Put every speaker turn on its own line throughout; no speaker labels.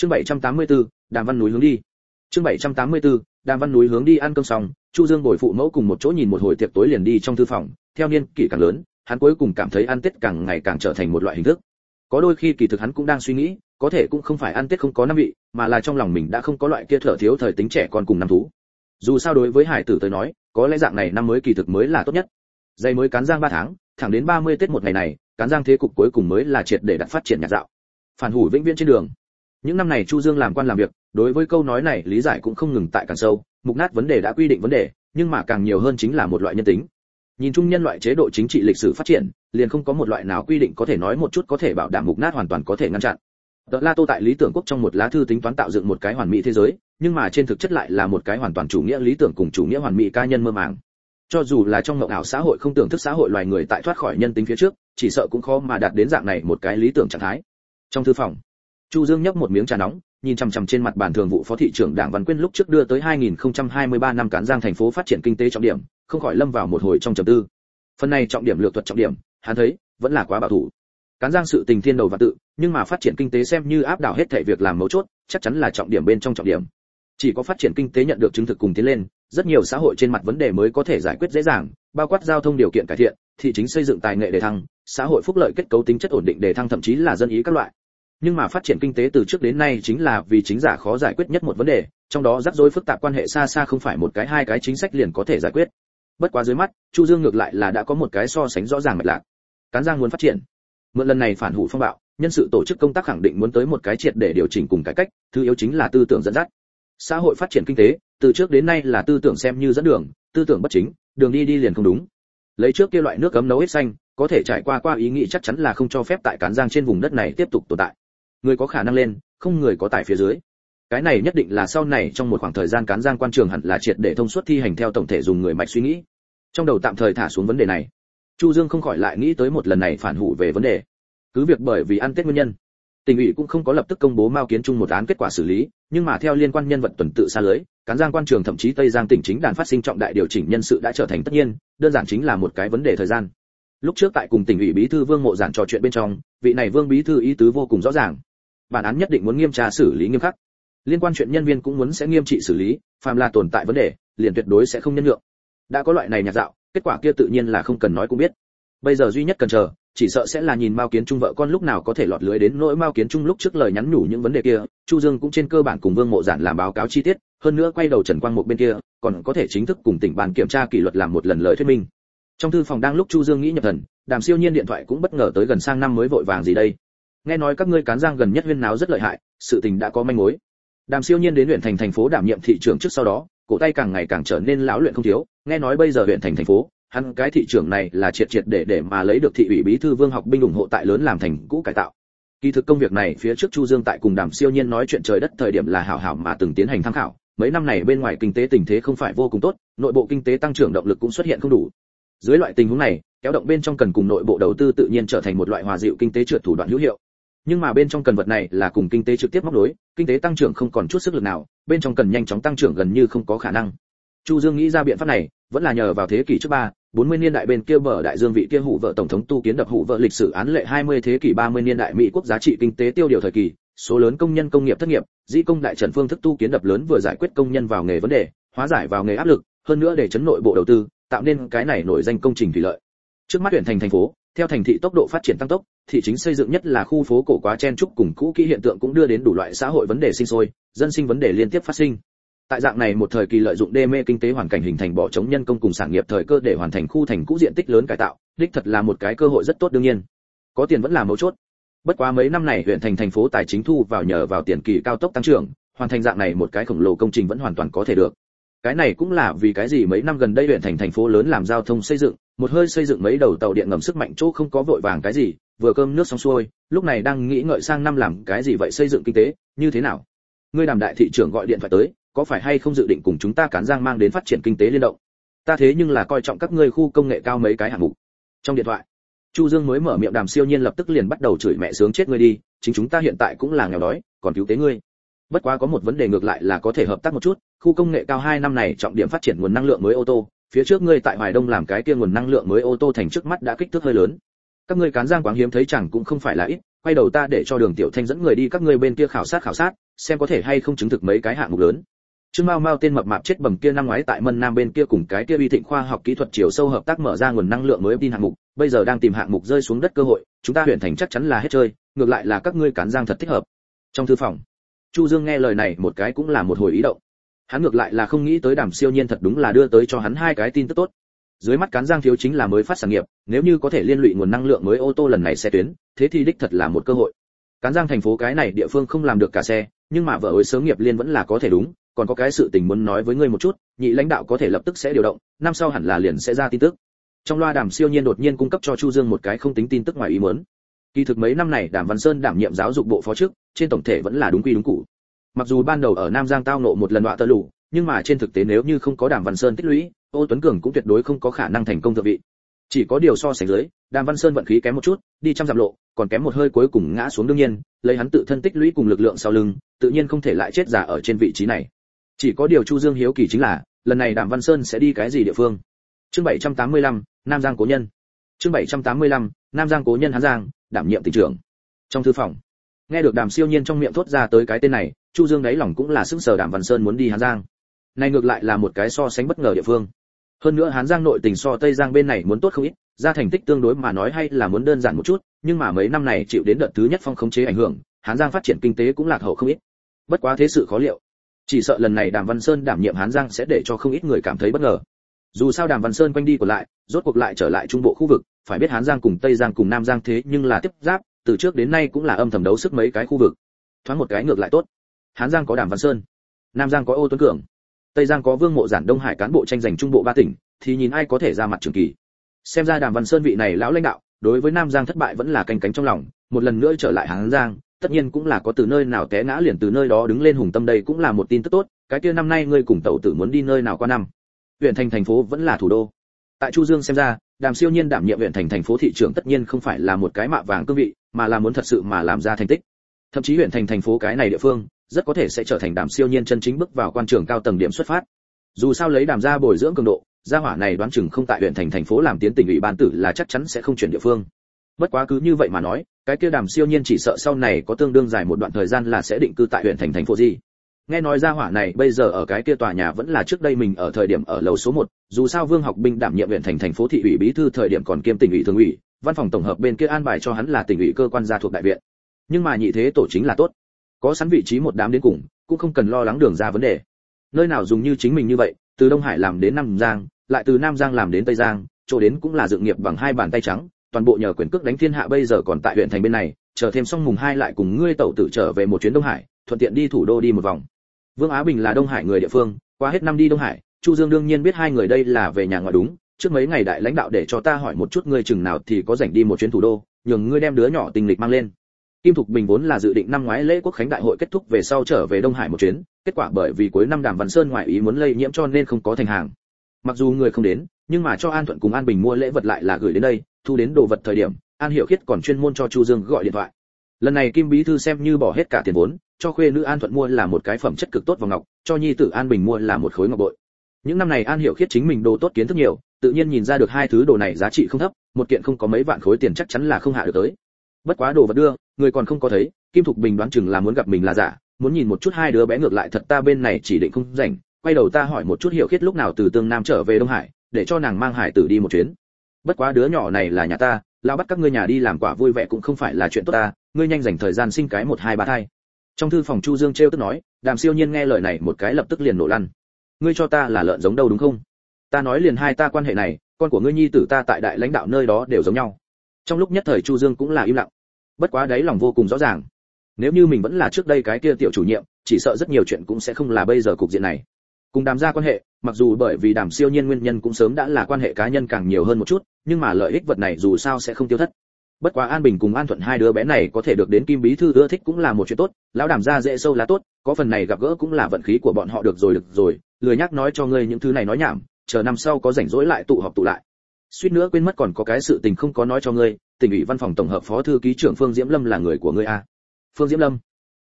chương 784, đàm văn núi hướng đi. Chương 784, đàm văn núi hướng đi ăn cơm xong chu dương bồi phụ mẫu cùng một chỗ nhìn một hồi tiệc tối liền đi trong thư phòng. Theo niên kỷ càng lớn hắn cuối cùng cảm thấy ăn tết càng ngày càng trở thành một loại hình thức. Có đôi khi kỳ thực hắn cũng đang suy nghĩ có thể cũng không phải ăn tết không có năm vị mà là trong lòng mình đã không có loại kia thở thiếu thời tính trẻ con cùng năm thú. Dù sao đối với hải tử tới nói có lẽ dạng này năm mới kỳ thực mới là tốt nhất. Dây mới cán giang ba tháng thẳng đến 30 tết một ngày này cán giang thế cục cuối cùng mới là triệt để đặt phát triển nhạc dạo. Phản hủ vĩnh viễn trên đường những năm này chu dương làm quan làm việc đối với câu nói này lý giải cũng không ngừng tại càng sâu mục nát vấn đề đã quy định vấn đề nhưng mà càng nhiều hơn chính là một loại nhân tính nhìn chung nhân loại chế độ chính trị lịch sử phát triển liền không có một loại nào quy định có thể nói một chút có thể bảo đảm mục nát hoàn toàn có thể ngăn chặn Đợt La Tô tại lý tưởng quốc trong một lá thư tính toán tạo dựng một cái hoàn mỹ thế giới, nhưng mà trên thực chất lại là một cái hoàn toàn chủ nghĩa lý tưởng cùng chủ nghĩa hoàn mỹ cá nhân mơ màng. Cho dù là trong mộng ảo xã hội không tưởng thức xã hội loài người tại thoát khỏi nhân tính phía trước, chỉ sợ cũng khó mà đạt đến dạng này một cái lý tưởng trạng thái. Trong thư phòng, Chu Dương nhấp một miếng trà nóng, nhìn chằm chằm trên mặt bàn thường vụ phó thị trưởng Đảng Văn Quyên lúc trước đưa tới 2023 năm cán giang thành phố phát triển kinh tế trọng điểm, không khỏi lâm vào một hồi trong trầm tư. Phần này trọng điểm lược thuật trọng điểm, hắn thấy vẫn là quá bảo thủ. Cán giang sự tình thiên đầu và tự, nhưng mà phát triển kinh tế xem như áp đảo hết thảy việc làm mấu chốt, chắc chắn là trọng điểm bên trong trọng điểm. Chỉ có phát triển kinh tế nhận được chứng thực cùng tiến lên, rất nhiều xã hội trên mặt vấn đề mới có thể giải quyết dễ dàng, bao quát giao thông điều kiện cải thiện, thị chính xây dựng tài nghệ để thăng, xã hội phúc lợi kết cấu tính chất ổn định để thăng thậm chí là dân ý các loại nhưng mà phát triển kinh tế từ trước đến nay chính là vì chính giả khó giải quyết nhất một vấn đề, trong đó rắc rối phức tạp quan hệ xa xa không phải một cái hai cái chính sách liền có thể giải quyết. Bất quá dưới mắt, chu dương ngược lại là đã có một cái so sánh rõ ràng mạch lạc. Cán giang muốn phát triển. Mượn lần này phản hủ phong bạo, nhân sự tổ chức công tác khẳng định muốn tới một cái triệt để điều chỉnh cùng cải cách, thứ yếu chính là tư tưởng dẫn dắt. Xã hội phát triển kinh tế, từ trước đến nay là tư tưởng xem như dẫn đường, tư tưởng bất chính, đường đi đi liền không đúng. Lấy trước kia loại nước cấm nấu hết xanh, có thể trải qua qua ý nghĩ chắc chắn là không cho phép tại cán giang trên vùng đất này tiếp tục tồn tại người có khả năng lên, không người có tại phía dưới. Cái này nhất định là sau này trong một khoảng thời gian cán giang quan trường hẳn là triệt để thông suốt thi hành theo tổng thể dùng người mạch suy nghĩ. Trong đầu tạm thời thả xuống vấn đề này. Chu dương không khỏi lại nghĩ tới một lần này phản hủ về vấn đề. Cứ việc bởi vì ăn tết nguyên nhân, tỉnh ủy cũng không có lập tức công bố mao kiến chung một án kết quả xử lý, nhưng mà theo liên quan nhân vật tuần tự xa lưới, cán giang quan trường thậm chí tây giang tỉnh chính đàn phát sinh trọng đại điều chỉnh nhân sự đã trở thành tất nhiên, đơn giản chính là một cái vấn đề thời gian. Lúc trước tại cùng tỉnh ủy bí thư vương mộ giản trò chuyện bên trong, vị này vương bí thư ý tứ vô cùng rõ ràng bản án nhất định muốn nghiêm tra xử lý nghiêm khắc. Liên quan chuyện nhân viên cũng muốn sẽ nghiêm trị xử lý, phàm là tồn tại vấn đề, liền tuyệt đối sẽ không nhân lượng đã có loại này nhạt dạo, kết quả kia tự nhiên là không cần nói cũng biết. Bây giờ duy nhất cần chờ, chỉ sợ sẽ là nhìn mao kiến trung vợ con lúc nào có thể lọt lưới đến nỗi mao kiến trung lúc trước lời nhắn nhủ những vấn đề kia, chu dương cũng trên cơ bản cùng vương mộ giản làm báo cáo chi tiết, hơn nữa quay đầu trần quang một bên kia, còn có thể chính thức cùng tỉnh bàn kiểm tra kỷ luật làm một lần lời thuyết minh. Trong thư phòng đang lúc chu dương nghĩ nhập thần, đàm siêu nhiên điện thoại cũng bất ngờ tới gần sang năm mới vội vàng gì đây nghe nói các ngươi cán giang gần nhất huyên náo rất lợi hại, sự tình đã có manh mối. Đàm siêu nhiên đến huyện thành thành phố đảm nhiệm thị trưởng trước sau đó, cổ tay càng ngày càng trở nên lão luyện không thiếu. Nghe nói bây giờ huyện thành thành phố, hắn cái thị trưởng này là triệt triệt để để mà lấy được thị ủy bí thư vương học binh ủng hộ tại lớn làm thành cũ cải tạo. Kỳ thực công việc này phía trước chu dương tại cùng đàm siêu nhiên nói chuyện trời đất thời điểm là hảo hảo mà từng tiến hành tham khảo. Mấy năm này bên ngoài kinh tế tình thế không phải vô cùng tốt, nội bộ kinh tế tăng trưởng động lực cũng xuất hiện không đủ. Dưới loại tình huống này, kéo động bên trong cần cùng nội bộ đầu tư tự nhiên trở thành một loại hòa dịu kinh tế trượt thủ đoạn hữu hiệu nhưng mà bên trong cần vật này là cùng kinh tế trực tiếp móc đối kinh tế tăng trưởng không còn chút sức lực nào, bên trong cần nhanh chóng tăng trưởng gần như không có khả năng. Chu dương nghĩ ra biện pháp này, vẫn là nhờ vào thế kỷ trước ba 40 niên đại bên kia bờ đại dương vị kia hụ vợ tổng thống tu kiến đập hụ vợ lịch sử án lệ 20 thế kỷ 30 niên đại mỹ quốc giá trị kinh tế tiêu điều thời kỳ, số lớn công nhân công nghiệp thất nghiệp dĩ công đại trần phương thức tu kiến đập lớn vừa giải quyết công nhân vào nghề vấn đề, hóa giải vào nghề áp lực, hơn nữa để chấn nội bộ đầu tư, tạo nên cái này nổi danh công trình thủy lợi. Trước mắt huyện thành thành phố theo thành thị tốc độ phát triển tăng tốc, thị chính xây dựng nhất là khu phố cổ quá chen trúc cùng cũ kỹ hiện tượng cũng đưa đến đủ loại xã hội vấn đề sinh sôi, dân sinh vấn đề liên tiếp phát sinh. Tại dạng này một thời kỳ lợi dụng đê mê kinh tế hoàn cảnh hình thành bỏ chống nhân công cùng sản nghiệp thời cơ để hoàn thành khu thành cũ diện tích lớn cải tạo, đích thật là một cái cơ hội rất tốt đương nhiên. Có tiền vẫn là mấu chốt. Bất quá mấy năm này huyện thành thành phố tài chính thu vào nhờ vào tiền kỳ cao tốc tăng trưởng, hoàn thành dạng này một cái khổng lồ công trình vẫn hoàn toàn có thể được cái này cũng là vì cái gì mấy năm gần đây huyện thành thành phố lớn làm giao thông xây dựng, một hơi xây dựng mấy đầu tàu điện ngầm sức mạnh chỗ không có vội vàng cái gì, vừa cơm nước xong xuôi, lúc này đang nghĩ ngợi sang năm làm cái gì vậy xây dựng kinh tế, như thế nào? Ngươi đàm đại thị trưởng gọi điện thoại tới, có phải hay không dự định cùng chúng ta cán giang mang đến phát triển kinh tế liên động? Ta thế nhưng là coi trọng các ngươi khu công nghệ cao mấy cái hạng mục. Trong điện thoại, chu dương mới mở miệng đàm siêu nhiên lập tức liền bắt đầu chửi mẹ sướng chết ngươi đi, chính chúng ta hiện tại cũng là nghèo đói, còn cứu tế ngươi bất quá có một vấn đề ngược lại là có thể hợp tác một chút khu công nghệ cao hai năm này trọng điểm phát triển nguồn năng lượng mới ô tô phía trước ngươi tại hoài đông làm cái kia nguồn năng lượng mới ô tô thành trước mắt đã kích thước hơi lớn các ngươi cán giang quáng hiếm thấy chẳng cũng không phải là ít quay đầu ta để cho đường tiểu thanh dẫn người đi các ngươi bên kia khảo sát khảo sát xem có thể hay không chứng thực mấy cái hạng mục lớn Trương Mao Mao tên mập mạp chết bầm kia năm ngoái tại Mân Nam bên kia cùng cái kia uy thịnh khoa học kỹ thuật chiều sâu hợp tác mở ra nguồn năng lượng mới tin hạng mục, bây giờ đang tìm hạng mục rơi xuống đất cơ hội, chúng ta huyện thành chắc chắn là hết chơi, ngược lại là các ngươi cán giang thật thích hợp. Trong thư phòng, Chu Dương nghe lời này một cái cũng là một hồi ý động. Hắn ngược lại là không nghĩ tới Đàm Siêu Nhiên thật đúng là đưa tới cho hắn hai cái tin tức tốt. Dưới mắt cán giang thiếu chính là mới phát sản nghiệp, nếu như có thể liên lụy nguồn năng lượng mới ô tô lần này xe tuyến, thế thì đích thật là một cơ hội. Cán giang thành phố cái này địa phương không làm được cả xe, nhưng mà vợ ơi sớm nghiệp liên vẫn là có thể đúng, còn có cái sự tình muốn nói với ngươi một chút nhị lãnh đạo có thể lập tức sẽ điều động năm sau hẳn là liền sẽ ra tin tức trong loa đàm siêu nhiên đột nhiên cung cấp cho chu dương một cái không tính tin tức ngoài ý muốn kỳ thực mấy năm này đàm văn sơn đảm nhiệm giáo dục bộ phó chức trên tổng thể vẫn là đúng quy đúng cụ mặc dù ban đầu ở nam giang tao nộ một lần đọa tơ lụ nhưng mà trên thực tế nếu như không có đàm văn sơn tích lũy ô tuấn cường cũng tuyệt đối không có khả năng thành công thượng vị. Chỉ có điều so sánh dưới đàm văn sơn vận khí kém một chút đi trăm dặm lộ còn kém một hơi cuối cùng ngã xuống đương nhiên lấy hắn tự thân tích lũy cùng lực lượng sau lưng tự nhiên không thể lại chết giả ở trên vị trí này. Chỉ có điều chu dương hiếu kỳ chính là lần này đàm văn sơn sẽ đi cái gì địa phương? Chương 785, nam giang cố nhân. Chương 785, nam giang cố nhân hán giang đảm nhiệm tỉnh trưởng. Trong thư phòng, nghe được đàm siêu nhiên trong miệng thốt ra tới cái tên này, chu dương đáy lòng cũng là sững sờ. đàm văn sơn muốn đi hán giang. Này ngược lại là một cái so sánh bất ngờ địa phương. Hơn nữa hán giang nội tình so tây giang bên này muốn tốt không ít ra thành tích tương đối mà nói hay là muốn đơn giản một chút, nhưng mà mấy năm này chịu đến đợt thứ nhất phong khống chế ảnh hưởng, hán giang phát triển kinh tế cũng lạc hậu không ít. Bất quá thế sự khó liệu. Chỉ sợ lần này đàm văn sơn đảm nhiệm hán giang sẽ để cho không ít người cảm thấy bất ngờ. Dù sao đàm văn sơn quanh đi của lại, rốt cuộc lại trở lại trung bộ khu vực phải biết hán giang cùng tây giang cùng nam giang thế nhưng là tiếp giáp, từ trước đến nay cũng là âm thầm đấu sức mấy cái khu vực. Thoáng một cái ngược lại tốt. Hán giang có đàm văn sơn, nam giang có ô tuấn cường, tây giang có vương mộ giản đông hải cán bộ tranh giành trung bộ ba tỉnh, thì nhìn ai có thể ra mặt trường kỳ. Xem ra đàm văn sơn vị này lão lãnh đạo, đối với nam giang thất bại vẫn là canh cánh trong lòng, một lần nữa trở lại hán giang, tất nhiên cũng là có từ nơi nào té ngã liền từ nơi đó đứng lên hùng tâm đây cũng là một tin tức tốt, cái kia năm nay ngươi cùng tẩu tử muốn đi nơi nào qua năm? Huyện thành thành phố vẫn là thủ đô tại chu dương xem ra, đàm siêu nhiên đảm nhiệm huyện thành thành phố thị trưởng tất nhiên không phải là một cái mạ vàng cương vị, mà là muốn thật sự mà làm ra thành tích. Thậm chí huyện thành thành phố cái này địa phương, rất có thể sẽ trở thành đàm siêu nhiên chân chính bước vào quan trường cao tầng điểm xuất phát. Dù sao lấy đàm gia bồi dưỡng cường độ, gia hỏa này đoán chừng không tại huyện thành thành phố làm tiến tỉnh ủy ban tử là chắc chắn sẽ không chuyển địa phương. Bất quá cứ như vậy mà nói, cái kia đàm siêu nhiên chỉ sợ sau này có tương đương dài một đoạn thời gian là sẽ định cư tại huyện thành thành phố gì nghe nói ra hỏa này bây giờ ở cái kia tòa nhà vẫn là trước đây mình ở thời điểm ở lầu số 1, dù sao vương học binh đảm nhiệm huyện thành thành phố thị ủy bí thư thời điểm còn kiêm tỉnh ủy thường ủy văn phòng tổng hợp bên kia an bài cho hắn là tỉnh ủy cơ quan gia thuộc đại viện. Nhưng mà nhị thế tổ chính là tốt. Có sẵn vị trí một đám đến cùng cũng không cần lo lắng đường ra vấn đề. Nơi nào dùng như chính mình như vậy từ đông hải làm đến nam giang lại từ nam giang làm đến tây giang chỗ đến cũng là dự nghiệp bằng hai bàn tay trắng toàn bộ nhờ quyền cước đánh thiên hạ bây giờ còn tại huyện thành bên này chờ thêm xong mùng hai lại cùng ngươi tẩu tử trở về một chuyến đông hải thuận tiện đi thủ đô đi một vòng vương á bình là đông hải người địa phương, qua hết năm đi đông hải, chu dương đương nhiên biết hai người đây là về nhà ngoại đúng. Trước mấy ngày đại lãnh đạo để cho ta hỏi một chút ngươi chừng nào thì có rảnh đi một chuyến thủ đô, nhường ngươi đem đứa nhỏ tình lịch mang lên. Kim thục bình vốn là dự định năm ngoái lễ quốc khánh đại hội kết thúc về sau trở về đông hải một chuyến, kết quả bởi vì cuối năm đàm văn sơn ngoại ý muốn lây nhiễm cho nên không có thành hàng. Mặc dù người không đến, nhưng mà cho an thuận cùng an bình mua lễ vật lại là gửi đến đây, thu đến đồ vật thời điểm, an hiểu khiết còn chuyên môn cho chu dương gọi điện thoại. Lần này kim bí thư xem như bỏ hết cả tiền vốn cho khuê nữ an thuận mua là một cái phẩm chất cực tốt vào ngọc, cho nhi tử an bình mua là một khối ngọc bội. Những năm này an hiểu khiết chính mình đồ tốt kiến thức nhiều, tự nhiên nhìn ra được hai thứ đồ này giá trị không thấp, một kiện không có mấy vạn khối tiền chắc chắn là không hạ được tới. Bất quá đồ vật đưa, người còn không có thấy, kim thục bình đoán chừng là muốn gặp mình là giả, muốn nhìn một chút hai đứa bé ngược lại thật ta bên này chỉ định không rảnh, quay đầu ta hỏi một chút hiểu khiết lúc nào từ tương nam trở về đông hải, để cho nàng mang hải tử đi một chuyến. Bất quá đứa nhỏ này là nhà ta lao bắt các ngươi nhà đi làm quả vui vẻ cũng không phải là chuyện tốt ta, ngươi nhanh dành thời gian sinh cái một hai ba thai trong thư phòng chu dương trêu tức nói, đàm siêu nhiên nghe lời này một cái lập tức liền nổ lăn. Ngươi cho ta là lợn giống đâu đúng không? Ta nói liền hai ta quan hệ này, con của ngươi nhi tử ta tại đại lãnh đạo nơi đó đều giống nhau. Trong lúc nhất thời chu dương cũng là im lặng. Bất quá đấy lòng vô cùng rõ ràng. Nếu như mình vẫn là trước đây cái kia tiểu chủ nhiệm, chỉ sợ rất nhiều chuyện cũng sẽ không là bây giờ cục diện này. Cùng đàm gia quan hệ, mặc dù bởi vì đàm siêu nhiên nguyên nhân cũng sớm đã là quan hệ cá nhân càng nhiều hơn một chút, nhưng mà lợi ích vật này dù sao sẽ không tiêu thất bất quá an bình cùng an thuận hai đứa bé này có thể được đến kim bí thư ưa thích cũng là một chuyện tốt, lão đảm gia dễ sâu lá tốt, có phần này gặp gỡ cũng là vận khí của bọn họ được rồi được rồi. Lười nhắc nói cho ngươi những thứ này nói nhảm, chờ năm sau có rảnh rỗi lại tụ họp tụ lại. Suýt nữa quên mất còn có cái sự tình không có nói cho ngươi, tỉnh ủy văn phòng tổng hợp phó thư ký trưởng phương diễm lâm là người của ngươi a phương diễm lâm?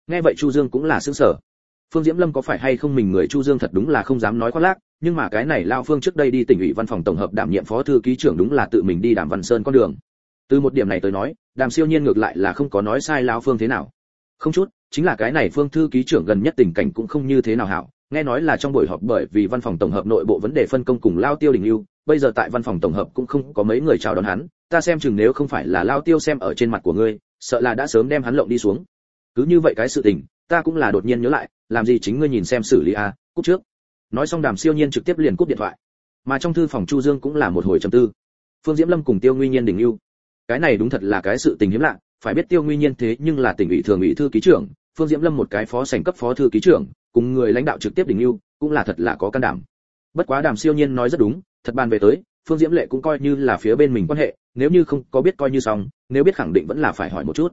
Nghe vậy chu dương cũng là xứng sở phương diễm lâm có phải hay không mình người chu dương thật đúng là không dám nói khoác lác, nhưng mà cái này lao phương trước đây đi tỉnh ủy văn phòng tổng hợp đảm nhiệm phó thư ký trưởng đúng là tự mình đi đảm văn sơn con đường từ một điểm này tới nói, đàm siêu nhiên ngược lại là không có nói sai lao phương thế nào. Không chút, chính là cái này phương thư ký trưởng gần nhất tình cảnh cũng không như thế nào hảo, nghe nói là trong buổi họp bởi vì văn phòng tổng hợp nội bộ vấn đề phân công cùng lao tiêu đình lưu, bây giờ tại văn phòng tổng hợp cũng không có mấy người chào đón hắn, ta xem chừng nếu không phải là lao tiêu xem ở trên mặt của ngươi, sợ là đã sớm đem hắn lộng đi xuống. Cứ như vậy cái sự tình, ta cũng là đột nhiên nhớ lại, làm gì chính ngươi nhìn xem xử lý a cúp trước. Nói xong đàm siêu nhiên trực tiếp liền cúp điện thoại. Mà trong thư phòng chu dương cũng là một hồi trầm tư. Phương diễm lâm cùng tiêu nguy nhiên đình lưu cái này đúng thật là cái sự tình hiếm lạ, phải biết tiêu nguy nhiên thế nhưng là tỉnh ủy thường ủy thư ký trưởng, phương diễm lâm một cái phó sành cấp phó thư ký trưởng, cùng người lãnh đạo trực tiếp đỉnh lưu cũng là thật là có can đảm. Bất quá đàm siêu nhiên nói rất đúng, thật bàn về tới, phương diễm lệ cũng coi như là phía bên mình quan hệ, nếu như không có biết coi như xong, nếu biết khẳng định vẫn là phải hỏi một chút.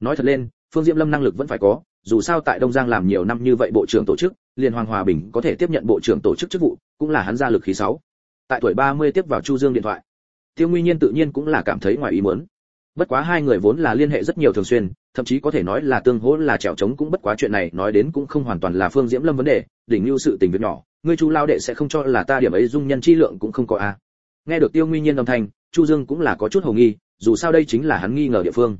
Nói thật lên, phương diễm lâm năng lực vẫn phải có, dù sao tại đông giang làm nhiều năm như vậy bộ trưởng tổ chức, liền hoàng hòa bình có thể tiếp nhận bộ trưởng tổ chức chức vụ, cũng là hắn ra lực khí sáu. Tại tuổi 30 tiếp vào chu dương điện thoại tiêu nguy nhiên tự nhiên cũng là cảm thấy ngoài ý muốn. Bất quá hai người vốn là liên hệ rất nhiều thường xuyên, thậm chí có thể nói là tương hỗ là trèo trống cũng bất quá chuyện này nói đến cũng không hoàn toàn là phương diễm lâm vấn đề, đỉnh lưu sự tình việc nhỏ, ngươi chu lao đệ sẽ không cho là ta điểm ấy dung nhân chi lượng cũng không có a. Nghe được tiêu nguy nhiên âm thanh, chu dương cũng là có chút hồ nghi, dù sao đây chính là hắn nghi ngờ địa phương.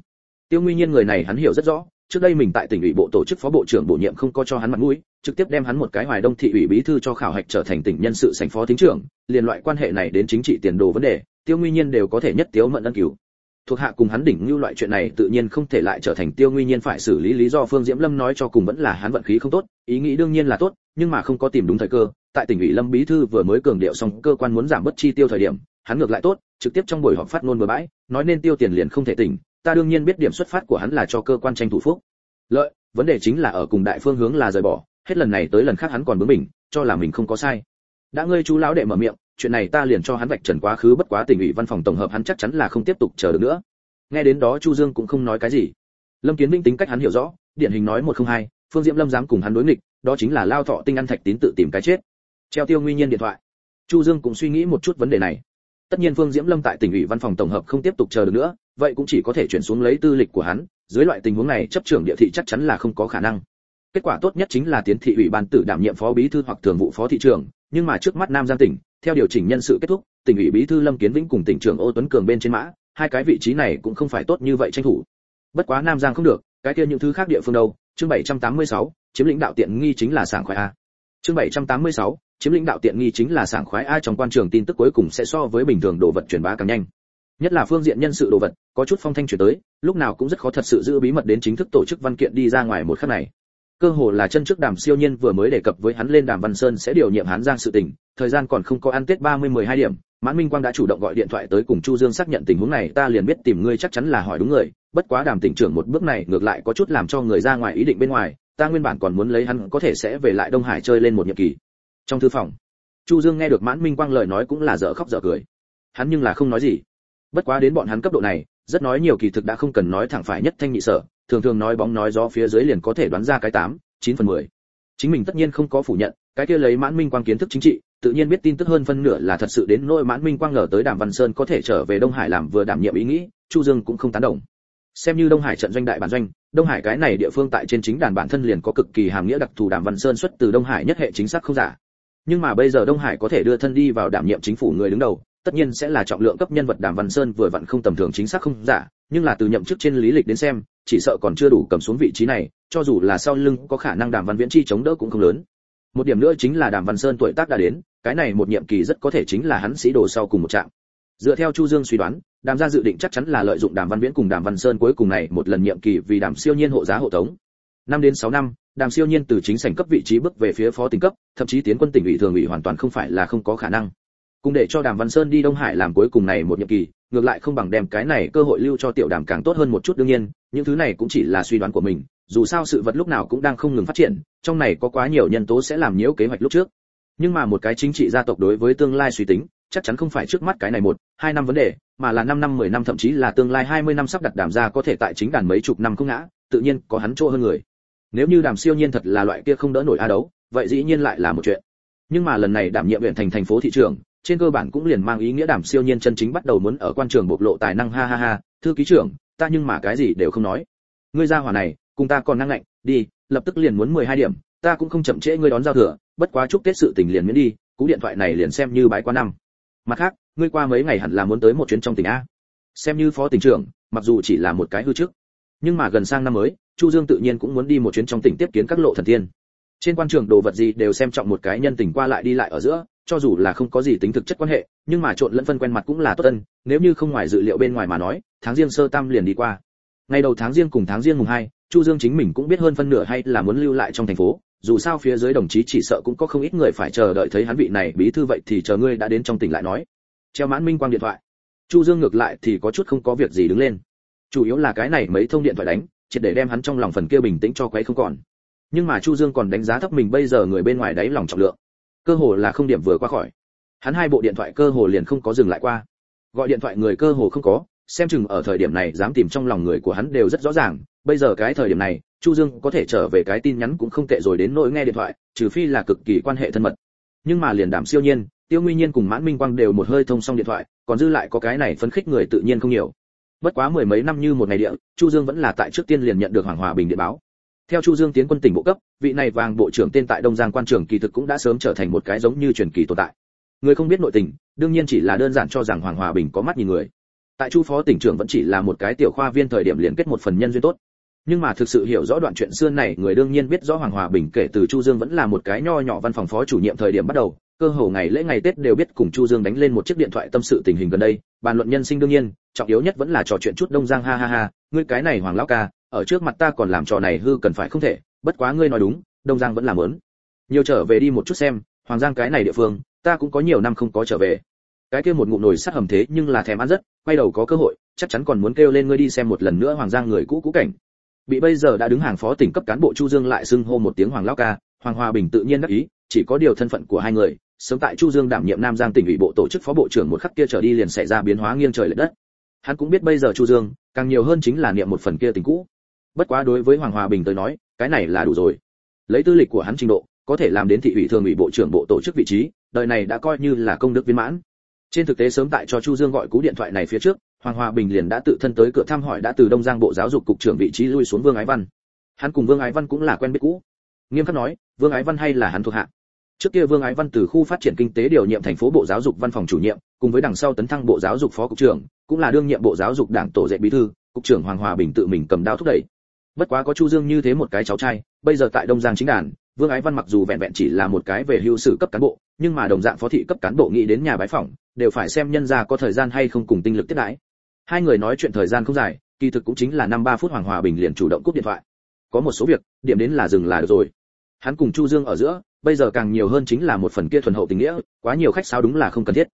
Tiêu nguy nhiên người này hắn hiểu rất rõ, trước đây mình tại tỉnh ủy bộ tổ chức phó bộ trưởng bổ nhiệm không có cho hắn mặt mũi, trực tiếp đem hắn một cái hoài đông thị ủy bí thư cho khảo hạch trở thành tỉnh nhân sự sành phó thính trưởng, liên loại quan hệ này đến chính trị tiền đồ vấn đề tiêu nguy nhiên đều có thể nhất tiếu mận ân cứu. Thuộc hạ cùng hắn đỉnh như loại chuyện này tự nhiên không thể lại trở thành tiêu nguy nhiên phải xử lý lý do phương diễm lâm nói cho cùng vẫn là hắn vận khí không tốt, ý nghĩ đương nhiên là tốt, nhưng mà không có tìm đúng thời cơ. Tại tỉnh ủy lâm bí thư vừa mới cường điệu xong, cơ quan muốn giảm bớt chi tiêu thời điểm, hắn ngược lại tốt, trực tiếp trong buổi họp phát ngôn bừa bãi, nói nên tiêu tiền liền không thể tỉnh, ta đương nhiên biết điểm xuất phát của hắn là cho cơ quan tranh thủ phúc. Lợi, vấn đề chính là ở cùng đại phương hướng là rời bỏ, hết lần này tới lần khác hắn còn bướng mình cho là mình không có sai. Đã ngươi chú lão đệ mở miệng chuyện này ta liền cho hắn vạch trần quá khứ, bất quá tỉnh ủy văn phòng tổng hợp hắn chắc chắn là không tiếp tục chờ được nữa. Nghe đến đó chu dương cũng không nói cái gì. Lâm kiến minh tính cách hắn hiểu rõ, điển hình nói một không hai, phương diễm lâm dám cùng hắn đối nghịch, đó chính là lao thọ tinh ăn thạch tín tự tìm cái chết. Treo tiêu nguyên nhiên điện thoại. Chu dương cũng suy nghĩ một chút vấn đề này. Tất nhiên phương diễm lâm tại tỉnh ủy văn phòng tổng hợp không tiếp tục chờ được nữa, vậy cũng chỉ có thể chuyển xuống lấy tư lịch của hắn, dưới loại tình huống này chấp trưởng địa thị chắc chắn là không có khả năng. Kết quả tốt nhất chính là tiến thị ủy ban tử đảm nhiệm phó bí thư hoặc thường vụ phó thị trưởng, nhưng mà trước mắt nam giang tỉnh theo điều chỉnh nhân sự kết thúc tỉnh ủy bí thư lâm kiến vĩnh cùng tỉnh trưởng ô tuấn cường bên trên mã hai cái vị trí này cũng không phải tốt như vậy tranh thủ. Bất quá nam giang không được cái kia những thứ khác địa phương đâu? Chương 786, chiếm lĩnh đạo tiện nghi chính là sảng khoái a. Chương 786, chiếm lĩnh đạo tiện nghi chính là sảng khoái a trong quan trường tin tức cuối cùng sẽ so với bình thường đồ vật truyền bá càng nhanh. Nhất là phương diện nhân sự đồ vật có chút phong thanh chuyển tới lúc nào cũng rất khó thật sự giữ bí mật đến chính thức tổ chức văn kiện đi ra ngoài một khắc này cơ hồ là chân trước đàm siêu nhiên vừa mới đề cập với hắn lên đàm văn sơn sẽ điều nhiệm hắn giang sự tình, thời gian còn không có ăn tết ba mươi mười hai điểm, mãn minh quang đã chủ động gọi điện thoại tới cùng chu dương xác nhận tình huống này, ta liền biết tìm ngươi chắc chắn là hỏi đúng người, bất quá đàm tỉnh trưởng một bước này ngược lại có chút làm cho người ra ngoài ý định bên ngoài, ta nguyên bản còn muốn lấy hắn có thể sẽ về lại đông hải chơi lên một nhiệm kỳ. Trong thư phòng, chu dương nghe được mãn minh quang lời nói cũng là dở khóc dở cười. Hắn nhưng là không nói gì. Bất quá đến bọn hắn cấp độ này rất nói nhiều kỳ thực đã không cần nói thẳng phải nhất thanh nhị sở, thường thường nói bóng nói gió phía dưới liền có thể đoán ra cái tám, chín phần mười. Chính mình tất nhiên không có phủ nhận, cái kia lấy mãn minh quang kiến thức chính trị, tự nhiên biết tin tức hơn phân nửa là thật sự đến nỗi mãn minh quang ngờ tới đàm văn sơn có thể trở về đông hải làm vừa đảm nhiệm ý nghĩ, chu dương cũng không tán đồng. Xem như đông hải trận doanh đại bản doanh, đông hải cái này địa phương tại trên chính đàn bản thân liền có cực kỳ hàm nghĩa đặc thù đàm văn sơn xuất từ đông hải nhất hệ chính xác không giả. Nhưng mà bây giờ đông hải có thể đưa thân đi vào đảm nhiệm chính phủ người đứng đầu tất nhiên sẽ là trọng lượng cấp nhân vật đàm văn sơn vừa vặn không tầm thường chính xác không giả, nhưng là từ nhậm chức trên lý lịch đến xem, chỉ sợ còn chưa đủ cầm xuống vị trí này, cho dù là sau lưng có khả năng đàm văn viễn chi chống đỡ cũng không lớn. Một điểm nữa chính là đàm văn sơn tuổi tác đã đến, cái này một nhiệm kỳ rất có thể chính là hắn sĩ đồ sau cùng một trạm dựa theo chu dương suy đoán, đàm gia dự định chắc chắn là lợi dụng đàm văn viễn cùng đàm văn sơn cuối cùng này một lần nhiệm kỳ vì đàm siêu nhiên hộ giá hộ tống. Năm đến 6 năm, đàm siêu nhiên từ chính sảnh cấp vị trí bước về phía phó tỉnh cấp, thậm chí tiến quân tỉnh ủy thường ủy hoàn toàn không phải là không có khả năng cùng để cho đàm văn sơn đi đông hải làm cuối cùng này một nhiệm kỳ, ngược lại không bằng đem cái này cơ hội lưu cho tiểu đàm càng tốt hơn một chút đương nhiên, những thứ này cũng chỉ là suy đoán của mình, dù sao sự vật lúc nào cũng đang không ngừng phát triển, trong này có quá nhiều nhân tố sẽ làm nhiễu kế hoạch lúc trước. Nhưng mà một cái chính trị gia tộc đối với tương lai suy tính, chắc chắn không phải trước mắt cái này một, hai năm vấn đề, mà là năm năm, mười năm, thậm chí là tương lai hai mươi năm sắp đặt đàm ra có thể tại chính đàn mấy chục năm không ngã, tự nhiên có hắn chỗ hơn người. Nếu như đàm siêu nhiên thật là loại kia không đỡ nổi a đấu, vậy dĩ nhiên lại là một chuyện. Nhưng mà lần này đảm nhiệm huyện thành thành phố thị trường trên cơ bản cũng liền mang ý nghĩa đàm siêu nhiên chân chính bắt đầu muốn ở quan trường bộc lộ tài năng, ha ha ha. Thư ký trưởng, ta nhưng mà cái gì đều không nói. Ngươi ra hỏa này, cùng ta còn năng lạnh đi, lập tức liền muốn 12 điểm, ta cũng không chậm trễ ngươi đón giao thừa, bất quá chúc tết sự tình liền miễn đi, cú điện thoại này liền xem như bái qua năm. Mặt khác, ngươi qua mấy ngày hẳn là muốn tới một chuyến trong tỉnh a. Xem như phó tỉnh trưởng, mặc dù chỉ là một cái hư chức nhưng mà gần sang năm mới, chu dương tự nhiên cũng muốn đi một chuyến trong tỉnh tiếp kiến các lộ thần tiên. Trên quan trường đồ vật gì đều xem trọng một cái nhân tình qua lại đi lại ở giữa cho dù là không có gì tính thực chất quan hệ, nhưng mà trộn lẫn phân quen mặt cũng là tốt tân nếu như không ngoài dự liệu bên ngoài mà nói, tháng riêng sơ tam liền đi qua. Ngày đầu tháng riêng cùng tháng riêng mùng hai, chu dương chính mình cũng biết hơn phân nửa hay là muốn lưu lại trong thành phố, dù sao phía dưới đồng chí chỉ sợ cũng có không ít người phải chờ đợi thấy hắn vị này bí thư vậy thì chờ ngươi đã đến trong tỉnh lại nói. Treo mãn minh quang điện thoại. Chu dương ngược lại thì có chút không có việc gì đứng lên. Chủ yếu là cái này mấy thông điện thoại đánh chỉ để đem hắn trong lòng phần kia bình tĩnh cho quấy không còn. Nhưng mà chu dương còn đánh giá thấp mình bây giờ người bên ngoài đáy lòng trọng lượng cơ hồ là không điểm vừa qua khỏi. Hắn hai bộ điện thoại cơ hồ liền không có dừng lại qua. Gọi điện thoại người cơ hồ không có, xem chừng ở thời điểm này dám tìm trong lòng người của hắn đều rất rõ ràng. Bây giờ cái thời điểm này, chu dương có thể trở về cái tin nhắn cũng không tệ rồi đến nỗi nghe điện thoại, trừ phi là cực kỳ quan hệ thân mật. Nhưng mà liền đảm siêu nhiên, tiêu nguy nhiên cùng mãn minh quang đều một hơi thông xong điện thoại, còn dư lại có cái này phấn khích người tự nhiên không nhiều. Bất quá mười mấy năm như một ngày địa, chu dương vẫn là tại trước tiên liền nhận được hoàng hòa bình điện báo theo chu dương tiến quân tỉnh bộ cấp, vị này vàng bộ trưởng tên tại đông giang quan trường kỳ thực cũng đã sớm trở thành một cái giống như truyền kỳ tồn tại. Người không biết nội tình, đương nhiên chỉ là đơn giản cho rằng hoàng hòa bình có mắt nhìn người. Tại chu phó tỉnh trưởng vẫn chỉ là một cái tiểu khoa viên thời điểm liền kết một phần nhân duyên tốt. Nhưng mà thực sự hiểu rõ đoạn chuyện xưa này, người đương nhiên biết rõ hoàng hòa bình kể từ chu dương vẫn là một cái nho nhỏ văn phòng phó chủ nhiệm thời điểm bắt đầu, cơ hồ ngày lễ ngày tết đều biết cùng chu dương đánh lên một chiếc điện thoại tâm sự tình hình gần đây. Bàn luận nhân sinh đương nhiên, trọng yếu nhất vẫn là trò chuyện chút đông giang ha ha ha. Ngươi cái này hoàng lão ca ở trước mặt ta còn làm trò này hư cần phải không thể, bất quá ngươi nói đúng, đông giang vẫn làm lớn. Nhiều trở về đi một chút xem, hoàng giang cái này địa phương, ta cũng có nhiều năm không có trở về. Cái kia một ngụm nồi sắt hầm thế nhưng là thèm ăn rất, quay đầu có cơ hội, chắc chắn còn muốn kêu lên ngươi đi xem một lần nữa hoàng giang người cũ cũ cảnh. Bị bây giờ đã đứng hàng phó tỉnh cấp cán bộ chu dương lại xưng hô một tiếng hoàng lão ca, hoàng hòa bình tự nhiên đắc ý, chỉ có điều thân phận của hai người, sớm tại chu dương đảm nhiệm nam giang tỉnh ủy bộ tổ chức phó bộ trưởng một khắc kia trở đi liền xảy ra biến hóa nghiêng trời lệch đất. Hắn cũng biết bây giờ chu dương, càng nhiều hơn chính là niệm một phần kia tình cũ bất quá đối với hoàng hòa bình tới nói, cái này là đủ rồi. Lấy tư lịch của hắn trình độ, có thể làm đến thị ủy thường ủy bộ trưởng bộ tổ chức vị trí, đời này đã coi như là công đức viên mãn. Trên thực tế sớm tại cho chu dương gọi cú điện thoại này phía trước, hoàng hòa bình liền đã tự thân tới cửa thăm hỏi đã từ đông giang bộ giáo dục cục trưởng vị trí lui xuống vương ái văn. Hắn cùng vương ái văn cũng là quen biết cũ. Nghiêm khắc nói, vương ái văn hay là hắn thuộc hạ? Trước kia vương ái văn từ khu phát triển kinh tế điều nhiệm thành phố bộ giáo dục văn phòng chủ nhiệm, cùng với đằng sau tấn thăng bộ giáo dục phó cục trưởng, cũng là đương nhiệm bộ giáo dục đảng tổ dạy bí thư, cục trưởng hoàng hòa bình tự mình cầm đao thúc đẩy bất quá có chu dương như thế một cái cháu trai, bây giờ tại đông giang chính đàn, vương ái văn mặc dù vẹn vẹn chỉ là một cái về hưu sử cấp cán bộ, nhưng mà đồng dạng phó thị cấp cán bộ nghĩ đến nhà bái phỏng, đều phải xem nhân gia có thời gian hay không cùng tinh lực tiếp đãi. Hai người nói chuyện thời gian không dài, kỳ thực cũng chính là năm ba phút hoàng hòa bình liền chủ động cúp điện thoại. Có một số việc, điểm đến là dừng là được rồi. Hắn cùng chu dương ở giữa, bây giờ càng nhiều hơn chính là một phần kia thuần hậu tình nghĩa, quá nhiều khách sao đúng là không cần thiết.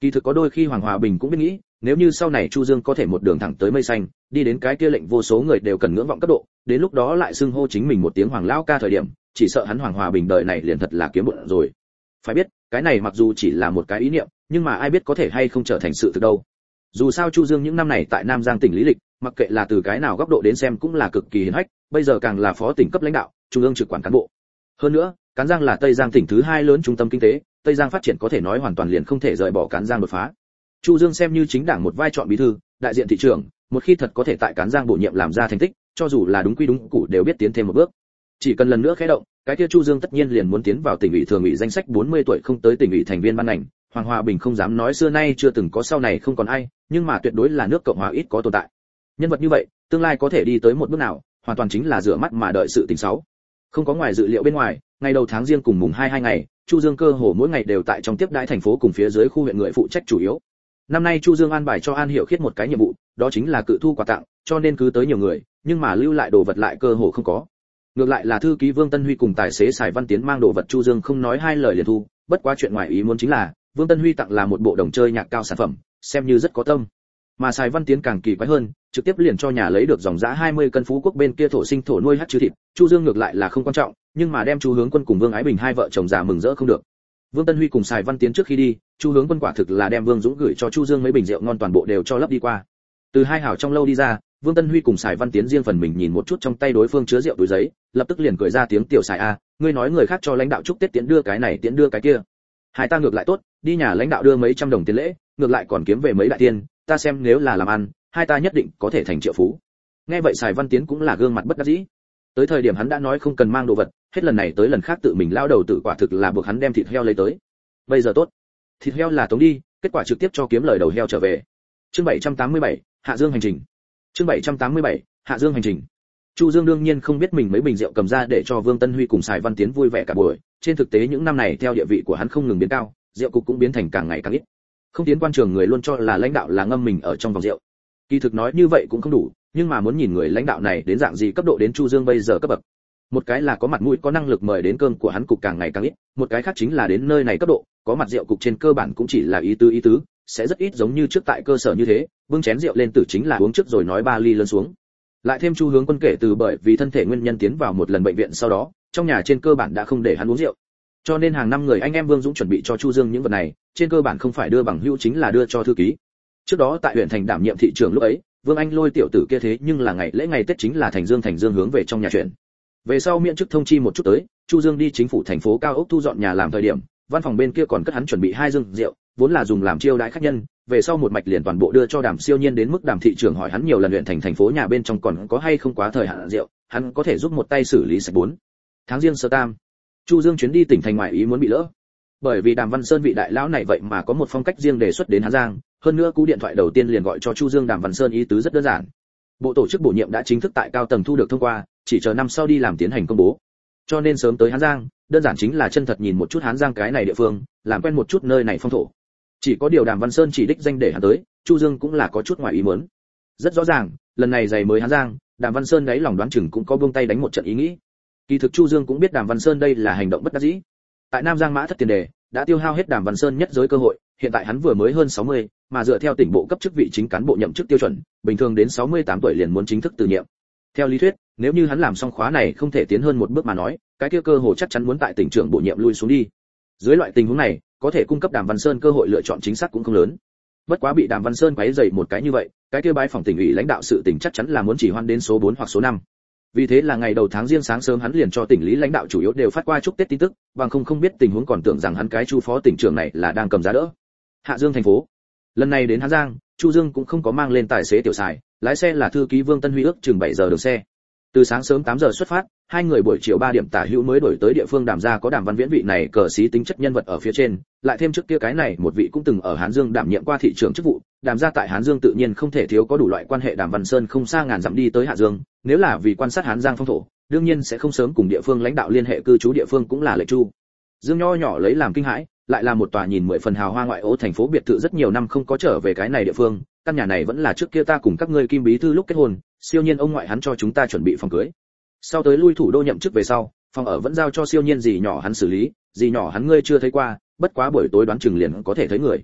Kỳ thực có đôi khi hoàng hòa bình cũng biết nghĩ nếu như sau này chu dương có thể một đường thẳng tới mây xanh, đi đến cái kia lệnh vô số người đều cần ngưỡng vọng cấp độ, đến lúc đó lại xưng hô chính mình một tiếng hoàng lão ca thời điểm, chỉ sợ hắn hoàng hòa bình đời này liền thật là kiếm bụng rồi. Phải biết, cái này mặc dù chỉ là một cái ý niệm, nhưng mà ai biết có thể hay không trở thành sự thực đâu. Dù sao chu dương những năm này tại nam giang tỉnh lý lịch, mặc kệ là từ cái nào góc độ đến xem cũng là cực kỳ hiển hách, bây giờ càng là phó tỉnh cấp lãnh đạo, trung ương trực quản cán bộ. Hơn nữa, cán giang là tây giang tỉnh thứ hai lớn trung tâm kinh tế, tây giang phát triển có thể nói hoàn toàn liền không thể rời bỏ cán giang đột phá chu dương xem như chính đảng một vai chọn bí thư, đại diện thị trường, một khi thật có thể tại cán giang bổ nhiệm làm ra thành tích, cho dù là đúng quy đúng cũ đều biết tiến thêm một bước. Chỉ cần lần nữa khé động, cái kia chu dương tất nhiên liền muốn tiến vào tỉnh ủy thường ủy danh sách 40 tuổi không tới tỉnh ủy thành viên ban ngành. Hoàng hòa bình không dám nói xưa nay chưa từng có sau này không còn ai, nhưng mà tuyệt đối là nước cộng hòa ít có tồn tại. Nhân vật như vậy, tương lai có thể đi tới một bước nào, hoàn toàn chính là rửa mắt mà đợi sự tình xấu. Không có ngoài dự liệu bên ngoài, ngày đầu tháng riêng cùng mùng hai hai ngày, chu dương cơ hồ mỗi ngày đều tại trong tiếp đãi thành phố cùng phía dưới khu huyện người phụ trách chủ yếu năm nay chu dương an bài cho an hiểu khiết một cái nhiệm vụ, đó chính là cự thu quà tặng, cho nên cứ tới nhiều người, nhưng mà lưu lại đồ vật lại cơ hồ không có. Ngược lại là thư ký vương tân huy cùng tài xế sài văn tiến mang đồ vật chu dương không nói hai lời liền thu, bất quá chuyện ngoài ý muốn chính là, vương tân huy tặng là một bộ đồng chơi nhạc cao sản phẩm, xem như rất có tâm. Mà sài văn tiến càng kỳ quái hơn, trực tiếp liền cho nhà lấy được dòng giá 20 cân phú quốc bên kia thổ sinh thổ nuôi hát chư thịt, chu dương ngược lại là không quan trọng, nhưng mà đem chu hướng quân cùng vương ái bình hai vợ chồng già mừng rỡ không được vương tân huy cùng sài văn tiến trước khi đi, chu hướng quân quả thực là đem vương dũng gửi cho chu dương mấy bình rượu ngon toàn bộ đều cho lấp đi qua. Từ hai hảo trong lâu đi ra, vương tân huy cùng sài văn tiến riêng phần mình nhìn một chút trong tay đối phương chứa rượu túi giấy, lập tức liền cười ra tiếng, tiểu sài a, ngươi nói người khác cho lãnh đạo chúc tết tiến đưa cái này tiến đưa cái kia. Hai ta ngược lại tốt, đi nhà lãnh đạo đưa mấy trăm đồng tiền lễ, ngược lại còn kiếm về mấy đại tiên ta xem nếu là làm ăn, hai ta nhất định có thể thành triệu phú. Nghe vậy sài văn tiến cũng là gương mặt bất đắc dĩ. Tới thời điểm hắn đã nói không cần mang đồ vật hết lần này tới lần khác tự mình lao đầu tự quả thực là buộc hắn đem thịt heo lấy tới. Bây giờ tốt. Thịt heo là tống đi kết quả trực tiếp cho kiếm lời đầu heo trở về. Chương 787, hạ dương hành trình. Chương 787, hạ dương hành trình. Chu dương đương nhiên không biết mình mấy bình rượu cầm ra để cho vương tân huy cùng xài văn tiến vui vẻ cả buổi. Trên thực tế những năm này theo địa vị của hắn không ngừng biến cao rượu cục cũng biến thành càng ngày càng ít. Không tiến quan trường người luôn cho là lãnh đạo là ngâm mình ở trong vòng rượu. Kỳ thực nói như vậy cũng không đủ nhưng mà muốn nhìn người lãnh đạo này đến dạng gì cấp độ đến chu dương bây giờ cấp bậc một cái là có mặt mũi, có năng lực mời đến cơm của hắn cục càng ngày càng ít, một cái khác chính là đến nơi này cấp độ, có mặt rượu cục trên cơ bản cũng chỉ là ý tứ ý tứ, sẽ rất ít giống như trước tại cơ sở như thế, bưng chén rượu lên tử chính là uống trước rồi nói ba ly lớn xuống. Lại thêm chu hướng quân kể từ bởi vì thân thể nguyên nhân tiến vào một lần bệnh viện sau đó, trong nhà trên cơ bản đã không để hắn uống rượu. Cho nên hàng năm người anh em vương dũng chuẩn bị cho chu dương những vật này, trên cơ bản không phải đưa bằng hữu chính là đưa cho thư ký. Trước đó tại huyện thành đảm nhiệm thị trường lúc ấy, vương anh lôi tiểu tử kia thế nhưng là ngày lễ ngày tết chính là thành dương thành dương hướng về trong nhà chuyện về sau miễn chức thông chi một chút tới, chu dương đi chính phủ thành phố cao ốc thu dọn nhà làm thời điểm, văn phòng bên kia còn cất hắn chuẩn bị hai dương rượu, vốn là dùng làm chiêu đãi khách nhân, về sau một mạch liền toàn bộ đưa cho đàm siêu nhiên đến mức đàm thị trưởng hỏi hắn nhiều lần luyện thành thành phố nhà bên trong còn có hay không quá thời hạn rượu, hắn có thể giúp một tay xử lý sạch bốn. Tháng riêng sơ tam, chu dương chuyến đi tỉnh thành ngoại ý muốn bị lỡ. Bởi vì đàm văn sơn vị đại lão này vậy mà có một phong cách riêng đề xuất đến hà giang, hơn nữa cú điện thoại đầu tiên liền gọi cho chu dương đàm văn sơn ý tứ rất đơn giản. Bộ tổ chức bổ nhiệm đã chính thức tại cao tầng thu được thông qua chỉ chờ năm sau đi làm tiến hành công bố. Cho nên sớm tới hán giang đơn giản chính là chân thật nhìn một chút hán giang cái này địa phương làm quen một chút nơi này phong thổ. Chỉ có điều đàm văn sơn chỉ đích danh để hắn tới chu dương cũng là có chút ngoài ý muốn. Rất rõ ràng lần này giày mới hán giang đàm văn sơn đấy lòng đoán chừng cũng có buông tay đánh một trận ý nghĩ. Kỳ thực chu dương cũng biết đàm văn sơn đây là hành động bất đắc dĩ. Tại nam giang mã thất tiền đề đã tiêu hao hết đàm văn sơn nhất giới cơ hội hiện tại hắn vừa mới hơn 60, mà dựa theo tỉnh bộ cấp chức vị chính cán bộ nhậm chức tiêu chuẩn bình thường đến 68 tuổi liền muốn chính thức từ nhiệm. Theo lý thuyết nếu như hắn làm xong khóa này không thể tiến hơn một bước mà nói, cái kia cơ hội chắc chắn muốn tại tỉnh trưởng bổ nhiệm lui xuống đi. Dưới loại tình huống này, có thể cung cấp đàm văn sơn cơ hội lựa chọn chính xác cũng không lớn. Bất quá bị đàm văn sơn quấy rầy một cái như vậy, cái kia bái phòng tỉnh ủy lãnh đạo sự tỉnh chắc chắn là muốn chỉ hoan đến số 4 hoặc số 5. vì thế là ngày đầu tháng riêng sáng sớm hắn liền cho tỉnh lý lãnh đạo chủ yếu đều phát qua chúc tết tin tức, bằng không không biết tình huống còn tưởng rằng hắn cái chu phó tỉnh trưởng này là đang cầm giá đỡ. Hạ dương thành phố. Lần này đến hà giang, chu dương cũng không có mang lên tài xế tiểu xài, lái xe là thư ký vương tân huy ước chừng 7 giờ đường xe từ sáng sớm 8 giờ xuất phát, hai người buổi chiều 3 điểm tả hữu mới đổi tới địa phương đàm gia có đàm văn viễn vị này cờ sĩ tính chất nhân vật ở phía trên, lại thêm trước kia cái này một vị cũng từng ở hán dương đảm nhiệm qua thị trường chức vụ, đàm gia tại hán dương tự nhiên không thể thiếu có đủ loại quan hệ đàm văn sơn không xa ngàn dặm đi tới hạ dương, nếu là vì quan sát hán giang phong thổ, đương nhiên sẽ không sớm cùng địa phương lãnh đạo liên hệ cư trú địa phương cũng là lệ chu. Dương nho nhỏ lấy làm kinh hãi, lại là một tòa nhìn mười phần hào hoa ngoại ô thành phố biệt thự rất nhiều năm không có trở về cái này địa phương căn nhà này vẫn là trước kia ta cùng các ngươi kim bí thư lúc kết hôn, siêu nhiên ông ngoại hắn cho chúng ta chuẩn bị phòng cưới. Sau tới lui thủ đô nhậm chức về sau, phòng ở vẫn giao cho siêu nhiên gì nhỏ hắn xử lý, gì nhỏ hắn ngươi chưa thấy qua, bất quá buổi tối đoán chừng liền có thể thấy người.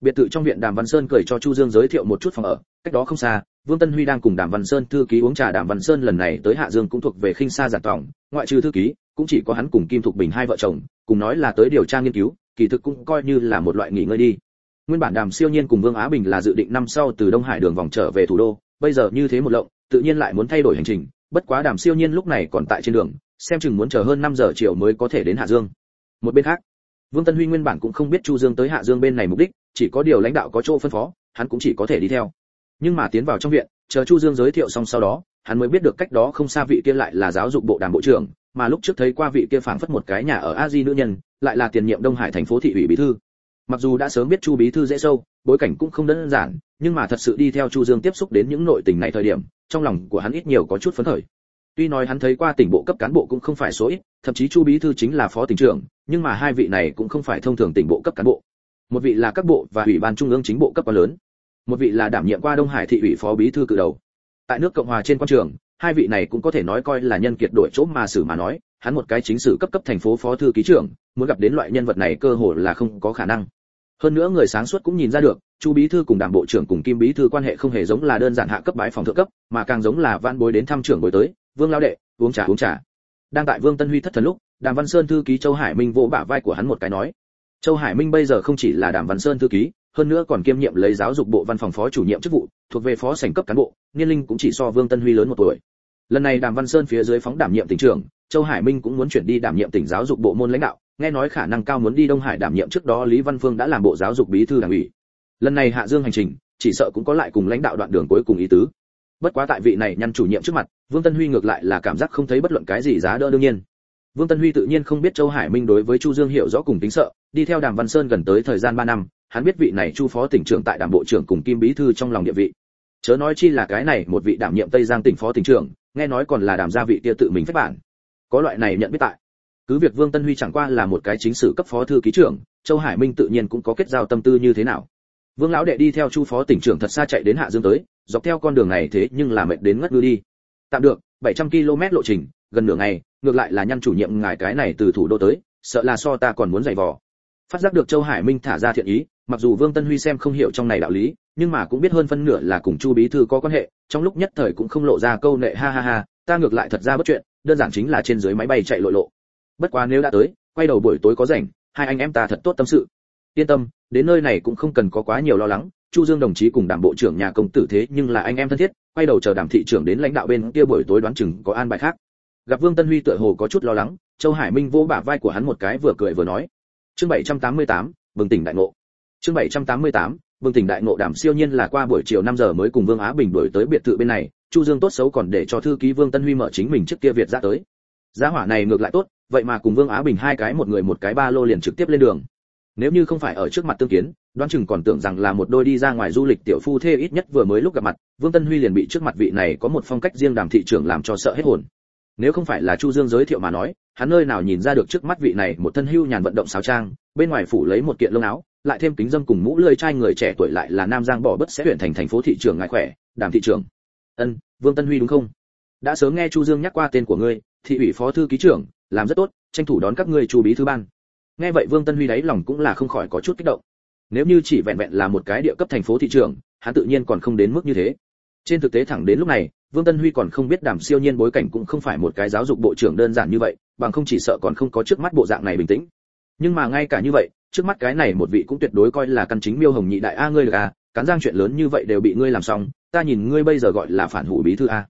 Biệt thự trong viện đàm văn sơn cười cho chu dương giới thiệu một chút phòng ở, cách đó không xa, vương tân huy đang cùng đàm văn sơn thư ký uống trà. Đàm văn sơn lần này tới hạ dương cũng thuộc về khinh xa giản tỏng, ngoại trừ thư ký, cũng chỉ có hắn cùng kim thục bình hai vợ chồng, cùng nói là tới điều tra nghiên cứu, kỳ thực cũng coi như là một loại nghỉ ngơi đi nguyên bản đàm siêu nhiên cùng vương á bình là dự định năm sau từ đông hải đường vòng trở về thủ đô, bây giờ như thế một lộng, tự nhiên lại muốn thay đổi hành trình, bất quá đàm siêu nhiên lúc này còn tại trên đường, xem chừng muốn chờ hơn 5 giờ chiều mới có thể đến hạ dương. Một bên khác, vương tân huy nguyên bản cũng không biết chu dương tới hạ dương bên này mục đích, chỉ có điều lãnh đạo có chỗ phân phó, hắn cũng chỉ có thể đi theo. Nhưng mà tiến vào trong viện, chờ chu dương giới thiệu xong sau đó, hắn mới biết được cách đó không xa vị kia lại là giáo dục bộ đàm bộ trưởng, mà lúc trước thấy qua vị kia phảng phất một cái nhà ở a di nữ nhân, lại là tiền nhiệm đông hải thành phố thị ủy bí thư mặc dù đã sớm biết chu bí thư dễ sâu, bối cảnh cũng không đơn giản, nhưng mà thật sự đi theo chu dương tiếp xúc đến những nội tình này thời điểm, trong lòng của hắn ít nhiều có chút phấn khởi. Tuy nói hắn thấy qua tỉnh bộ cấp cán bộ cũng không phải số ít, thậm chí chu bí thư chính là phó tỉnh trưởng, nhưng mà hai vị này cũng không phải thông thường tỉnh bộ cấp cán bộ. Một vị là các bộ và ủy ban trung ương chính bộ cấp quá lớn, một vị là đảm nhiệm qua đông hải thị ủy phó bí thư cự đầu. Tại nước cộng hòa trên quan trường, hai vị này cũng có thể nói coi là nhân kiệt đổi chỗ mà xử mà nói, hắn một cái chính sử cấp cấp thành phố phó thư ký trưởng, muốn gặp đến loại nhân vật này cơ hội là không có khả năng hơn nữa người sáng suốt cũng nhìn ra được, chu bí thư cùng đảng bộ trưởng cùng kim bí thư quan hệ không hề giống là đơn giản hạ cấp bái phòng thượng cấp, mà càng giống là van bối đến thăm trưởng bối tới, vương lao đệ, uống trà uống trà. Đang tại vương tân huy thất thần lúc, đàm văn sơn thư ký châu hải minh vỗ bả vai của hắn một cái nói, châu hải minh bây giờ không chỉ là đàm văn sơn thư ký, hơn nữa còn kiêm nhiệm lấy giáo dục bộ văn phòng phó chủ nhiệm chức vụ, thuộc về phó sảnh cấp cán bộ, niên linh cũng chỉ so vương tân huy lớn một tuổi. Lần này đàm văn sơn phía dưới phóng đảm nhiệm tỉnh trưởng châu hải minh cũng muốn chuyển đi đảm nhiệm tỉnh giáo dục bộ môn lãnh đạo, nghe nói khả năng cao muốn đi đông hải đảm nhiệm trước đó lý văn phương đã làm bộ giáo dục bí thư đảng ủy. Lần này hạ dương hành trình, chỉ sợ cũng có lại cùng lãnh đạo đoạn đường cuối cùng ý tứ. Bất quá tại vị này nhăn chủ nhiệm trước mặt, vương tân huy ngược lại là cảm giác không thấy bất luận cái gì giá đỡ đương nhiên. Vương tân huy tự nhiên không biết châu hải minh đối với chu dương hiểu rõ cùng tính sợ, đi theo đàm văn sơn gần tới thời gian 3 năm, hắn biết vị này chu phó tỉnh trưởng tại đảng bộ trưởng cùng kim bí thư trong lòng địa vị. Chớ nói chi là cái này một vị đảm nhiệm tây giang tỉnh phó tỉnh trưởng, nghe nói còn là đảm gia vị kia tự mình phép bản có loại này nhận biết tại. Cứ việc vương tân huy chẳng qua là một cái chính sử cấp phó thư ký trưởng, châu hải minh tự nhiên cũng có kết giao tâm tư như thế nào. Vương lão đệ đi theo chu phó tỉnh trưởng thật xa chạy đến hạ dương tới, dọc theo con đường này thế nhưng là mệt đến ngất ngư đi. Tạm được 700 km lộ trình, gần nửa ngày, ngược lại là nhăn chủ nhiệm ngài cái này từ thủ đô tới, sợ là so ta còn muốn giày vò. Phát giác được châu hải minh thả ra thiện ý, mặc dù vương tân huy xem không hiểu trong này đạo lý, nhưng mà cũng biết hơn phân nửa là cùng chu bí thư có quan hệ, trong lúc nhất thời cũng không lộ ra câu nệ ha ha ha, ta ngược lại thật ra bất chuyện đơn giản chính là trên dưới máy bay chạy lội lộ. Bất quá nếu đã tới quay đầu buổi tối có rảnh hai anh em ta thật tốt tâm sự. Yên tâm đến nơi này cũng không cần có quá nhiều lo lắng chu dương đồng chí cùng đảm bộ trưởng nhà công tử thế nhưng là anh em thân thiết quay đầu chờ đảm thị trưởng đến lãnh đạo bên kia buổi tối đoán chừng có an bài khác. Gặp vương tân huy tựa hồ có chút lo lắng châu hải minh vỗ bả vai của hắn một cái vừa cười vừa nói. Chương 788, bừng tỉnh đại ngộ. Chương 788, bừng tỉnh đại ngộ đảm siêu nhiên là qua buổi chiều 5 giờ mới cùng vương á bình đuổi tới biệt thự bên này chu dương tốt xấu còn để cho thư ký vương tân huy mở chính mình trước kia việt ra tới. Giá hỏa này ngược lại tốt, vậy mà cùng vương á bình hai cái một người một cái ba lô liền trực tiếp lên đường. Nếu như không phải ở trước mặt tương kiến, đoán chừng còn tưởng rằng là một đôi đi ra ngoài du lịch tiểu phu thê ít nhất vừa mới lúc gặp mặt, vương tân huy liền bị trước mặt vị này có một phong cách riêng đàm thị Trường làm cho sợ hết hồn. Nếu không phải là chu dương giới thiệu mà nói, hắn nơi nào nhìn ra được trước mắt vị này một thân hưu nhàn vận động sáo trang, bên ngoài phủ lấy một kiện lông áo, lại thêm kính dâm cùng mũ lưỡi trai người trẻ tuổi lại là nam giang bỏ bất sẽ huyện thành thành phố thị trường ngại khỏe, đàm thị Trường ân, vương tân huy đúng không? Đã sớm nghe chu dương nhắc qua tên của ngươi, thị ủy phó thư ký trưởng, làm rất tốt, tranh thủ đón các ngươi chu bí thư ban. Nghe vậy vương tân huy đáy lòng cũng là không khỏi có chút kích động. Nếu như chỉ vẹn vẹn là một cái địa cấp thành phố thị trường, hắn tự nhiên còn không đến mức như thế. Trên thực tế thẳng đến lúc này, vương tân huy còn không biết đàm siêu nhiên bối cảnh cũng không phải một cái giáo dục bộ trưởng đơn giản như vậy, bằng không chỉ sợ còn không có trước mắt bộ dạng này bình tĩnh. Nhưng mà ngay cả như vậy, trước mắt cái này một vị cũng tuyệt đối coi là căn chính miêu hồng nhị đại a ngươi là à? Cán giang chuyện lớn như vậy đều bị ngươi làm xong, ta nhìn ngươi bây giờ gọi là phản hủ bí thư a.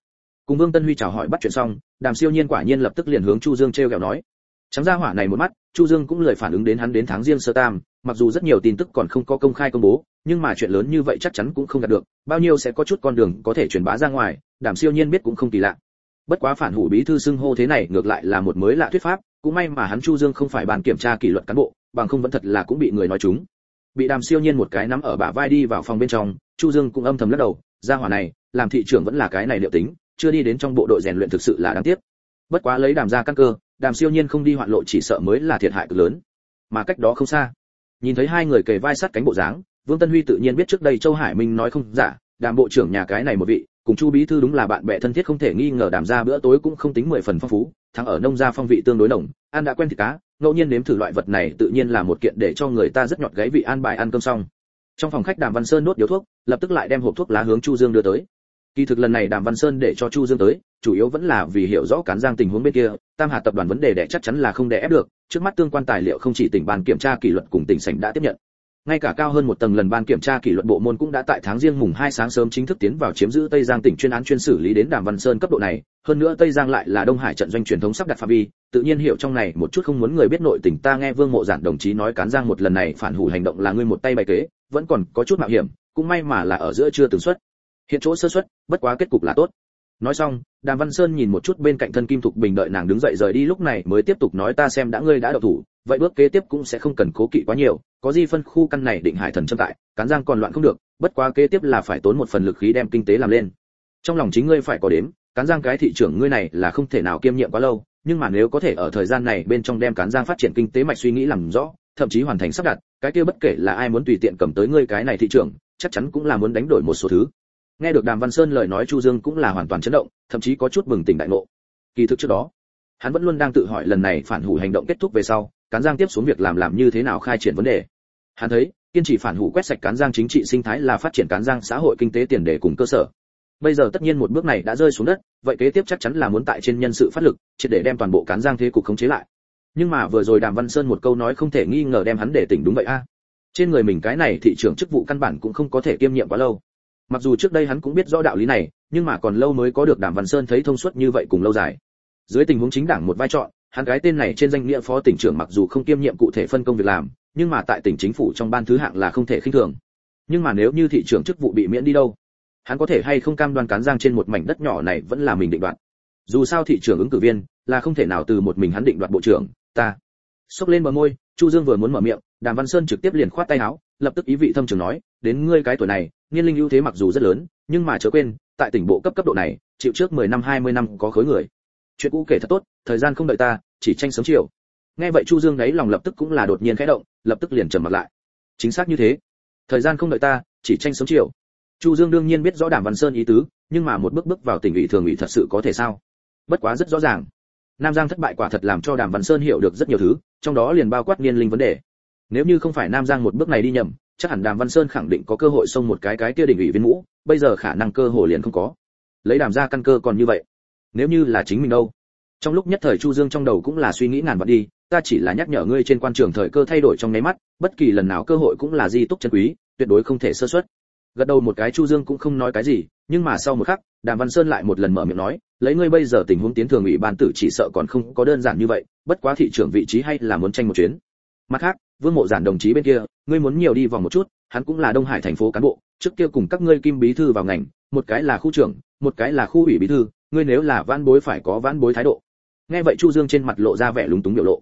Cùng vương tân huy chào hỏi bắt chuyện xong, đàm siêu nhiên quả nhiên lập tức liền hướng chu dương treo kẹo nói. Trắng ra hỏa này một mắt, chu dương cũng lời phản ứng đến hắn đến tháng riêng sơ tam, mặc dù rất nhiều tin tức còn không có công khai công bố, nhưng mà chuyện lớn như vậy chắc chắn cũng không đạt được, bao nhiêu sẽ có chút con đường có thể truyền bá ra ngoài, đàm siêu nhiên biết cũng không kỳ lạ. Bất quá phản hủ bí thư xưng hô thế này ngược lại là một mới lạ thuyết pháp, cũng may mà hắn chu dương không phải bàn kiểm tra kỷ luật cán bộ, bằng không vẫn thật là cũng bị người nói chúng bị đàm siêu nhiên một cái nắm ở bả vai đi vào phòng bên trong, chu dương cũng âm thầm lắc đầu ra hỏa này, làm thị trưởng vẫn là cái này liệu tính, chưa đi đến trong bộ đội rèn luyện thực sự là đáng tiếc. Bất quá lấy đàm ra căn cơ, đàm siêu nhiên không đi hoạn lộ chỉ sợ mới là thiệt hại cực lớn. Mà cách đó không xa, nhìn thấy hai người kề vai sát cánh bộ dáng, vương tân huy tự nhiên biết trước đây châu hải minh nói không giả, đàm bộ trưởng nhà cái này một vị, cùng chu bí thư đúng là bạn bè thân thiết không thể nghi ngờ đàm ra bữa tối cũng không tính mười phần phong phú, thắng ở nông gia phong vị tương đối nồng, ăn đã quen thịt cá ngẫu nhiên nếm thử loại vật này tự nhiên là một kiện để cho người ta rất nhọt gáy vị an bài ăn cơm xong. Trong phòng khách đàm văn sơn nốt điếu thuốc, lập tức lại đem hộp thuốc lá hướng chu dương đưa tới. Kỳ thực lần này đàm văn sơn để cho chu dương tới, chủ yếu vẫn là vì hiểu rõ cán giang tình huống bên kia, tam hà tập đoàn vấn đề đẻ chắc chắn là không đè ép được, trước mắt tương quan tài liệu không chỉ tỉnh ban kiểm tra kỷ luật cùng tỉnh sảnh đã tiếp nhận ngay cả cao hơn một tầng lần ban kiểm tra kỷ luật bộ môn cũng đã tại tháng riêng mùng 2 sáng sớm chính thức tiến vào chiếm giữ tây giang tỉnh chuyên án chuyên xử lý đến đàm văn sơn cấp độ này. Hơn nữa tây giang lại là đông hải trận doanh truyền thống sắp đặt phạm vi. Tự nhiên hiểu trong này một chút không muốn người biết nội tình. Ta nghe vương mộ giản đồng chí nói cán giang một lần này phản hủ hành động là ngươi một tay bày kế, vẫn còn có chút mạo hiểm, cũng may mà là ở giữa chưa từng xuất. Hiện chỗ sơ suất bất quá kết cục là tốt. Nói xong, đàm văn sơn nhìn một chút bên cạnh thân kim thục bình đợi nàng đứng dậy rời đi, lúc này mới tiếp tục nói ta xem đã ngươi đã đậu thủ vậy bước kế tiếp cũng sẽ không cần cố kỵ quá nhiều, có di phân khu căn này định hải thần châm tại, cán giang còn loạn không được, bất quá kế tiếp là phải tốn một phần lực khí đem kinh tế làm lên. Trong lòng chính ngươi phải có đếm, cán giang cái thị trường ngươi này là không thể nào kiêm nhiệm quá lâu, nhưng mà nếu có thể ở thời gian này bên trong đem cán giang phát triển kinh tế mạch suy nghĩ làm rõ, thậm chí hoàn thành sắp đặt, cái kia bất kể là ai muốn tùy tiện cầm tới ngươi cái này thị trường chắc chắn cũng là muốn đánh đổi một số thứ. Nghe được đàm văn sơn lời nói chu dương cũng là hoàn toàn chấn động, thậm chí có chút bừng tỉnh đại ngộ. Kỳ thực trước đó, hắn vẫn luôn đang tự hỏi lần này phản hủ hành động kết thúc về sau cán giang tiếp xuống việc làm làm như thế nào khai triển vấn đề. Hắn thấy, kiên trì phản hủ quét sạch cán giang chính trị sinh thái là phát triển cán giang xã hội kinh tế tiền đề cùng cơ sở. Bây giờ tất nhiên một bước này đã rơi xuống đất, vậy kế tiếp chắc chắn là muốn tại trên nhân sự phát lực, triệt để đem toàn bộ cán giang thế cục khống chế lại. Nhưng mà vừa rồi đàm văn sơn một câu nói không thể nghi ngờ đem hắn để tỉnh đúng vậy a. À. Trên người mình cái này thị trường chức vụ căn bản cũng không có thể kiêm nhiệm quá lâu. Mặc dù trước đây hắn cũng biết rõ đạo lý này, nhưng mà còn lâu mới có được đàm văn sơn thấy thông suốt như vậy cùng lâu dài. Dưới tình huống chính đảng một vai trò hắn cái tên này trên danh nghĩa phó tỉnh trưởng mặc dù không kiêm nhiệm cụ thể phân công việc làm, nhưng mà tại tỉnh chính phủ trong ban thứ hạng là không thể khinh thường. Nhưng mà nếu như thị trưởng chức vụ bị miễn đi đâu, hắn có thể hay không cam đoan cán giang trên một mảnh đất nhỏ này vẫn là mình định đoạt. Dù sao thị trưởng ứng cử viên là không thể nào từ một mình hắn định đoạt bộ trưởng, ta. Xốc lên bờ môi, chu dương vừa muốn mở miệng, đàm văn sơn trực tiếp liền khoát tay áo, lập tức ý vị thâm trường nói, đến ngươi cái tuổi này niên linh ưu thế mặc dù rất lớn, nhưng mà chớ quên, tại tỉnh bộ cấp cấp độ này, chịu trước 10 năm 20 năm có khối người chuyện cũ kể thật tốt, thời gian không đợi ta, chỉ tranh sớm chiều. Nghe vậy chu dương đấy lòng lập tức cũng là đột nhiên khẽ động, lập tức liền trầm mặt lại. Chính xác như thế. Thời gian không đợi ta, chỉ tranh sớm chiều. Chu dương đương nhiên biết rõ đàm văn sơn ý tứ, nhưng mà một bước bước vào tỉnh ủy thường ủy thật sự có thể sao? Bất quá rất rõ ràng. Nam giang thất bại quả thật làm cho đàm văn sơn hiểu được rất nhiều thứ, trong đó liền bao quát niên linh vấn đề. Nếu như không phải nam giang một bước này đi nhầm, chắc hẳn đàm văn sơn khẳng định có cơ hội xông một cái cái kia đỉnh ủy viên mũ bây giờ khả năng cơ hội liền không có. Lấy đàm ra căn cơ còn như vậy nếu như là chính mình đâu. Trong lúc nhất thời chu dương trong đầu cũng là suy nghĩ ngàn vạn đi, ta chỉ là nhắc nhở ngươi trên quan trường thời cơ thay đổi trong nháy mắt, bất kỳ lần nào cơ hội cũng là di túc chân quý, tuyệt đối không thể sơ suất. Gật đầu một cái chu dương cũng không nói cái gì, nhưng mà sau một khắc, đàm văn sơn lại một lần mở miệng nói, lấy ngươi bây giờ tình huống tiến thường ủy ban tử chỉ sợ còn không có đơn giản như vậy, bất quá thị trưởng vị trí hay là muốn tranh một chuyến. Mặt khác, vương mộ giản đồng chí bên kia, ngươi muốn nhiều đi vòng một chút, hắn cũng là đông hải thành phố cán bộ, trước kia cùng các ngươi kim bí thư vào ngành, một cái là khu trưởng, một cái là khu ủy bí thư ngươi nếu là vãn bối phải có vãn bối thái độ. Nghe vậy chu dương trên mặt lộ ra vẻ lúng túng biểu lộ.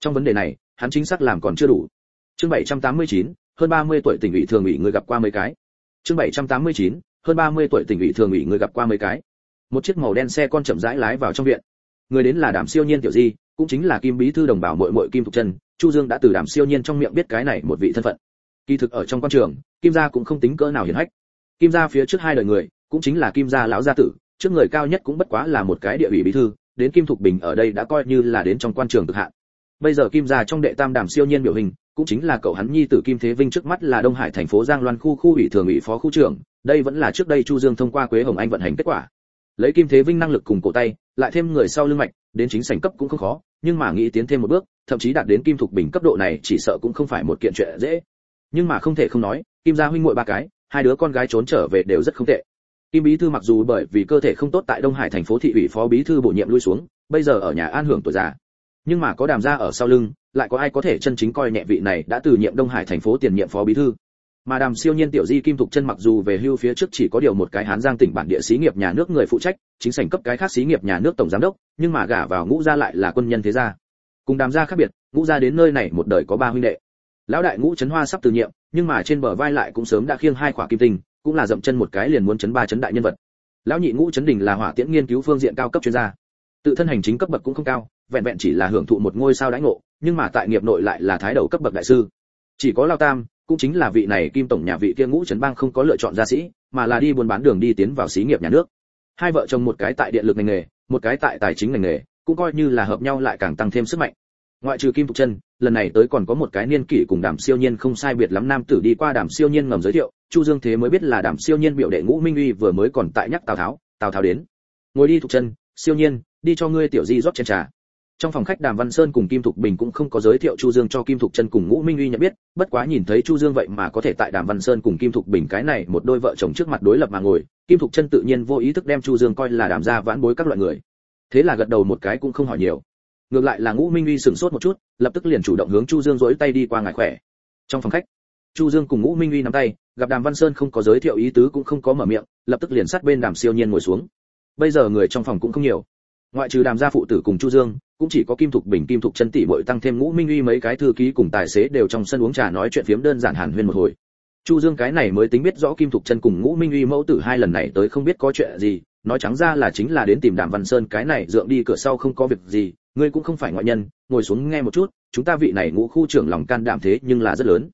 Trong vấn đề này hắn chính xác làm còn chưa đủ. Chương 789, hơn 30 tuổi tỉnh ủy thường ủy người gặp qua mấy cái. Chương 789, hơn 30 tuổi tỉnh ủy thường ủy người gặp qua mấy cái. Một chiếc màu đen xe con chậm rãi lái vào trong viện. Người đến là đàm siêu nhiên tiểu di cũng chính là kim bí thư đồng bảo muội muội kim thục chân chu dương đã từ đàm siêu nhiên trong miệng biết cái này một vị thân phận. Kỳ thực ở trong quan trường kim gia cũng không tính cỡ nào hiển hách. Kim gia phía trước hai đời người cũng chính là kim gia lão gia tử trước người cao nhất cũng bất quá là một cái địa ủy bí thư, đến kim thục bình ở đây đã coi như là đến trong quan trường cực hạn. Bây giờ kim gia trong đệ tam đàm siêu nhiên biểu hình, cũng chính là cậu hắn nhi tử kim thế vinh trước mắt là đông hải thành phố giang loan khu khu ủy thường ủy phó khu trưởng, đây vẫn là trước đây chu dương thông qua quế hồng anh vận hành kết quả. Lấy kim thế vinh năng lực cùng cổ tay, lại thêm người sau lưng mạch, đến chính sảnh cấp cũng không khó, nhưng mà nghĩ tiến thêm một bước, thậm chí đạt đến kim thục bình cấp độ này chỉ sợ cũng không phải một kiện chuyện dễ. Nhưng mà không thể không nói, kim gia huynh muội ba cái, hai đứa con gái trốn trở về đều rất không tệ kim bí thư mặc dù bởi vì cơ thể không tốt tại đông hải thành phố thị ủy phó bí thư bổ nhiệm lui xuống, bây giờ ở nhà an hưởng tuổi già. Nhưng mà có đàm gia ở sau lưng, lại có ai có thể chân chính coi nhẹ vị này đã từ nhiệm đông hải thành phố tiền nhiệm phó bí thư. Mà đàm siêu nhiên tiểu di kim thục chân mặc dù về hưu phía trước chỉ có điều một cái hán giang tỉnh bản địa xí nghiệp nhà nước người phụ trách, chính sảnh cấp cái khác xí nghiệp nhà nước tổng giám đốc, nhưng mà gả vào ngũ gia lại là quân nhân thế gia. Cùng đàm gia khác biệt, ngũ gia đến nơi này một đời có ba huynh đệ. Lão đại ngũ chấn hoa sắp từ nhiệm, nhưng mà trên bờ vai lại cũng sớm đã khiêng hai quả kim tinh cũng là dậm chân một cái liền muốn chấn ba chấn đại nhân vật. Lão nhị ngũ chấn đình là hỏa tiễn nghiên cứu phương diện cao cấp chuyên gia. Tự thân hành chính cấp bậc cũng không cao, vẹn vẹn chỉ là hưởng thụ một ngôi sao đãi ngộ, nhưng mà tại nghiệp nội lại là thái đầu cấp bậc đại sư. Chỉ có lao tam, cũng chính là vị này kim tổng nhà vị kia ngũ trấn bang không có lựa chọn gia sĩ, mà là đi buôn bán đường đi tiến vào xí nghiệp nhà nước. Hai vợ chồng một cái tại điện lực ngành nghề, một cái tại tài chính ngành nghề, cũng coi như là hợp nhau lại càng tăng thêm sức mạnh ngoại trừ kim thục chân lần này tới còn có một cái niên kỷ cùng đàm siêu nhiên không sai biệt lắm nam tử đi qua đàm siêu nhiên ngầm giới thiệu, chu dương thế mới biết là đàm siêu nhiên biểu đệ ngũ minh uy vừa mới còn tại nhắc tào tháo tào tháo đến. Ngồi đi thục chân siêu nhiên, đi cho ngươi tiểu di rót chén trà. Trong phòng khách đàm văn sơn cùng kim thục bình cũng không có giới thiệu chu dương cho kim thục chân cùng ngũ minh uy nhận biết, bất quá nhìn thấy chu dương vậy mà có thể tại đàm văn sơn cùng kim thục bình cái này một đôi vợ chồng trước mặt đối lập mà ngồi, kim thục chân tự nhiên vô ý thức đem chu dương coi là đàm gia vãn bối các loại người. Thế là gật đầu một cái cũng không hỏi nhiều ngược lại là ngũ minh uy sửng sốt một chút, lập tức liền chủ động hướng chu dương dỗi tay đi qua ngài khỏe. Trong phòng khách, chu dương cùng ngũ minh uy nắm tay, gặp đàm văn sơn không có giới thiệu ý tứ cũng không có mở miệng, lập tức liền sát bên đàm siêu nhiên ngồi xuống. Bây giờ người trong phòng cũng không nhiều. Ngoại trừ đàm gia phụ tử cùng chu dương, cũng chỉ có kim thục bình, kim thục chân tỷ bội tăng thêm ngũ minh uy mấy cái thư ký cùng tài xế đều trong sân uống trà nói chuyện phiếm đơn giản hàn huyên một hồi. Chu dương cái này mới tính biết rõ kim thục chân cùng ngũ minh uy mẫu tử hai lần này tới không biết có chuyện gì nói trắng ra là chính là đến tìm đàm văn sơn cái này, dượng đi cửa sau không có việc gì, ngươi cũng không phải ngoại nhân, ngồi xuống nghe một chút, chúng ta vị này ngũ khu trưởng lòng can đảm thế nhưng là rất lớn.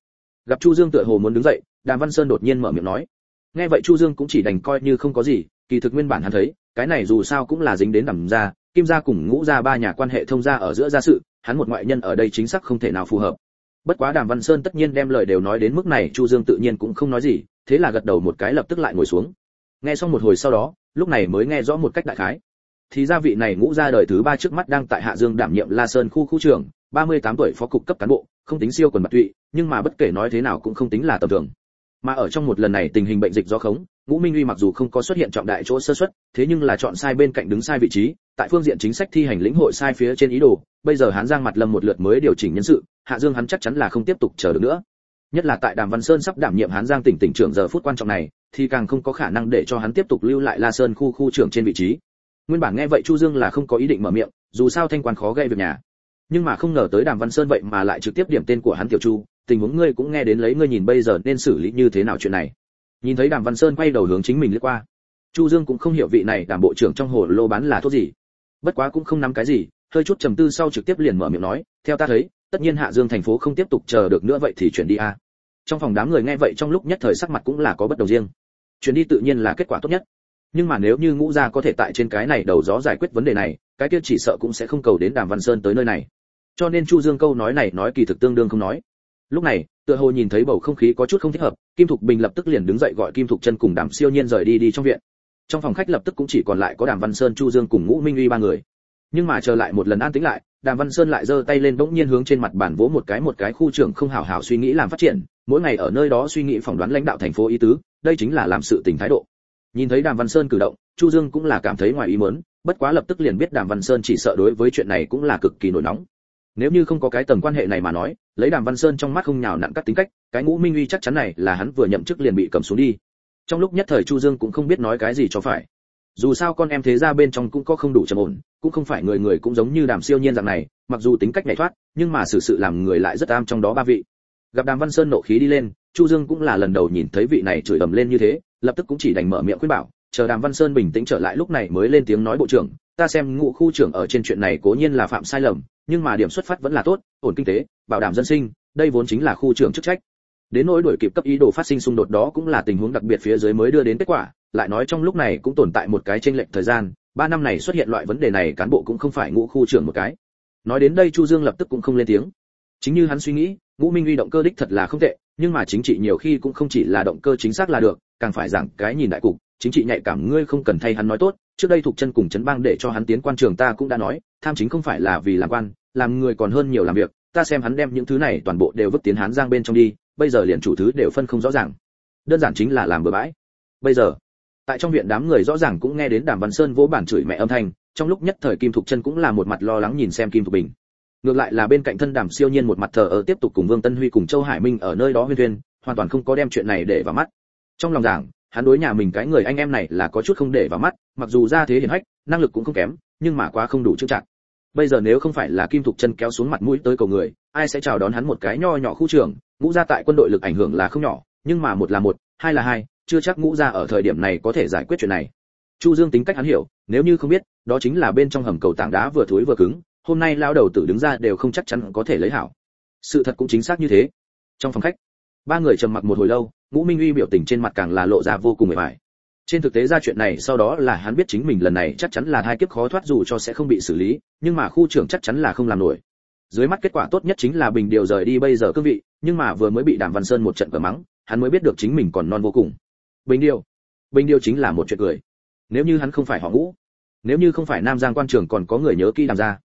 Gặp chu dương tựa hồ muốn đứng dậy, đàm văn sơn đột nhiên mở miệng nói. Nghe vậy chu dương cũng chỉ đành coi như không có gì, kỳ thực nguyên bản hắn thấy, cái này dù sao cũng là dính đến đàm gia, kim gia cùng ngũ gia ba nhà quan hệ thông gia ở giữa gia sự, hắn một ngoại nhân ở đây chính xác không thể nào phù hợp. Bất quá đàm văn sơn tất nhiên đem lời đều nói đến mức này, chu dương tự nhiên cũng không nói gì, thế là gật đầu một cái lập tức lại ngồi xuống. Nghe xong một hồi sau đó lúc này mới nghe rõ một cách đại khái. Thì gia vị này ngũ gia đời thứ ba trước mắt đang tại hạ dương đảm nhiệm la sơn khu khu trưởng 38 tuổi phó cục cấp cán bộ, không tính siêu quần bạc tụy, nhưng mà bất kể nói thế nào cũng không tính là tầm thường. Mà ở trong một lần này tình hình bệnh dịch do khống, ngũ minh uy mặc dù không có xuất hiện trọng đại chỗ sơ suất, thế nhưng là chọn sai bên cạnh đứng sai vị trí, tại phương diện chính sách thi hành lĩnh hội sai phía trên ý đồ, bây giờ hắn giang mặt lâm một lượt mới điều chỉnh nhân sự, hạ dương hắn chắc chắn là không tiếp tục chờ được nữa nhất là tại đàm văn sơn sắp đảm nhiệm hán giang tỉnh tỉnh trưởng giờ phút quan trọng này, thì càng không có khả năng để cho hắn tiếp tục lưu lại la sơn khu khu trưởng trên vị trí. Nguyên bản nghe vậy chu dương là không có ý định mở miệng, dù sao thanh quan khó gây việc nhà. Nhưng mà không ngờ tới đàm văn sơn vậy mà lại trực tiếp điểm tên của hắn tiểu chu, tình huống ngươi cũng nghe đến lấy ngươi nhìn bây giờ nên xử lý như thế nào chuyện này. Nhìn thấy đàm văn sơn quay đầu hướng chính mình lướt qua, chu dương cũng không hiểu vị này đàm bộ trưởng trong hồ lô bán là thuốc gì. Bất quá cũng không nắm cái gì, hơi chút trầm tư sau trực tiếp liền mở miệng nói, theo ta thấy tất nhiên hạ dương thành phố không tiếp tục chờ được nữa vậy thì chuyển đi a. Trong phòng đám người nghe vậy trong lúc nhất thời sắc mặt cũng là có bất đồng riêng. Chuyển đi tự nhiên là kết quả tốt nhất. Nhưng mà nếu như ngũ gia có thể tại trên cái này đầu gió giải quyết vấn đề này, cái kia chỉ sợ cũng sẽ không cầu đến đàm văn sơn tới nơi này. Cho nên chu dương câu nói này nói kỳ thực tương đương không nói. Lúc này, tựa hồ nhìn thấy bầu không khí có chút không thích hợp, kim thục bình lập tức liền đứng dậy gọi kim thục chân cùng đàm siêu nhiên rời đi đi trong viện. Trong phòng khách lập tức cũng chỉ còn lại có đàm văn sơn, chu dương cùng ngũ minh uy ba người. Nhưng mà chờ lại một lần an tĩnh lại đàm văn sơn lại giơ tay lên bỗng nhiên hướng trên mặt bàn vỗ một cái một cái khu trưởng không hảo hảo suy nghĩ làm phát triển, mỗi ngày ở nơi đó suy nghĩ phỏng đoán lãnh đạo thành phố ý tứ, đây chính là làm sự tình thái độ. Nhìn thấy đàm văn sơn cử động, chu dương cũng là cảm thấy ngoài ý muốn, bất quá lập tức liền biết đàm văn sơn chỉ sợ đối với chuyện này cũng là cực kỳ nổi nóng. Nếu như không có cái tầng quan hệ này mà nói, lấy đàm văn sơn trong mắt không nhào nặn các tính cách, cái ngũ minh uy chắc chắn này là hắn vừa nhậm chức liền bị cầm xuống đi. Trong lúc nhất thời chu dương cũng không biết nói cái gì cho phải. Dù sao con em thế gia bên trong cũng có không đủ trầm ổn cũng không phải người người cũng giống như đàm siêu nhiên dạng này mặc dù tính cách nhảy thoát nhưng mà xử sự, sự làm người lại rất am trong đó ba vị. Gặp đàm văn sơn nộ khí đi lên chu dương cũng là lần đầu nhìn thấy vị này chửi ầm lên như thế lập tức cũng chỉ đành mở miệng khuyên bảo chờ đàm văn sơn bình tĩnh trở lại lúc này mới lên tiếng nói bộ trưởng ta xem ngụ khu trưởng ở trên chuyện này cố nhiên là phạm sai lầm nhưng mà điểm xuất phát vẫn là tốt ổn kinh tế bảo đảm dân sinh đây vốn chính là khu trưởng chức trách. Đến nỗi đuổi kịp cấp ý đồ phát sinh xung đột đó cũng là tình huống đặc biệt phía dưới mới đưa đến kết quả lại nói trong lúc này cũng tồn tại một cái chênh lệch thời gian ba năm này xuất hiện loại vấn đề này, cán bộ cũng không phải ngũ khu trưởng một cái. Nói đến đây chu dương lập tức cũng không lên tiếng. Chính như hắn suy nghĩ, ngũ minh uy động cơ đích thật là không tệ, nhưng mà chính trị nhiều khi cũng không chỉ là động cơ chính xác là được, càng phải giảng cái nhìn đại cục, chính trị nhạy cảm ngươi không cần thay hắn nói tốt. Trước đây thuộc chân cùng chấn bang để cho hắn tiến quan trường ta cũng đã nói, tham chính không phải là vì làm quan, làm người còn hơn nhiều làm việc, ta xem hắn đem những thứ này toàn bộ đều vứt tiến hắn giang bên trong đi, bây giờ liền chủ thứ đều phân không rõ ràng. Đơn giản chính là làm bừa bãi. Bây giờ tại trong viện đám người rõ ràng cũng nghe đến đàm văn sơn vỗ bản chửi mẹ âm thanh, trong lúc nhất thời kim thục chân cũng là một mặt lo lắng nhìn xem kim thục bình. Ngược lại là bên cạnh thân đàm siêu nhiên một mặt thờ ở tiếp tục cùng vương tân huy cùng châu hải minh ở nơi đó huyên thuyên, hoàn toàn không có đem chuyện này để vào mắt. Trong lòng giảng, hắn đối nhà mình cái người anh em này là có chút không để vào mắt, mặc dù ra thế hiển hách, năng lực cũng không kém, nhưng mà quá không đủ trưng trạng bây giờ nếu không phải là kim thục chân kéo xuống mặt mũi tới cầu người, ai sẽ chào đón hắn một cái nho nhỏ khu trưởng ngũ gia tại quân đội lực ảnh hưởng là không nhỏ, nhưng mà một là một, hai là hai chưa chắc ngũ gia ở thời điểm này có thể giải quyết chuyện này. Chu dương tính cách hắn hiểu, nếu như không biết, đó chính là bên trong hầm cầu tảng đá vừa thối vừa cứng, hôm nay lao đầu tử đứng ra đều không chắc chắn có thể lấy hảo. Sự thật cũng chính xác như thế. Trong phòng khách, ba người trầm mặc một hồi lâu, ngũ minh uy biểu tình trên mặt càng là lộ ra vô cùng mệt mỏi. Trên thực tế ra chuyện này sau đó là hắn biết chính mình lần này chắc chắn là hai kiếp khó thoát dù cho sẽ không bị xử lý, nhưng mà khu trưởng chắc chắn là không làm nổi. Dưới mắt kết quả tốt nhất chính là bình điều rời đi bây giờ cương vị, nhưng mà vừa mới bị đàm văn sơn một trận cờ mắng, hắn mới biết được chính mình còn non vô cùng bình điều. Bình điều chính là một chuyện cười. Nếu như hắn không phải họ ngũ, nếu như không phải nam giang quan trường còn có người nhớ kỹ đàm ra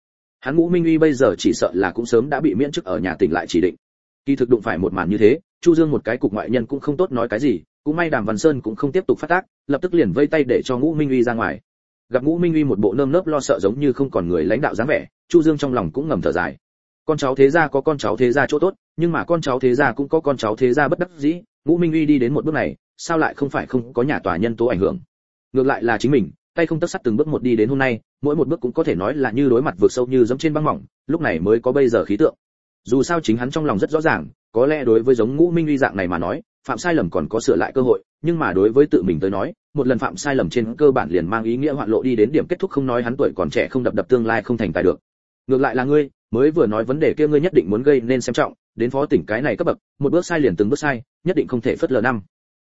hắn ngũ minh uy bây giờ chỉ sợ là cũng sớm đã bị miễn chức ở nhà tỉnh lại chỉ định. Kỳ thực đụng phải một màn như thế, chu dương một cái cục ngoại nhân cũng không tốt nói cái gì, cũng may đàm văn sơn cũng không tiếp tục phát tác, lập tức liền vây tay để cho ngũ minh uy ra ngoài. Gặp ngũ minh uy một bộ nơm nớp lo sợ giống như không còn người lãnh đạo dáng vẻ, chu dương trong lòng cũng ngầm thở dài. Con cháu thế gia có con cháu thế gia chỗ tốt, nhưng mà con cháu thế gia cũng có con cháu thế gia bất đắc dĩ, ngũ minh uy đi đến một bước này sao lại không phải không có nhà tòa nhân tố ảnh hưởng? Ngược lại là chính mình, tay không tất sắt từng bước một đi đến hôm nay, mỗi một bước cũng có thể nói là như đối mặt vượt sâu như dẫm trên băng mỏng, lúc này mới có bây giờ khí tượng. Dù sao chính hắn trong lòng rất rõ ràng, có lẽ đối với giống ngũ minh uy dạng này mà nói, phạm sai lầm còn có sửa lại cơ hội, nhưng mà đối với tự mình tới nói, một lần phạm sai lầm trên cơ bản liền mang ý nghĩa hoạn lộ đi đến điểm kết thúc không nói hắn tuổi còn trẻ không đập đập tương lai không thành tài được. Ngược lại là ngươi, mới vừa nói vấn đề kia ngươi nhất định muốn gây nên xem trọng, đến phó tỉnh cái này cấp bậc, một bước sai liền từng bước sai, nhất định không thể phất lờ năm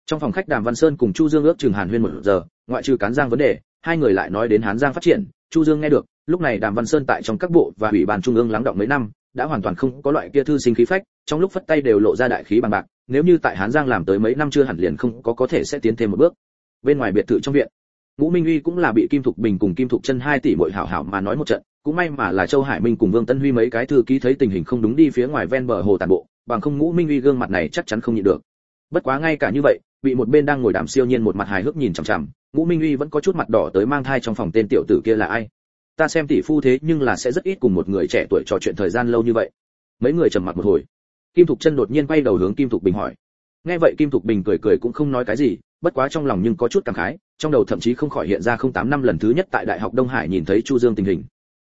trong phòng khách đàm văn sơn cùng chu dương ước chừng hàn huyên một giờ, ngoại trừ cán giang vấn đề, hai người lại nói đến hán giang phát triển. Chu dương nghe được, lúc này đàm văn sơn tại trong các bộ và ủy ban trung ương lắng động mấy năm, đã hoàn toàn không có loại kia thư sinh khí phách, trong lúc phất tay đều lộ ra đại khí bằng bạc, nếu như tại hán giang làm tới mấy năm chưa hẳn liền không có có thể sẽ tiến thêm một bước. Bên ngoài biệt thự trong viện, ngũ minh uy cũng là bị kim thục bình cùng kim thục chân hai tỷ muội hảo hảo mà nói một trận, cũng may mà là châu hải minh cùng vương tân huy mấy cái thư ký thấy tình hình không đúng đi phía ngoài ven bờ hồ tàn bộ, bằng không ngũ minh uy gương mặt này chắc chắn không nhịn được. Bất quá ngay cả như vậy bị một bên đang ngồi đàm siêu nhiên một mặt hài hước nhìn chằm chằm, ngũ minh uy vẫn có chút mặt đỏ tới mang thai trong phòng tên tiểu tử kia là ai? Ta xem tỷ phu thế nhưng là sẽ rất ít cùng một người trẻ tuổi trò chuyện thời gian lâu như vậy. Mấy người trầm mặc một hồi. Kim thục chân đột nhiên quay đầu hướng kim thục bình hỏi. Nghe vậy kim thục bình cười cười cũng không nói cái gì, bất quá trong lòng nhưng có chút cảm khái, trong đầu thậm chí không khỏi hiện ra không tám năm lần thứ nhất tại đại học đông hải nhìn thấy chu dương tình hình.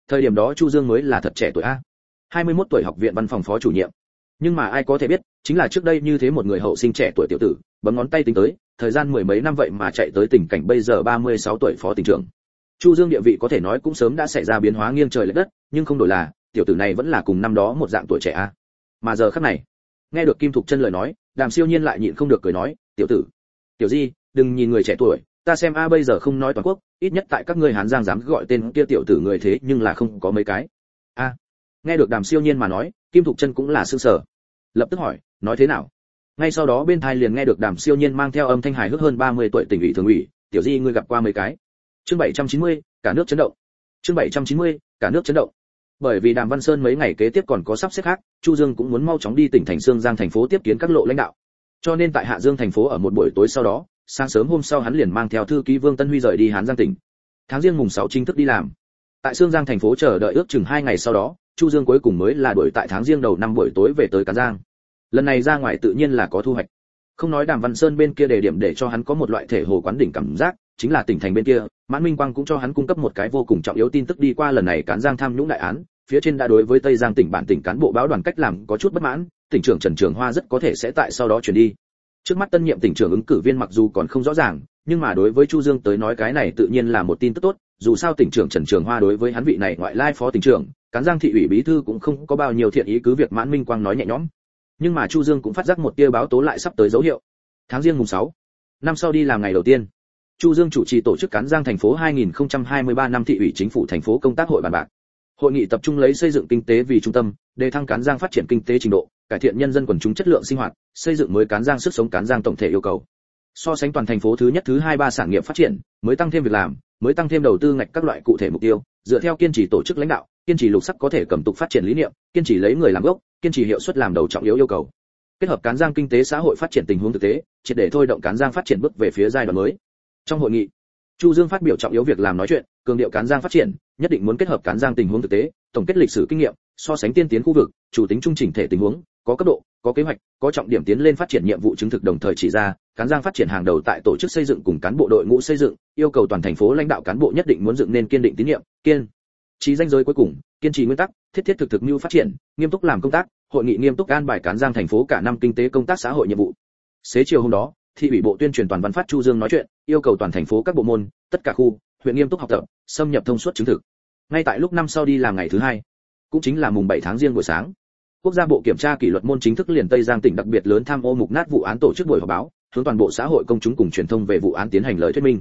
Thời điểm đó chu dương mới là thật trẻ tuổi a. 21 tuổi học viện văn phòng phó chủ nhiệm nhưng mà ai có thể biết, chính là trước đây như thế một người hậu sinh trẻ tuổi tiểu tử, bấm ngón tay tính tới, thời gian mười mấy năm vậy mà chạy tới tình cảnh bây giờ 36 tuổi phó tỉnh trưởng. Chu dương địa vị có thể nói cũng sớm đã xảy ra biến hóa nghiêng trời lệch đất, nhưng không đổi là, tiểu tử này vẫn là cùng năm đó một dạng tuổi trẻ a. Mà giờ khắc này, nghe được kim thục chân lời nói, đàm siêu nhiên lại nhịn không được cười nói, tiểu tử, tiểu di, đừng nhìn người trẻ tuổi, ta xem a bây giờ không nói toàn quốc, ít nhất tại các ngươi hán giang dám gọi tên kia tiểu tử người thế nhưng là không có mấy cái. A. Nghe được đàm siêu nhiên mà nói kim thục chân cũng là sương sở lập tức hỏi nói thế nào? Ngay sau đó bên thai liền nghe được đàm siêu nhiên mang theo âm thanh hài hước hơn 30 tuổi tỉnh ủy thường ủy tiểu di ngươi gặp qua mấy cái? Chương 790, cả nước chấn động. Chương 790, cả nước chấn động. Bởi vì đàm văn sơn mấy ngày kế tiếp còn có sắp xếp khác chu dương cũng muốn mau chóng đi tỉnh thành sương giang thành phố tiếp kiến các lộ lãnh đạo. Cho nên tại hạ dương thành phố ở một buổi tối sau đó sáng sớm hôm sau hắn liền mang theo thư ký vương tân huy rời đi hán giang tỉnh. Tháng riêng mùng 6 chính thức đi làm. Tại sương giang thành phố chờ đợi ước chừng hai ngày sau đó chu dương cuối cùng mới là đuổi tại tháng riêng đầu năm buổi tối về tới cán giang. Lần này ra ngoài tự nhiên là có thu hoạch. Không nói đàm văn sơn bên kia đề điểm để cho hắn có một loại thể hồ quán đỉnh cảm giác, chính là tỉnh thành bên kia, mãn minh quang cũng cho hắn cung cấp một cái vô cùng trọng yếu tin tức đi qua lần này cán giang tham nhũng đại án, phía trên đã đối với tây giang tỉnh bản tỉnh cán bộ báo đoàn cách làm có chút bất mãn, tỉnh trưởng trần trường hoa rất có thể sẽ tại sau đó chuyển đi. Trước mắt tân nhiệm tỉnh trưởng ứng cử viên mặc dù còn không rõ ràng, nhưng mà đối với chu dương tới nói cái này tự nhiên là một tin tức tốt, dù sao tỉnh trưởng trần trường hoa đối với hắn vị này ngoại lai phó tỉnh trưởng cán giang thị ủy bí thư cũng không có bao nhiêu thiện ý cứ việc mãn minh quang nói nhẹ nhõm. Nhưng mà chu dương cũng phát giác một tia báo tố lại sắp tới dấu hiệu. Tháng riêng mùng 6. năm sau đi làm ngày đầu tiên, chu dương chủ trì tổ chức cán giang thành phố 2023 năm thị ủy chính phủ thành phố công tác hội bàn bạc. Hội nghị tập trung lấy xây dựng kinh tế vì trung tâm, đề thăng cán giang phát triển kinh tế trình độ, cải thiện nhân dân quần chúng chất lượng sinh hoạt, xây dựng mới cán giang sức sống cán giang tổng thể yêu cầu. So sánh toàn thành phố thứ nhất, thứ hai, ba sản nghiệp phát triển, mới tăng thêm việc làm, mới tăng thêm đầu tư ngạch các loại cụ thể mục tiêu, dựa theo kiên trì tổ chức lãnh đạo kiên trì lục sắc có thể cầm tục phát triển lý niệm, kiên trì lấy người làm gốc, kiên trì hiệu suất làm đầu trọng yếu yêu cầu. Kết hợp cán giang kinh tế xã hội phát triển tình huống thực tế, triệt để thôi động cán giang phát triển bước về phía giai đoạn mới. Trong hội nghị, chu dương phát biểu trọng yếu việc làm nói chuyện, cường điệu cán giang phát triển, nhất định muốn kết hợp cán giang tình huống thực tế, tổng kết lịch sử kinh nghiệm, so sánh tiên tiến khu vực, chủ tính trung chỉnh thể tình huống, có cấp độ, có kế hoạch, có trọng điểm tiến lên phát triển nhiệm vụ chứng thực đồng thời chỉ ra, cán giang phát triển hàng đầu tại tổ chức xây dựng cùng cán bộ đội ngũ xây dựng, yêu cầu toàn thành phố lãnh đạo cán bộ nhất định muốn dựng nên kiên định tín nhiệm, kiên trí danh giới cuối cùng, kiên trì nguyên tắc, thiết thiết thực thực mưu phát triển, nghiêm túc làm công tác, hội nghị nghiêm túc an bài cán giang thành phố cả năm kinh tế công tác xã hội nhiệm vụ. Xế chiều hôm đó, thị ủy bộ tuyên truyền toàn văn phát chu dương nói chuyện, yêu cầu toàn thành phố các bộ môn, tất cả khu, huyện nghiêm túc học tập, xâm nhập thông suốt chứng thực. Ngay tại lúc năm sau đi làm ngày thứ hai, cũng chính là mùng 7 tháng riêng buổi sáng, quốc gia bộ kiểm tra kỷ luật môn chính thức liền tây giang tỉnh đặc biệt lớn tham ô mục nát vụ án tổ chức buổi họp báo, hướng toàn bộ xã hội công chúng cùng truyền thông về vụ án tiến hành lời thuyết minh.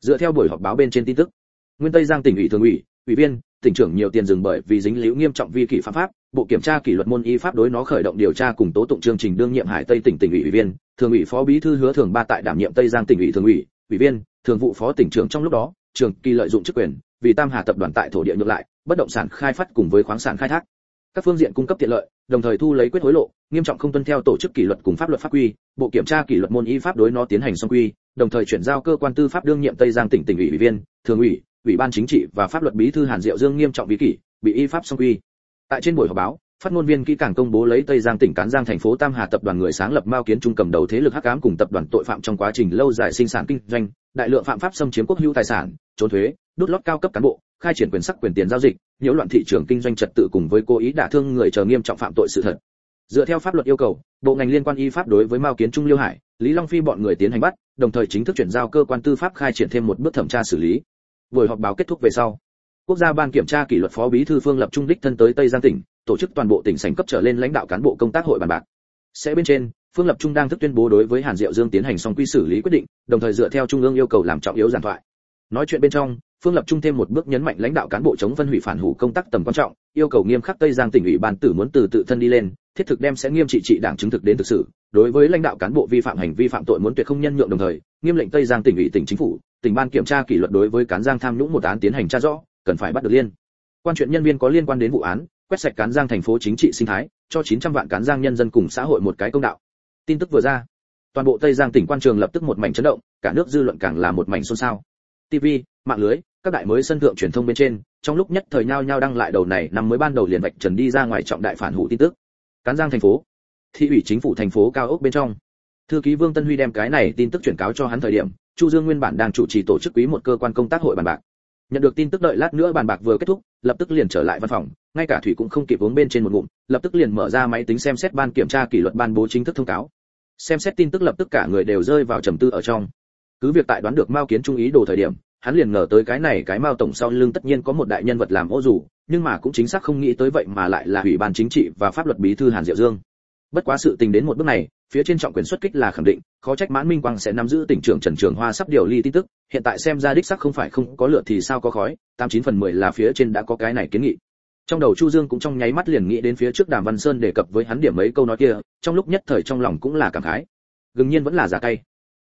Dựa theo buổi họp báo bên trên tin tức, nguyên tây giang tỉnh ủy thường ủy ủy viên tỉnh trưởng nhiều tiền dừng bởi vì dính liễu nghiêm trọng vi kỷ phạm pháp, bộ kiểm tra kỷ luật môn y pháp đối nó khởi động điều tra cùng tố tụng chương trình đương nhiệm hải tây tỉnh tỉnh ủy ủy viên, thường ủy phó bí thư hứa thường ba tại đảm nhiệm tây giang tỉnh ủy thường ủy ủy viên, thường vụ phó tỉnh trưởng trong lúc đó, trường kỳ lợi dụng chức quyền, vì tam hà tập đoàn tại thổ địa ngược lại, bất động sản khai phát cùng với khoáng sản khai thác. Các phương diện cung cấp tiện lợi, đồng thời thu lấy quyết hối lộ, nghiêm trọng không tuân theo tổ chức kỷ luật cùng pháp luật pháp quy, bộ kiểm tra kỷ luật môn y pháp đối nó tiến hành song quy, đồng thời chuyển giao cơ quan tư pháp đương nhiệm tây giang tỉnh tỉnh ủy ủy viên, thường ủy ủy ban chính trị và pháp luật bí thư hàn diệu dương nghiêm trọng bí kỷ, bị y pháp song quy. Tại trên buổi họp báo, phát ngôn viên kỹ càng công bố lấy tây giang tỉnh cán giang thành phố tam hà tập đoàn người sáng lập mao kiến trung cầm đầu thế lực hắc ám cùng tập đoàn tội phạm trong quá trình lâu dài sinh sản kinh doanh, đại lượng phạm pháp xâm chiếm quốc hữu tài sản, trốn thuế, đốt lót cao cấp cán bộ, khai triển quyền sắc quyền tiền giao dịch, nhiễu loạn thị trường kinh doanh trật tự cùng với cố ý đả thương người chờ nghiêm trọng phạm tội sự thật. Dựa theo pháp luật yêu cầu, bộ ngành liên quan y pháp đối với mao kiến trung liêu hải, lý long phi bọn người tiến hành bắt, đồng thời chính thức chuyển giao cơ quan tư pháp khai triển thêm một bước thẩm tra xử lý buổi họp báo kết thúc về sau, quốc gia ban kiểm tra kỷ luật phó bí thư phương lập trung đích thân tới tây giang tỉnh, tổ chức toàn bộ tỉnh sành cấp trở lên lãnh đạo cán bộ công tác hội bàn bạc. Sẽ bên trên, phương lập trung đang thức tuyên bố đối với hàn diệu dương tiến hành xong quy xử lý quyết định, đồng thời dựa theo trung ương yêu cầu làm trọng yếu giản thoại. Nói chuyện bên trong, phương lập trung thêm một bước nhấn mạnh lãnh đạo cán bộ chống phân hủy phản hủ công tác tầm quan trọng, yêu cầu nghiêm khắc tây giang tỉnh ủy ban tử muốn từ tự thân đi lên thiết thực đem sẽ nghiêm trị trị đảng chứng thực đến thực sự, đối với lãnh đạo cán bộ vi phạm hành vi phạm tội muốn tuyệt không nhân nhượng đồng thời, nghiêm lệnh tây giang tỉnh ủy, tỉnh chính phủ, tỉnh ban kiểm tra kỷ luật đối với cán giang tham nhũng một án tiến hành tra rõ, cần phải bắt được liên. Quan chuyện nhân viên có liên quan đến vụ án, quét sạch cán giang thành phố chính trị sinh thái, cho 900 vạn cán giang nhân dân cùng xã hội một cái công đạo. Tin tức vừa ra, toàn bộ tây giang tỉnh quan trường lập tức một mảnh chấn động, cả nước dư luận càng là một mảnh xôn xao. Tv mạng lưới, các đại mới sân thượng truyền thông bên trên, trong lúc nhất thời nhao nhao đăng lại đầu này, năm mới ban đầu liền vạch trần đi ra ngoài trọng đại phản hủ tin tức cán giang thành phố, thị ủy chính phủ thành phố cao ốc bên trong. Thư ký vương tân huy đem cái này tin tức chuyển cáo cho hắn thời điểm, chu dương nguyên bản đang chủ trì tổ chức quý một cơ quan công tác hội bàn bạc. Nhận được tin tức đợi lát nữa bàn bạc vừa kết thúc, lập tức liền trở lại văn phòng, ngay cả thủy cũng không kịp uống bên trên một ngụm, lập tức liền mở ra máy tính xem xét ban kiểm tra kỷ luật ban bố chính thức thông cáo. Xem xét tin tức lập tức cả người đều rơi vào trầm tư ở trong. Cứ việc tại đoán được mao kiến trung ý đồ thời điểm hắn liền ngờ tới cái này cái mao tổng sau lưng tất nhiên có một đại nhân vật làm ô dù, nhưng mà cũng chính xác không nghĩ tới vậy mà lại là ủy ban chính trị và pháp luật bí thư hàn diệu dương. Bất quá sự tình đến một bước này, phía trên trọng quyền xuất kích là khẳng định, khó trách mãn minh quang sẽ nắm giữ tỉnh trưởng trần trường hoa sắp điều ly tin tức, hiện tại xem ra đích xác không phải không có lựa thì sao có khói, tám chín phần mười là phía trên đã có cái này kiến nghị. Trong đầu chu dương cũng trong nháy mắt liền nghĩ đến phía trước đàm văn sơn đề cập với hắn điểm mấy câu nói kia, trong lúc nhất thời trong lòng cũng là cảm khái. Gừng nhiên vẫn là giả cay.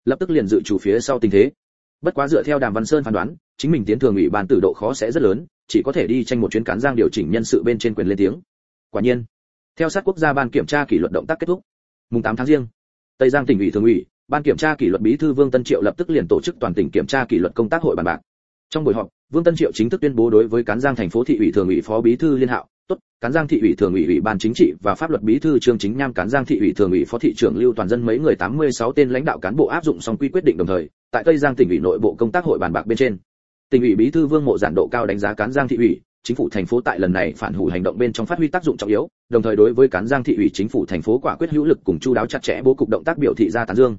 Lập tức liền dự chủ phía sau tình thế bất quá dựa theo đàm văn sơn phán đoán, chính mình tiến thường ủy ban tử độ khó sẽ rất lớn, chỉ có thể đi tranh một chuyến cán giang điều chỉnh nhân sự bên trên quyền lên tiếng. Quả nhiên, theo sát quốc gia ban kiểm tra kỷ luật động tác kết thúc, mùng 8 tháng riêng, tây giang tỉnh ủy thường ủy, ban kiểm tra kỷ luật bí thư vương tân triệu lập tức liền tổ chức toàn tỉnh kiểm tra kỷ luật công tác hội bàn bạc. Trong buổi họp, vương tân triệu chính thức tuyên bố đối với cán giang thành phố thị ủy thường ủy phó bí thư liên hạo tốt, cán giang thị ủy thường ủy ủy ban chính trị và pháp luật bí thư trương chính nham cán giang thị ủy thường ủy phó thị trưởng lưu toàn dân mấy người 86 tên lãnh đạo cán bộ áp dụng xong quy quyết định đồng thời, tại tây giang tỉnh ủy nội bộ công tác hội bàn bạc bên trên. Tỉnh ủy bí thư vương mộ giản độ cao đánh giá cán giang thị ủy, chính phủ thành phố tại lần này phản hủ hành động bên trong phát huy tác dụng trọng yếu, đồng thời đối với cán giang thị ủy, chính phủ thành phố quả quyết hữu lực cùng chu đáo chặt chẽ bố cục động tác biểu thị ra tán dương.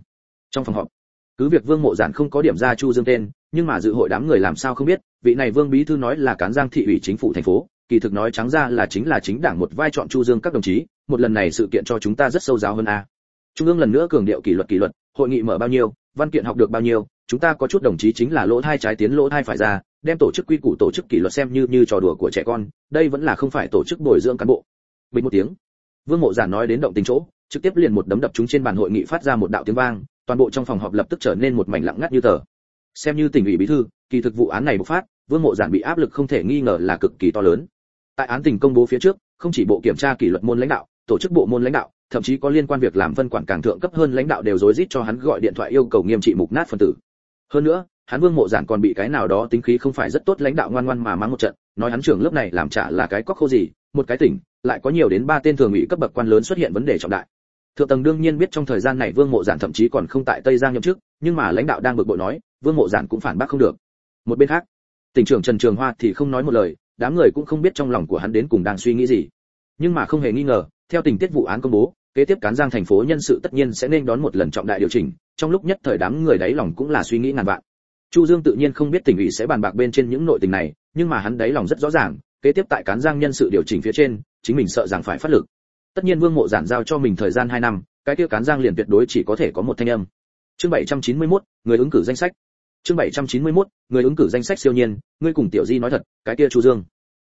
Trong phòng họp, cứ việc vương mộ giản không có điểm ra chu dương tên, nhưng mà dự hội đám người làm sao không biết, vị này vương bí thư nói là cán giang thị ủy, chính phủ thành phố kỳ thực nói trắng ra là chính là chính đảng một vai chọn chu dương các đồng chí, một lần này sự kiện cho chúng ta rất sâu giáo hơn a. Trung ương lần nữa cường điệu kỷ luật kỷ luật, hội nghị mở bao nhiêu, văn kiện học được bao nhiêu, chúng ta có chút đồng chí chính là lỗ thai trái tiến lỗ thai phải ra, đem tổ chức quy củ tổ chức kỷ luật xem như như trò đùa của trẻ con, đây vẫn là không phải tổ chức bồi dưỡng cán bộ. Bình một tiếng. Vương mộ giản nói đến động tình chỗ, trực tiếp liền một đấm đập chúng trên bàn hội nghị phát ra một đạo tiếng vang, toàn bộ trong phòng họp lập tức trở nên một mảnh lặng ngắt như tờ. Xem như tỉnh ủy bí thư, kỳ thực vụ án này bộc phát, vương mộ giản bị áp lực không thể nghi ngờ là cực kỳ to lớn tại án tình công bố phía trước, không chỉ bộ kiểm tra kỷ luật môn lãnh đạo, tổ chức bộ môn lãnh đạo, thậm chí có liên quan việc làm phân quản càng thượng cấp hơn lãnh đạo đều rối rít cho hắn gọi điện thoại yêu cầu nghiêm trị mục nát phân tử. Hơn nữa, hắn vương mộ giản còn bị cái nào đó tính khí không phải rất tốt lãnh đạo ngoan ngoan mà mang một trận, nói hắn trưởng lớp này làm trả là cái cóc khô gì, một cái tỉnh, lại có nhiều đến ba tên thường ủy cấp bậc quan lớn xuất hiện vấn đề trọng đại. Thượng tầng đương nhiên biết trong thời gian này vương mộ giản thậm chí còn không tại tây giang nhậm chức, nhưng mà lãnh đạo đang bực bội nói, vương mộ giản cũng phản bác không được. Một bên khác, tỉnh trưởng trần trường hoa thì không nói một lời đám người cũng không biết trong lòng của hắn đến cùng đang suy nghĩ gì. Nhưng mà không hề nghi ngờ theo tình tiết vụ án công bố kế tiếp cán giang thành phố nhân sự tất nhiên sẽ nên đón một lần trọng đại điều chỉnh trong lúc nhất thời đám người đáy lòng cũng là suy nghĩ ngàn vạn. Chu dương tự nhiên không biết tình ủy sẽ bàn bạc bên trên những nội tình này nhưng mà hắn đáy lòng rất rõ ràng kế tiếp tại cán giang nhân sự điều chỉnh phía trên chính mình sợ rằng phải phát lực. Tất nhiên vương mộ giản giao cho mình thời gian 2 năm cái kia cán giang liền tuyệt đối chỉ có thể có một thanh âm. Chương 791, người ứng cử danh sách chương 791, người ứng cử danh sách siêu nhiên ngươi cùng tiểu di nói thật cái kia chu dương.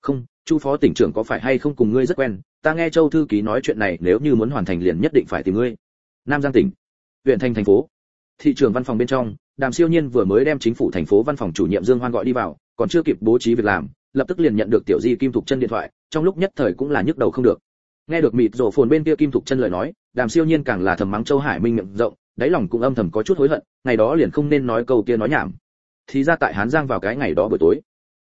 Không chu phó tỉnh trưởng có phải hay không cùng ngươi rất quen ta nghe châu thư ký nói chuyện này nếu như muốn hoàn thành liền nhất định phải tìm ngươi. Nam giang tỉnh huyện thành thành phố. Thị trường văn phòng bên trong đàm siêu nhiên vừa mới đem chính phủ thành phố văn phòng chủ nhiệm dương hoan gọi đi vào còn chưa kịp bố trí việc làm lập tức liền nhận được tiểu di kim thục chân điện thoại trong lúc nhất thời cũng là nhức đầu không được. Nghe được mịt rổ phồn bên kia kim thục chân lời nói đàm siêu nhiên càng là thầm mắng châu hải minh miệng rộng đáy lòng cũng âm thầm có chút hối hận, ngày đó liền không nên nói câu kia nói nhảm. Thì ra tại hán giang vào cái ngày đó buổi tối,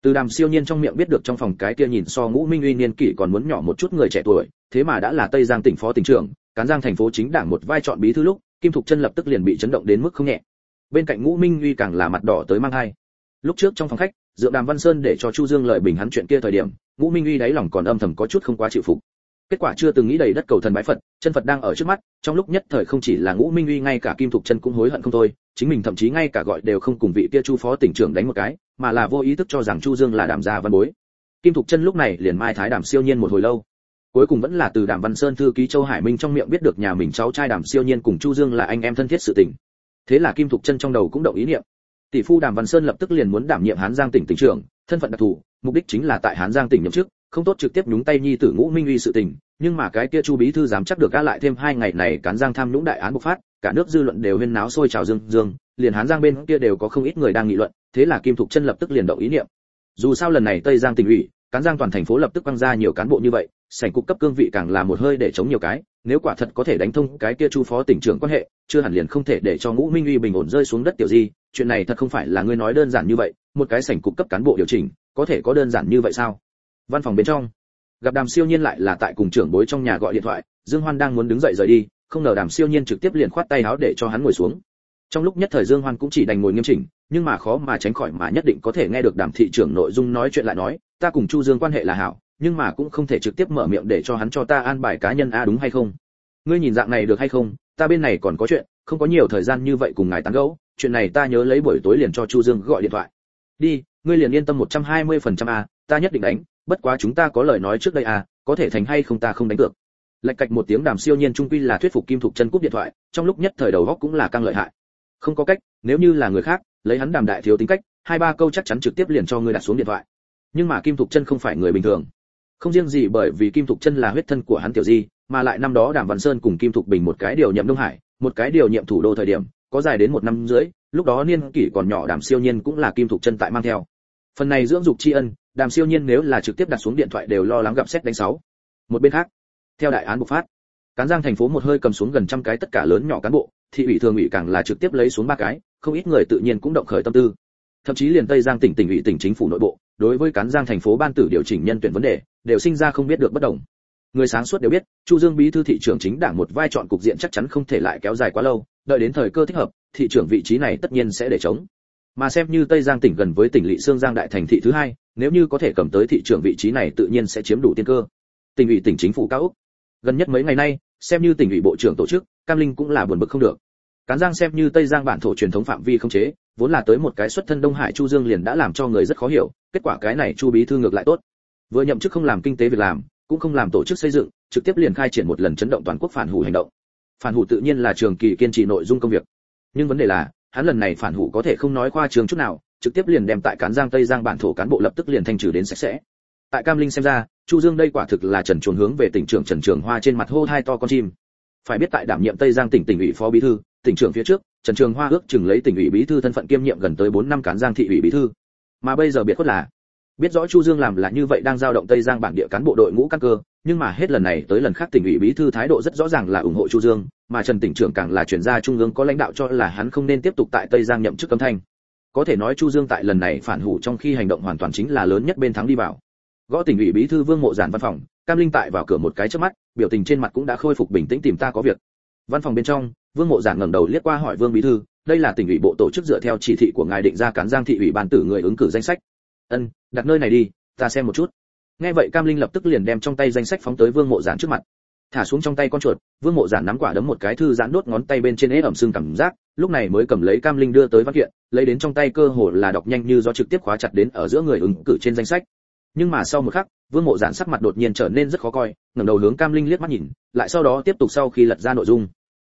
từ đàm siêu nhiên trong miệng biết được trong phòng cái kia nhìn so ngũ minh uy niên kỷ còn muốn nhỏ một chút người trẻ tuổi, thế mà đã là tây giang tỉnh phó tỉnh trưởng, cán giang thành phố chính đảng một vai chọn bí thư lúc, kim thục chân lập tức liền bị chấn động đến mức không nhẹ. Bên cạnh ngũ minh uy càng là mặt đỏ tới mang hai. Lúc trước trong phòng khách, dựa đàm văn sơn để cho chu dương lợi bình hắn chuyện kia thời điểm, ngũ minh uy đáy lòng còn âm thầm có chút không quá chịu phục kết quả chưa từng nghĩ đầy đất cầu thần bái phật, chân phật đang ở trước mắt, trong lúc nhất thời không chỉ là ngũ minh uy, ngay cả kim thục chân cũng hối hận không thôi, chính mình thậm chí ngay cả gọi đều không cùng vị kia chu phó tỉnh trưởng đánh một cái, mà là vô ý thức cho rằng chu dương là đàm gia văn bối. Kim thục chân lúc này liền mai thái đàm siêu nhiên một hồi lâu. Cuối cùng vẫn là từ đàm văn sơn thư ký châu hải minh trong miệng biết được nhà mình cháu trai đàm siêu nhiên cùng chu dương là anh em thân thiết sự tình. Thế là kim thục chân trong đầu cũng động ý niệm. Tỷ phu đàm văn sơn lập tức liền muốn đảm nhiệm hán giang tỉnh tỉnh trưởng, thân phận đặc thù, mục đích chính là tại hán giang tỉnh nhậm chức không tốt trực tiếp nhúng tay nhi tử ngũ minh uy sự tình, nhưng mà cái kia chu bí thư dám chắc được gã lại thêm hai ngày này cán giang tham nhũng đại án bộc phát, cả nước dư luận đều huyên náo sôi trào dương dương, liền hán giang bên kia đều có không ít người đang nghị luận, thế là kim thục chân lập tức liền động ý niệm. Dù sao lần này tây giang tỉnh ủy, cán giang toàn thành phố lập tức quăng ra nhiều cán bộ như vậy, sảnh cục cấp cương vị càng là một hơi để chống nhiều cái, nếu quả thật có thể đánh thông cái kia chu phó tỉnh trưởng quan hệ, chưa hẳn liền không thể để cho ngũ minh uy bình ổn rơi xuống đất tiểu di, chuyện này thật không phải là ngươi nói đơn giản như vậy, một cái sảnh cục cấp cán bộ điều chỉnh, có thể có đơn giản như vậy sao? Văn phòng bên trong. Gặp đàm siêu nhiên lại là tại cùng trưởng bối trong nhà gọi điện thoại, dương hoan đang muốn đứng dậy rời đi, không ngờ đàm siêu nhiên trực tiếp liền khoát tay áo để cho hắn ngồi xuống. Trong lúc nhất thời dương hoan cũng chỉ đành ngồi nghiêm chỉnh, nhưng mà khó mà tránh khỏi mà nhất định có thể nghe được đàm thị trưởng nội dung nói chuyện lại nói, ta cùng chu dương quan hệ là hảo, nhưng mà cũng không thể trực tiếp mở miệng để cho hắn cho ta an bài cá nhân a, đúng hay không? Ngươi nhìn dạng này được hay không? Ta bên này còn có chuyện, không có nhiều thời gian như vậy cùng ngài tán gẫu, chuyện này ta nhớ lấy buổi tối liền cho chu dương gọi điện thoại. Đi, ngươi liền yên tâm 120% a, ta nhất định đánh bất quá chúng ta có lời nói trước đây à có thể thành hay không ta không đánh được lạch cạch một tiếng đàm siêu nhiên trung quy là thuyết phục kim thục chân cúp điện thoại, trong lúc nhất thời đầu góc cũng là căng lợi hại. Không có cách, nếu như là người khác, lấy hắn đàm đại thiếu tính cách, hai ba câu chắc chắn trực tiếp liền cho ngươi đặt xuống điện thoại. Nhưng mà kim thục chân không phải người bình thường. Không riêng gì bởi vì kim thục chân là huyết thân của hắn tiểu di, mà lại năm đó đàm văn sơn cùng kim thục bình một cái điều nhậm đông hải, một cái điều nhiệm thủ đô thời điểm, có dài đến một năm rưỡi, lúc đó niên kỷ còn nhỏ đàm siêu nhiên cũng là kim thục chân tại mang theo. Phần này dưỡng dục tri ân đàm siêu nhiên nếu là trực tiếp đặt xuống điện thoại đều lo lắng gặp xét đánh sáu. Một bên khác, theo đại án bộc phát, cán giang thành phố một hơi cầm xuống gần trăm cái tất cả lớn nhỏ cán bộ, thị ủy thường ủy càng là trực tiếp lấy xuống ba cái, không ít người tự nhiên cũng động khởi tâm tư. Thậm chí liền tây giang tỉnh tỉnh ủy tỉnh chính phủ nội bộ, đối với cán giang thành phố ban tử điều chỉnh nhân tuyển vấn đề, đều sinh ra không biết được bất đồng. Người sáng suốt đều biết, chu dương bí thư thị trưởng chính đảng một vai chọn cục diện chắc chắn không thể lại kéo dài quá lâu, đợi đến thời cơ thích hợp, thị trưởng vị trí này tất nhiên sẽ để chống mà xem như tây giang tỉnh gần với tỉnh lỵ sương giang đại thành thị thứ hai, nếu như có thể cầm tới thị trường vị trí này tự nhiên sẽ chiếm đủ tiên cơ. Tỉnh ủy tỉnh chính phủ cao úc. Gần nhất mấy ngày nay, xem như tỉnh ủy bộ trưởng tổ chức, cam linh cũng là buồn bực không được. Cán giang xem như tây giang bản thổ truyền thống phạm vi không chế, vốn là tới một cái xuất thân đông hải chu dương liền đã làm cho người rất khó hiểu, kết quả cái này chu bí thư ngược lại tốt. Vừa nhậm chức không làm kinh tế việc làm, cũng không làm tổ chức xây dựng, trực tiếp liền khai triển một lần chấn động toàn quốc phản hủ hành động. Phản hủ tự nhiên là trường kỳ kiên trì nội dung công việc. Nhưng vấn đề là hắn lần này phản hủ có thể không nói khoa trường chút nào, trực tiếp liền đem tại cán giang tây giang bản thổ cán bộ lập tức liền thanh trừ đến sạch sẽ. Tại cam linh xem ra, chu dương đây quả thực là trần chuồn hướng về tỉnh trưởng trần trường hoa trên mặt hô hai to con chim. Phải biết tại đảm nhiệm tây giang tỉnh tỉnh ủy phó bí thư, tỉnh trưởng phía trước, trần trường hoa ước chừng lấy tỉnh ủy bí thư thân phận kiêm nhiệm gần tới 4 năm cán giang thị ủy bí thư. Mà bây giờ biệt khuất là, biết rõ chu dương làm là như vậy đang giao động tây giang bản địa cán bộ đội ngũ căn cơ, nhưng mà hết lần này tới lần khác tỉnh ủy bí thư thái độ rất rõ ràng là ủng hộ chu dương mà trần tỉnh trưởng càng là chuyển gia trung ương có lãnh đạo cho là hắn không nên tiếp tục tại tây giang nhậm chức cấm thanh. Có thể nói chu dương tại lần này phản hủ trong khi hành động hoàn toàn chính là lớn nhất bên thắng đi vào. Gõ tỉnh ủy bí thư vương mộ giản văn phòng, cam linh tại vào cửa một cái trước mắt, biểu tình trên mặt cũng đã khôi phục bình tĩnh tìm ta có việc. Văn phòng bên trong, vương mộ giản ngẩng đầu liếc qua hỏi vương bí thư, đây là tỉnh ủy bộ tổ chức dựa theo chỉ thị của ngài định ra cán giang thị ủy ban tử người ứng cử danh sách. Ân, đặt nơi này đi, ta xem một chút. Nghe vậy cam linh lập tức liền đem trong tay danh sách phóng tới vương mộ giản trước mặt thả xuống trong tay con chuột, vương mộ giản nắm quả đấm một cái thư giãn đốt ngón tay bên trên ế ẩm xương cảm giác, lúc này mới cầm lấy cam linh đưa tới văn kiện, lấy đến trong tay cơ hồ là đọc nhanh như do trực tiếp khóa chặt đến ở giữa người ứng cử trên danh sách. Nhưng mà sau một khắc, vương mộ giản sắc mặt đột nhiên trở nên rất khó coi, ngẩng đầu hướng cam linh liếc mắt nhìn, lại sau đó tiếp tục sau khi lật ra nội dung.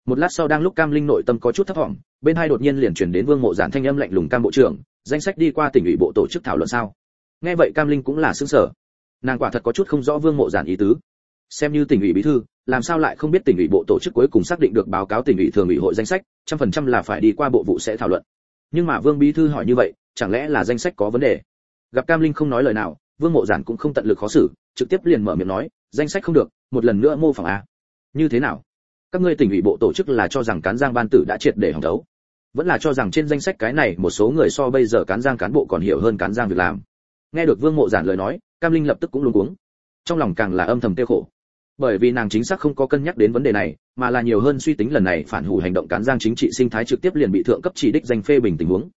Một lát sau đang lúc cam linh nội tâm có chút thất vọng bên hai đột nhiên liền chuyển đến vương mộ giản thanh âm lạnh lùng cam bộ trưởng, danh sách đi qua tỉnh ủy bộ tổ chức thảo luận sao? Nghe vậy cam linh cũng là sững sờ. Nàng quả thật có chút không rõ vương mộ giản ý tứ xem như tỉnh ủy bí thư, làm sao lại không biết tỉnh ủy bộ tổ chức cuối cùng xác định được báo cáo tỉnh ủy thường ủy hội danh sách, trăm phần trăm là phải đi qua bộ vụ sẽ thảo luận. Nhưng mà vương bí thư hỏi như vậy, chẳng lẽ là danh sách có vấn đề? Gặp cam linh không nói lời nào, vương mộ giản cũng không tận lực khó xử, trực tiếp liền mở miệng nói, danh sách không được, một lần nữa mô phỏng a như thế nào? Các ngươi tỉnh ủy bộ tổ chức là cho rằng cán giang ban tử đã triệt để hỏng đấu. Vẫn là cho rằng trên danh sách cái này một số người so bây giờ cán giang cán bộ còn hiểu hơn cán giang việc làm. Nghe được vương mộ giản lời nói, cam linh lập tức cũng luống cuống. Trong lòng càng là âm thầm tiêu khổ bởi vì nàng chính xác không có cân nhắc đến vấn đề này, mà là nhiều hơn suy tính lần này phản hủ hành động cán giang chính trị sinh thái trực tiếp liền bị thượng cấp chỉ đích danh phê bình tình huống.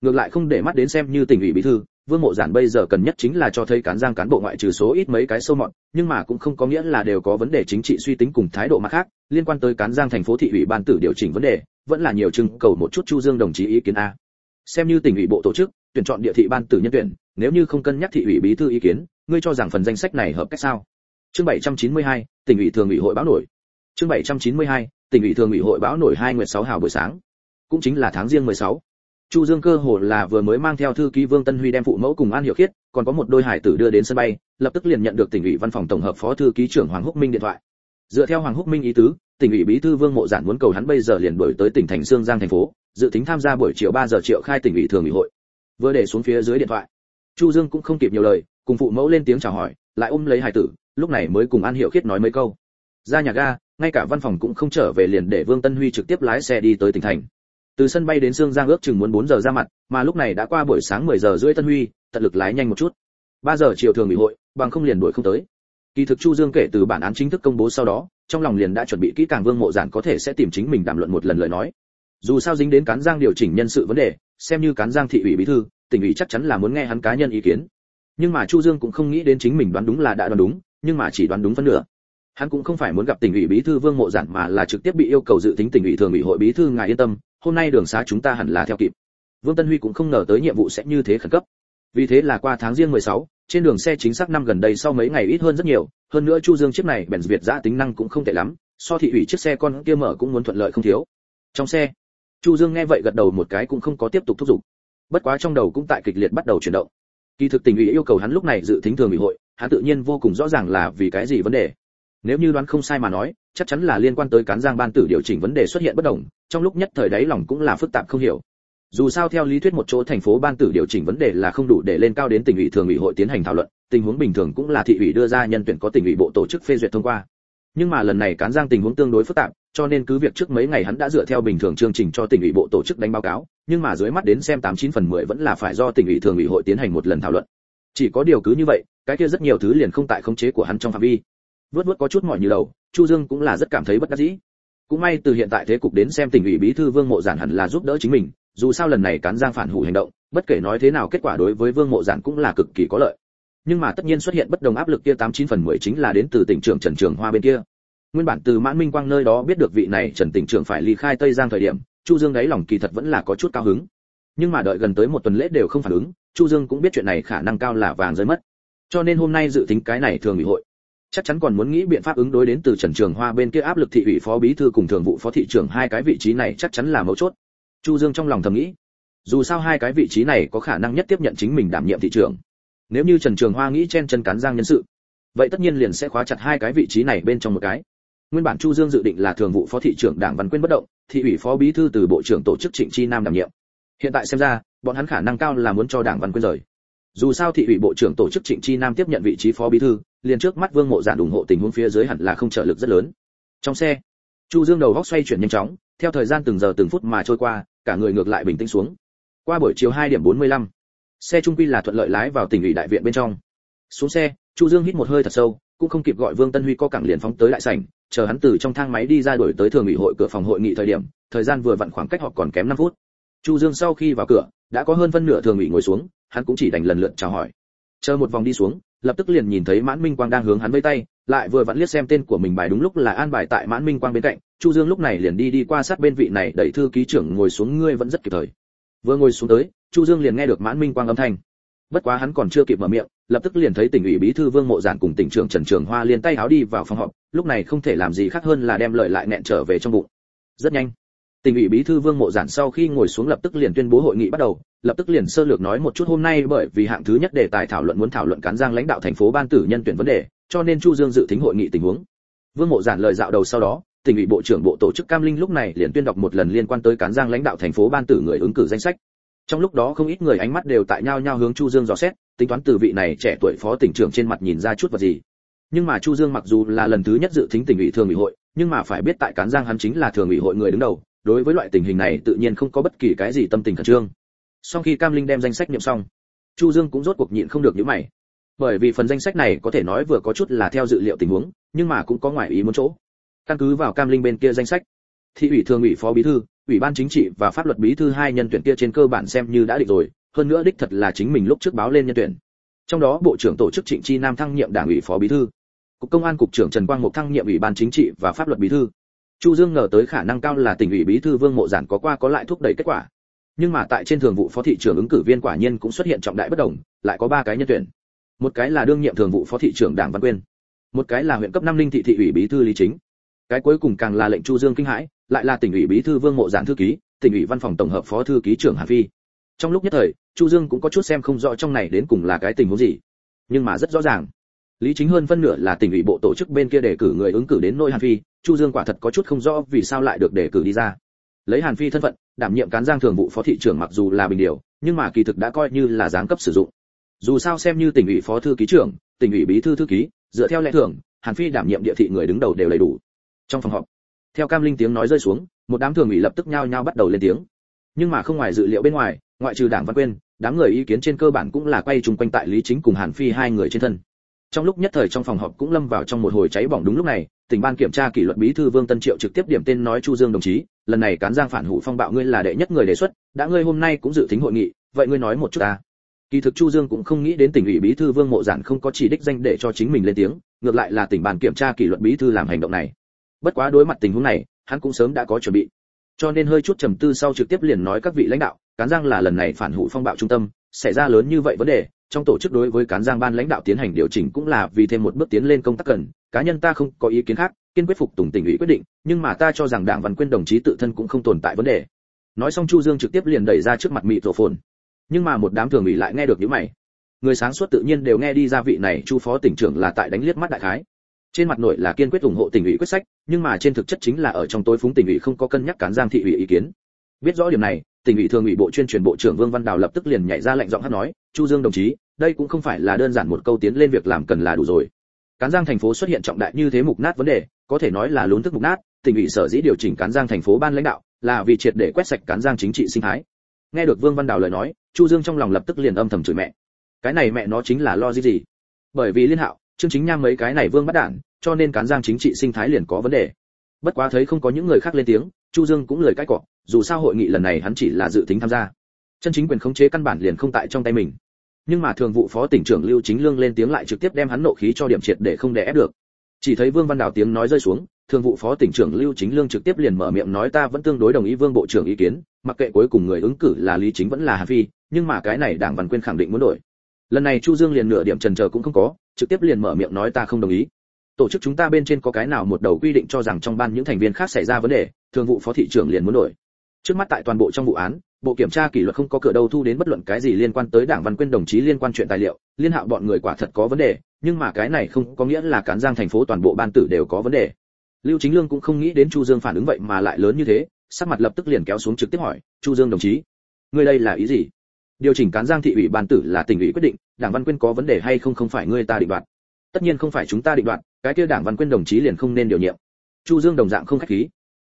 Ngược lại không để mắt đến xem như tỉnh ủy bí thư, vương mộ giản bây giờ cần nhất chính là cho thấy cán giang cán bộ ngoại trừ số ít mấy cái sâu mọn nhưng mà cũng không có nghĩa là đều có vấn đề chính trị suy tính cùng thái độ mặt khác, liên quan tới cán giang thành phố thị ủy ban tử điều chỉnh vấn đề, vẫn là nhiều chừng cầu một chút chu dương đồng chí ý kiến a. Xem như tỉnh ủy bộ tổ chức, tuyển chọn địa thị ban tử nhân tuyển, nếu như không cân nhắc thị ủy bí thư ý kiến, ngươi cho rằng phần danh sách này hợp cách sao? Chương 792, tỉnh ủy thường ủy hội báo nổi chương 792, tỉnh ủy thường ủy hội báo nổi hai nguyệt sáu hào buổi sáng cũng chính là tháng riêng 16. Chu Dương cơ hồ là vừa mới mang theo thư ký Vương Tân Huy đem phụ mẫu cùng An Hiểu Khiết, còn có một đôi hải tử đưa đến sân bay, lập tức liền nhận được tỉnh ủy văn phòng tổng hợp phó thư ký trưởng Hoàng Húc Minh điện thoại. Dựa theo Hoàng Húc Minh ý tứ, tỉnh ủy bí thư Vương Mộ Giản muốn cầu hắn bây giờ liền đuổi tới tỉnh thành Sương Giang thành phố, dự tính tham gia buổi chiều 3 giờ triệu khai tỉnh ủy thường ủy hội. Vừa để xuống phía dưới điện thoại, Chu Dương cũng không kịp nhiều lời, cùng phụ mẫu lên tiếng chào hỏi, lại ôm lấy hải tử, lúc này mới cùng An hiệu Khiết nói mấy câu. Ra nhà ga, ngay cả văn phòng cũng không trở về liền để Vương Tân Huy trực tiếp lái xe đi tới tỉnh thành. Từ sân bay đến sương giang ước chừng muốn bốn giờ ra mặt mà lúc này đã qua buổi sáng 10 giờ rưỡi tân huy tận lực lái nhanh một chút. Ba giờ chiều thường ủy hội bằng không liền đuổi không tới. Kỳ thực chu dương kể từ bản án chính thức công bố sau đó trong lòng liền đã chuẩn bị kỹ càng vương mộ giản có thể sẽ tìm chính mình đàm luận một lần lời nói. Dù sao dính đến cán giang điều chỉnh nhân sự vấn đề xem như cán giang thị ủy bí thư tỉnh ủy chắc chắn là muốn nghe hắn cá nhân ý kiến. Nhưng mà chu dương cũng không nghĩ đến chính mình đoán đúng là đã đoán đúng nhưng mà chỉ đoán đúng phân nửa. Hắn cũng không phải muốn gặp tỉnh ủy bí thư vương mộ giản mà là trực tiếp bị yêu cầu dự tính tỉnh ủy thường ủy hội bí thư ngài yên tâm hôm nay đường xá chúng ta hẳn là theo kịp. Vương tân huy cũng không ngờ tới nhiệm vụ sẽ như thế khẩn cấp. Vì thế là qua tháng riêng 16, trên đường xe chính xác năm gần đây sau mấy ngày ít hơn rất nhiều hơn nữa chu dương chiếc này bèn việt giã tính năng cũng không tệ lắm so thị ủy chiếc xe con kia mở cũng muốn thuận lợi không thiếu. Trong xe chu dương nghe vậy gật đầu một cái cũng không có tiếp tục thúc giục. Bất quá trong đầu cũng tại kịch liệt bắt đầu chuyển động kỳ thực tỉnh ủy yêu cầu hắn lúc này dự tính thường ủy hội, hắn tự nhiên vô cùng rõ ràng là vì cái gì vấn đề. Nếu như đoán không sai mà nói, chắc chắn là liên quan tới cán giang ban tử điều chỉnh vấn đề xuất hiện bất đồng, trong lúc nhất thời đấy lòng cũng là phức tạp không hiểu. Dù sao theo lý thuyết một chỗ thành phố ban tử điều chỉnh vấn đề là không đủ để lên cao đến tỉnh ủy thường ủy hội tiến hành thảo luận, tình huống bình thường cũng là thị ủy đưa ra nhân tuyển có tỉnh ủy bộ tổ chức phê duyệt thông qua nhưng mà lần này cán giang tình huống tương đối phức tạp, cho nên cứ việc trước mấy ngày hắn đã dựa theo bình thường chương trình cho tỉnh ủy bộ tổ chức đánh báo cáo, nhưng mà dưới mắt đến xem tám chín phần mười vẫn là phải do tỉnh ủy thường ủy hội tiến hành một lần thảo luận. Chỉ có điều cứ như vậy, cái kia rất nhiều thứ liền không tại khống chế của hắn trong phạm vi. Vớt vớt có chút mỏi như đầu, chu dương cũng là rất cảm thấy bất đắc dĩ. Cũng may từ hiện tại thế cục đến xem tỉnh ủy bí thư vương mộ giản hẳn là giúp đỡ chính mình, dù sao lần này cán giang phản hủ hành động, bất kể nói thế nào kết quả đối với vương mộ giản cũng là cực kỳ có lợi nhưng mà tất nhiên xuất hiện bất đồng áp lực kia tám chín phần mười chính là đến từ tỉnh trưởng trần trường hoa bên kia. Nguyên bản từ mãn minh quang nơi đó biết được vị này trần tỉnh trưởng phải ly khai tây giang thời điểm, chu dương đáy lòng kỳ thật vẫn là có chút cao hứng. Nhưng mà đợi gần tới một tuần lễ đều không phản ứng, chu dương cũng biết chuyện này khả năng cao là vàng rơi mất. Cho nên hôm nay dự tính cái này thường ủy hội. Chắc chắn còn muốn nghĩ biện pháp ứng đối đến từ trần trường hoa bên kia áp lực thị ủy phó bí thư cùng thường vụ phó thị trưởng hai cái vị trí này chắc chắn là mấu chốt. Chu dương trong lòng thầm nghĩ, dù sao hai cái vị trí này có khả năng nhất tiếp nhận chính mình đảm nhiệm thị trưởng nếu như trần trường hoa nghĩ chen chân cán giang nhân sự vậy tất nhiên liền sẽ khóa chặt hai cái vị trí này bên trong một cái. Nguyên bản chu dương dự định là thường vụ phó thị trưởng đảng văn quyên bất động thị ủy phó bí thư từ bộ trưởng tổ chức trịnh chi nam đảm nhiệm. Hiện tại xem ra bọn hắn khả năng cao là muốn cho đảng văn quyên rời. Dù sao thị ủy bộ trưởng tổ chức trịnh chi nam tiếp nhận vị trí phó bí thư liền trước mắt vương mộ giản ủng hộ tình huống phía dưới hẳn là không trợ lực rất lớn. Trong xe chu dương đầu góc xoay chuyển nhanh chóng theo thời gian từng giờ từng phút mà trôi qua cả người ngược lại bình tĩnh xuống. Qua buổi chiều hai điểm 45, xe trung quy là thuận lợi lái vào tỉnh ủy đại viện bên trong. Xuống xe, chu dương hít một hơi thật sâu, cũng không kịp gọi vương tân huy co cẳng liền phóng tới đại sảnh, chờ hắn từ trong thang máy đi ra đuổi tới thường ủy hội cửa phòng hội nghị thời điểm, thời gian vừa vặn khoảng cách họp còn kém 5 phút. Chu dương sau khi vào cửa, đã có hơn phân nửa thường ủy ngồi xuống, hắn cũng chỉ đành lần lượt chào hỏi. Chờ một vòng đi xuống, lập tức liền nhìn thấy mãn minh quang đang hướng hắn vây tay, lại vừa vặn liếc xem tên của mình bài đúng lúc là an bài tại mãn minh quang bên cạnh, chu dương lúc này liền đi đi qua sát bên vị này, đẩy thư ký trưởng ngồi xuống, ngươi vẫn rất kịp thời vừa ngồi xuống tới, chu dương liền nghe được mãn minh quang âm thanh. Bất quá hắn còn chưa kịp mở miệng, lập tức liền thấy tỉnh ủy bí thư vương mộ giản cùng tỉnh trưởng trần trường hoa liền tay áo đi vào phòng họp, lúc này không thể làm gì khác hơn là đem lợi lại nẹn trở về trong bụng. Rất nhanh, tỉnh ủy bí thư vương mộ giản sau khi ngồi xuống lập tức liền tuyên bố hội nghị bắt đầu, lập tức liền sơ lược nói một chút hôm nay bởi vì hạng thứ nhất đề tài thảo luận muốn thảo luận cán giang lãnh đạo thành phố ban tử nhân tuyển vấn đề, cho nên chu dương dự tính hội nghị tình huống. Vương mộ giản lời dạo đầu sau đó tỉnh ủy bộ trưởng bộ tổ chức cam linh lúc này liền tuyên đọc một lần liên quan tới cán giang lãnh đạo thành phố ban tử người ứng cử danh sách. Trong lúc đó không ít người ánh mắt đều tại nhau nhau hướng chu dương dò xét, tính toán từ vị này trẻ tuổi phó tỉnh trưởng trên mặt nhìn ra chút vật gì. Nhưng mà chu dương mặc dù là lần thứ nhất dự tính tỉnh ủy thường ủy hội, nhưng mà phải biết tại cán giang hắn chính là thường ủy hội người đứng đầu, đối với loại tình hình này tự nhiên không có bất kỳ cái gì tâm tình khẩn trương. Sau khi cam linh đem danh sách niệm xong, chu dương cũng rốt cuộc nhịn không được những mày. Bởi vì phần danh sách này có thể nói vừa có chút là theo dự liệu tình huống, nhưng mà cũng có ngoại ý muốn chỗ căn cứ vào cam linh bên kia danh sách. Thị ủy thường ủy phó bí thư, ủy ban chính trị và pháp luật bí thư hai nhân tuyển kia trên cơ bản xem như đã định rồi, hơn nữa đích thật là chính mình lúc trước báo lên nhân tuyển. Trong đó, bộ trưởng tổ chức trịnh chi nam thăng nhiệm đảng ủy phó bí thư. Cục công an cục trưởng trần quang mục thăng nhiệm ủy ban chính trị và pháp luật bí thư. Chu dương ngờ tới khả năng cao là tỉnh ủy bí thư vương mộ giản có qua có lại thúc đẩy kết quả. Nhưng mà tại trên thường vụ phó thị trưởng ứng cử viên quả nhiên cũng xuất hiện trọng đại bất đồng, lại có ba cái nhân tuyển. Một cái là đương nhiệm thường vụ phó thị trưởng đảng văn quyên. Một cái là huyện cấp năm linh thị thị ủy bí thư lý chính cái cuối cùng càng là lệnh chu dương kinh hãi, lại là tỉnh ủy bí thư vương mộ giản thư ký, tỉnh ủy văn phòng tổng hợp phó thư ký trưởng hà phi. Trong lúc nhất thời, chu dương cũng có chút xem không rõ trong này đến cùng là cái tình huống gì. Nhưng mà rất rõ ràng, lý chính hơn phân nửa là tỉnh ủy bộ tổ chức bên kia đề cử người ứng cử đến nội hàn phi, chu dương quả thật có chút không rõ vì sao lại được đề cử đi ra. Lấy hàn phi thân phận, đảm nhiệm cán giang thường vụ phó thị trưởng mặc dù là bình điều, nhưng mà kỳ thực đã coi như là giáng cấp sử dụng. Dù sao xem như tỉnh ủy phó thư ký trưởng, tỉnh ủy bí thư thư ký, dựa theo lẽ thường, hàn phi đảm nhiệm địa thị người đứng đầu đều đầy đủ trong phòng họp. Theo cam linh tiếng nói rơi xuống, một đám thường ủy lập tức nhao nhao bắt đầu lên tiếng. Nhưng mà không ngoài dự liệu bên ngoài, ngoại trừ đảng văn quyên, đám người ý kiến trên cơ bản cũng là quay chung quanh tại lý chính cùng hàn phi hai người trên thân. Trong lúc nhất thời trong phòng họp cũng lâm vào trong một hồi cháy bỏng đúng lúc này, tỉnh ban kiểm tra kỷ luật bí thư vương tân triệu trực tiếp điểm tên nói chu dương đồng chí, lần này cán giang phản hủ phong bạo ngươi là đệ nhất người đề xuất, đã ngươi hôm nay cũng dự tính hội nghị, vậy ngươi nói một chút ta. Kỳ thực chu dương cũng không nghĩ đến tỉnh ủy bí thư vương mộ giản không có chỉ đích danh để cho chính mình lên tiếng, ngược lại là tỉnh Ban kiểm tra kỷ luật bí thư làm hành động này bất quá đối mặt tình huống này, hắn cũng sớm đã có chuẩn bị. Cho nên hơi chút trầm tư sau trực tiếp liền nói các vị lãnh đạo, cán giang là lần này phản hủ phong bạo trung tâm, xảy ra lớn như vậy vấn đề, trong tổ chức đối với cán giang ban lãnh đạo tiến hành điều chỉnh cũng là vì thêm một bước tiến lên công tác cần, cá nhân ta không có ý kiến khác, kiên quyết phục tùng tỉnh ủy quyết định, nhưng mà ta cho rằng đảng văn quyên đồng chí tự thân cũng không tồn tại vấn đề. Nói xong chu dương trực tiếp liền đẩy ra trước mặt mị tổ phồn nhưng mà một đám thường ủy lại nghe được những mày. Người sáng suốt tự nhiên đều nghe đi ra vị này, chu phó tỉnh trưởng là tại đánh liếc mắt đại khái. Trên mặt nội là kiên quyết ủng hộ tỉnh ủy quyết sách nhưng mà trên thực chất chính là ở trong tối phúng tỉnh ủy không có cân nhắc cán giang thị ủy ý kiến. Biết rõ điểm này, tỉnh ủy thường ủy bộ chuyên truyền bộ trưởng vương văn đào lập tức liền nhảy ra lệnh giọng hát nói, chu dương đồng chí, đây cũng không phải là đơn giản một câu tiến lên việc làm cần là đủ rồi. Cán giang thành phố xuất hiện trọng đại như thế mục nát vấn đề, có thể nói là lún thức mục nát, tỉnh ủy sở dĩ điều chỉnh cán giang thành phố ban lãnh đạo là vì triệt để quét sạch cán giang chính trị sinh thái. Nghe được vương văn đào lời nói, chu dương trong lòng lập tức liền âm thầm chửi mẹ. Cái này mẹ nó chính là lo gì gì? Bởi vì liên hạo chương chính nham mấy cái này vương bắt đản cho nên cán giang chính trị sinh thái liền có vấn đề. Bất quá thấy không có những người khác lên tiếng, chu dương cũng lời cãi cọ, dù sao hội nghị lần này hắn chỉ là dự tính tham gia. Chân chính quyền khống chế căn bản liền không tại trong tay mình. Nhưng mà thường vụ phó tỉnh trưởng lưu chính lương lên tiếng lại trực tiếp đem hắn nộ khí cho điểm triệt để không để ép được. Chỉ thấy vương văn đào tiếng nói rơi xuống, thường vụ phó tỉnh trưởng lưu chính lương trực tiếp liền mở miệng nói ta vẫn tương đối đồng ý vương bộ trưởng ý kiến, mặc kệ cuối cùng người ứng cử là lý chính vẫn là hà phi, nhưng mà cái này đảng văn quyên khẳng định muốn đổi lần này chu dương liền nửa điểm trần chờ cũng không có, trực tiếp liền mở miệng nói ta không đồng ý. Tổ chức chúng ta bên trên có cái nào một đầu quy định cho rằng trong ban những thành viên khác xảy ra vấn đề, thường vụ phó thị trưởng liền muốn đổi. Trước mắt tại toàn bộ trong vụ án, bộ kiểm tra kỷ luật không có cửa đâu thu đến bất luận cái gì liên quan tới đảng văn quyên đồng chí liên quan chuyện tài liệu, liên hạo bọn người quả thật có vấn đề, nhưng mà cái này không có nghĩa là cán giang thành phố toàn bộ ban tử đều có vấn đề. Lưu chính lương cũng không nghĩ đến chu dương phản ứng vậy mà lại lớn như thế, sắc mặt lập tức liền kéo xuống trực tiếp hỏi, chu dương đồng chí người đây là ý gì? Điều chỉnh cán giang thị ủy ban tử là tỉnh ủy quyết định, đảng văn quyên có vấn đề hay không không phải ngươi ta định đoạt. Tất nhiên không phải chúng ta định đoạt, cái kia đảng văn quyên đồng chí liền không nên điều nhiệm. Chu dương đồng dạng không khách khí.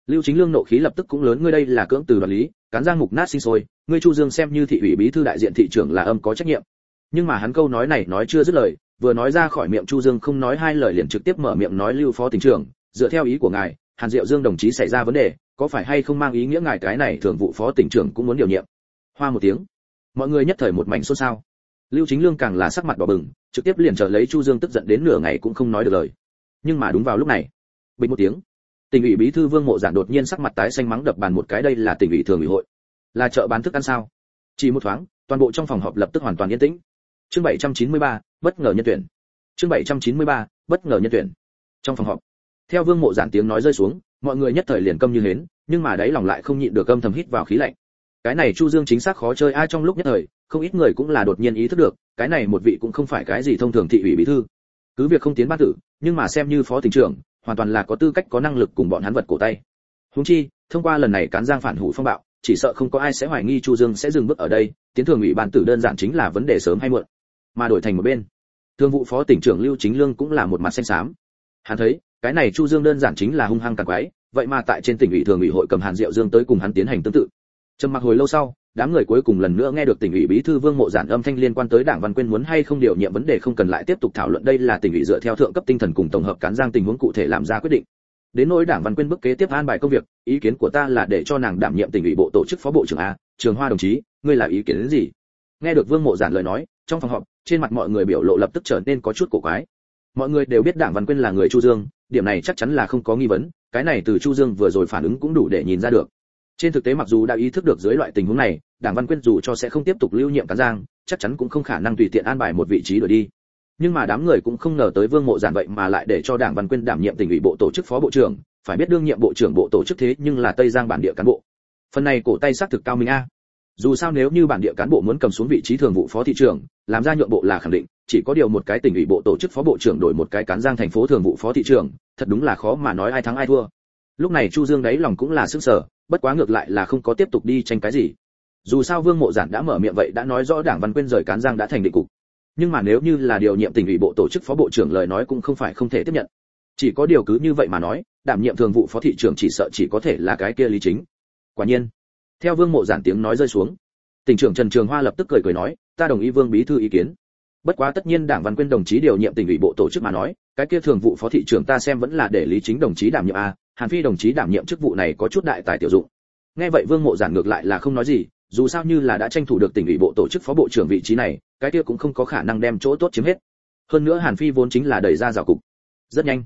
Lưu chính lương nộ khí lập tức cũng lớn, ngươi đây là cưỡng từ đoạt lý, cán giang mục nát sinh sôi, ngươi chu dương xem như thị ủy bí thư đại diện thị trưởng là âm có trách nhiệm. Nhưng mà hắn câu nói này nói chưa dứt lời, vừa nói ra khỏi miệng chu dương không nói hai lời liền trực tiếp mở miệng nói lưu phó tỉnh trưởng, dựa theo ý của ngài, hàn diệu dương đồng chí xảy ra vấn đề, có phải hay không mang ý nghĩa ngài cái này thường vụ phó tỉnh trưởng cũng muốn điều nhiệm? Hoa một tiếng mọi người nhất thời một mảnh xôn xao. Lưu chính lương càng là sắc mặt đỏ bừng trực tiếp liền chờ lấy chu dương tức giận đến nửa ngày cũng không nói được lời. Nhưng mà đúng vào lúc này bình một tiếng tỉnh ủy bí thư vương mộ giản đột nhiên sắc mặt tái xanh mắng đập bàn một cái đây là tỉnh ủy thường ủy hội. Là chợ bán thức ăn sao? Chỉ một thoáng toàn bộ trong phòng họp lập tức hoàn toàn yên tĩnh. Chương 793, bất ngờ nhân tuyển. Chương 793, bất ngờ nhân tuyển. Trong phòng họp theo vương mộ giản tiếng nói rơi xuống mọi người nhất thời liền câm như hến nhưng mà đấy lòng lại không nhịn được âm thầm hít vào khí lạnh cái này chu dương chính xác khó chơi ai trong lúc nhất thời, không ít người cũng là đột nhiên ý thức được, cái này một vị cũng không phải cái gì thông thường thị ủy bí thư. Cứ việc không tiến ban tử, nhưng mà xem như phó tỉnh trưởng, hoàn toàn là có tư cách có năng lực cùng bọn hắn vật cổ tay. Huống chi, thông qua lần này cán giang phản hủ phong bạo, chỉ sợ không có ai sẽ hoài nghi chu dương sẽ dừng bước ở đây, tiến thường ủy ban tử đơn giản chính là vấn đề sớm hay muộn. Mà đổi thành một bên thương vụ phó tỉnh trưởng lưu chính lương cũng là một mặt xanh xám. Hắn thấy, cái này chu dương đơn giản chính là hung hăng càng quái, vậy mà tại trên tỉnh ủy thường ủy hội cầm hàn diệu dương tới cùng hắn tiến hành tương tự trầm mặc hồi lâu sau, đám người cuối cùng lần nữa nghe được tỉnh ủy bí thư vương mộ giản âm thanh liên quan tới đảng văn quyên muốn hay không điều nhiệm vấn đề không cần lại tiếp tục thảo luận. Đây là tỉnh ủy dựa theo thượng cấp tinh thần cùng tổng hợp cán giang tình huống cụ thể làm ra quyết định. Đến nỗi đảng văn quyên bức kế tiếp an bài công việc, ý kiến của ta là để cho nàng đảm nhiệm tỉnh ủy bộ tổ chức phó bộ trưởng a, trường hoa đồng chí, ngươi là ý kiến đến gì? Nghe được vương mộ giản lời nói, trong phòng họp, trên mặt mọi người biểu lộ lập tức trở nên có chút cổ quái. Mọi người đều biết đảng văn quyên là người chu dương, điểm này chắc chắn là không có nghi vấn, cái này từ chu dương vừa rồi phản ứng cũng đủ để nhìn ra được trên thực tế mặc dù đã ý thức được dưới loại tình huống này, đảng văn quyết dù cho sẽ không tiếp tục lưu nhiệm cán giang, chắc chắn cũng không khả năng tùy tiện an bài một vị trí đổi đi. Nhưng mà đám người cũng không ngờ tới vương mộ giản vậy mà lại để cho đảng văn quyên đảm nhiệm tỉnh ủy bộ tổ chức phó bộ trưởng, phải biết đương nhiệm bộ trưởng bộ tổ chức thế nhưng là tây giang bản địa cán bộ. Phần này cổ tay xác thực cao minh a. Dù sao nếu như bản địa cán bộ muốn cầm xuống vị trí thường vụ phó thị trưởng, làm ra nhượng bộ là khẳng định, chỉ có điều một cái tỉnh ủy bộ tổ chức phó bộ trưởng đổi một cái cán giang thành phố thường vụ phó thị trưởng, thật đúng là khó mà nói ai thắng ai thua lúc này chu dương đáy lòng cũng là sức sở bất quá ngược lại là không có tiếp tục đi tranh cái gì. Dù sao vương mộ giản đã mở miệng vậy đã nói rõ đảng văn quyên rời cán giang đã thành định cục. Nhưng mà nếu như là điều nhiệm tỉnh ủy bộ tổ chức phó bộ trưởng lời nói cũng không phải không thể tiếp nhận. Chỉ có điều cứ như vậy mà nói, đảm nhiệm thường vụ phó thị trưởng chỉ sợ chỉ có thể là cái kia lý chính. Quả nhiên, theo vương mộ giản tiếng nói rơi xuống, tỉnh trưởng trần trường hoa lập tức cười cười nói, ta đồng ý vương bí thư ý kiến. Bất quá tất nhiên đảng văn quyên đồng chí điều nhiệm tỉnh ủy bộ tổ chức mà nói, cái kia thường vụ phó thị trưởng ta xem vẫn là để lý chính đồng chí đảm nhiệm a hàn phi đồng chí đảm nhiệm chức vụ này có chút đại tài tiểu dụng. Nghe vậy vương mộ giản ngược lại là không nói gì, dù sao như là đã tranh thủ được tỉnh ủy bộ tổ chức phó bộ trưởng vị trí này, cái kia cũng không có khả năng đem chỗ tốt chiếm hết. Hơn nữa hàn phi vốn chính là đẩy ra rào cục. Rất nhanh,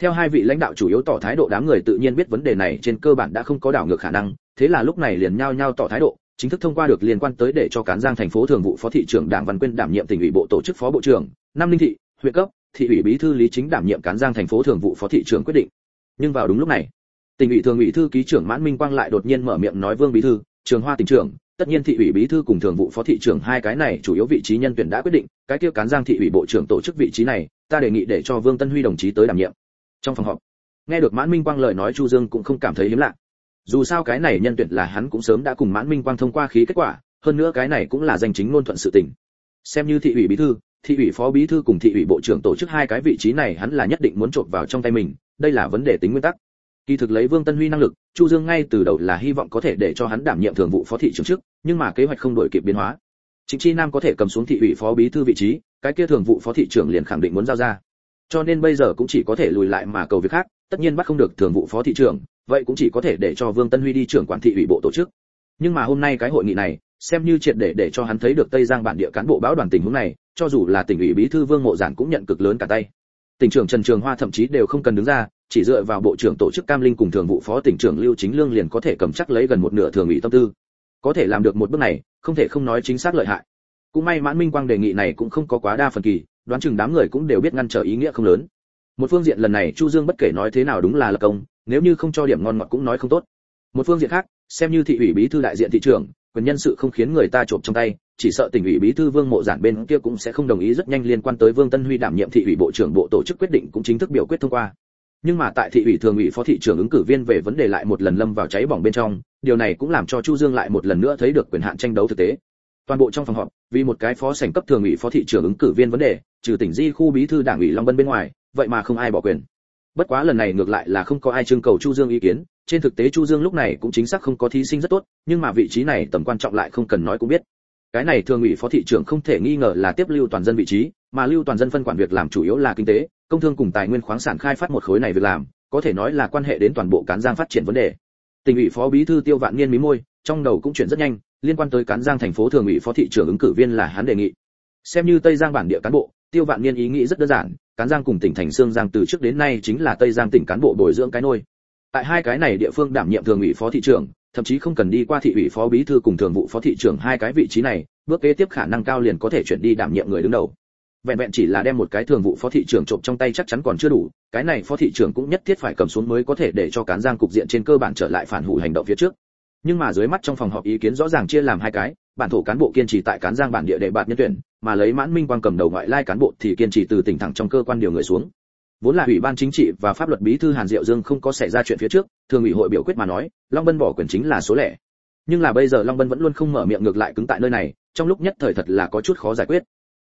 theo hai vị lãnh đạo chủ yếu tỏ thái độ đám người tự nhiên biết vấn đề này trên cơ bản đã không có đảo ngược khả năng, thế là lúc này liền nhao nhao tỏ thái độ, chính thức thông qua được liên quan tới để cho cán giang thành phố thường vụ phó thị trưởng đảng văn quyên đảm nhiệm tỉnh ủy bộ tổ chức phó bộ trưởng, Nam linh thị, huyện cấp, thị ủy bí thư lý chính đảm nhiệm cán giang thành phố thường vụ phó thị trưởng quyết định nhưng vào đúng lúc này tỉnh ủy thường ủy thư ký trưởng mãn minh quang lại đột nhiên mở miệng nói vương bí thư, trường hoa tỉnh trưởng, tất nhiên thị ủy bí thư cùng thường vụ phó thị trưởng hai cái này chủ yếu vị trí nhân tuyển đã quyết định, cái kia cán giang thị ủy bộ trưởng tổ chức vị trí này, ta đề nghị để cho vương tân huy đồng chí tới đảm nhiệm. Trong phòng họp, nghe được mãn minh quang lời nói chu dương cũng không cảm thấy hiếm lạ. Dù sao cái này nhân tuyển là hắn cũng sớm đã cùng mãn minh quang thông qua khí kết quả, hơn nữa cái này cũng là danh chính ngôn thuận sự tình xem như thị ủy bí thư, thị ủy phó bí thư cùng thị ủy bộ trưởng tổ chức hai cái vị trí này hắn là nhất định muốn trộn vào trong tay mình, đây là vấn đề tính nguyên tắc. Kỳ thực lấy vương tân huy năng lực, chu dương ngay từ đầu là hy vọng có thể để cho hắn đảm nhiệm thường vụ phó thị trưởng trước nhưng mà kế hoạch không đổi kịp biến hóa. Chính chi nam có thể cầm xuống thị ủy phó bí thư vị trí, cái kia thường vụ phó thị trưởng liền khẳng định muốn giao ra. Cho nên bây giờ cũng chỉ có thể lùi lại mà cầu việc khác, tất nhiên bắt không được thường vụ phó thị trưởng, vậy cũng chỉ có thể để cho vương tân huy đi trưởng quản thị ủy bộ tổ chức. Nhưng mà hôm nay cái hội nghị này xem như triệt để để cho hắn thấy được tây giang bản địa cán bộ báo đoàn tình huống này, cho dù là tỉnh ủy bí thư vương mộ giản cũng nhận cực lớn cả tay. Tỉnh trưởng trần trường hoa thậm chí đều không cần đứng ra, chỉ dựa vào bộ trưởng tổ chức cam linh cùng thường vụ phó tỉnh trưởng lưu chính lương liền có thể cầm chắc lấy gần một nửa thường ủy tâm tư. Có thể làm được một bước này, không thể không nói chính xác lợi hại. Cũng may mãn minh quang đề nghị này cũng không có quá đa phần kỳ, đoán chừng đám người cũng đều biết ngăn trở ý nghĩa không lớn. Một phương diện lần này chu dương bất kể nói thế nào đúng là lập công, nếu như không cho điểm ngon ngọt cũng nói không tốt. Một phương diện khác, xem như thị ủy bí thư đại diện thị trưởng quyền nhân sự không khiến người ta trộm trong tay, chỉ sợ tỉnh ủy bí thư vương mộ giản bên kia cũng sẽ không đồng ý rất nhanh liên quan tới vương tân huy đảm nhiệm thị ủy bộ trưởng bộ tổ chức quyết định cũng chính thức biểu quyết thông qua. Nhưng mà tại thị ủy thường ủy phó thị trưởng ứng cử viên về vấn đề lại một lần lâm vào cháy bỏng bên trong, điều này cũng làm cho chu dương lại một lần nữa thấy được quyền hạn tranh đấu thực tế. Toàn bộ trong phòng họp, vì một cái phó sảnh cấp thường ủy phó thị trưởng ứng cử viên vấn đề, trừ tỉnh di khu bí thư đảng ủy long vân bên ngoài, vậy mà không ai bỏ quyền bất quá lần này ngược lại là không có ai trưng cầu chu dương ý kiến, trên thực tế chu dương lúc này cũng chính xác không có thí sinh rất tốt, nhưng mà vị trí này tầm quan trọng lại không cần nói cũng biết. Cái này thường ủy phó thị trưởng không thể nghi ngờ là tiếp lưu toàn dân vị trí, mà lưu toàn dân phân quản việc làm chủ yếu là kinh tế, công thương cùng tài nguyên khoáng sản khai phát một khối này việc làm, có thể nói là quan hệ đến toàn bộ cán giang phát triển vấn đề. Tỉnh ủy phó bí thư tiêu vạn niên mí môi, trong đầu cũng chuyển rất nhanh, liên quan tới cán giang thành phố thường ủy phó thị trưởng ứng cử viên là hắn đề nghị. Xem như tây giang bản địa cán bộ, tiêu vạn niên ý nghĩ rất đơn giản cán giang cùng tỉnh thành sương giang từ trước đến nay chính là tây giang tỉnh cán bộ bồi dưỡng cái nôi. Tại hai cái này địa phương đảm nhiệm thường ủy phó thị trưởng, thậm chí không cần đi qua thị ủy phó bí thư cùng thường vụ phó thị trưởng hai cái vị trí này, bước kế tiếp khả năng cao liền có thể chuyển đi đảm nhiệm người đứng đầu. Vẹn vẹn chỉ là đem một cái thường vụ phó thị trưởng trộm trong tay chắc chắn còn chưa đủ, cái này phó thị trưởng cũng nhất thiết phải cầm xuống mới có thể để cho cán giang cục diện trên cơ bản trở lại phản hủ hành động phía trước nhưng mà dưới mắt trong phòng họp ý kiến rõ ràng chia làm hai cái, bản thổ cán bộ kiên trì tại cán giang bản địa để bạt nhân tuyển, mà lấy mãn minh quang cầm đầu ngoại lai cán bộ thì kiên trì từ tỉnh thẳng trong cơ quan điều người xuống. Vốn là ủy ban chính trị và pháp luật bí thư hàn diệu dương không có xảy ra chuyện phía trước, thường ủy hội biểu quyết mà nói, long bân bỏ quyền chính là số lẻ. Nhưng là bây giờ long bân vẫn luôn không mở miệng ngược lại cứng tại nơi này, trong lúc nhất thời thật là có chút khó giải quyết.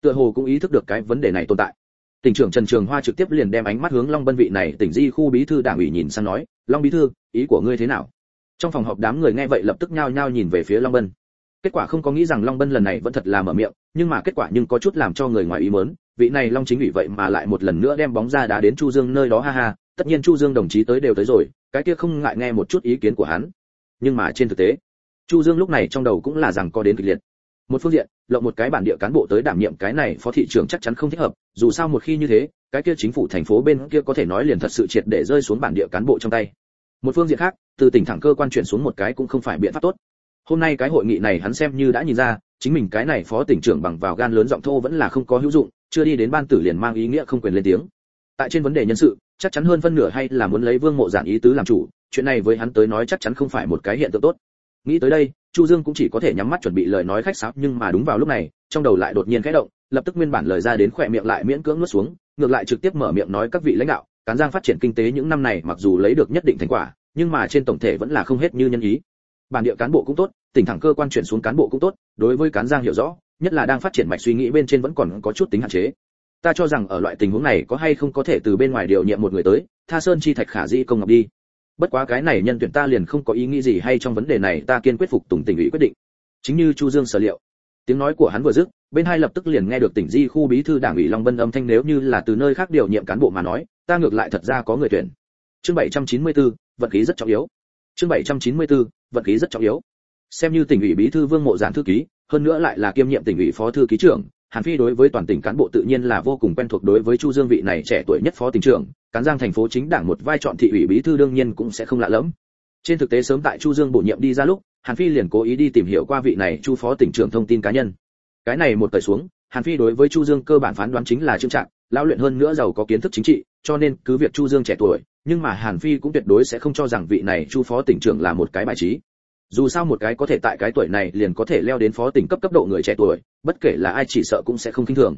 Tựa hồ cũng ý thức được cái vấn đề này tồn tại. Tỉnh trưởng trần trường hoa trực tiếp liền đem ánh mắt hướng long bân vị này tỉnh di khu bí thư đảng ủy nhìn sang nói, long bí thư, ý của ngươi thế nào? Trong phòng họp đám người nghe vậy lập tức nhao nhao nhìn về phía long bân. Kết quả không có nghĩ rằng long bân lần này vẫn thật là mở miệng, nhưng mà kết quả nhưng có chút làm cho người ngoài ý mớn vị này long chính ủy vậy mà lại một lần nữa đem bóng ra đá đến chu dương nơi đó ha ha, tất nhiên chu dương đồng chí tới đều tới rồi, cái kia không ngại nghe một chút ý kiến của hắn. Nhưng mà trên thực tế, chu dương lúc này trong đầu cũng là rằng có đến kịch liệt. Một phương diện, lộng một cái bản địa cán bộ tới đảm nhiệm cái này phó thị trưởng chắc chắn không thích hợp, dù sao một khi như thế, cái kia chính phủ thành phố bên kia có thể nói liền thật sự triệt để rơi xuống bản địa cán bộ trong tay một phương diện khác, từ tỉnh thẳng cơ quan chuyển xuống một cái cũng không phải biện pháp tốt. Hôm nay cái hội nghị này hắn xem như đã nhìn ra, chính mình cái này phó tỉnh trưởng bằng vào gan lớn giọng thô vẫn là không có hữu dụng, chưa đi đến ban tử liền mang ý nghĩa không quyền lên tiếng. Tại trên vấn đề nhân sự, chắc chắn hơn phân nửa hay là muốn lấy vương mộ giản ý tứ làm chủ, chuyện này với hắn tới nói chắc chắn không phải một cái hiện tượng tốt. Nghĩ tới đây, chu dương cũng chỉ có thể nhắm mắt chuẩn bị lời nói khách sáo, nhưng mà đúng vào lúc này, trong đầu lại đột nhiên khẽ động, lập tức nguyên bản lời ra đến khỏe miệng lại miễn cưỡng nuốt xuống, ngược lại trực tiếp mở miệng nói các vị lãnh đạo cán giang phát triển kinh tế những năm này mặc dù lấy được nhất định thành quả, nhưng mà trên tổng thể vẫn là không hết như nhân ý. Bản địa cán bộ cũng tốt, tỉnh thẳng cơ quan chuyển xuống cán bộ cũng tốt, đối với cán giang hiểu rõ, nhất là đang phát triển mạch suy nghĩ bên trên vẫn còn có chút tính hạn chế. Ta cho rằng ở loại tình huống này có hay không có thể từ bên ngoài điều nhiệm một người tới, tha sơn chi thạch khả di công ngọc đi. Bất quá cái này nhân tuyển ta liền không có ý nghĩ gì hay trong vấn đề này ta kiên quyết phục tùng tỉnh ủy quyết định. Chính như chu dương sở liệu, tiếng nói của hắn vừa dứt, bên hai lập tức liền nghe được tỉnh di khu bí thư đảng ủy long vân âm thanh nếu như là từ nơi khác điều nhiệm cán bộ mà nói ta ngược lại thật ra có người tuyển. Chương 794, vận khí rất trọng yếu. Chương 794, vận khí rất trọng yếu. Xem như tỉnh ủy bí thư vương mộ giản thư ký hơn nữa lại là kiêm nhiệm tỉnh ủy phó thư ký trưởng hàn phi đối với toàn tỉnh cán bộ tự nhiên là vô cùng quen thuộc đối với chu dương vị này trẻ tuổi nhất phó tỉnh trưởng cán giang thành phố chính đảng một vai chọn thị ủy bí thư đương nhiên cũng sẽ không lạ lẫm. Trên thực tế sớm tại chu dương bổ nhiệm đi ra lúc hàn phi liền cố ý đi tìm hiểu qua vị này chu phó tỉnh trưởng thông tin cá nhân. Cái này một tời xuống hàn phi đối với chu dương cơ bản phán đoán chính là trương trạng lão luyện hơn nữa giàu có kiến thức chính trị cho nên cứ việc chu dương trẻ tuổi, nhưng mà hàn phi cũng tuyệt đối sẽ không cho rằng vị này chu phó tỉnh trưởng là một cái bài trí. Dù sao một cái có thể tại cái tuổi này liền có thể leo đến phó tỉnh cấp cấp độ người trẻ tuổi, bất kể là ai chỉ sợ cũng sẽ không kinh thường.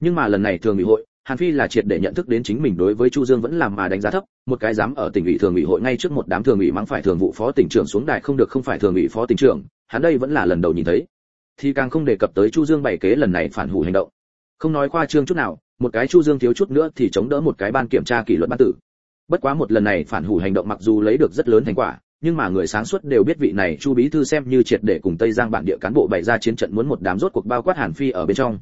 Nhưng mà lần này thường ủy hội, hàn phi là triệt để nhận thức đến chính mình đối với chu dương vẫn làm mà đánh giá thấp, một cái dám ở tỉnh ủy thường ủy hội ngay trước một đám thường ủy mắng phải thường vụ phó tỉnh trưởng xuống đài không được không phải thường ủy phó tỉnh trưởng, hắn đây vẫn là lần đầu nhìn thấy. Thì càng không đề cập tới chu dương bày kế lần này phản hủ hành động. Không nói khoa trương chút nào một cái chu dương thiếu chút nữa thì chống đỡ một cái ban kiểm tra kỷ luật ban tử. Bất quá một lần này phản hủ hành động mặc dù lấy được rất lớn thành quả, nhưng mà người sáng suốt đều biết vị này chu bí thư xem như triệt để cùng tây giang bản địa cán bộ bày ra chiến trận muốn một đám rốt cuộc bao quát hàn phi ở bên trong.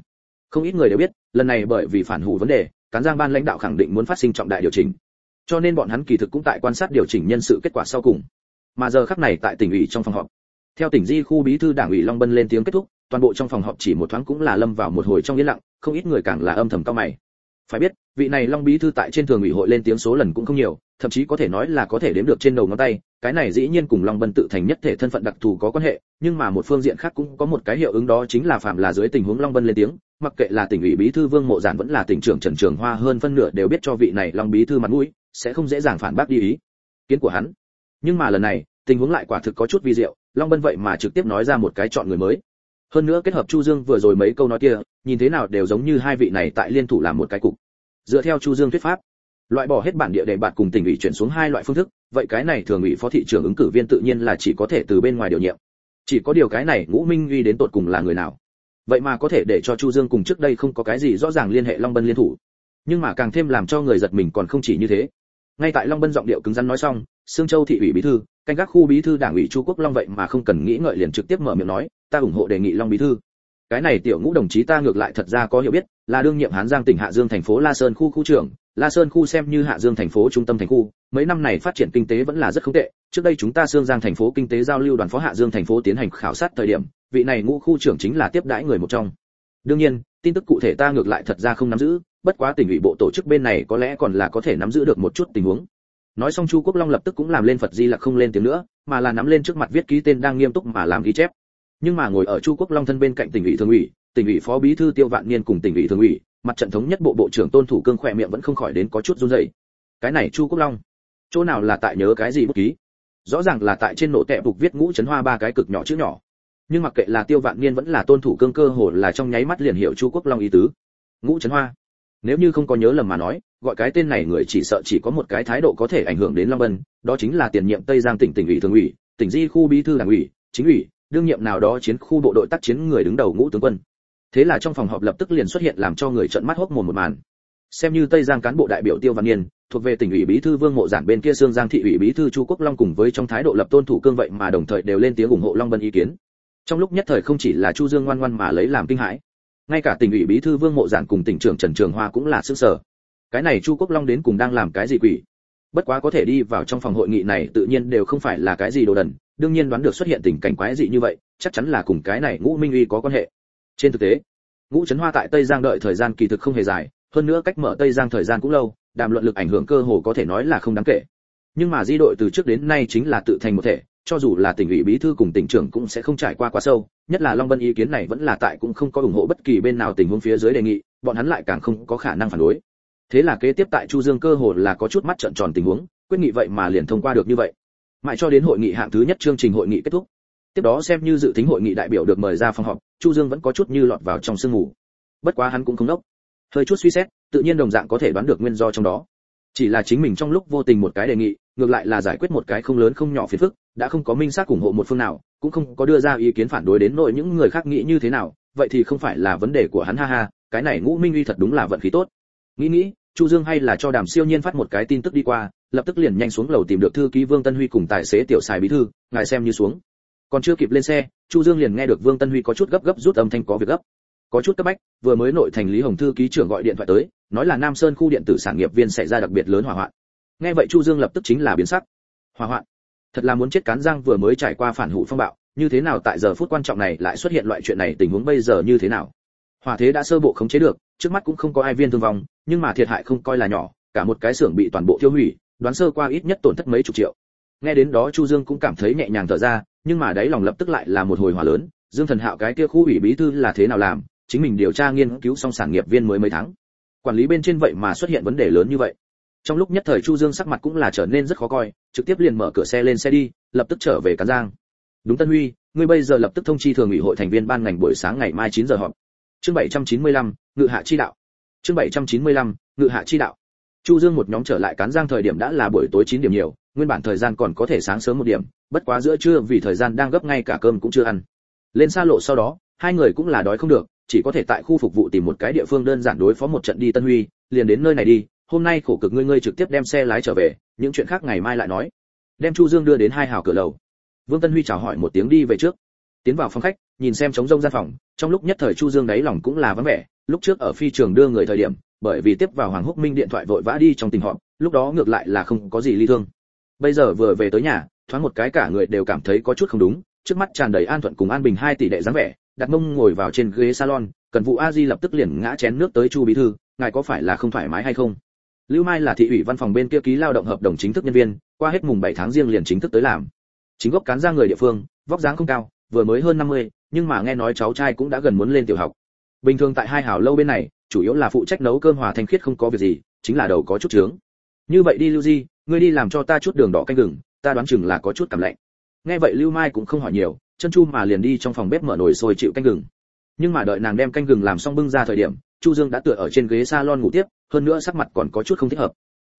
Không ít người đều biết, lần này bởi vì phản hủ vấn đề, cán giang ban lãnh đạo khẳng định muốn phát sinh trọng đại điều chỉnh. Cho nên bọn hắn kỳ thực cũng tại quan sát điều chỉnh nhân sự kết quả sau cùng. Mà giờ khắc này tại tỉnh ủy trong phòng họp, theo tỉnh di khu bí thư đảng ủy long bân lên tiếng kết thúc toàn bộ trong phòng họp chỉ một thoáng cũng là lâm vào một hồi trong yên lặng, không ít người càng là âm thầm cao mày. Phải biết, vị này long bí thư tại trên thường ủy hội lên tiếng số lần cũng không nhiều, thậm chí có thể nói là có thể đếm được trên đầu ngón tay, cái này dĩ nhiên cùng long bân tự thành nhất thể thân phận đặc thù có quan hệ, nhưng mà một phương diện khác cũng có một cái hiệu ứng đó chính là phạm là dưới tình huống long bân lên tiếng, mặc kệ là tỉnh ủy bí thư vương mộ giản vẫn là tỉnh trưởng trần trường hoa hơn phân nửa đều biết cho vị này long bí thư mặt mũi, sẽ không dễ dàng phản bác đi ý. Kiến của hắn. Nhưng mà lần này, tình huống lại quả thực có chút vi diệu, long bân vậy mà trực tiếp nói ra một cái chọn người mới hơn nữa kết hợp chu dương vừa rồi mấy câu nói kia, nhìn thế nào đều giống như hai vị này tại liên thủ làm một cái cục. Dựa theo chu dương thuyết pháp, loại bỏ hết bản địa để bạn cùng tỉnh ủy chuyển xuống hai loại phương thức, vậy cái này thường ủy phó thị trưởng ứng cử viên tự nhiên là chỉ có thể từ bên ngoài điều nhiệm. Chỉ có điều cái này ngũ minh uy đến tột cùng là người nào? Vậy mà có thể để cho chu dương cùng trước đây không có cái gì rõ ràng liên hệ long bân liên thủ. Nhưng mà càng thêm làm cho người giật mình còn không chỉ như thế ngay tại long bân giọng điệu cứng rắn nói xong, sương châu thị ủy bí thư, canh gác khu bí thư đảng ủy chu quốc long vậy mà không cần nghĩ ngợi liền trực tiếp mở miệng nói, ta ủng hộ đề nghị long bí thư. Cái này tiểu ngũ đồng chí ta ngược lại thật ra có hiểu biết, là đương nhiệm hán giang tỉnh hạ dương thành phố la sơn khu khu trưởng, la sơn khu xem như hạ dương thành phố trung tâm thành khu, mấy năm này phát triển kinh tế vẫn là rất không tệ. Trước đây chúng ta sương giang thành phố kinh tế giao lưu đoàn phó hạ dương thành phố tiến hành khảo sát thời điểm, vị này ngũ khu trưởng chính là tiếp đãi người một trong. Đương nhiên tin tức cụ thể ta ngược lại thật ra không nắm giữ, bất quá tỉnh ủy bộ tổ chức bên này có lẽ còn là có thể nắm giữ được một chút tình huống. Nói xong chu quốc long lập tức cũng làm lên phật di lặc không lên tiếng nữa, mà là nắm lên trước mặt viết ký tên đang nghiêm túc mà làm ghi chép. Nhưng mà ngồi ở chu quốc long thân bên cạnh tỉnh ủy thường ủy, tỉnh ủy phó bí thư tiêu vạn niên cùng tỉnh ủy thường ủy, mặt trận thống nhất bộ bộ trưởng tôn thủ cương khỏe miệng vẫn không khỏi đến có chút run rẩy. Cái này chu quốc long, chỗ nào là tại nhớ cái gì bút ký? Rõ ràng là tại trên nổ tẹp bục viết ngũ chấn hoa ba cái cực nhỏ chữ nhỏ nhưng mặc kệ là tiêu vạn niên vẫn là tôn thủ cương cơ hồ là trong nháy mắt liền hiểu chu quốc long ý tứ. Ngũ chấn hoa, nếu như không có nhớ lầm mà nói, gọi cái tên này người chỉ sợ chỉ có một cái thái độ có thể ảnh hưởng đến long vân đó chính là tiền nhiệm tây giang tỉnh tỉnh ủy thường ủy, tỉnh di khu bí thư đảng ủy, chính ủy, đương nhiệm nào đó chiến khu bộ đội tác chiến người đứng đầu ngũ tướng quân. Thế là trong phòng họp lập tức liền xuất hiện làm cho người trợn mắt hốc mồm một màn. Xem như tây giang cán bộ đại biểu tiêu văn niên, thuộc về tỉnh ủy bí thư vương mộ giản bên kia xương giang thị ủy bí thư chu quốc long cùng với trong thái độ lập tôn thủ cương vậy mà đồng thời đều lên tiếng ủng hộ long vân ý kiến trong lúc nhất thời không chỉ là chu dương ngoan ngoan mà lấy làm kinh hãi, ngay cả tỉnh ủy bí thư vương mộ giản cùng tỉnh trưởng trần trường hoa cũng là sức sở cái này chu quốc long đến cùng đang làm cái gì quỷ? Bất quá có thể đi vào trong phòng hội nghị này tự nhiên đều không phải là cái gì đồ đần, đương nhiên đoán được xuất hiện tình cảnh quái dị như vậy, chắc chắn là cùng cái này ngũ minh uy có quan hệ. Trên thực tế, ngũ trấn hoa tại tây giang đợi thời gian kỳ thực không hề dài, hơn nữa cách mở tây giang thời gian cũng lâu, đàm luận lực ảnh hưởng cơ hồ có thể nói là không đáng kể. Nhưng mà di đội từ trước đến nay chính là tự thành một thể cho dù là tỉnh ủy bí thư cùng tỉnh trưởng cũng sẽ không trải qua quá sâu, nhất là long vân ý kiến này vẫn là tại cũng không có ủng hộ bất kỳ bên nào tình huống phía dưới đề nghị, bọn hắn lại càng không có khả năng phản đối. Thế là kế tiếp tại chu dương cơ hồ là có chút mắt trợn tròn tình huống, quyết nghị vậy mà liền thông qua được như vậy. Mãi cho đến hội nghị hạng thứ nhất chương trình hội nghị kết thúc. Tiếp đó xem như dự tính hội nghị đại biểu được mời ra phòng họp, chu dương vẫn có chút như lọt vào trong sương mù. Bất quá hắn cũng không đốc. Hơi chút suy xét, tự nhiên đồng dạng có thể đoán được nguyên do trong đó. Chỉ là chính mình trong lúc vô tình một cái đề nghị ngược lại là giải quyết một cái không lớn không nhỏ phiền phức, đã không có minh xác ủng hộ một phương nào, cũng không có đưa ra ý kiến phản đối đến nội những người khác nghĩ như thế nào, vậy thì không phải là vấn đề của hắn, ha ha, cái này ngũ minh uy thật đúng là vận khí tốt. Nghĩ nghĩ, chu dương hay là cho đàm siêu nhiên phát một cái tin tức đi qua, lập tức liền nhanh xuống lầu tìm được thư ký vương tân huy cùng tài xế tiểu xài bí thư, ngài xem như xuống. Còn chưa kịp lên xe, chu dương liền nghe được vương tân huy có chút gấp gấp rút âm thanh có việc gấp. Có chút cấp bách, vừa mới nội thành lý hồng thư ký trưởng gọi điện thoại tới, nói là nam sơn khu điện tử sản nghiệp viên xảy ra đặc biệt lớn hỏa hoạn nghe vậy chu dương lập tức chính là biến sắc. Hỏa hoạn. Thật là muốn chết cán giang vừa mới trải qua phản hủ phong bạo, như thế nào tại giờ phút quan trọng này lại xuất hiện loại chuyện này, tình huống bây giờ như thế nào? Hỏa thế đã sơ bộ khống chế được, trước mắt cũng không có ai viên thương vong, nhưng mà thiệt hại không coi là nhỏ, cả một cái xưởng bị toàn bộ tiêu hủy, đoán sơ qua ít nhất tổn thất mấy chục triệu. Nghe đến đó chu dương cũng cảm thấy nhẹ nhàng thở ra, nhưng mà đáy lòng lập tức lại là một hồi hỏa lớn, dương thần hạo cái kia khu ủy bí thư là thế nào làm, chính mình điều tra nghiên cứu xong sản nghiệp viên mới mấy tháng. Quản lý bên trên vậy mà xuất hiện vấn đề lớn như vậy trong lúc nhất thời chu dương sắc mặt cũng là trở nên rất khó coi trực tiếp liền mở cửa xe lên xe đi lập tức trở về cán giang. Đúng tân huy ngươi bây giờ lập tức thông chi thường ủy hội thành viên ban ngành buổi sáng ngày mai 9 giờ họp. Chương 795, ngự hạ chi đạo. Chương 795, ngự hạ chi đạo. Chu dương một nhóm trở lại cán giang thời điểm đã là buổi tối 9 điểm nhiều nguyên bản thời gian còn có thể sáng sớm một điểm bất quá giữa trưa vì thời gian đang gấp ngay cả cơm cũng chưa ăn. Lên xa lộ sau đó hai người cũng là đói không được chỉ có thể tại khu phục vụ tìm một cái địa phương đơn giản đối phó một trận đi tân huy liền đến nơi này đi hôm nay khổ cực ngươi ngươi trực tiếp đem xe lái trở về, những chuyện khác ngày mai lại nói. Đem chu dương đưa đến hai hào cửa lầu. Vương tân huy chào hỏi một tiếng đi về trước. Tiến vào phòng khách, nhìn xem trống rông gian phòng, trong lúc nhất thời chu dương đáy lòng cũng là vắng vẻ. Lúc trước ở phi trường đưa người thời điểm, bởi vì tiếp vào hoàng húc minh điện thoại vội vã đi trong tình họp, lúc đó ngược lại là không có gì ly thương. Bây giờ vừa về tới nhà, thoáng một cái cả người đều cảm thấy có chút không đúng, trước mắt tràn đầy an thuận cùng an bình hai tỷ đệ dáng vẻ, đặt mông ngồi vào trên ghế salon, cần vụ a di lập tức liền ngã chén nước tới chu bí thư, ngài có phải là không thoải mái hay không? Lưu mai là thị ủy văn phòng bên kia ký lao động hợp đồng chính thức nhân viên qua hết mùng 7 tháng riêng liền chính thức tới làm. Chính gốc cán ra người địa phương vóc dáng không cao vừa mới hơn 50, nhưng mà nghe nói cháu trai cũng đã gần muốn lên tiểu học. Bình thường tại hai hảo lâu bên này chủ yếu là phụ trách nấu cơm hòa thanh khiết không có việc gì chính là đầu có chút trướng. Như vậy đi lưu di ngươi đi làm cho ta chút đường đỏ canh gừng ta đoán chừng là có chút cảm lạnh. Nghe vậy lưu mai cũng không hỏi nhiều chân chu mà liền đi trong phòng bếp mở nồi sôi chịu canh gừng. Nhưng mà đợi nàng đem canh gừng làm xong bưng ra thời điểm chu dương đã tựa ở trên ghế salon ngủ tiếp, hơn nữa sắc mặt còn có chút không thích hợp.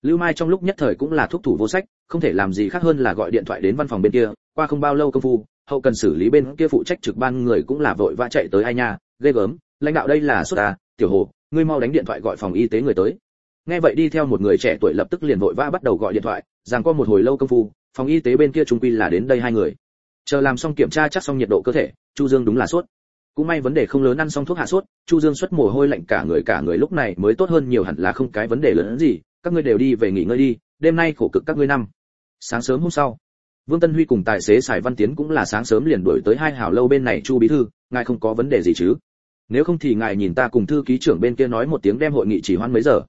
Lưu mai trong lúc nhất thời cũng là thúc thủ vô sách, không thể làm gì khác hơn là gọi điện thoại đến văn phòng bên kia, qua không bao lâu công phu, hậu cần xử lý bên kia phụ trách trực ban người cũng là vội vã chạy tới ai nha, ghê gớm, lãnh đạo đây là xuất à tiểu hồ, ngươi mau đánh điện thoại gọi phòng y tế người tới. Nghe vậy đi theo một người trẻ tuổi lập tức liền vội vã bắt đầu gọi điện thoại, rằng qua một hồi lâu công phu, phòng y tế bên kia trung quy là đến đây hai người. Chờ làm xong kiểm tra chắc xong nhiệt độ cơ thể, chu dương đúng là sốt cũng may vấn đề không lớn ăn xong thuốc hạ sốt, chu dương xuất mồ hôi lạnh cả người cả người lúc này mới tốt hơn nhiều hẳn là không cái vấn đề lớn gì, các ngươi đều đi về nghỉ ngơi đi, đêm nay khổ cực các ngươi năm. Sáng sớm hôm sau, vương tân huy cùng tài xế sài văn tiến cũng là sáng sớm liền đuổi tới hai hảo lâu bên này chu bí thư, ngài không có vấn đề gì chứ? Nếu không thì ngài nhìn ta cùng thư ký trưởng bên kia nói một tiếng đem hội nghị chỉ hoãn mấy giờ.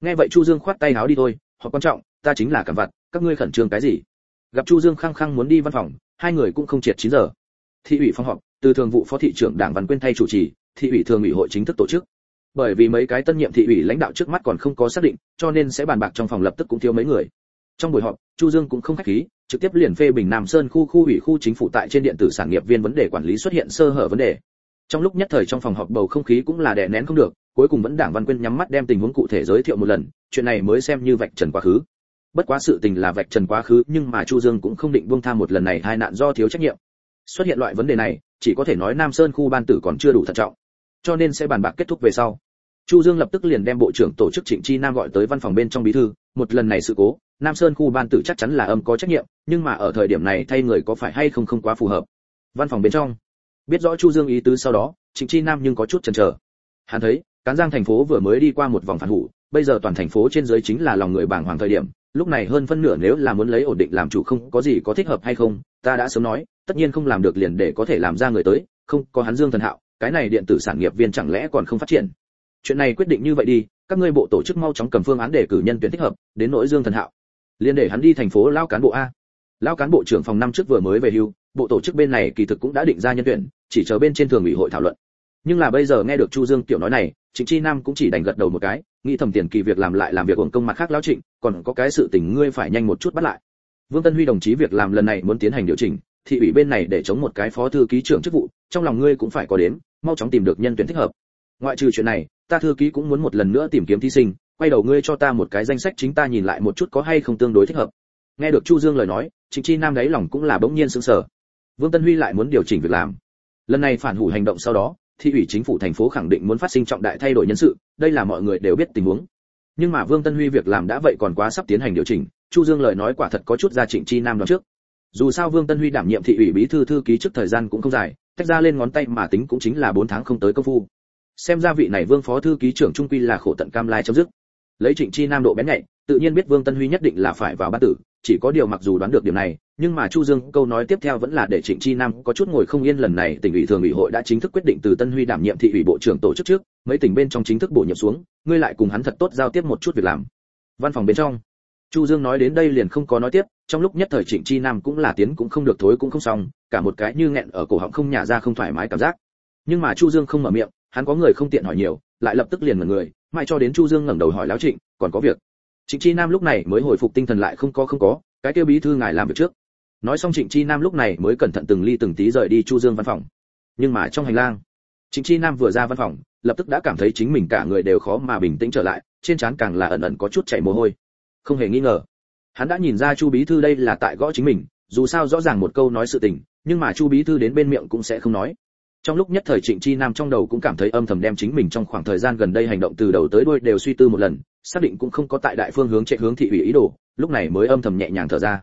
Nghe vậy chu dương khoát tay áo đi thôi, họ quan trọng, ta chính là cảm vặt, các ngươi khẩn trương cái gì? Gặp chu dương khăng khăng muốn đi văn phòng, hai người cũng không triệt 9 giờ. Thị ủy phòng họp từ thường vụ phó thị trưởng đảng văn quyên thay chủ trì, thị ủy thường ủy hội chính thức tổ chức. Bởi vì mấy cái tân nhiệm thị ủy lãnh đạo trước mắt còn không có xác định, cho nên sẽ bàn bạc trong phòng lập tức cũng thiếu mấy người. Trong buổi họp, chu dương cũng không khách khí, trực tiếp liền phê bình nam sơn khu khu ủy khu chính phủ tại trên điện tử sản nghiệp viên vấn đề quản lý xuất hiện sơ hở vấn đề. Trong lúc nhất thời trong phòng họp bầu không khí cũng là đè nén không được, cuối cùng vẫn đảng văn quyên nhắm mắt đem tình huống cụ thể giới thiệu một lần, chuyện này mới xem như vạch trần quá khứ. Bất quá sự tình là vạch trần quá khứ, nhưng mà chu dương cũng không định buông tha một lần này, hai nạn do thiếu trách nhiệm xuất hiện loại vấn đề này, chỉ có thể nói nam sơn khu ban tử còn chưa đủ thận trọng. Cho nên sẽ bàn bạc kết thúc về sau. Chu dương lập tức liền đem bộ trưởng tổ chức trịnh chi nam gọi tới văn phòng bên trong bí thư. Một lần này sự cố, nam sơn khu ban tử chắc chắn là âm có trách nhiệm, nhưng mà ở thời điểm này thay người có phải hay không không quá phù hợp. Văn phòng bên trong. Biết rõ chu dương ý tứ sau đó, trịnh chi nam nhưng có chút chần chờ. Hắn thấy, cán giang thành phố vừa mới đi qua một vòng phản hủ, bây giờ toàn thành phố trên dưới chính là lòng người bàng hoàng thời điểm. Lúc này hơn phân nửa nếu là muốn lấy ổn định làm chủ không có gì có thích hợp hay không, ta đã sớm nói tất nhiên không làm được liền để có thể làm ra người tới, không, có hắn dương thần hạo, cái này điện tử sản nghiệp viên chẳng lẽ còn không phát triển? Chuyện này quyết định như vậy đi, các ngươi bộ tổ chức mau chóng cầm phương án để cử nhân tuyển thích hợp, đến nỗi dương thần hạo. Liền để hắn đi thành phố lao cán bộ a. Lao cán bộ trưởng phòng năm trước vừa mới về hưu, bộ tổ chức bên này kỳ thực cũng đã định ra nhân tuyển, chỉ chờ bên trên thường ủy hội thảo luận. Nhưng là bây giờ nghe được chu dương tiểu nói này, trịnh chi nam cũng chỉ đành gật đầu một cái, nghĩ thầm tiền kỳ việc làm lại làm việc uổng công mặt khác lão trịnh, còn có cái sự tình ngươi phải nhanh một chút bắt lại. Vương tân huy đồng chí việc làm lần này muốn tiến hành điều chỉnh thị ủy bên này để chống một cái phó thư ký trưởng chức vụ, trong lòng ngươi cũng phải có đến mau chóng tìm được nhân tuyển thích hợp. Ngoại trừ chuyện này, ta thư ký cũng muốn một lần nữa tìm kiếm thí sinh, quay đầu ngươi cho ta một cái danh sách chính ta nhìn lại một chút có hay không tương đối thích hợp. Nghe được chu dương lời nói, trịnh chi nam đáy lòng cũng là bỗng nhiên sững sờ. Vương tân huy lại muốn điều chỉnh việc làm. Lần này phản hủ hành động sau đó, thị ủy chính phủ thành phố khẳng định muốn phát sinh trọng đại thay đổi nhân sự, đây là mọi người đều biết tình huống. Nhưng mà vương tân huy việc làm đã vậy còn quá sắp tiến hành điều chỉnh, chu dương lời nói quả thật có chút ra trịnh chi nam đó trước dù sao vương tân huy đảm nhiệm thị ủy bí thư thư ký trước thời gian cũng không dài, tách ra lên ngón tay mà tính cũng chính là 4 tháng không tới công phu. Xem ra vị này vương phó thư ký trưởng trung quy là khổ tận cam lai chấm dứt. Lấy trịnh chi nam độ bén nhạy, tự nhiên biết vương tân huy nhất định là phải vào bát tử, chỉ có điều mặc dù đoán được điểm này, nhưng mà chu dương câu nói tiếp theo vẫn là để trịnh chi nam có chút ngồi không yên lần này, tỉnh ủy thường ủy hội đã chính thức quyết định từ tân huy đảm nhiệm thị ủy bộ trưởng tổ chức trước, mấy tỉnh bên trong chính thức bổ nhiệm xuống, ngươi lại cùng hắn thật tốt giao tiếp một chút việc làm. Văn phòng bên trong, chu dương nói đến đây liền không có nói tiếp trong lúc nhất thời trịnh chi nam cũng là tiến cũng không được, thối cũng không xong, cả một cái như nghẹn ở cổ họng không nhả ra không thoải mái cảm giác. Nhưng mà chu dương không mở miệng, hắn có người không tiện hỏi nhiều, lại lập tức liền mở người, mãi cho đến chu dương ngẩng đầu hỏi lão trịnh, còn có việc? Trịnh chi nam lúc này mới hồi phục tinh thần lại, không có không có, cái tiêu bí thư ngài làm việc trước. Nói xong trịnh chi nam lúc này mới cẩn thận từng ly từng tí rời đi chu dương văn phòng. Nhưng mà trong hành lang, trịnh chi nam vừa ra văn phòng, lập tức đã cảm thấy chính mình cả người đều khó mà bình tĩnh trở lại, trên trán càng là ẩn ẩn có chút chảy mồ hôi. Không hề nghi ngờ hắn đã nhìn ra chu bí thư đây là tại gõ chính mình, dù sao rõ ràng một câu nói sự tình, nhưng mà chu bí thư đến bên miệng cũng sẽ không nói. Trong lúc nhất thời trịnh chi nam trong đầu cũng cảm thấy âm thầm đem chính mình trong khoảng thời gian gần đây hành động từ đầu tới đuôi đều suy tư một lần, xác định cũng không có tại đại phương hướng chạy hướng thị ủy ý đồ, lúc này mới âm thầm nhẹ nhàng thở ra.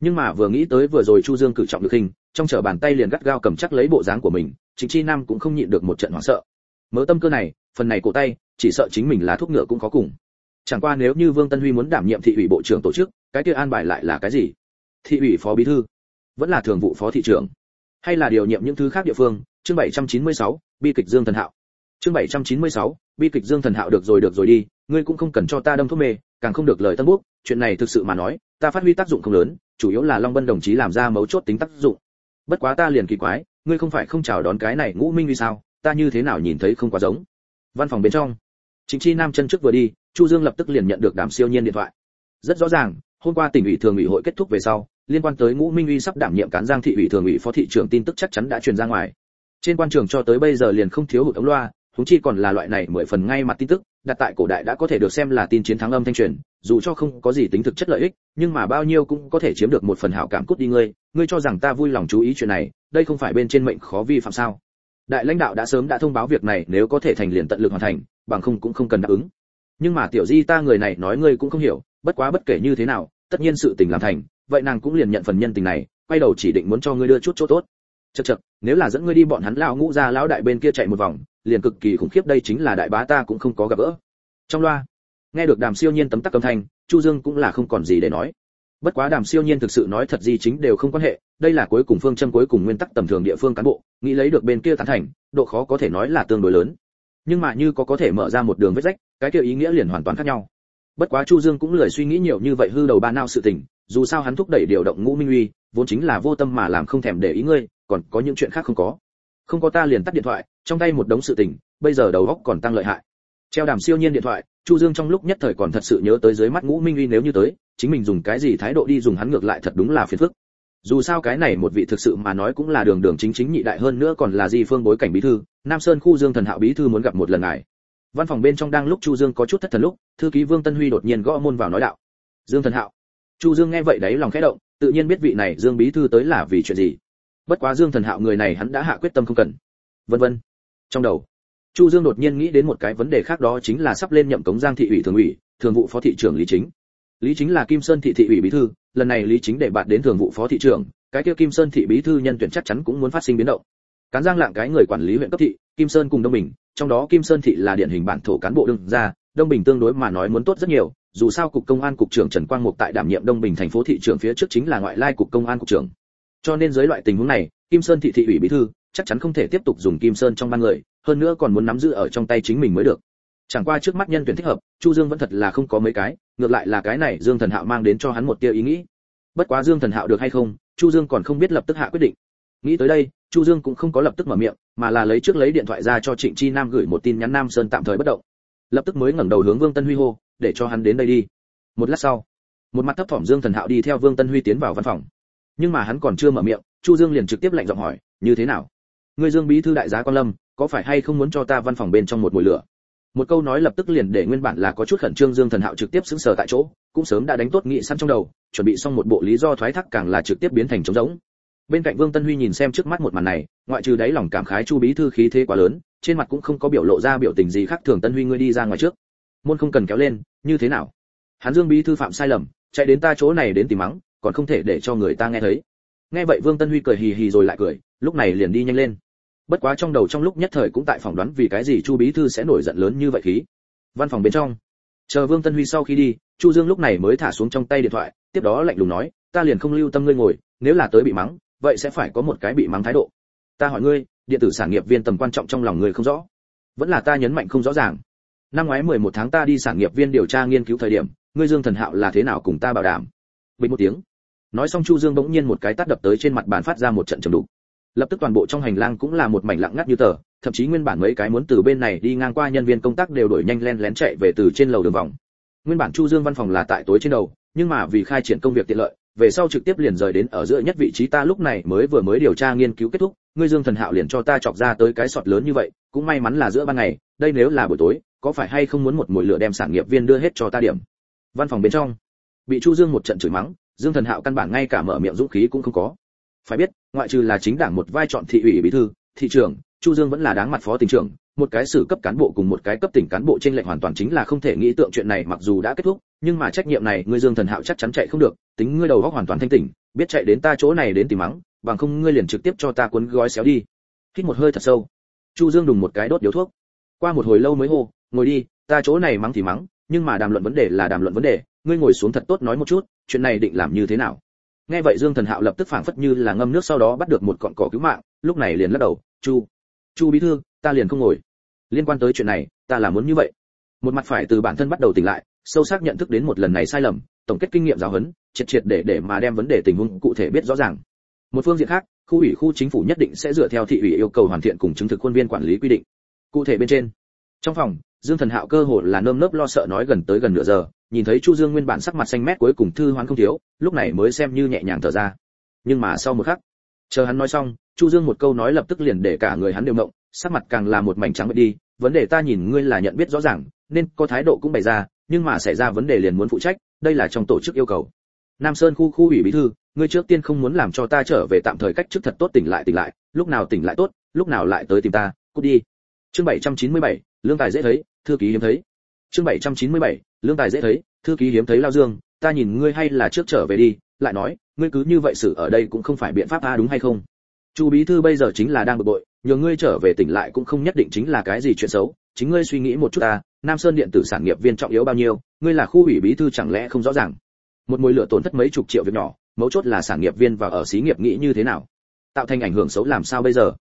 Nhưng mà vừa nghĩ tới vừa rồi chu dương cử trọng được hình, trong trở bàn tay liền gắt gao cầm chắc lấy bộ dáng của mình, trịnh chi nam cũng không nhịn được một trận hoảng sợ. Mớ tâm cơ này, phần này cổ tay, chỉ sợ chính mình là thuốc ngựa cũng có cùng chẳng qua nếu như vương tân huy muốn đảm nhiệm thị ủy bộ trưởng tổ chức cái kia an bài lại là cái gì? Thị ủy phó bí thư vẫn là thường vụ phó thị trưởng hay là điều nhiệm những thứ khác địa phương? Chương 796, bi kịch dương thần hạo. Chương 796, bi kịch dương thần hạo được rồi được rồi đi ngươi cũng không cần cho ta đâm thuốc mê càng không được lời tân bút. Chuyện này thực sự mà nói ta phát huy tác dụng không lớn chủ yếu là long bân đồng chí làm ra mấu chốt tính tác dụng. Bất quá ta liền kỳ quái ngươi không phải không chào đón cái này ngũ minh vì sao? Ta như thế nào nhìn thấy không quá giống? Văn phòng bên trong chính chi nam chân trước vừa đi chu dương lập tức liền nhận được đàm siêu nhiên điện thoại. Rất rõ ràng, hôm qua tỉnh ủy thường ủy hội kết thúc về sau, liên quan tới ngũ minh uy sắp đảm nhiệm cán giang thị ủy thường ủy phó thị trưởng tin tức chắc chắn đã truyền ra ngoài. Trên quan trường cho tới bây giờ liền không thiếu hụt ống loa chúng chi còn là loại này mười phần ngay mặt tin tức, đặt tại cổ đại đã có thể được xem là tin chiến thắng âm thanh truyền, dù cho không có gì tính thực chất lợi ích, nhưng mà bao nhiêu cũng có thể chiếm được một phần hảo cảm cút đi ngươi ngươi cho rằng ta vui lòng chú ý chuyện này, đây không phải bên trên mệnh khó vi phạm sao? Đại lãnh đạo đã sớm đã thông báo việc này, nếu có thể thành liền tận lực hoàn thành, bằng không cũng không cần đáp ứng nhưng mà tiểu di ta người này nói ngươi cũng không hiểu, bất quá bất kể như thế nào, tất nhiên sự tình làm thành, vậy nàng cũng liền nhận phần nhân tình này, quay đầu chỉ định muốn cho ngươi đưa chút chỗ tốt. Chật chật nếu là dẫn ngươi đi bọn hắn lão ngũ ra lão đại bên kia chạy một vòng, liền cực kỳ khủng khiếp đây chính là đại bá ta cũng không có gặp gỡ. Trong loa, nghe được đàm siêu nhiên tấm tắc âm thanh, chu dương cũng là không còn gì để nói. Bất quá đàm siêu nhiên thực sự nói thật gì chính đều không quan hệ, đây là cuối cùng phương châm cuối cùng nguyên tắc tầm thường địa phương cán bộ, nghĩ lấy được bên kia tán thành, độ khó có thể nói là tương đối lớn. Nhưng mà như có có thể mở ra một đường vết rách cái kia ý nghĩa liền hoàn toàn khác nhau. Bất quá chu dương cũng lười suy nghĩ nhiều như vậy hư đầu ba nao sự tình, dù sao hắn thúc đẩy điều động ngũ minh uy, vốn chính là vô tâm mà làm không thèm để ý ngươi, còn có những chuyện khác không có. Không có ta liền tắt điện thoại, trong tay một đống sự tình, bây giờ đầu óc còn tăng lợi hại. Treo đàm siêu nhiên điện thoại, chu dương trong lúc nhất thời còn thật sự nhớ tới dưới mắt ngũ minh uy nếu như tới, chính mình dùng cái gì thái độ đi dùng hắn ngược lại thật đúng là phiền phức. Dù sao cái này một vị thực sự mà nói cũng là đường đường chính chính nhị đại hơn nữa còn là di phương bối cảnh bí thư, nam sơn khu dương thần hạo bí thư muốn gặp một lần ngài văn phòng bên trong đang lúc chu dương có chút thất thần lúc, thư ký vương tân huy đột nhiên gõ môn vào nói đạo. Dương thần hạo. Chu dương nghe vậy đấy lòng khẽ động, tự nhiên biết vị này dương bí thư tới là vì chuyện gì. Bất quá dương thần hạo người này hắn đã hạ quyết tâm không cần. Vân vân. Trong đầu, chu dương đột nhiên nghĩ đến một cái vấn đề khác đó chính là sắp lên nhậm cống giang thị ủy thường ủy, thường vụ phó thị trưởng lý chính. Lý chính là kim sơn thị thị ủy bí thư, lần này lý chính để bạn đến thường vụ phó thị trưởng, cái kia kim sơn thị bí thư nhân tuyển chắc chắn cũng muốn phát sinh biến động cán giang lạng cái người quản lý huyện cấp thị, kim sơn cùng đông bình, trong đó kim sơn thị là điển hình bản thổ cán bộ đương ra đông bình tương đối mà nói muốn tốt rất nhiều, dù sao cục công an cục trưởng trần quang mục tại đảm nhiệm đông bình thành phố thị trưởng phía trước chính là ngoại lai cục công an cục trưởng. Cho nên dưới loại tình huống này, kim sơn thị thị ủy bí thư chắc chắn không thể tiếp tục dùng kim sơn trong ban người, hơn nữa còn muốn nắm giữ ở trong tay chính mình mới được. Chẳng qua trước mắt nhân tuyển thích hợp, chu dương vẫn thật là không có mấy cái, ngược lại là cái này dương thần hạo mang đến cho hắn một tia ý nghĩ. Bất quá dương thần hạo được hay không, chu dương còn không biết lập tức hạ quyết định. Nghĩ tới đây chu dương cũng không có lập tức mở miệng, mà là lấy trước lấy điện thoại ra cho trịnh chi nam gửi một tin nhắn nam sơn tạm thời bất động. Lập tức mới ngẩng đầu hướng vương tân huy hô, để cho hắn đến đây đi. Một lát sau, một mặt thấp thỏm dương thần hạo đi theo vương tân huy tiến vào văn phòng. Nhưng mà hắn còn chưa mở miệng, chu dương liền trực tiếp lạnh giọng hỏi, như thế nào? Ngươi dương bí thư đại giá quan lâm, có phải hay không muốn cho ta văn phòng bên trong một mùi lửa? Một câu nói lập tức liền để nguyên bản là có chút khẩn trương dương thần hạo trực tiếp sững sờ tại chỗ, cũng sớm đã đánh tốt nghị sẵn trong đầu, chuẩn bị xong một bộ lý do thoái thác càng là trực tiếp biến thành trống rỗng bên cạnh vương tân huy nhìn xem trước mắt một màn này, ngoại trừ đáy lòng cảm khái chu bí thư khí thế quá lớn, trên mặt cũng không có biểu lộ ra biểu tình gì khác thường tân huy ngươi đi ra ngoài trước. Môn không cần kéo lên, như thế nào? Hắn dương bí thư phạm sai lầm, chạy đến ta chỗ này đến tìm mắng, còn không thể để cho người ta nghe thấy. Nghe vậy vương tân huy cười hì hì rồi lại cười, lúc này liền đi nhanh lên. Bất quá trong đầu trong lúc nhất thời cũng tại phỏng đoán vì cái gì chu bí thư sẽ nổi giận lớn như vậy khí. Văn phòng bên trong. Chờ vương tân huy sau khi đi, chu dương lúc này mới thả xuống trong tay điện thoại, tiếp đó lạnh lùng nói, ta liền không lưu tâm ngươi ngồi, nếu là tới bị mắng vậy sẽ phải có một cái bị mắng thái độ. Ta hỏi ngươi, điện tử sản nghiệp viên tầm quan trọng trong lòng ngươi không rõ? Vẫn là ta nhấn mạnh không rõ ràng. Năm ngoái 11 tháng ta đi sản nghiệp viên điều tra nghiên cứu thời điểm, ngươi dương thần hạo là thế nào cùng ta bảo đảm? Bình một tiếng. Nói xong chu dương bỗng nhiên một cái tát đập tới trên mặt bàn phát ra một trận trầm đục. Lập tức toàn bộ trong hành lang cũng là một mảnh lặng ngắt như tờ, thậm chí nguyên bản mấy cái muốn từ bên này đi ngang qua nhân viên công tác đều đổi nhanh len lén chạy về từ trên lầu đường vòng. Nguyên bản chu dương văn phòng là tại tối trên đầu, nhưng mà vì khai triển công việc tiện lợi về sau trực tiếp liền rời đến ở giữa nhất vị trí ta lúc này mới vừa mới điều tra nghiên cứu kết thúc, ngươi dương thần hạo liền cho ta chọc ra tới cái sọt lớn như vậy, cũng may mắn là giữa ban ngày, đây nếu là buổi tối, có phải hay không muốn một mùi lửa đem sản nghiệp viên đưa hết cho ta điểm? Văn phòng bên trong, bị chu dương một trận chửi mắng, dương thần hạo căn bản ngay cả mở miệng dũng khí cũng không có. Phải biết, ngoại trừ là chính đảng một vai chọn thị ủy bí thư, thị trưởng, chu dương vẫn là đáng mặt phó tỉnh trưởng một cái xử cấp cán bộ cùng một cái cấp tỉnh cán bộ trên lệnh hoàn toàn chính là không thể nghĩ tượng chuyện này mặc dù đã kết thúc, nhưng mà trách nhiệm này ngươi dương thần hạo chắc chắn chạy không được, tính ngươi đầu góc hoàn toàn thanh tỉnh, biết chạy đến ta chỗ này đến tìm mắng, bằng không ngươi liền trực tiếp cho ta cuốn gói xéo đi. Hít một hơi thật sâu. Chu dương đùng một cái đốt điếu thuốc. Qua một hồi lâu mới hô, ngồi đi, ta chỗ này mắng thì mắng, nhưng mà đàm luận vấn đề là đàm luận vấn đề, ngươi ngồi xuống thật tốt nói một chút, chuyện này định làm như thế nào? Nghe vậy dương thần hạo lập tức phảng phất như là ngâm nước sau đó bắt được một cọn cỏ cứu mạng, lúc này liền lắc đầu, chu chu bí thư, ta liền không ngồi liên quan tới chuyện này, ta là muốn như vậy. Một mặt phải từ bản thân bắt đầu tỉnh lại, sâu sắc nhận thức đến một lần này sai lầm, tổng kết kinh nghiệm giáo huấn, triệt triệt để để mà đem vấn đề tình huống cụ thể biết rõ ràng. Một phương diện khác, khu ủy khu chính phủ nhất định sẽ dựa theo thị ủy yêu cầu hoàn thiện cùng chứng thực khuôn viên quản lý quy định. Cụ thể bên trên. Trong phòng, dương thần hạo cơ hồ là nơm nớp lo sợ nói gần tới gần nửa giờ, nhìn thấy chu dương nguyên bản sắc mặt xanh mét cuối cùng thư hoán không thiếu, lúc này mới xem như nhẹ nhàng thở ra. Nhưng mà sau một khắc chờ hắn nói xong chu dương một câu nói lập tức liền để cả người hắn đều động sắc mặt càng là một mảnh trắng bệch đi vấn đề ta nhìn ngươi là nhận biết rõ ràng nên có thái độ cũng bày ra nhưng mà xảy ra vấn đề liền muốn phụ trách đây là trong tổ chức yêu cầu. Nam sơn khu khu ủy bí thư ngươi trước tiên không muốn làm cho ta trở về tạm thời cách chức thật tốt tỉnh lại tỉnh lại lúc nào tỉnh lại tốt lúc nào lại tới tìm ta cút đi. Chương 797, lương tài dễ thấy thư ký hiếm thấy. Chương 797, lương tài dễ thấy thư ký hiếm thấy lao dương ta nhìn ngươi hay là trước trở về đi lại nói, ngươi cứ như vậy xử ở đây cũng không phải biện pháp a đúng hay không? Chu bí thư bây giờ chính là đang bực bội, nhờ ngươi trở về tỉnh lại cũng không nhất định chính là cái gì chuyện xấu. Chính ngươi suy nghĩ một chút ta, nam sơn điện tử sản nghiệp viên trọng yếu bao nhiêu, ngươi là khu ủy bí thư chẳng lẽ không rõ ràng? Một mùi lửa tổn thất mấy chục triệu việc nhỏ, mấu chốt là sản nghiệp viên và ở xí nghiệp nghĩ như thế nào? Tạo thành ảnh hưởng xấu làm sao bây giờ?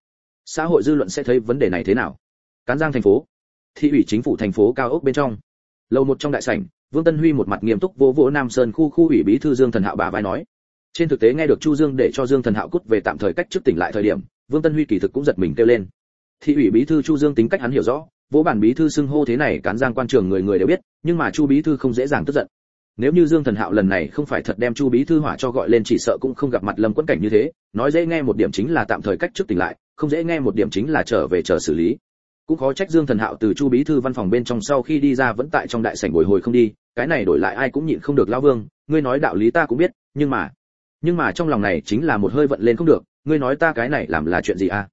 Xã hội dư luận sẽ thấy vấn đề này thế nào? Cán giang thành phố, thị ủy chính phủ thành phố cao ốc bên trong, lầu một trong đại sảnh vương tân huy một mặt nghiêm túc vỗ vỗ nam sơn khu khu ủy bí thư dương thần hạo bà vai nói, trên thực tế nghe được chu dương để cho dương thần hạo cút về tạm thời cách trước tỉnh lại thời điểm, vương tân huy kỳ thực cũng giật mình kêu lên. Thị ủy bí thư chu dương tính cách hắn hiểu rõ, vỗ bản bí thư xưng hô thế này cán giang quan trường người người đều biết, nhưng mà chu bí thư không dễ dàng tức giận. Nếu như dương thần hạo lần này không phải thật đem chu bí thư hỏa cho gọi lên chỉ sợ cũng không gặp mặt lâm quẫn cảnh như thế, nói dễ nghe một điểm chính là tạm thời cách trước tỉnh lại, không dễ nghe một điểm chính là trở về chờ xử lý cũng khó trách dương thần hạo từ chu bí thư văn phòng bên trong sau khi đi ra vẫn tại trong đại sảnh bồi hồi không đi cái này đổi lại ai cũng nhịn không được Lão vương ngươi nói đạo lý ta cũng biết nhưng mà nhưng mà trong lòng này chính là một hơi vận lên không được ngươi nói ta cái này làm là chuyện gì à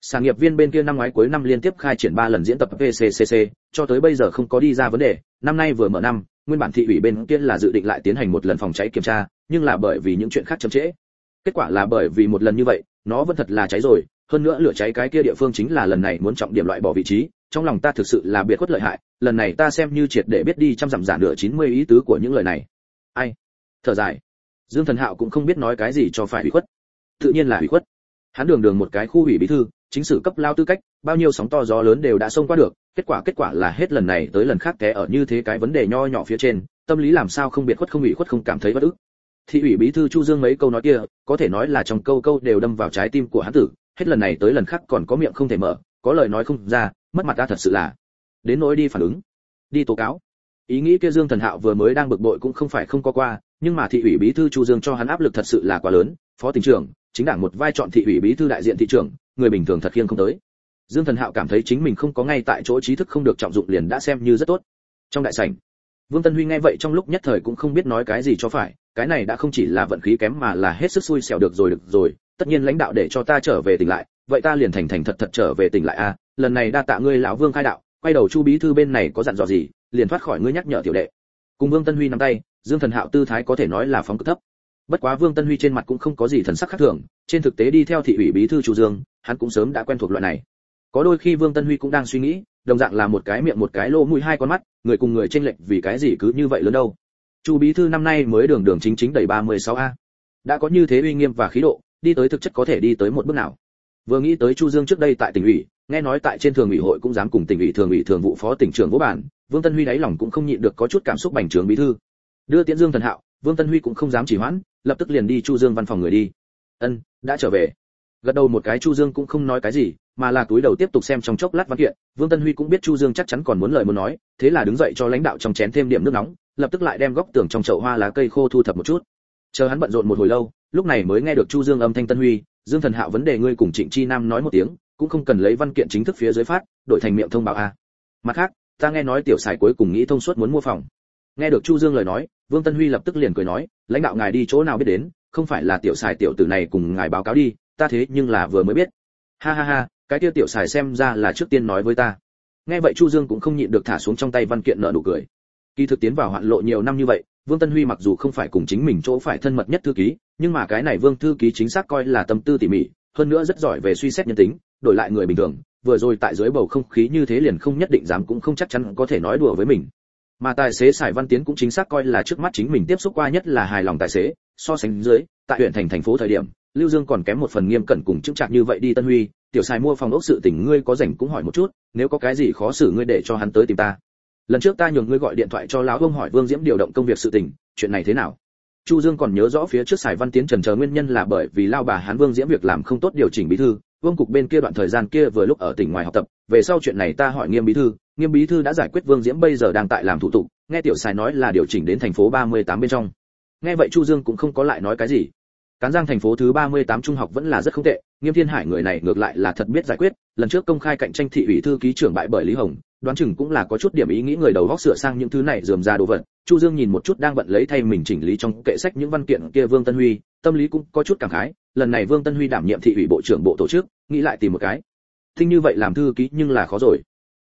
sản nghiệp viên bên kia năm ngoái cuối năm liên tiếp khai triển ba lần diễn tập VCCC cho tới bây giờ không có đi ra vấn đề, năm nay vừa mở năm, nguyên bản thị ủy bên kia là dự định lại tiến hành một lần phòng cháy kiểm tra, nhưng là bởi vì những chuyện khác chậm trễ. Kết quả là bởi vì một lần như vậy, nó vẫn thật là cháy rồi, hơn nữa lửa cháy cái kia địa phương chính là lần này muốn trọng điểm loại bỏ vị trí, trong lòng ta thực sự là biệt khuất lợi hại, lần này ta xem như triệt để biết đi trăm dặm giả nửa 90 ý tứ của những lời này. Ai? Thở dài. Dương Thần Hạo cũng không biết nói cái gì cho phải bị khuất. Tự nhiên là bị khuất. Hắn đường đường một cái khu ủy bí thư, chính sử cấp lao tư cách, bao nhiêu sóng to gió lớn đều đã xông qua được, kết quả kết quả là hết lần này tới lần khác té ở như thế cái vấn đề nho nhỏ phía trên, tâm lý làm sao không biệt khuất không ủy khuất không cảm thấy bất ức. Thị ủy bí thư Chu Dương mấy câu nói kia, có thể nói là trong câu câu đều đâm vào trái tim của hắn tử, hết lần này tới lần khác còn có miệng không thể mở, có lời nói không ra, mất mặt ta thật sự là. Đến nỗi đi phản ứng, đi tố cáo. Ý nghĩ kia Dương Thần Hạo vừa mới đang bực bội cũng không phải không có qua, nhưng mà thị ủy bí thư Chu Dương cho hắn áp lực thật sự là quá lớn, phó tỉnh trưởng, chính đảng một vai chọn thị ủy bí thư đại diện thị trưởng, người bình thường thật khiêng không tới. Dương Thần Hạo cảm thấy chính mình không có ngay tại chỗ trí thức không được trọng dụng liền đã xem như rất tốt. Trong đại sảnh, Vương Tân Huy nghe vậy trong lúc nhất thời cũng không biết nói cái gì cho phải, cái này đã không chỉ là vận khí kém mà là hết sức xui xẻo được rồi được rồi, tất nhiên lãnh đạo để cho ta trở về tỉnh lại, vậy ta liền thành thành thật thật trở về tỉnh lại a, lần này đa tạ ngươi lão Vương khai đạo, quay đầu Chu bí thư bên này có dặn dò gì, liền thoát khỏi ngươi nhắc nhở tiểu đệ. Cùng Vương Tân Huy nắm tay, Dương Thần Hạo tư thái có thể nói là phóng cực thấp. Bất quá Vương Tân Huy trên mặt cũng không có gì thần sắc khác thường, trên thực tế đi theo thị ủy bí thư Chu Dương, hắn cũng sớm đã quen thuộc loại này. Có đôi khi Vương Tân Huy cũng đang suy nghĩ, đồng dạng là một cái miệng một cái lỗ mũi hai con mắt, người cùng người chênh lệch vì cái gì cứ như vậy lớn đâu. Chu bí thư năm nay mới đường đường chính chính đầy 36 a. Đã có như thế uy nghiêm và khí độ, đi tới thực chất có thể đi tới một bước nào. Vừa nghĩ tới chu dương trước đây tại tỉnh ủy, nghe nói tại trên thường ủy hội cũng dám cùng tỉnh ủy thường ủy thường vụ phó tỉnh trưởng vũ bản, vương tân huy đáy lòng cũng không nhịn được có chút cảm xúc bành trướng bí thư. Đưa tiễn dương thần hạo, vương tân huy cũng không dám chỉ hoãn, lập tức liền đi chu dương văn phòng người đi. Ân, đã trở về. Gật đầu một cái chu dương cũng không nói cái gì mà là túi đầu tiếp tục xem trong chốc lát văn kiện, vương tân huy cũng biết chu dương chắc chắn còn muốn lời muốn nói, thế là đứng dậy cho lãnh đạo trong chén thêm điểm nước nóng, lập tức lại đem góc tường trong chậu hoa lá cây khô thu thập một chút. Chờ hắn bận rộn một hồi lâu, lúc này mới nghe được chu dương âm thanh tân huy, dương thần hạo vấn đề ngươi cùng trịnh chi nam nói một tiếng, cũng không cần lấy văn kiện chính thức phía dưới phát, đổi thành miệng thông báo a. Mặt khác, ta nghe nói tiểu xài cuối cùng nghĩ thông suốt muốn mua phòng. Nghe được chu dương lời nói, vương tân huy lập tức liền cười nói, lãnh đạo ngài đi chỗ nào biết đến, không phải là tiểu xài tiểu tử này cùng ngài báo cáo đi, ta thế nhưng là vừa mới biết. Ha ha ha cái tiêu tiểu xài xem ra là trước tiên nói với ta. Nghe vậy chu dương cũng không nhịn được thả xuống trong tay văn kiện nợ nụ cười. Kỳ thực tiến vào hoạn lộ nhiều năm như vậy, vương tân huy mặc dù không phải cùng chính mình chỗ phải thân mật nhất thư ký, nhưng mà cái này vương thư ký chính xác coi là tâm tư tỉ mỉ, hơn nữa rất giỏi về suy xét nhân tính, đổi lại người bình thường, vừa rồi tại dưới bầu không khí như thế liền không nhất định dám cũng không chắc chắn có thể nói đùa với mình. Mà tài xế sải văn tiến cũng chính xác coi là trước mắt chính mình tiếp xúc qua nhất là hài lòng tài xế, so sánh dưới, tại huyện thành thành phố thời điểm, lưu dương còn kém một phần nghiêm cẩn cùng chứng chặt như vậy đi tân huy tiểu xài mua phòng ốc sự tình ngươi có rảnh cũng hỏi một chút, nếu có cái gì khó xử ngươi để cho hắn tới tìm ta. Lần trước ta nhường ngươi gọi điện thoại cho lão ông hỏi vương diễm điều động công việc sự tình, chuyện này thế nào? Chu dương còn nhớ rõ phía trước xài văn tiến trần chờ nguyên nhân là bởi vì lao bà hán vương diễm việc làm không tốt điều chỉnh bí thư, vương cục bên kia đoạn thời gian kia vừa lúc ở tỉnh ngoài học tập, về sau chuyện này ta hỏi nghiêm bí thư, nghiêm bí thư đã giải quyết vương diễm bây giờ đang tại làm thủ tục, nghe tiểu xài nói là điều chỉnh đến thành phố 38 bên trong. Nghe vậy chu dương cũng không có lại nói cái gì cán giang thành phố thứ 38 trung học vẫn là rất không tệ, nghiêm thiên hải người này ngược lại là thật biết giải quyết, lần trước công khai cạnh tranh thị ủy thư ký trưởng bại bởi lý hồng, đoán chừng cũng là có chút điểm ý nghĩ người đầu góc sửa sang những thứ này dườm ra đồ vật. Chu dương nhìn một chút đang bận lấy thay mình chỉnh lý trong kệ sách những văn kiện kia vương tân huy, tâm lý cũng có chút cảm khái, lần này vương tân huy đảm nhiệm thị ủy bộ trưởng bộ tổ chức, nghĩ lại tìm một cái. Thinh như vậy làm thư ký nhưng là khó rồi.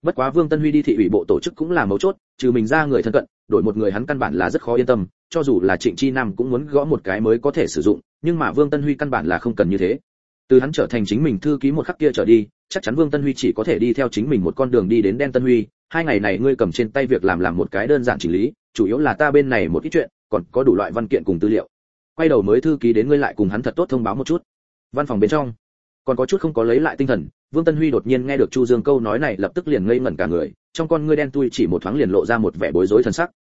Bất quá vương tân huy đi thị ủy bộ tổ chức cũng là mấu chốt, trừ mình ra người thân cận đổi một người hắn căn bản là rất khó yên tâm, cho dù là trịnh chi nam cũng muốn gõ một cái mới có thể sử dụng, nhưng mà vương tân huy căn bản là không cần như thế. Từ hắn trở thành chính mình thư ký một khắc kia trở đi, chắc chắn vương tân huy chỉ có thể đi theo chính mình một con đường đi đến đen tân huy. Hai ngày này ngươi cầm trên tay việc làm làm một cái đơn giản chỉnh lý, chủ yếu là ta bên này một ít chuyện, còn có đủ loại văn kiện cùng tư liệu. Quay đầu mới thư ký đến ngươi lại cùng hắn thật tốt thông báo một chút. Văn phòng bên trong, còn có chút không có lấy lại tinh thần, vương tân huy đột nhiên nghe được chu dương câu nói này lập tức liền ngây ngẩn cả người trong con ngươi đen tui chỉ một thoáng liền lộ ra một vẻ bối rối thần sắc.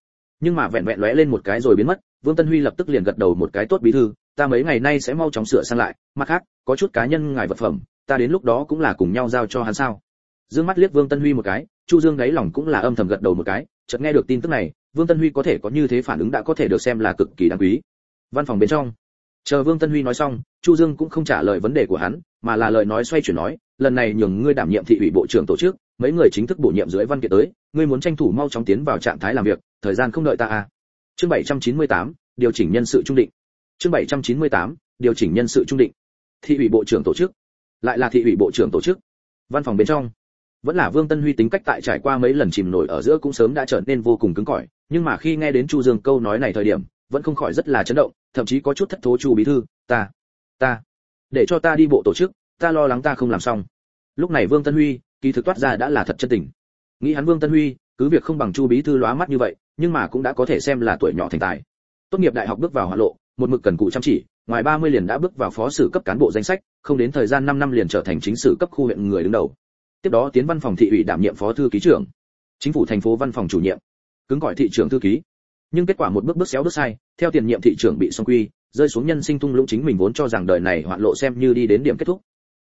Nhưng mà vẹn vẹn lóe lên một cái rồi biến mất, vương tân huy lập tức liền gật đầu một cái tốt bí thư, ta mấy ngày nay sẽ mau chóng sửa sang lại, mặt khác, có chút cá nhân ngài vật phẩm, ta đến lúc đó cũng là cùng nhau giao cho hắn sao. Dương mắt liếc vương tân huy một cái, chu dương đáy lòng cũng là âm thầm gật đầu một cái, chợt nghe được tin tức này, vương tân huy có thể có như thế phản ứng đã có thể được xem là cực kỳ đáng quý. Văn phòng bên trong, chờ vương tân huy nói xong, chu dương cũng không trả lời vấn đề của hắn, mà là lời nói xoay chuyển nói, lần này nhường ngươi đảm nhiệm thị ủy bộ trưởng tổ chức mấy người chính thức bổ nhiệm dưới văn kiện tới ngươi muốn tranh thủ mau chóng tiến vào trạng thái làm việc thời gian không đợi ta à. Chương 798, điều chỉnh nhân sự trung định. Chương 798, điều chỉnh nhân sự trung định. Thị ủy bộ trưởng tổ chức. Lại là thị ủy bộ trưởng tổ chức. Văn phòng bên trong. Vẫn là vương tân huy tính cách tại trải qua mấy lần chìm nổi ở giữa cũng sớm đã trở nên vô cùng cứng cỏi nhưng mà khi nghe đến chu dương câu nói này thời điểm vẫn không khỏi rất là chấn động thậm chí có chút thất thố chu bí thư ta ta để cho ta đi bộ tổ chức ta lo lắng ta không làm xong. Lúc này vương tân huy kỳ thực toát ra đã là thật chân tình. Nghĩ hắn vương tân huy, cứ việc không bằng chu bí thư lóa mắt như vậy, nhưng mà cũng đã có thể xem là tuổi nhỏ thành tài. Tốt nghiệp đại học bước vào hỏa lộ, một mực cần cụ chăm chỉ, ngoài 30 liền đã bước vào phó sử cấp cán bộ danh sách, không đến thời gian 5 năm liền trở thành chính sử cấp khu huyện người đứng đầu. Tiếp đó tiến văn phòng thị ủy đảm nhiệm phó thư ký trưởng, chính phủ thành phố văn phòng chủ nhiệm, cứng gọi thị trưởng thư ký. Nhưng kết quả một bước bước xéo bước sai, theo tiền nhiệm thị trưởng bị xong quy, rơi xuống nhân sinh tung lũng chính mình vốn cho rằng đời này hoạn lộ xem như đi đến điểm kết thúc.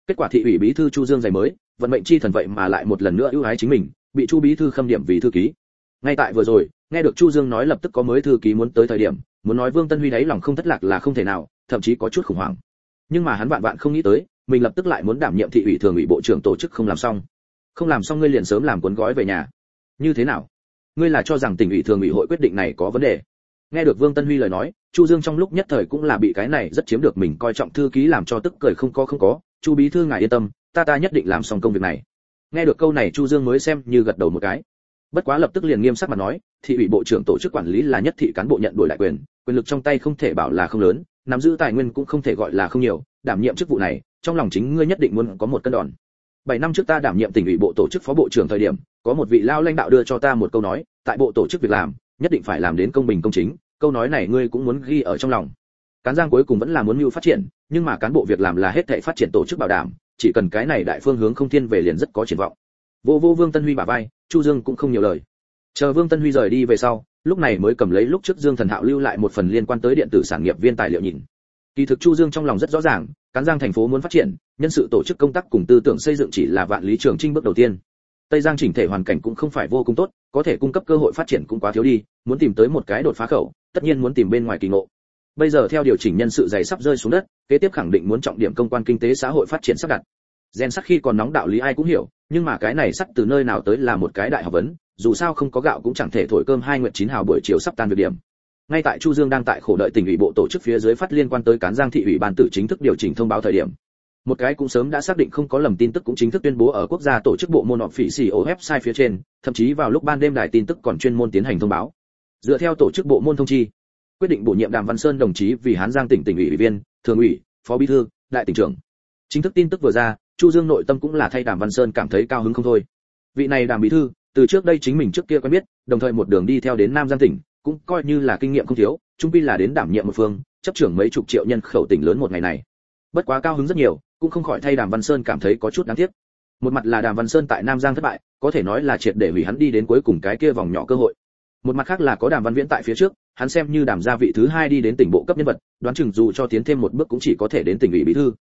Kết quả thị ủy bí thư chu dương giày mới vận mệnh chi thần vậy mà lại một lần nữa ưu ái chính mình, bị chu bí thư khâm điểm vì thư ký. Ngay tại vừa rồi, nghe được chu dương nói lập tức có mới thư ký muốn tới thời điểm, muốn nói vương tân huy đáy lòng không thất lạc là không thể nào, thậm chí có chút khủng hoảng. Nhưng mà hắn vạn vạn không nghĩ tới, mình lập tức lại muốn đảm nhiệm thị ủy thường ủy bộ trưởng tổ chức không làm xong. Không làm xong ngươi liền sớm làm cuốn gói về nhà. Như thế nào? Ngươi là cho rằng tỉnh ủy thường ủy hội quyết định này có vấn đề? Nghe được vương tân huy lời nói, chu dương trong lúc nhất thời cũng là bị cái này rất chiếm được mình coi trọng thư ký làm cho tức cười không có không có. Chu bí thư ngài yên tâm ta ta nhất định làm xong công việc này. Nghe được câu này, chu dương mới xem như gật đầu một cái. Bất quá lập tức liền nghiêm sắc mà nói, thị ủy bộ trưởng tổ chức quản lý là nhất thị cán bộ nhận đổi đại quyền quyền lực trong tay không thể bảo là không lớn, nắm giữ tài nguyên cũng không thể gọi là không nhiều, đảm nhiệm chức vụ này, trong lòng chính ngươi nhất định muốn có một cân đòn. Bảy năm trước ta đảm nhiệm tỉnh ủy bộ tổ chức phó bộ trưởng thời điểm, có một vị lao lãnh đạo đưa cho ta một câu nói, tại bộ tổ chức việc làm, nhất định phải làm đến công bình công chính. Câu nói này ngươi cũng muốn ghi ở trong lòng. Cán giang cuối cùng vẫn là muốn mưu phát triển, nhưng mà cán bộ việc làm là hết thảy phát triển tổ chức bảo đảm chỉ cần cái này đại phương hướng không thiên về liền rất có triển vọng. Vô vô vương tân huy bả vai, chu dương cũng không nhiều lời. Chờ vương tân huy rời đi về sau, lúc này mới cầm lấy lúc trước dương thần hạo lưu lại một phần liên quan tới điện tử sản nghiệp viên tài liệu nhìn. Kỳ thực chu dương trong lòng rất rõ ràng, cán giang thành phố muốn phát triển, nhân sự tổ chức công tác cùng tư tưởng xây dựng chỉ là vạn lý trường trinh bước đầu tiên. Tây giang chỉnh thể hoàn cảnh cũng không phải vô cùng tốt, có thể cung cấp cơ hội phát triển cũng quá thiếu đi, muốn tìm tới một cái đột phá khẩu, tất nhiên muốn tìm bên ngoài kỳ ngộ bây giờ theo điều chỉnh nhân sự dày sắp rơi xuống đất, kế tiếp khẳng định muốn trọng điểm công quan kinh tế xã hội phát triển sắp đặt. Gen sắc khi còn nóng đạo lý ai cũng hiểu, nhưng mà cái này sắt từ nơi nào tới là một cái đại học vấn, dù sao không có gạo cũng chẳng thể thổi cơm hai nguyện chín hào buổi chiều sắp tan việc điểm. Ngay tại chu dương đang tại khổ đợi tỉnh ủy bộ tổ chức phía dưới phát liên quan tới cán giang thị ủy ban tự chính thức điều chỉnh thông báo thời điểm. Một cái cũng sớm đã xác định không có lầm tin tức cũng chính thức tuyên bố ở quốc gia tổ chức bộ môn họp phỉ xì ổ website phía trên, thậm chí vào lúc ban đêm đài tin tức còn chuyên môn tiến hành thông báo. Dựa theo tổ chức bộ môn thông chi quyết định bổ nhiệm đàm văn sơn đồng chí vì hán giang tỉnh tỉnh ủy ủy viên, thường ủy, phó bí thư, đại tỉnh trưởng. Chính thức tin tức vừa ra, chu dương nội tâm cũng là thay đàm văn sơn cảm thấy cao hứng không thôi. Vị này đàm bí thư, từ trước đây chính mình trước kia quen biết, đồng thời một đường đi theo đến nam giang tỉnh, cũng coi như là kinh nghiệm không thiếu, trung quy là đến đảm nhiệm một phương, chấp trưởng mấy chục triệu nhân khẩu tỉnh lớn một ngày này. Bất quá cao hứng rất nhiều, cũng không khỏi thay đàm văn sơn cảm thấy có chút đáng tiếc. Một mặt là đàm văn sơn tại nam giang thất bại, có thể nói là triệt để hủy hắn đi đến cuối cùng cái kia vòng nhỏ cơ hội. Một mặt khác là có đàm văn viễn tại phía trước hắn xem như đàm gia vị thứ hai đi đến tỉnh bộ cấp nhân vật, đoán chừng dù cho tiến thêm một bước cũng chỉ có thể đến tỉnh ủy bí thư.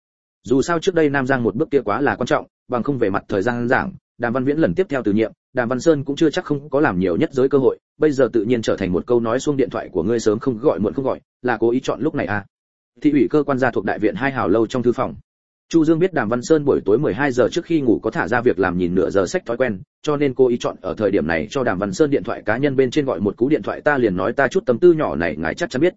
Dù sao trước đây nam giang một bước kia quá là quan trọng, bằng không về mặt thời gian giảng, đàm văn viễn lần tiếp theo từ nhiệm, đàm văn sơn cũng chưa chắc không có làm nhiều nhất giới cơ hội, bây giờ tự nhiên trở thành một câu nói xuống điện thoại của ngươi sớm không gọi muộn không gọi, là cố ý chọn lúc này à. Thị ủy cơ quan gia thuộc đại viện hai hào lâu trong thư phòng chu dương biết đàm văn sơn buổi tối 12 giờ trước khi ngủ có thả ra việc làm nhìn nửa giờ sách thói quen, cho nên cô ý chọn ở thời điểm này cho đàm văn sơn điện thoại cá nhân bên trên gọi một cú điện thoại ta liền nói ta chút tâm tư nhỏ này ngài chắc chắn biết.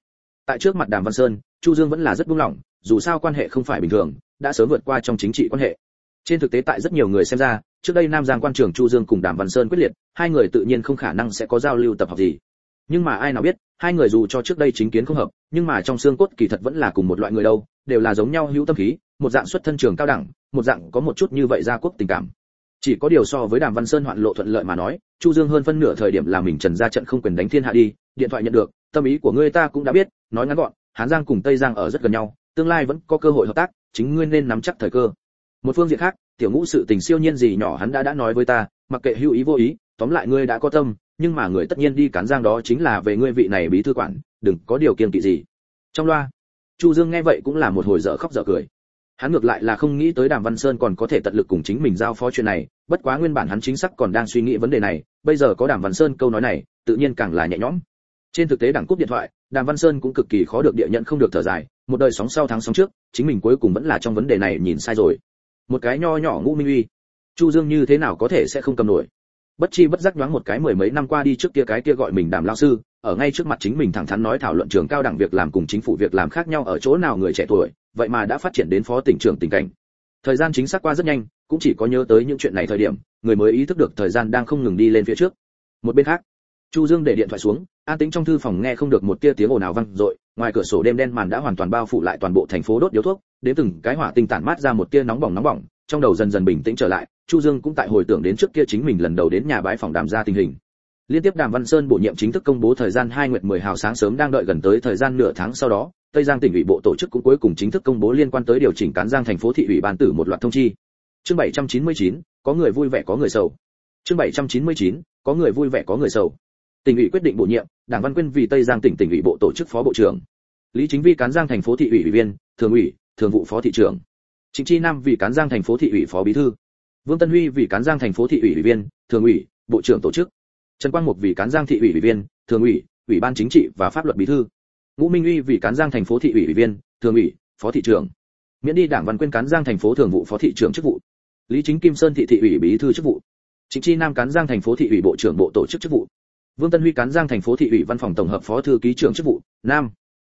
Tại trước mặt đàm văn sơn, chu dương vẫn là rất buông lỏng, dù sao quan hệ không phải bình thường, đã sớm vượt qua trong chính trị quan hệ. Trên thực tế tại rất nhiều người xem ra, trước đây nam giang quan trưởng chu dương cùng đàm văn sơn quyết liệt, hai người tự nhiên không khả năng sẽ có giao lưu tập hợp gì. Nhưng mà ai nào biết, hai người dù cho trước đây chính kiến không hợp, nhưng mà trong xương cốt kỳ thật vẫn là cùng một loại người đâu, đều là giống nhau hữu tâm khí một dạng xuất thân trường cao đẳng, một dạng có một chút như vậy gia quốc tình cảm. Chỉ có điều so với đàm văn sơn hoạn lộ thuận lợi mà nói, chu dương hơn phân nửa thời điểm là mình trần ra trận không quyền đánh thiên hạ đi, điện thoại nhận được, tâm ý của ngươi ta cũng đã biết, nói ngắn gọn, hán giang cùng tây giang ở rất gần nhau, tương lai vẫn có cơ hội hợp tác, chính ngươi nên nắm chắc thời cơ. Một phương diện khác, tiểu ngũ sự tình siêu nhiên gì nhỏ hắn đã đã nói với ta, mặc kệ hữu ý vô ý, tóm lại ngươi đã có tâm, nhưng mà người tất nhiên đi cán giang đó chính là về ngươi vị này bí thư quản, đừng có điều kiêng kỵ gì. Trong loa, chu dương nghe vậy cũng là một hồi dở khóc dở cười hắn ngược lại là không nghĩ tới đàm văn sơn còn có thể tận lực cùng chính mình giao phó chuyện này, bất quá nguyên bản hắn chính xác còn đang suy nghĩ vấn đề này, bây giờ có đàm văn sơn câu nói này, tự nhiên càng là nhẹ nhõm. Trên thực tế đảng cúp điện thoại, đàm văn sơn cũng cực kỳ khó được địa nhận không được thở dài, một đời sóng sau tháng sóng trước, chính mình cuối cùng vẫn là trong vấn đề này nhìn sai rồi. Một cái nho nhỏ ngũ minh uy, chu dương như thế nào có thể sẽ không cầm nổi? Bất chi bất giác nhoáng một cái mười mấy năm qua đi trước kia cái kia gọi mình đàm lao sư ở ngay trước mặt chính mình thẳng thắn nói thảo luận trường cao đẳng việc làm cùng chính phủ việc làm khác nhau ở chỗ nào người trẻ tuổi, vậy mà đã phát triển đến phó tỉnh trưởng tình cảnh. Thời gian chính xác qua rất nhanh, cũng chỉ có nhớ tới những chuyện này thời điểm, người mới ý thức được thời gian đang không ngừng đi lên phía trước. Một bên khác, chu dương để điện thoại xuống, an tĩnh trong thư phòng nghe không được một tia tiếng ồn nào vang dội, ngoài cửa sổ đêm đen màn đã hoàn toàn bao phủ lại toàn bộ thành phố đốt điếu thuốc, đến từng cái hỏa tinh tản mát ra một tia nóng bỏng nóng bỏng, trong đầu dần dần bình tĩnh trở lại, chu dương cũng tại hồi tưởng đến trước kia chính mình lần đầu đến nhà bái phòng đàm ra tình hình liên tiếp đàm văn sơn bổ nhiệm chính thức công bố thời gian hai nguyệt 10 hào sáng sớm đang đợi gần tới thời gian nửa tháng sau đó tây giang tỉnh ủy bộ tổ chức cũng cuối cùng chính thức công bố liên quan tới điều chỉnh cán giang thành phố thị ủy ban tử một loạt thông chi. Chương 799, có người vui vẻ có người sầu. Chương 799, có người vui vẻ có người sầu. Tỉnh ủy quyết định bổ nhiệm đảng văn quyên vì tây giang tỉnh tỉnh ủy bộ tổ chức phó bộ trưởng. Lý chính vi cán giang thành phố thị ủy ủy viên thường ủy thường vụ phó thị trưởng. Chính chi nam vì cán giang thành phố thị ủy phó bí thư. Vương tân huy vì cán giang thành phố thị ủy ủy viên thường ủy bộ trưởng tổ chức trần quang mục vì cán giang thị ủy ủy viên, thường ủy ủy ban chính trị và pháp luật bí thư. Ngũ minh uy vì cán giang thành phố thị ủy ủy viên, thường ủy, phó thị trưởng. Miễn đi đảng văn quyên cán giang thành phố thường vụ phó thị trưởng chức vụ. Lý chính kim sơn thị thị ủy bí thư chức vụ. Chính chi nam cán giang thành phố thị ủy bộ trưởng bộ tổ chức chức vụ. Vương tân huy cán giang thành phố thị ủy văn phòng tổng hợp phó thư ký trưởng chức vụ, nam.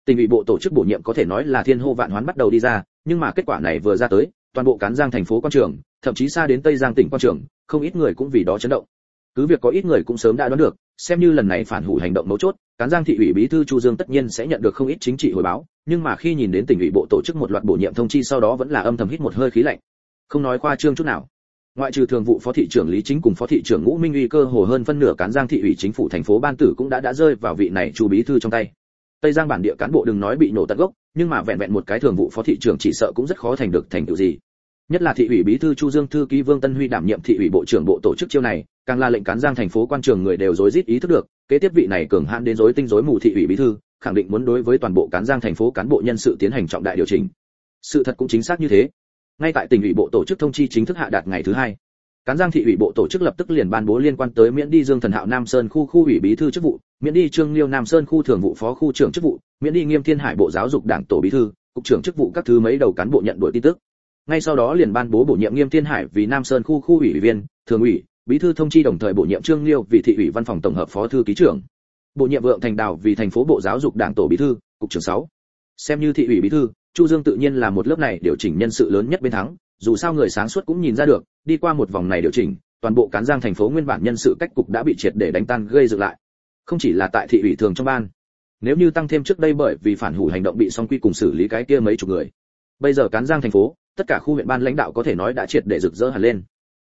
Tỉnh ủy bộ tổ chức bổ nhiệm có thể nói là thiên hô vạn hoán bắt đầu đi ra, nhưng mà kết quả này vừa ra tới, toàn bộ cán giang thành phố quan trường, thậm chí xa đến tây giang tỉnh quan trường, không ít người cũng vì đó chấn động cứ việc có ít người cũng sớm đã đoán được, xem như lần này phản hủ hành động mấu chốt, cán giang thị ủy bí thư chu dương tất nhiên sẽ nhận được không ít chính trị hồi báo, nhưng mà khi nhìn đến tỉnh ủy bộ tổ chức một loạt bổ nhiệm thông chi sau đó vẫn là âm thầm hít một hơi khí lạnh. Không nói khoa trương chút nào. Ngoại trừ thường vụ phó thị trưởng lý chính cùng phó thị trưởng ngũ minh uy cơ hồ hơn phân nửa cán giang thị ủy chính phủ thành phố ban tử cũng đã đã rơi vào vị này chu bí thư trong tay. Tây giang bản địa cán bộ đừng nói bị nổ tận gốc, nhưng mà vẹn vẹn một cái thường vụ phó thị trưởng chỉ sợ cũng rất khó thành được thành tựu gì nhất là thị ủy bí thư chu dương, thư ký vương tân huy đảm nhiệm thị ủy bộ trưởng bộ tổ chức chiêu này, càng là lệnh cán giang thành phố quan trường người đều rối rít ý thức được, kế tiếp vị này cường hãn đến rối tinh rối mù thị ủy bí thư, khẳng định muốn đối với toàn bộ cán giang thành phố cán bộ nhân sự tiến hành trọng đại điều chỉnh. Sự thật cũng chính xác như thế. Ngay tại tỉnh ủy bộ tổ chức thông chi chính thức hạ đạt ngày thứ hai, cán giang thị ủy bộ tổ chức lập tức liền ban bố liên quan tới miễn đi dương thần hạo nam sơn khu khu ủy bí thư chức vụ, miễn đi trương liêu nam sơn khu thường vụ phó khu trưởng chức vụ, miễn đi nghiêm thiên hải bộ giáo dục đảng tổ bí thư, cục trưởng chức vụ các thứ mấy đầu cán bộ nhận đổi tin tức ngay sau đó liền ban bố bổ nhiệm nghiêm thiên hải vì nam sơn khu khu ủy viên, thường ủy, bí thư thông chi đồng thời bổ nhiệm trương liêu vì thị ủy văn phòng tổng hợp phó thư ký trưởng. Bổ nhiệm vượng thành đào vì thành phố bộ giáo dục đảng tổ bí thư, cục trưởng 6. xem như thị ủy bí thư, chu dương tự nhiên là một lớp này điều chỉnh nhân sự lớn nhất bên thắng, dù sao người sáng suốt cũng nhìn ra được, đi qua một vòng này điều chỉnh, toàn bộ cán giang thành phố nguyên bản nhân sự cách cục đã bị triệt để đánh tan gây dựng lại. Không chỉ là tại thị ủy thường trong ban, nếu như tăng thêm trước đây bởi vì phản hủ hành động bị song quy cùng xử lý cái kia mấy chục người. Bây giờ cán giang thành phố tất cả khu huyện ban lãnh đạo có thể nói đã triệt để rực rỡ hẳn lên.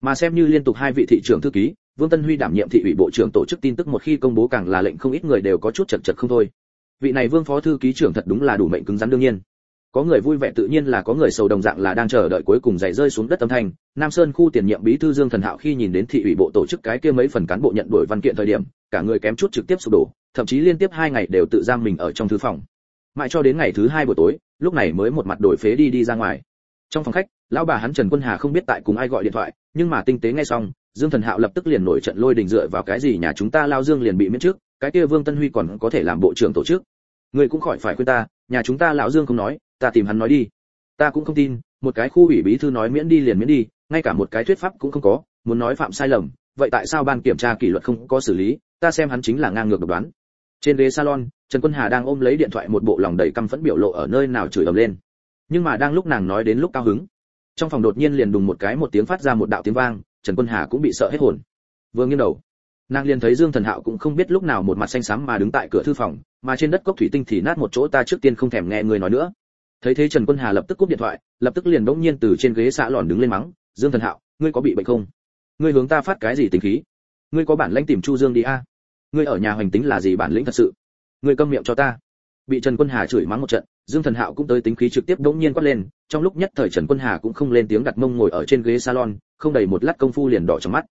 Mà xem như liên tục hai vị thị trưởng thư ký, vương tân huy đảm nhiệm thị ủy bộ trưởng tổ chức tin tức một khi công bố càng là lệnh không ít người đều có chút chật chật không thôi. Vị này vương phó thư ký trưởng thật đúng là đủ mệnh cứng rắn đương nhiên. Có người vui vẻ tự nhiên là có người sầu đồng dạng là đang chờ đợi cuối cùng giày rơi xuống đất âm thanh. Nam sơn khu tiền nhiệm bí thư dương thần hạo khi nhìn đến thị ủy bộ tổ chức cái kia mấy phần cán bộ nhận đổi văn kiện thời điểm, cả người kém chút trực tiếp sụp đổ, thậm chí liên tiếp hai ngày đều tự giam mình ở trong thư phòng. Mãi cho đến ngày thứ hai buổi tối, lúc này mới một mặt đổi phế đi đi ra ngoài trong phòng khách, lão bà hắn trần quân hà không biết tại cùng ai gọi điện thoại, nhưng mà tinh tế nghe xong, dương thần hạo lập tức liền nổi trận lôi đình dựa vào cái gì nhà chúng ta lao dương liền bị miễn trước, cái kia vương tân huy còn có thể làm bộ trưởng tổ chức. Người cũng khỏi phải khuyên ta, nhà chúng ta lão dương không nói, ta tìm hắn nói đi. Ta cũng không tin, một cái khu ủy bí thư nói miễn đi liền miễn đi, ngay cả một cái thuyết pháp cũng không có, muốn nói phạm sai lầm, vậy tại sao ban kiểm tra kỷ luật không có xử lý, ta xem hắn chính là ngang ngược độc đoán. Trên ghế salon, trần quân hà đang ôm lấy điện thoại một bộ lòng đầy căm phẫn biểu lộ ở nơi nào chửi ầm lên nhưng mà đang lúc nàng nói đến lúc cao hứng, trong phòng đột nhiên liền đùng một cái một tiếng phát ra một đạo tiếng vang, trần quân hà cũng bị sợ hết hồn. Vừa nghiêng đầu, nàng liền thấy dương thần hạo cũng không biết lúc nào một mặt xanh xám mà đứng tại cửa thư phòng, mà trên đất cốc thủy tinh thì nát một chỗ ta trước tiên không thèm nghe người nói nữa. Thấy thế trần quân hà lập tức cúp điện thoại, lập tức liền bỗng nhiên từ trên ghế xã lòn đứng lên mắng, dương thần hạo, ngươi có bị bệnh không? Ngươi hướng ta phát cái gì tình khí? Ngươi có bản lãnh tìm chu dương đi a? Ngươi ở nhà hoành tính là gì bản lĩnh thật sự? Ngươi câm miệng cho ta. Bị trần quân hà chửi mắng một trận dương thần hạo cũng tới tính khí trực tiếp đống nhiên quát lên, trong lúc nhất thời trần quân hà cũng không lên tiếng đặt mông ngồi ở trên ghế salon, không đầy một lát công phu liền đỏ trong mắt.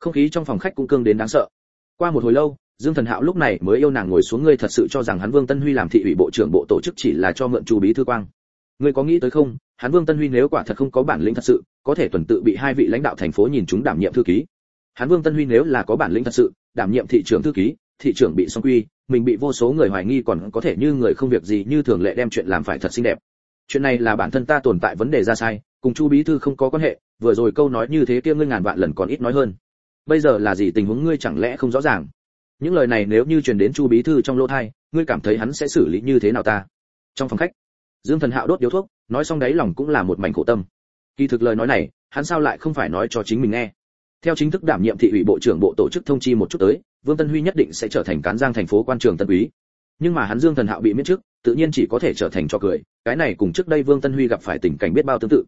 Không khí trong phòng khách cũng cương đến đáng sợ. Qua một hồi lâu, dương thần hạo lúc này mới yêu nàng ngồi xuống ngươi thật sự cho rằng hắn vương tân huy làm thị ủy bộ trưởng bộ tổ chức chỉ là cho mượn chu bí thư quang. Ngươi có nghĩ tới không? Hắn vương tân huy nếu quả thật không có bản lĩnh thật sự, có thể tuần tự bị hai vị lãnh đạo thành phố nhìn chúng đảm nhiệm thư ký. Hắn vương tân huy nếu là có bản lĩnh thật sự, đảm nhiệm thị trưởng thư ký, thị trưởng bị song quy mình bị vô số người hoài nghi còn có thể như người không việc gì như thường lệ đem chuyện làm phải thật xinh đẹp. Chuyện này là bản thân ta tồn tại vấn đề ra sai, cùng chu bí thư không có quan hệ, vừa rồi câu nói như thế kia ngươi ngàn vạn lần còn ít nói hơn. Bây giờ là gì tình huống ngươi chẳng lẽ không rõ ràng? Những lời này nếu như truyền đến chu bí thư trong lỗ thai ngươi cảm thấy hắn sẽ xử lý như thế nào ta? Trong phòng khách, dương thần hạo đốt điếu thuốc, nói xong đấy lòng cũng là một mảnh khổ tâm. Kỳ thực lời nói này, hắn sao lại không phải nói cho chính mình nghe? Theo chính thức đảm nhiệm thị ủy bộ trưởng bộ tổ chức thông chi một chút tới, vương tân huy nhất định sẽ trở thành cán giang thành phố quan trường tân quý nhưng mà hắn dương thần hạo bị miễn chức tự nhiên chỉ có thể trở thành cho cười, cái này cùng trước đây vương tân huy gặp phải tình cảnh biết bao tương tự.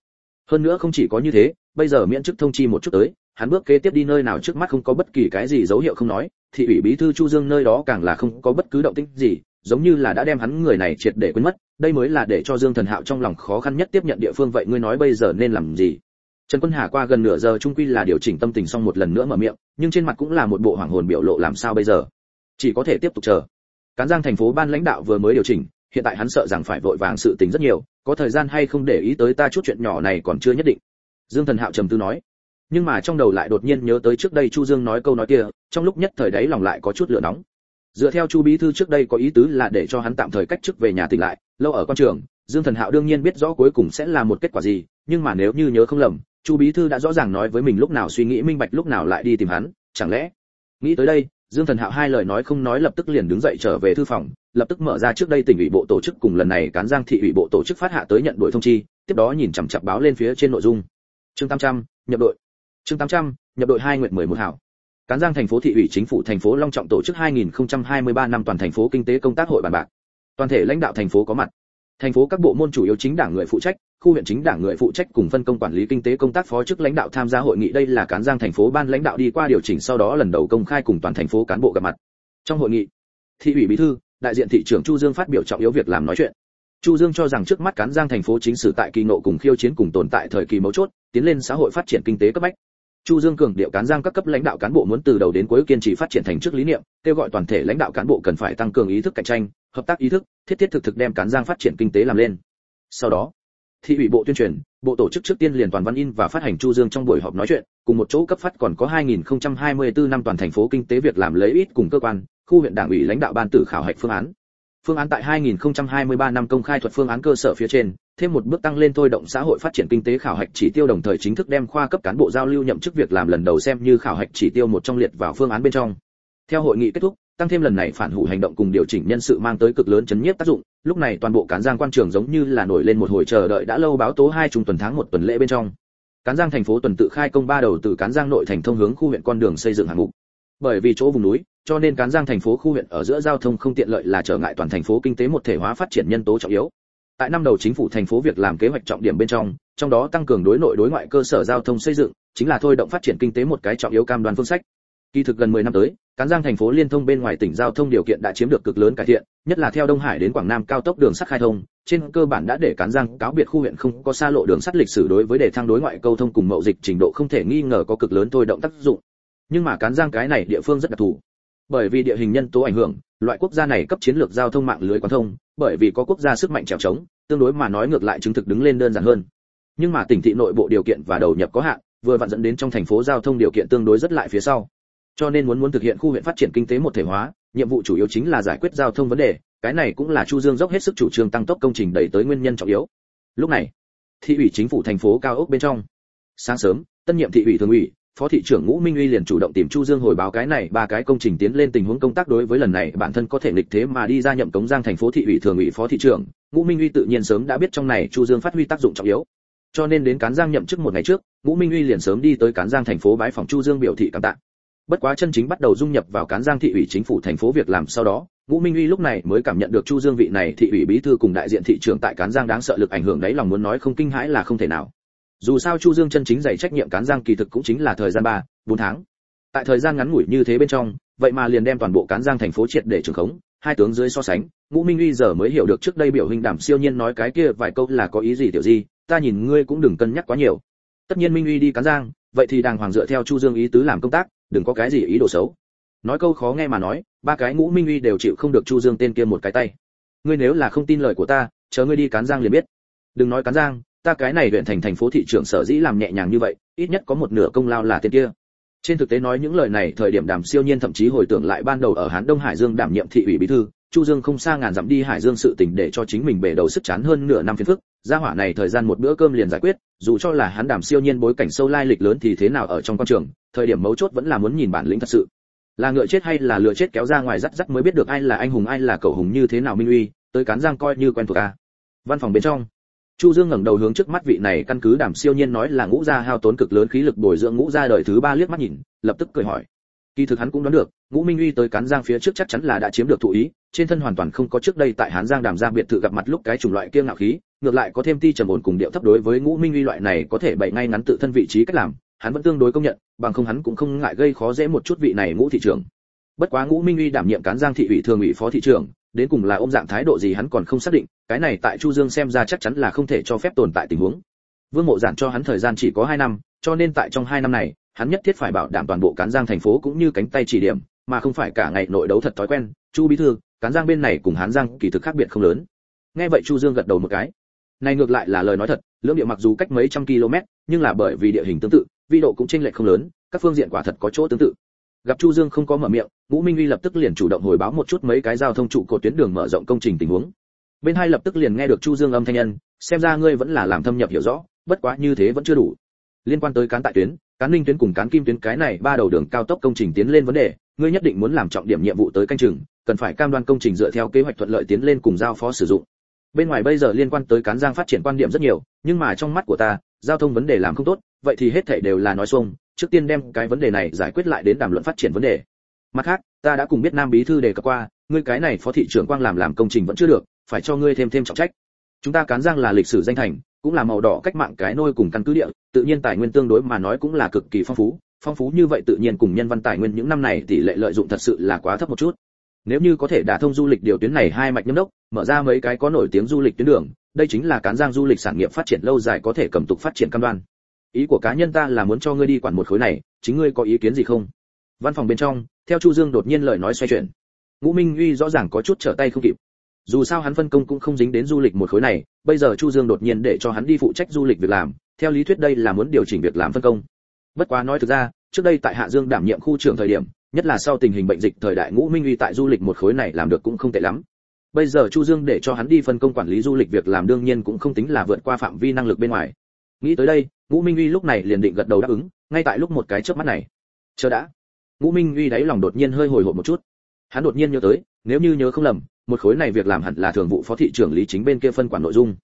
Hơn nữa không chỉ có như thế, bây giờ miễn chức thông chi một chút tới, hắn bước kế tiếp đi nơi nào trước mắt không có bất kỳ cái gì dấu hiệu không nói, thị ủy bí thư chu dương nơi đó càng là không có bất cứ động tĩnh gì, giống như là đã đem hắn người này triệt để quên mất, đây mới là để cho dương thần hạo trong lòng khó khăn nhất tiếp nhận địa phương vậy ngươi nói bây giờ nên làm gì? Trần quân hà qua gần nửa giờ trung quy là điều chỉnh tâm tình xong một lần nữa mở miệng, nhưng trên mặt cũng là một bộ hoàng hồn biểu lộ làm sao bây giờ. Chỉ có thể tiếp tục chờ. Cán giang thành phố ban lãnh đạo vừa mới điều chỉnh, hiện tại hắn sợ rằng phải vội vàng sự tình rất nhiều, có thời gian hay không để ý tới ta chút chuyện nhỏ này còn chưa nhất định. Dương thần hạo trầm tư nói. Nhưng mà trong đầu lại đột nhiên nhớ tới trước đây chu dương nói câu nói kia, trong lúc nhất thời đấy lòng lại có chút lửa nóng. Dựa theo chu bí thư trước đây có ý tứ là để cho hắn tạm thời cách chức về nhà tỉnh lại, lâu ở quan trường, dương thần hạo đương nhiên biết rõ cuối cùng sẽ là một kết quả gì, nhưng mà nếu như nhớ không lầm chu bí thư đã rõ ràng nói với mình lúc nào suy nghĩ minh bạch lúc nào lại đi tìm hắn chẳng lẽ? Nghĩ tới đây dương thần hạo hai lời nói không nói lập tức liền đứng dậy trở về thư phòng lập tức mở ra trước đây tỉnh ủy bộ tổ chức cùng lần này cán giang thị ủy bộ tổ chức phát hạ tới nhận đội thông chi tiếp đó nhìn chằm chặp báo lên phía trên nội dung. Chương 800, nhập đội. Chương 800, nhập đội hai nguyện 11 hảo. Cán giang thành phố thị ủy chính phủ thành phố long trọng tổ chức 2023 năm toàn thành phố kinh tế công tác hội bàn bạc. Toàn thể lãnh đạo thành phố có mặt thành phố các bộ môn chủ yếu chính đảng người phụ trách, khu huyện chính đảng người phụ trách cùng phân công quản lý kinh tế công tác phó chức lãnh đạo tham gia hội nghị đây là cán giang thành phố ban lãnh đạo đi qua điều chỉnh sau đó lần đầu công khai cùng toàn thành phố cán bộ gặp mặt. Trong hội nghị, thị ủy bí thư, đại diện thị trưởng chu dương phát biểu trọng yếu việc làm nói chuyện. Chu dương cho rằng trước mắt cán giang thành phố chính sử tại kỳ nộ cùng khiêu chiến cùng tồn tại thời kỳ mấu chốt, tiến lên xã hội phát triển kinh tế cấp bách chu dương cường điệu cán giang các cấp lãnh đạo cán bộ muốn từ đầu đến cuối kiên trì phát triển thành trước lý niệm, kêu gọi toàn thể lãnh đạo cán bộ cần phải tăng cường ý thức cạnh tranh, hợp tác ý thức, thiết thiết thực thực đem cán giang phát triển kinh tế làm lên. Sau đó, thị ủy bộ tuyên truyền, bộ tổ chức trước tiên liền toàn văn in và phát hành chu dương trong buổi họp nói chuyện, cùng một chỗ cấp phát còn có 2024 năm toàn thành phố kinh tế việc làm lấy ít cùng cơ quan, khu huyện đảng ủy lãnh đạo ban tử khảo hạch phương án phương án tại 2023 năm công khai thuật phương án cơ sở phía trên, thêm một bước tăng lên thôi động xã hội phát triển kinh tế khảo hạch chỉ tiêu đồng thời chính thức đem khoa cấp cán bộ giao lưu nhậm chức việc làm lần đầu xem như khảo hạch chỉ tiêu một trong liệt vào phương án bên trong. Theo hội nghị kết thúc, tăng thêm lần này phản hủ hành động cùng điều chỉnh nhân sự mang tới cực lớn chấn nhiếp tác dụng, lúc này toàn bộ cán giang quan trường giống như là nổi lên một hồi chờ đợi đã lâu báo tố hai trung tuần tháng một tuần lễ bên trong. Cán giang thành phố tuần tự khai công ba đầu từ cán giang nội thành thông hướng khu huyện con đường xây dựng hạng mục. Bởi vì chỗ vùng núi cho nên cán giang thành phố khu huyện ở giữa giao thông không tiện lợi là trở ngại toàn thành phố kinh tế một thể hóa phát triển nhân tố trọng yếu. Tại năm đầu chính phủ thành phố việc làm kế hoạch trọng điểm bên trong trong đó tăng cường đối nội đối ngoại cơ sở giao thông xây dựng, chính là thôi động phát triển kinh tế một cái trọng yếu cam đoan phương sách. Kỳ thực gần 10 năm tới, cán giang thành phố liên thông bên ngoài tỉnh giao thông điều kiện đã chiếm được cực lớn cải thiện, nhất là theo đông hải đến quảng nam cao tốc đường sắt khai thông, trên cơ bản đã để cán giang cáo biệt khu huyện không có xa lộ đường sắt lịch sử đối với đề thăng đối ngoại câu thông cùng mậu dịch trình độ không thể nghi ngờ có cực lớn thôi động tác dụng. Nhưng mà cán giang cái này địa phương rất đặc thù bởi vì địa hình nhân tố ảnh hưởng, loại quốc gia này cấp chiến lược giao thông mạng lưới quan thông, bởi vì có quốc gia sức mạnh trèo trống, tương đối mà nói ngược lại chứng thực đứng lên đơn giản hơn. Nhưng mà tỉnh thị nội bộ điều kiện và đầu nhập có hạn, vừa vặn dẫn đến trong thành phố giao thông điều kiện tương đối rất lại phía sau. Cho nên muốn muốn thực hiện khu huyện phát triển kinh tế một thể hóa, nhiệm vụ chủ yếu chính là giải quyết giao thông vấn đề, cái này cũng là chu dương dốc hết sức chủ trương tăng tốc công trình đẩy tới nguyên nhân trọng yếu. Lúc này, thị ủy chính phủ thành phố cao ốc bên trong. Sáng sớm, tân nhiệm thị ủy thường ủy phó thị trưởng ngũ minh uy liền chủ động tìm chu dương hồi báo cái này, ba cái công trình tiến lên tình huống công tác đối với lần này, bản thân có thể nghịch thế mà đi ra nhậm cống giang thành phố thị ủy thường ủy phó thị trưởng. Ngũ minh uy tự nhiên sớm đã biết trong này chu dương phát huy tác dụng trọng yếu. Cho nên đến cán giang nhậm chức một ngày trước, ngũ minh uy liền sớm đi tới cán giang thành phố bái phòng chu dương biểu thị cảm tạ. Bất quá chân chính bắt đầu dung nhập vào cán giang thị ủy chính phủ thành phố việc làm sau đó, ngũ minh uy lúc này mới cảm nhận được chu dương vị này thị ủy bí thư cùng đại diện thị trưởng tại cán giang đáng sợ lực ảnh hưởng đấy, lòng muốn nói không kinh hãi là không thể nào dù sao chu dương chân chính dạy trách nhiệm cán giang kỳ thực cũng chính là thời gian ba, bốn tháng. Tại thời gian ngắn ngủi như thế bên trong, vậy mà liền đem toàn bộ cán giang thành phố triệt để trường khống, hai tướng dưới so sánh, ngũ minh uy giờ mới hiểu được trước đây biểu hình đảm siêu nhiên nói cái kia vài câu là có ý gì, tiểu gì, ta nhìn ngươi cũng đừng cân nhắc quá nhiều. Tất nhiên minh uy đi cán giang, vậy thì đàng hoàng dựa theo chu dương ý tứ làm công tác, đừng có cái gì ý đồ xấu. Nói câu khó nghe mà nói, ba cái ngũ minh uy đều chịu không được chu dương tên kia một cái tay. Ngươi nếu là không tin lời của ta, chờ ngươi đi cán giang liền biết. Đừng nói cán giang ta cái này huyện thành thành phố thị trưởng sở dĩ làm nhẹ nhàng như vậy, ít nhất có một nửa công lao là tên kia. Trên thực tế nói những lời này, thời điểm đàm siêu nhiên thậm chí hồi tưởng lại ban đầu ở hán đông hải dương đảm nhiệm thị ủy bí thư, chu dương không xa ngàn dặm đi hải dương sự tình để cho chính mình bể đầu sức chán hơn nửa năm phiền phức, gia hỏa này thời gian một bữa cơm liền giải quyết, dù cho là hắn đàm siêu nhiên bối cảnh sâu lai lịch lớn thì thế nào ở trong quan trường, thời điểm mấu chốt vẫn là muốn nhìn bản lĩnh thật sự. Là ngựa chết hay là lừa chết kéo ra ngoài rắt rắt mới biết được ai là anh hùng ai là cậu hùng như thế nào minh uy, tới cán giang coi như quen thuộc a. Văn phòng bên trong chu dương ngẩng đầu hướng trước mắt vị này căn cứ đàm siêu nhiên nói là ngũ gia hao tốn cực lớn khí lực bồi dưỡng ngũ gia đời thứ ba liếc mắt nhìn, lập tức cười hỏi. Kỳ thực hắn cũng đoán được, ngũ minh uy tới cán giang phía trước chắc chắn là đã chiếm được thụ ý, trên thân hoàn toàn không có trước đây tại hán giang đàm gia biệt thự gặp mặt lúc cái chủng loại kia ngạo khí, ngược lại có thêm ti trầm ổn cùng điệu thấp đối với ngũ minh uy loại này có thể bày ngay ngắn tự thân vị trí cách làm, hắn vẫn tương đối công nhận, bằng không hắn cũng không ngại gây khó dễ một chút vị này ngũ thị trưởng. Bất quá ngũ minh uy đảm nhiệm cán giang thị ủy thường ủy phó thị trưởng đến cùng là ôm dạng thái độ gì hắn còn không xác định, cái này tại chu dương xem ra chắc chắn là không thể cho phép tồn tại tình huống. Vương mộ giản cho hắn thời gian chỉ có 2 năm, cho nên tại trong 2 năm này, hắn nhất thiết phải bảo đảm toàn bộ cán giang thành phố cũng như cánh tay chỉ điểm, mà không phải cả ngày nội đấu thật thói quen. Chu bí thư, cán giang bên này cùng hán giang kỳ thực khác biệt không lớn. Nghe vậy chu dương gật đầu một cái. Này ngược lại là lời nói thật, lưỡng địa mặc dù cách mấy trăm km, nhưng là bởi vì địa hình tương tự, vi độ cũng chênh lệch không lớn, các phương diện quả thật có chỗ tương tự gặp chu dương không có mở miệng, ngũ minh uy lập tức liền chủ động hồi báo một chút mấy cái giao thông trụ cột tuyến đường mở rộng công trình tình huống. Bên hai lập tức liền nghe được chu dương âm thanh nhân, xem ra ngươi vẫn là làm thâm nhập hiểu rõ, bất quá như thế vẫn chưa đủ. Liên quan tới cán tại tuyến, cán ninh tuyến cùng cán kim tuyến cái này ba đầu đường cao tốc công trình tiến lên vấn đề, ngươi nhất định muốn làm trọng điểm nhiệm vụ tới canh chừng, cần phải cam đoan công trình dựa theo kế hoạch thuận lợi tiến lên cùng giao phó sử dụng. Bên ngoài bây giờ liên quan tới cán giang phát triển quan điểm rất nhiều, nhưng mà trong mắt của ta giao thông vấn đề làm không tốt, vậy thì hết thảy đều là nói xuông, trước tiên đem cái vấn đề này giải quyết lại đến đàm luận phát triển vấn đề. Mặt khác, ta đã cùng biết nam bí thư đề cập qua, ngươi cái này phó thị trưởng quang làm làm công trình vẫn chưa được, phải cho ngươi thêm thêm trọng trách. Chúng ta cán giang là lịch sử danh thành, cũng là màu đỏ cách mạng cái nôi cùng căn cứ địa, tự nhiên tài nguyên tương đối mà nói cũng là cực kỳ phong phú phong phú như vậy tự nhiên cùng nhân văn tài nguyên những năm này tỷ lệ lợi dụng thật sự là quá thấp một chút. Nếu như có thể đả thông du lịch điều tuyến này hai mạch nhâm đốc, mở ra mấy cái có nổi tiếng du lịch tuyến đường đây chính là cán giang du lịch sản nghiệp phát triển lâu dài có thể cầm tục phát triển cam đoan. Ý của cá nhân ta là muốn cho ngươi đi quản một khối này, chính ngươi có ý kiến gì không? Văn phòng bên trong, theo chu dương đột nhiên lời nói xoay chuyển. Ngũ minh uy rõ ràng có chút trở tay không kịp. Dù sao hắn phân công cũng không dính đến du lịch một khối này, bây giờ chu dương đột nhiên để cho hắn đi phụ trách du lịch việc làm, theo lý thuyết đây là muốn điều chỉnh việc làm phân công. Bất quá nói thực ra, trước đây tại hạ dương đảm nhiệm khu trưởng thời điểm, nhất là sau tình hình bệnh dịch thời đại ngũ minh uy tại du lịch một khối này làm được cũng không tệ lắm bây giờ chu dương để cho hắn đi phân công quản lý du lịch việc làm đương nhiên cũng không tính là vượt qua phạm vi năng lực bên ngoài. Nghĩ tới đây ngũ minh uy lúc này liền định gật đầu đáp ứng ngay tại lúc một cái chớp mắt này. Chờ đã. Ngũ minh uy đáy lòng đột nhiên hơi hồi hộp một chút. Hắn đột nhiên nhớ tới nếu như nhớ không lầm một khối này việc làm hẳn là thường vụ phó thị trưởng lý chính bên kia phân quản nội dung.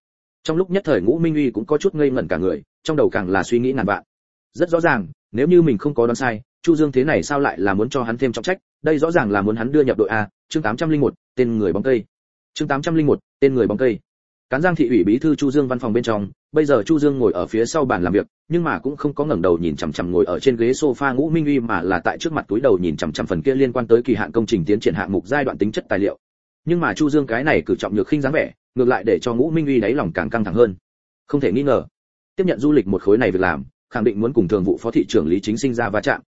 Trong lúc nhất thời ngũ minh uy cũng có chút ngây ngẩn cả người trong đầu càng là suy nghĩ ngàn vạn. Rất rõ ràng nếu như mình không có đoán sai chu dương thế này sao lại là muốn cho hắn thêm trọng trách? Đây rõ ràng là muốn hắn đưa nhập đội a chương 801, tên người bóng cây chương 801, tên người bóng cây. Cán giang thị ủy bí thư chu dương văn phòng bên trong bây giờ chu dương ngồi ở phía sau bàn làm việc nhưng mà cũng không có ngẩng đầu nhìn chằm chằm ngồi ở trên ghế sofa ngũ minh uy mà là tại trước mặt túi đầu nhìn chằm chằm phần kia liên quan tới kỳ hạn công trình tiến triển hạng mục giai đoạn tính chất tài liệu. Nhưng mà chu dương cái này cử trọng nhược khinh dáng vẻ ngược lại để cho ngũ minh uy đáy lòng càng căng thẳng hơn. Không thể nghi ngờ tiếp nhận du lịch một khối này việc làm khẳng định muốn cùng thường vụ phó thị trưởng lý chính sinh ra va chạm.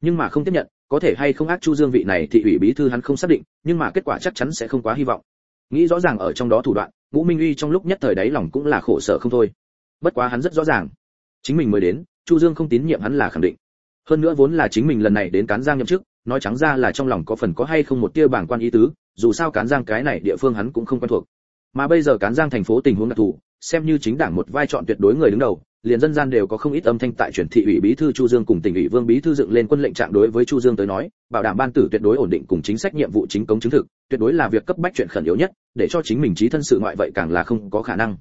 Nhưng mà không tiếp nhận có thể hay không ác chu dương vị này thị ủy bí thư hắn không xác định nhưng mà kết quả chắc chắn sẽ không quá hy vọng nghĩ rõ ràng ở trong đó thủ đoạn, ngũ minh uy trong lúc nhất thời đáy lòng cũng là khổ sở không thôi. Bất quá hắn rất rõ ràng, chính mình mới đến, chu dương không tín nhiệm hắn là khẳng định. Hơn nữa vốn là chính mình lần này đến cán giang nhậm chức, nói trắng ra là trong lòng có phần có hay không một tia bảng quan ý tứ, dù sao cán giang cái này địa phương hắn cũng không quen thuộc. Mà bây giờ cán giang thành phố tình huống đặc thù, xem như chính đảng một vai trò tuyệt đối người đứng đầu liền dân gian đều có không ít âm thanh tại chuyển thị ủy bí thư chu dương cùng tỉnh ủy vương bí thư dựng lên quân lệnh trạng đối với chu dương tới nói, bảo đảm ban tử tuyệt đối ổn định cùng chính sách nhiệm vụ chính công chứng thực, tuyệt đối là việc cấp bách chuyện khẩn yếu nhất, để cho chính mình trí thân sự ngoại vậy càng là không có khả năng.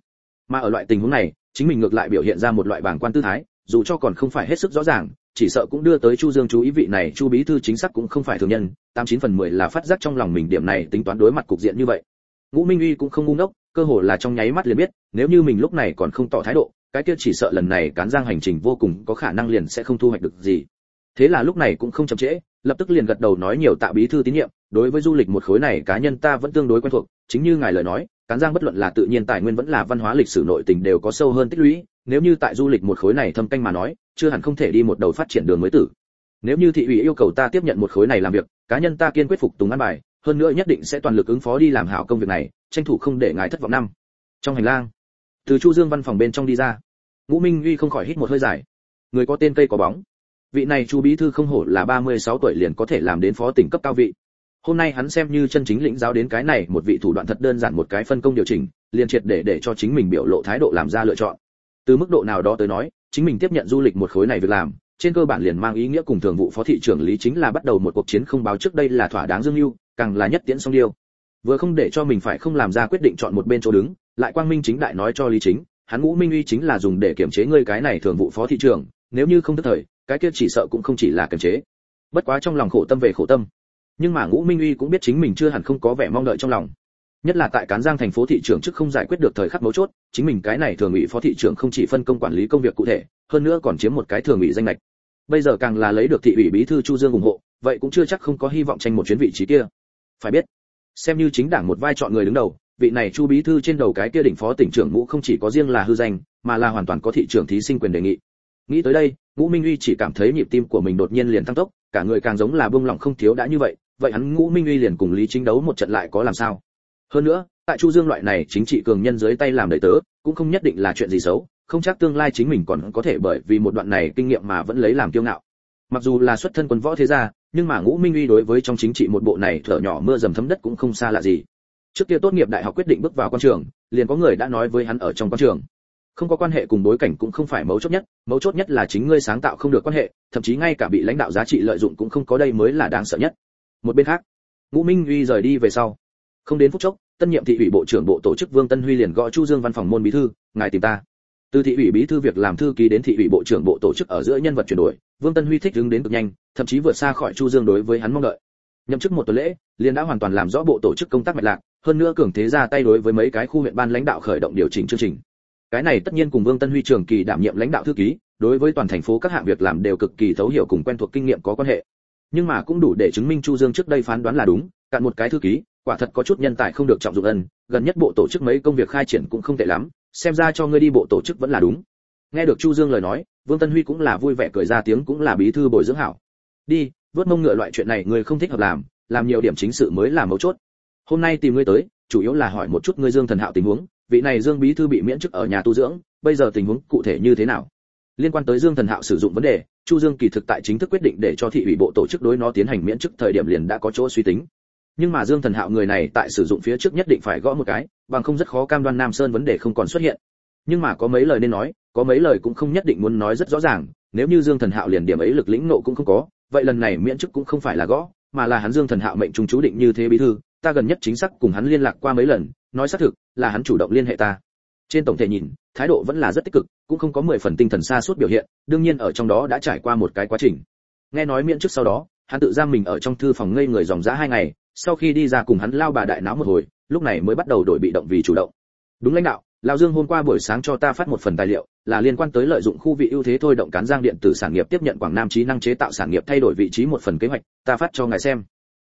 Mà ở loại tình huống này, chính mình ngược lại biểu hiện ra một loại bảng quan tư thái, dù cho còn không phải hết sức rõ ràng, chỉ sợ cũng đưa tới chu dương chú ý vị này, chu bí thư chính xác cũng không phải thường nhân, tám chín phần mười là phát giác trong lòng mình điểm này tính toán đối mặt cục diện như vậy. Ngũ minh uy cũng không ngu ngốc, cơ hồ là trong nháy mắt liền biết, nếu như mình lúc này còn không tỏ thái độ cái kia chỉ sợ lần này cán giang hành trình vô cùng có khả năng liền sẽ không thu hoạch được gì. Thế là lúc này cũng không chậm trễ, lập tức liền gật đầu nói nhiều tạ bí thư tín nhiệm, đối với du lịch một khối này cá nhân ta vẫn tương đối quen thuộc, chính như ngài lời nói, cán giang bất luận là tự nhiên tài nguyên vẫn là văn hóa lịch sử nội tình đều có sâu hơn tích lũy, nếu như tại du lịch một khối này thâm canh mà nói, chưa hẳn không thể đi một đầu phát triển đường mới tử. Nếu như thị ủy yêu cầu ta tiếp nhận một khối này làm việc, cá nhân ta kiên quyết phục tùng an bài, hơn nữa nhất định sẽ toàn lực ứng phó đi làm hảo công việc này, tranh thủ không để ngài thất vọng năm. Trong hành lang từ chu dương văn phòng bên trong đi ra. Ngũ minh uy không khỏi hít một hơi dài. Người có tên cây có bóng. Vị này chu bí thư không hổ là 36 tuổi liền có thể làm đến phó tỉnh cấp cao vị. Hôm nay hắn xem như chân chính lĩnh giáo đến cái này một vị thủ đoạn thật đơn giản một cái phân công điều chỉnh, liền triệt để để cho chính mình biểu lộ thái độ làm ra lựa chọn. Từ mức độ nào đó tới nói, chính mình tiếp nhận du lịch một khối này việc làm, trên cơ bản liền mang ý nghĩa cùng thường vụ phó thị trưởng lý chính là bắt đầu một cuộc chiến không báo trước đây là thỏa đáng dương lưu càng là nhất tiễn song điêu. Vừa không để cho mình phải không làm ra quyết định chọn một bên chỗ đứng lại quang minh chính đại nói cho lý chính, hắn ngũ minh uy chính là dùng để kiểm chế ngươi cái này thường vụ phó thị trưởng nếu như không tức thời, cái kia chỉ sợ cũng không chỉ là kiểm chế. Bất quá trong lòng khổ tâm về khổ tâm. Nhưng mà ngũ minh uy cũng biết chính mình chưa hẳn không có vẻ mong đợi trong lòng. Nhất là tại cán giang thành phố thị trưởng trước không giải quyết được thời khắc mấu chốt, chính mình cái này thường ủy phó thị trưởng không chỉ phân công quản lý công việc cụ thể, hơn nữa còn chiếm một cái thường ủy danh lệch bây giờ càng là lấy được thị ủy bí thư chu dương ủng hộ, vậy cũng chưa chắc không có hy vọng tranh một chuyến vị trí kia. Phải biết, xem như chính đảng một vai chọn người đứng đầu vị này chu bí thư trên đầu cái kia đỉnh phó tỉnh trưởng ngũ không chỉ có riêng là hư danh, mà là hoàn toàn có thị trường thí sinh quyền đề nghị. Nghĩ tới đây, ngũ minh uy chỉ cảm thấy nhịp tim của mình đột nhiên liền tăng tốc, cả người càng giống là buông lỏng không thiếu đã như vậy vậy hắn ngũ minh uy liền cùng lý chính đấu một trận lại có làm sao? Hơn nữa, tại chu dương loại này chính trị cường nhân dưới tay làm đầy tớ, cũng không nhất định là chuyện gì xấu, không chắc tương lai chính mình còn có thể bởi vì một đoạn này kinh nghiệm mà vẫn lấy làm kiêu ngạo. Mặc dù là xuất thân quân võ thế gia, nhưng mà ngũ minh uy đối với trong chính trị một bộ này thở nhỏ mưa dầm thấm đất cũng không xa lạ gì trước kia tốt nghiệp đại học quyết định bước vào quan trường, liền có người đã nói với hắn ở trong quan trường. Không có quan hệ cùng bối cảnh cũng không phải mấu chốt nhất, mấu chốt nhất là chính ngươi sáng tạo không được quan hệ, thậm chí ngay cả bị lãnh đạo giá trị lợi dụng cũng không có đây mới là đáng sợ nhất. Một bên khác, ngũ minh uy rời đi về sau. Không đến phút chốc, tân nhiệm thị ủy bộ trưởng bộ tổ chức vương tân huy liền gọi chu dương văn phòng môn bí thư, ngài tìm ta. Từ thị ủy bí thư việc làm thư ký đến thị ủy bộ trưởng bộ tổ chức ở giữa nhân vật chuyển đổi, vương tân huy thích đứng đến cực nhanh, thậm chí vượt xa khỏi chu dương đối với hắn mong đợi. Nhậm chức một tuần lễ, liền đã hoàn toàn làm rõ bộ tổ chức công tác mạch lạc hơn nữa cường thế ra tay đối với mấy cái khu huyện ban lãnh đạo khởi động điều chỉnh chương trình. Cái này tất nhiên cùng vương tân huy trường kỳ đảm nhiệm lãnh đạo thư ký, đối với toàn thành phố các hạng việc làm đều cực kỳ thấu hiểu cùng quen thuộc kinh nghiệm có quan hệ. Nhưng mà cũng đủ để chứng minh chu dương trước đây phán đoán là đúng, cạn một cái thư ký, quả thật có chút nhân tài không được trọng dụng ân, gần nhất bộ tổ chức mấy công việc khai triển cũng không tệ lắm, xem ra cho ngươi đi bộ tổ chức vẫn là đúng. Nghe được chu dương lời nói, vương tân huy cũng là vui vẻ cười ra tiếng cũng là bí thư bồi dưỡng hảo. Đi, vớt mông ngựa loại chuyện này ngươi không thích hợp làm làm nhiều điểm chính sự mới là mấu chốt hôm nay tìm ngươi tới, chủ yếu là hỏi một chút ngươi dương thần hạo tình huống, vị này dương bí thư bị miễn chức ở nhà tu dưỡng, bây giờ tình huống cụ thể như thế nào? Liên quan tới dương thần hạo sử dụng vấn đề, chu dương kỳ thực tại chính thức quyết định để cho thị ủy bộ tổ chức đối nó tiến hành miễn chức thời điểm liền đã có chỗ suy tính. Nhưng mà dương thần hạo người này tại sử dụng phía trước nhất định phải gõ một cái, bằng không rất khó cam đoan nam sơn vấn đề không còn xuất hiện. Nhưng mà có mấy lời nên nói, có mấy lời cũng không nhất định muốn nói rất rõ ràng, nếu như dương thần hạo liền điểm ấy lực lĩnh nộ cũng không có, vậy lần này miễn chức cũng không phải là gõ, mà là hắn dương thần hạo mệnh trung chú định như thế bí thư ta gần nhất chính xác cùng hắn liên lạc qua mấy lần, nói xác thực, là hắn chủ động liên hệ ta. Trên tổng thể nhìn, thái độ vẫn là rất tích cực, cũng không có mười phần tinh thần xa suốt biểu hiện, đương nhiên ở trong đó đã trải qua một cái quá trình. Nghe nói miễn trước sau đó, hắn tự giam mình ở trong thư phòng ngây người dòng dã hai ngày, sau khi đi ra cùng hắn lao bà đại náo một hồi, lúc này mới bắt đầu đổi bị động vì chủ động. Đúng lãnh đạo, lão dương hôm qua buổi sáng cho ta phát một phần tài liệu, là liên quan tới lợi dụng khu vị ưu thế thôi động cán giang điện tử sản nghiệp tiếp nhận quảng nam trí năng chế tạo sản nghiệp thay đổi vị trí một phần kế hoạch, ta phát cho ngài xem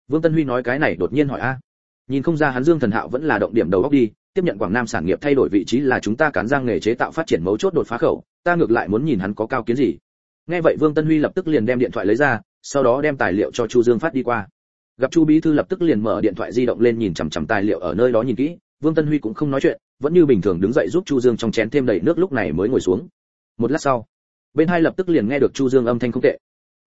vương tân huy nói cái này đột nhiên hỏi a. Nhìn không ra hắn dương thần hạo vẫn là động điểm đầu góc đi, tiếp nhận quảng nam sản nghiệp thay đổi vị trí là chúng ta cán giang nghề chế tạo phát triển mấu chốt đột phá khẩu, ta ngược lại muốn nhìn hắn có cao kiến gì. Nghe vậy vương tân huy lập tức liền đem điện thoại lấy ra, sau đó đem tài liệu cho chu dương phát đi qua. Gặp chu bí thư lập tức liền mở điện thoại di động lên nhìn chằm chằm tài liệu ở nơi đó nhìn kỹ, vương tân huy cũng không nói chuyện, vẫn như bình thường đứng dậy giúp chu dương trong chén thêm đầy nước lúc này mới ngồi xuống. Một lát sau, bên hai lập tức liền nghe được chu dương âm thanh không tệ.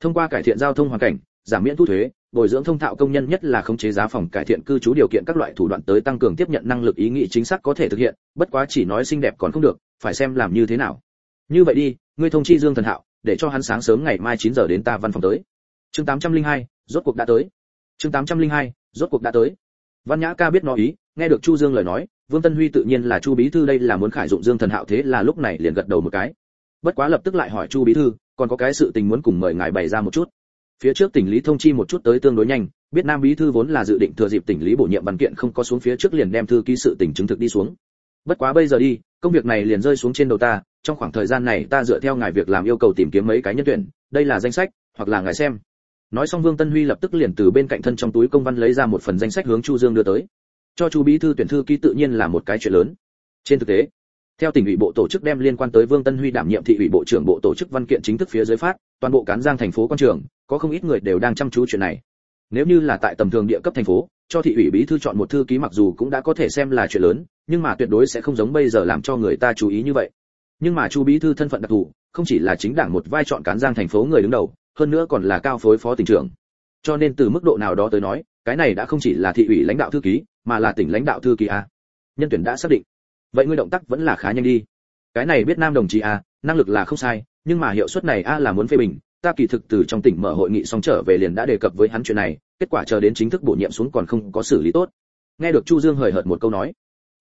Thông qua cải thiện giao thông hoàn cảnh, giảm miễn thu thuế bồi dưỡng thông thạo công nhân nhất là khống chế giá phòng cải thiện cư trú điều kiện các loại thủ đoạn tới tăng cường tiếp nhận năng lực ý nghĩ chính xác có thể thực hiện bất quá chỉ nói xinh đẹp còn không được phải xem làm như thế nào. Như vậy đi ngươi thông chi dương thần hạo để cho hắn sáng sớm ngày mai 9 giờ đến ta văn phòng tới. Chương 802, rốt cuộc đã tới. Chương 802, rốt cuộc đã tới. Văn nhã ca biết nó ý nghe được chu dương lời nói vương tân huy tự nhiên là chu bí thư đây là muốn khải dụng dương thần hạo thế là lúc này liền gật đầu một cái. Bất quá lập tức lại hỏi chu bí thư còn có cái sự tình muốn cùng mời ngài bày ra một chút phía trước tỉnh lý thông chi một chút tới tương đối nhanh, biết nam bí thư vốn là dự định thừa dịp tỉnh lý bổ nhiệm văn kiện không có xuống phía trước liền đem thư ký sự tỉnh chứng thực đi xuống. Bất quá bây giờ đi, công việc này liền rơi xuống trên đầu ta, trong khoảng thời gian này ta dựa theo ngài việc làm yêu cầu tìm kiếm mấy cái nhân tuyển, đây là danh sách, hoặc là ngài xem. Nói xong vương tân huy lập tức liền từ bên cạnh thân trong túi công văn lấy ra một phần danh sách hướng chu dương đưa tới. Cho chu bí thư tuyển thư ký tự nhiên là một cái chuyện lớn. Trên thực tế theo tỉnh ủy bộ tổ chức đem liên quan tới vương tân huy đảm nhiệm thị ủy bộ trưởng bộ tổ chức văn kiện chính thức phía dưới phát, toàn bộ cán giang thành phố quan trường, có không ít người đều đang chăm chú chuyện này. Nếu như là tại tầm thường địa cấp thành phố, cho thị ủy bí thư chọn một thư ký mặc dù cũng đã có thể xem là chuyện lớn, nhưng mà tuyệt đối sẽ không giống bây giờ làm cho người ta chú ý như vậy. Nhưng mà chu bí thư thân phận đặc thù, không chỉ là chính đảng một vai chọn cán giang thành phố người đứng đầu, hơn nữa còn là cao phối phó tỉnh trưởng. Cho nên từ mức độ nào đó tới nói, cái này đã không chỉ là thị ủy lãnh đạo thư ký, mà là tỉnh lãnh đạo thư ký a. Nhân tuyển đã xác định vậy ngươi động tác vẫn là khá nhanh đi. Cái này biết nam đồng chí a năng lực là không sai, nhưng mà hiệu suất này a là muốn phê bình. Ta kỳ thực từ trong tỉnh mở hội nghị xong trở về liền đã đề cập với hắn chuyện này, kết quả chờ đến chính thức bổ nhiệm xuống còn không có xử lý tốt. Nghe được chu dương hời hợt một câu nói,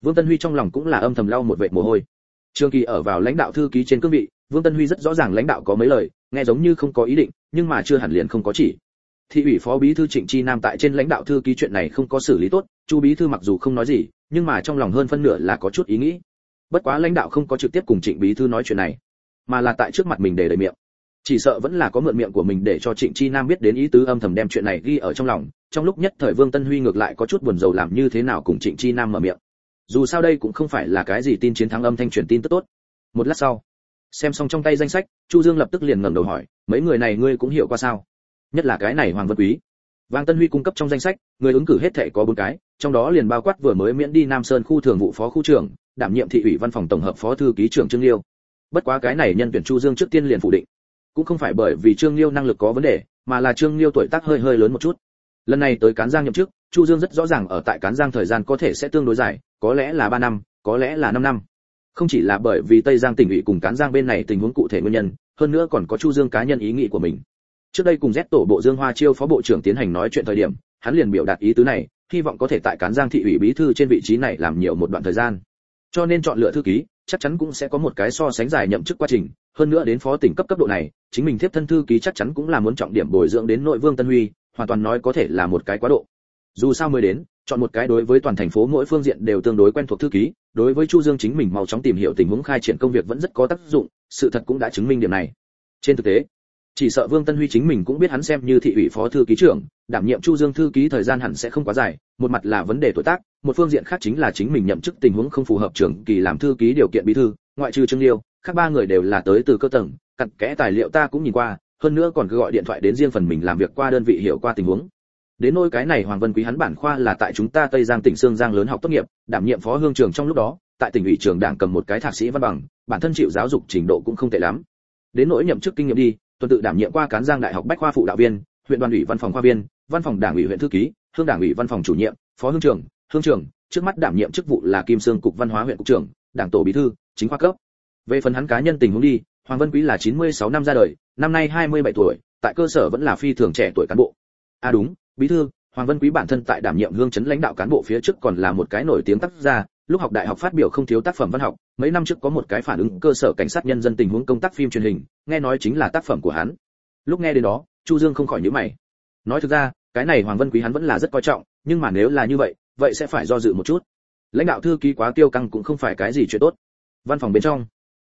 vương tân huy trong lòng cũng là âm thầm lau một vệt mồ hôi. Trương kỳ ở vào lãnh đạo thư ký trên cương vị, vương tân huy rất rõ ràng lãnh đạo có mấy lời, nghe giống như không có ý định, nhưng mà chưa hẳn liền không có chỉ thị ủy phó bí thư trịnh chi nam tại trên lãnh đạo thư ký chuyện này không có xử lý tốt, chu bí thư mặc dù không nói gì, nhưng mà trong lòng hơn phân nửa là có chút ý nghĩ. Bất quá lãnh đạo không có trực tiếp cùng trịnh bí thư nói chuyện này, mà là tại trước mặt mình để đầy miệng. Chỉ sợ vẫn là có mượn miệng của mình để cho trịnh chi nam biết đến ý tứ âm thầm đem chuyện này ghi ở trong lòng, trong lúc nhất thời vương tân huy ngược lại có chút buồn rầu làm như thế nào cùng trịnh chi nam mở miệng. Dù sao đây cũng không phải là cái gì tin chiến thắng âm thanh truyền tin tức tốt. Một lát sau, xem xong trong tay danh sách, chu dương lập tức liền ngẩng đầu hỏi, mấy người này ngươi cũng hiểu qua sao? Nhất là cái này hoàng vân quý. Vàng tân huy cung cấp trong danh sách, người ứng cử hết thảy có bốn cái, trong đó liền bao quát vừa mới miễn đi nam sơn khu thường vụ phó khu trưởng, đảm nhiệm thị ủy văn phòng tổng hợp phó thư ký trưởng trương liêu. Bất quá cái này nhân tuyển chu dương trước tiên liền phủ định. Cũng không phải bởi vì trương liêu năng lực có vấn đề, mà là trương liêu tuổi tác hơi hơi lớn một chút. Lần này tới cán giang nhậm chức, chu dương rất rõ ràng ở tại cán giang thời gian có thể sẽ tương đối dài, có lẽ là 3 năm, có lẽ là 5 năm. Không chỉ là bởi vì tây giang tỉnh ủy cùng cán giang bên này tình huống cụ thể nguyên nhân, hơn nữa còn có chu dương cá nhân ý nghĩ của mình trước đây cùng Z tổ bộ Dương Hoa Chiêu phó bộ trưởng tiến hành nói chuyện thời điểm, hắn liền biểu đạt ý tứ này, hy vọng có thể tại cán Giang thị ủy bí thư trên vị trí này làm nhiều một đoạn thời gian. Cho nên chọn lựa thư ký, chắc chắn cũng sẽ có một cái so sánh dài nhậm chức quá trình, hơn nữa đến phó tỉnh cấp cấp độ này, chính mình tiếp thân thư ký chắc chắn cũng là muốn trọng điểm bồi dưỡng đến nội Vương Tân Huy, hoàn toàn nói có thể là một cái quá độ. dù sao mới đến chọn một cái đối với toàn thành phố mỗi phương diện đều tương đối quen thuộc thư ký đối với chu dương chính mình mau chóng tìm hiểu tình huống khai triển công việc vẫn rất có tác dụng sự thật cũng đã chứng minh điểm này trên thực tế chỉ sợ vương tân huy chính mình cũng biết hắn xem như thị ủy phó thư ký trưởng, đảm nhiệm chu dương thư ký thời gian hẳn sẽ không quá dài, một mặt là vấn đề tuổi tác, một phương diện khác chính là chính mình nhậm chức tình huống không phù hợp trưởng kỳ làm thư ký điều kiện bí thư, ngoại trừ trương liêu các ba người đều là tới từ cơ tầng, cặn kẽ tài liệu ta cũng nhìn qua, hơn nữa còn cứ gọi điện thoại đến riêng phần mình làm việc qua đơn vị hiểu qua tình huống. Đến nỗi cái này hoàng vân quý hắn bản khoa là tại chúng ta tây giang tỉnh sương giang lớn học tốt nghiệp, đảm nhiệm phó hương trường trong lúc đó, tại tỉnh ủy trường đảng cầm một cái thạc sĩ văn bằng, bản thân chịu giáo dục trình độ cũng không tệ lắm. Đến nỗi nhậm chức kinh nghiệm đi tuần tự đảm nhiệm qua cán giang đại học bách khoa phụ đạo viên, huyện đoàn ủy văn phòng khoa viên, văn phòng đảng ủy huyện thư ký, hương đảng ủy văn phòng chủ nhiệm, phó hương trưởng hương trưởng, trước mắt đảm nhiệm chức vụ là kim sương cục văn hóa huyện cục trưởng, đảng tổ bí thư, chính khoa cấp. Về phần hắn cá nhân tình huống đi, hoàng Văn quý là 96 năm ra đời, năm nay 27 tuổi, tại cơ sở vẫn là phi thường trẻ tuổi cán bộ. À đúng, bí thư, hoàng Văn quý bản thân tại đảm nhiệm hương chấn lãnh đạo cán bộ phía trước còn là một cái nổi tiếng tác gia lúc học đại học phát biểu không thiếu tác phẩm văn học, mấy năm trước có một cái phản ứng cơ sở cảnh sát nhân dân tình huống công tác phim truyền hình, nghe nói chính là tác phẩm của hắn. Lúc nghe đến đó, chu dương không khỏi nhíu mày. Nói thực ra, cái này hoàng vân quý hắn vẫn là rất coi trọng, nhưng mà nếu là như vậy vậy sẽ phải do dự một chút. Lãnh đạo thư ký quá tiêu căng cũng không phải cái gì chuyện tốt. Văn phòng bên trong,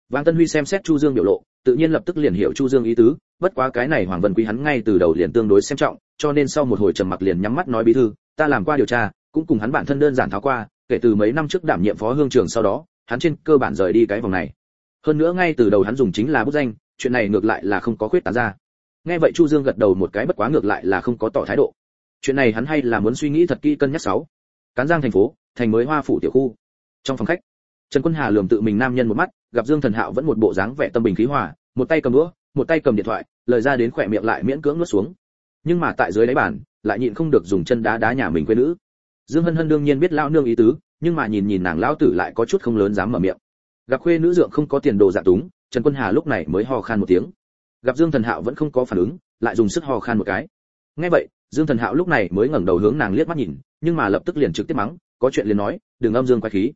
vang tân huy xem xét chu dương biểu lộ, tự nhiên lập tức liền hiểu chu dương ý tứ, bất quá cái này hoàng vân quý hắn ngay từ đầu liền tương đối xem trọng, cho nên sau một hồi trầm mặc liền nhắm mắt nói bí thư, ta làm qua điều tra, cũng cùng hắn bản thân đơn giản tháo qua kể từ mấy năm trước đảm nhiệm phó hương trường sau đó, hắn trên cơ bản rời đi cái vòng này. Hơn nữa ngay từ đầu hắn dùng chính là bút danh, chuyện này ngược lại là không có khuyết tán ra. Nghe vậy chu dương gật đầu một cái bất quá ngược lại là không có tỏ thái độ. Chuyện này hắn hay là muốn suy nghĩ thật kỹ cân nhắc sáu. Cán giang thành phố, thành mới hoa phủ tiểu khu. Trong phòng khách, trần quân hà lườm tự mình nam nhân một mắt, gặp dương thần hạo vẫn một bộ dáng vẻ tâm bình khí hòa, một tay cầm đũa, một tay cầm điện thoại, lời ra đến khỏe miệng lại miễn cưỡng nuốt xuống. Nhưng mà tại dưới đáy bàn, lại nhịn không được dùng chân đá đá nhà mình quê nữ dương hân hân đương nhiên biết lão nương ý tứ, nhưng mà nhìn nhìn nàng lão tử lại có chút không lớn dám mở miệng. Gặp khuê nữ dượng không có tiền đồ dạ túng, trần quân hà lúc này mới ho khan một tiếng. Gặp dương thần hạo vẫn không có phản ứng, lại dùng sức ho khan một cái. Nghe vậy, dương thần hạo lúc này mới ngẩng đầu hướng nàng liếc mắt nhìn, nhưng mà lập tức liền trực tiếp mắng, có chuyện liền nói, đừng âm dương quái khí.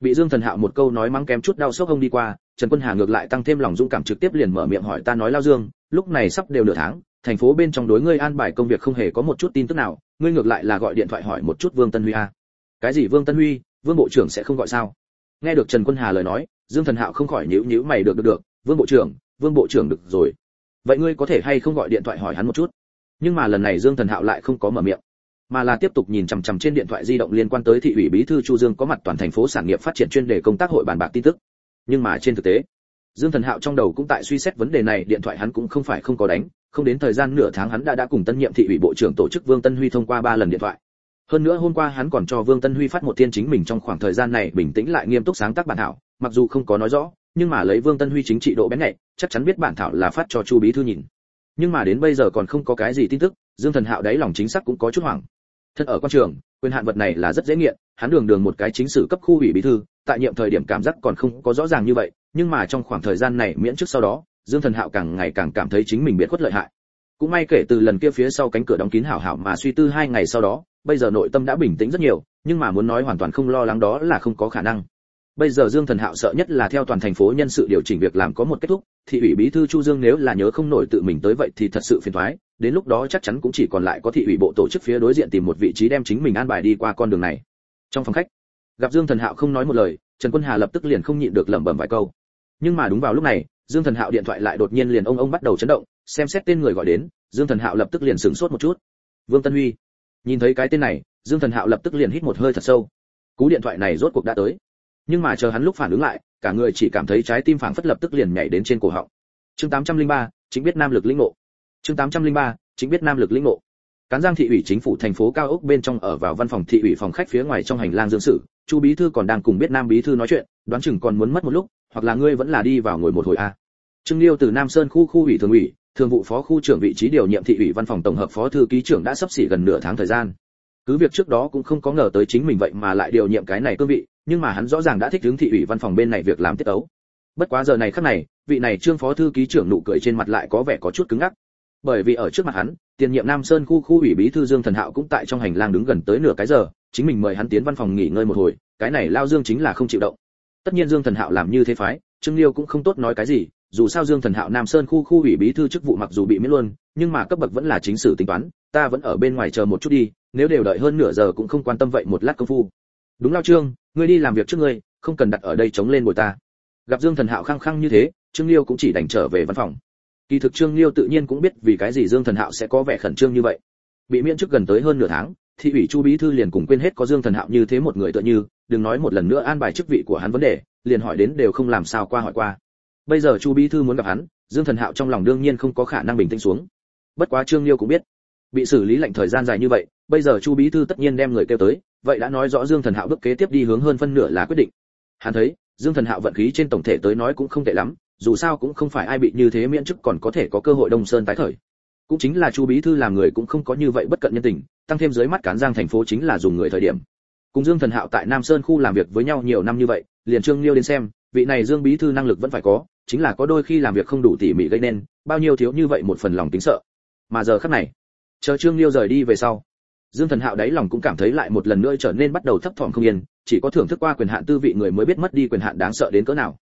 Bị dương thần hạo một câu nói mắng kém chút đau sốc ông đi qua, trần quân hà ngược lại tăng thêm lòng dũng cảm trực tiếp liền mở miệng hỏi ta nói lao dương, lúc này sắp đều nửa tháng thành phố bên trong đối ngươi an bài công việc không hề có một chút tin tức nào, ngươi ngược lại là gọi điện thoại hỏi một chút vương tân huy a. Cái gì vương tân huy? Vương bộ trưởng sẽ không gọi sao? Nghe được trần quân hà lời nói, dương thần hạo không khỏi nhíu nhíu mày được được được, vương bộ trưởng, vương bộ trưởng được rồi. Vậy ngươi có thể hay không gọi điện thoại hỏi hắn một chút? Nhưng mà lần này dương thần hạo lại không có mở miệng, mà là tiếp tục nhìn chằm chằm trên điện thoại di động liên quan tới thị ủy bí thư chu dương có mặt toàn thành phố sản nghiệp phát triển chuyên đề công tác hội bàn bạc tin tức. Nhưng mà trên thực tế, dương thần hạo trong đầu cũng tại suy xét vấn đề này, điện thoại hắn cũng không phải không có đánh không đến thời gian nửa tháng hắn đã đã cùng tân nhiệm thị ủy bộ trưởng tổ chức vương tân huy thông qua ba lần điện thoại. Hơn nữa hôm qua hắn còn cho vương tân huy phát một tiên chính mình trong khoảng thời gian này bình tĩnh lại nghiêm túc sáng tác bản thảo, mặc dù không có nói rõ, nhưng mà lấy vương tân huy chính trị độ bén nhạy, chắc chắn biết bản thảo là phát cho chu bí thư nhìn. Nhưng mà đến bây giờ còn không có cái gì tin tức, dương thần hạo đáy lòng chính xác cũng có chút hoảng. Thân ở quan trường, quyền hạn vật này là rất dễ nghiện, hắn đường đường một cái chính sử cấp khu ủy bí thư, tại nhiệm thời điểm cảm giác còn không có rõ ràng như vậy, nhưng mà trong khoảng thời gian này miễn trước sau đó dương thần hạo càng ngày càng cảm thấy chính mình biệt khuất lợi hại. Cũng may kể từ lần kia phía sau cánh cửa đóng kín hảo hảo mà suy tư hai ngày sau đó, bây giờ nội tâm đã bình tĩnh rất nhiều, nhưng mà muốn nói hoàn toàn không lo lắng đó là không có khả năng. Bây giờ dương thần hạo sợ nhất là theo toàn thành phố nhân sự điều chỉnh việc làm có một kết thúc thị ủy bí thư chu dương nếu là nhớ không nổi tự mình tới vậy thì thật sự phiền toái, đến lúc đó chắc chắn cũng chỉ còn lại có thị ủy bộ tổ chức phía đối diện tìm một vị trí đem chính mình an bài đi qua con đường này. Trong phòng khách, gặp dương thần hạo không nói một lời, trần quân hà lập tức liền không nhịn được lẩm bẩm vài câu. Nhưng mà đúng vào lúc này dương thần hạo điện thoại lại đột nhiên liền ông ông bắt đầu chấn động xem xét tên người gọi đến dương thần hạo lập tức liền sửng sốt một chút. Vương tân huy. Nhìn thấy cái tên này dương thần hạo lập tức liền hít một hơi thật sâu. Cú điện thoại này rốt cuộc đã tới. Nhưng mà chờ hắn lúc phản ứng lại cả người chỉ cảm thấy trái tim phảng phất lập tức liền nhảy đến trên cổ họng. Chương 803, chính biết nam lực lĩnh ngộ. Chương 803, chính biết nam lực lĩnh ngộ. Cán giang thị ủy chính phủ thành phố cao ốc bên trong ở vào văn phòng thị ủy phòng khách phía ngoài trong hành lang dương sự chu bí thư còn đang cùng biết nam bí thư nói chuyện đoán chừng còn muốn mất một lúc hoặc là ngươi vẫn là đi vào ngồi một hồi a trương liêu từ nam sơn khu khu ủy thường ủy, thường vụ phó khu trưởng vị trí điều nhiệm thị ủy văn phòng tổng hợp phó thư ký trưởng đã sắp xỉ gần nửa tháng thời gian. Cứ việc trước đó cũng không có ngờ tới chính mình vậy mà lại điều nhiệm cái này cương vị, nhưng mà hắn rõ ràng đã thích ứng thị ủy văn phòng bên này việc làm tiết ấu. Bất quá giờ này khắc này, vị này trương phó thư ký trưởng nụ cười trên mặt lại có vẻ có chút cứng ngắc. Bởi vì ở trước mặt hắn, tiền nhiệm nam sơn khu khu ủy bí thư dương thần hạo cũng tại trong hành lang đứng gần tới nửa cái giờ, chính mình mời hắn tiến văn phòng nghỉ ngơi một hồi, cái này lao dương chính là không chịu động tất nhiên dương thần hạo làm như thế phái, trương liêu cũng không tốt nói cái gì, dù sao dương thần hạo nam sơn khu khu ủy bí thư chức vụ mặc dù bị miễn luôn, nhưng mà cấp bậc vẫn là chính sử tính toán, ta vẫn ở bên ngoài chờ một chút đi, nếu đều đợi hơn nửa giờ cũng không quan tâm vậy một lát công phu. Đúng lao trương, ngươi đi làm việc trước ngươi, không cần đặt ở đây chống lên bồi ta. Gặp dương thần hạo khăng khăng như thế, trương liêu cũng chỉ đành trở về văn phòng. Kỳ thực trương liêu tự nhiên cũng biết vì cái gì dương thần hạo sẽ có vẻ khẩn trương như vậy. Bị miễn chức gần tới hơn nửa tháng, thị ủy chu bí thư liền cùng quên hết có dương thần hạo như thế một người tựa như đừng nói một lần nữa an bài chức vị của hắn vấn đề, liền hỏi đến đều không làm sao qua hỏi qua. Bây giờ chu bí thư muốn gặp hắn, dương thần hạo trong lòng đương nhiên không có khả năng bình tĩnh xuống. Bất quá trương liêu cũng biết, bị xử lý lệnh thời gian dài như vậy, bây giờ chu bí thư tất nhiên đem người kêu tới, vậy đã nói rõ dương thần hạo bước kế tiếp đi hướng hơn phân nửa là quyết định. Hắn thấy, dương thần hạo vận khí trên tổng thể tới nói cũng không tệ lắm, dù sao cũng không phải ai bị như thế miễn chức còn có thể có cơ hội đông sơn tái khởi. Cũng chính là chu bí thư làm người cũng không có như vậy bất cận nhân tình, tăng thêm dưới mắt cán giang thành phố chính là dùng người thời điểm cùng dương thần hạo tại nam sơn khu làm việc với nhau nhiều năm như vậy, liền trương liêu đến xem, vị này dương bí thư năng lực vẫn phải có, chính là có đôi khi làm việc không đủ tỉ mỉ gây nên, bao nhiêu thiếu như vậy một phần lòng tính sợ. Mà giờ khắc này, chờ trương liêu rời đi về sau, dương thần hạo đáy lòng cũng cảm thấy lại một lần nữa trở nên bắt đầu thấp thỏm không yên, chỉ có thưởng thức qua quyền hạn tư vị người mới biết mất đi quyền hạn đáng sợ đến cỡ nào.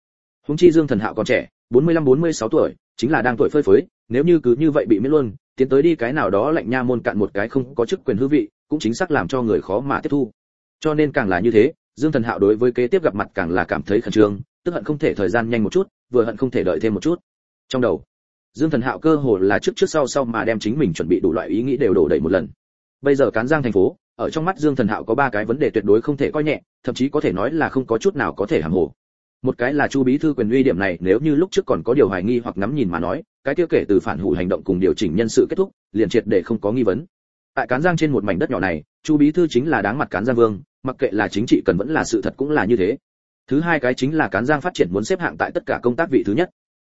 Húng chi dương thần hạo còn trẻ, bốn mươi lăm bốn mươi sáu tuổi, chính là đang tuổi phơi phới, nếu như cứ như vậy bị miễn luôn, tiến tới đi cái nào đó lạnh nha môn cạn một cái không có chức quyền hư vị, cũng chính xác làm cho người khó mà tiếp thu cho nên càng là như thế, dương thần hạo đối với kế tiếp gặp mặt càng là cảm thấy khẩn trương, tức hận không thể thời gian nhanh một chút, vừa hận không thể đợi thêm một chút. Trong đầu, dương thần hạo cơ hồ là trước trước sau sau mà đem chính mình chuẩn bị đủ loại ý nghĩ đều đổ đầy một lần. Bây giờ cán giang thành phố, ở trong mắt dương thần hạo có ba cái vấn đề tuyệt đối không thể coi nhẹ, thậm chí có thể nói là không có chút nào có thể hàm hồ. Một cái là chu bí thư quyền uy điểm này, nếu như lúc trước còn có điều hoài nghi hoặc ngắm nhìn mà nói, cái tiêu kể từ phản hủ hành động cùng điều chỉnh nhân sự kết thúc, liền triệt để không có nghi vấn. Tại cán giang trên một mảnh đất nhỏ này, chu bí thư chính là đáng mặt cán giang vương mặc kệ là chính trị cần vẫn là sự thật cũng là như thế. Thứ hai cái chính là cán giang phát triển muốn xếp hạng tại tất cả công tác vị thứ nhất.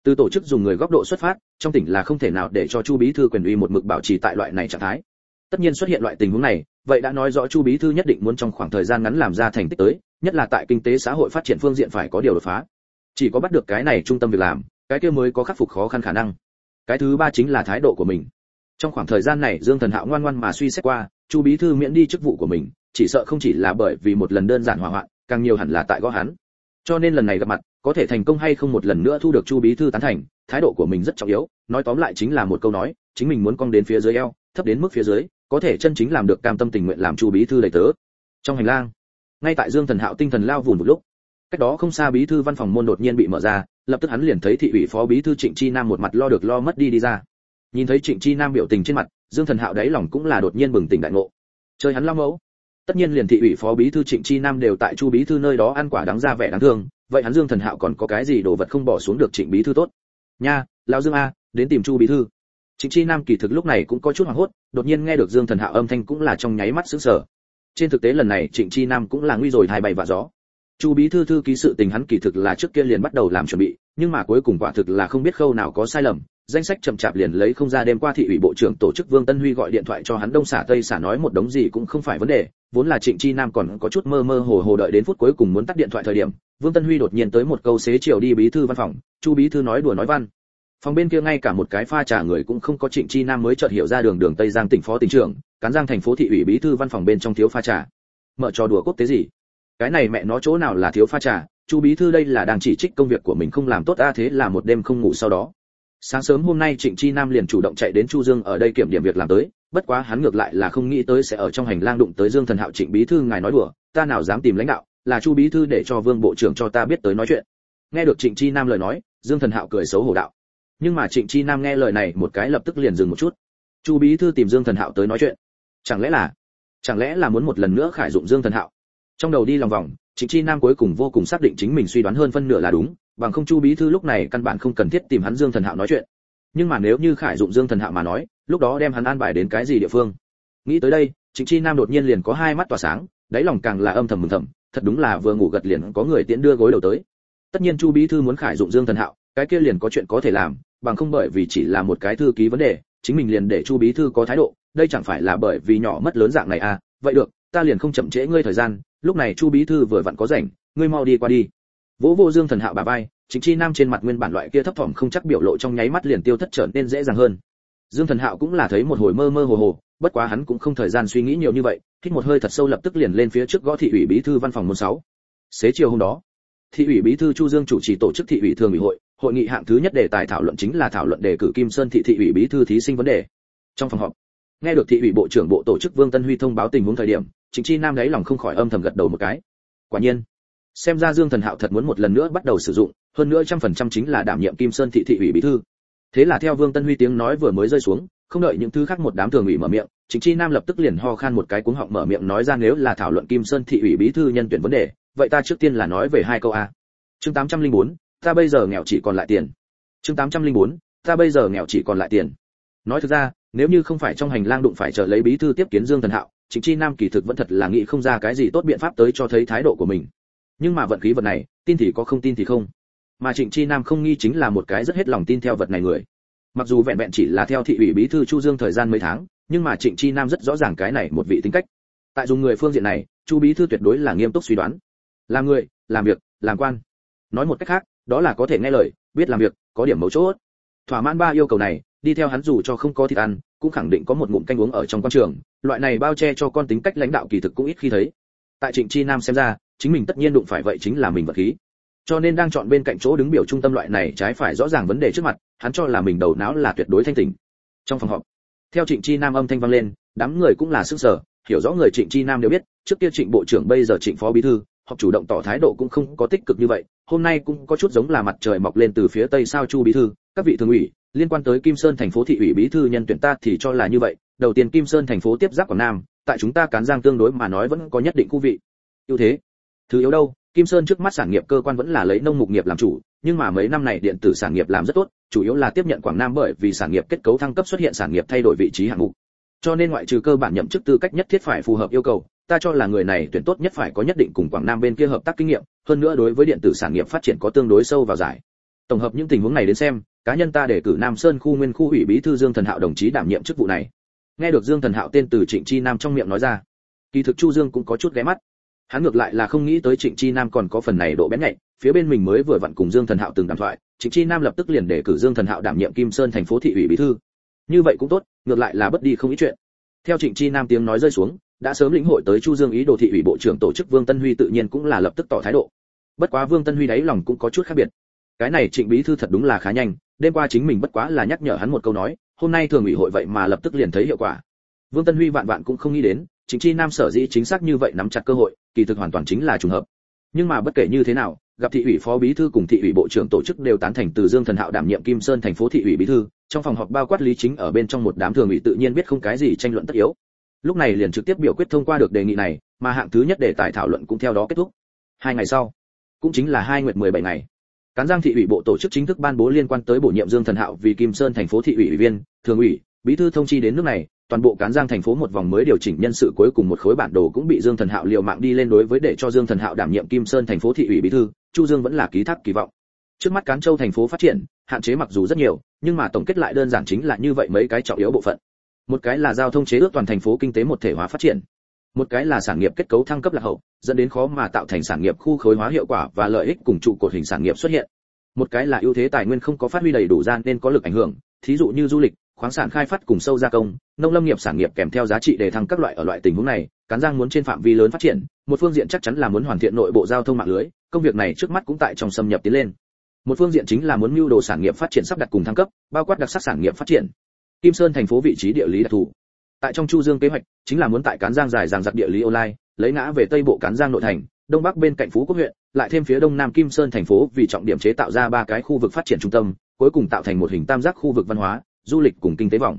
Từ tổ chức dùng người góc độ xuất phát, trong tỉnh là không thể nào để cho chu bí thư quyền uy một mực bảo trì tại loại này trạng thái. Tất nhiên xuất hiện loại tình huống này, vậy đã nói rõ chu bí thư nhất định muốn trong khoảng thời gian ngắn làm ra thành tích tới, nhất là tại kinh tế xã hội phát triển phương diện phải có điều đột phá. Chỉ có bắt được cái này trung tâm việc làm, cái kia mới có khắc phục khó khăn khả năng. Cái thứ ba chính là thái độ của mình. Trong khoảng thời gian này, dương thần hạo ngoan ngoan mà suy xét qua, chu bí thư miễn đi chức vụ của mình chỉ sợ không chỉ là bởi vì một lần đơn giản hỏa hoạn, càng nhiều hẳn là tại gõ hắn. Cho nên lần này gặp mặt, có thể thành công hay không một lần nữa thu được chu bí thư tán thành, thái độ của mình rất trọng yếu, nói tóm lại chính là một câu nói, chính mình muốn cong đến phía dưới eo, thấp đến mức phía dưới, có thể chân chính làm được cam tâm tình nguyện làm chu bí thư đầy tớ. Trong hành lang, ngay tại dương thần hạo tinh thần lao vùn một lúc, cách đó không xa bí thư văn phòng môn đột nhiên bị mở ra, lập tức hắn liền thấy thị ủy phó bí thư trịnh chi nam một mặt lo được lo mất đi đi ra. Nhìn thấy trịnh chi nam biểu tình trên mặt, dương thần hạo đáy lòng cũng là đột nhiên bừng tỉnh đại ngộ. Chơi hắn lao mẫu tất nhiên liền thị ủy phó bí thư trịnh chi nam đều tại chu bí thư nơi đó ăn quả đáng ra vẻ đáng thương, vậy hắn dương thần hạo còn có cái gì đồ vật không bỏ xuống được trịnh bí thư tốt? Nha, lão dương a, đến tìm chu bí thư. Trịnh chi nam kỳ thực lúc này cũng có chút hoảng hốt, đột nhiên nghe được dương thần hạo âm thanh cũng là trong nháy mắt sững sờ. Trên thực tế lần này trịnh chi nam cũng là nguy rồi hai bày vạ gió. Chu bí thư thư ký sự tình hắn kỳ thực là trước kia liền bắt đầu làm chuẩn bị, nhưng mà cuối cùng quả thực là không biết khâu nào có sai lầm danh sách chậm chạp liền lấy không ra đêm qua thị ủy bộ trưởng tổ chức vương tân huy gọi điện thoại cho hắn đông xả tây xả nói một đống gì cũng không phải vấn đề, vốn là trịnh chi nam còn có chút mơ mơ hồ hồ đợi đến phút cuối cùng muốn tắt điện thoại thời điểm, vương tân huy đột nhiên tới một câu xế chiều đi bí thư văn phòng, chu bí thư nói đùa nói văn. Phòng bên kia ngay cả một cái pha trà người cũng không có trịnh chi nam mới chợt hiểu ra đường đường tây giang tỉnh phó tỉnh trưởng, cán giang thành phố thị ủy bí thư văn phòng bên trong thiếu pha trà. Mở trò đùa quốc tế gì? Cái này mẹ nó chỗ nào là thiếu pha trà? Chu bí thư đây là đang chỉ trích công việc của mình không làm tốt, a, thế là một đêm không ngủ sau đó sáng sớm hôm nay trịnh chi nam liền chủ động chạy đến chu dương ở đây kiểm điểm việc làm tới, bất quá hắn ngược lại là không nghĩ tới sẽ ở trong hành lang đụng tới dương thần hạo trịnh bí thư ngài nói đùa, ta nào dám tìm lãnh đạo, là chu bí thư để cho vương bộ trưởng cho ta biết tới nói chuyện. Nghe được trịnh chi nam lời nói, dương thần hạo cười xấu hổ đạo. Nhưng mà trịnh chi nam nghe lời này một cái lập tức liền dừng một chút. Chu bí thư tìm dương thần hạo tới nói chuyện. Chẳng lẽ là, chẳng lẽ là muốn một lần nữa khải dụng dương thần hạo? Trong đầu đi lòng vòng, trịnh chi nam cuối cùng vô cùng xác định chính mình suy đoán hơn phân nửa là đúng bằng không chu bí thư lúc này căn bản không cần thiết tìm hắn dương thần hạo nói chuyện. Nhưng mà nếu như khải dụng dương thần hạo mà nói, lúc đó đem hắn an bài đến cái gì địa phương? Nghĩ tới đây, trịnh chi nam đột nhiên liền có hai mắt tỏa sáng, đáy lòng càng là âm thầm mừng thầm, thật đúng là vừa ngủ gật liền có người tiễn đưa gối đầu tới. Tất nhiên chu bí thư muốn khải dụng dương thần hạo, cái kia liền có chuyện có thể làm, bằng không bởi vì chỉ là một cái thư ký vấn đề, chính mình liền để chu bí thư có thái độ, đây chẳng phải là bởi vì nhỏ mất lớn dạng này à? Vậy được, ta liền không chậm trễ ngươi thời gian, lúc này chu bí thư vừa vặn có rảnh, ngươi mau đi qua đi vỗ vô dương thần hạo bà vai chính chi nam trên mặt nguyên bản loại kia thấp thỏm không chắc biểu lộ trong nháy mắt liền tiêu thất trở nên dễ dàng hơn dương thần hạo cũng là thấy một hồi mơ mơ hồ hồ bất quá hắn cũng không thời gian suy nghĩ nhiều như vậy hít một hơi thật sâu lập tức liền lên phía trước gõ thị ủy bí thư văn phòng môn sáu xế chiều hôm đó thị ủy bí thư chu dương chủ trì tổ chức thị ủy thường ủy hội hội nghị hạng thứ nhất đề tài thảo luận chính là thảo luận đề cử Kim Sơn thị thị ủy bí thư thí sinh vấn đề. Trong phòng họp, nghe được thị ủy bộ trưởng bộ tổ chức Vương Tân Huy thông báo tình huống thời điểm, chính Chi Nam đấy lòng không khỏi âm thầm gật đầu một cái. Quả nhiên, xem ra Dương Thần Hạo thật muốn một lần nữa bắt đầu sử dụng, hơn nữa trăm phần trăm chính là đảm nhiệm Kim Sơn thị thị ủy bí thư. Thế là theo Vương Tân Huy tiếng nói vừa mới rơi xuống, không đợi những thứ khác một đám thường ủy mở miệng, chính Chi Nam lập tức liền ho khan một cái cuống họng mở miệng nói ra nếu là thảo luận Kim Sơn thị ủy bí thư nhân tuyển vấn đề, vậy ta trước tiên là nói về hai câu a. Chương 804, ta bây giờ nghèo chỉ còn lại tiền. Chương 804, ta bây giờ nghèo chỉ còn lại tiền. Nói thực ra, nếu như không phải trong hành lang đụng phải chờ lấy bí thư tiếp kiến Dương Thần Hạo, chính Chi Nam kỳ thực vẫn thật là nghĩ không ra cái gì tốt biện pháp tới cho thấy thái độ của mình. Nhưng mà vận khí vật này, tin thì có không tin thì không. Mà Trịnh Chi Nam không nghi chính là một cái rất hết lòng tin theo vật này người. Mặc dù vẹn vẹn chỉ là theo thị ủy bí thư Chu Dương thời gian mấy tháng, nhưng mà Trịnh Chi Nam rất rõ ràng cái này một vị tính cách. Tại dùng người phương diện này, Chu bí thư tuyệt đối là nghiêm túc suy đoán. Làm người, làm việc, làm quan. Nói một cách khác, đó là có thể nghe lời, biết làm việc, có điểm mấu chốt. Thỏa mãn ba yêu cầu này, đi theo hắn dù cho không có thịt ăn, cũng khẳng định có một ngụm canh uống ở trong quan trường, loại này bao che cho con tính cách lãnh đạo kỳ thực cũng ít khi thấy. Tại Trịnh Chi Nam xem ra, chính mình tất nhiên đụng phải vậy chính là mình vật khí. Cho nên đang chọn bên cạnh chỗ đứng biểu trung tâm loại này trái phải rõ ràng vấn đề trước mặt, hắn cho là mình đầu não là tuyệt đối thanh tỉnh. Trong phòng họp, theo Trịnh Chi Nam âm thanh vang lên, đám người cũng là sức sở, hiểu rõ người Trịnh Chi Nam đều biết, trước kia Trịnh bộ trưởng bây giờ Trịnh phó bí thư, họ chủ động tỏ thái độ cũng không có tích cực như vậy, hôm nay cũng có chút giống là mặt trời mọc lên từ phía tây sao Chu bí thư, các vị thường ủy, liên quan tới Kim Sơn thành phố thị ủy bí thư nhân tuyển ta thì cho là như vậy, đầu tiên Kim Sơn thành phố tiếp giáp Quảng Nam, tại chúng ta cán giang tương đối mà nói vẫn có nhất định khu vị. ưu thế. Thứ yếu đâu, Kim Sơn trước mắt sản nghiệp cơ quan vẫn là lấy nông mục nghiệp làm chủ, nhưng mà mấy năm này điện tử sản nghiệp làm rất tốt, chủ yếu là tiếp nhận Quảng Nam bởi vì sản nghiệp kết cấu thăng cấp xuất hiện sản nghiệp thay đổi vị trí hạng mục. Cho nên ngoại trừ cơ bản nhậm chức tư cách nhất thiết phải phù hợp yêu cầu, ta cho là người này tuyển tốt nhất phải có nhất định cùng Quảng Nam bên kia hợp tác kinh nghiệm, hơn nữa đối với điện tử sản nghiệp phát triển có tương đối sâu vào giải. Tổng hợp những tình huống này đến xem, cá nhân ta để cử Nam Sơn khu nguyên khu ủy bí thư Dương Thần Hạo đồng chí đảm nhiệm chức vụ này. Nghe được Dương Thần Hạo tên từ Trịnh Chi Nam trong miệng nói ra, kỳ thực Chu Dương cũng có chút ghé mắt. Hắn ngược lại là không nghĩ tới Trịnh Chi Nam còn có phần này độ bén nhạy, phía bên mình mới vừa vặn cùng Dương Thần Hạo từng đàm thoại, Trịnh Chi Nam lập tức liền để cử Dương Thần Hạo đảm nhiệm Kim Sơn thành phố thị ủy bí thư. Như vậy cũng tốt, ngược lại là bất đi không ít chuyện. Theo Trịnh Chi Nam tiếng nói rơi xuống, đã sớm lĩnh hội tới Chu Dương ý đồ thị ủy bộ trưởng tổ chức Vương Tân Huy tự nhiên cũng là lập tức tỏ thái độ. Bất quá Vương Tân Huy đáy lòng cũng có chút khác biệt. Cái này Trịnh bí thư thật đúng là khá nhanh, đêm qua chính mình bất quá là nhắc nhở hắn một câu nói, hôm nay thường ủy hội vậy mà lập tức liền thấy hiệu quả. Vương Tân Huy vạn vạn cũng không nghĩ đến, chính Chi Nam sở dĩ chính xác như vậy nắm chặt cơ hội, kỳ thực hoàn toàn chính là trùng hợp. Nhưng mà bất kể như thế nào, gặp thị ủy phó bí thư cùng thị ủy bộ trưởng tổ chức đều tán thành từ Dương Thần Hạo đảm nhiệm Kim Sơn thành phố thị ủy bí thư, trong phòng họp bao quát lý chính ở bên trong một đám thường ủy tự nhiên biết không cái gì tranh luận tất yếu. Lúc này liền trực tiếp biểu quyết thông qua được đề nghị này, mà hạng thứ nhất để tài thảo luận cũng theo đó kết thúc. Hai ngày sau, cũng chính là hai nguyệt 17 ngày. Cán Giang thị ủy bộ tổ chức chính thức ban bố liên quan tới bổ nhiệm Dương Thần Hạo vì Kim Sơn thành phố thị ủy ủy viên, thường ủy, bí thư thông chi đến nước này, toàn bộ Cán Giang thành phố một vòng mới điều chỉnh nhân sự cuối cùng một khối bản đồ cũng bị Dương Thần Hạo liều mạng đi lên đối với để cho Dương Thần Hạo đảm nhiệm Kim Sơn thành phố thị ủy bí thư, Chu Dương vẫn là ký thác kỳ vọng. Trước mắt Cán Châu thành phố phát triển, hạn chế mặc dù rất nhiều, nhưng mà tổng kết lại đơn giản chính là như vậy mấy cái trọng yếu bộ phận. Một cái là giao thông chế ước toàn thành phố kinh tế một thể hóa phát triển. Một cái là sản nghiệp kết cấu thăng cấp lạc hậu, dẫn đến khó mà tạo thành sản nghiệp khu khối hóa hiệu quả và lợi ích cùng trụ cột hình sản nghiệp xuất hiện. Một cái là ưu thế tài nguyên không có phát huy đầy đủ gian nên có lực ảnh hưởng, thí dụ như du lịch, khoáng sản khai phát cùng sâu gia công, nông lâm nghiệp sản nghiệp kèm theo giá trị để thăng các loại ở loại tình huống này, cán giang muốn trên phạm vi lớn phát triển, một phương diện chắc chắn là muốn hoàn thiện nội bộ giao thông mạng lưới, công việc này trước mắt cũng tại trong xâm nhập tiến lên. Một phương diện chính là muốn mưu đồ sản nghiệp phát triển sắp đặt cùng thăng cấp, bao quát đặc sắc sản nghiệp phát triển. Kim Sơn thành phố vị trí địa lý đặc thù. Tại trong Chu Dương kế hoạch, chính là muốn tại cán giang dài dàng giặc địa lý online, lấy ngã về tây bộ cán giang nội thành, đông bắc bên cạnh phú quốc huyện, lại thêm phía đông nam Kim Sơn thành phố vì trọng điểm chế tạo ra ba cái khu vực phát triển trung tâm, cuối cùng tạo thành một hình tam giác khu vực văn hóa, du lịch cùng kinh tế vòng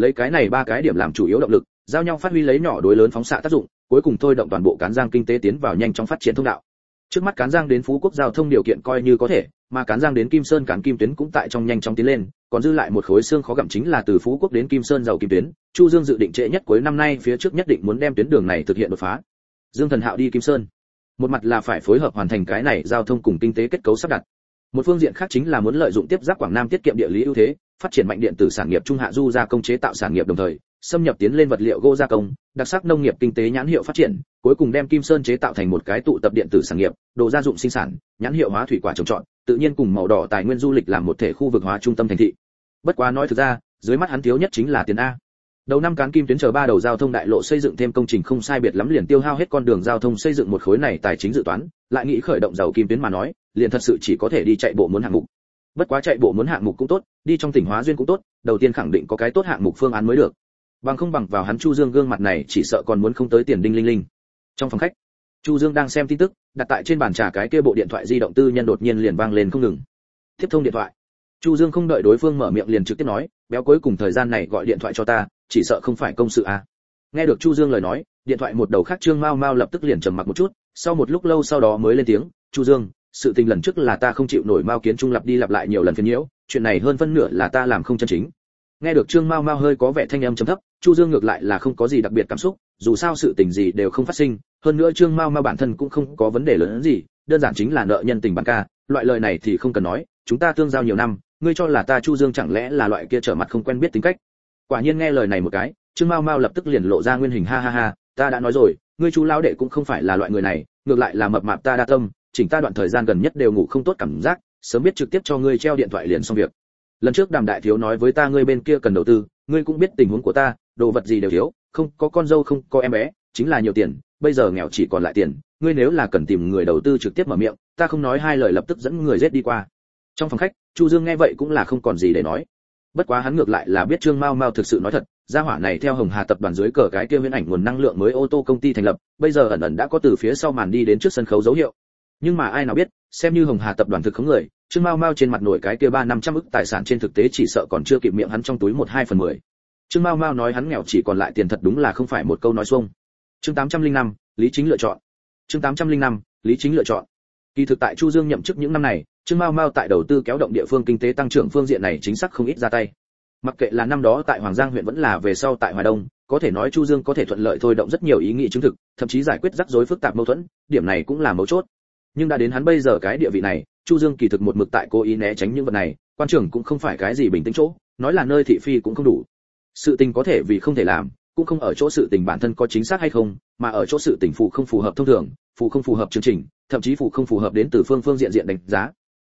lấy cái này ba cái điểm làm chủ yếu động lực giao nhau phát huy lấy nhỏ đối lớn phóng xạ tác dụng cuối cùng thôi động toàn bộ cán giang kinh tế tiến vào nhanh trong phát triển thông đạo. Trước mắt cán giang đến phú quốc giao thông điều kiện coi như có thể mà cán giang đến kim sơn cán kim tuyến cũng tại trong nhanh trong tiến lên, còn dư lại một khối xương khó gặm chính là từ phú quốc đến kim sơn giàu kim tuyến. Chu dương dự định trễ nhất cuối năm nay phía trước nhất định muốn đem tuyến đường này thực hiện đột phá. Dương thần hạo đi kim sơn. Một mặt là phải phối hợp hoàn thành cái này giao thông cùng kinh tế kết cấu sắp đặt. Một phương diện khác chính là muốn lợi dụng tiếp giáp quảng nam tiết kiệm địa lý ưu thế, phát triển mạnh điện tử sản nghiệp trung hạ du gia công chế tạo sản nghiệp đồng thời, xâm nhập tiến lên vật liệu gỗ gia công, đặc sắc nông nghiệp kinh tế nhãn hiệu phát triển, cuối cùng đem kim sơn chế tạo thành một cái tụ tập điện tử sản nghiệp, đồ gia dụng sinh sản, nhãn hiệu hóa thủy quả trồng trọt tự nhiên cùng màu đỏ tài nguyên du lịch làm một thể khu vực hóa trung tâm thành thị. Bất quá nói thực ra, dưới mắt hắn thiếu nhất chính là tiền a. Đầu năm cán kim tuyến chờ ba đầu giao thông đại lộ xây dựng thêm công trình không sai biệt lắm liền tiêu hao hết con đường giao thông xây dựng một khối này tài chính dự toán, lại nghĩ khởi động giàu kim tuyến mà nói, liền thật sự chỉ có thể đi chạy bộ muốn hạng mục. Bất quá chạy bộ muốn hạng mục cũng tốt, đi trong tỉnh hóa duyên cũng tốt, đầu tiên khẳng định có cái tốt hạng mục phương án mới được. Bằng không bằng vào hắn chu dương gương mặt này chỉ sợ còn muốn không tới tiền đinh linh linh. Trong phòng khách chu dương đang xem tin tức, đặt tại trên bàn trà cái kia bộ điện thoại di động tư nhân đột nhiên liền vang lên không ngừng. Tiếp thông điện thoại. Chu dương không đợi đối phương mở miệng liền trực tiếp nói, béo cuối cùng thời gian này gọi điện thoại cho ta, chỉ sợ không phải công sự à? Nghe được chu dương lời nói, điện thoại một đầu khác trương mao mao lập tức liền trầm mặc một chút, sau một lúc lâu sau đó mới lên tiếng, chu dương, sự tình lần trước là ta không chịu nổi mao kiến trung lặp đi lặp lại nhiều lần phiền nhiễu, chuyện này hơn phân nửa là ta làm không chân chính. Nghe được trương mao mao hơi có vẻ thanh âm trầm thấp, chu dương ngược lại là không có gì đặc biệt cảm xúc dù sao sự tình gì đều không phát sinh, hơn nữa trương mao mao bản thân cũng không có vấn đề lớn hơn gì, đơn giản chính là nợ nhân tình bằng ca, loại lời này thì không cần nói, chúng ta tương giao nhiều năm, ngươi cho là ta chu dương chẳng lẽ là loại kia trở mặt không quen biết tính cách? Quả nhiên nghe lời này một cái, trương mao mao lập tức liền lộ ra nguyên hình ha ha ha, ta đã nói rồi, ngươi chú lão đệ cũng không phải là loại người này, ngược lại là mập mạp ta đa tâm, chỉnh ta đoạn thời gian gần nhất đều ngủ không tốt cảm giác, sớm biết trực tiếp cho ngươi treo điện thoại liền xong việc. Lần trước đàm đại thiếu nói với ta ngươi bên kia cần đầu tư, ngươi cũng biết tình huống của ta, đồ vật gì đều thiếu không có con dâu, không có em bé, chính là nhiều tiền, bây giờ nghèo chỉ còn lại tiền, ngươi nếu là cần tìm người đầu tư trực tiếp mở miệng, ta không nói hai lời lập tức dẫn người giết đi qua. Trong phòng khách, chu dương nghe vậy cũng là không còn gì để nói. Bất quá hắn ngược lại là biết trương mao mao thực sự nói thật, gia hỏa này theo hồng hà tập đoàn dưới cờ cái kia viễn ảnh nguồn năng lượng mới ô tô công ty thành lập, bây giờ ẩn ẩn đã có từ phía sau màn đi đến trước sân khấu dấu hiệu. Nhưng mà ai nào biết, xem như hồng hà tập đoàn thực khống người, trương mao mao trên mặt nổi cái kia ba năm trăm ức tài sản trên thực tế chỉ sợ còn chưa kịp miệng hắn trong túi một hai phần mười trương mao mao nói hắn nghèo chỉ còn lại tiền thật đúng là không phải một câu nói xuông. Chương tám trăm linh năm, lý chính lựa chọn. Chương tám trăm linh năm, lý chính lựa chọn. Kỳ thực tại chu dương nhậm chức những năm này, trương mao mao tại đầu tư kéo động địa phương kinh tế tăng trưởng phương diện này chính xác không ít ra tay. Mặc kệ là năm đó tại hoàng giang huyện vẫn là về sau tại hoài đông, có thể nói chu dương có thể thuận lợi thôi động rất nhiều ý nghĩ chứng thực, thậm chí giải quyết rắc rối phức tạp mâu thuẫn, điểm này cũng là mấu chốt. Nhưng đã đến hắn bây giờ cái địa vị này, chu dương kỳ thực một mực tại cố ý né tránh những vật này, quan trưởng cũng không phải cái gì bình tĩnh chỗ, nói là nơi thị phi cũng không đủ sự tình có thể vì không thể làm, cũng không ở chỗ sự tình bản thân có chính xác hay không, mà ở chỗ sự tình phụ không phù hợp thông thường phụ không phù hợp chương trình, thậm chí phụ không phù hợp đến từ phương phương diện diện đánh giá.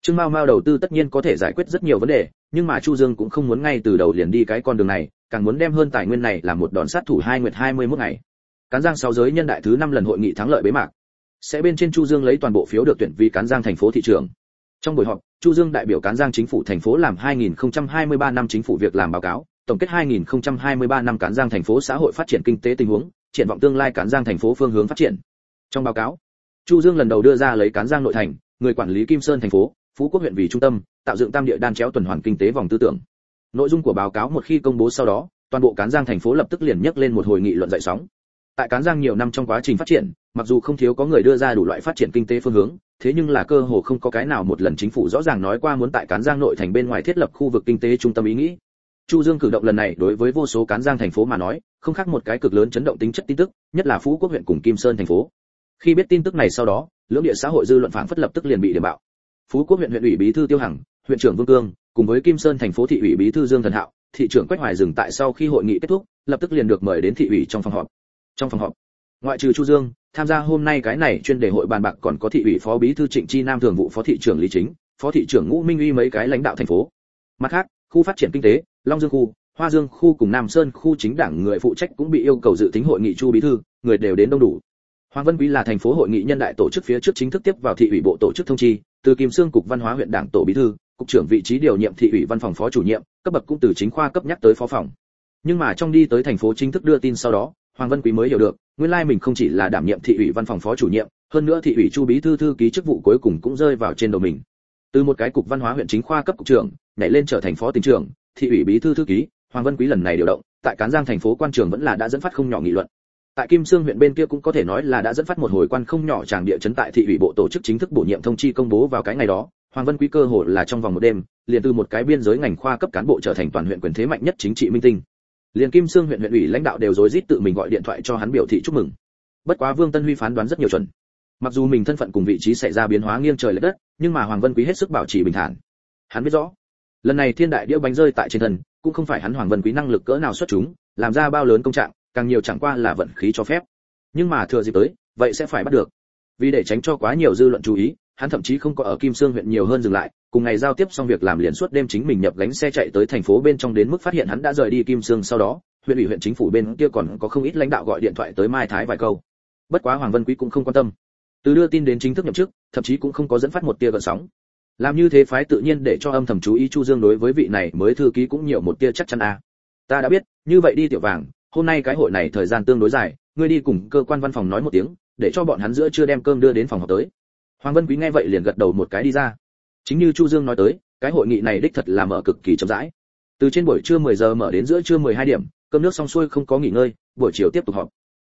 Trương mao mao đầu tư tất nhiên có thể giải quyết rất nhiều vấn đề, nhưng mà chu dương cũng không muốn ngay từ đầu liền đi cái con đường này, càng muốn đem hơn tài nguyên này làm một đòn sát thủ hai nguyệt 21 ngày. Cán giang sáu giới nhân đại thứ năm lần hội nghị thắng lợi bế mạc. Sẽ bên trên chu dương lấy toàn bộ phiếu được tuyển vì cán giang thành phố thị trường. Trong buổi họp, chu dương đại biểu cán giang chính phủ thành phố làm 2023 năm chính phủ việc làm báo cáo tổng kết 2023 năm cán giang thành phố xã hội phát triển kinh tế tình huống, triển vọng tương lai cán giang thành phố phương hướng phát triển. Trong báo cáo, chu dương lần đầu đưa ra lấy cán giang nội thành, người quản lý kim sơn thành phố, phú quốc huyện vì trung tâm, tạo dựng tam địa đan chéo tuần hoàn kinh tế vòng tư tưởng. Nội dung của báo cáo một khi công bố sau đó, toàn bộ cán giang thành phố lập tức liền nhấc lên một hồi nghị luận dậy sóng. Tại cán giang nhiều năm trong quá trình phát triển, mặc dù không thiếu có người đưa ra đủ loại phát triển kinh tế phương hướng, thế nhưng là cơ hồ không có cái nào một lần chính phủ rõ ràng nói qua muốn tại cán giang nội thành bên ngoài thiết lập khu vực kinh tế trung tâm ý nghĩ chu dương cử động lần này đối với vô số cán giang thành phố mà nói, không khác một cái cực lớn chấn động tính chất tin tức, nhất là phú quốc huyện cùng kim sơn thành phố. Khi biết tin tức này sau đó, lưỡng địa xã hội dư luận phản phất lập tức liền bị điểm bạo. Phú quốc huyện huyện ủy bí thư tiêu hằng, huyện trưởng vương cương, cùng với kim sơn thành phố thị ủy bí thư dương thần hạo, thị trưởng quách hoài dừng tại sau khi hội nghị kết thúc, lập tức liền được mời đến thị ủy trong phòng họp. Trong phòng họp, ngoại trừ chu dương, tham gia hôm nay cái này chuyên đề hội bàn bạc còn có thị ủy phó bí thư trịnh chi nam thường vụ phó thị trưởng lý chính, phó thị trưởng ngũ minh uy mấy cái lãnh đạo thành phố. Mặt khác, khu phát triển kinh tế long dương khu, hoa dương khu cùng nam sơn khu chính đảng người phụ trách cũng bị yêu cầu dự tính hội nghị chu bí thư, người đều đến đông đủ. Hoàng vân quý là thành phố hội nghị nhân đại tổ chức phía trước chính thức tiếp vào thị ủy bộ tổ chức thông chi, từ kim sương cục văn hóa huyện đảng tổ bí thư, cục trưởng vị trí điều nhiệm thị ủy văn phòng phó chủ nhiệm, cấp bậc cũng từ chính khoa cấp nhắc tới phó phòng. Nhưng mà trong đi tới thành phố chính thức đưa tin sau đó, hoàng vân quý mới hiểu được, nguyên lai mình không chỉ là đảm nhiệm thị ủy văn phòng phó chủ nhiệm, hơn nữa thị ủy chu bí thư thư ký chức vụ cuối cùng cũng rơi vào trên đầu mình. Từ một cái cục văn hóa huyện chính khoa cấp cục trưởng, nhảy lên trở thành phó tỉnh trưởng thị ủy bí thư thư ký, hoàng Văn quý lần này điều động, tại cán giang thành phố quan trường vẫn là đã dẫn phát không nhỏ nghị luận. Tại kim sương huyện bên kia cũng có thể nói là đã dẫn phát một hồi quan không nhỏ tràng địa chấn tại thị ủy bộ tổ chức chính thức bổ nhiệm thông chi công bố vào cái ngày đó. Hoàng Văn quý cơ hội là trong vòng một đêm, liền từ một cái biên giới ngành khoa cấp cán bộ trở thành toàn huyện quyền thế mạnh nhất chính trị minh tinh. Liền kim sương huyện huyện ủy lãnh đạo đều rối rít tự mình gọi điện thoại cho hắn biểu thị chúc mừng. Bất quá vương tân huy phán đoán rất nhiều chuẩn. Mặc dù mình thân phận cùng vị trí xảy ra biến hóa nghiêng trời lệch đất, nhưng mà hoàng Văn quý hết sức bảo trì bình thản. Hắn biết rõ lần này thiên đại đĩa bánh rơi tại trên thần cũng không phải hắn hoàng vân quý năng lực cỡ nào xuất chúng, làm ra bao lớn công trạng, càng nhiều chẳng qua là vận khí cho phép. Nhưng mà thừa dịp tới, vậy sẽ phải bắt được. Vì để tránh cho quá nhiều dư luận chú ý, hắn thậm chí không có ở kim sương huyện nhiều hơn dừng lại, cùng ngày giao tiếp xong việc làm liền suốt đêm chính mình nhập gánh xe chạy tới thành phố bên trong đến mức phát hiện hắn đã rời đi kim sương sau đó, huyện ủy huyện chính phủ bên kia còn có không ít lãnh đạo gọi điện thoại tới mai thái vài câu. Bất quá hoàng vân quý cũng không quan tâm. Từ đưa tin đến chính thức nhậm chức, thậm chí cũng không có dẫn phát một tia gợn sóng làm như thế phái tự nhiên để cho âm thầm chú ý chu dương đối với vị này mới thư ký cũng nhiều một tia chắc chắn a ta đã biết, như vậy đi tiểu vàng, hôm nay cái hội này thời gian tương đối dài, ngươi đi cùng cơ quan văn phòng nói một tiếng, để cho bọn hắn giữa chưa đem cơm đưa đến phòng họp tới. Hoàng vân quý nghe vậy liền gật đầu một cái đi ra. Chính như chu dương nói tới, cái hội nghị này đích thật là mở cực kỳ chậm rãi. Từ trên buổi trưa 10 giờ mở đến giữa trưa 12 điểm, cơm nước xong xuôi không có nghỉ ngơi, buổi chiều tiếp tục họp.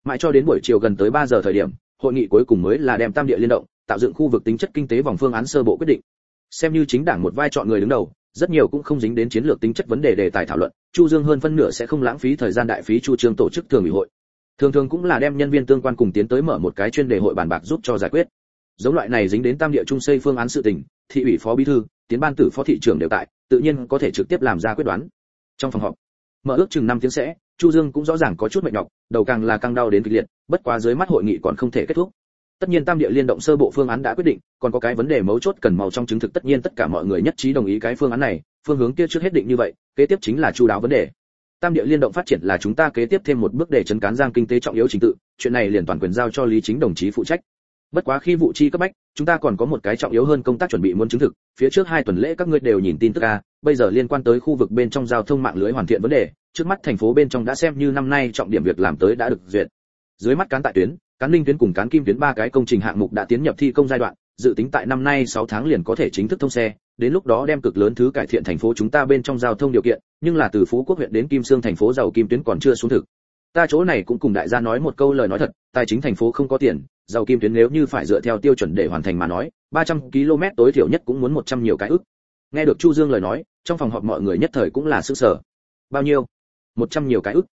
Mãi cho đến buổi chiều gần tới 3 giờ thời điểm, hội nghị cuối cùng mới là đem tam địa liên động, tạo dựng khu vực tính chất kinh tế vòng phương án sơ bộ quyết định xem như chính đảng một vai chọn người đứng đầu, rất nhiều cũng không dính đến chiến lược tính chất vấn đề đề tài thảo luận, chu dương hơn phân nửa sẽ không lãng phí thời gian đại phí chu trương tổ chức thường ủy hội. Thường thường cũng là đem nhân viên tương quan cùng tiến tới mở một cái chuyên đề hội bàn bạc giúp cho giải quyết. Giống loại này dính đến tam địa trung xây phương án sự tình, thị ủy phó bí thư, tiến ban tử phó thị trưởng đều tại, tự nhiên có thể trực tiếp làm ra quyết đoán. Trong phòng họp, mở ước chừng năm tiếng sẽ, chu dương cũng rõ ràng có chút mệt nhọc, đầu càng là căng đau đến kịch liệt, bất quá dưới mắt hội nghị còn không thể kết thúc tất nhiên tam địa liên động sơ bộ phương án đã quyết định, còn có cái vấn đề mấu chốt cần màu trong chứng thực tất nhiên tất cả mọi người nhất trí đồng ý cái phương án này, phương hướng kia trước hết định như vậy, kế tiếp chính là chu đáo vấn đề. Tam địa liên động phát triển là chúng ta kế tiếp thêm một bước để chấn cán giang kinh tế trọng yếu chính tự, chuyện này liền toàn quyền giao cho lý chính đồng chí phụ trách. Bất quá khi vụ chi cấp bách, chúng ta còn có một cái trọng yếu hơn công tác chuẩn bị muốn chứng thực, phía trước hai tuần lễ các ngươi đều nhìn tin tức a bây giờ liên quan tới khu vực bên trong giao thông mạng lưới hoàn thiện vấn đề, trước mắt thành phố bên trong đã xem như năm nay trọng điểm việc làm tới đã được duyệt. Dưới mắt cán tại tuyến cán ninh tuyến cùng cán kim tuyến ba cái công trình hạng mục đã tiến nhập thi công giai đoạn, dự tính tại năm nay 6 tháng liền có thể chính thức thông xe, đến lúc đó đem cực lớn thứ cải thiện thành phố chúng ta bên trong giao thông điều kiện, nhưng là từ phú quốc huyện đến kim sương thành phố giàu kim tuyến còn chưa xuống thực. Ta chỗ này cũng cùng đại gia nói một câu lời nói thật, tài chính thành phố không có tiền, giàu kim tuyến nếu như phải dựa theo tiêu chuẩn để hoàn thành mà nói 300 km tối thiểu nhất cũng muốn 100 nhiều cái ức. Nghe được chu dương lời nói, trong phòng họp mọi người nhất thời cũng là sức sở bao nhiêu? 100 nhiều cái ức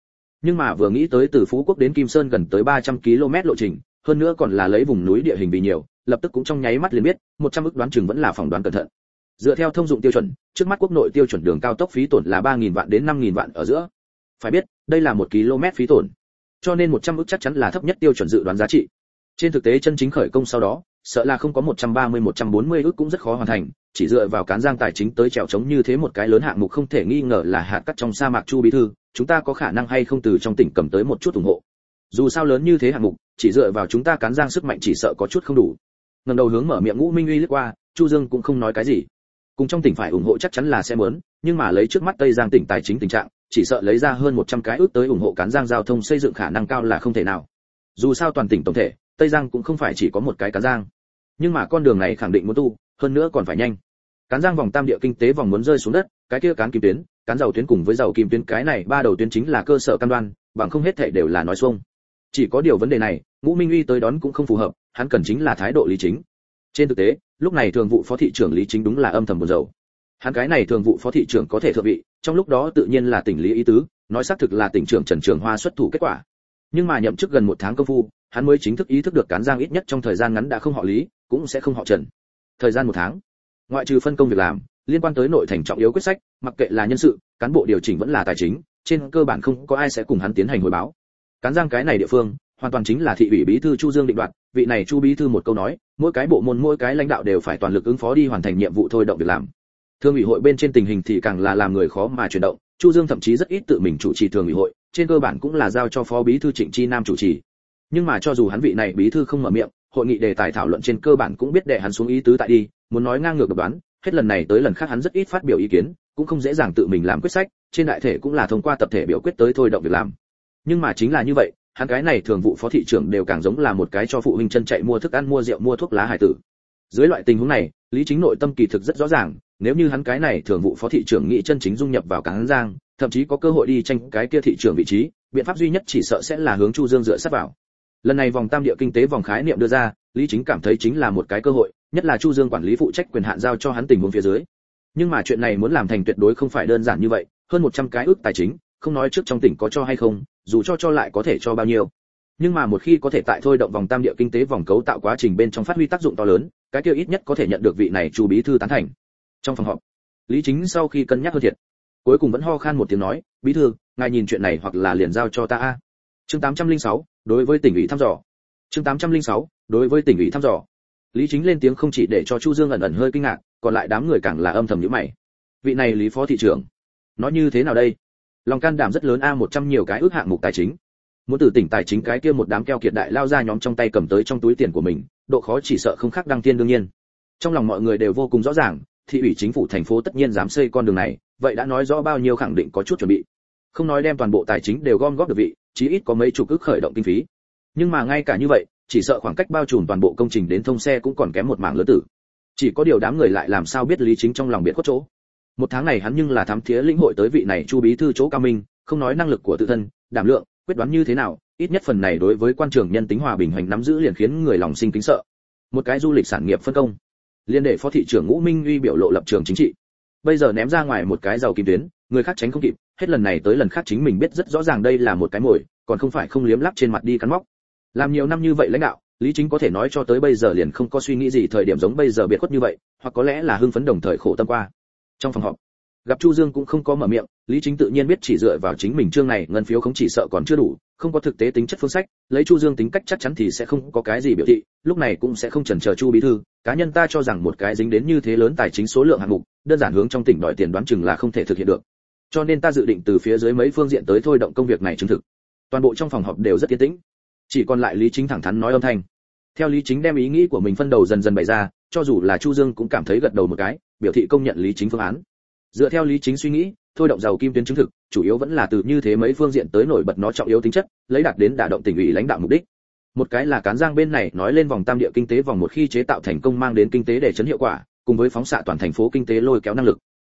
nhưng mà vừa nghĩ tới từ phú quốc đến kim sơn gần tới 300 km lộ trình, hơn nữa còn là lấy vùng núi địa hình vì nhiều, lập tức cũng trong nháy mắt liền biết 100 ức đoán chừng vẫn là phỏng đoán cẩn thận. Dựa theo thông dụng tiêu chuẩn, trước mắt quốc nội tiêu chuẩn đường cao tốc phí tổn là 3.000 vạn đến 5.000 vạn ở giữa. Phải biết, đây là một km phí tổn. Cho nên 100 ức chắc chắn là thấp nhất tiêu chuẩn dự đoán giá trị. Trên thực tế chân chính khởi công sau đó, sợ là không có 130 140 ức cũng rất khó hoàn thành, chỉ dựa vào cán giang tài chính tới trèo chống như thế một cái lớn hạng mục không thể nghi ngờ là hạt cắt trong sa mạc chu bí thư chúng ta có khả năng hay không từ trong tỉnh cầm tới một chút ủng hộ. Dù sao lớn như thế hạng mục, chỉ dựa vào chúng ta cán giang sức mạnh chỉ sợ có chút không đủ. Ngầm đầu hướng mở miệng ngũ minh uy lướt qua, chu dương cũng không nói cái gì. Cùng trong tỉnh phải ủng hộ chắc chắn là sẽ muốn, nhưng mà lấy trước mắt tây giang tỉnh tài chính tình trạng, chỉ sợ lấy ra hơn 100 cái ước tới ủng hộ cán giang giao thông xây dựng khả năng cao là không thể nào. Dù sao toàn tỉnh tổng thể, tây giang cũng không phải chỉ có một cái cán giang. Nhưng mà con đường này khẳng định muốn tu, hơn nữa còn phải nhanh. Cán giang vòng tam địa kinh tế vòng muốn rơi xuống đất, cái kia cán kim tuyến cán dầu tuyến cùng với dầu kim tuyến, cái này ba đầu tuyến chính là cơ sở cam đoan, bằng không hết thảy đều là nói xuông. Chỉ có điều vấn đề này, ngũ minh uy tới đón cũng không phù hợp, hắn cần chính là thái độ lý chính. Trên thực tế, lúc này thường vụ phó thị trưởng lý chính đúng là âm thầm buồn rầu. Hắn cái này thường vụ phó thị trưởng có thể thượng vị, trong lúc đó tự nhiên là tỉnh lý ý tứ, nói xác thực là tỉnh trưởng trần trường hoa xuất thủ kết quả. Nhưng mà nhậm chức gần một tháng công phu, hắn mới chính thức ý thức được cán giang ít nhất trong thời gian ngắn đã không họ lý, cũng sẽ không họ trần. Thời gian một tháng, ngoại trừ phân công việc làm liên quan tới nội thành trọng yếu quyết sách, mặc kệ là nhân sự, cán bộ điều chỉnh vẫn là tài chính, trên cơ bản không có ai sẽ cùng hắn tiến hành hồi báo. Cán giang cái này địa phương, hoàn toàn chính là thị ủy bí thư chu dương định đoạt, vị này chu bí thư một câu nói, mỗi cái bộ môn, mỗi cái lãnh đạo đều phải toàn lực ứng phó đi hoàn thành nhiệm vụ thôi động việc làm. Thương ủy hội bên trên tình hình thì càng là làm người khó mà chuyển động, chu dương thậm chí rất ít tự mình chủ trì thường ủy hội, trên cơ bản cũng là giao cho phó bí thư trịnh chi nam chủ trì. Nhưng mà cho dù hắn vị này bí thư không mở miệng, hội nghị đề tài thảo luận trên cơ bản cũng biết để hắn xuống ý tứ tại đi, muốn nói ngang ngược độc đoán hết lần này tới lần khác hắn rất ít phát biểu ý kiến, cũng không dễ dàng tự mình làm quyết sách, trên đại thể cũng là thông qua tập thể biểu quyết tới thôi động việc làm. Nhưng mà chính là như vậy, hắn cái này thường vụ phó thị trưởng đều càng giống là một cái cho phụ huynh chân chạy mua thức ăn, mua rượu, mua thuốc lá hải tử. Dưới loại tình huống này, lý chính nội tâm kỳ thực rất rõ ràng, nếu như hắn cái này thường vụ phó thị trưởng nghĩ chân chính dung nhập vào cán giang, thậm chí có cơ hội đi tranh cái kia thị trưởng vị trí, biện pháp duy nhất chỉ sợ sẽ là hướng chu dương dựa sát vào. Lần này vòng tam địa kinh tế vòng khái niệm đưa ra, lý chính cảm thấy chính là một cái cơ hội nhất là chu dương quản lý phụ trách quyền hạn giao cho hắn tình huống phía dưới. Nhưng mà chuyện này muốn làm thành tuyệt đối không phải đơn giản như vậy hơn 100 cái ước tài chính không nói trước trong tỉnh có cho hay không dù cho cho lại có thể cho bao nhiêu. Nhưng mà một khi có thể tại thôi động vòng tam địa kinh tế vòng cấu tạo quá trình bên trong phát huy tác dụng to lớn cái kia ít nhất có thể nhận được vị này chu bí thư tán thành. Trong phòng họp lý chính sau khi cân nhắc hơn thiệt cuối cùng vẫn ho khan một tiếng nói bí thư ngài nhìn chuyện này hoặc là liền giao cho ta a. Chương 806, đối với tỉnh ủy thăm dò. Chương 806, đối với tỉnh ủy thăm dò lý chính lên tiếng không chỉ để cho chu dương ẩn ẩn hơi kinh ngạc, còn lại đám người càng là âm thầm nhíu mày. Vị này lý phó thị trưởng, nói như thế nào đây? Lòng can đảm rất lớn a, một trăm nhiều cái ước hạng mục tài chính. Muốn từ tỉnh tài chính cái kia một đám keo kiệt đại lao ra nhóm trong tay cầm tới trong túi tiền của mình, độ khó chỉ sợ không khác đăng tiên đương nhiên. Trong lòng mọi người đều vô cùng rõ ràng, thị ủy chính phủ thành phố tất nhiên dám xây con đường này, vậy đã nói rõ bao nhiêu khẳng định có chút chuẩn bị. Không nói đem toàn bộ tài chính đều gom góp được vị, chí ít có mấy chục ức khởi động kinh phí. Nhưng mà ngay cả như vậy chỉ sợ khoảng cách bao trùm toàn bộ công trình đến thông xe cũng còn kém một mảng lớn tử. Chỉ có điều đám người lại làm sao biết lý chính trong lòng biết có chỗ. Một tháng này hắn nhưng là thám thía lĩnh hội tới vị này chu bí thư chỗ cao minh, không nói năng lực của tự thân, đảm lượng, quyết đoán như thế nào, ít nhất phần này đối với quan trường nhân tính hòa bình hành nắm giữ liền khiến người lòng sinh kính sợ. Một cái du lịch sản nghiệp phân công, liên để phó thị trưởng ngũ minh uy biểu lộ lập trường chính trị. Bây giờ ném ra ngoài một cái giàu kim tuyến, người khác tránh không kịp, hết lần này tới lần khác chính mình biết rất rõ ràng đây là một cái mồi, còn không phải không liếm lắp trên mặt đi cắn móc làm nhiều năm như vậy lãnh đạo, lý chính có thể nói cho tới bây giờ liền không có suy nghĩ gì thời điểm giống bây giờ biệt khuất như vậy, hoặc có lẽ là hưng phấn đồng thời khổ tâm qua. Trong phòng họp, gặp chu dương cũng không có mở miệng, lý chính tự nhiên biết chỉ dựa vào chính mình chương này ngân phiếu không chỉ sợ còn chưa đủ, không có thực tế tính chất phương sách, lấy chu dương tính cách chắc chắn thì sẽ không có cái gì biểu thị, lúc này cũng sẽ không chần chờ chu bí thư, cá nhân ta cho rằng một cái dính đến như thế lớn tài chính số lượng hạng mục, đơn giản hướng trong tỉnh đòi tiền đoán chừng là không thể thực hiện được. Cho nên ta dự định từ phía dưới mấy phương diện tới thôi động công việc này chứng thực. Toàn bộ trong phòng họp đều rất yên tĩnh chỉ còn lại lý chính thẳng thắn nói âm thanh. Theo lý chính đem ý nghĩ của mình phân đầu dần dần bày ra, cho dù là chu dương cũng cảm thấy gật đầu một cái, biểu thị công nhận lý chính phương án. Dựa theo lý chính suy nghĩ, thôi động giàu kim tuyến chứng thực, chủ yếu vẫn là từ như thế mấy phương diện tới nổi bật nó trọng yếu tính chất, lấy đạt đến đả động tỉnh ủy lãnh đạo mục đích. Một cái là cán giang bên này nói lên vòng tam địa kinh tế vòng một khi chế tạo thành công mang đến kinh tế để chấn hiệu quả, cùng với phóng xạ toàn thành phố kinh tế lôi kéo năng lực.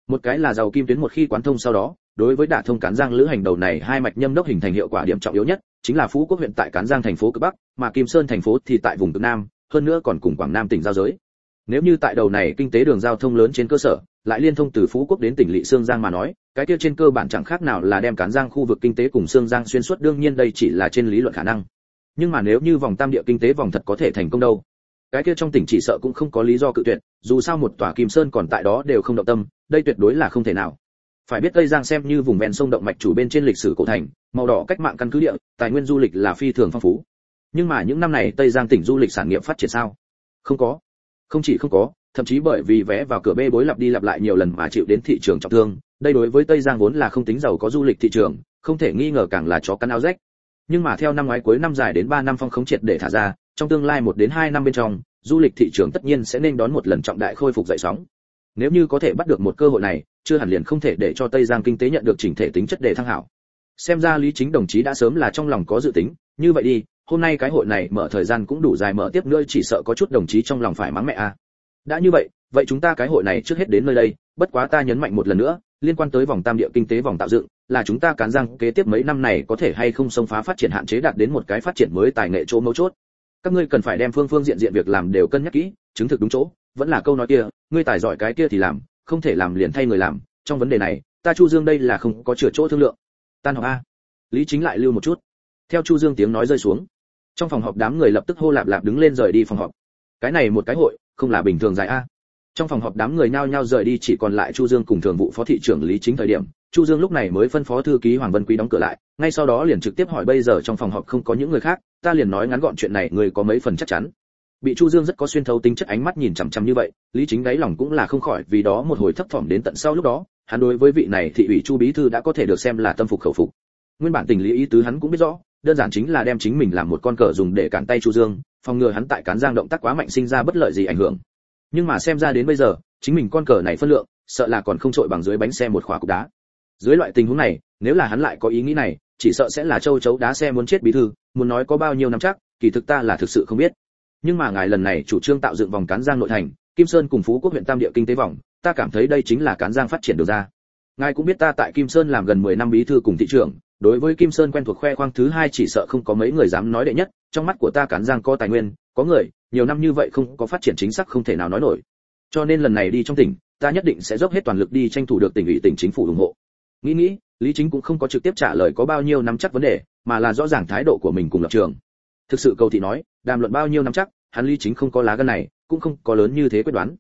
Một cái là giàu kim tuyến một khi quán thông sau đó, đối với đả thông cán giang lữ hành đầu này hai mạch nhâm đốc hình thành hiệu quả điểm trọng yếu nhất chính là phú quốc huyện tại cán giang thành phố cực bắc, mà kim sơn thành phố thì tại vùng cực nam, hơn nữa còn cùng quảng nam tỉnh giao giới. Nếu như tại đầu này kinh tế đường giao thông lớn trên cơ sở, lại liên thông từ phú quốc đến tỉnh lỵ sương giang mà nói, cái kia trên cơ bản chẳng khác nào là đem cán giang khu vực kinh tế cùng sương giang xuyên suốt, đương nhiên đây chỉ là trên lý luận khả năng. Nhưng mà nếu như vòng tam địa kinh tế vòng thật có thể thành công đâu? Cái kia trong tỉnh chỉ sợ cũng không có lý do cự tuyệt, dù sao một tòa kim sơn còn tại đó đều không động tâm, đây tuyệt đối là không thể nào phải biết tây giang xem như vùng ven sông động mạch chủ bên trên lịch sử cổ thành, màu đỏ cách mạng căn cứ địa, tài nguyên du lịch là phi thường phong phú. Nhưng mà những năm này tây giang tỉnh du lịch sản nghiệp phát triển sao? Không có. Không chỉ không có, thậm chí bởi vì vé vào cửa bê bối lặp đi lặp lại nhiều lần mà chịu đến thị trường trọng thương, đây đối với tây giang vốn là không tính giàu có du lịch thị trường, không thể nghi ngờ càng là chó cắn áo rách. Nhưng mà theo năm ngoái cuối năm dài đến 3 năm phong khống triệt để thả ra, trong tương lai 1 đến 2 năm bên trong, du lịch thị trường tất nhiên sẽ nên đón một lần trọng đại khôi phục dậy sóng nếu như có thể bắt được một cơ hội này, chưa hẳn liền không thể để cho tây giang kinh tế nhận được chỉnh thể tính chất để thăng hảo. Xem ra lý chính đồng chí đã sớm là trong lòng có dự tính, như vậy đi, hôm nay cái hội này mở thời gian cũng đủ dài mở tiếp nữa chỉ sợ có chút đồng chí trong lòng phải mắng mẹ a đã như vậy vậy chúng ta cái hội này trước hết đến nơi đây, bất quá ta nhấn mạnh một lần nữa, liên quan tới vòng tam địa kinh tế vòng tạo dựng, là chúng ta cán răng kế tiếp mấy năm này có thể hay không xông phá phát triển hạn chế đạt đến một cái phát triển mới tài nghệ chỗ mấu chốt các ngươi cần phải đem phương phương diện diện việc làm đều cân nhắc kỹ, chứng thực đúng chỗ, vẫn là câu nói kia, ngươi tài giỏi cái kia thì làm, không thể làm liền thay người làm, trong vấn đề này, ta chu dương đây là không có chừa chỗ thương lượng. Tan họp a. Lý chính lại lưu một chút. Theo chu dương tiếng nói rơi xuống, trong phòng họp đám người lập tức hô lạp lạp đứng lên rời đi phòng họp. Cái này một cái hội, không là bình thường dài a. Trong phòng họp đám người nhao nhao rời đi chỉ còn lại chu dương cùng thường vụ phó thị trưởng lý chính thời điểm chu dương lúc này mới phân phó thư ký hoàng vân quý đóng cửa lại, ngay sau đó liền trực tiếp hỏi bây giờ trong phòng họp không có những người khác, ta liền nói ngắn gọn chuyện này, người có mấy phần chắc chắn. Bị chu dương rất có xuyên thấu tính chất ánh mắt nhìn chằm chằm như vậy, lý chính đáy lòng cũng là không khỏi vì đó một hồi thấp thỏm đến tận sau lúc đó, hắn đối với vị này thị ủy chu bí thư đã có thể được xem là tâm phục khẩu phục. Nguyên bản tình lý ý tứ hắn cũng biết rõ, đơn giản chính là đem chính mình làm một con cờ dùng để cản tay chu dương, phòng ngừa hắn tại cán giang động tác quá mạnh sinh ra bất lợi gì ảnh hưởng. Nhưng mà xem ra đến bây giờ, chính mình con cờ này phân lượng, sợ là còn không trội bằng dưới bánh xe một khóa cục đá dưới loại tình huống này, nếu là hắn lại có ý nghĩ này, chỉ sợ sẽ là châu chấu đá xe muốn chết bí thư, muốn nói có bao nhiêu năm chắc, kỳ thực ta là thực sự không biết. Nhưng mà ngài lần này chủ trương tạo dựng vòng cán giang nội thành, kim sơn cùng phú quốc huyện tam địa kinh tế vòng, ta cảm thấy đây chính là cán giang phát triển được ra. Ngài cũng biết ta tại kim sơn làm gần 10 năm bí thư cùng thị trưởng, đối với kim sơn quen thuộc khoe khoang thứ hai chỉ sợ không có mấy người dám nói đệ nhất, trong mắt của ta cán giang có tài nguyên, có người, nhiều năm như vậy không có phát triển chính xác không thể nào nói nổi. Cho nên lần này đi trong tỉnh, ta nhất định sẽ dốc hết toàn lực đi tranh thủ được tỉnh ủy tỉnh chính phủ ủng hộ nghĩ nghĩ, lý chính cũng không có trực tiếp trả lời có bao nhiêu nắm chắc vấn đề, mà là rõ ràng thái độ của mình cùng lập trường. Thực sự cầu thị nói, đàm luận bao nhiêu nắm chắc, hắn lý chính không có lá gan này, cũng không có lớn như thế quyết đoán.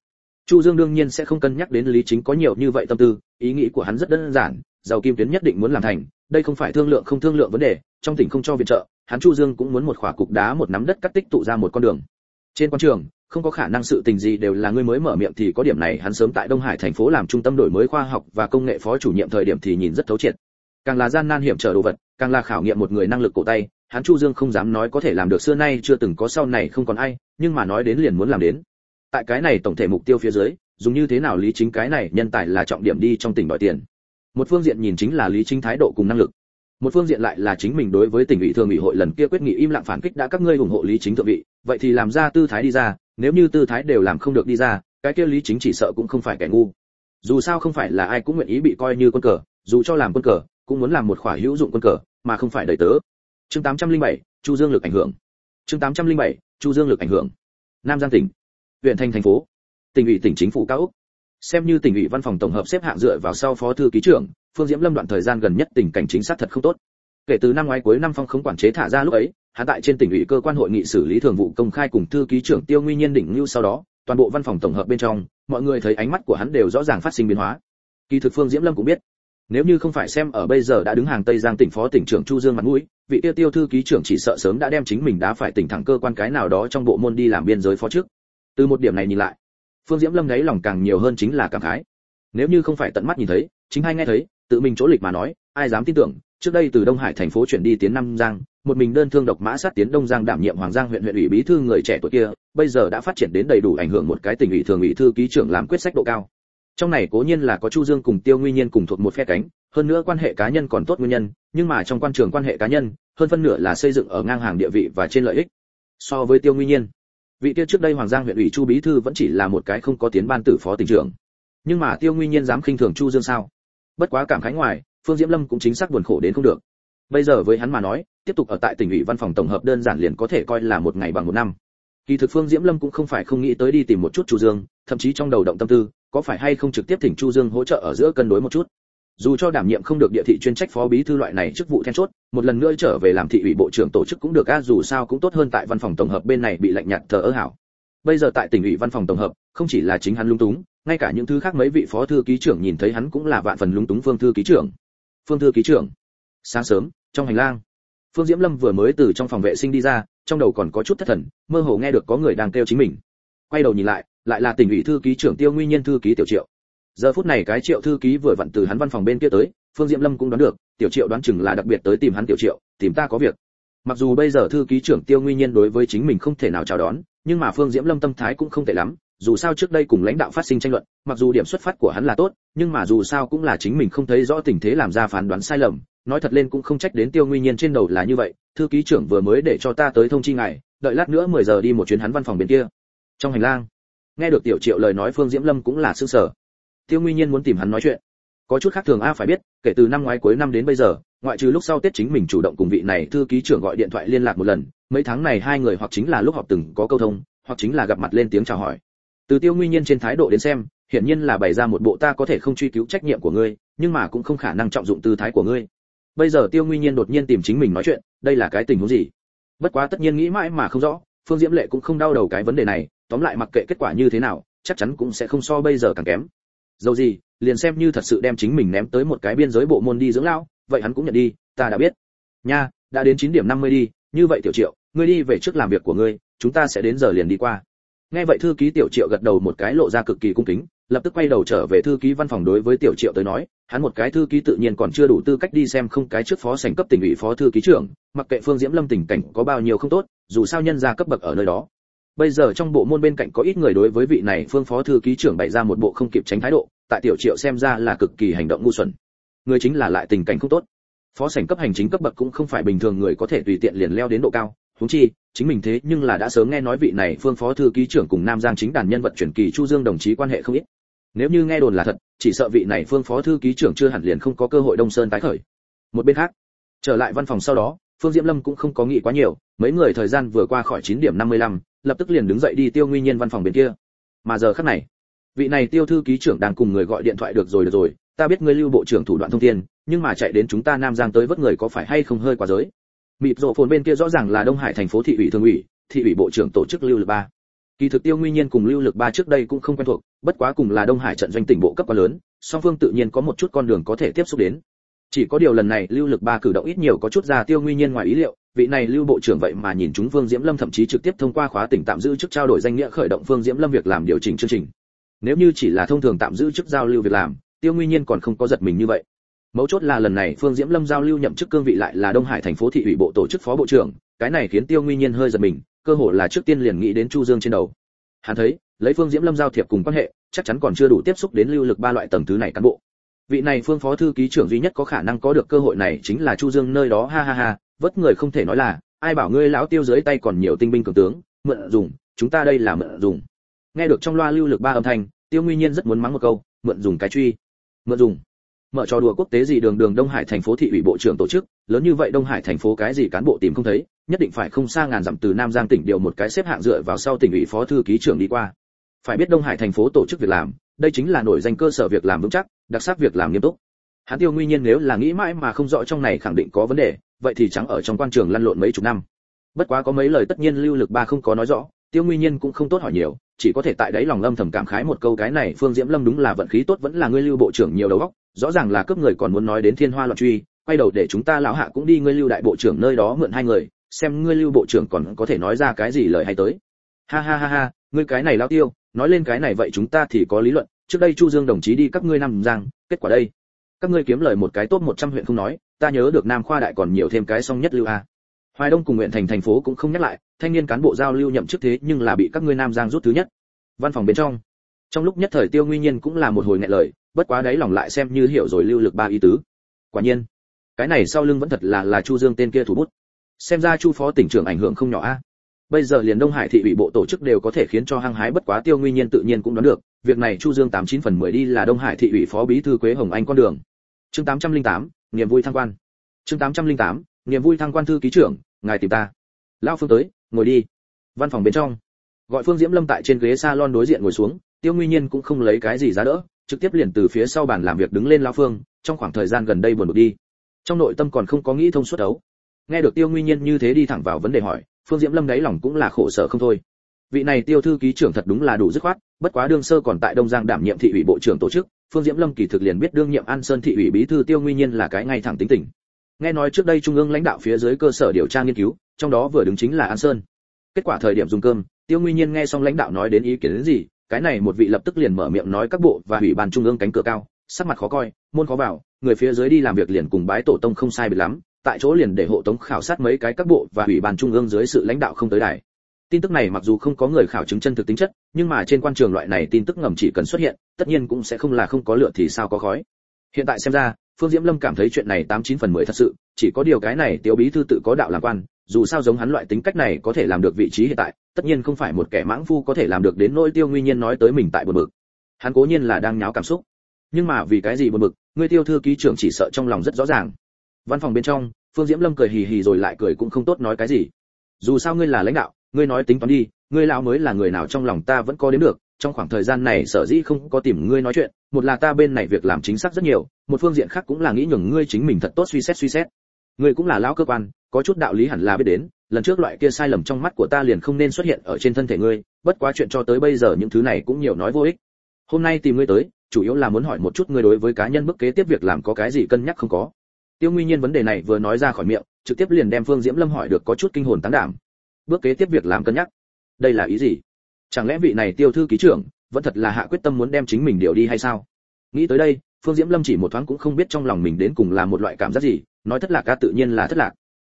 Chu dương đương nhiên sẽ không cân nhắc đến lý chính có nhiều như vậy tâm tư, ý nghĩ của hắn rất đơn giản, giàu kim tuyến nhất định muốn làm thành, đây không phải thương lượng không thương lượng vấn đề, trong tỉnh không cho viện trợ, hắn chu dương cũng muốn một khỏa cục đá một nắm đất cắt tích tụ ra một con đường. Trên quan trường không có khả năng sự tình gì đều là ngươi mới mở miệng thì có điểm này hắn sớm tại đông hải thành phố làm trung tâm đổi mới khoa học và công nghệ phó chủ nhiệm thời điểm thì nhìn rất thấu triệt. Càng là gian nan hiểm trở đồ vật, càng là khảo nghiệm một người năng lực cổ tay, hắn chu dương không dám nói có thể làm được xưa nay chưa từng có sau này không còn ai, nhưng mà nói đến liền muốn làm đến. Tại cái này tổng thể mục tiêu phía dưới, dùng như thế nào lý chính cái này nhân tài là trọng điểm đi trong tỉnh đòi tiền. Một phương diện nhìn chính là lý chính thái độ cùng năng lực. Một phương diện lại là chính mình đối với tỉnh ủy thường ủy hội lần kia quyết nghị im lặng phản kích đã các ngươi ủng hộ lý chính thượng vị, vậy thì làm ra tư thái đi ra nếu như tư thái đều làm không được đi ra cái kia lý chính chỉ sợ cũng không phải kẻ ngu. Dù sao không phải là ai cũng nguyện ý bị coi như quân cờ dù cho làm quân cờ cũng muốn làm một khỏa hữu dụng quân cờ mà không phải đầy tớ. Chương 807, chu dương lực ảnh hưởng. Chương 807, chu dương lực ảnh hưởng. Nam giang tỉnh huyện thành thành phố tỉnh ủy tỉnh chính phủ cao úc xem như tỉnh ủy văn phòng tổng hợp xếp hạng dựa vào sau phó thư ký trưởng phương diễm lâm đoạn thời gian gần nhất tình cảnh chính xác thật không tốt. Kể từ năm ngoái cuối năm phong không quản chế thả ra lúc ấy hạ tại trên tỉnh ủy cơ quan hội nghị xử lý thường vụ công khai cùng thư ký trưởng tiêu nguyên nhiên đỉnh lưu sau đó, toàn bộ văn phòng tổng hợp bên trong, mọi người thấy ánh mắt của hắn đều rõ ràng phát sinh biến hóa. Kỳ thực phương diễm lâm cũng biết, nếu như không phải xem ở bây giờ đã đứng hàng tây giang tỉnh phó tỉnh trưởng chu dương mặt mũi, vị tiêu tiêu thư ký trưởng chỉ sợ sớm đã đem chính mình đã phải tỉnh thẳng cơ quan cái nào đó trong bộ môn đi làm biên giới phó trước. Từ một điểm này nhìn lại, phương diễm lâm thấy lòng càng nhiều hơn chính là cảm khái. Nếu như không phải tận mắt nhìn thấy, chính hay nghe thấy, tự mình chỗ lịch mà nói, ai dám tin tưởng, trước đây từ đông hải thành phố chuyển đi tiến nam giang một mình đơn thương độc mã sát tiến đông giang đảm nhiệm hoàng giang huyện huyện ủy bí thư người trẻ tuổi kia, bây giờ đã phát triển đến đầy đủ ảnh hưởng một cái tỉnh ủy thường ủy thư ký trưởng làm quyết sách độ cao. Trong này cố nhiên là có chu dương cùng tiêu nguyên nhiên cùng thuộc một phe cánh, hơn nữa quan hệ cá nhân còn tốt nguyên nhân, nhưng mà trong quan trường quan hệ cá nhân, hơn phân nửa là xây dựng ở ngang hàng địa vị và trên lợi ích. So với tiêu nguyên nhiên, vị kia trước đây hoàng giang huyện ủy chu bí thư vẫn chỉ là một cái không có tiến ban tử phó tỉnh trưởng. Nhưng mà tiêu nguyên nhiên dám khinh thường chu dương sao? Bất quá cảm khái ngoài, phương diễm lâm cũng chính xác buồn khổ đến không được bây giờ với hắn mà nói, tiếp tục ở tại tỉnh ủy văn phòng tổng hợp đơn giản liền có thể coi là một ngày bằng một năm. Kỳ thực phương diễm lâm cũng không phải không nghĩ tới đi tìm một chút chu dương, thậm chí trong đầu động tâm tư, có phải hay không trực tiếp thỉnh chu dương hỗ trợ ở giữa cân đối một chút. Dù cho đảm nhiệm không được địa thị chuyên trách phó bí thư loại này chức vụ then chốt, một lần nữa trở về làm thị ủy bộ trưởng tổ chức cũng được, a, dù sao cũng tốt hơn tại văn phòng tổng hợp bên này bị lạnh nhạt thờ ơ hảo. Bây giờ tại tỉnh ủy văn phòng tổng hợp, không chỉ là chính hắn lung túng, ngay cả những thứ khác mấy vị phó thư ký trưởng nhìn thấy hắn cũng là vạn phần lung túng phương thư ký trưởng. Phương thư ký trưởng, sáng sớm trong hành lang. Phương diễm lâm vừa mới từ trong phòng vệ sinh đi ra, trong đầu còn có chút thất thần, mơ hồ nghe được có người đang kêu chính mình. Quay đầu nhìn lại lại là tỉnh ủy thư ký trưởng tiêu nguyên nhân thư ký tiểu triệu. Giờ phút này cái triệu thư ký vừa vặn từ hắn văn phòng bên kia tới, phương diễm lâm cũng đoán được, tiểu triệu đoán chừng là đặc biệt tới tìm hắn tiểu triệu, tìm ta có việc. Mặc dù bây giờ thư ký trưởng tiêu nguyên nhiên đối với chính mình không thể nào chào đón, nhưng mà phương diễm lâm tâm thái cũng không tệ lắm, dù sao trước đây cùng lãnh đạo phát sinh tranh luận, mặc dù điểm xuất phát của hắn là tốt, nhưng mà dù sao cũng là chính mình không thấy rõ tình thế làm ra phán đoán sai lầm nói thật lên cũng không trách đến tiêu Nguy nhiên trên đầu là như vậy, thư ký trưởng vừa mới để cho ta tới thông chi ngài, đợi lát nữa 10 giờ đi một chuyến hắn văn phòng bên kia. Trong hành lang, nghe được tiểu triệu lời nói phương diễm lâm cũng là sương sở tiêu Nguy nhiên muốn tìm hắn nói chuyện. Có chút khác thường a, phải biết, kể từ năm ngoái cuối năm đến bây giờ, ngoại trừ lúc sau tết chính mình chủ động cùng vị này thư ký trưởng gọi điện thoại liên lạc một lần, mấy tháng này hai người hoặc chính là lúc họp từng có câu thông, hoặc chính là gặp mặt lên tiếng chào hỏi. Từ tiêu Nguy nhiên trên thái độ đến xem, hiển nhiên là bày ra một bộ ta có thể không truy cứu trách nhiệm của ngươi, nhưng mà cũng không khả năng trọng dụng tư thái của ngươi bây giờ tiêu nguyên nhiên đột nhiên tìm chính mình nói chuyện, đây là cái tình huống gì? Bất quá tất nhiên nghĩ mãi mà không rõ, phương diễm lệ cũng không đau đầu cái vấn đề này, tóm lại mặc kệ kết quả như thế nào, chắc chắn cũng sẽ không so bây giờ càng kém. Dầu gì, liền xem như thật sự đem chính mình ném tới một cái biên giới bộ môn đi dưỡng lão, vậy hắn cũng nhận đi, ta đã biết. Nha, đã đến chín điểm 50 đi, như vậy tiểu triệu, ngươi đi về trước làm việc của ngươi, chúng ta sẽ đến giờ liền đi qua. Nghe vậy thư ký tiểu triệu gật đầu một cái lộ ra cực kỳ cung kính lập tức quay đầu trở về thư ký văn phòng đối với tiểu triệu tới nói, hắn một cái thư ký tự nhiên còn chưa đủ tư cách đi xem không cái trước phó sành cấp tỉnh ủy phó thư ký trưởng, mặc kệ phương diễm lâm tình cảnh có bao nhiêu không tốt, dù sao nhân ra cấp bậc ở nơi đó. Bây giờ trong bộ môn bên cạnh có ít người đối với vị này phương phó thư ký trưởng bày ra một bộ không kịp tránh thái độ, tại tiểu triệu xem ra là cực kỳ hành động ngu xuẩn. Người chính là lại tình cảnh không tốt. Phó sảnh cấp hành chính cấp bậc cũng không phải bình thường người có thể tùy tiện liền leo đến độ cao, huống chi, chính mình thế nhưng là đã sớm nghe nói vị này phương phó thư ký trưởng cùng nam giang chính đàn nhân vật truyền kỳ chu dương đồng chí quan hệ không ít nếu như nghe đồn là thật chỉ sợ vị này phương phó thư ký trưởng chưa hẳn liền không có cơ hội đông sơn tái khởi. Một bên khác trở lại văn phòng sau đó phương diễm lâm cũng không có nghĩ quá nhiều mấy người thời gian vừa qua khỏi chín điểm 55, lập tức liền đứng dậy đi tiêu nguy nhiên văn phòng bên kia. Mà giờ khắc này vị này tiêu thư ký trưởng đang cùng người gọi điện thoại được rồi được rồi ta biết ngươi lưu bộ trưởng thủ đoạn thông tin nhưng mà chạy đến chúng ta nam giang tới vớt người có phải hay không hơi quá giới. Mịp rộ phồn bên kia rõ ràng là đông hải thành phố thị ủy thường ủy thị ủy bộ trưởng tổ chức lưu lực ba. Kỳ thực tiêu nguy nhiên cùng lưu lực ba trước đây cũng không quen thuộc bất quá cùng là đông hải trận doanh tỉnh bộ cấp quá lớn, song phương tự nhiên có một chút con đường có thể tiếp xúc đến. Chỉ có điều lần này lưu lực ba cử động ít nhiều có chút ra tiêu nguyên nhiên ngoài ý liệu, vị này lưu bộ trưởng vậy mà nhìn chúng phương diễm lâm thậm chí trực tiếp thông qua khóa tỉnh tạm giữ chức trao đổi danh nghĩa khởi động phương diễm lâm việc làm điều chỉnh chương trình. Nếu như chỉ là thông thường tạm giữ chức giao lưu việc làm, tiêu nguyên nhiên còn không có giật mình như vậy. Mấu chốt là lần này phương diễm lâm giao lưu nhậm chức cương vị lại là đông hải thành phố thị ủy bộ tổ chức phó bộ trưởng, cái này khiến tiêu nguyên nhiên hơi giật mình, cơ hồ là trước tiên liền nghĩ đến chu dương trên đầu. Hắn thấy lấy phương diễm lâm giao thiệp cùng quan hệ, chắc chắn còn chưa đủ tiếp xúc đến lưu lực ba loại tầng thứ này cán bộ. Vị này phương phó thư ký trưởng duy nhất có khả năng có được cơ hội này chính là chu dương nơi đó, ha ha ha, vất người không thể nói là, ai bảo ngươi lão tiêu dưới tay còn nhiều tinh binh cường tướng, mượn dùng, chúng ta đây là mượn dùng. Nghe được trong loa lưu lực ba âm thanh, tiêu nguyên nhiên rất muốn mắng một câu, mượn dùng cái truy. Mượn dùng. Mở trò đùa quốc tế gì đường đường đông hải thành phố thị ủy bộ trưởng tổ chức, lớn như vậy đông hải thành phố cái gì cán bộ tìm không thấy, nhất định phải không xa ngàn dặm từ nam giang tỉnh điều một cái xếp hạng dựa vào sau tỉnh ủy phó thư ký trưởng đi qua phải biết đông hải thành phố tổ chức việc làm, đây chính là nổi danh cơ sở việc làm vững chắc, đặc sắc việc làm nghiêm túc. Hắn tiêu nguyên nhiên nếu là nghĩ mãi mà không rõ trong này khẳng định có vấn đề, vậy thì chẳng ở trong quan trường lăn lộn mấy chục năm. Bất quá có mấy lời tất nhiên lưu lực ba không có nói rõ, tiêu nguyên nhiên cũng không tốt hỏi nhiều, chỉ có thể tại đấy lòng lâm thầm cảm khái một câu cái này phương diễm lâm đúng là vận khí tốt vẫn là ngươi lưu bộ trưởng nhiều đầu óc, rõ ràng là cướp người còn muốn nói đến thiên hoa loạn truy, quay đầu để chúng ta lão hạ cũng đi ngươi lưu đại bộ trưởng nơi đó mượn hai người, xem ngươi lưu bộ trưởng còn có thể nói ra cái gì lời hay tới. Ha ha ha ha, ngươi cái này lao tiêu nói lên cái này vậy chúng ta thì có lý luận, trước đây chu dương đồng chí đi các ngươi năm giang, kết quả đây. Các ngươi kiếm lời một cái tốt 100 huyện không nói, ta nhớ được nam khoa đại còn nhiều thêm cái song nhất lưu a. Hoài đông cùng huyện thành thành phố cũng không nhắc lại, thanh niên cán bộ giao lưu nhậm chức thế nhưng là bị các ngươi nam giang rút thứ nhất. Văn phòng bên trong. Trong lúc nhất thời tiêu nguyên nhiên cũng là một hồi nghẹn lời, bất quá đấy lòng lại xem như hiểu rồi lưu lực ba ý tứ. Quả nhiên, cái này sau lưng vẫn thật là là chu dương tên kia thủ bút. Xem ra chu phó tỉnh trưởng ảnh hưởng không nhỏ a bây giờ liền đông hải thị ủy bộ tổ chức đều có thể khiến cho hăng hái bất quá tiêu nguyên nhiên tự nhiên cũng đoán được, việc này chu dương tám chín phần mười đi là đông hải thị ủy phó bí thư quế hồng anh con đường. Chương tám trăm linh tám, niềm vui thăng quan. Chương tám trăm linh tám, niềm vui thăng quan thư ký trưởng, ngài tìm ta. Lao phương tới, ngồi đi. Văn phòng bên trong. Gọi phương diễm lâm tại trên ghế salon đối diện ngồi xuống, tiêu nguyên nhiên cũng không lấy cái gì ra đỡ, trực tiếp liền từ phía sau bàn làm việc đứng lên lao phương, trong khoảng thời gian gần đây buồn bực đi. Trong nội tâm còn không có nghĩ thông suốt đấu. Nghe được tiêu nguyên nhiên như thế đi thẳng vào vấn đề hỏi phương diễm lâm đáy lòng cũng là khổ sở không thôi. Vị này tiêu thư ký trưởng thật đúng là đủ dứt khoát, bất quá đương sơ còn tại đông giang đảm nhiệm thị ủy bộ trưởng tổ chức, phương diễm lâm kỳ thực liền biết đương nhiệm an sơn thị ủy bí thư tiêu nguyên nhiên là cái ngay thẳng tính tình. Nghe nói trước đây trung ương lãnh đạo phía dưới cơ sở điều tra nghiên cứu, trong đó vừa đứng chính là an sơn. Kết quả thời điểm dùng cơm, tiêu nguyên nhiên nghe xong lãnh đạo nói đến ý kiến đến gì, cái này một vị lập tức liền mở miệng nói các bộ và ủy ban trung ương cánh cửa cao, sắc mặt khó coi, môn khó vào, người phía dưới đi làm việc liền cùng bái tổ tông không sai biệt lắm tại chỗ liền để hộ tống khảo sát mấy cái các bộ và ủy ban trung ương dưới sự lãnh đạo không tới đài. Tin tức này mặc dù không có người khảo chứng chân thực tính chất, nhưng mà trên quan trường loại này tin tức ngầm chỉ cần xuất hiện, tất nhiên cũng sẽ không là không có lựa thì sao có khói. Hiện tại xem ra, phương diễm lâm cảm thấy chuyện này tám chín phần mười thật sự, chỉ có điều cái này tiêu bí thư tự có đạo làm quan, dù sao giống hắn loại tính cách này có thể làm được vị trí hiện tại, tất nhiên không phải một kẻ mãng phu có thể làm được đến nỗi tiêu nguyên nhiên nói tới mình tại buồn bực. Hắn cố nhiên là đang nháo cảm xúc. Nhưng mà vì cái gì buồn bực người tiêu thư ký trưởng chỉ sợ trong lòng rất rõ ràng văn phòng bên trong, phương diễm lâm cười hì hì rồi lại cười cũng không tốt nói cái gì. Dù sao ngươi là lãnh đạo, ngươi nói tính toán đi, ngươi lão mới là người nào trong lòng ta vẫn có đến được, trong khoảng thời gian này sở dĩ không có tìm ngươi nói chuyện, một là ta bên này việc làm chính xác rất nhiều, một phương diện khác cũng là nghĩ nhường ngươi chính mình thật tốt suy xét suy xét. Ngươi cũng là lão cơ quan, có chút đạo lý hẳn là biết đến, lần trước loại kia sai lầm trong mắt của ta liền không nên xuất hiện ở trên thân thể ngươi, bất quá chuyện cho tới bây giờ những thứ này cũng nhiều nói vô ích. Hôm nay tìm ngươi tới, chủ yếu là muốn hỏi một chút ngươi đối với cá nhân bước kế tiếp việc làm có cái gì cân nhắc không có tiêu nguyên nhiên vấn đề này vừa nói ra khỏi miệng, trực tiếp liền đem phương diễm lâm hỏi được có chút kinh hồn tán đảm. Bước kế tiếp việc làm cân nhắc. Đây là ý gì? Chẳng lẽ vị này tiêu thư ký trưởng vẫn thật là hạ quyết tâm muốn đem chính mình điều đi hay sao? Nghĩ tới đây, phương diễm lâm chỉ một thoáng cũng không biết trong lòng mình đến cùng là một loại cảm giác gì, nói thất lạc ca tự nhiên là thất lạc.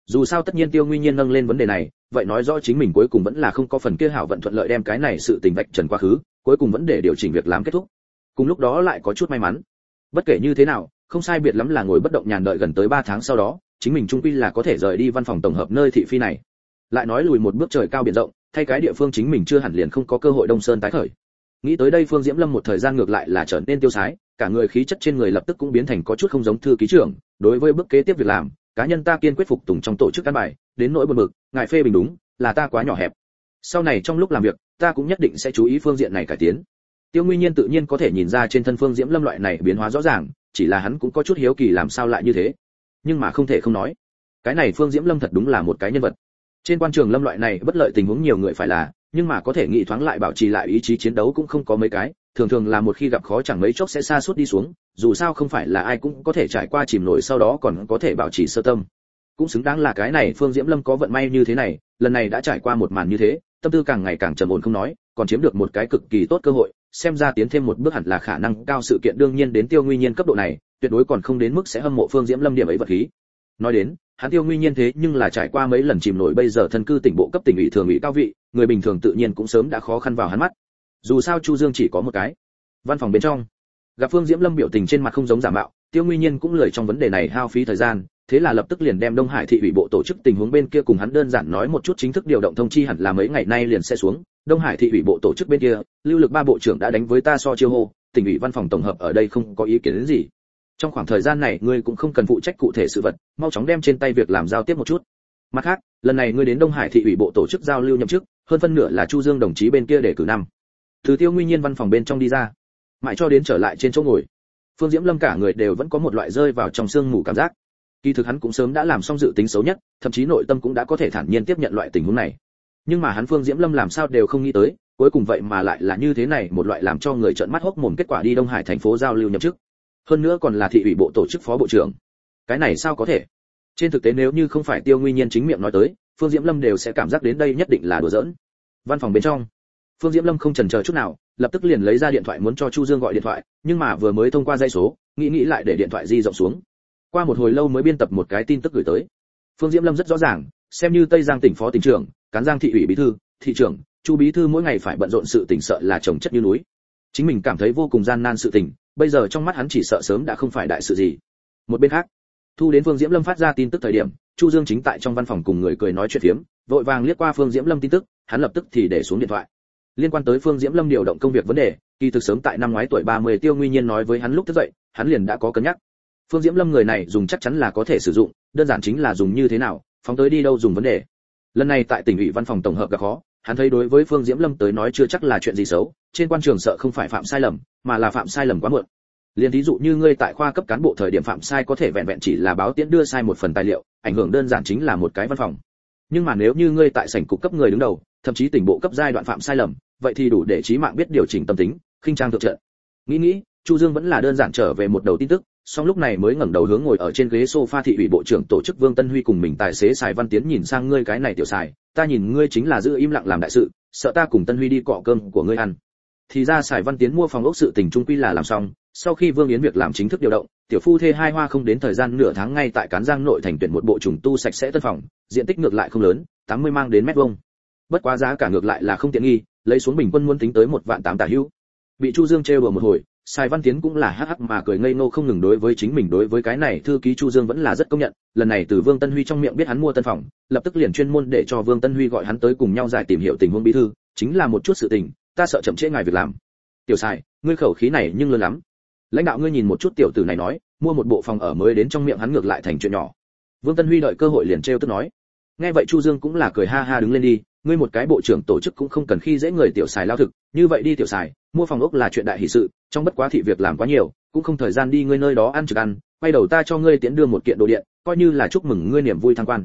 Dù sao tất nhiên tiêu nguyên nhiên nâng lên vấn đề này, vậy nói rõ chính mình cuối cùng vẫn là không có phần kia hảo vận thuận lợi đem cái này sự tình vạch trần quá khứ, cuối cùng vẫn để điều chỉnh việc làm kết thúc. Cùng lúc đó lại có chút may mắn. Bất kể như thế nào không sai biệt lắm là ngồi bất động nhàn đợi gần tới 3 tháng sau đó, chính mình trung quy là có thể rời đi văn phòng tổng hợp nơi thị phi này. Lại nói lùi một bước trời cao biển rộng, thay cái địa phương chính mình chưa hẳn liền không có cơ hội đông sơn tái khởi. Nghĩ tới đây phương diễm lâm một thời gian ngược lại là trở nên tiêu sái, cả người khí chất trên người lập tức cũng biến thành có chút không giống thư ký trưởng, đối với bước kế tiếp việc làm, cá nhân ta kiên quyết phục tùng trong tổ chức cán bài, đến nỗi buồn bực, ngài phê bình đúng, là ta quá nhỏ hẹp. Sau này trong lúc làm việc, ta cũng nhất định sẽ chú ý phương diện này cải tiến. Tiêu nguyên nhiên tự nhiên có thể nhìn ra trên thân phương diễm lâm loại này biến hóa rõ ràng chỉ là hắn cũng có chút hiếu kỳ làm sao lại như thế. Nhưng mà không thể không nói, cái này phương diễm lâm thật đúng là một cái nhân vật. Trên quan trường lâm loại này bất lợi tình huống nhiều người phải là, nhưng mà có thể nghĩ thoáng lại bảo trì lại ý chí chiến đấu cũng không có mấy cái, thường thường là một khi gặp khó chẳng mấy chốc sẽ xa suốt đi xuống, dù sao không phải là ai cũng có thể trải qua chìm nổi sau đó còn có thể bảo trì sơ tâm. Cũng xứng đáng là cái này phương diễm lâm có vận may như thế này, lần này đã trải qua một màn như thế, tâm tư càng ngày càng trầm ổn không nói, còn chiếm được một cái cực kỳ tốt cơ hội xem ra tiến thêm một bước hẳn là khả năng cao sự kiện đương nhiên đến tiêu nguyên nhiên cấp độ này, tuyệt đối còn không đến mức sẽ hâm mộ phương diễm lâm điểm ấy vật khí. Nói đến, hắn tiêu nguyên nhiên thế nhưng là trải qua mấy lần chìm nổi bây giờ thân cư tỉnh bộ cấp tỉnh ủy thường ủy cao vị, người bình thường tự nhiên cũng sớm đã khó khăn vào hắn mắt. Dù sao chu dương chỉ có một cái. Văn phòng bên trong, gặp phương diễm lâm biểu tình trên mặt không giống giả mạo, tiêu nguyên nhiên cũng lời trong vấn đề này hao phí thời gian, thế là lập tức liền đem đông hải thị ủy bộ tổ chức tình huống bên kia cùng hắn đơn giản nói một chút chính thức điều động thông chi hẳn là mấy ngày nay liền sẽ xuống đông hải thị ủy bộ tổ chức bên kia, lưu lực ba bộ trưởng đã đánh với ta so chiêu hô, tỉnh ủy văn phòng tổng hợp ở đây không có ý kiến đến gì. Trong khoảng thời gian này, ngươi cũng không cần phụ trách cụ thể sự vật, mau chóng đem trên tay việc làm giao tiếp một chút. Mặt khác, lần này ngươi đến đông hải thị ủy bộ tổ chức giao lưu nhậm chức, hơn phân nửa là chu dương đồng chí bên kia để cử năm. Từ tiêu nguyên nhiên văn phòng bên trong đi ra. Mãi cho đến trở lại trên chỗ ngồi, phương diễm lâm cả người đều vẫn có một loại rơi vào trong sương mù cảm giác. Kỳ thực hắn cũng sớm đã làm xong dự tính xấu nhất, thậm chí nội tâm cũng đã có thể thản nhiên tiếp nhận loại tình huống này nhưng mà hắn phương diễm lâm làm sao đều không nghĩ tới, cuối cùng vậy mà lại là như thế này, một loại làm cho người trợn mắt hốc mồm kết quả đi đông hải thành phố giao lưu nhậm chức. Hơn nữa còn là thị ủy bộ tổ chức phó bộ trưởng. Cái này sao có thể? Trên thực tế nếu như không phải tiêu nguyên nhiên chính miệng nói tới, phương diễm lâm đều sẽ cảm giác đến đây nhất định là đùa giỡn. Văn phòng bên trong, phương diễm lâm không chần chờ chút nào, lập tức liền lấy ra điện thoại muốn cho chu dương gọi điện thoại, nhưng mà vừa mới thông qua dây số, nghĩ nghĩ lại để điện thoại di rộng xuống. Qua một hồi lâu mới biên tập một cái tin tức gửi tới. Phương diễm lâm rất rõ ràng xem như tây giang tỉnh phó tỉnh trưởng, cán giang thị ủy bí thư, thị trưởng, chu bí thư mỗi ngày phải bận rộn sự tỉnh sợ là trồng chất như núi. Chính mình cảm thấy vô cùng gian nan sự tình bây giờ trong mắt hắn chỉ sợ sớm đã không phải đại sự gì. Một bên khác, thu đến phương diễm lâm phát ra tin tức thời điểm, chu dương chính tại trong văn phòng cùng người cười nói chuyện phiếm, vội vàng liếc qua phương diễm lâm tin tức, hắn lập tức thì để xuống điện thoại. Liên quan tới phương diễm lâm điều động công việc vấn đề, kỳ thực sớm tại năm ngoái tuổi 30 tiêu nguyên nhiên nói với hắn lúc thức dậy, hắn liền đã có cân nhắc. Phương diễm lâm người này dùng chắc chắn là có thể sử dụng, đơn giản chính là dùng như thế nào phóng tới đi đâu dùng vấn đề. Lần này tại tỉnh ủy văn phòng tổng hợp gặp khó, hắn thấy đối với phương diễm lâm tới nói chưa chắc là chuyện gì xấu, trên quan trường sợ không phải phạm sai lầm, mà là phạm sai lầm quá muộn. Liền thí dụ như ngươi tại khoa cấp cán bộ thời điểm phạm sai có thể vẹn vẹn chỉ là báo tiễn đưa sai một phần tài liệu, ảnh hưởng đơn giản chính là một cái văn phòng. Nhưng mà nếu như ngươi tại sảnh cục cấp người đứng đầu, thậm chí tỉnh bộ cấp giai đoạn phạm sai lầm, vậy thì đủ để trí mạng biết điều chỉnh tâm tính, khinh trang thượng trận. Nghĩ nghĩ, chu dương vẫn là đơn giản trở về một đầu tin tức song lúc này mới ngẩng đầu hướng ngồi ở trên ghế sofa thị ủy bộ trưởng tổ chức vương tân huy cùng mình tài xế xài văn tiến nhìn sang ngươi cái này tiểu xài, ta nhìn ngươi chính là giữ im lặng làm đại sự, sợ ta cùng tân huy đi cọ cơm của ngươi ăn. Thì ra xài văn tiến mua phòng ốc sự tình trung quy là làm xong, sau khi vương yến việc làm chính thức điều động, tiểu phu thê hai hoa không đến thời gian nửa tháng ngay tại cán giang nội thành tuyển một bộ trùng tu sạch sẽ tân phòng, diện tích ngược lại không lớn 80 mang đến mét vuông. Bất quá giá cả ngược lại là không tiện nghi, lấy xuống bình quân muốn tính tới một vạn tám tả hữu bị chu dương trêu đùa một hồi Sai Văn Tiến cũng là hắc hắc mà cười ngây ngô không ngừng đối với chính mình đối với cái này thư ký Chu Dương vẫn là rất công nhận, lần này từ Vương Tân Huy trong miệng biết hắn mua tân phòng, lập tức liền chuyên môn để cho Vương Tân Huy gọi hắn tới cùng nhau giải tìm hiểu tình huống bí thư, chính là một chút sự tình, ta sợ chậm trễ ngài việc làm. Tiểu Sai, ngươi khẩu khí này nhưng lớn lắm. Lãnh đạo ngươi nhìn một chút tiểu tử này nói, mua một bộ phòng ở mới đến trong miệng hắn ngược lại thành chuyện nhỏ. Vương Tân Huy đợi cơ hội liền trêu tức nói. Nghe vậy Chu Dương cũng là cười ha ha đứng lên đi, ngươi một cái bộ trưởng tổ chức cũng không cần khi dễ người tiểu xài lao thực, như vậy đi tiểu xài, mua phòng ốc là chuyện đại hỷ sự, trong bất quá thị việc làm quá nhiều, cũng không thời gian đi ngươi nơi đó ăn trực ăn, quay đầu ta cho ngươi tiễn đưa một kiện đồ điện, coi như là chúc mừng ngươi niềm vui thăng quan.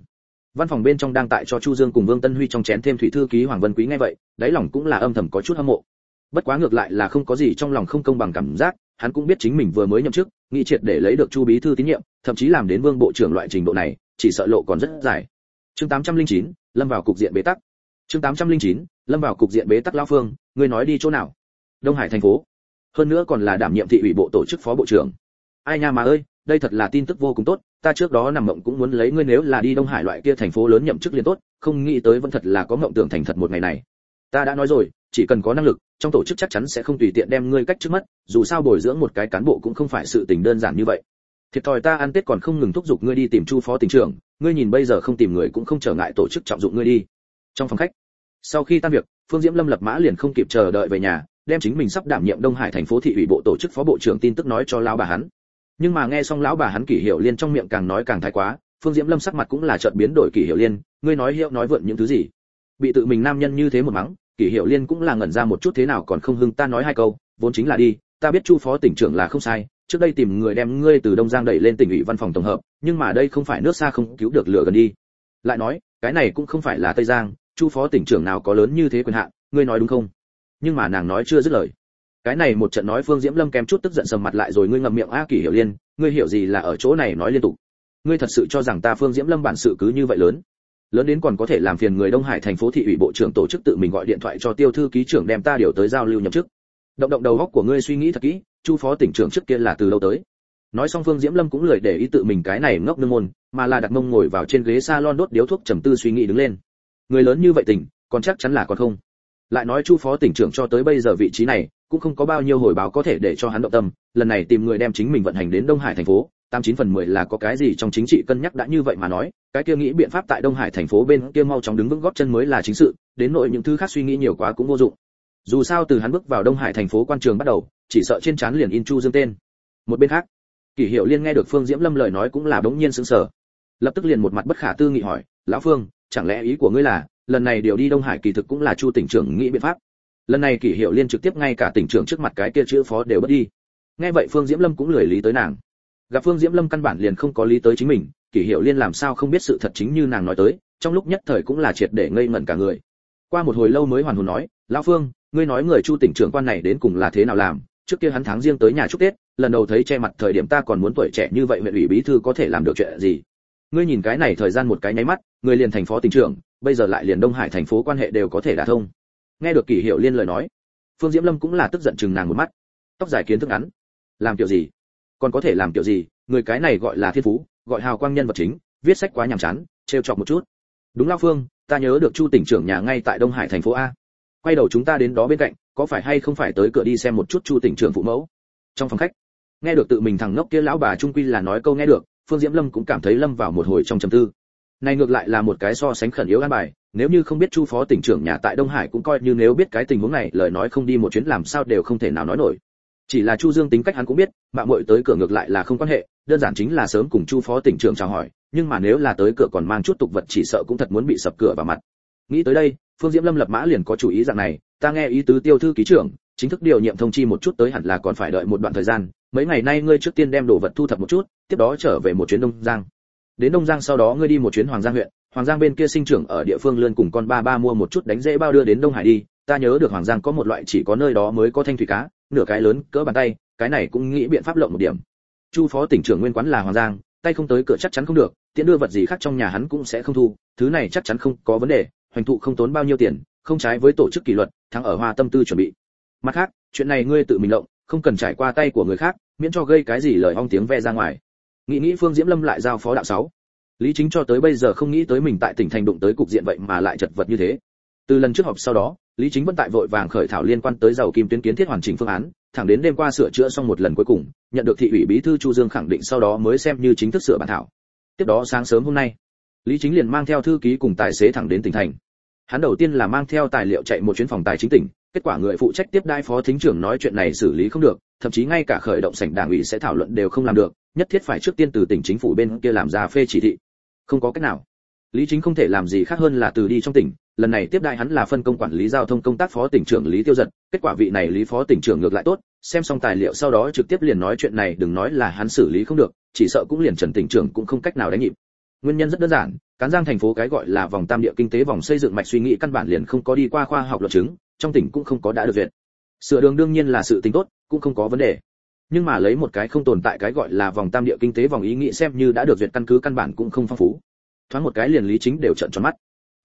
Văn phòng bên trong đang tại cho Chu Dương cùng Vương Tân Huy trong chén thêm thủy thư ký Hoàng Vân Quý nghe vậy, đáy lòng cũng là âm thầm có chút hâm mộ. Bất quá ngược lại là không có gì trong lòng không công bằng cảm giác, hắn cũng biết chính mình vừa mới nhậm chức, nghị triệt để lấy được Chu bí thư tín nhiệm, thậm chí làm đến Vương bộ trưởng loại trình độ này, chỉ sợ lộ còn rất dài. Chương 809, lâm vào cục diện bế tắc chương 809, lâm vào cục diện bế tắc lão phương ngươi nói đi chỗ nào? Đông hải thành phố. Hơn nữa còn là đảm nhiệm thị ủy bộ tổ chức phó bộ trưởng. Ai nha mà ơi đây thật là tin tức vô cùng tốt ta trước đó nằm mộng cũng muốn lấy ngươi nếu là đi đông hải loại kia thành phố lớn nhậm chức liên tốt không nghĩ tới vẫn thật là có mộng tưởng thành thật một ngày này. Ta đã nói rồi chỉ cần có năng lực trong tổ chức chắc chắn sẽ không tùy tiện đem ngươi cách trước mắt dù sao bồi dưỡng một cái cán bộ cũng không phải sự tình đơn giản như vậy. Thiệt thòi ta ăn tết còn không ngừng thúc giục ngươi đi tìm chu phó tỉnh trưởng ngươi nhìn bây giờ không tìm người cũng không trở ngại tổ chức trọng dụng ngươi đi. Trong phòng khách sau khi tan việc, phương diễm lâm lập mã liền không kịp chờ đợi về nhà, đem chính mình sắp đảm nhiệm đông hải thành phố thị ủy bộ tổ chức phó bộ trưởng tin tức nói cho lão bà hắn. Nhưng mà nghe xong lão bà hắn kỷ hiệu liên trong miệng càng nói càng thái quá, phương diễm lâm sắc mặt cũng là chợt biến đổi kỷ hiệu liên, ngươi nói hiệu nói vượn những thứ gì? Bị tự mình nam nhân như thế một mắng, kỷ hiệu liên cũng là ngẩn ra một chút thế nào còn không hưng ta nói hai câu, vốn chính là đi, ta biết chu phó tỉnh trưởng là không sai, trước đây tìm người đem ngươi từ đông giang đẩy lên tỉnh ủy văn phòng tổng hợp, nhưng mà đây không phải nước xa không cứu được lửa gần đi. Lại nói, cái này cũng không phải là tây giang chu phó tỉnh trưởng nào có lớn như thế quyền hạn, ngươi nói đúng không? Nhưng mà nàng nói chưa dứt lời. Cái này một trận nói phương diễm lâm kém chút tức giận sầm mặt lại rồi ngươi ngậm miệng a kỷ hiểu liên, ngươi hiểu gì là ở chỗ này nói liên tục? Ngươi thật sự cho rằng ta phương diễm lâm bản sự cứ như vậy lớn? Lớn đến còn có thể làm phiền người đông hải thành phố thị ủy bộ trưởng tổ chức tự mình gọi điện thoại cho tiêu thư ký trưởng đem ta điều tới giao lưu nhậm chức. Động động đầu góc của ngươi suy nghĩ thật kỹ, chu phó tỉnh trưởng trước kia là từ lâu tới? Nói xong phương diễm lâm cũng lười để ý tự mình cái này ngốc nương môn, mà là đặt mông ngồi vào trên ghế salon đốt điếu thuốc trầm tư suy nghĩ đứng lên người lớn như vậy tỉnh, còn chắc chắn là còn không. Lại nói chu phó tỉnh trưởng cho tới bây giờ vị trí này cũng không có bao nhiêu hồi báo có thể để cho hắn động tâm. Lần này tìm người đem chính mình vận hành đến đông hải thành phố tám chín phần mười là có cái gì trong chính trị cân nhắc đã như vậy mà nói cái kia nghĩ biện pháp tại đông hải thành phố bên kia mau chóng đứng vững góp chân mới là chính sự đến nội những thứ khác suy nghĩ nhiều quá cũng vô dụng. Dù sao từ hắn bước vào đông hải thành phố quan trường bắt đầu chỉ sợ trên trán liền in chu dương tên. Một bên khác kỷ hiệu liên nghe được phương diễm lâm lời nói cũng là bỗng nhiên sững sờ. Lập tức liền một mặt bất khả tư nghị hỏi lão phương chẳng lẽ ý của ngươi là, lần này điều đi đông hải kỳ thực cũng là chu tỉnh trưởng nghĩ biện pháp? Lần này kỷ hiệu liên trực tiếp ngay cả tỉnh trưởng trước mặt cái kia chữ phó đều bất đi. Nghe vậy phương diễm lâm cũng lười lý tới nàng. Gặp phương diễm lâm căn bản liền không có lý tới chính mình kỷ hiệu liên làm sao không biết sự thật chính như nàng nói tới, trong lúc nhất thời cũng là triệt để ngây ngẩn cả người. Qua một hồi lâu mới hoàn hồn nói, lão phương, ngươi nói người chu tỉnh trưởng quan này đến cùng là thế nào làm? Trước kia hắn tháng riêng tới nhà chúc tết, lần đầu thấy che mặt thời điểm ta còn muốn tuổi trẻ như vậy huyện ủy bí thư có thể làm được chuyện gì? Ngươi nhìn cái này thời gian một cái nháy mắt người liền thành phó tỉnh trưởng, bây giờ lại liền đông hải thành phố quan hệ đều có thể đả thông. Nghe được kỷ hiệu liên lời nói, phương diễm lâm cũng là tức giận chừng nàng một mắt. Tóc dài kiến thức ngắn. Làm kiểu gì? Còn có thể làm kiểu gì? Người cái này gọi là thiên phú, gọi hào quang nhân vật chính, viết sách quá nhàm chán, trêu chọc một chút. Đúng lao phương, ta nhớ được chu tỉnh trưởng nhà ngay tại đông hải thành phố a. Quay đầu chúng ta đến đó bên cạnh, có phải hay không phải tới cửa đi xem một chút chu tỉnh trưởng phụ mẫu? Trong phòng khách, nghe được tự mình thằng ngốc kia lão bà trung quy là nói câu nghe được phương diễm lâm cũng cảm thấy lâm vào một hồi trong trầm tư. Này ngược lại là một cái so sánh khẩn yếu an bài, nếu như không biết chu phó tỉnh trưởng nhà tại đông hải cũng coi như nếu biết cái tình huống này, lời nói không đi một chuyến làm sao đều không thể nào nói nổi. Chỉ là chu dương tính cách hắn cũng biết, mạng muội tới cửa ngược lại là không quan hệ, đơn giản chính là sớm cùng chu phó tỉnh trưởng chào hỏi, nhưng mà nếu là tới cửa còn mang chút tục vật chỉ sợ cũng thật muốn bị sập cửa vào mặt. Nghĩ tới đây, phương diễm lâm lập mã liền có chủ ý dạng này, ta nghe ý tứ tiêu thư ký trưởng, chính thức điều nhiệm thông chi một chút tới hẳn là còn phải đợi một đoạn thời gian mấy ngày nay ngươi trước tiên đem đồ vật thu thập một chút, tiếp đó trở về một chuyến đông giang. Đến đông giang sau đó ngươi đi một chuyến hoàng giang huyện. Hoàng giang bên kia sinh trưởng ở địa phương lươn cùng con ba ba mua một chút đánh dễ bao đưa đến đông hải đi. Ta nhớ được hoàng giang có một loại chỉ có nơi đó mới có thanh thủy cá, nửa cái lớn, cỡ bàn tay, cái này cũng nghĩ biện pháp lộng một điểm. Chu phó tỉnh trưởng nguyên quán là hoàng giang, tay không tới cửa chắc chắn không được, tiện đưa vật gì khác trong nhà hắn cũng sẽ không thu, thứ này chắc chắn không có vấn đề, hoành thụ không tốn bao nhiêu tiền, không trái với tổ chức kỷ luật, thắng ở hoa tâm tư chuẩn bị. Mặt khác, chuyện này ngươi tự mình lộng không cần trải qua tay của người khác, miễn cho gây cái gì lời ong tiếng ve ra ngoài. Nghĩ nghĩ phương diễm lâm lại giao phó đạo sáu. Lý chính cho tới bây giờ không nghĩ tới mình tại tỉnh thành đụng tới cục diện vậy mà lại chật vật như thế. Từ lần trước họp sau đó, lý chính vẫn tại vội vàng khởi thảo liên quan tới dầu kim tuyến kiến thiết hoàn chỉnh phương án, thẳng đến đêm qua sửa chữa xong một lần cuối cùng, nhận được thị ủy bí thư chu dương khẳng định sau đó mới xem như chính thức sửa bản thảo. Tiếp đó sáng sớm hôm nay, lý chính liền mang theo thư ký cùng tài xế thẳng đến tỉnh thành. Hắn đầu tiên là mang theo tài liệu chạy một chuyến phòng tài chính tỉnh kết quả người phụ trách tiếp đai phó thính trưởng nói chuyện này xử lý không được, thậm chí ngay cả khởi động sảnh đảng ủy sẽ thảo luận đều không làm được, nhất thiết phải trước tiên từ tỉnh chính phủ bên kia làm ra phê chỉ thị. Không có cách nào. Lý chính không thể làm gì khác hơn là từ đi trong tỉnh, lần này tiếp đại hắn là phân công quản lý giao thông công tác phó tỉnh trưởng lý tiêu giật, kết quả vị này lý phó tỉnh trưởng ngược lại tốt, xem xong tài liệu sau đó trực tiếp liền nói chuyện này, đừng nói là hắn xử lý không được, chỉ sợ cũng liền trần tỉnh trưởng cũng không cách nào đánh nhịp. Nguyên nhân rất đơn giản, cán giang thành phố cái gọi là vòng tam địa kinh tế vòng xây dựng mạch suy nghĩ căn bản liền không có đi qua khoa học luận chứng trong tỉnh cũng không có đã được duyệt. Sửa đường đương nhiên là sự tính tốt, cũng không có vấn đề. Nhưng mà lấy một cái không tồn tại cái gọi là vòng tam địa kinh tế vòng ý nghĩ xem như đã được duyệt căn cứ căn bản cũng không phong phú. Thoáng một cái liền lý chính đều trợn tròn mắt.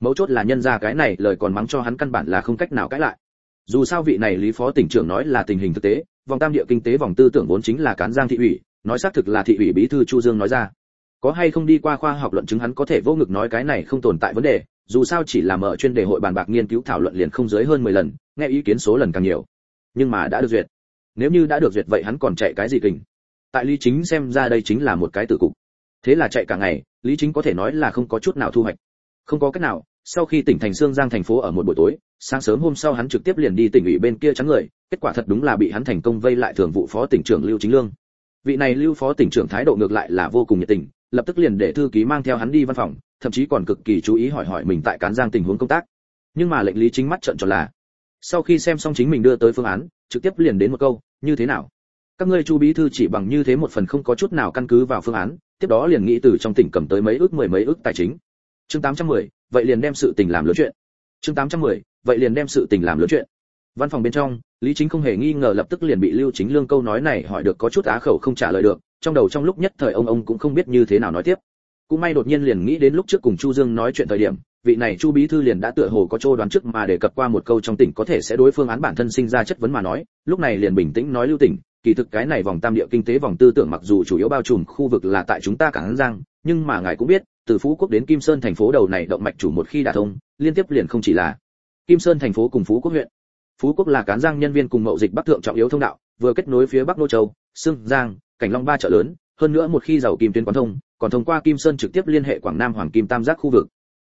Mấu chốt là nhân ra cái này lời còn mắng cho hắn căn bản là không cách nào cãi lại. Dù sao vị này lý phó tỉnh trưởng nói là tình hình thực tế, vòng tam địa kinh tế vòng tư tưởng vốn chính là cán giang thị ủy, nói xác thực là thị ủy bí thư chu dương nói ra. Có hay không đi qua khoa học luận chứng hắn có thể vô ngực nói cái này không tồn tại vấn đề dù sao chỉ là mở chuyên đề hội bàn bạc nghiên cứu thảo luận liền không dưới hơn 10 lần, nghe ý kiến số lần càng nhiều. Nhưng mà đã được duyệt. Nếu như đã được duyệt vậy hắn còn chạy cái gì kình? Tại lý chính xem ra đây chính là một cái tử cục. Thế là chạy cả ngày, lý chính có thể nói là không có chút nào thu hoạch. Không có cách nào, sau khi tỉnh thành sương giang thành phố ở một buổi tối, sáng sớm hôm sau hắn trực tiếp liền đi tỉnh ủy bên kia trắng người, kết quả thật đúng là bị hắn thành công vây lại thường vụ phó tỉnh trưởng lưu chính lương. Vị này lưu phó tỉnh trưởng thái độ ngược lại là vô cùng nhiệt tình, lập tức liền để thư ký mang theo hắn đi văn phòng thậm chí còn cực kỳ chú ý hỏi hỏi mình tại cán giang tình huống công tác. Nhưng mà lệnh lý chính mắt trợn tròn là sau khi xem xong chính mình đưa tới phương án trực tiếp liền đến một câu như thế nào? Các ngươi chu bí thư chỉ bằng như thế một phần không có chút nào căn cứ vào phương án tiếp đó liền nghĩ từ trong tỉnh cầm tới mấy ước mười mấy ước tài chính. Chương 810, vậy liền đem sự tình làm lớn chuyện. Chương 810, vậy liền đem sự tình làm lớn chuyện. Văn phòng bên trong lý chính không hề nghi ngờ lập tức liền bị lưu chính lương câu nói này hỏi được có chút á khẩu không trả lời được trong đầu trong lúc nhất thời ông ông cũng không biết như thế nào nói tiếp cũng may đột nhiên liền nghĩ đến lúc trước cùng chu dương nói chuyện thời điểm, vị này chu bí thư liền đã tựa hồ có chỗ đoán trước mà đề cập qua một câu trong tỉnh có thể sẽ đối phương án bản thân sinh ra chất vấn mà nói, lúc này liền bình tĩnh nói lưu tỉnh, kỳ thực cái này vòng tam địa kinh tế vòng tư tưởng mặc dù chủ yếu bao trùm khu vực là tại chúng ta cảng giang, nhưng mà ngài cũng biết, từ phú quốc đến kim sơn thành phố đầu này động mạch chủ một khi đả thông, liên tiếp liền không chỉ là kim sơn thành phố cùng phú quốc huyện. Phú quốc là cán giang nhân viên cùng mậu dịch bắc thượng trọng yếu thông đạo, vừa kết nối phía bắc nô châu, sương giang, cảnh long ba chợ lớn hơn nữa một khi giàu kim tuyến quán thông, còn thông qua kim sơn trực tiếp liên hệ quảng nam hoàng kim tam giác khu vực.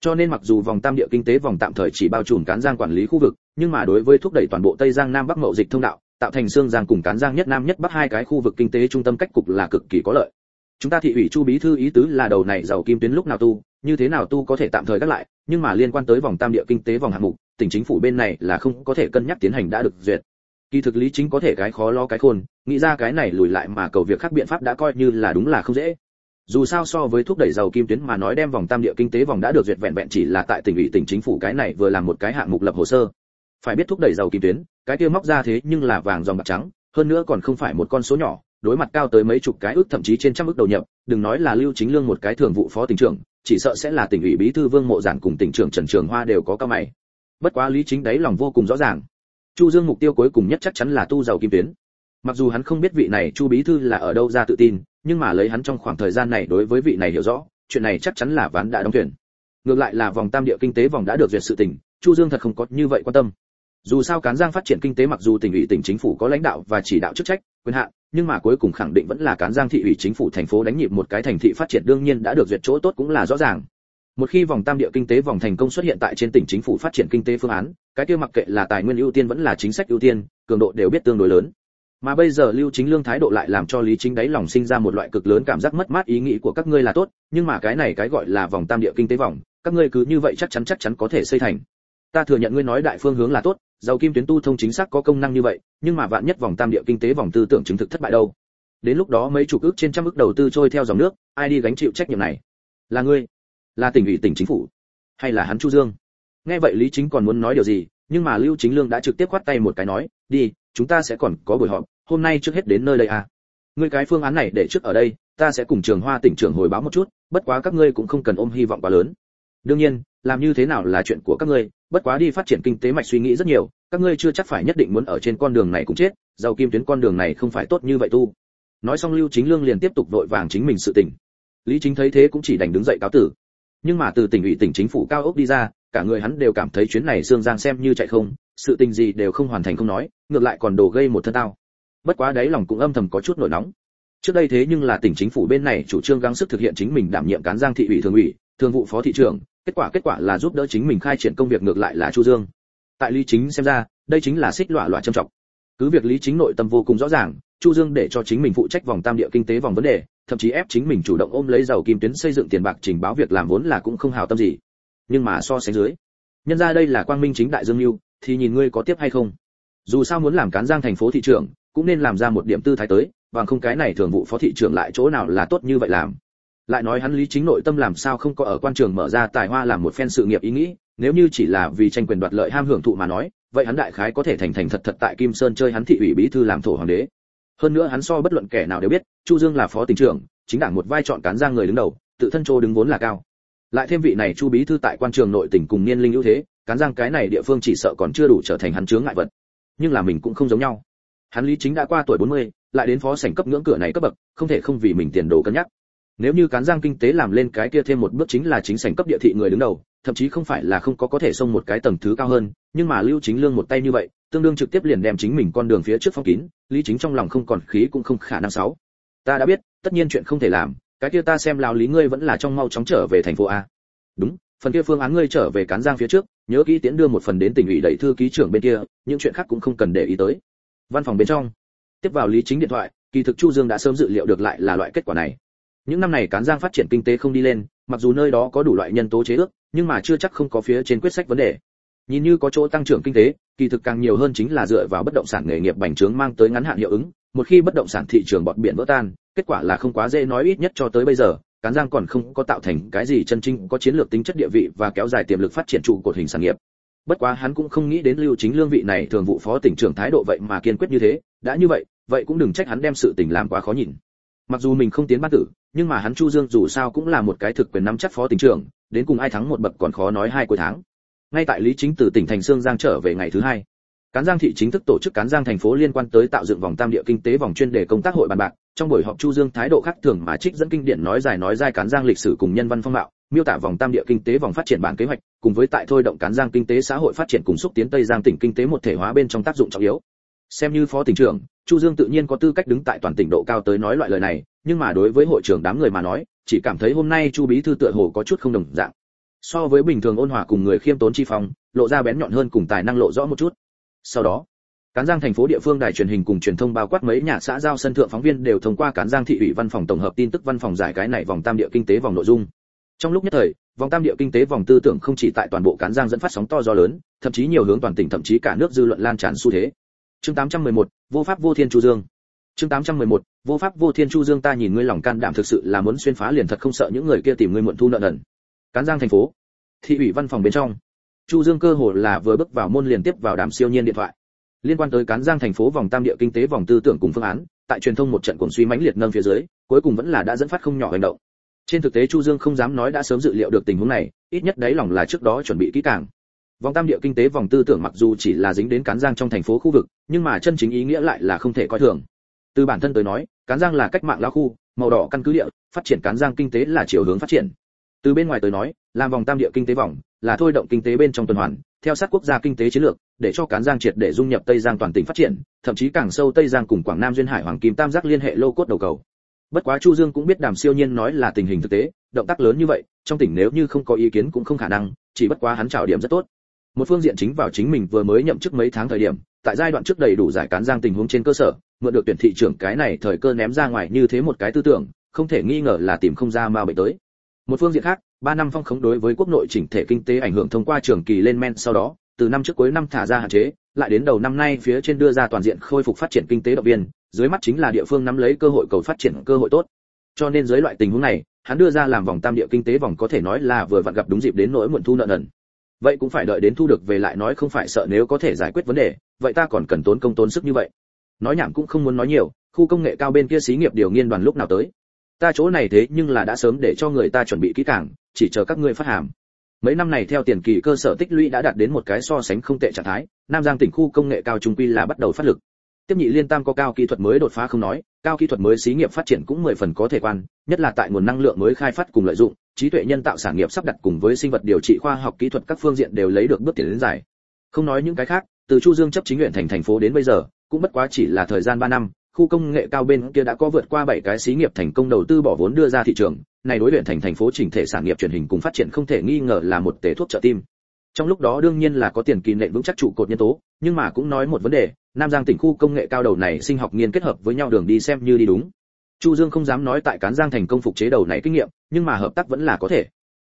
Cho nên mặc dù vòng tam địa kinh tế vòng tạm thời chỉ bao trùm cán giang quản lý khu vực, nhưng mà đối với thúc đẩy toàn bộ tây giang nam bắc mậu dịch thông đạo, tạo thành xương giang cùng cán giang nhất nam nhất bắc hai cái khu vực kinh tế trung tâm cách cục là cực kỳ có lợi. Chúng ta thị ủy chu bí thư ý tứ là đầu này giàu kim tuyến lúc nào tu, như thế nào tu có thể tạm thời gác lại, nhưng mà liên quan tới vòng tam địa kinh tế vòng hạng mục, tỉnh chính phủ bên này là không có thể cân nhắc tiến hành đã được duyệt kỳ thực lý chính có thể cái khó lo cái khôn, nghĩ ra cái này lùi lại mà cầu việc khác biện pháp đã coi như là đúng là không dễ. Dù sao so với thúc đẩy giàu kim tuyến mà nói đem vòng tam địa kinh tế vòng đã được duyệt vẹn vẹn chỉ là tại tỉnh ủy, tỉnh chính phủ cái này vừa làm một cái hạng mục lập hồ sơ. Phải biết thúc đẩy giàu kim tuyến, cái kia móc ra thế nhưng là vàng dòng bạc trắng, hơn nữa còn không phải một con số nhỏ, đối mặt cao tới mấy chục cái ước thậm chí trên trăm ước đầu nhập, đừng nói là lưu chính lương một cái thường vụ phó tỉnh trưởng, chỉ sợ sẽ là tỉnh ủy bí thư vương mộ giản cùng tỉnh trưởng trần trường hoa đều có cao mày. Bất quá lý chính đấy lòng vô cùng rõ ràng chu dương mục tiêu cuối cùng nhất chắc chắn là tu giàu kim tuyến. Mặc dù hắn không biết vị này chu bí thư là ở đâu ra tự tin, nhưng mà lấy hắn trong khoảng thời gian này đối với vị này hiểu rõ, chuyện này chắc chắn là ván đã đóng thuyền. Ngược lại là vòng tam địa kinh tế vòng đã được duyệt sự tình, chu dương thật không có như vậy quan tâm. Dù sao cán giang phát triển kinh tế mặc dù tỉnh ủy tỉnh chính phủ có lãnh đạo và chỉ đạo chức trách, quyền hạn, nhưng mà cuối cùng khẳng định vẫn là cán giang thị ủy chính phủ thành phố đánh nhịp một cái thành thị phát triển đương nhiên đã được duyệt chỗ tốt cũng là rõ ràng một khi vòng tam địa kinh tế vòng thành công xuất hiện tại trên tỉnh chính phủ phát triển kinh tế phương án, cái kia mặc kệ là tài nguyên ưu tiên vẫn là chính sách ưu tiên, cường độ đều biết tương đối lớn. Mà bây giờ lưu chính lương thái độ lại làm cho lý chính đáy lòng sinh ra một loại cực lớn cảm giác mất mát ý nghĩ của các ngươi là tốt, nhưng mà cái này cái gọi là vòng tam địa kinh tế vòng, các ngươi cứ như vậy chắc chắn chắc chắn có thể xây thành. Ta thừa nhận ngươi nói đại phương hướng là tốt, giàu kim tuyến tu thông chính xác có công năng như vậy, nhưng mà vạn nhất vòng tam địa kinh tế vòng tư tưởng chứng thực thất bại đâu? Đến lúc đó mấy chục ước trên trăm ước đầu tư trôi theo dòng nước, ai đi gánh chịu trách nhiệm này? Là ngươi là tỉnh ủy tỉnh chính phủ, hay là hắn chu dương? Nghe vậy lý chính còn muốn nói điều gì, nhưng mà lưu chính lương đã trực tiếp quát tay một cái nói, đi, chúng ta sẽ còn có buổi họp, hôm nay trước hết đến nơi đây à. Ngươi cái phương án này để trước ở đây, ta sẽ cùng trường hoa tỉnh trưởng hồi báo một chút, bất quá các ngươi cũng không cần ôm hy vọng quá lớn. Đương nhiên, làm như thế nào là chuyện của các ngươi, bất quá đi phát triển kinh tế mạch suy nghĩ rất nhiều, các ngươi chưa chắc phải nhất định muốn ở trên con đường này cũng chết, giàu kim tuyến con đường này không phải tốt như vậy tu. Nói xong lưu chính lương liền tiếp tục vội vàng chính mình sự tỉnh lý chính thấy thế cũng chỉ đành đứng dậy cáo tử nhưng mà từ tỉnh ủy tỉnh chính phủ cao ốc đi ra, cả người hắn đều cảm thấy chuyến này xương giang xem như chạy không, sự tình gì đều không hoàn thành không nói, ngược lại còn đổ gây một thân tao. Bất quá đấy lòng cũng âm thầm có chút nổi nóng. Trước đây thế nhưng là tỉnh chính phủ bên này chủ trương gắng sức thực hiện chính mình đảm nhiệm cán giang thị ủy thường ủy, thường vụ phó thị trưởng, kết quả kết quả là giúp đỡ chính mình khai triển công việc ngược lại là chu dương. Tại lý chính xem ra, đây chính là xích lọa lọa trầm trọng. Cứ việc lý chính nội tâm vô cùng rõ ràng chu dương để cho chính mình phụ trách vòng tam địa kinh tế vòng vấn đề, thậm chí ép chính mình chủ động ôm lấy giàu kim tuyến xây dựng tiền bạc trình báo việc làm vốn là cũng không hào tâm gì. Nhưng mà so sánh dưới, nhân ra đây là quang minh chính đại dương lưu thì nhìn ngươi có tiếp hay không. Dù sao muốn làm cán giang thành phố thị trưởng, cũng nên làm ra một điểm tư thái tới, bằng không cái này thường vụ phó thị trưởng lại chỗ nào là tốt như vậy làm. Lại nói hắn lý chính nội tâm làm sao không có ở quan trường mở ra tài hoa làm một phen sự nghiệp ý nghĩ, nếu như chỉ là vì tranh quyền đoạt lợi ham hưởng thụ mà nói, vậy hắn đại khái có thể thành thành thật thật tại kim sơn chơi hắn thị ủy bí thư làm thổ hoàng đế hơn nữa hắn so bất luận kẻ nào đều biết chu dương là phó tỉnh trưởng chính đảng một vai chọn cán giang người đứng đầu tự thân chỗ đứng vốn là cao. Lại thêm vị này chu bí thư tại quan trường nội tỉnh cùng niên linh ưu thế cán giang cái này địa phương chỉ sợ còn chưa đủ trở thành hắn chướng ngại vật. Nhưng là mình cũng không giống nhau. Hắn lý chính đã qua tuổi 40, lại đến phó sảnh cấp ngưỡng cửa này cấp bậc không thể không vì mình tiền đồ cân nhắc nếu như cán giang kinh tế làm lên cái kia thêm một bước chính là chính sảnh cấp địa thị người đứng đầu, thậm chí không phải là không có có thể xông một cái tầng thứ cao hơn, nhưng mà lưu chính lương một tay như vậy, tương đương trực tiếp liền đem chính mình con đường phía trước phong kín, lý chính trong lòng không còn khí cũng không khả năng sáu ta đã biết, tất nhiên chuyện không thể làm, cái kia ta xem lao lý ngươi vẫn là trong mau chóng trở về thành phố a. Đúng, phần kia phương án ngươi trở về cán giang phía trước, nhớ kỹ tiến đưa một phần đến tỉnh ủy đẩy thư ký trưởng bên kia, những chuyện khác cũng không cần để ý tới. Văn phòng bên trong, tiếp vào lý chính điện thoại, kỳ thực chu dương đã sớm dự liệu được lại là loại kết quả này những năm này cán giang phát triển kinh tế không đi lên, mặc dù nơi đó có đủ loại nhân tố chế ước, nhưng mà chưa chắc không có phía trên quyết sách vấn đề. Nhìn như có chỗ tăng trưởng kinh tế, kỳ thực càng nhiều hơn chính là dựa vào bất động sản nghề nghiệp bành trướng mang tới ngắn hạn hiệu ứng, một khi bất động sản thị trường bọt biển vỡ tan, kết quả là không quá dễ nói ít nhất cho tới bây giờ, cán giang còn không có tạo thành cái gì chân chính có chiến lược tính chất địa vị và kéo dài tiềm lực phát triển trụ cột hình sản nghiệp. Bất quá hắn cũng không nghĩ đến lưu chính lương vị này thường vụ phó tỉnh trưởng thái độ vậy mà kiên quyết như thế, đã như vậy vậy cũng đừng trách hắn đem sự tình làm quá khó nhìn mặc dù mình không tiến ban tử, nhưng mà hắn chu dương dù sao cũng là một cái thực quyền nắm chắc phó tỉnh trưởng, đến cùng ai thắng một bậc còn khó nói hai cuối tháng. Ngay tại lý chính từ tỉnh thành sương giang trở về ngày thứ hai, cán giang thị chính thức tổ chức cán giang thành phố liên quan tới tạo dựng vòng tam địa kinh tế vòng chuyên đề công tác hội bàn bạc, trong buổi họp chu dương thái độ khác thường mà trích dẫn kinh điển nói dài nói dài cán giang lịch sử cùng nhân văn phong mạo miêu tả vòng tam địa kinh tế vòng phát triển bản kế hoạch, cùng với tại thôi động cán giang kinh tế xã hội phát triển cùng xúc tiến tây giang tỉnh kinh tế một thể hóa bên trong tác dụng trọng yếu. Xem như phó tỉnh trưởng chu dương tự nhiên có tư cách đứng tại toàn tỉnh độ cao tới nói loại lời này, nhưng mà đối với hội trưởng đám người mà nói, chỉ cảm thấy hôm nay chu bí thư tựa hồ có chút không đồng dạng. So với bình thường ôn hòa cùng người khiêm tốn chi phong, lộ ra bén nhọn hơn cùng tài năng lộ rõ một chút. Sau đó, cán giang thành phố địa phương đài truyền hình cùng truyền thông bao quát mấy nhà xã giao sân thượng phóng viên đều thông qua cán giang thị ủy văn phòng tổng hợp tin tức văn phòng giải cái này vòng tam địa kinh tế vòng nội dung. Trong lúc nhất thời, vòng tam địa kinh tế vòng tư tưởng không chỉ tại toàn bộ cán giang dẫn phát sóng to gió lớn, thậm chí nhiều hướng toàn tỉnh thậm chí cả nước dư luận lan tràn xu thế chương 811, vô pháp vô thiên chu dương. Chương 811, vô pháp vô thiên chu dương ta nhìn ngươi lòng can đảm thực sự là muốn xuyên phá liền thật không sợ những người kia tìm ngươi muộn thu nợ nần. Cán giang thành phố thị ủy văn phòng bên trong. Chu dương cơ hồ là vừa bước vào môn liền tiếp vào đàm siêu nhiên điện thoại. Liên quan tới cán giang thành phố vòng tam địa kinh tế vòng tư tưởng cùng phương án tại truyền thông một trận cuồng suy mãnh liệt nâng phía dưới cuối cùng vẫn là đã dẫn phát không nhỏ hành động. Trên thực tế chu dương không dám nói đã sớm dự liệu được tình huống này ít nhất đấy lòng là trước đó chuẩn bị kỹ càng vòng tam địa kinh tế vòng tư tưởng mặc dù chỉ là dính đến cán giang trong thành phố khu vực, nhưng mà chân chính ý nghĩa lại là không thể coi thường. Từ bản thân tới nói, cán giang là cách mạng lão khu, màu đỏ căn cứ địa, phát triển cán giang kinh tế là chiều hướng phát triển. Từ bên ngoài tới nói, làm vòng tam địa kinh tế vòng, là thôi động kinh tế bên trong tuần hoàn, theo sát quốc gia kinh tế chiến lược, để cho cán giang triệt để dung nhập tây giang toàn tỉnh phát triển, thậm chí càng sâu tây giang cùng quảng nam duyên hải hoàng kim tam giác liên hệ lô cốt đầu cầu. Bất quá chu dương cũng biết đàm siêu nhiên nói là tình hình thực tế, động tác lớn như vậy, trong tỉnh nếu như không có ý kiến cũng không khả năng, chỉ bất quá hắn trào điểm rất tốt một phương diện chính vào chính mình vừa mới nhậm chức mấy tháng thời điểm, tại giai đoạn trước đầy đủ giải cán giang tình huống trên cơ sở, mượn được tuyển thị trưởng cái này thời cơ ném ra ngoài như thế một cái tư tưởng, không thể nghi ngờ là tìm không ra ma bệnh tới. Một phương diện khác, ba năm phong khống đối với quốc nội chỉnh thể kinh tế ảnh hưởng thông qua trường kỳ lên men sau đó, từ năm trước cuối năm thả ra hạn chế, lại đến đầu năm nay phía trên đưa ra toàn diện khôi phục phát triển kinh tế động viên, dưới mắt chính là địa phương nắm lấy cơ hội cầu phát triển cơ hội tốt. Cho nên dưới loại tình huống này, hắn đưa ra làm vòng tam địa kinh tế vòng có thể nói là vừa vặn gặp đúng dịp đến nỗi muộn thu nợ nần vậy cũng phải đợi đến thu được về lại nói không phải sợ nếu có thể giải quyết vấn đề, vậy ta còn cần tốn công tốn sức như vậy. Nói nhảm cũng không muốn nói nhiều, khu công nghệ cao bên kia xí nghiệp điều nghiên đoàn lúc nào tới. Ta chỗ này thế nhưng là đã sớm để cho người ta chuẩn bị kỹ càng, chỉ chờ các ngươi phát hàm. Mấy năm này theo tiền kỳ cơ sở tích lũy đã đạt đến một cái so sánh không tệ trạng thái, nam giang tỉnh khu công nghệ cao trung quy là bắt đầu phát lực. Tiếp nhị liên tam có cao kỹ thuật mới đột phá không nói cao kỹ thuật mới xí nghiệp phát triển cũng mười phần có thể quan, nhất là tại nguồn năng lượng mới khai phát cùng lợi dụng, trí tuệ nhân tạo sản nghiệp sắp đặt cùng với sinh vật điều trị khoa học kỹ thuật các phương diện đều lấy được bước tiến đến dài. Không nói những cái khác, từ chu dương chấp chính huyện thành thành phố đến bây giờ, cũng bất quá chỉ là thời gian 3 năm, khu công nghệ cao bên kia đã có vượt qua 7 cái xí nghiệp thành công đầu tư bỏ vốn đưa ra thị trường, này đối huyện thành thành phố chỉnh thể sản nghiệp truyền hình cùng phát triển không thể nghi ngờ là một tể thuốc trợ tim. Trong lúc đó đương nhiên là có tiền kỳ nệ vững chắc trụ cột nhân tố, nhưng mà cũng nói một vấn đề nam giang tỉnh khu công nghệ cao đầu này sinh học nghiên kết hợp với nhau đường đi xem như đi đúng. Chu dương không dám nói tại cán giang thành công phục chế đầu này kinh nghiệm, nhưng mà hợp tác vẫn là có thể.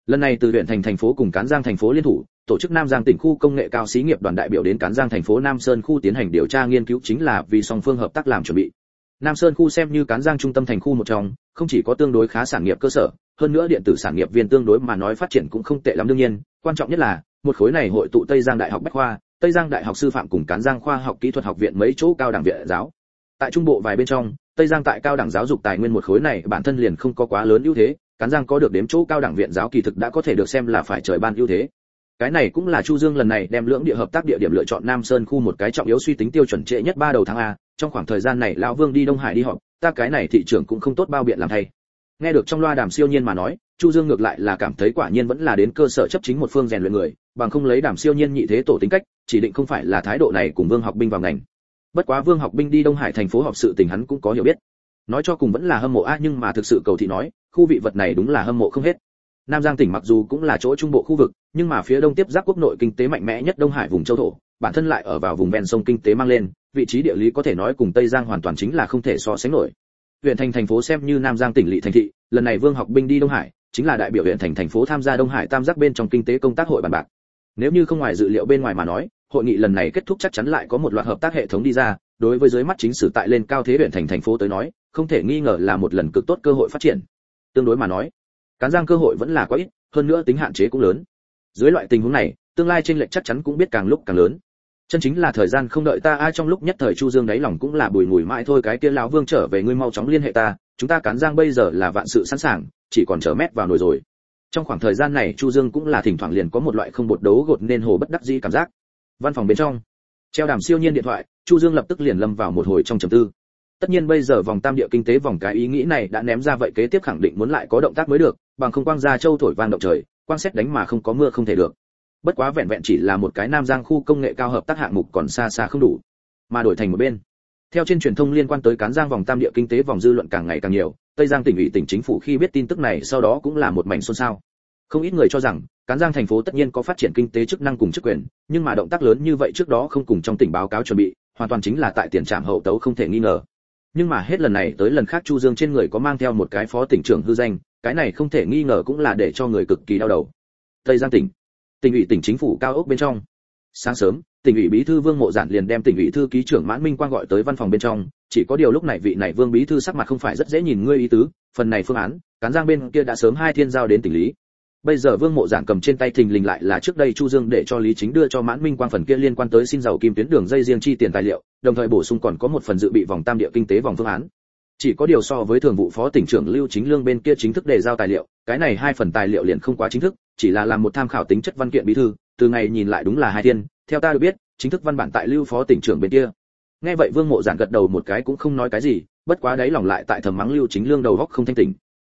Lần này từ huyện thành thành phố cùng cán giang thành phố liên thủ, tổ chức nam giang tỉnh khu công nghệ cao xí nghiệp đoàn đại biểu đến cán giang thành phố nam sơn khu tiến hành điều tra nghiên cứu chính là vì song phương hợp tác làm chuẩn bị. Nam sơn khu xem như cán giang trung tâm thành khu một trong, không chỉ có tương đối khá sản nghiệp cơ sở, hơn nữa điện tử sản nghiệp viên tương đối mà nói phát triển cũng không tệ lắm đương nhiên. Quan trọng nhất là, một khối này hội tụ tây giang đại học bách khoa tây giang đại học sư phạm cùng cán giang khoa học kỹ thuật học viện mấy chỗ cao đẳng viện giáo. Tại trung bộ vài bên trong, tây giang tại cao đẳng giáo dục tài nguyên một khối này bản thân liền không có quá lớn ưu thế, cán giang có được đếm chỗ cao đẳng viện giáo kỳ thực đã có thể được xem là phải trời ban ưu thế. Cái này cũng là chu dương lần này đem lưỡng địa hợp tác địa điểm lựa chọn nam sơn khu một cái trọng yếu suy tính tiêu chuẩn trễ nhất ba đầu tháng a. Trong khoảng thời gian này, lão vương đi đông hải đi họp, ta cái này thị trường cũng không tốt bao biện làm thay. Nghe được trong loa đàm siêu nhiên mà nói, chu dương ngược lại là cảm thấy quả nhiên vẫn là đến cơ sở chấp chính một phương rèn luyện người, bằng không lấy đàm siêu nhiên nhị thế tổ tính cách chỉ định không phải là thái độ này cùng vương học binh vào ngành. Bất quá vương học binh đi đông hải thành phố họp sự tình hắn cũng có hiểu biết. Nói cho cùng vẫn là hâm mộ a, nhưng mà thực sự cầu thị nói, khu vị vật này đúng là hâm mộ không hết. Nam giang tỉnh mặc dù cũng là chỗ trung bộ khu vực, nhưng mà phía đông tiếp giáp quốc nội kinh tế mạnh mẽ nhất đông hải vùng châu thổ, bản thân lại ở vào vùng ven sông kinh tế mang lên, vị trí địa lý có thể nói cùng tây giang hoàn toàn chính là không thể so sánh nổi. Huyện thành thành phố xem như nam giang tỉnh lỵ thành thị, lần này vương học binh đi đông hải, chính là đại biểu huyện thành thành phố tham gia đông hải tam giác bên trong kinh tế công tác hội bàn bạc. Nếu như không ngoài dự liệu bên ngoài mà nói hội nghị lần này kết thúc chắc chắn lại có một loạt hợp tác hệ thống đi ra, đối với dưới mắt chính sử tại lên cao thế huyện thành thành phố tới nói, không thể nghi ngờ là một lần cực tốt cơ hội phát triển. Tương đối mà nói, cán giang cơ hội vẫn là quá ít, hơn nữa tính hạn chế cũng lớn. Dưới loại tình huống này, tương lai trên lệch chắc chắn cũng biết càng lúc càng lớn. Chân chính là thời gian không đợi ta ai trong lúc nhất thời chu dương đáy lòng cũng là bùi ngùi mãi thôi, cái kia lão vương trở về, ngươi mau chóng liên hệ ta, chúng ta cán giang bây giờ là vạn sự sẵn sàng, chỉ còn chờ mét vào nồi rồi. Trong khoảng thời gian này, chu dương cũng là thỉnh thoảng liền có một loại không bột đấu gột nên hồ bất đắc dĩ cảm giác văn phòng bên trong. Treo đàm siêu nhiên điện thoại, chu dương lập tức liền lâm vào một hồi trong trầm tư. Tất nhiên bây giờ vòng tam địa kinh tế vòng cái ý nghĩ này đã ném ra vậy kế tiếp khẳng định muốn lại có động tác mới được, bằng không quang ra châu thổi vang động trời, quang xét đánh mà không có mưa không thể được. Bất quá vẹn vẹn chỉ là một cái nam giang khu công nghệ cao hợp tác hạng mục còn xa xa không đủ, mà đổi thành một bên. Theo trên truyền thông liên quan tới cán giang vòng tam địa kinh tế vòng dư luận càng ngày càng nhiều, tây giang tỉnh ủy tỉnh chính phủ khi biết tin tức này sau đó cũng là một mảnh xôn xao. Không ít người cho rằng cán giang thành phố tất nhiên có phát triển kinh tế chức năng cùng chức quyền, nhưng mà động tác lớn như vậy trước đó không cùng trong tỉnh báo cáo chuẩn bị, hoàn toàn chính là tại tiền trạm hậu tấu không thể nghi ngờ. Nhưng mà hết lần này tới lần khác chu dương trên người có mang theo một cái phó tỉnh trưởng hư danh, cái này không thể nghi ngờ cũng là để cho người cực kỳ đau đầu. Tây giang tỉnh. Tỉnh ủy tỉnh chính phủ cao ốc bên trong. Sáng sớm, tỉnh ủy bí thư vương mộ giản liền đem tỉnh ủy thư ký trưởng mãn minh quang gọi tới văn phòng bên trong, chỉ có điều lúc này vị này vương bí thư sắc mặt không phải rất dễ nhìn ngươi ý tứ, phần này phương án, cán giang bên kia đã sớm hai thiên giao đến tỉnh lý bây giờ vương mộ giản cầm trên tay thình lình lại là trước đây chu dương để cho lý chính đưa cho mãn minh quang phần kia liên quan tới xin giàu kim tuyến đường dây riêng chi tiền tài liệu, đồng thời bổ sung còn có một phần dự bị vòng tam địa kinh tế vòng phương án. Chỉ có điều so với thường vụ phó tỉnh trưởng lưu chính lương bên kia chính thức đề giao tài liệu, cái này hai phần tài liệu liền không quá chính thức, chỉ là làm một tham khảo tính chất văn kiện bí thư, từ ngày nhìn lại đúng là hai thiên, theo ta được biết, chính thức văn bản tại lưu phó tỉnh trưởng bên kia. Nghe vậy vương mộ giản gật đầu một cái cũng không nói cái gì, bất quá đấy lòng lại tại thầm mắng lưu chính lương đầu góc không thanh tỉnh.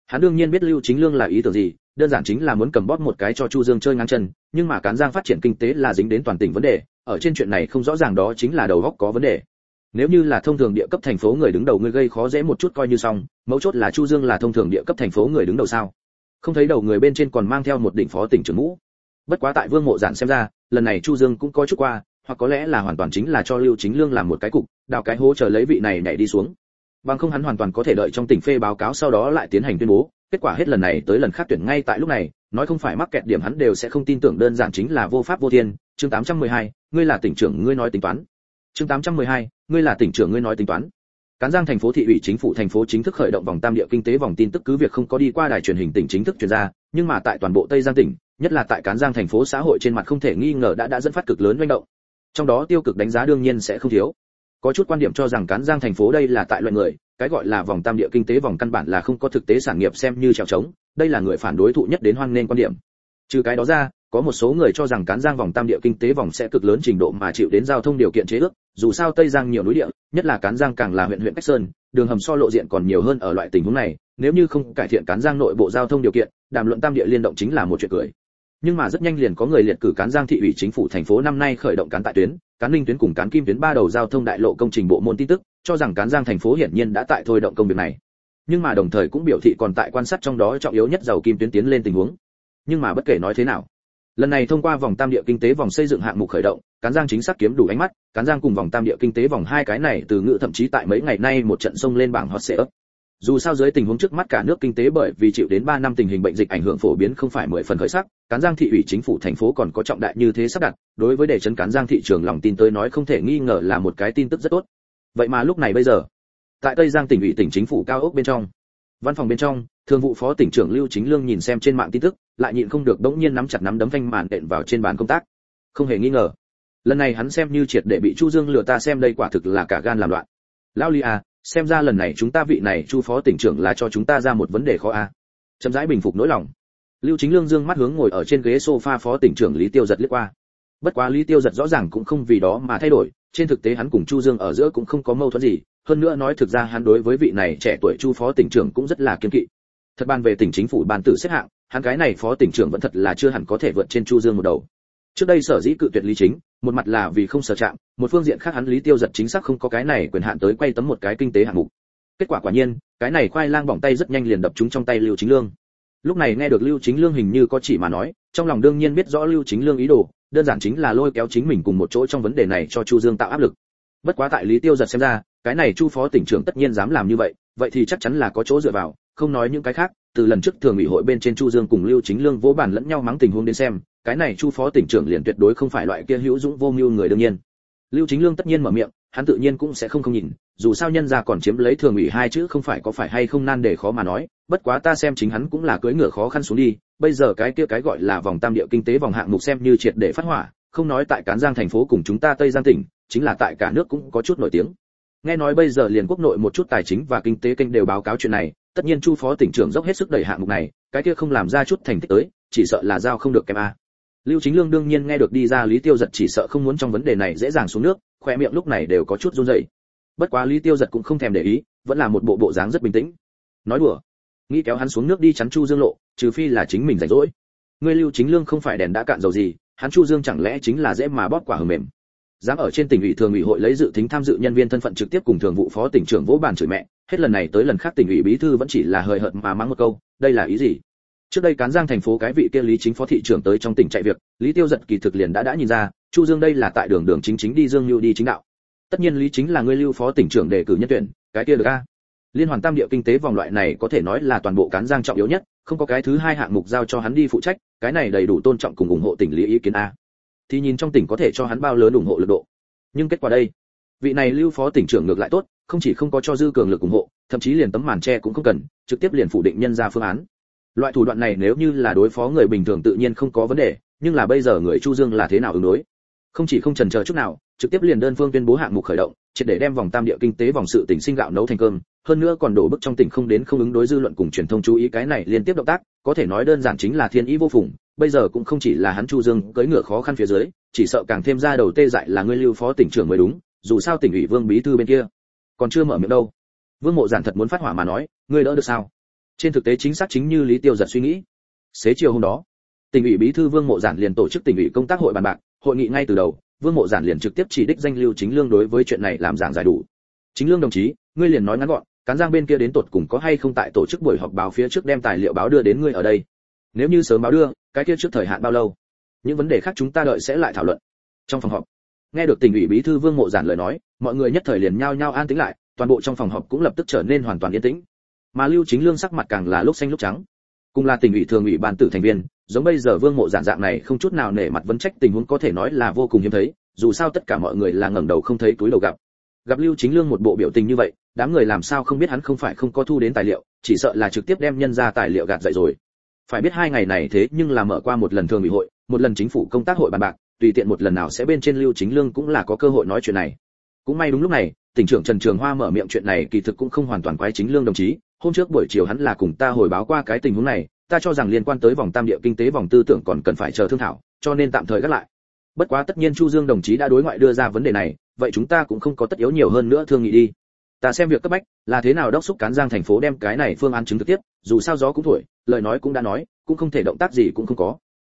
Hắn đương nhiên biết lưu chính lương là ý tưởng gì đơn giản chính là muốn cầm bóp một cái cho chu dương chơi ngang chân, nhưng mà cán giang phát triển kinh tế là dính đến toàn tỉnh vấn đề, ở trên chuyện này không rõ ràng đó chính là đầu góc có vấn đề. Nếu như là thông thường địa cấp thành phố người đứng đầu người gây khó dễ một chút coi như xong, mấu chốt là chu dương là thông thường địa cấp thành phố người đứng đầu sao? Không thấy đầu người bên trên còn mang theo một đỉnh phó tỉnh trưởng ngũ bất quá tại vương mộ giản xem ra, lần này chu dương cũng có chút qua, hoặc có lẽ là hoàn toàn chính là cho lưu chính lương làm một cái cục, đào cái hố chờ lấy vị này nhảy đi xuống. Bằng không hắn hoàn toàn có thể đợi trong tỉnh phê báo cáo sau đó lại tiến hành tuyên bố kết quả hết lần này tới lần khác tuyển ngay tại lúc này nói không phải mắc kẹt điểm hắn đều sẽ không tin tưởng đơn giản chính là vô pháp vô thiên chương 812, ngươi là tỉnh trưởng ngươi nói tính toán chương 812, ngươi là tỉnh trưởng ngươi nói tính toán Cán Giang thành phố thị ủy chính phủ thành phố chính thức khởi động vòng tam địa kinh tế vòng tin tức cứ việc không có đi qua đài truyền hình tỉnh chính thức truyền ra, nhưng mà tại toàn bộ Tây Giang tỉnh, nhất là tại Cán Giang thành phố xã hội trên mặt không thể nghi ngờ đã đã dẫn phát cực lớn hoành động. Trong đó tiêu cực đánh giá đương nhiên sẽ không thiếu. Có chút quan điểm cho rằng Cán Giang thành phố đây là tại loại người, cái gọi là vòng tam địa kinh tế vòng căn bản là không có thực tế sản nghiệp xem như trèo trống, đây là người phản đối thụ nhất đến hoan nên quan điểm. Trừ cái đó ra, có một số người cho rằng cán giang vòng tam địa kinh tế vòng sẽ cực lớn trình độ mà chịu đến giao thông điều kiện chế ước dù sao tây giang nhiều núi địa nhất là cán giang càng là huyện huyện cách sơn đường hầm so lộ diện còn nhiều hơn ở loại tình huống này nếu như không cải thiện cán giang nội bộ giao thông điều kiện đàm luận tam địa liên động chính là một chuyện cười nhưng mà rất nhanh liền có người liệt cử cán giang thị ủy chính phủ thành phố năm nay khởi động cán tại tuyến cán ninh tuyến cùng cán kim tuyến ba đầu giao thông đại lộ công trình bộ môn tin tức cho rằng cán giang thành phố hiển nhiên đã tại thôi động công việc này. Nhưng mà đồng thời cũng biểu thị còn tại quan sát trong đó trọng yếu nhất dầu kim tuyến tiến lên tình huống. Nhưng mà bất kể nói thế nào lần này thông qua vòng tam địa kinh tế vòng xây dựng hạng mục khởi động cán giang chính xác kiếm đủ ánh mắt cán giang cùng vòng tam địa kinh tế vòng hai cái này từ ngữ thậm chí tại mấy ngày nay một trận sông lên bảng hot sẽ ấp dù sao dưới tình huống trước mắt cả nước kinh tế bởi vì chịu đến 3 năm tình hình bệnh dịch ảnh hưởng phổ biến không phải mười phần khởi sắc, cán giang thị ủy chính phủ thành phố còn có trọng đại như thế sắp đặt, đối với để chấn cán giang thị trường lòng tin tới nói không thể nghi ngờ là một cái tin tức rất tốt. Vậy mà lúc này bây giờ, tại Tây Giang tỉnh ủy tỉnh chính phủ cao ốc bên trong, văn phòng bên trong, thường vụ phó tỉnh trưởng lưu chính lương nhìn xem trên mạng tin tức lại nhịn không được đống nhiên nắm chặt nắm đấm phanh màn đện vào trên bàn công tác. Không hề nghi ngờ lần này hắn xem như triệt để bị chu dương lừa ta xem đây quả thực là cả gan làm loạn. Lão li à xem ra lần này chúng ta vị này chu phó tỉnh trưởng là cho chúng ta ra một vấn đề khó à. Chậm rãi bình phục nỗi lòng. Lưu chính lương dương mắt hướng ngồi ở trên ghế sofa phó tỉnh trưởng lý tiêu giật liếc qua. Bất quá lý tiêu giật rõ ràng cũng không vì đó mà thay đổi trên thực tế hắn cùng chu dương ở giữa cũng không có mâu thuẫn gì, hơn nữa nói thực ra hắn đối với vị này trẻ tuổi chu phó tỉnh trưởng cũng rất là kiên kỵ. Thật ban về tỉnh chính phủ ban tử xếp hạng, hắn cái này phó tỉnh trưởng vẫn thật là chưa hẳn có thể vượt trên chu dương một đầu. Trước đây sở dĩ cự tuyệt lý chính, một mặt là vì không sở chạm, một phương diện khác hắn lý tiêu giật chính xác không có cái này quyền hạn tới quay tấm một cái kinh tế hạng mục. Kết quả quả nhiên, cái này khoai lang bỏng tay rất nhanh liền đập chúng trong tay lưu chính lương. Lúc này nghe được lưu chính lương hình như có chỉ mà nói, trong lòng đương nhiên biết rõ lưu chính lương ý đồ đơn giản chính là lôi kéo chính mình cùng một chỗ trong vấn đề này cho chu dương tạo áp lực. Bất quá tại lý tiêu giật xem ra, cái này chu phó tỉnh trưởng tất nhiên dám làm như vậy vậy thì chắc chắn là có chỗ dựa vào, không nói những cái khác, từ lần trước thường ủy hội bên trên chu dương cùng lưu chính lương vỗ bản lẫn nhau mắng tình huống đến xem, cái này chu phó tỉnh trưởng liền tuyệt đối không phải loại kia hữu dũng vô mưu người đương nhiên. Lưu chính lương tất nhiên mở miệng, hắn tự nhiên cũng sẽ không không nhìn, dù sao nhân gia còn chiếm lấy thường ủy hai chữ không phải có phải hay không nan để khó mà nói, bất quá ta xem chính hắn cũng là cưỡi ngựa khó khăn xuống đi bây giờ cái kia cái gọi là vòng tam địa kinh tế vòng hạng mục xem như triệt để phát hỏa, không nói tại cán giang thành phố cùng chúng ta tây giang tỉnh, chính là tại cả nước cũng có chút nổi tiếng. Nghe nói bây giờ liền quốc nội một chút tài chính và kinh tế kênh đều báo cáo chuyện này, tất nhiên chu phó tỉnh trưởng dốc hết sức đẩy hạng mục này, cái kia không làm ra chút thành tích tới, chỉ sợ là giao không được kèm a. Lưu chính lương đương nhiên nghe được đi ra lý tiêu giật chỉ sợ không muốn trong vấn đề này dễ dàng xuống nước, khoe miệng lúc này đều có chút run rẩy. Bất quá lý tiêu giật cũng không thèm để ý, vẫn là một bộ bộ dáng rất bình tĩnh. Nói đùa nghĩ kéo hắn xuống nước đi chắn chu dương lộ, trừ phi là chính mình rảnh rỗi. Ngươi lưu chính lương không phải đèn đã cạn dầu gì, hắn chu dương chẳng lẽ chính là dễ mà bóp quả hờ mềm. Dám ở trên tỉnh ủy thường ủy hội lấy dự tính tham dự nhân viên thân phận trực tiếp cùng thường vụ phó tỉnh trưởng vỗ bàn chửi mẹ, hết lần này tới lần khác tỉnh ủy bí thư vẫn chỉ là hời hợt mà mắng một câu, đây là ý gì? Trước đây cán giang thành phố cái vị kia lý chính phó thị trưởng tới trong tỉnh chạy việc, lý tiêu giật kỳ thực liền đã đã nhìn ra, chu dương đây là tại đường đường chính chính đi dương lưu đi chính đạo. Tất nhiên lý chính là người lưu phó tỉnh trưởng đề cử nhân tuyển, cái kia được a? Liên hoàn tam địa kinh tế vòng loại này có thể nói là toàn bộ cán giang trọng yếu nhất, không có cái thứ hai hạng mục giao cho hắn đi phụ trách, cái này đầy đủ tôn trọng cùng ủng hộ tỉnh lý ý kiến a. Thì nhìn trong tỉnh có thể cho hắn bao lớn ủng hộ lực độ. Nhưng kết quả đây, vị này lưu phó tỉnh trưởng ngược lại tốt, không chỉ không có cho dư cường lực ủng hộ, thậm chí liền tấm màn che cũng không cần, trực tiếp liền phủ định nhân ra phương án. Loại thủ đoạn này nếu như là đối phó người bình thường tự nhiên không có vấn đề, nhưng là bây giờ người chu dương là thế nào ứng đối? Không chỉ không chần chờ chút nào, trực tiếp liền đơn phương tuyên bố hạng mục khởi động, triệt để đem vòng tam địa kinh tế vòng sự tỉnh sinh gạo nấu thành cơm. Hơn nữa còn đổ bức trong tỉnh không đến không ứng đối dư luận cùng truyền thông chú ý cái này liên tiếp động tác, có thể nói đơn giản chính là thiên ý vô phùng, bây giờ cũng không chỉ là hắn chu dương cưỡi ngựa khó khăn phía dưới, chỉ sợ càng thêm ra đầu tê dại là ngươi lưu phó tỉnh trưởng mới đúng, dù sao tỉnh ủy vương bí thư bên kia còn chưa mở miệng đâu. Vương mộ giản thật muốn phát hỏa mà nói, ngươi đỡ được sao? Trên thực tế chính xác chính như lý tiêu giật suy nghĩ. Xế chiều hôm đó, tỉnh ủy bí thư vương mộ giản liền tổ chức tỉnh ủy công tác hội bàn bạc hội nghị ngay từ đầu, vương mộ giản liền trực tiếp chỉ đích danh lưu chính lương đối với chuyện này làm giảng giải đủ. Chính lương đồng chí, ngươi liền nói ngắn gọn, cán giang bên kia đến tột cùng có hay không tại tổ chức buổi họp báo phía trước đem tài liệu báo đưa đến ngươi ở đây? Nếu như sớm báo đưa, cái kia trước thời hạn bao lâu? Những vấn đề khác chúng ta đợi sẽ lại thảo luận. Trong phòng họp, nghe được tỉnh ủy bí thư vương mộ giản lời nói, mọi người nhất thời liền nhao nhao an tĩnh lại, toàn bộ trong phòng họp cũng lập tức trở nên hoàn toàn yên tĩnh. Mà lưu chính lương sắc mặt càng là lúc xanh lúc trắng. Cùng là tỉnh ủy thường ủy ban tử thành viên giống bây giờ vương mộ giản dạng này không chút nào nể mặt vấn trách tình huống có thể nói là vô cùng hiếm thấy, dù sao tất cả mọi người là ngẩng đầu không thấy túi đầu gặp. Gặp lưu chính lương một bộ biểu tình như vậy, đám người làm sao không biết hắn không phải không có thu đến tài liệu, chỉ sợ là trực tiếp đem nhân ra tài liệu gạt dậy rồi. Phải biết hai ngày này thế nhưng là mở qua một lần thường ủy hội, một lần chính phủ công tác hội bàn bạc, tùy tiện một lần nào sẽ bên trên lưu chính lương cũng là có cơ hội nói chuyện này. Cũng may đúng lúc này, tỉnh trưởng trần trường hoa mở miệng chuyện này kỳ thực cũng không hoàn toàn quái chính lương đồng chí, hôm trước buổi chiều hắn là cùng ta hồi báo qua cái tình huống này ta cho rằng liên quan tới vòng tam địa kinh tế vòng tư tưởng còn cần phải chờ thương thảo, cho nên tạm thời gác lại. Bất quá tất nhiên chu dương đồng chí đã đối ngoại đưa ra vấn đề này, vậy chúng ta cũng không có tất yếu nhiều hơn nữa thương nghị đi. Ta xem việc cấp bách, là thế nào đốc xúc cán giang thành phố đem cái này phương án chứng thực tiếp, dù sao gió cũng thổi, lời nói cũng đã nói, cũng không thể động tác gì cũng không có.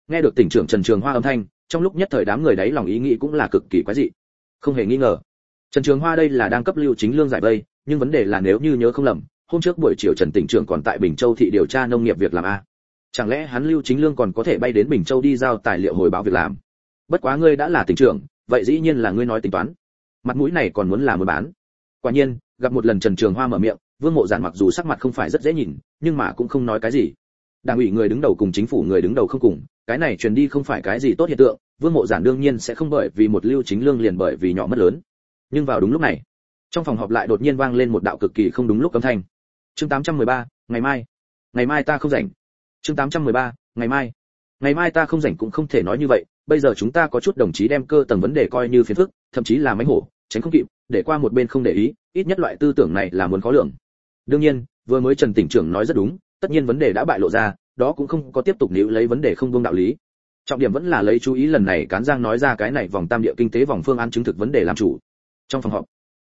Nghe được tỉnh trưởng trần trường hoa âm thanh, trong lúc nhất thời đám người đấy lòng ý nghĩ cũng là cực kỳ quái dị. Không hề nghi ngờ, trần trường hoa đây là đang cấp lưu chính lương giải vây, nhưng vấn đề là nếu như nhớ không lầm hôm trước buổi chiều trần tỉnh trưởng còn tại bình châu thị điều tra nông nghiệp việc làm a. Chẳng lẽ hắn lưu chính lương còn có thể bay đến bình châu đi giao tài liệu hồi báo việc làm? Bất quá ngươi đã là tỉnh trưởng, vậy dĩ nhiên là ngươi nói tính toán. Mặt mũi này còn muốn làm mua bán. Quả nhiên, gặp một lần trần trường hoa mở miệng, vương mộ giản mặc dù sắc mặt không phải rất dễ nhìn, nhưng mà cũng không nói cái gì. Đảng ủy người đứng đầu cùng chính phủ người đứng đầu không cùng, cái này truyền đi không phải cái gì tốt hiện tượng, vương mộ giản đương nhiên sẽ không bởi vì một lưu chính lương liền bởi vì nhỏ mất lớn. Nhưng vào đúng lúc này, trong phòng họp lại đột nhiên vang lên một đạo cực kỳ không đúng lúc âm thanh chương 813, ngày mai. Ngày mai ta không rảnh. Chương 813, ngày mai. Ngày mai ta không rảnh cũng không thể nói như vậy bây giờ chúng ta có chút đồng chí đem cơ tầng vấn đề coi như phiền phức thậm chí là máy hổ tránh không kịp để qua một bên không để ý ít nhất loại tư tưởng này là muốn khó lượng đương nhiên vừa mới trần tỉnh trưởng nói rất đúng tất nhiên vấn đề đã bại lộ ra đó cũng không có tiếp tục níu lấy vấn đề không vương đạo lý. Trọng điểm vẫn là lấy chú ý lần này cán giang nói ra cái này vòng tam địa kinh tế vòng phương án chứng thực vấn đề làm chủ. Trong phòng họp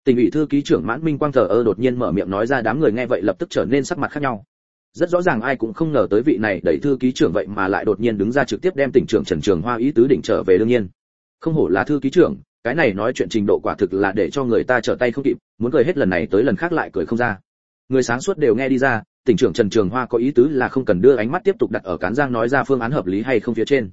tỉnh ủy thư ký trưởng mãn minh quang thờ ơ đột nhiên mở miệng nói ra đám người nghe vậy lập tức trở nên sắc mặt khác nhau. Rất rõ ràng ai cũng không ngờ tới vị này đẩy thư ký trưởng vậy mà lại đột nhiên đứng ra trực tiếp đem tỉnh trưởng trần trường hoa ý tứ đỉnh trở về đương nhiên. Không hổ là thư ký trưởng, cái này nói chuyện trình độ quả thực là để cho người ta trở tay không kịp, muốn cười hết lần này tới lần khác lại cười không ra. Người sáng suốt đều nghe đi ra, tỉnh trưởng trần trường hoa có ý tứ là không cần đưa ánh mắt tiếp tục đặt ở cán giang nói ra phương án hợp lý hay không phía trên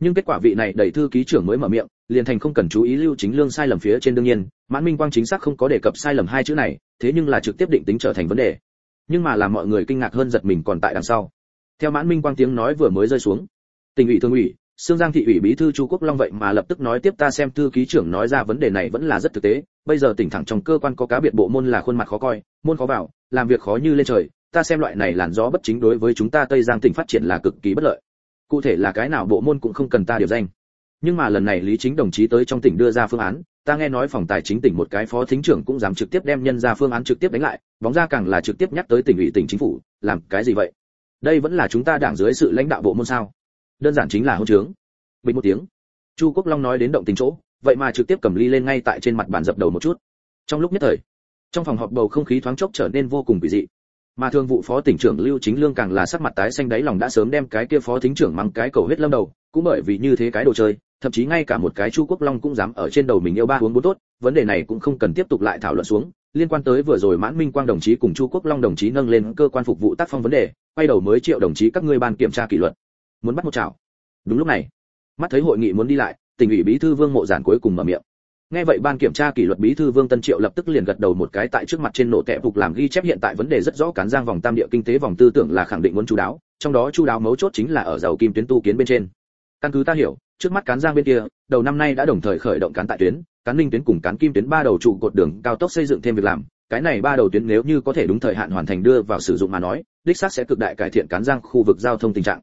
nhưng kết quả vị này đẩy thư ký trưởng mới mở miệng liền thành không cần chú ý lưu chính lương sai lầm phía trên đương nhiên mãn minh quang chính xác không có đề cập sai lầm hai chữ này thế nhưng là trực tiếp định tính trở thành vấn đề nhưng mà làm mọi người kinh ngạc hơn giật mình còn tại đằng sau theo mãn minh quang tiếng nói vừa mới rơi xuống tỉnh ủy thương ủy Sương Giang thị ủy bí thư Chu Quốc Long vậy mà lập tức nói tiếp ta xem thư ký trưởng nói ra vấn đề này vẫn là rất thực tế, bây giờ tỉnh thẳng trong cơ quan có cá biệt bộ môn là khuôn mặt khó coi, môn khó vào, làm việc khó như lên trời, ta xem loại này làn gió bất chính đối với chúng ta Tây Giang tỉnh phát triển là cực kỳ bất lợi. Cụ thể là cái nào bộ môn cũng không cần ta điều danh. Nhưng mà lần này Lý Chính đồng chí tới trong tỉnh đưa ra phương án, ta nghe nói phòng tài chính tỉnh một cái phó thính trưởng cũng dám trực tiếp đem nhân ra phương án trực tiếp đánh lại, bóng ra càng là trực tiếp nhắc tới tỉnh ủy tỉnh chính phủ, làm cái gì vậy? Đây vẫn là chúng ta đảng dưới sự lãnh đạo bộ môn sao? Đơn giản chính là hỗn trướng bình một tiếng chu quốc long nói đến động tình chỗ vậy mà trực tiếp cầm ly lên ngay tại trên mặt bàn dập đầu một chút trong lúc nhất thời trong phòng họp bầu không khí thoáng chốc trở nên vô cùng kỳ dị mà thường vụ phó tỉnh trưởng lưu chính lương càng là sắc mặt tái xanh đáy lòng đã sớm đem cái kia phó thính trưởng mắng cái cầu huyết lâm đầu, cũng bởi vì như thế cái đồ chơi, thậm chí ngay cả một cái chu quốc long cũng dám ở trên đầu mình yêu ba uống bốn tốt, vấn đề này cũng không cần tiếp tục lại thảo luận xuống. Liên quan tới vừa rồi mãn minh quang đồng chí cùng chu quốc long đồng chí nâng lên cơ quan phục vụ tác phong vấn đề, quay đầu mới triệu đồng chí các ngươi ban kiểm tra kỷ luật. Muốn bắt một chảo. Đúng lúc này, mắt thấy hội nghị muốn đi lại, tỉnh ủy bí thư vương mộ giản cuối cùng mở miệng nghe vậy ban kiểm tra kỷ luật bí thư vương tân triệu lập tức liền gật đầu một cái tại trước mặt trên nổ tệ phục làm ghi chép hiện tại vấn đề rất rõ cán giang vòng tam địa kinh tế vòng tư tưởng là khẳng định muốn chú đáo, trong đó chú đáo mấu chốt chính là ở giàu kim tuyến tu kiến bên trên. Căn cứ ta hiểu, trước mắt cán giang bên kia, đầu năm nay đã đồng thời khởi động cán tại tuyến, cán linh tuyến cùng cán kim tuyến ba đầu trụ cột đường cao tốc xây dựng thêm việc làm, cái này ba đầu tuyến nếu như có thể đúng thời hạn hoàn thành đưa vào sử dụng mà nói, đích xác sẽ cực đại cải thiện cán giang khu vực giao thông tình trạng.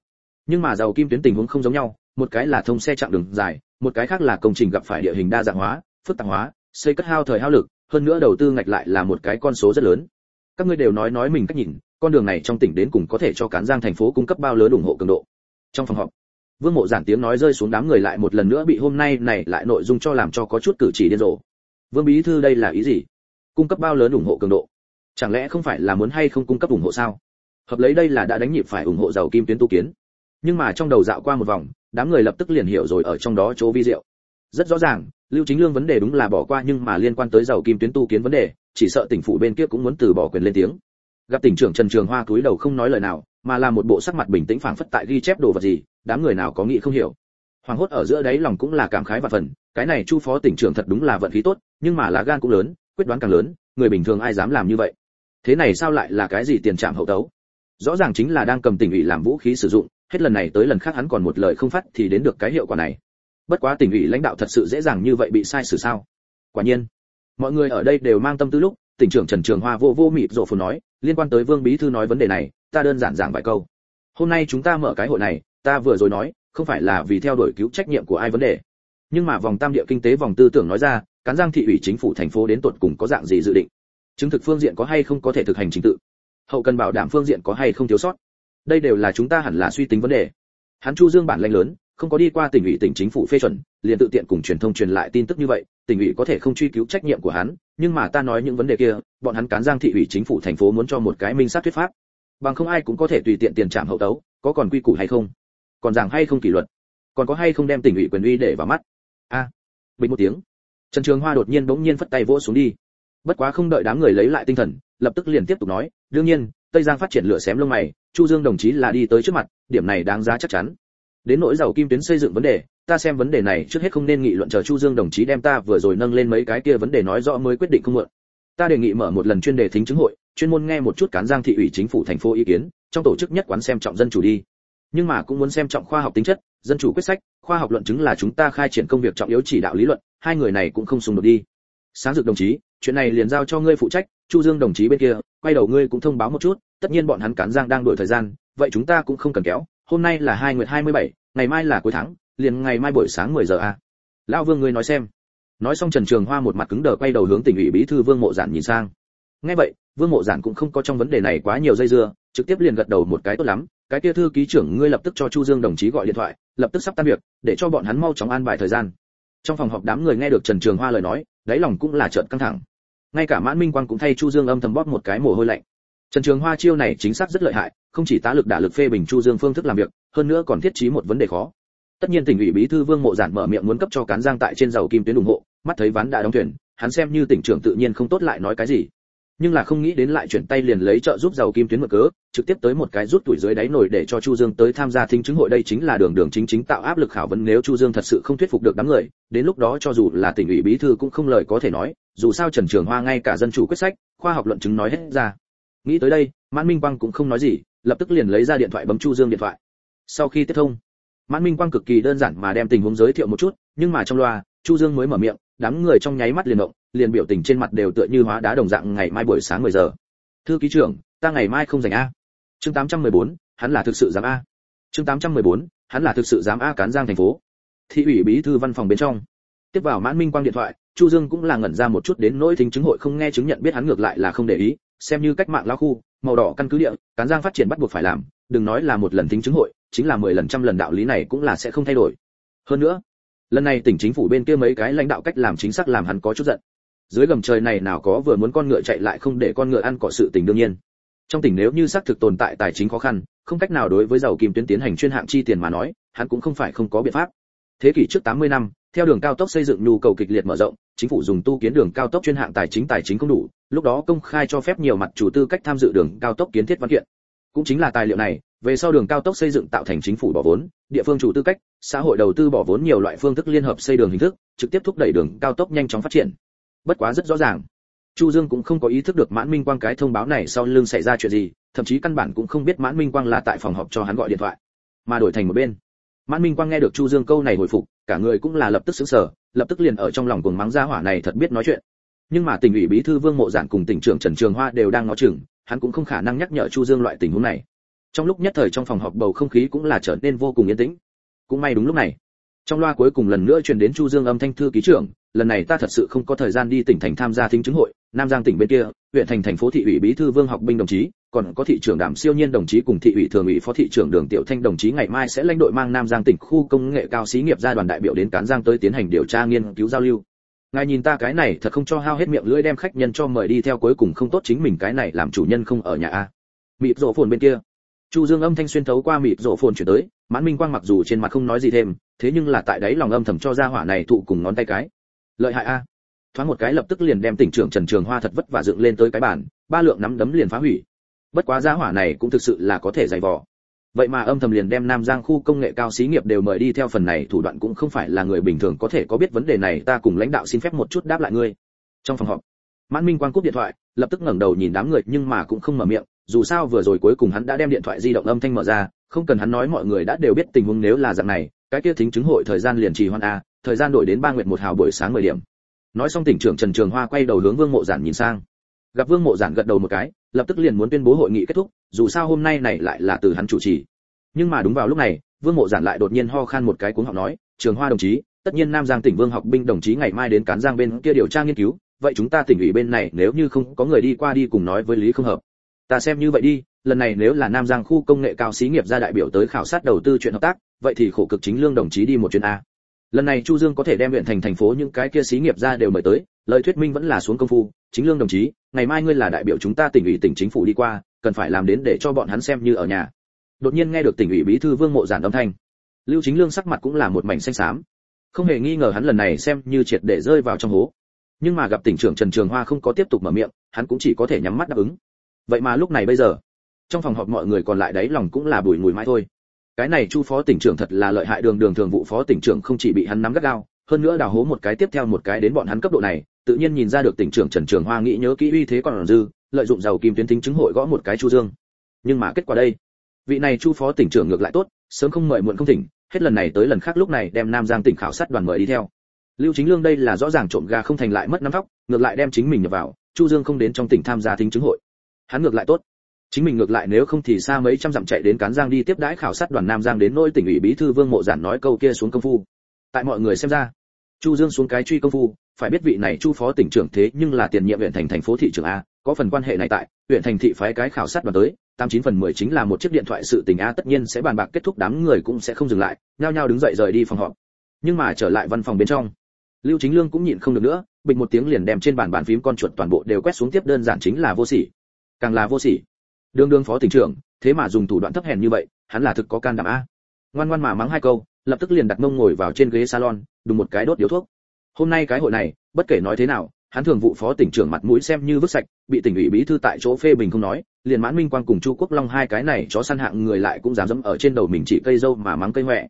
Nhưng mà giàu kim tuyến tình huống không giống nhau, một cái là thông xe chặng đường dài, một cái khác là công trình gặp phải địa hình đa dạng hóa phức tạp hóa, xây cất hao thời hao lực, hơn nữa đầu tư ngạch lại là một cái con số rất lớn. Các ngươi đều nói nói mình cách nhìn, con đường này trong tỉnh đến cùng có thể cho cán giang thành phố cung cấp bao lớn ủng hộ cường độ. Trong phòng họp, vương mộ giản tiếng nói rơi xuống đám người lại một lần nữa bị hôm nay này lại nội dung cho làm cho có chút cử chỉ điên rồ. Vương bí thư đây là ý gì? Cung cấp bao lớn ủng hộ cường độ? Chẳng lẽ không phải là muốn hay không cung cấp ủng hộ sao? Hợp lấy đây là đã đánh nhịp phải ủng hộ giàu kim tuyến tu kiến. Nhưng mà trong đầu dạo qua một vòng, đám người lập tức liền hiểu rồi ở trong đó chỗ vi diệu rất rõ ràng, lưu chính lương vấn đề đúng là bỏ qua nhưng mà liên quan tới giàu kim tuyến tu kiến vấn đề, chỉ sợ tỉnh phủ bên kia cũng muốn từ bỏ quyền lên tiếng. Gặp tỉnh trưởng trần trường hoa cúi đầu không nói lời nào, mà là một bộ sắc mặt bình tĩnh phảng phất tại ghi chép đồ vật gì, đám người nào có nghĩ không hiểu. Hoàng hốt ở giữa đấy lòng cũng là cảm khái và phần, cái này chu phó tỉnh trưởng thật đúng là vận khí tốt, nhưng mà lá gan cũng lớn, quyết đoán càng lớn, người bình thường ai dám làm như vậy? Thế này sao lại là cái gì tiền trạm hậu tấu? Rõ ràng chính là đang cầm tỉnh ủy làm vũ khí sử dụng, hết lần này tới lần khác hắn còn một lời không phát thì đến được cái hiệu quả này bất quá tỉnh ủy lãnh đạo thật sự dễ dàng như vậy bị sai xử sao? Quả nhiên, mọi người ở đây đều mang tâm tư lúc, tỉnh trưởng trần trường hoa vô vô mịt rộ phồn nói, liên quan tới vương bí thư nói vấn đề này, ta đơn giản giảng vài câu. Hôm nay chúng ta mở cái hội này, ta vừa rồi nói, không phải là vì theo đuổi cứu trách nhiệm của ai vấn đề. Nhưng mà vòng tam địa kinh tế vòng tư tưởng nói ra, cán giang thị ủy chính phủ thành phố đến tuột cùng có dạng gì dự định? Chứng thực phương diện có hay không có thể thực hành chính tự? Hậu cần bảo đảm phương diện có hay không thiếu sót? Đây đều là chúng ta hẳn là suy tính vấn đề. Hắn chu dương bản lãnh lớn không có đi qua tỉnh ủy tỉnh chính phủ phê chuẩn liền tự tiện cùng truyền thông truyền lại tin tức như vậy tỉnh ủy có thể không truy cứu trách nhiệm của hắn nhưng mà ta nói những vấn đề kia bọn hắn cán giang thị ủy chính phủ thành phố muốn cho một cái minh sát thuyết pháp. Bằng không ai cũng có thể tùy tiện tiền trảm hậu tấu có còn quy củ hay không? Còn giảng hay không kỷ luật? Còn có hay không đem tỉnh ủy quyền uy để vào mắt? A à, bình một tiếng. Trần trường hoa đột nhiên bỗng nhiên phất tay vỗ xuống đi. Bất quá không đợi đám người lấy lại tinh thần lập tức liền tiếp tục nói đương nhiên tây giang phát triển lửa xém lông mày chu dương đồng chí là đi tới trước mặt điểm này đáng giá chắc chắn đến nỗi giàu kim tuyến xây dựng vấn đề, ta xem vấn đề này trước hết không nên nghị luận chờ chu dương đồng chí đem ta vừa rồi nâng lên mấy cái kia vấn đề nói rõ mới quyết định không mượn. Ta đề nghị mở một lần chuyên đề thính chứng hội, chuyên môn nghe một chút cán giang thị ủy chính phủ thành phố ý kiến, trong tổ chức nhất quán xem trọng dân chủ đi. Nhưng mà cũng muốn xem trọng khoa học tính chất, dân chủ quyết sách, khoa học luận chứng là chúng ta khai triển công việc trọng yếu chỉ đạo lý luận, hai người này cũng không xung đột đi. Sáng dực đồng chí, chuyện này liền giao cho ngươi phụ trách, chu dương đồng chí bên kia, quay đầu ngươi cũng thông báo một chút, tất nhiên bọn hắn cán giang đang đổi thời gian, vậy chúng ta cũng không cần kéo hôm nay là hai nguyệt hai mươi bảy, ngày mai là cuối tháng, liền ngày mai buổi sáng 10 giờ a. À. lão vương ngươi nói xem. Nói xong trần trường hoa một mặt cứng đờ quay đầu hướng tỉnh ủy bí thư vương mộ giản nhìn sang. Nghe vậy, vương mộ giản cũng không có trong vấn đề này quá nhiều dây dưa, trực tiếp liền gật đầu một cái tốt lắm. Cái kia thư ký trưởng ngươi lập tức cho chu dương đồng chí gọi điện thoại, lập tức sắp tan việc, để cho bọn hắn mau chóng an bài thời gian. Trong phòng họp đám người nghe được trần trường hoa lời nói, đáy lòng cũng là trợn căng thẳng. Ngay cả mãn minh quang cũng thay chu dương âm thầm bóp một cái mồ hôi lạnh trần trường hoa chiêu này chính xác rất lợi hại, không chỉ tá lực đả lực phê bình chu dương phương thức làm việc, hơn nữa còn thiết trí một vấn đề khó. Tất nhiên tỉnh ủy bí thư vương mộ giản mở miệng muốn cấp cho cán giang tại trên dầu kim tuyến ủng hộ, mắt thấy ván đã đóng thuyền, hắn xem như tỉnh trưởng tự nhiên không tốt lại nói cái gì. Nhưng là không nghĩ đến lại chuyển tay liền lấy trợ giúp dầu kim tuyến mở cớ, trực tiếp tới một cái rút tuổi dưới đáy nổi để cho chu dương tới tham gia thính chứng hội đây chính là đường đường chính chính tạo áp lực khảo vấn nếu chu dương thật sự không thuyết phục được đám người, đến lúc đó cho dù là tỉnh ủy bí thư cũng không lời có thể nói, dù sao trần trường hoa ngay cả dân chủ quyết sách, khoa học luận chứng nói hết ra nghĩ tới đây mãn minh quang cũng không nói gì lập tức liền lấy ra điện thoại bấm chu dương điện thoại. Sau khi tiếp thông mãn minh quang cực kỳ đơn giản mà đem tình huống giới thiệu một chút nhưng mà trong loa chu dương mới mở miệng đám người trong nháy mắt liền động liền biểu tình trên mặt đều tựa như hóa đá đồng dạng ngày mai buổi sáng 10 giờ. Thư ký trưởng ta ngày mai không dành a. Chương 814, hắn là thực sự dám a. Chương 814, hắn là thực sự dám a cán giang thành phố. Thị ủy bí thư văn phòng bên trong. Tiếp vào mãn minh quang điện thoại chu dương cũng là ngẩn ra một chút đến nỗi thính chứng hội không nghe chứng nhận biết hắn ngược lại là không để ý, xem như cách mạng lao khu, màu đỏ căn cứ địa, cán giang phát triển bắt buộc phải làm, đừng nói là một lần thính chứng hội, chính là mười lần trăm lần đạo lý này cũng là sẽ không thay đổi. Hơn nữa, lần này tỉnh chính phủ bên kia mấy cái lãnh đạo cách làm chính xác làm hắn có chút giận. Dưới gầm trời này nào có vừa muốn con ngựa chạy lại không để con ngựa ăn cỏ sự tình đương nhiên. Trong tỉnh nếu như xác thực tồn tại tài chính khó khăn, không cách nào đối với giàu kim tuyến tiến hành chuyên hạng chi tiền mà nói, hắn cũng không phải không có biện pháp. Thế kỷ trước 80 năm theo đường cao tốc xây dựng nhu cầu kịch liệt mở rộng, chính phủ dùng tu kiến đường cao tốc chuyên hạng tài chính tài chính không đủ, lúc đó công khai cho phép nhiều mặt chủ tư cách tham dự đường cao tốc kiến thiết văn kiện. Cũng chính là tài liệu này, về sau đường cao tốc xây dựng tạo thành chính phủ bỏ vốn, địa phương chủ tư cách, xã hội đầu tư bỏ vốn nhiều loại phương thức liên hợp xây đường hình thức, trực tiếp thúc đẩy đường cao tốc nhanh chóng phát triển. Bất quá rất rõ ràng, chu dương cũng không có ý thức được mãn minh quang cái thông báo này sau lưng xảy ra chuyện gì, thậm chí căn bản cũng không biết mãn minh quang là tại phòng họp cho hắn gọi điện thoại, mà đổi thành một bên mãn minh quang nghe được chu dương câu này hồi phục, cả người cũng là lập tức sững sờ, lập tức liền ở trong lòng cuồng mắng ra hỏa này thật biết nói chuyện. Nhưng mà tỉnh ủy bí thư vương mộ giản cùng tỉnh trưởng trần trường hoa đều đang ngó chừng, hắn cũng không khả năng nhắc nhở chu dương loại tình huống này. Trong lúc nhất thời trong phòng họp bầu không khí cũng là trở nên vô cùng yên tĩnh. Cũng may đúng lúc này, trong loa cuối cùng lần nữa truyền đến chu dương âm thanh thư ký trưởng, lần này ta thật sự không có thời gian đi tỉnh thành tham gia thính chứng hội, nam giang tỉnh bên kia, huyện thành thành phố thị ủy bí thư vương học binh đồng chí còn có thị trưởng Đàm siêu nhiên đồng chí cùng thị ủy thường ủy phó thị trưởng đường tiểu thanh đồng chí ngày mai sẽ lãnh đội mang nam giang tỉnh khu công nghệ cao xí nghiệp gia đoàn đại biểu đến cán giang tới tiến hành điều tra nghiên cứu giao lưu. Ngài nhìn ta cái này, thật không cho hao hết miệng lưỡi đem khách nhân cho mời đi theo cuối cùng không tốt chính mình cái này làm chủ nhân không ở nhà a. Mịp rộ phồn bên kia. Chu dương âm thanh xuyên thấu qua mịp rộ phồn chuyển tới, mãn minh quang mặc dù trên mặt không nói gì thêm, thế nhưng là tại đấy lòng âm thầm cho ra hỏa này thụ cùng ngón tay cái. Lợi hại a. Thoáng một cái lập tức liền đem tỉnh trưởng trần trường hoa thật vất vả dựng lên tới cái bàn, ba lượng nắm đấm liền phá hủy bất quá gia hỏa này cũng thực sự là có thể dày vò. Vậy mà âm thầm liền đem nam giang khu công nghệ cao xí nghiệp đều mời đi theo phần này thủ đoạn cũng không phải là người bình thường có thể có biết vấn đề này, ta cùng lãnh đạo xin phép một chút đáp lại ngươi. Trong phòng họp, mãn minh quang cúp điện thoại, lập tức ngẩng đầu nhìn đám người nhưng mà cũng không mở miệng, dù sao vừa rồi cuối cùng hắn đã đem điện thoại di động âm thanh mở ra, không cần hắn nói mọi người đã đều biết tình huống nếu là dạng này, cái kia thính chứng hội thời gian liền trì hoãn a, thời gian đổi đến ba nguyệt một hào buổi sáng 10 điểm. Nói xong tỉnh trưởng trần trường hoa quay đầu hướng vương mộ giản nhìn sang. Gặp vương mộ giản gật đầu một cái lập tức liền muốn tuyên bố hội nghị kết thúc, dù sao hôm nay này lại là từ hắn chủ trì. Nhưng mà đúng vào lúc này, vương mộ giản lại đột nhiên ho khan một cái cuống họng nói, trường hoa đồng chí, tất nhiên nam giang tỉnh vương học binh đồng chí ngày mai đến cán giang bên kia điều tra nghiên cứu, vậy chúng ta tỉnh ủy bên này nếu như không có người đi qua đi cùng nói với lý không hợp. Ta xem như vậy đi, lần này nếu là nam giang khu công nghệ cao xí nghiệp ra đại biểu tới khảo sát đầu tư chuyện hợp tác, vậy thì khổ cực chính lương đồng chí đi một chuyến a. Lần này chu dương có thể đem huyện thành thành phố những cái kia xí nghiệp ra đều mời tới, lời thuyết minh vẫn là xuống công phu chính lương đồng chí, ngày mai ngươi là đại biểu chúng ta tỉnh ủy tỉnh chính phủ đi qua, cần phải làm đến để cho bọn hắn xem như ở nhà. Đột nhiên nghe được tỉnh ủy bí thư vương mộ giản âm thanh. Lưu chính lương sắc mặt cũng là một mảnh xanh xám. Không hề nghi ngờ hắn lần này xem như triệt để rơi vào trong hố. Nhưng mà gặp tỉnh trưởng trần trường hoa không có tiếp tục mở miệng, hắn cũng chỉ có thể nhắm mắt đáp ứng. Vậy mà lúc này bây giờ, trong phòng họp mọi người còn lại đấy lòng cũng là bùi ngùi mãi thôi. Cái này chu phó tỉnh trưởng thật là lợi hại đường đường thường vụ phó tỉnh trưởng không chỉ bị hắn nắm gắt gao, hơn nữa đào hố một cái tiếp theo một cái đến bọn hắn cấp độ này tự nhiên nhìn ra được tỉnh trưởng trần trường hoa nghĩ nhớ kỹ uy thế còn dư, lợi dụng giàu kim tuyến tính chứng hội gõ một cái chu dương. Nhưng mà kết quả đây? Vị này chu phó tỉnh trưởng ngược lại tốt, sớm không mời muộn không thỉnh, hết lần này tới lần khác lúc này đem nam giang tỉnh khảo sát đoàn mời đi theo. Lưu chính lương đây là rõ ràng trộm gà không thành lại mất năm tóc, ngược lại đem chính mình nhập vào, chu dương không đến trong tỉnh tham gia thính chứng hội. Hắn ngược lại tốt. Chính mình ngược lại nếu không thì xa mấy trăm dặm chạy đến cán giang đi tiếp đãi khảo sát đoàn nam giang đến nỗi tỉnh ủy bí thư vương mộ giản nói câu kia xuống công phu. Tại mọi người xem ra, chu dương xuống cái truy công phu phải biết vị này chu phó tỉnh trưởng thế nhưng là tiền nhiệm huyện thành thành phố thị trưởng a, có phần quan hệ này tại, huyện thành thị phái cái khảo sát đoàn tới, tám chín phần mười chính là một chiếc điện thoại sự tình a, tất nhiên sẽ bàn bạc kết thúc đám người cũng sẽ không dừng lại, nhao nhao đứng dậy rời đi phòng họp. Nhưng mà trở lại văn phòng bên trong, lưu chính lương cũng nhịn không được nữa, bình một tiếng liền đem trên bàn bàn phím con chuột toàn bộ đều quét xuống tiếp đơn giản chính là vô sỉ. Càng là vô sỉ. Đương đương phó tỉnh trưởng, thế mà dùng thủ đoạn thấp hèn như vậy, hắn là thực có can đảm a. Ngoan ngoan mà mắng hai câu, lập tức liền đặt mông ngồi vào trên ghế salon, đùng một cái đốt điếu thuốc hôm nay cái hội này, bất kể nói thế nào, hắn thường vụ phó tỉnh trưởng mặt mũi xem như vứt sạch, bị tỉnh ủy bí thư tại chỗ phê bình không nói, liền mãn minh quang cùng chu quốc long hai cái này chó săn hạng người lại cũng dám dẫm ở trên đầu mình chỉ cây dâu mà mắng cây huệ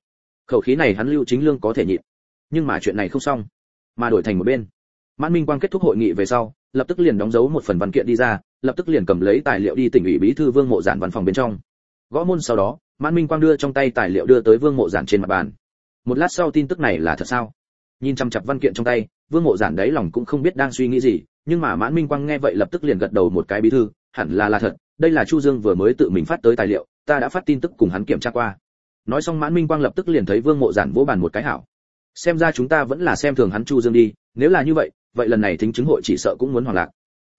khẩu khí này hắn lưu chính lương có thể nhịn. Nhưng mà chuyện này không xong, mà đổi thành một bên. Mãn minh quang kết thúc hội nghị về sau, lập tức liền đóng dấu một phần văn kiện đi ra, lập tức liền cầm lấy tài liệu đi tỉnh ủy bí thư vương mộ giản văn phòng bên trong. Gõ môn sau đó, mãn minh quang đưa trong tay tài liệu đưa tới vương mộ giản trên mặt bàn. Một lát sau tin tức này là thật sao? Nhìn chăm chặp văn kiện trong tay, vương mộ giản đấy lòng cũng không biết đang suy nghĩ gì, nhưng mà mãn minh quang nghe vậy lập tức liền gật đầu một cái bí thư, hẳn là là thật, đây là chu dương vừa mới tự mình phát tới tài liệu, ta đã phát tin tức cùng hắn kiểm tra qua. Nói xong mãn minh quang lập tức liền thấy vương mộ giản vỗ bàn một cái hảo. Xem ra chúng ta vẫn là xem thường hắn chu dương đi, nếu là như vậy vậy lần này thính chứng hội chỉ sợ cũng muốn hoảng lạc.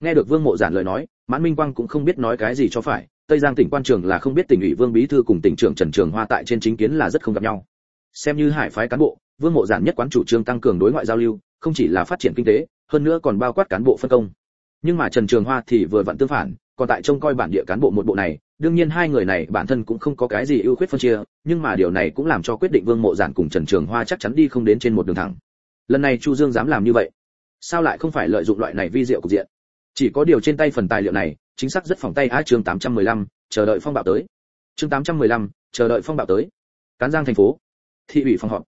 Nghe được vương mộ giản lời nói, mãn minh quang cũng không biết nói cái gì cho phải, tây giang tỉnh quan trường là không biết tỉnh ủy vương bí thư cùng tỉnh trưởng trần trường hoa tại trên chính kiến là rất không gặp nhau. Xem như hải phái cán bộ vương mộ giản nhất quán chủ trương tăng cường đối ngoại giao lưu không chỉ là phát triển kinh tế hơn nữa còn bao quát cán bộ phân công. Nhưng mà trần trường hoa thì vừa vặn tương phản còn tại trông coi bản địa cán bộ một bộ này đương nhiên hai người này bản thân cũng không có cái gì ưu khuyết phân chia nhưng mà điều này cũng làm cho quyết định vương mộ giản cùng trần trường hoa chắc chắn đi không đến trên một đường thẳng. Lần này chu dương dám làm như vậy sao lại không phải lợi dụng loại này vi diệu cục diện? Chỉ có điều trên tay phần tài liệu này chính xác rất phòng tay á chương 815, chờ đợi phong bạo tới. Chương 815, chờ đợi phong bạo tới. Cán giang thành phố thị ủy phòng họp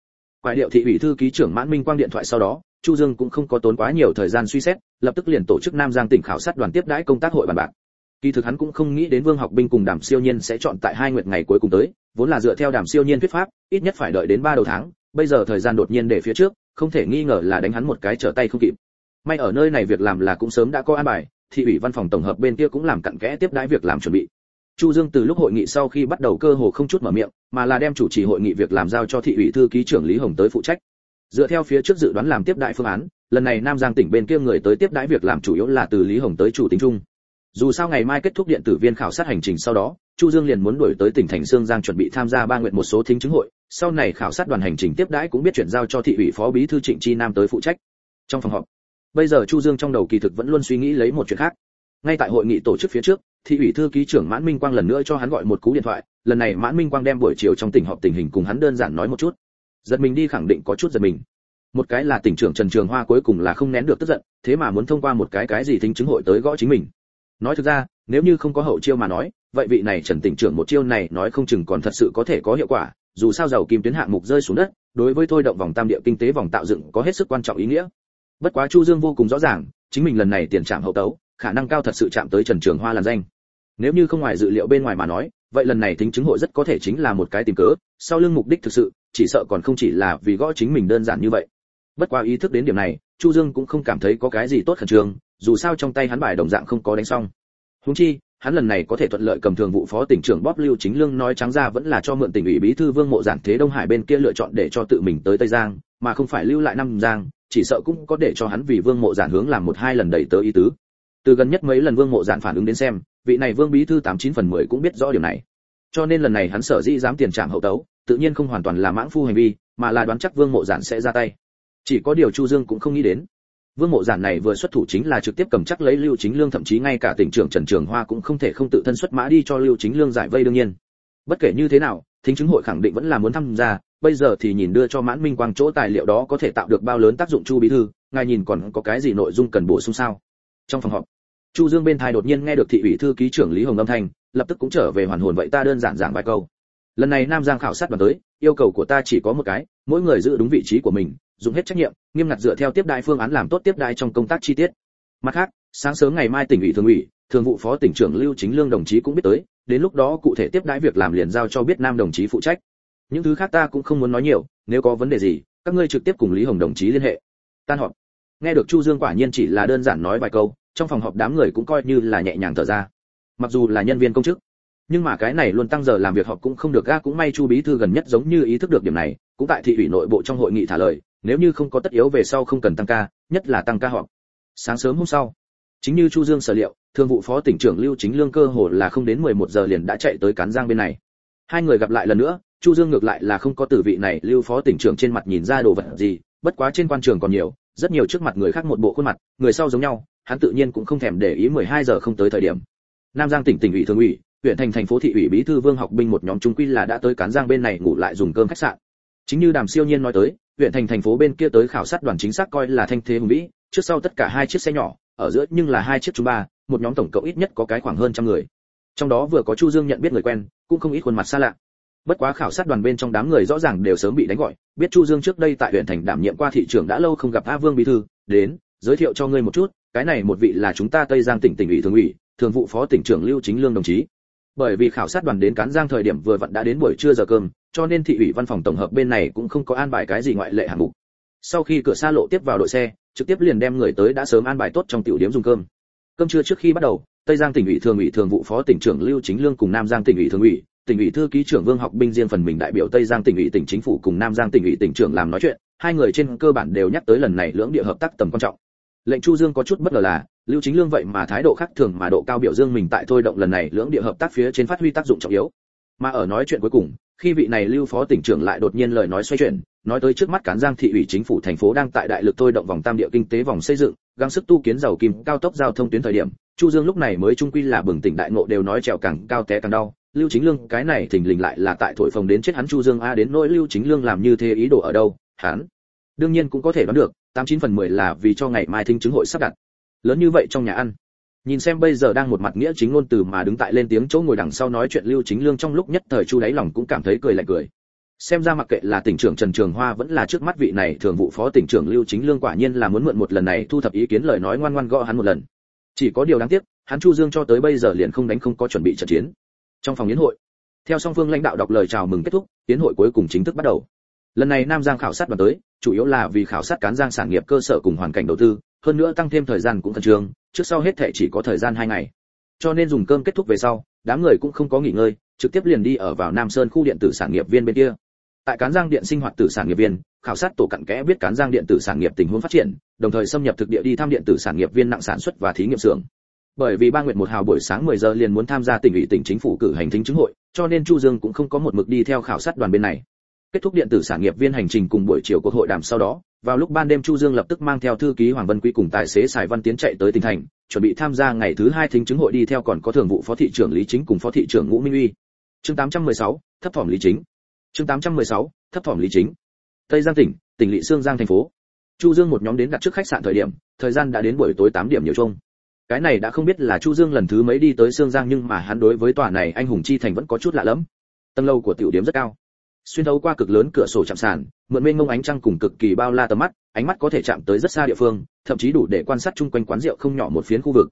quại điệu thị ủy thư ký trưởng mãn minh quang điện thoại sau đó, chu dương cũng không có tốn quá nhiều thời gian suy xét, lập tức liền tổ chức nam giang tỉnh khảo sát đoàn tiếp đãi công tác hội bàn bạc. Kỳ thực hắn cũng không nghĩ đến vương học binh cùng đàm siêu nhiên sẽ chọn tại hai nguyệt ngày cuối cùng tới, vốn là dựa theo đàm siêu nhiên thuyết pháp, ít nhất phải đợi đến ba đầu tháng, bây giờ thời gian đột nhiên để phía trước, không thể nghi ngờ là đánh hắn một cái trở tay không kịp. May ở nơi này việc làm là cũng sớm đã có an bài, thị ủy văn phòng tổng hợp bên kia cũng làm cặn kẽ tiếp đãi việc làm chuẩn bị chu dương từ lúc hội nghị sau khi bắt đầu cơ hồ không chút mở miệng, mà là đem chủ trì hội nghị việc làm giao cho thị ủy thư ký trưởng lý hồng tới phụ trách. Dựa theo phía trước dự đoán làm tiếp đại phương án, lần này nam giang tỉnh bên kia người tới tiếp đãi việc làm chủ yếu là từ lý hồng tới chủ tính chung dù sao ngày mai kết thúc điện tử viên khảo sát hành trình sau đó, chu dương liền muốn đổi tới tỉnh thành sương giang chuẩn bị tham gia ba nguyện một số thính chứng hội, sau này khảo sát đoàn hành trình tiếp đãi cũng biết chuyển giao cho thị ủy phó bí thư trịnh chi nam tới phụ trách. Trong phòng họp, bây giờ chu dương trong đầu kỳ thực vẫn luôn suy nghĩ lấy một chuyện khác. Ngay tại hội nghị tổ chức phía trước thị ủy thư ký trưởng mãn minh quang lần nữa cho hắn gọi một cú điện thoại, lần này mãn minh quang đem buổi chiều trong tỉnh họp tình hình cùng hắn đơn giản nói một chút. Giật mình đi khẳng định có chút giật mình. Một cái là tỉnh trưởng trần trường hoa cuối cùng là không nén được tức giận, thế mà muốn thông qua một cái cái gì thính chứng hội tới gõ chính mình. Nói thực ra, nếu như không có hậu chiêu mà nói, vậy vị này trần tỉnh trưởng một chiêu này nói không chừng còn thật sự có thể có hiệu quả, dù sao dầu kim tuyến hạng mục rơi xuống đất, đối với thôi động vòng tam địa kinh tế vòng tạo dựng có hết sức quan trọng ý nghĩa. Bất quá chu dương vô cùng rõ ràng, chính mình lần này tiền trạm hậu tấu, khả năng cao thật sự chạm tới trần trường hoa làn danh nếu như không ngoài dự liệu bên ngoài mà nói vậy lần này tính chứng hội rất có thể chính là một cái tìm cớ sau lưng mục đích thực sự chỉ sợ còn không chỉ là vì gõ chính mình đơn giản như vậy bất quá ý thức đến điểm này chu dương cũng không cảm thấy có cái gì tốt khẩn trương dù sao trong tay hắn bài đồng dạng không có đánh xong huống chi hắn lần này có thể thuận lợi cầm thường vụ phó tỉnh trưởng bóp Lưu Chính Lương nói trắng ra vẫn là cho mượn tỉnh ủy bí thư Vương Mộ Giản Thế Đông Hải bên kia lựa chọn để cho tự mình tới Tây Giang, mà không phải lưu lại năm Giang, chỉ sợ cũng có để cho hắn vì Vương Mộ Giản hướng làm một hai lần đẩy tới ý tứ. Từ gần nhất mấy lần Vương Mộ Giản phản ứng đến xem, vị này Vương bí thư tám chín phần mười cũng biết rõ điều này. Cho nên lần này hắn sở dĩ dám tiền trảm hậu tấu, tự nhiên không hoàn toàn là mãng phu hành vi, mà là đoán chắc Vương Mộ Giản sẽ ra tay. Chỉ có điều Chu Dương cũng không nghĩ đến, Vương Mộ Giản này vừa xuất thủ chính là trực tiếp cầm chắc lấy Lưu Chính Lương thậm chí ngay cả tỉnh trưởng Trần Trường Hoa cũng không thể không tự thân xuất mã đi cho Lưu Chính Lương giải vây đương nhiên. Bất kể như thế nào, thính chứng hội khẳng định vẫn là muốn tham gia, bây giờ thì nhìn đưa cho Mãn Minh Quang chỗ tài liệu đó có thể tạo được bao lớn tác dụng Chu bí thư, ngài nhìn còn có cái gì nội dung cần bổ sung sao? Trong phòng họp, Chu Dương bên thai đột nhiên nghe được thị ủy thư ký trưởng Lý Hồng âm thanh, lập tức cũng trở về hoàn hồn vậy ta đơn giản giảng vài câu. Lần này Nam Giang khảo sát đoàn tới, yêu cầu của ta chỉ có một cái, mỗi người giữ đúng vị trí của mình, dùng hết trách nhiệm nghiêm ngặt dựa theo tiếp đại phương án làm tốt tiếp đại trong công tác chi tiết. Mặt khác sáng sớm ngày mai tỉnh ủy thường ủy thường vụ phó tỉnh trưởng lưu chính lương đồng chí cũng biết tới đến lúc đó cụ thể tiếp đãi việc làm liền giao cho biết nam đồng chí phụ trách. Những thứ khác ta cũng không muốn nói nhiều nếu có vấn đề gì các ngươi trực tiếp cùng lý hồng đồng chí liên hệ. Tan họp. Nghe được chu dương quả nhiên chỉ là đơn giản nói vài câu trong phòng họp đám người cũng coi như là nhẹ nhàng thở ra. Mặc dù là nhân viên công chức, nhưng mà cái này luôn tăng giờ làm việc họp cũng không được ga, cũng may chu bí thư gần nhất giống như ý thức được điểm này, cũng tại thị ủy nội bộ trong hội nghị thả lời, nếu như không có tất yếu về sau không cần tăng ca, nhất là tăng ca họp. Sáng sớm hôm sau, chính như chu dương sở liệu, thương vụ phó tỉnh trưởng lưu chính lương cơ hồ là không đến 11 giờ liền đã chạy tới cán giang bên này. Hai người gặp lại lần nữa, chu dương ngược lại là không có tử vị này, lưu phó tỉnh trưởng trên mặt nhìn ra đồ vật gì, bất quá trên quan trường còn nhiều, rất nhiều trước mặt người khác một bộ khuôn mặt, người sau giống nhau hắn tự nhiên cũng không thèm để ý 12 giờ không tới thời điểm. Nam giang tỉnh tỉnh ủy thường ủy, huyện thành thành phố thị ủy bí thư vương học binh một nhóm trung quy là đã tới cán giang bên này ngủ lại dùng cơm khách sạn. Chính như đàm siêu nhiên nói tới, huyện thành thành phố bên kia tới khảo sát đoàn chính xác coi là thanh thế hùng vĩ, trước sau tất cả hai chiếc xe nhỏ, ở giữa nhưng là hai chiếc chúng ba, một nhóm tổng cộng ít nhất có cái khoảng hơn trăm người. Trong đó vừa có chu dương nhận biết người quen, cũng không ít khuôn mặt xa lạ. Bất quá khảo sát đoàn bên trong đám người rõ ràng đều sớm bị đánh gọi, biết chu dương trước đây tại huyện thành đảm nhiệm qua thị trường đã lâu không gặp a vương bí thư, đến, giới thiệu cho ngươi một chút cái này một vị là chúng ta tây giang tỉnh tỉnh ủy thường ủy, thường vụ phó tỉnh trưởng lưu chính lương đồng chí. Bởi vì khảo sát đoàn đến cán giang thời điểm vừa vặn đã đến buổi trưa giờ cơm, cho nên thị ủy văn phòng tổng hợp bên này cũng không có an bài cái gì ngoại lệ hạng mục. Sau khi cửa xa lộ tiếp vào đội xe, trực tiếp liền đem người tới đã sớm an bài tốt trong tiểu điểm dùng cơm. Cơm trưa trước khi bắt đầu, tây giang tỉnh ủy thường ủy thường vụ phó tỉnh trưởng lưu chính lương cùng nam giang tỉnh ủy thường ủy, tỉnh ủy thư ký trưởng vương học binh riêng phần mình đại biểu tây giang tỉnh ủy tỉnh chính phủ cùng nam giang tỉnh ủy tỉnh trưởng làm nói chuyện. Hai người trên cơ bản đều nhắc tới lần này lưỡng địa hợp tác tầm quan trọng lệnh chu dương có chút bất ngờ là, lưu chính lương vậy mà thái độ khác thường mà độ cao biểu dương mình tại thôi động lần này lưỡng địa hợp tác phía trên phát huy tác dụng trọng yếu. Mà ở nói chuyện cuối cùng, khi vị này lưu phó tỉnh trưởng lại đột nhiên lời nói xoay chuyển, nói tới trước mắt cán giang thị ủy chính phủ thành phố đang tại đại lực thôi động vòng tam địa kinh tế vòng xây dựng, gắng sức tu kiến giàu kim, cao tốc giao thông tuyến thời điểm, chu dương lúc này mới trung quy là bừng tỉnh đại ngộ đều nói trèo càng cao té càng đau. Lưu chính lương, cái này thình lình lại là tại thổi phồng đến chết hắn chu dương, a, đến nỗi lưu chính lương làm như thế ý đồ ở đâu? Hắn đương nhiên cũng có thể đoán được, tám chín phần mười là vì cho ngày mai thính chứng hội sắp đặt. Lớn như vậy trong nhà ăn. Nhìn xem bây giờ đang một mặt nghĩa chính ngôn từ mà đứng tại lên tiếng chỗ ngồi đằng sau nói chuyện lưu chính lương trong lúc nhất thời chu đáy lòng cũng cảm thấy cười lạnh cười. Xem ra mặc kệ là tỉnh trưởng trần trường hoa vẫn là trước mắt vị này thường vụ phó tỉnh trưởng lưu chính lương quả nhiên là muốn mượn một lần này thu thập ý kiến lời nói ngoan ngoan gõ hắn một lần. Chỉ có điều đáng tiếc, hắn chu dương cho tới bây giờ liền không đánh không có chuẩn bị trận chiến. Trong phòng yến hội, theo song phương lãnh đạo đọc lời chào mừng kết thúc, yến hội cuối cùng chính thức bắt đầu lần này nam giang khảo sát đoàn tới, chủ yếu là vì khảo sát cán giang sản nghiệp cơ sở cùng hoàn cảnh đầu tư, hơn nữa tăng thêm thời gian cũng khẩn trương, trước sau hết thệ chỉ có thời gian hai ngày. Cho nên dùng cơm kết thúc về sau, đám người cũng không có nghỉ ngơi, trực tiếp liền đi ở vào nam sơn khu điện tử sản nghiệp viên bên kia. Tại cán giang điện sinh hoạt tử sản nghiệp viên, khảo sát tổ cặn kẽ biết cán giang điện tử sản nghiệp tình huống phát triển, đồng thời xâm nhập thực địa đi thăm điện tử sản nghiệp viên nặng sản xuất và thí nghiệm xưởng. Bởi vì ba nguyệt một hào buổi sáng 10 giờ liền muốn tham gia tỉnh ủy tỉnh chính phủ cử hành thính chứng hội, cho nên chu dương cũng không có một mực đi theo khảo sát đoàn bên này kết thúc điện tử sản nghiệp viên hành trình cùng buổi chiều cuộc hội đàm sau đó vào lúc ban đêm chu dương lập tức mang theo thư ký hoàng vân quý cùng tài xế sài văn tiến chạy tới tỉnh thành chuẩn bị tham gia ngày thứ hai thính chứng hội đi theo còn có thường vụ phó thị trưởng lý chính cùng phó thị trưởng ngũ minh uy. Chương 816, thấp thỏm lý chính. Chương 816, thấp thỏm lý chính. Tây giang tỉnh tỉnh lỵ sương giang thành phố. Chu dương một nhóm đến đặt trước khách sạn thời điểm thời gian đã đến buổi tối 8 điểm nhiều chung. Cái này đã không biết là chu dương lần thứ mấy đi tới sương giang nhưng mà hắn đối với tòa này anh hùng chi thành vẫn có chút lạ lẫm. Tầng lâu của tiểu điểm rất cao xuyên thấu qua cực lớn cửa sổ chạm sàn, mượn mênh mông ánh trăng cùng cực kỳ bao la tầm mắt, ánh mắt có thể chạm tới rất xa địa phương, thậm chí đủ để quan sát chung quanh quán rượu không nhỏ một phiến khu vực.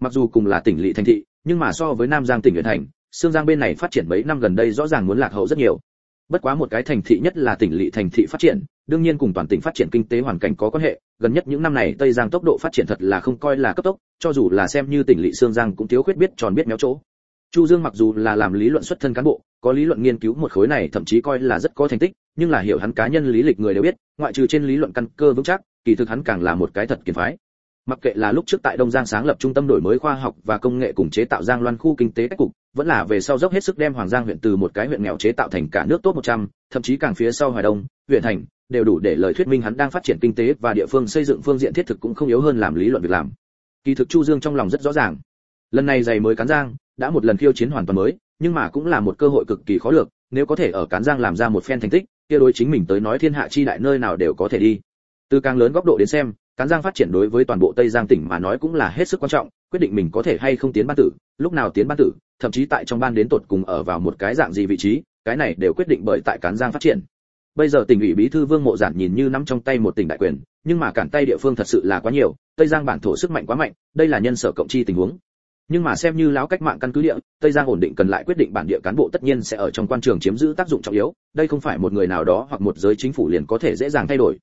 Mặc dù cùng là tỉnh lỵ thành thị, nhưng mà so với nam giang tỉnh huyện thành, sương giang bên này phát triển mấy năm gần đây rõ ràng muốn lạc hậu rất nhiều. Bất quá một cái thành thị nhất là tỉnh lỵ thành thị phát triển, đương nhiên cùng toàn tỉnh phát triển kinh tế hoàn cảnh có quan hệ, gần nhất những năm này tây giang tốc độ phát triển thật là không coi là cấp tốc, cho dù là xem như tỉnh lỵ sương giang cũng thiếu khuyết biết tròn biết méo chỗ chu dương mặc dù là làm lý luận xuất thân cán bộ có lý luận nghiên cứu một khối này thậm chí coi là rất có thành tích nhưng là hiểu hắn cá nhân lý lịch người đều biết ngoại trừ trên lý luận căn cơ vững chắc kỳ thực hắn càng là một cái thật kiệt phái. Mặc kệ là lúc trước tại đông giang sáng lập trung tâm đổi mới khoa học và công nghệ cùng chế tạo giang loan khu kinh tế cách cục vẫn là về sau dốc hết sức đem hoàng giang huyện từ một cái huyện nghèo chế tạo thành cả nước tốt 100, thậm chí càng phía sau hoài đông huyện thành đều đủ để lời thuyết minh hắn đang phát triển kinh tế và địa phương xây dựng phương diện thiết thực cũng không yếu hơn làm lý luận việc làm. Kỳ thực chu dương trong lòng rất rõ ràng. Lần này giày mới cán giang đã một lần khiêu chiến hoàn toàn mới, nhưng mà cũng là một cơ hội cực kỳ khó được, nếu có thể ở cán giang làm ra một phen thành tích, kia đối chính mình tới nói thiên hạ chi đại nơi nào đều có thể đi. Từ càng lớn góc độ đến xem, cán giang phát triển đối với toàn bộ tây giang tỉnh mà nói cũng là hết sức quan trọng, quyết định mình có thể hay không tiến ban tử, lúc nào tiến ban tử, thậm chí tại trong ban đến tột cùng ở vào một cái dạng gì vị trí, cái này đều quyết định bởi tại cán giang phát triển. Bây giờ tỉnh ủy bí thư vương mộ giản nhìn như nắm trong tay một tỉnh đại quyền, nhưng mà cản tay địa phương thật sự là quá nhiều, tây giang bản thổ sức mạnh quá mạnh, đây là nhân sở cộng chi tình huống nhưng mà xem như láo cách mạng căn cứ địa, tây giang ổn định cần lại quyết định bản địa cán bộ tất nhiên sẽ ở trong quan trường chiếm giữ tác dụng trọng yếu, đây không phải một người nào đó hoặc một giới chính phủ liền có thể dễ dàng thay đổi.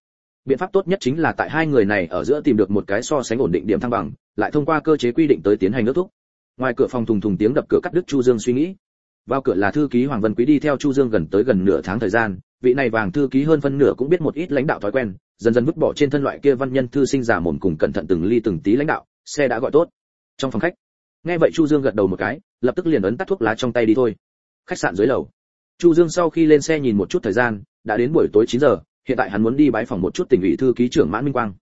Biện pháp tốt nhất chính là tại hai người này ở giữa tìm được một cái so sánh ổn định điểm thăng bằng, lại thông qua cơ chế quy định tới tiến hành ước thúc. Ngoài cửa phòng thùng thùng tiếng đập cửa cắt đứt chu dương suy nghĩ. Vào cửa là thư ký hoàng vân quý đi theo chu dương gần tới gần nửa tháng thời gian, vị này vàng thư ký hơn phân nửa cũng biết một ít lãnh đạo thói quen, dần dần vứt bỏ trên thân loại kia văn nhân thư sinh giả mồm cùng cẩn thận từng ly từng tí lãnh đạo, xe đã gọi tốt. Trong phòng khách nghe vậy chu dương gật đầu một cái, lập tức liền ấn tắt thuốc lá trong tay đi thôi. Khách sạn dưới lầu. Chu dương sau khi lên xe nhìn một chút thời gian, đã đến buổi tối 9 giờ, hiện tại hắn muốn đi bái phòng một chút tỉnh ủy thư ký trưởng mãn minh quang.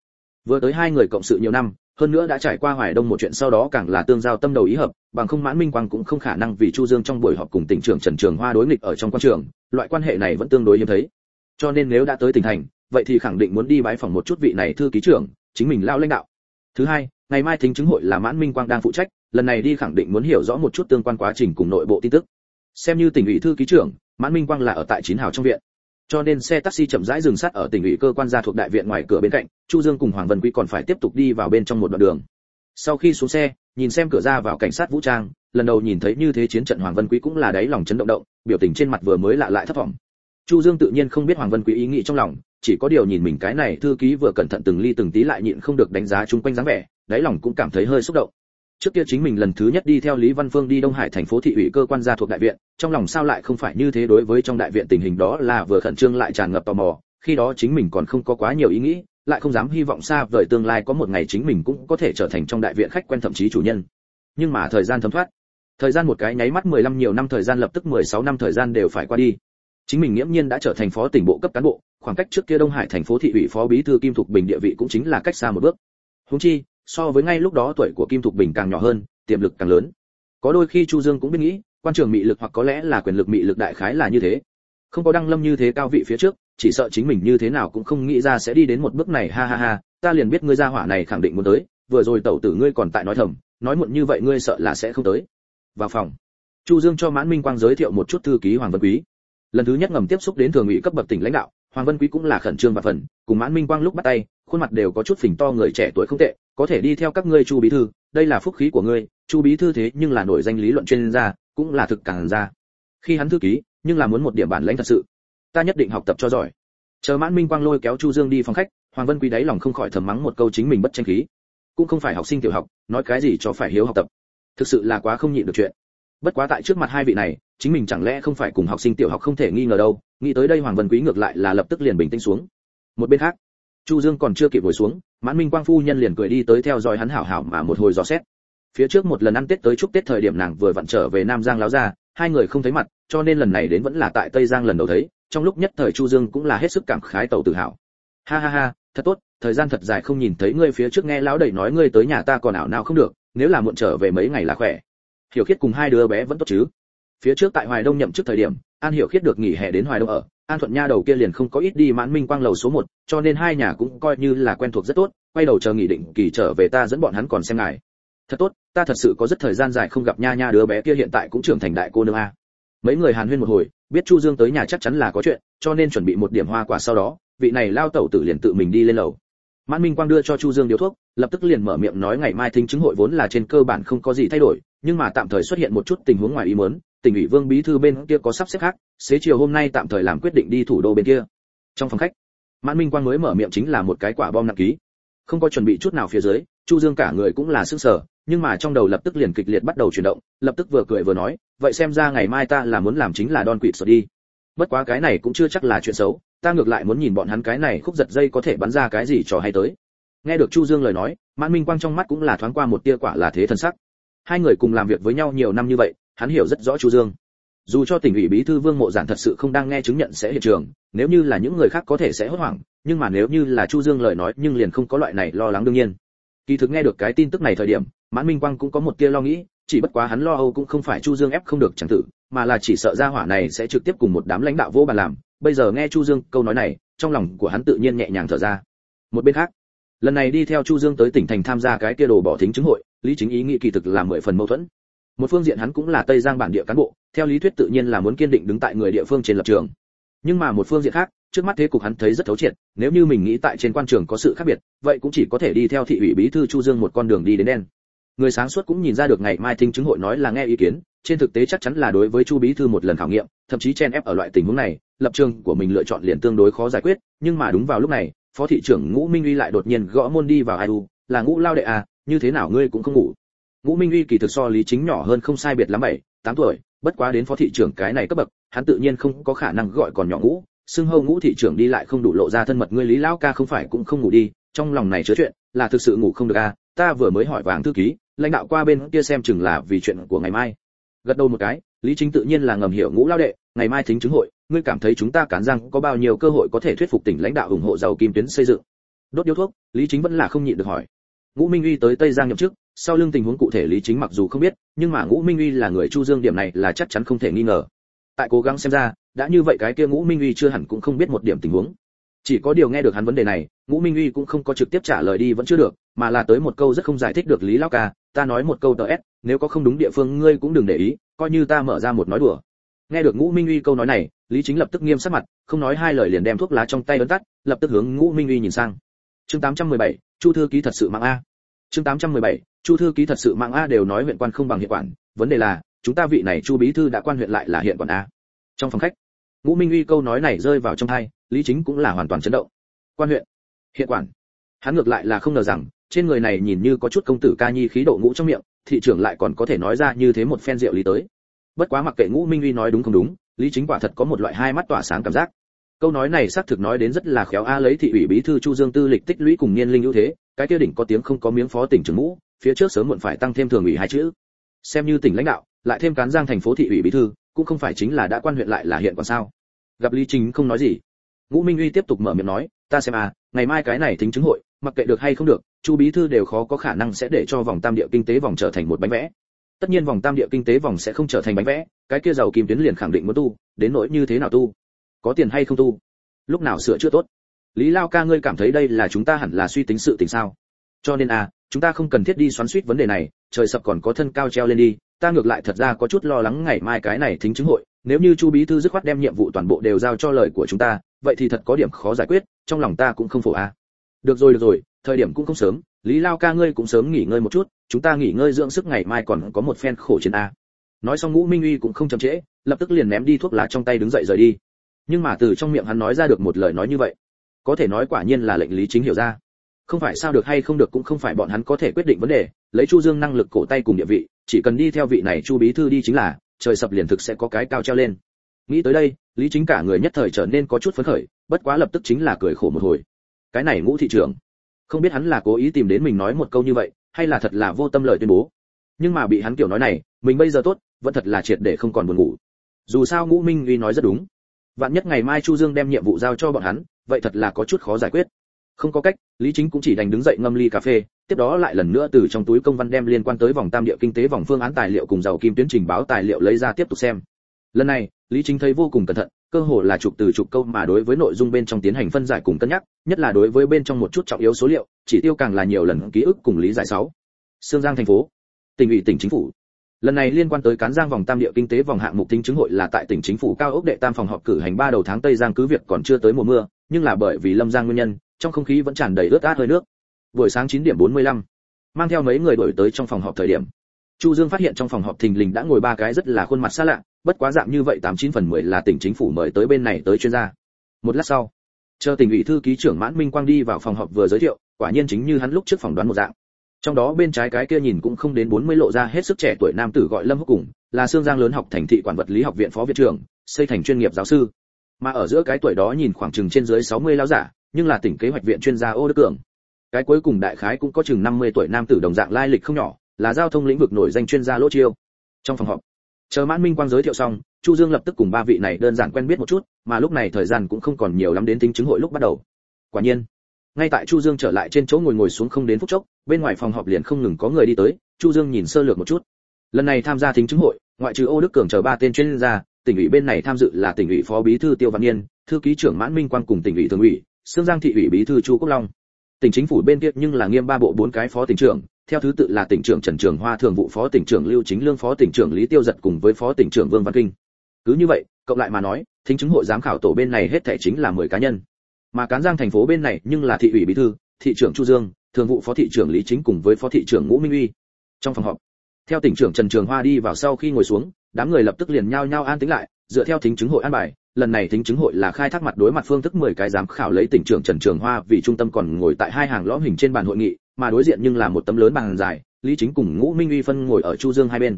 Vừa tới hai người cộng sự nhiều năm, hơn nữa đã trải qua hoài đông một chuyện sau đó càng là tương giao tâm đầu ý hợp, bằng không mãn minh quang cũng không khả năng vì chu dương trong buổi họp cùng tỉnh trưởng trần trường hoa đối nghịch ở trong quan trường, loại quan hệ này vẫn tương đối hiếm thấy. Cho nên nếu đã tới tỉnh thành, vậy thì khẳng định muốn đi bái phòng một chút vị này thư ký trưởng, chính mình lao lãnh đạo. Thứ hai, ngày mai thính chứng hội là mãn minh quang đang phụ trách lần này đi khẳng định muốn hiểu rõ một chút tương quan quá trình cùng nội bộ tin tức. Xem như tỉnh ủy thư ký trưởng, mãn minh quang là ở tại chín hào trong viện. Cho nên xe taxi chậm rãi dừng sát ở tỉnh ủy cơ quan gia thuộc đại viện ngoài cửa bên cạnh, chu dương cùng hoàng vân quý còn phải tiếp tục đi vào bên trong một đoạn đường. Sau khi xuống xe, nhìn xem cửa ra vào cảnh sát vũ trang, lần đầu nhìn thấy như thế chiến trận hoàng vân quý cũng là đáy lòng chấn động động, biểu tình trên mặt vừa mới lạ lại thất vọng chu dương tự nhiên không biết hoàng vân quý ý nghĩ trong lòng, chỉ có điều nhìn mình cái này thư ký vừa cẩn thận từng ly từng tí lại nhịn không được đánh giá chung quanh dáng vẻ, đáy lòng cũng cảm thấy hơi xúc động trước kia chính mình lần thứ nhất đi theo lý văn phương đi đông hải thành phố thị ủy cơ quan gia thuộc đại viện, trong lòng sao lại không phải như thế đối với trong đại viện tình hình đó là vừa khẩn trương lại tràn ngập tò mò, khi đó chính mình còn không có quá nhiều ý nghĩ, lại không dám hy vọng xa vời tương lai có một ngày chính mình cũng có thể trở thành trong đại viện khách quen thậm chí chủ nhân. Nhưng mà thời gian thấm thoát. Thời gian một cái nháy mắt 15 nhiều năm thời gian lập tức 16 năm thời gian đều phải qua đi. Chính mình nghiễm nhiên đã trở thành phó tỉnh bộ cấp cán bộ, khoảng cách trước kia đông hải thành phố thị ủy phó bí thư kim thục bình địa vị cũng chính là cách xa một bước. Huống chi so với ngay lúc đó tuổi của kim thục bình càng nhỏ hơn, tiềm lực càng lớn. Có đôi khi chu dương cũng biết nghĩ, quan trường mị lực hoặc có lẽ là quyền lực mị lực đại khái là như thế. Không có đăng lâm như thế cao vị phía trước, chỉ sợ chính mình như thế nào cũng không nghĩ ra sẽ đi đến một bước này, ha ha ha, ta liền biết ngươi gia hỏa này khẳng định muốn tới, vừa rồi tẩu tử ngươi còn tại nói thầm, nói muộn như vậy ngươi sợ là sẽ không tới. Vào phòng, chu dương cho mãn minh quang giới thiệu một chút thư ký hoàng văn quý. Lần thứ nhất ngầm tiếp xúc đến thường ủy cấp bậc tỉnh lãnh đạo, hoàng văn quý cũng là khẩn trương và phần, cùng mãn minh quang lúc bắt tay khuôn mặt đều có chút phình to người trẻ tuổi không tệ, có thể đi theo các ngươi chu bí thư, đây là phúc khí của ngươi, chu bí thư thế nhưng là nổi danh lý luận chuyên gia, cũng là thực càng ra khi hắn thư ký, nhưng là muốn một điểm bản lãnh thật sự. Ta nhất định học tập cho giỏi. Chờ mãn minh quang lôi kéo chu dương đi phòng khách, hoàng vân quý đáy lòng không khỏi thầm mắng một câu chính mình bất tranh khí. Cũng không phải học sinh tiểu học, nói cái gì cho phải hiếu học tập. Thực sự là quá không nhịn được chuyện. Bất quá tại trước mặt hai vị này, chính mình chẳng lẽ không phải cùng học sinh tiểu học không thể nghi ngờ đâu, nghĩ tới đây hoàng vân quý ngược lại là lập tức liền bình tĩnh xuống. Một bên khác chu dương còn chưa kịp ngồi xuống, mãn minh quang phu nhân liền cười đi tới theo dõi hắn hảo hảo mà một hồi dò xét. Phía trước một lần ăn tết tới chúc tết thời điểm nàng vừa vặn trở về nam giang láo ra, hai người không thấy mặt, cho nên lần này đến vẫn là tại tây giang lần đầu thấy, trong lúc nhất thời chu dương cũng là hết sức cảm khái tàu tự hào. Ha ha ha, thật tốt, thời gian thật dài không nhìn thấy ngươi phía trước nghe lão đầy nói ngươi tới nhà ta còn ảo nào không được, nếu là muộn trở về mấy ngày là khỏe. Hiểu khiết cùng hai đứa bé vẫn tốt chứ? Phía trước tại hoài đông nhậm chức thời điểm, an hiểu khiết được nghỉ hè đến hoài đông ở an thuận nha đầu kia liền không có ít đi mãn minh quang lầu số một, cho nên hai nhà cũng coi như là quen thuộc rất tốt, quay đầu chờ nghị định kỳ trở về ta dẫn bọn hắn còn xem ngài. Thật tốt, ta thật sự có rất thời gian dài không gặp nha nha đứa bé kia hiện tại cũng trưởng thành đại cô nương a. Mấy người hàn huyên một hồi, biết chu dương tới nhà chắc chắn là có chuyện, cho nên chuẩn bị một điểm hoa quả sau đó, vị này lao tẩu tử liền tự mình đi lên lầu. Mãn minh quang đưa cho chu dương điếu thuốc, lập tức liền mở miệng nói ngày mai thính chứng hội vốn là trên cơ bản không có gì thay đổi, nhưng mà tạm thời xuất hiện một chút tình huống ngoài ý muốn tỉnh ủy vương bí thư bên kia có sắp xếp khác, xế chiều hôm nay tạm thời làm quyết định đi thủ đô bên kia. Trong phòng khách, mãn minh quang mới mở miệng chính là một cái quả bom nặng ký. Không có chuẩn bị chút nào phía dưới, chu dương cả người cũng là sức sở nhưng mà trong đầu lập tức liền kịch liệt bắt đầu chuyển động, lập tức vừa cười vừa nói, vậy xem ra ngày mai ta là muốn làm chính là đòn quỵt sợ đi. Bất quá cái này cũng chưa chắc là chuyện xấu, ta ngược lại muốn nhìn bọn hắn cái này khúc giật dây có thể bắn ra cái gì trò hay tới. Nghe được chu dương lời nói, mãn minh quang trong mắt cũng là thoáng qua một tia quả là thế thân sắc. Hai người cùng làm việc với nhau nhiều năm như vậy hắn hiểu rất rõ chu dương. Dù cho tỉnh ủy bí thư vương mộ giản thật sự không đang nghe chứng nhận sẽ hiện trường, nếu như là những người khác có thể sẽ hốt hoảng, nhưng mà nếu như là chu dương lời nói nhưng liền không có loại này lo lắng đương nhiên. Kỳ thực nghe được cái tin tức này thời điểm, mãn minh quang cũng có một tia lo nghĩ, chỉ bất quá hắn lo âu cũng không phải chu dương ép không được chẳng tử, mà là chỉ sợ ra hỏa này sẽ trực tiếp cùng một đám lãnh đạo vô bàn làm. Bây giờ nghe chu dương câu nói này, trong lòng của hắn tự nhiên nhẹ nhàng thở ra. Một bên khác, lần này đi theo chu dương tới tỉnh thành tham gia cái kia đồ bỏ thính chứng hội, lý chính ý nghĩ kỳ thực là mười phần mâu thuẫn một phương diện hắn cũng là tây giang bản địa cán bộ, theo lý thuyết tự nhiên là muốn kiên định đứng tại người địa phương trên lập trường. Nhưng mà một phương diện khác, trước mắt thế cục hắn thấy rất thấu triệt, nếu như mình nghĩ tại trên quan trường có sự khác biệt, vậy cũng chỉ có thể đi theo thị ủy bí thư chu dương một con đường đi đến đen. Người sáng suốt cũng nhìn ra được ngày mai thính chứng hội nói là nghe ý kiến, trên thực tế chắc chắn là đối với chu bí thư một lần khảo nghiệm, thậm chí chen ép ở loại tình huống này, lập trường của mình lựa chọn liền tương đối khó giải quyết, nhưng mà đúng vào lúc này, phó thị trưởng ngũ minh uy lại đột nhiên gõ môn đi vào ai u, là ngũ lao đệ à như thế nào ngươi cũng không ngủ ngũ minh uy kỳ thực so lý chính nhỏ hơn không sai biệt lắm bảy, tám tuổi, bất quá đến phó thị trưởng cái này cấp bậc, hắn tự nhiên không có khả năng gọi còn nhỏ ngũ, xưng hâu ngũ thị trưởng đi lại không đủ lộ ra thân mật, ngươi lý lão ca không phải cũng không ngủ đi, trong lòng này chứa chuyện, là thực sự ngủ không được à ta vừa mới hỏi vàng thư ký, lãnh đạo qua bên kia xem chừng là vì chuyện của ngày mai. Gật đầu một cái, lý chính tự nhiên là ngầm hiểu ngũ lao đệ, ngày mai thính chứng hội, ngươi cảm thấy chúng ta cán răng có bao nhiêu cơ hội có thể thuyết phục tỉnh lãnh đạo ủng hộ giàu kim tuyến xây dựng? Đốt điếu thuốc, lý chính vẫn là không nhịn được hỏi. Ngũ minh uy tới tây giang nhậm chức sau lưng tình huống cụ thể lý chính mặc dù không biết nhưng mà ngũ minh uy là người chu dương điểm này là chắc chắn không thể nghi ngờ. Tại cố gắng xem ra đã như vậy cái kia ngũ minh uy chưa hẳn cũng không biết một điểm tình huống. Chỉ có điều nghe được hắn vấn đề này ngũ minh uy cũng không có trực tiếp trả lời đi vẫn chưa được mà là tới một câu rất không giải thích được lý lão ca ta nói một câu tờ s nếu có không đúng địa phương ngươi cũng đừng để ý coi như ta mở ra một nói đùa. Nghe được ngũ minh uy câu nói này lý chính lập tức nghiêm sắc mặt không nói hai lời liền đem thuốc lá trong tay ấn tắt lập tức hướng ngũ minh uy nhìn sang. Chương 817, chu thư ký thật sự mạng a chương 817, chu thư ký thật sự mạng a đều nói huyện quan không bằng hiện quản. Vấn đề là chúng ta vị này chu bí thư đã quan huyện lại là hiện quản a. Trong phòng khách ngũ minh uy câu nói này rơi vào trong hai lý chính cũng là hoàn toàn chấn động. Quan huyện hiện quản. Hắn ngược lại là không ngờ rằng trên người này nhìn như có chút công tử ca nhi khí độ ngũ trong miệng thị trưởng lại còn có thể nói ra như thế một phen rượu lý tới. Bất quá mặc kệ ngũ minh uy nói đúng không đúng lý chính quả thật có một loại hai mắt tỏa sáng cảm giác. Câu nói này xác thực nói đến rất là khéo a lấy thị ủy bí thư chu dương tư lịch tích lũy cùng niên linh ưu thế cái kia đỉnh có tiếng không có miếng phó tỉnh trưởng ngũ phía trước sớm muộn phải tăng thêm thường ủy hai chữ. Xem như tỉnh lãnh đạo, lại thêm cán giang thành phố thị ủy bí thư, cũng không phải chính là đã quan huyện lại là hiện còn sao. Gặp lý chính không nói gì. Ngũ minh uy tiếp tục mở miệng nói, ta xem à ngày mai cái này tính chứng hội, mặc kệ được hay không được, chu bí thư đều khó có khả năng sẽ để cho vòng tam địa kinh tế vòng trở thành một bánh vẽ. Tất nhiên vòng tam địa kinh tế vòng sẽ không trở thành bánh vẽ, cái kia giàu kim tuyến liền khẳng định muốn tu, đến nỗi như thế nào tu? Có tiền hay không tu? Lúc nào sửa chữa tốt? Lý lao ca ngươi cảm thấy đây là chúng ta hẳn là suy tính sự tình sao? Cho nên à chúng ta không cần thiết đi xoắn suýt vấn đề này, trời sập còn có thân cao treo lên đi, ta ngược lại thật ra có chút lo lắng ngày mai cái này thính chứng hội, nếu như chu bí thư dứt khoát đem nhiệm vụ toàn bộ đều giao cho lời của chúng ta, vậy thì thật có điểm khó giải quyết, trong lòng ta cũng không phổ a à. được rồi được rồi, thời điểm cũng không sớm, lý lao ca ngươi cũng sớm nghỉ ngơi một chút, chúng ta nghỉ ngơi dưỡng sức ngày mai còn có một phen khổ chiến a nói xong ngũ minh uy cũng không chậm trễ, lập tức liền ném đi thuốc lá trong tay đứng dậy rời đi. Nhưng mà từ trong miệng hắn nói ra được một lời nói như vậy có thể nói quả nhiên là lệnh lý chính hiểu ra. Không phải sao được hay không được cũng không phải bọn hắn có thể quyết định vấn đề, lấy chu dương năng lực cổ tay cùng địa vị, chỉ cần đi theo vị này chu bí thư đi chính là, trời sập liền thực sẽ có cái cao treo lên. Nghĩ tới đây, lý chính cả người nhất thời trở nên có chút phấn khởi, bất quá lập tức chính là cười khổ một hồi. Cái này ngũ thị trưởng, không biết hắn là cố ý tìm đến mình nói một câu như vậy, hay là thật là vô tâm lời tuyên bố. Nhưng mà bị hắn kiểu nói này, mình bây giờ tốt, vẫn thật là triệt để không còn buồn ngủ. Dù sao ngũ minh uy nói rất đúng. Vạn nhất ngày mai chu dương đem nhiệm vụ giao cho bọn hắn vậy thật là có chút khó giải quyết. Không có cách, lý chính cũng chỉ đành đứng dậy ngâm ly cà phê, tiếp đó lại lần nữa từ trong túi công văn đem liên quan tới vòng tam địa kinh tế, vòng phương án tài liệu cùng giàu kim tuyến trình báo tài liệu lấy ra tiếp tục xem. Lần này, lý chính thấy vô cùng cẩn thận, cơ hồ là chụp từ chụp câu mà đối với nội dung bên trong tiến hành phân giải cùng cân nhắc, nhất là đối với bên trong một chút trọng yếu số liệu, chỉ tiêu càng là nhiều lần ký ức cùng lý giải sáu. Sương giang thành phố, tỉnh ủy tỉnh chính phủ. Lần này liên quan tới cán giang vòng tam địa kinh tế vòng hạng mục tính chứng hội là tại tỉnh chính phủ cao ốc đệ tam phòng họp cử hành ba đầu tháng tây giang cứ việc còn chưa tới mùa mưa nhưng là bởi vì lâm giang nguyên nhân trong không khí vẫn tràn đầy ướt át hơi nước. Buổi sáng 9 điểm 45, mang theo mấy người đổi tới trong phòng họp thời điểm. Chu dương phát hiện trong phòng họp thình lình đã ngồi ba cái rất là khuôn mặt xa lạ bất quá dạng như vậy tám chín phần mười là tỉnh chính phủ mời tới bên này tới chuyên gia. Một lát sau chờ tỉnh ủy thư ký trưởng mãn minh quang đi vào phòng họp vừa giới thiệu quả nhiên chính như hắn lúc trước phỏng đoán một dạng. Trong đó bên trái cái kia nhìn cũng không đến 40 lộ ra hết sức trẻ tuổi nam tử gọi lâm húc cùng là xương giang lớn học thành thị quản vật lý học viện phó viện trưởng xây thành chuyên nghiệp giáo sư mà ở giữa cái tuổi đó nhìn khoảng chừng trên dưới 60 lão giả, nhưng là tỉnh kế hoạch viện chuyên gia ô đức cường. Cái cuối cùng đại khái cũng có chừng 50 tuổi nam tử đồng dạng lai lịch không nhỏ, là giao thông lĩnh vực nổi danh chuyên gia lỗ chiêu. Trong phòng họp, chờ mãn minh quang giới thiệu xong, chu dương lập tức cùng ba vị này đơn giản quen biết một chút, mà lúc này thời gian cũng không còn nhiều lắm đến tính chứng hội lúc bắt đầu. Quả nhiên, ngay tại chu dương trở lại trên chỗ ngồi ngồi xuống không đến phút chốc, bên ngoài phòng họp liền không ngừng có người đi tới, chu dương nhìn sơ lược một chút. Lần này tham gia thính chứng hội, ngoại trừ ô đức cường chờ ba tên chuyên gia tỉnh ủy bên này tham dự là tỉnh ủy phó bí thư tiêu văn niên thư ký trưởng mãn minh quang cùng tỉnh ủy thường ủy sương giang thị ủy bí thư chu quốc long tỉnh chính phủ bên kia nhưng là nghiêm ba bộ bốn cái phó tỉnh trưởng theo thứ tự là tỉnh trưởng Trần Trường Hoa thường vụ phó tỉnh trưởng Lưu Chính Lương phó tỉnh trưởng Lý Tiêu Giật cùng với phó tỉnh trưởng Vương Văn Kinh. Cứ như vậy, cộng lại mà nói, thính chứng hội giám khảo tổ bên này hết thảy chính là 10 cá nhân. Mà cán Giang thành phố bên này nhưng là thị ủy bí thư, thị trưởng Chu Dương, thường vụ phó thị trưởng Lý Chính cùng với phó thị trưởng Ngũ Minh Uy. Trong phòng họp, theo tỉnh trưởng Trần Trường Hoa đi vào sau khi ngồi xuống, đám người lập tức liền nhao nhao an tĩnh lại, dựa theo thính chứng hội an bài, lần này thính chứng hội là khai thác mặt đối mặt phương thức 10 cái giám khảo lấy tỉnh trưởng Trần Trường Hoa vì trung tâm còn ngồi tại hai hàng lõm hình trên bàn hội nghị, mà đối diện nhưng là một tấm lớn bàn dài, lý chính cùng ngũ minh uy phân ngồi ở chu dương hai bên.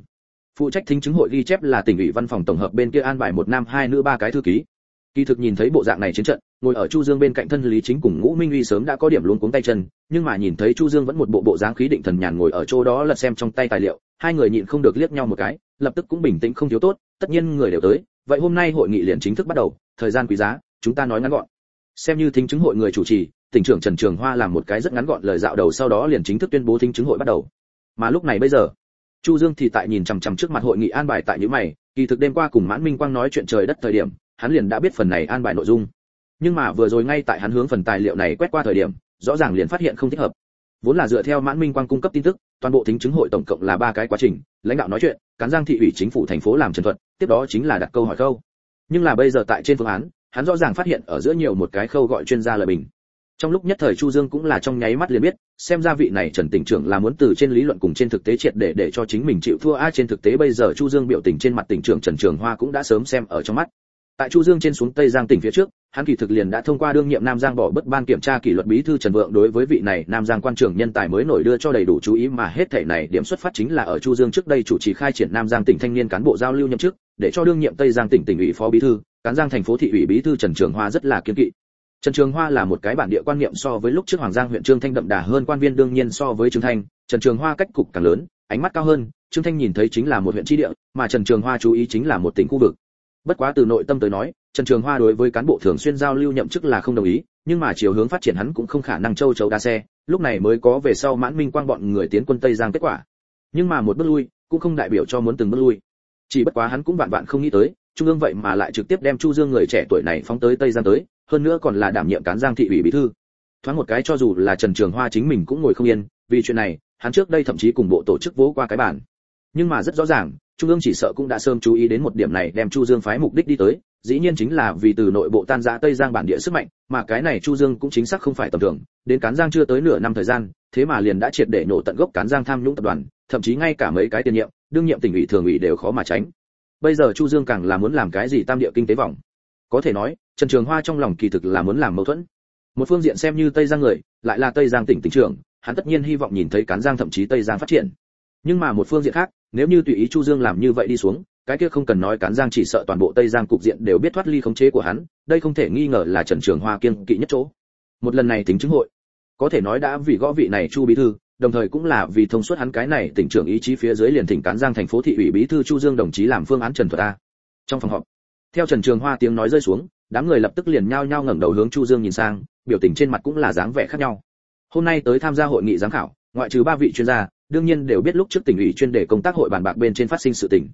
Phụ trách thính chứng hội ghi chép là tỉnh ủy văn phòng tổng hợp bên kia an bài một nam hai nữ ba cái thư ký kỳ thực nhìn thấy bộ dạng này chiến trận, ngồi ở chu dương bên cạnh thân lý chính cùng ngũ minh uy sớm đã có điểm luống cuống tay chân, nhưng mà nhìn thấy chu dương vẫn một bộ bộ dáng khí định thần nhàn ngồi ở chỗ đó lật xem trong tay tài liệu, hai người nhịn không được liếc nhau một cái, lập tức cũng bình tĩnh không thiếu tốt, tất nhiên người đều tới, vậy hôm nay hội nghị liền chính thức bắt đầu, thời gian quý giá, chúng ta nói ngắn gọn. Xem như thính chứng hội người chủ trì, tỉnh trưởng trần trường hoa làm một cái rất ngắn gọn lời dạo đầu sau đó liền chính thức tuyên bố thính chứng hội bắt đầu. Mà lúc này bây giờ, chu dương thì tại nhìn chằm chằm trước mặt hội nghị an bài tại những mày, kỳ thực đêm qua cùng mãn minh quang nói chuyện trời đất thời điểm hắn liền đã biết phần này an bài nội dung. Nhưng mà vừa rồi ngay tại hắn hướng phần tài liệu này quét qua thời điểm, rõ ràng liền phát hiện không thích hợp. Vốn là dựa theo mãn minh quang cung cấp tin tức, toàn bộ thính chứng hội tổng cộng là ba cái quá trình, lãnh đạo nói chuyện, cán giang thị ủy chính phủ thành phố làm trần thuật, tiếp đó chính là đặt câu hỏi câu. Nhưng là bây giờ tại trên phương án, hắn rõ ràng phát hiện ở giữa nhiều một cái khâu gọi chuyên gia lời bình. Trong lúc nhất thời chu dương cũng là trong nháy mắt liền biết, xem ra vị này trần tỉnh trưởng là muốn từ trên lý luận cùng trên thực tế triệt để để cho chính mình chịu thua. A, trên thực tế bây giờ chu dương biểu tình trên mặt tỉnh trưởng trần trường hoa cũng đã sớm xem ở trong mắt tại chu dương trên xuống tây giang tỉnh phía trước hắn kỳ thực liền đã thông qua đương nhiệm nam giang bỏ bất ban kiểm tra kỷ luật bí thư trần vượng đối với vị này nam giang quan trưởng nhân tài mới nổi đưa cho đầy đủ chú ý mà hết thể này điểm xuất phát chính là ở chu dương trước đây chủ trì khai triển nam giang tỉnh thanh niên cán bộ giao lưu nhậm chức để cho đương nhiệm tây giang tỉnh tỉnh ủy phó bí thư cán giang thành phố thị ủy bí thư trần trường hoa rất là kiên kỵ Trần Trường Hoa là một cái bản địa quan niệm so với lúc trước Hoàng Giang huyện Trương Thanh đậm đà hơn quan viên đương nhiên so với Trương Thanh, Trần Trường Hoa cách cục càng lớn, ánh mắt cao hơn, Trương Thanh nhìn thấy chính là một huyện tri địa, mà Trần Trường Hoa chú ý chính là một tỉnh khu vực. Bất quá từ nội tâm tới nói, Trần Trường Hoa đối với cán bộ thường xuyên giao lưu nhậm chức là không đồng ý, nhưng mà chiều hướng phát triển hắn cũng không khả năng châu chấu đa xe, lúc này mới có về sau mãn minh quang bọn người tiến quân tây giang kết quả. Nhưng mà một bước lui cũng không đại biểu cho muốn từng bước lui. Chỉ bất quá hắn cũng vạn vạn không nghĩ tới trung ương vậy mà lại trực tiếp đem chu dương người trẻ tuổi này phóng tới tây giang tới hơn nữa còn là đảm nhiệm cán giang thị ủy bí thư. Thoáng một cái cho dù là trần trường hoa chính mình cũng ngồi không yên vì chuyện này hắn trước đây thậm chí cùng bộ tổ chức vỗ qua cái bản nhưng mà rất rõ ràng trung ương chỉ sợ cũng đã sớm chú ý đến một điểm này đem chu dương phái mục đích đi tới, dĩ nhiên chính là vì từ nội bộ tan rã tây giang bản địa sức mạnh, mà cái này chu dương cũng chính xác không phải tầm thường, đến cán giang chưa tới nửa năm thời gian, thế mà liền đã triệt để nổ tận gốc cán giang tham nhũng tập đoàn, thậm chí ngay cả mấy cái tiền nhiệm, đương nhiệm tỉnh ủy thường ủy đều khó mà tránh. Bây giờ chu dương càng là muốn làm cái gì tam địa kinh tế vòng có thể nói, trần trường hoa trong lòng kỳ thực là muốn làm mâu thuẫn. Một phương diện xem như tây giang người, lại là tây giang tỉnh tỉnh trưởng, hắn tất nhiên hy vọng nhìn thấy cán giang thậm chí tây giang phát triển. Nhưng mà một phương diện khác nếu như tùy ý chu dương làm như vậy đi xuống, cái kia không cần nói cán giang chỉ sợ toàn bộ tây giang cục diện đều biết thoát ly khống chế của hắn, đây không thể nghi ngờ là trần trường hoa kiên kỵ nhất chỗ. Một lần này tính chứng hội, có thể nói đã vì gõ vị này chu bí thư, đồng thời cũng là vì thông suốt hắn cái này tỉnh trưởng ý chí phía dưới liền thỉnh cán giang thành phố thị ủy bí thư chu dương đồng chí làm phương án trần thuật a. Trong phòng họp, theo trần trường hoa tiếng nói rơi xuống, đám người lập tức liền nhao nhao ngẩng đầu hướng chu dương nhìn sang, biểu tình trên mặt cũng là dáng vẻ khác nhau. Hôm nay tới tham gia hội nghị giám khảo, ngoại trừ ba vị chuyên gia đương nhiên đều biết lúc trước tỉnh ủy chuyên đề công tác hội bàn bạc bên trên phát sinh sự tình.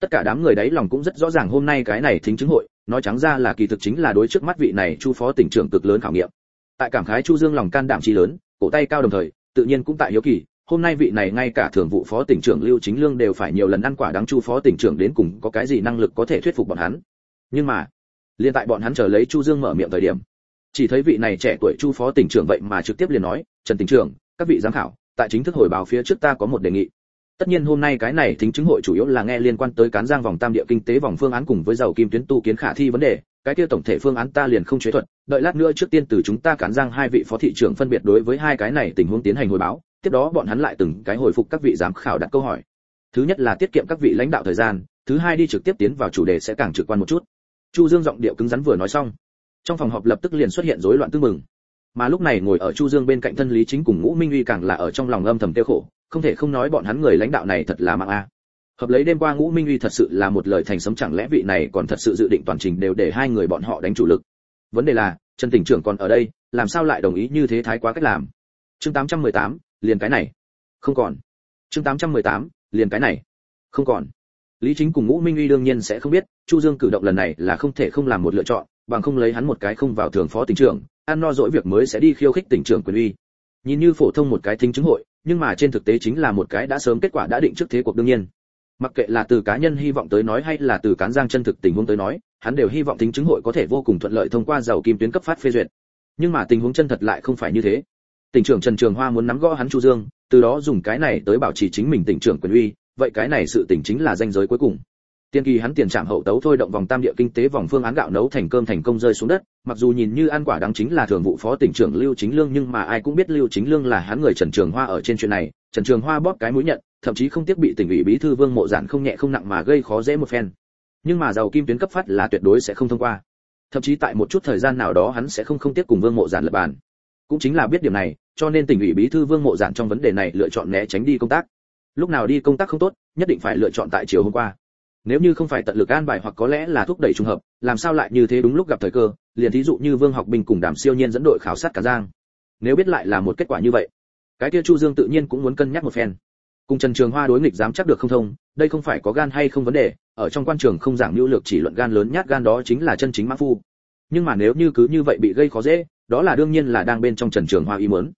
Tất cả đám người đấy lòng cũng rất rõ ràng hôm nay cái này thính chứng hội, nói trắng ra là kỳ thực chính là đối trước mắt vị này chu phó tỉnh trưởng cực lớn khảo nghiệm. Tại cảm khái chu dương lòng can đảm chi lớn, cổ tay cao đồng thời, tự nhiên cũng tại hiếu kỳ, hôm nay vị này ngay cả thường vụ phó tỉnh trưởng lưu chính lương đều phải nhiều lần ăn quả đắng chu phó tỉnh trưởng đến cùng có cái gì năng lực có thể thuyết phục bọn hắn. Nhưng mà liên tại bọn hắn chờ lấy chu dương mở miệng thời điểm, chỉ thấy vị này trẻ tuổi chu phó tỉnh trưởng vậy mà trực tiếp liền nói, trần tỉnh trưởng, các vị giám khảo tại chính thức hồi báo phía trước ta có một đề nghị. Tất nhiên hôm nay cái này thính chứng hội chủ yếu là nghe liên quan tới cán giang vòng tam địa kinh tế vòng phương án cùng với giàu kim tuyến tu kiến khả thi vấn đề, cái kia tổng thể phương án ta liền không chế thuật, đợi lát nữa trước tiên từ chúng ta cán giang hai vị phó thị trưởng phân biệt đối với hai cái này tình huống tiến hành hồi báo, tiếp đó bọn hắn lại từng cái hồi phục các vị giám khảo đặt câu hỏi. Thứ nhất là tiết kiệm các vị lãnh đạo thời gian, thứ hai đi trực tiếp tiến vào chủ đề sẽ càng trực quan một chút. Chu dương giọng điệu cứng rắn vừa nói xong. Trong phòng họp lập tức liền xuất hiện rối loạn tương mừng mà lúc này ngồi ở chu dương bên cạnh thân lý chính cùng ngũ minh uy càng là ở trong lòng âm thầm tiêu khổ không thể không nói bọn hắn người lãnh đạo này thật là mạng a. Hợp lấy đêm qua ngũ minh uy thật sự là một lời thành sấm chẳng lẽ vị này còn thật sự dự định toàn trình đều để hai người bọn họ đánh chủ lực. Vấn đề là trần tỉnh trưởng còn ở đây làm sao lại đồng ý như thế thái quá cách làm? Chương 818, liền cái này. Không còn. Chương 818, liền cái này. Không còn. Lý chính cùng ngũ minh uy đương nhiên sẽ không biết chu dương cử động lần này là không thể không làm một lựa chọn bằng không lấy hắn một cái không vào thường phó tỉnh trưởng ăn no dỗi việc mới sẽ đi khiêu khích tỉnh trưởng quyền uy. Nhìn như phổ thông một cái thính chứng hội, nhưng mà trên thực tế chính là một cái đã sớm kết quả đã định trước thế cuộc đương nhiên. Mặc kệ là từ cá nhân hy vọng tới nói hay là từ cán giang chân thực tình huống tới nói, hắn đều hy vọng thính chứng hội có thể vô cùng thuận lợi thông qua giàu kim tuyến cấp phát phê duyệt. Nhưng mà tình huống chân thật lại không phải như thế. Tỉnh trưởng trần trường hoa muốn nắm gõ hắn chu dương, từ đó dùng cái này tới bảo trì chính mình tỉnh trưởng quyền uy, vậy cái này sự tỉnh chính là danh giới cuối cùng. Tiên kỳ hắn tiền trạm hậu tấu thôi động vòng tam địa kinh tế vòng phương án gạo nấu thành cơm thành công rơi xuống đất, mặc dù nhìn như ăn quả đáng chính là thường vụ phó tỉnh trưởng Lưu Chính Lương nhưng mà ai cũng biết Lưu Chính Lương là hắn người Trần Trường Hoa ở trên chuyện này, Trần Trường Hoa bóp cái mũi nhận, thậm chí không tiếc bị tỉnh ủy bí thư Vương Mộ Giản không nhẹ không nặng mà gây khó dễ một phen. Nhưng mà giàu kim tuyến cấp phát là tuyệt đối sẽ không thông qua. Thậm chí tại một chút thời gian nào đó hắn sẽ không không tiếc cùng Vương Mộ Giản lập bàn. Cũng chính là biết điểm này, cho nên tỉnh ủy bí thư Vương Mộ Giản trong vấn đề này lựa chọn né tránh đi công tác. Lúc nào đi công tác không tốt, nhất định phải lựa chọn tại chiều hôm qua nếu như không phải tận lực an bài hoặc có lẽ là thúc đẩy trùng hợp, làm sao lại như thế đúng lúc gặp thời cơ, liền thí dụ như vương học bình cùng đàm siêu nhiên dẫn đội khảo sát cả giang. Nếu biết lại là một kết quả như vậy, cái kia chu dương tự nhiên cũng muốn cân nhắc một phen. Cùng trần trường hoa đối nghịch dám chắc được không thông, đây không phải có gan hay không vấn đề, ở trong quan trường không giảng nhu lược chỉ luận gan lớn nhát gan đó chính là chân chính mã phu. Nhưng mà nếu như cứ như vậy bị gây khó dễ, đó là đương nhiên là đang bên trong trần trường hoa ý muốn.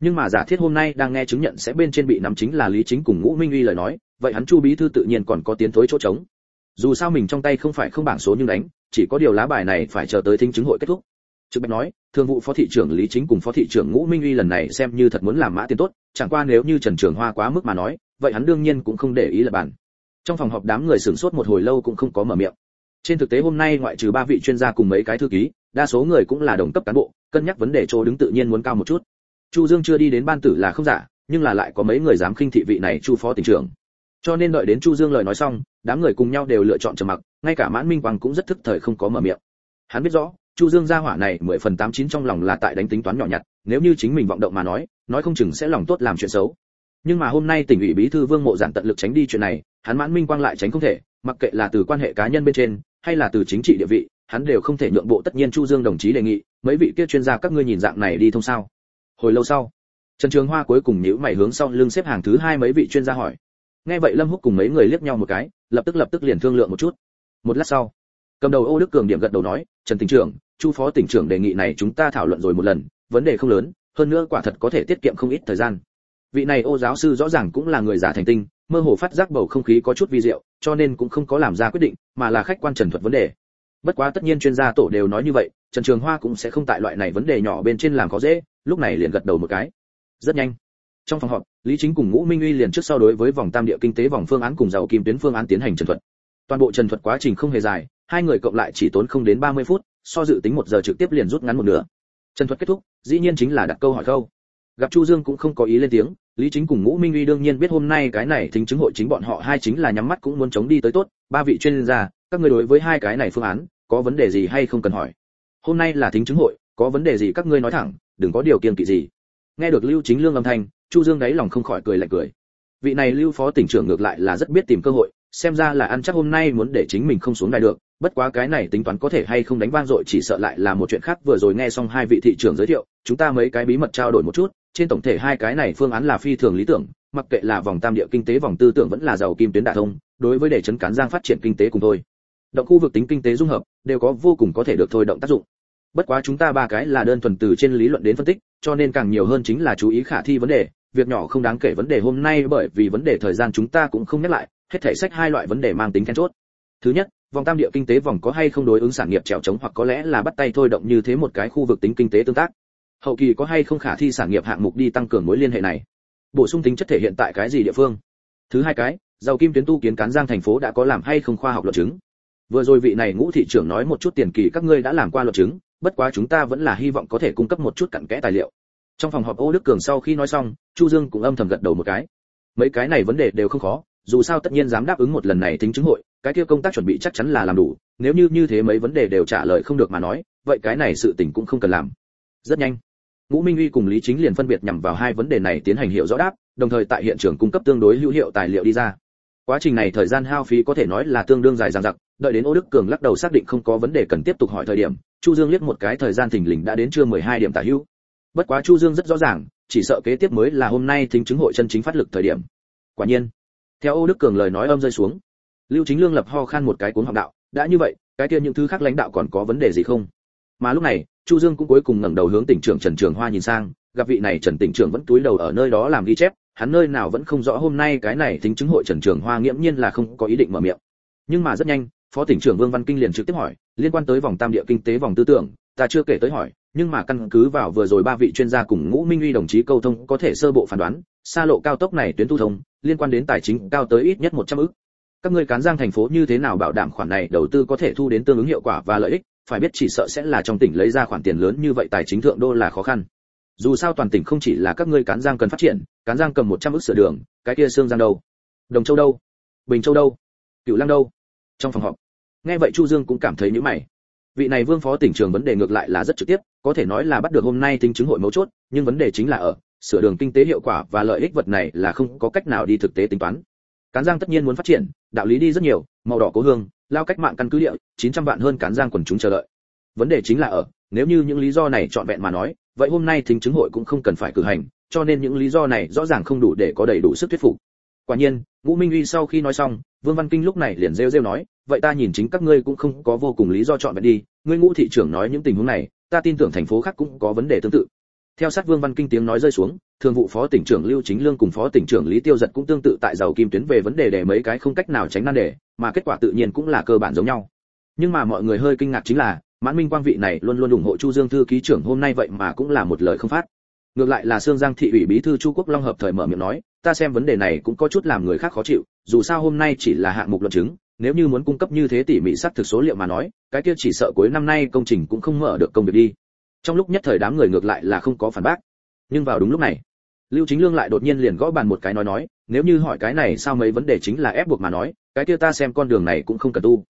Nhưng mà giả thiết hôm nay đang nghe chứng nhận sẽ bên trên bị nắm chính là lý chính cùng ngũ minh uy lời nói vậy hắn chu bí thư tự nhiên còn có tiến thối chỗ trống. Dù sao mình trong tay không phải không bảng số nhưng đánh, chỉ có điều lá bài này phải chờ tới thính chứng hội kết thúc. Trực bạch nói, thường vụ phó thị trưởng lý chính cùng phó thị trưởng ngũ minh uy lần này xem như thật muốn làm mã tiền tốt, chẳng qua nếu như trần trường hoa quá mức mà nói, vậy hắn đương nhiên cũng không để ý là bàn. Trong phòng họp đám người sửng sốt một hồi lâu cũng không có mở miệng. Trên thực tế hôm nay ngoại trừ ba vị chuyên gia cùng mấy cái thư ký, đa số người cũng là đồng cấp cán bộ, cân nhắc vấn đề chỗ đứng tự nhiên muốn cao một chút. Chu dương chưa đi đến ban tử là không giả, nhưng là lại có mấy người dám khinh thị vị này chu phó tỉnh trưởng cho nên đợi đến chu dương lời nói xong, đám người cùng nhau đều lựa chọn trầm mặc, ngay cả mãn minh quang cũng rất thức thời không có mở miệng. Hắn biết rõ, chu dương gia hỏa này mười phần tám chín trong lòng là tại đánh tính toán nhỏ nhặt, nếu như chính mình vọng động mà nói nói không chừng sẽ lòng tốt làm chuyện xấu. Nhưng mà hôm nay tỉnh ủy bí thư vương mộ giản tận lực tránh đi chuyện này, hắn mãn minh quang lại tránh không thể, mặc kệ là từ quan hệ cá nhân bên trên, hay là từ chính trị địa vị, hắn đều không thể nhượng bộ tất nhiên chu dương đồng chí đề nghị, mấy vị kia chuyên gia các ngươi nhìn dạng này đi thông sao? Hồi lâu sau, trần trường hoa cuối cùng nhíu mày hướng sau lưng xếp hàng thứ hai mấy vị chuyên gia hỏi nghe vậy lâm húc cùng mấy người liếc nhau một cái, lập tức lập tức liền thương lượng một chút. Một lát sau, cầm đầu ô đức cường điểm gật đầu nói, trần tỉnh trưởng, chu phó tỉnh trưởng đề nghị này chúng ta thảo luận rồi một lần, vấn đề không lớn, hơn nữa quả thật có thể tiết kiệm không ít thời gian. Vị này ô giáo sư rõ ràng cũng là người giả thành tinh, mơ hồ phát giác bầu không khí có chút vi diệu, cho nên cũng không có làm ra quyết định, mà là khách quan trần thuật vấn đề. Bất quá tất nhiên chuyên gia tổ đều nói như vậy, trần trường hoa cũng sẽ không tại loại này vấn đề nhỏ bên trên làm có dễ, lúc này liền gật đầu một cái. Rất nhanh trong phòng họp, lý chính cùng ngũ minh uy liền trước sau đối với vòng tam địa kinh tế, vòng phương án cùng giàu kim tuyến phương án tiến hành trần thuật. Toàn bộ trần thuật quá trình không hề dài, hai người cộng lại chỉ tốn không đến 30 phút, so dự tính một giờ trực tiếp liền rút ngắn một nửa. Trần thuật kết thúc, dĩ nhiên chính là đặt câu hỏi câu. Gặp chu dương cũng không có ý lên tiếng, lý chính cùng ngũ minh uy đương nhiên biết hôm nay cái này thính chứng hội chính bọn họ hai chính là nhắm mắt cũng muốn chống đi tới tốt, ba vị chuyên gia, các người đối với hai cái này phương án, có vấn đề gì hay không cần hỏi. Hôm nay là thính chứng hội, có vấn đề gì các ngươi nói thẳng, đừng có điều kiêng kỵ gì. Nghe được lưu chính lương âm thanh chu dương đáy lòng không khỏi cười lạnh cười. Vị này lưu phó tỉnh trưởng ngược lại là rất biết tìm cơ hội, xem ra là ăn chắc hôm nay muốn để chính mình không xuống đài được, bất quá cái này tính toán có thể hay không đánh vang dội chỉ sợ lại là một chuyện khác, vừa rồi nghe xong hai vị thị trưởng giới thiệu, chúng ta mấy cái bí mật trao đổi một chút, trên tổng thể hai cái này phương án là phi thường lý tưởng, mặc kệ là vòng tam địa kinh tế vòng tư tưởng vẫn là giàu kim tuyến đả thông, đối với để chấn cán giang phát triển kinh tế cùng thôi. Động khu vực tính kinh tế dung hợp, đều có vô cùng có thể được thôi động tác dụng. Bất quá chúng ta ba cái là đơn thuần từ trên lý luận đến phân tích, cho nên càng nhiều hơn chính là chú ý khả thi vấn đề việc nhỏ không đáng kể vấn đề hôm nay bởi vì vấn đề thời gian chúng ta cũng không nhắc lại, hết thể sách hai loại vấn đề mang tính then chốt. Thứ nhất, vòng tam địa kinh tế vòng có hay không đối ứng sản nghiệp trèo trống hoặc có lẽ là bắt tay thôi động như thế một cái khu vực tính kinh tế tương tác. Hậu kỳ có hay không khả thi sản nghiệp hạng mục đi tăng cường mối liên hệ này. Bổ sung tính chất thể hiện tại cái gì địa phương? Thứ hai cái, giàu kim tuyến tu kiến cán giang thành phố đã có làm hay không khoa học luận chứng? Vừa rồi vị này ngũ thị trưởng nói một chút tiền kỳ các ngươi đã làm qua luận chứng, bất quá chúng ta vẫn là hy vọng có thể cung cấp một chút cặn kẽ tài liệu trong phòng họp ô đức cường sau khi nói xong, chu dương cũng âm thầm gật đầu một cái. Mấy cái này vấn đề đều không khó, dù sao tất nhiên dám đáp ứng một lần này tính chứng hội, cái kia công tác chuẩn bị chắc chắn là làm đủ, nếu như như thế mấy vấn đề đều trả lời không được mà nói, vậy cái này sự tình cũng không cần làm. Rất nhanh, ngũ minh uy cùng lý chính liền phân biệt nhằm vào hai vấn đề này tiến hành hiệu rõ đáp, đồng thời tại hiện trường cung cấp tương đối hữu hiệu tài liệu đi ra. Quá trình này thời gian hao phí có thể nói là tương đương dài dằng dặc, đợi đến ô đức cường lắc đầu xác định không có vấn đề cần tiếp tục hỏi thời điểm, chu dương liếc một cái thời gian thình lình đã đến trưa 12 điểm tả hữu bất quá chu dương rất rõ ràng, chỉ sợ kế tiếp mới là hôm nay thính chứng hội chân chính phát lực thời điểm. Quả nhiên, theo ô đức cường lời nói âm rơi xuống, lưu chính lương lập ho khan một cái cuốn học đạo, đã như vậy, cái kia những thứ khác lãnh đạo còn có vấn đề gì không? Mà lúc này, chu dương cũng cuối cùng ngẩng đầu hướng tỉnh trưởng trần trường hoa nhìn sang, gặp vị này trần tỉnh trưởng vẫn túi đầu ở nơi đó làm ghi chép, hắn nơi nào vẫn không rõ hôm nay cái này Thính chứng hội trần trường hoa nghiễm nhiên là không có ý định mở miệng. Nhưng mà rất nhanh, phó tỉnh trưởng vương văn kinh liền trực tiếp hỏi, liên quan tới vòng tam địa kinh tế vòng tư tưởng ta chưa kể tới hỏi, nhưng mà căn cứ vào vừa rồi ba vị chuyên gia cùng ngũ minh uy đồng chí câu thông có thể sơ bộ phán đoán, xa lộ cao tốc này tuyến tu thông, liên quan đến tài chính cao tới ít nhất 100 ức. Các ngươi cán giang thành phố như thế nào bảo đảm khoản này đầu tư có thể thu đến tương ứng hiệu quả và lợi ích, phải biết chỉ sợ sẽ là trong tỉnh lấy ra khoản tiền lớn như vậy tài chính thượng đô là khó khăn. Dù sao toàn tỉnh không chỉ là các ngươi cán giang cần phát triển, cán giang cầm 100 ức sửa đường, cái kia xương giang đâu? Đồng châu đâu? Bình châu đâu? Cửu lăng đâu? Trong phòng họp. Nghe vậy chu dương cũng cảm thấy nhíu mày vị này vương phó tỉnh trường vấn đề ngược lại là rất trực tiếp, có thể nói là bắt được hôm nay tính chứng hội mấu chốt, nhưng vấn đề chính là ở, sửa đường kinh tế hiệu quả và lợi ích vật này là không có cách nào đi thực tế tính toán. Cán giang tất nhiên muốn phát triển, đạo lý đi rất nhiều, màu đỏ cố hương, lao cách mạng căn cứ địa 900 vạn hơn cán giang quần chúng chờ đợi. Vấn đề chính là ở, nếu như những lý do này trọn vẹn mà nói, vậy hôm nay thính chứng hội cũng không cần phải cử hành, cho nên những lý do này rõ ràng không đủ để có đầy đủ sức thuyết phục. Quả nhiên, ngũ minh uy sau khi nói xong, vương văn kinh lúc này liền rêu rêu nói, vậy ta nhìn chính các ngươi cũng không có vô cùng lý do chọn vẹn đi ngươi ngũ thị trưởng nói những tình huống này, ta tin tưởng thành phố khác cũng có vấn đề tương tự. Theo sát vương văn kinh tiếng nói rơi xuống, thường vụ phó tỉnh trưởng lưu chính lương cùng phó tỉnh trưởng lý tiêu giật cũng tương tự tại giàu kim tuyến về vấn đề để mấy cái không cách nào tránh nan đề, mà kết quả tự nhiên cũng là cơ bản giống nhau. Nhưng mà mọi người hơi kinh ngạc chính là, mãn minh quang vị này luôn luôn ủng hộ chu dương thư ký trưởng hôm nay vậy mà cũng là một lời không phát. Ngược lại là sương giang thị ủy bí thư chu quốc long hợp thời mở miệng nói, ta xem vấn đề này cũng có chút làm người khác khó chịu, dù sao hôm nay chỉ là hạng mục luận chứng nếu như muốn cung cấp như thế tỉ mỉ xác thực số liệu mà nói, cái kia chỉ sợ cuối năm nay công trình cũng không mở được công việc đi. Trong lúc nhất thời đám người ngược lại là không có phản bác. Nhưng vào đúng lúc này, lưu chính lương lại đột nhiên liền gõ bàn một cái nói nói, nếu như hỏi cái này sao mấy vấn đề chính là ép buộc mà nói, cái kia ta xem con đường này cũng không cần tu.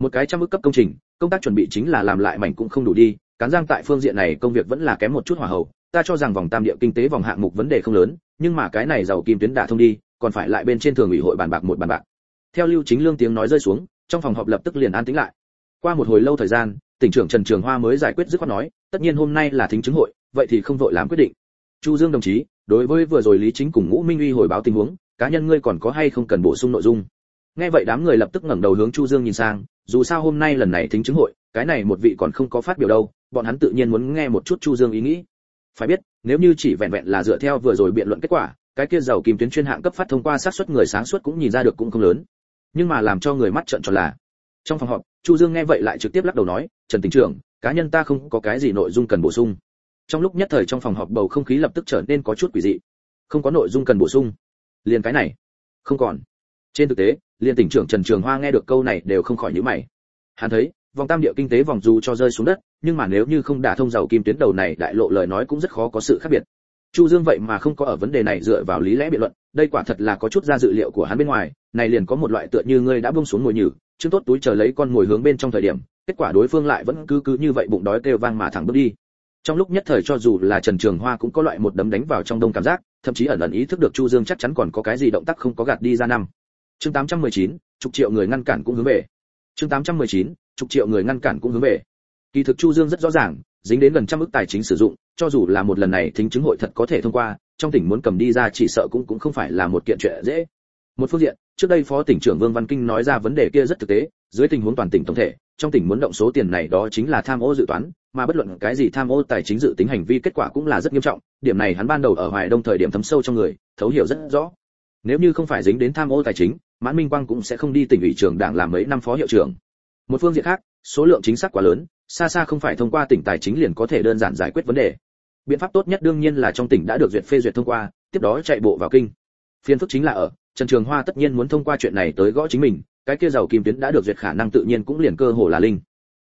Một cái trăm ức cấp công trình, công tác chuẩn bị chính là làm lại mảnh cũng không đủ đi, cán giang tại phương diện này công việc vẫn là kém một chút hòa hậu ta cho rằng vòng tam địa kinh tế vòng hạng mục vấn đề không lớn, nhưng mà cái này giàu kim tuyến đả thông đi, còn phải lại bên trên thường ủy hội bàn bạc một bàn bạc theo lưu chính lương tiếng nói rơi xuống, trong phòng họp lập tức liền an tĩnh lại. Qua một hồi lâu thời gian, tỉnh trưởng trần trường hoa mới giải quyết dứt khoát nói, tất nhiên hôm nay là thính chứng hội, vậy thì không vội làm quyết định. Chu dương đồng chí, đối với vừa rồi lý chính cùng ngũ minh uy hồi báo tình huống, cá nhân ngươi còn có hay không cần bổ sung nội dung? Nghe vậy đám người lập tức ngẩng đầu hướng chu dương nhìn sang, dù sao hôm nay lần này thính chứng hội, cái này một vị còn không có phát biểu đâu, bọn hắn tự nhiên muốn nghe một chút chu dương ý nghĩ. Phải biết, nếu như chỉ vẹn vẹn là dựa theo vừa rồi biện luận kết quả, cái kia giàu kim tuyến chuyên hạng cấp phát thông qua xác suất người sáng suốt cũng nhìn ra được cũng không lớn nhưng mà làm cho người mắt trợn tròn là, trong phòng họp, chu dương nghe vậy lại trực tiếp lắc đầu nói, trần tỉnh trưởng, cá nhân ta không có cái gì nội dung cần bổ sung. Trong lúc nhất thời trong phòng họp bầu không khí lập tức trở nên có chút quỷ dị. Không có nội dung cần bổ sung. Liền cái này, không còn. Trên thực tế, liền tỉnh trưởng trần trường hoa nghe được câu này đều không khỏi nhíu mày. Hắn thấy, vòng tam địa kinh tế vòng dù cho rơi xuống đất, nhưng mà nếu như không đả thông giàu kim tuyến đầu này đại lộ lời nói cũng rất khó có sự khác biệt. Chu dương vậy mà không có ở vấn đề này dựa vào lý lẽ biện luận, đây quả thật là có chút ra dự liệu của hắn bên ngoài này liền có một loại tựa như ngươi đã buông xuống ngồi nhử chứng tốt túi chờ lấy con ngồi hướng bên trong thời điểm kết quả đối phương lại vẫn cứ cứ như vậy bụng đói kêu vang mà thẳng bước đi. Trong lúc nhất thời cho dù là trần trường hoa cũng có loại một đấm đánh vào trong đông cảm giác thậm chí ẩn ẩn ý thức được chu dương chắc chắn còn có cái gì động tác không có gạt đi ra năm. Chương 819, chục triệu người ngăn cản cũng hướng về. Chương 819, chục triệu người ngăn cản cũng hướng về. Kỳ thực chu dương rất rõ ràng dính đến gần trăm ức tài chính sử dụng cho dù là một lần này thính chứng hội thật có thể thông qua trong tỉnh muốn cầm đi ra chỉ sợ cũng cũng không phải là một kiện chuyện dễ. Một phương diện trước đây phó tỉnh trưởng vương văn kinh nói ra vấn đề kia rất thực tế, dưới tình huống toàn tỉnh tổng thể, trong tỉnh muốn động số tiền này đó chính là tham ô dự toán, mà bất luận cái gì tham ô tài chính dự tính hành vi kết quả cũng là rất nghiêm trọng, điểm này hắn ban đầu ở hoài đông thời điểm thấm sâu trong người, thấu hiểu rất rõ. Nếu như không phải dính đến tham ô tài chính, mãn minh quang cũng sẽ không đi tỉnh ủy trường đảng làm mấy năm phó hiệu trưởng. Một phương diện khác, số lượng chính xác quá lớn, xa xa không phải thông qua tỉnh tài chính liền có thể đơn giản giải quyết vấn đề. Biện pháp tốt nhất đương nhiên là trong tỉnh đã được duyệt phê duyệt thông qua, tiếp đó chạy bộ vào kinh. Phiên phức chính là ở trần trường hoa tất nhiên muốn thông qua chuyện này tới gõ chính mình, cái kia giàu kim tuyến đã được duyệt khả năng tự nhiên cũng liền cơ hồ là linh.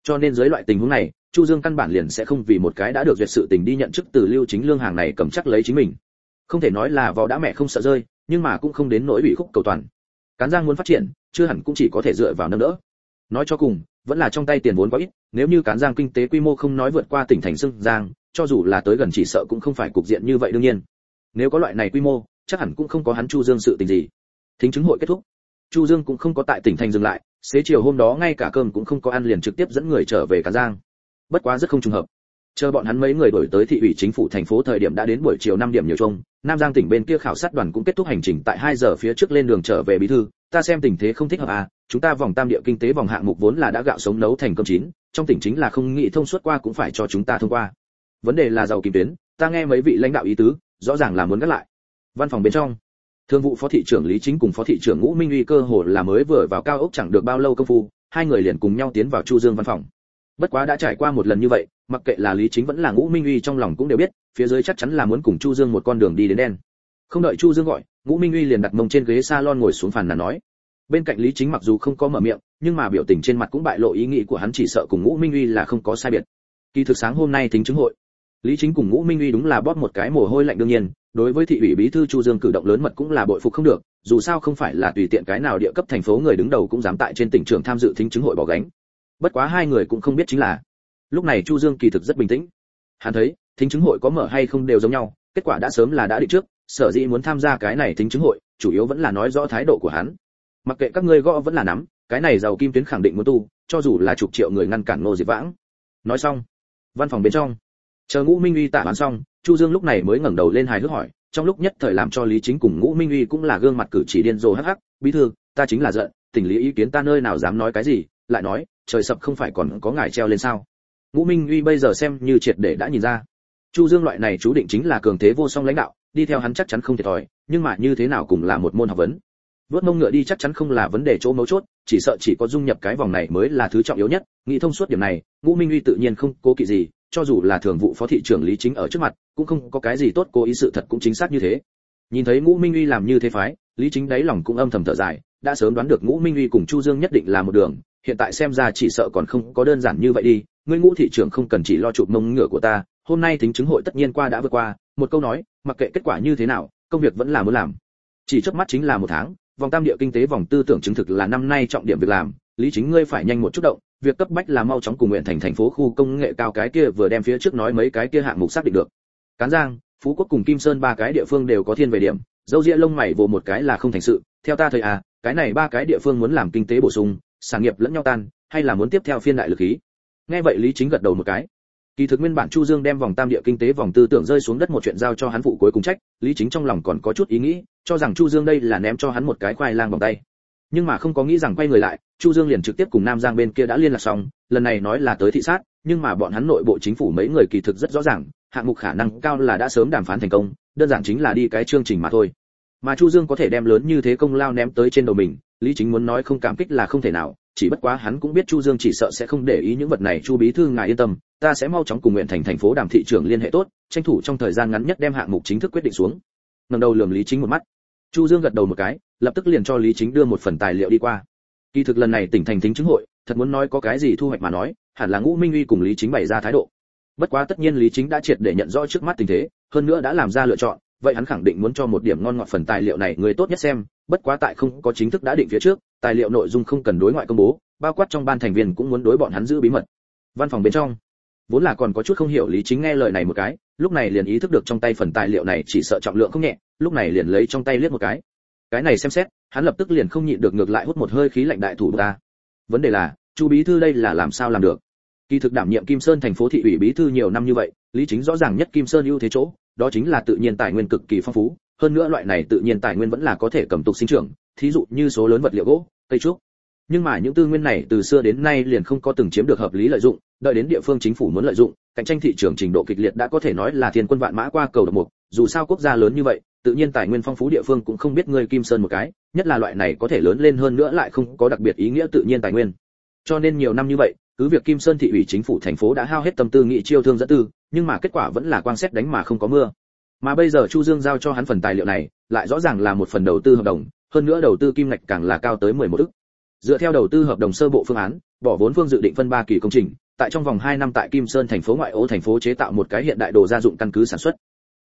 Cho nên dưới loại tình huống này, chu dương căn bản liền sẽ không vì một cái đã được duyệt sự tình đi nhận chức từ lưu chính lương hàng này cầm chắc lấy chính mình. Không thể nói là vò đã mẹ không sợ rơi, nhưng mà cũng không đến nỗi bị khúc cầu toàn. Cán giang muốn phát triển, chưa hẳn cũng chỉ có thể dựa vào nâng đỡ. Nói cho cùng, vẫn là trong tay tiền vốn quá ít, nếu như cán giang kinh tế quy mô không nói vượt qua tỉnh thành Sương giang, cho dù là tới gần chỉ sợ cũng không phải cục diện như vậy đương nhiên. Nếu có loại này quy mô, chắc hẳn cũng không có hắn chu dương sự tình gì thính chứng hội kết thúc. Chu dương cũng không có tại tỉnh thành dừng lại, xế chiều hôm đó ngay cả cơm cũng không có ăn liền trực tiếp dẫn người trở về cả giang. Bất quá rất không trùng hợp. Chờ bọn hắn mấy người đổi tới thị ủy chính phủ thành phố thời điểm đã đến buổi chiều 5 điểm nhiều chung, nam giang tỉnh bên kia khảo sát đoàn cũng kết thúc hành trình tại 2 giờ phía trước lên đường trở về bí thư. Ta xem tình thế không thích hợp à chúng ta vòng tam địa kinh tế vòng hạng mục vốn là đã gạo sống nấu thành cơm chín, trong tỉnh chính là không nghĩ thông suốt qua cũng phải cho chúng ta thông qua. Vấn đề là giàu kim tuyến, ta nghe mấy vị lãnh đạo ý tứ, rõ ràng là muốn gắt lại. Văn phòng bên trong thương vụ phó thị trưởng lý chính cùng phó thị trưởng ngũ minh uy cơ hồ là mới vừa vào cao ốc chẳng được bao lâu công phu, hai người liền cùng nhau tiến vào chu dương văn phòng. Bất quá đã trải qua một lần như vậy, mặc kệ là lý chính vẫn là ngũ minh uy trong lòng cũng đều biết, phía dưới chắc chắn là muốn cùng chu dương một con đường đi đến đen. Không đợi chu dương gọi, ngũ minh uy liền đặt mông trên ghế salon ngồi xuống phàn nàn nói. Bên cạnh lý chính mặc dù không có mở miệng, nhưng mà biểu tình trên mặt cũng bại lộ ý nghĩ của hắn chỉ sợ cùng ngũ minh uy là không có sai biệt. Kỳ thực sáng hôm nay tính chứng hội, lý chính cùng ngũ minh uy đúng là bóp một cái mồ hôi lạnh đương nhiên đối với thị ủy bí thư chu dương cử động lớn mật cũng là bội phục không được, dù sao không phải là tùy tiện cái nào địa cấp thành phố người đứng đầu cũng dám tại trên tỉnh trường tham dự thính chứng hội bỏ gánh. Bất quá hai người cũng không biết chính là, lúc này chu dương kỳ thực rất bình tĩnh. Hắn thấy, thính chứng hội có mở hay không đều giống nhau, kết quả đã sớm là đã định trước, sở dĩ muốn tham gia cái này thính chứng hội, chủ yếu vẫn là nói rõ thái độ của hắn. Mặc kệ các ngươi gõ vẫn là nắm, cái này giàu kim tuyến khẳng định muốn tu, cho dù là chục triệu người ngăn cản nô diệp vãng. Nói xong, văn phòng bên trong, chờ ngũ minh uy tả bán xong chu dương lúc này mới ngẩng đầu lên hài hước hỏi, trong lúc nhất thời làm cho lý chính cùng ngũ minh uy cũng là gương mặt cử chỉ điên rồ hắc hắc, bí thư, ta chính là giận, tình lý ý kiến ta nơi nào dám nói cái gì, lại nói, trời sập không phải còn có ngài treo lên sao? Ngũ minh uy bây giờ xem như triệt để đã nhìn ra. Chu dương loại này chú định chính là cường thế vô song lãnh đạo, đi theo hắn chắc chắn không thể thòi, nhưng mà như thế nào cũng là một môn học vấn. Vớt mông ngựa đi chắc chắn không là vấn đề chỗ mấu chốt, chỉ sợ chỉ có dung nhập cái vòng này mới là thứ trọng yếu nhất. Nghĩ thông suốt điểm này, ngũ minh uy tự nhiên không cố kỵ gì cho dù là thường vụ phó thị trưởng lý chính ở trước mặt, cũng không có cái gì tốt, cố ý sự thật cũng chính xác như thế. Nhìn thấy ngũ minh uy làm như thế phái, lý chính đáy lòng cũng âm thầm thở dài, đã sớm đoán được ngũ minh uy cùng chu dương nhất định là một đường, hiện tại xem ra chỉ sợ còn không có đơn giản như vậy đi, ngươi ngũ thị trưởng không cần chỉ lo chụp mông ngựa của ta, hôm nay tính chứng hội tất nhiên qua đã vượt qua, một câu nói, mặc kệ kết quả như thế nào, công việc vẫn là muốn làm. Chỉ trước mắt chính là một tháng, vòng tam địa kinh tế vòng tư tưởng chứng thực là năm nay trọng điểm việc làm lý chính ngươi phải nhanh một chút động, việc cấp bách là mau chóng cùng nguyện thành thành phố khu công nghệ cao cái kia vừa đem phía trước nói mấy cái kia hạng mục xác định được. Cán giang, phú quốc cùng kim sơn ba cái địa phương đều có thiên về điểm, dâu ria lông mày vồ một cái là không thành sự, theo ta thời à cái này ba cái địa phương muốn làm kinh tế bổ sung, sản nghiệp lẫn nhau tan, hay là muốn tiếp theo phiên đại lực khí? Nghe vậy lý chính gật đầu một cái. Kỳ thực nguyên bản chu dương đem vòng tam địa kinh tế vòng tư tưởng rơi xuống đất một chuyện giao cho hắn phụ cuối cùng trách, lý chính trong lòng còn có chút ý nghĩ, cho rằng chu dương đây là ném cho hắn một cái khoai lang bằng tay nhưng mà không có nghĩ rằng quay người lại, chu dương liền trực tiếp cùng nam giang bên kia đã liên lạc xong, lần này nói là tới thị sát, nhưng mà bọn hắn nội bộ chính phủ mấy người kỳ thực rất rõ ràng, hạng mục khả năng cao là đã sớm đàm phán thành công, đơn giản chính là đi cái chương trình mà thôi. Mà chu dương có thể đem lớn như thế công lao ném tới trên đầu mình, lý chính muốn nói không cảm kích là không thể nào, chỉ bất quá hắn cũng biết chu dương chỉ sợ sẽ không để ý những vật này, chu bí thư ngài yên tâm, ta sẽ mau chóng cùng nguyện thành thành phố đàm thị trưởng liên hệ tốt, tranh thủ trong thời gian ngắn nhất đem hạng mục chính thức quyết định xuống. Ngẩng đầu lườm lý chính một mắt chu dương gật đầu một cái, lập tức liền cho lý chính đưa một phần tài liệu đi qua. Kỳ thực lần này tỉnh thành thính chứng hội, thật muốn nói có cái gì thu hoạch mà nói, hẳn là ngũ minh uy cùng lý chính bày ra thái độ. Bất quá tất nhiên lý chính đã triệt để nhận rõ trước mắt tình thế, hơn nữa đã làm ra lựa chọn, vậy hắn khẳng định muốn cho một điểm ngon ngọt phần tài liệu này người tốt nhất xem, bất quá tại không có chính thức đã định phía trước, tài liệu nội dung không cần đối ngoại công bố, bao quát trong ban thành viên cũng muốn đối bọn hắn giữ bí mật. Văn phòng bên trong, vốn là còn có chút không hiểu lý chính nghe lời này một cái, lúc này liền ý thức được trong tay phần tài liệu này chỉ sợ trọng lượng không nhẹ lúc này liền lấy trong tay liếc một cái. Cái này xem xét, hắn lập tức liền không nhịn được ngược lại hút một hơi khí lạnh đại thủ ta vấn đề là, chu bí thư đây là làm sao làm được? Kỳ thực đảm nhiệm kim sơn thành phố thị ủy bí thư nhiều năm như vậy, lý chính rõ ràng nhất kim sơn ưu thế chỗ, đó chính là tự nhiên tài nguyên cực kỳ phong phú, hơn nữa loại này tự nhiên tài nguyên vẫn là có thể cầm tục sinh trưởng, thí dụ như số lớn vật liệu gỗ, cây trúc. Nhưng mà những tư nguyên này từ xưa đến nay liền không có từng chiếm được hợp lý lợi dụng, đợi đến địa phương chính phủ muốn lợi dụng, cạnh tranh thị trường trình độ kịch liệt đã có thể nói là thiên quân vạn mã qua cầu độc mục, dù sao quốc gia lớn như vậy tự nhiên tài nguyên phong phú địa phương cũng không biết ngươi kim sơn một cái, nhất là loại này có thể lớn lên hơn nữa lại không có đặc biệt ý nghĩa tự nhiên tài nguyên. Cho nên nhiều năm như vậy, cứ việc kim sơn thị ủy chính phủ thành phố đã hao hết tâm tư nghị chiêu thương dẫn tư, nhưng mà kết quả vẫn là quang xét đánh mà không có mưa. Mà bây giờ chu dương giao cho hắn phần tài liệu này, lại rõ ràng là một phần đầu tư hợp đồng, hơn nữa đầu tư kim ngạch càng là cao tới 11 ức. Dựa theo đầu tư hợp đồng sơ bộ phương án, bỏ vốn phương dự định phân ba kỳ công trình, tại trong vòng 2 năm tại kim sơn thành phố ngoại ô thành phố chế tạo một cái hiện đại đồ gia dụng căn cứ sản xuất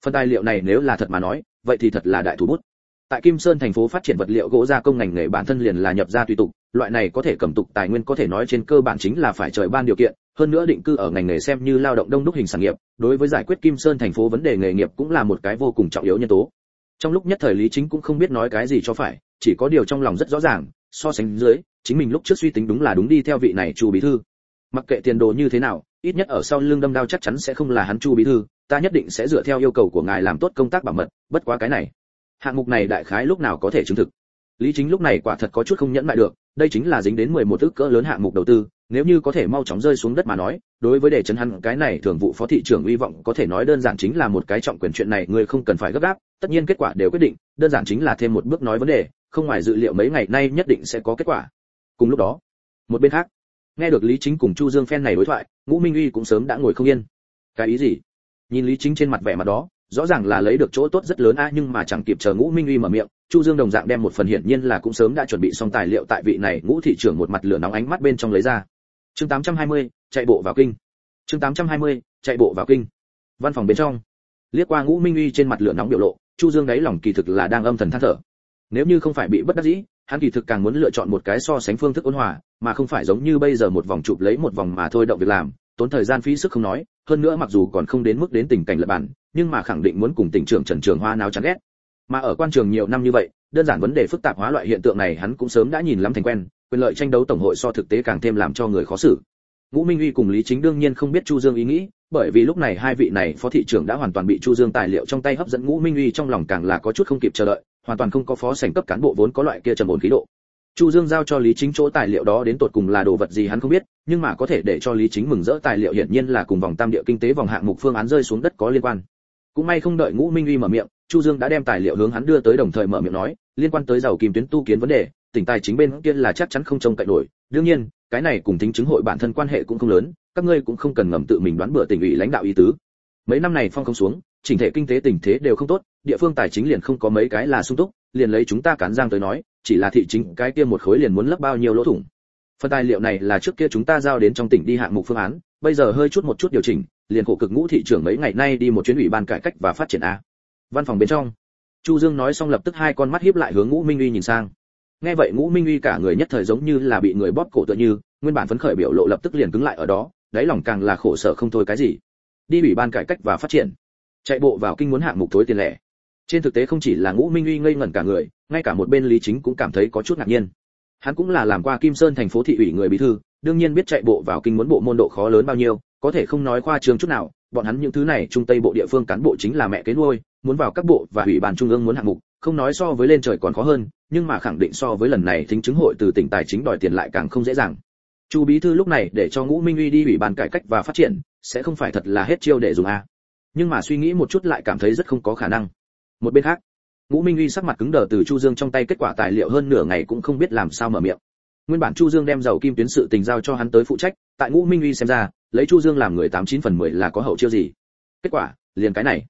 phần tài liệu này nếu là thật mà nói, vậy thì thật là đại thủ bút. Tại kim sơn thành phố phát triển vật liệu gỗ gia công ngành nghề bản thân liền là nhập gia tùy tục, loại này có thể cầm tục tài nguyên có thể nói trên cơ bản chính là phải trời ban điều kiện, hơn nữa định cư ở ngành nghề xem như lao động đông đúc hình sản nghiệp, đối với giải quyết kim sơn thành phố vấn đề nghề nghiệp cũng là một cái vô cùng trọng yếu nhân tố. Trong lúc nhất thời lý chính cũng không biết nói cái gì cho phải, chỉ có điều trong lòng rất rõ ràng, so sánh dưới, chính mình lúc trước suy tính đúng là đúng đi theo vị này chu bí thư. Mặc kệ tiền đồ như thế nào, ít nhất ở sau lưng đâm đao chắc chắn sẽ không là hắn chu bí thư ta nhất định sẽ dựa theo yêu cầu của ngài làm tốt công tác bảo mật, bất quá cái này, hạng mục này đại khái lúc nào có thể chứng thực? Lý chính lúc này quả thật có chút không nhẫn lại được, đây chính là dính đến 11 tức cỡ lớn hạng mục đầu tư, nếu như có thể mau chóng rơi xuống đất mà nói, đối với để chấn hắn, cái này thường vụ phó thị trưởng hy vọng có thể nói đơn giản chính là một cái trọng quyền chuyện này người không cần phải gấp gáp, tất nhiên kết quả đều quyết định, đơn giản chính là thêm một bước nói vấn đề, không ngoài dự liệu mấy ngày nay nhất định sẽ có kết quả. Cùng lúc đó, một bên khác, nghe được lý chính cùng chu dương phen này đối thoại, ngũ minh uy cũng sớm đã ngồi không yên. Cái ý gì? Nhìn lý chính trên mặt vẻ mặt đó rõ ràng là lấy được chỗ tốt rất lớn a nhưng mà chẳng kịp chờ ngũ minh uy mở miệng chu dương đồng dạng đem một phần hiển nhiên là cũng sớm đã chuẩn bị xong tài liệu tại vị này ngũ thị trưởng một mặt lửa nóng ánh mắt bên trong lấy ra. Chương 820, chạy bộ vào kinh. Chương 820, chạy bộ vào kinh. Văn phòng bên trong liếc qua ngũ minh uy trên mặt lửa nóng biểu lộ chu dương đáy lòng kỳ thực là đang âm thần than thở. Nếu như không phải bị bất đắc dĩ hắn kỳ thực càng muốn lựa chọn một cái so sánh phương thức ôn hòa mà không phải giống như bây giờ một vòng chụp lấy một vòng mà thôi động việc làm tốn thời gian phí sức không nói, hơn nữa mặc dù còn không đến mức đến tình cảnh lập bản, nhưng mà khẳng định muốn cùng tỉnh trưởng trần trường hoa nào chán ghét. Mà ở quan trường nhiều năm như vậy, đơn giản vấn đề phức tạp hóa loại hiện tượng này hắn cũng sớm đã nhìn lắm thành quen, quyền lợi tranh đấu tổng hội so thực tế càng thêm làm cho người khó xử. Ngũ minh uy cùng lý chính đương nhiên không biết chu dương ý nghĩ, bởi vì lúc này hai vị này phó thị trưởng đã hoàn toàn bị chu dương tài liệu trong tay hấp dẫn ngũ minh uy trong lòng càng là có chút không kịp chờ đợi, hoàn toàn không có phó sảnh cấp cán bộ vốn có loại kia trầm ổn khí độ chu dương giao cho lý chính chỗ tài liệu đó đến tột cùng là đồ vật gì hắn không biết, nhưng mà có thể để cho lý chính mừng rỡ tài liệu hiển nhiên là cùng vòng tam địa kinh tế vòng hạng mục phương án rơi xuống đất có liên quan. Cũng may không đợi ngũ minh uy mở miệng, chu dương đã đem tài liệu hướng hắn đưa tới đồng thời mở miệng nói, liên quan tới giàu kim tuyến tu kiến vấn đề, tỉnh tài chính bên kia là chắc chắn không trông cậy nổi. Đương nhiên, cái này cùng tính chứng hội bản thân quan hệ cũng không lớn, các ngươi cũng không cần ngầm tự mình đoán bừa tỉnh ủy lãnh đạo ý tứ. Mấy năm này phong không xuống, chỉnh thể kinh tế tình thế đều không tốt, địa phương tài chính liền không có mấy cái là sung túc liền lấy chúng ta cán giang tới nói, chỉ là thị chính cái kia một khối liền muốn lấp bao nhiêu lỗ thủng. Phần tài liệu này là trước kia chúng ta giao đến trong tỉnh đi hạng mục phương án, bây giờ hơi chút một chút điều chỉnh, liền khổ cực ngũ thị trưởng mấy ngày nay đi một chuyến ủy ban cải cách và phát triển a. Văn phòng bên trong, chu dương nói xong lập tức hai con mắt hiếp lại hướng ngũ minh uy nhìn sang. Nghe vậy ngũ minh uy cả người nhất thời giống như là bị người bóp cổ tựa như, nguyên bản phấn khởi biểu lộ lập tức liền cứng lại ở đó, đáy lòng càng là khổ sở không thôi cái gì. Đi ủy ban cải cách và phát triển. Chạy bộ vào kinh muốn hạng mục thối tiền lẻ trên thực tế không chỉ là ngũ minh uy ngây ngẩn cả người, ngay cả một bên lý chính cũng cảm thấy có chút ngạc nhiên. Hắn cũng là làm qua kim sơn thành phố thị ủy người bí thư, đương nhiên biết chạy bộ vào kinh muốn bộ môn độ khó lớn bao nhiêu, có thể không nói khoa trường chút nào, bọn hắn những thứ này trung tây bộ địa phương cán bộ chính là mẹ kế nuôi, muốn vào các bộ và ủy ban trung ương muốn hạng mục, không nói so với lên trời còn khó hơn, nhưng mà khẳng định so với lần này thính chứng hội từ tỉnh tài chính đòi tiền lại càng không dễ dàng. Chu bí thư lúc này để cho ngũ minh uy đi ủy ban cải cách và phát triển, sẽ không phải thật là hết chiêu để dùng a. Nhưng mà suy nghĩ một chút lại cảm thấy rất không có khả năng một bên khác, ngũ minh uy sắc mặt cứng đờ từ chu dương trong tay, kết quả tài liệu hơn nửa ngày cũng không biết làm sao mở miệng. Nguyên bản chu dương đem dầu kim tuyến sự tình giao cho hắn tới phụ trách, tại ngũ minh uy xem ra, lấy chu dương làm người tám chín phần mười là có hậu chiêu gì. Kết quả, liền cái này.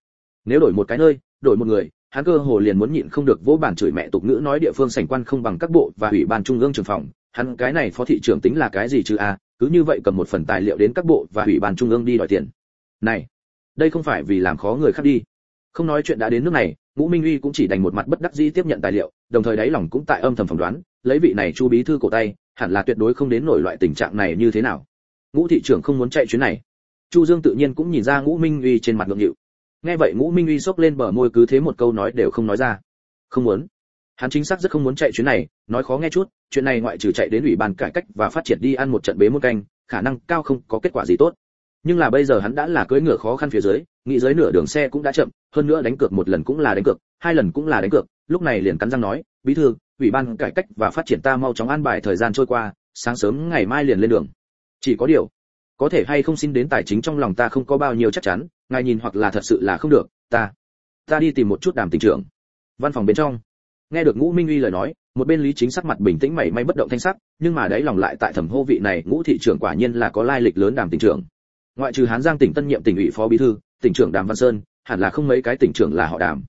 Nếu đổi một cái nơi, đổi một người, hắn cơ hồ liền muốn nhịn không được vỗ bản chửi mẹ tục ngữ nói địa phương sảnh quan không bằng các bộ và ủy ban trung ương trường phòng. Hắn cái này phó thị trưởng tính là cái gì chứ a cứ như vậy cầm một phần tài liệu đến các bộ và ủy ban trung ương đi đòi tiền. Này, đây không phải vì làm khó người khác đi. Không nói chuyện đã đến nước này ngũ minh uy cũng chỉ đành một mặt bất đắc dĩ tiếp nhận tài liệu, đồng thời đáy lòng cũng tại âm thầm phỏng đoán, lấy vị này chu bí thư cổ tay, hẳn là tuyệt đối không đến nổi loại tình trạng này như thế nào. Ngũ thị trưởng không muốn chạy chuyến này. Chu dương tự nhiên cũng nhìn ra ngũ minh uy trên mặt ngượng nghịu. Nghe vậy ngũ minh uy xốc lên bờ môi cứ thế một câu nói đều không nói ra. Không muốn. Hắn chính xác rất không muốn chạy chuyến này, nói khó nghe chút, chuyện này ngoại trừ chạy đến ủy ban cải cách và phát triển đi ăn một trận bế một canh, khả năng cao không có kết quả gì tốt nhưng là bây giờ hắn đã là cưỡi ngựa khó khăn phía dưới, nghĩ dưới nửa đường xe cũng đã chậm, hơn nữa đánh cược một lần cũng là đánh cược, hai lần cũng là đánh cược. Lúc này liền cắn răng nói, bí thư, ủy ban cải cách và phát triển ta mau chóng an bài thời gian trôi qua, sáng sớm ngày mai liền lên đường. Chỉ có điều, có thể hay không xin đến tài chính trong lòng ta không có bao nhiêu chắc chắn, ngài nhìn hoặc là thật sự là không được, ta ta đi tìm một chút đàm tình trưởng. Văn phòng bên trong, nghe được ngũ minh uy lời nói, một bên lý chính sắc mặt bình tĩnh mảy may bất động thanh sắc, nhưng mà đấy lòng lại tại thẩm hô vị này, ngũ thị trưởng quả nhiên là có lai lịch lớn đàm tỉnh trưởng ngoại trừ hán giang tỉnh tân nhiệm tỉnh ủy phó bí thư, tỉnh trưởng đàm văn sơn, hẳn là không mấy cái tỉnh trưởng là họ đàm.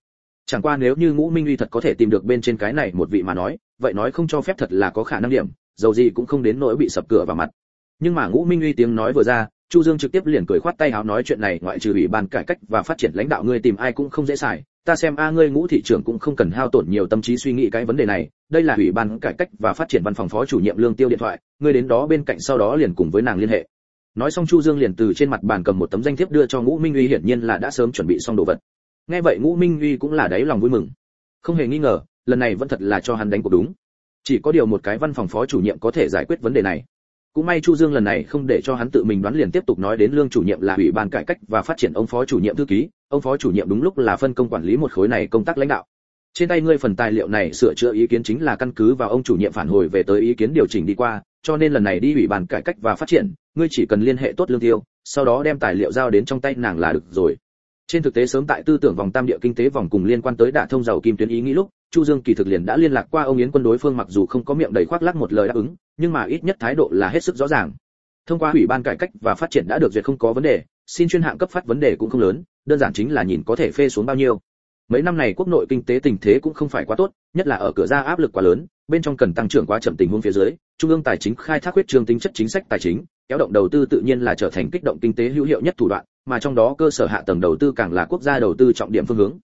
Chẳng qua nếu như ngũ minh uy thật có thể tìm được bên trên cái này một vị mà nói, vậy nói không cho phép thật là có khả năng điểm, dầu gì cũng không đến nỗi bị sập cửa vào mặt. Nhưng mà ngũ minh uy tiếng nói vừa ra, chu dương trực tiếp liền cười khoát tay háo nói chuyện này, ngoại trừ ủy ban cải cách và phát triển lãnh đạo ngươi tìm ai cũng không dễ xài, ta xem a ngươi ngũ thị trưởng cũng không cần hao tổn nhiều tâm trí suy nghĩ cái vấn đề này, đây là ủy ban cải cách và phát triển văn phòng phó chủ nhiệm lương tiêu điện thoại, ngươi đến đó bên cạnh sau đó liền cùng với nàng liên hệ nói xong chu dương liền từ trên mặt bàn cầm một tấm danh thiếp đưa cho ngũ minh uy, hiển nhiên là đã sớm chuẩn bị xong đồ vật. Nghe vậy ngũ minh uy cũng là đáy lòng vui mừng. Không hề nghi ngờ, lần này vẫn thật là cho hắn đánh cuộc đúng. Chỉ có điều một cái văn phòng phó chủ nhiệm có thể giải quyết vấn đề này. Cũng may chu dương lần này không để cho hắn tự mình đoán liền tiếp tục nói đến lương chủ nhiệm là ủy ban cải cách và phát triển ông phó chủ nhiệm thư ký. Ông phó chủ nhiệm đúng lúc là phân công quản lý một khối này công tác lãnh đạo. Trên tay ngươi phần tài liệu này sửa chữa ý kiến chính là căn cứ vào ông chủ nhiệm phản hồi về tới ý kiến điều chỉnh đi qua cho nên lần này đi ủy ban cải cách và phát triển, ngươi chỉ cần liên hệ tốt lương tiêu sau đó đem tài liệu giao đến trong tay nàng là được rồi. Trên thực tế sớm tại tư tưởng vòng tam địa kinh tế vòng cùng liên quan tới đả thông giàu kim tuyến ý nghĩ lúc, chu dương kỳ thực liền đã liên lạc qua ông yến quân đối phương mặc dù không có miệng đầy khoác lác một lời đáp ứng, nhưng mà ít nhất thái độ là hết sức rõ ràng. Thông qua ủy ban cải cách và phát triển đã được duyệt không có vấn đề, xin chuyên hạng cấp phát vấn đề cũng không lớn, đơn giản chính là nhìn có thể phê xuống bao nhiêu. Mấy năm này quốc nội kinh tế tình thế cũng không phải quá tốt, nhất là ở cửa ra áp lực quá lớn, bên trong cần tăng trưởng quá chậm tình huống phía dưới trung ương tài chính khai thác huyết trương tính chất chính sách tài chính, kéo động đầu tư tự nhiên là trở thành kích động kinh tế hữu hiệu nhất thủ đoạn, mà trong đó cơ sở hạ tầng đầu tư càng là quốc gia đầu tư trọng điểm phương hướng.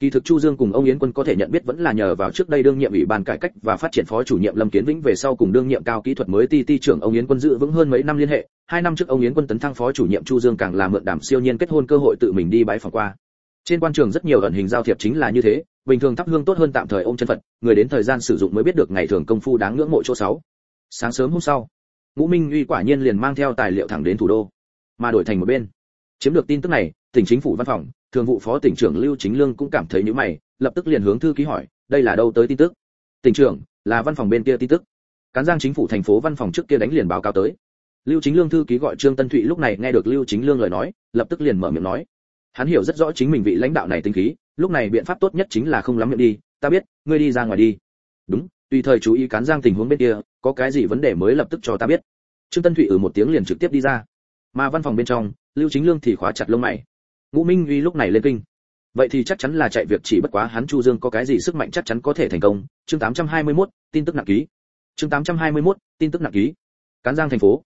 Kỳ thực chu dương cùng ông yến quân có thể nhận biết vẫn là nhờ vào trước đây đương nhiệm ủy ban cải cách và phát triển phó chủ nhiệm lâm kiến vĩnh về sau cùng đương nhiệm cao kỹ thuật mới ti ti trưởng ông yến quân giữ vững hơn mấy năm liên hệ, hai năm trước ông yến quân tấn thăng phó chủ nhiệm chu dương càng là mượn đảm siêu nhiên kết hôn cơ hội tự mình đi bãi phòng qua. Trên quan trường rất nhiều ẩn hình giao thiệp chính là như thế, bình thường thắp hương tốt hơn tạm thời ôm chân phật, người đến thời gian sử dụng mới biết được ngày thường công phu đáng ngưỡng mộ chỗ sáu sáng sớm hôm sau, ngũ minh uy quả nhiên liền mang theo tài liệu thẳng đến thủ đô, mà đổi thành một bên. Chiếm được tin tức này, tỉnh chính phủ văn phòng, thường vụ phó tỉnh trưởng lưu chính lương cũng cảm thấy nhíu mày, lập tức liền hướng thư ký hỏi, đây là đâu tới tin tức? Tỉnh trưởng, là văn phòng bên kia tin tức. Cán giang chính phủ thành phố văn phòng trước kia đánh liền báo cáo tới. Lưu chính lương thư ký gọi trương tân thụy lúc này nghe được lưu chính lương lời nói, lập tức liền mở miệng nói. Hắn hiểu rất rõ chính mình vị lãnh đạo này tính khí, lúc này biện pháp tốt nhất chính là không lắm miệng đi, ta biết, ngươi đi ra ngoài đi. Đúng tùy thời chú ý cán giang tình huống bên kia có cái gì vấn đề mới lập tức cho ta biết. Trương tân thụy ở một tiếng liền trực tiếp đi ra. Mà văn phòng bên trong lưu chính lương thì khóa chặt lông mày. Ngũ minh uy lúc này lên kinh. Vậy thì chắc chắn là chạy việc chỉ bất quá hắn chu dương có cái gì sức mạnh chắc chắn có thể thành công. Chương 821, tin tức nặng ký. Chương 821, tin tức nặng ký. Cán giang thành phố.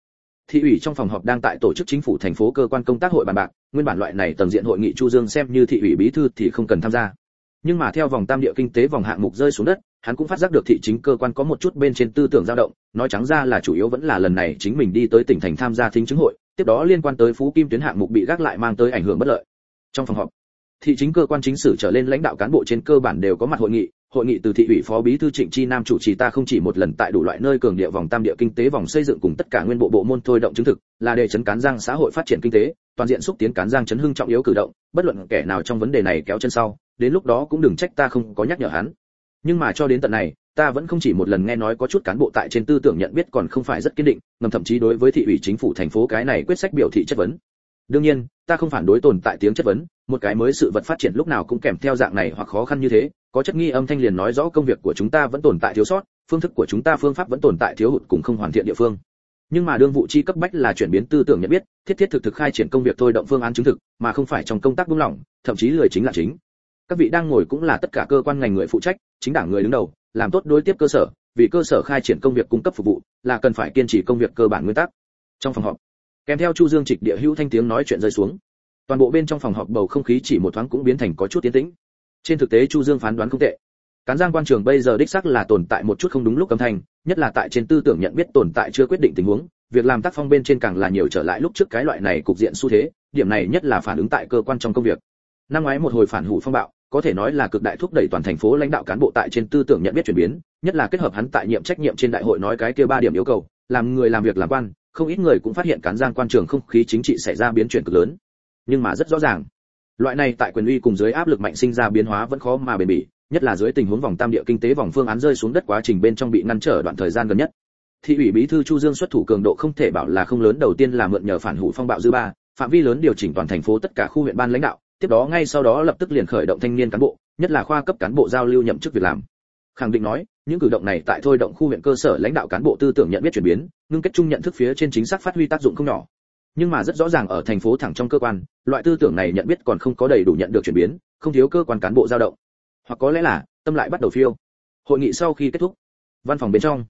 Thị ủy trong phòng họp đang tại tổ chức chính phủ thành phố cơ quan công tác hội bàn bạc. Nguyên bản loại này tầng diện hội nghị chu dương xem như thị ủy bí thư thì không cần tham gia nhưng mà theo vòng tam địa kinh tế vòng hạng mục rơi xuống đất hắn cũng phát giác được thị chính cơ quan có một chút bên trên tư tưởng dao động nói trắng ra là chủ yếu vẫn là lần này chính mình đi tới tỉnh thành tham gia thính chứng hội tiếp đó liên quan tới phú kim tuyến hạng mục bị gác lại mang tới ảnh hưởng bất lợi. Trong phòng họp thị chính cơ quan chính sử trở lên lãnh đạo cán bộ trên cơ bản đều có mặt hội nghị hội nghị từ thị ủy phó bí thư Trịnh Chi Nam chủ trì ta không chỉ một lần tại đủ loại nơi cường địa vòng tam địa kinh tế vòng xây dựng cùng tất cả nguyên bộ bộ môn thôi động chứng thực, là để chấn cán giang xã hội phát triển kinh tế, toàn diện xúc tiến cán giang chấn hưng trọng yếu cử động, bất luận kẻ nào trong vấn đề này kéo chân sau, đến lúc đó cũng đừng trách ta không có nhắc nhở hắn. Nhưng mà cho đến tận này, ta vẫn không chỉ một lần nghe nói có chút cán bộ tại trên tư tưởng nhận biết còn không phải rất kiên định, ngầm thậm chí đối với thị ủy chính phủ thành phố cái này quyết sách biểu thị chất vấn. Đương nhiên, ta không phản đối tồn tại tiếng chất vấn, một cái mới sự vật phát triển lúc nào cũng kèm theo dạng này hoặc khó khăn như thế, có chất nghi âm thanh liền nói rõ công việc của chúng ta vẫn tồn tại thiếu sót, phương thức của chúng ta phương pháp vẫn tồn tại thiếu hụt cùng không hoàn thiện địa phương. Nhưng mà đương vụ chi cấp bách là chuyển biến tư tưởng nhận biết, thiết thiết thực thực khai triển công việc thôi động phương án chứng thực, mà không phải trong công tác buông lỏng, thậm chí lười chính là chính. Các vị đang ngồi cũng là tất cả cơ quan ngành người phụ trách, chính đảng người đứng đầu, làm tốt đối tiếp cơ sở, vì cơ sở khai triển công việc cung cấp phục vụ, là cần phải kiên trì công việc cơ bản nguyên tắc. Trong phòng họp, kèm theo chu dương trịch địa hữu thanh tiếng nói chuyện rơi xuống. Toàn bộ bên trong phòng họp bầu không khí chỉ một thoáng cũng biến thành có chút tiến tĩnh. Trên thực tế chu dương phán đoán không tệ. Cán giang quan trường bây giờ đích xác là tồn tại một chút không đúng lúc âm thanh nhất là tại trên tư tưởng nhận biết tồn tại chưa quyết định tình huống việc làm tác phong bên trên càng là nhiều trở lại lúc trước cái loại này cục diện xu thế điểm này nhất là phản ứng tại cơ quan trong công việc. Năm ngoái một hồi phản hủ phong bạo có thể nói là cực đại thúc đẩy toàn thành phố lãnh đạo cán bộ tại trên tư tưởng nhận biết chuyển biến, nhất là kết hợp hắn tại nhiệm trách nhiệm trên đại hội nói cái kia ba điểm yêu cầu, làm người làm việc làm quan, không ít người cũng phát hiện cán giang quan trường không khí chính trị xảy ra biến chuyển cực lớn. Nhưng mà rất rõ ràng, loại này tại quyền uy cùng dưới áp lực mạnh sinh ra biến hóa vẫn khó mà bền bỉ, nhất là dưới tình huống vòng tam địa kinh tế vòng phương án rơi xuống đất quá trình bên trong bị ngăn trở đoạn thời gian gần nhất. Thị ủy bí thư chu dương xuất thủ cường độ không thể bảo là không lớn, đầu tiên là mượn nhờ phản hủ phong bạo dư ba, phạm vi lớn điều chỉnh toàn thành phố tất cả khu huyện ban lãnh đạo tiếp đó ngay sau đó lập tức liền khởi động thanh niên cán bộ, nhất là khoa cấp cán bộ giao lưu nhậm chức việc làm. Khẳng định nói, những cử động này tại thôi động khu huyện cơ sở lãnh đạo cán bộ tư tưởng nhận biết chuyển biến, ngưng kết chung nhận thức phía trên chính xác phát huy tác dụng không nhỏ. Nhưng mà rất rõ ràng ở thành phố thẳng trong cơ quan, loại tư tưởng này nhận biết còn không có đầy đủ nhận được chuyển biến, không thiếu cơ quan cán bộ dao động. Hoặc có lẽ là, tâm lại bắt đầu phiêu. Hội nghị sau khi kết thúc, văn phòng bên trong,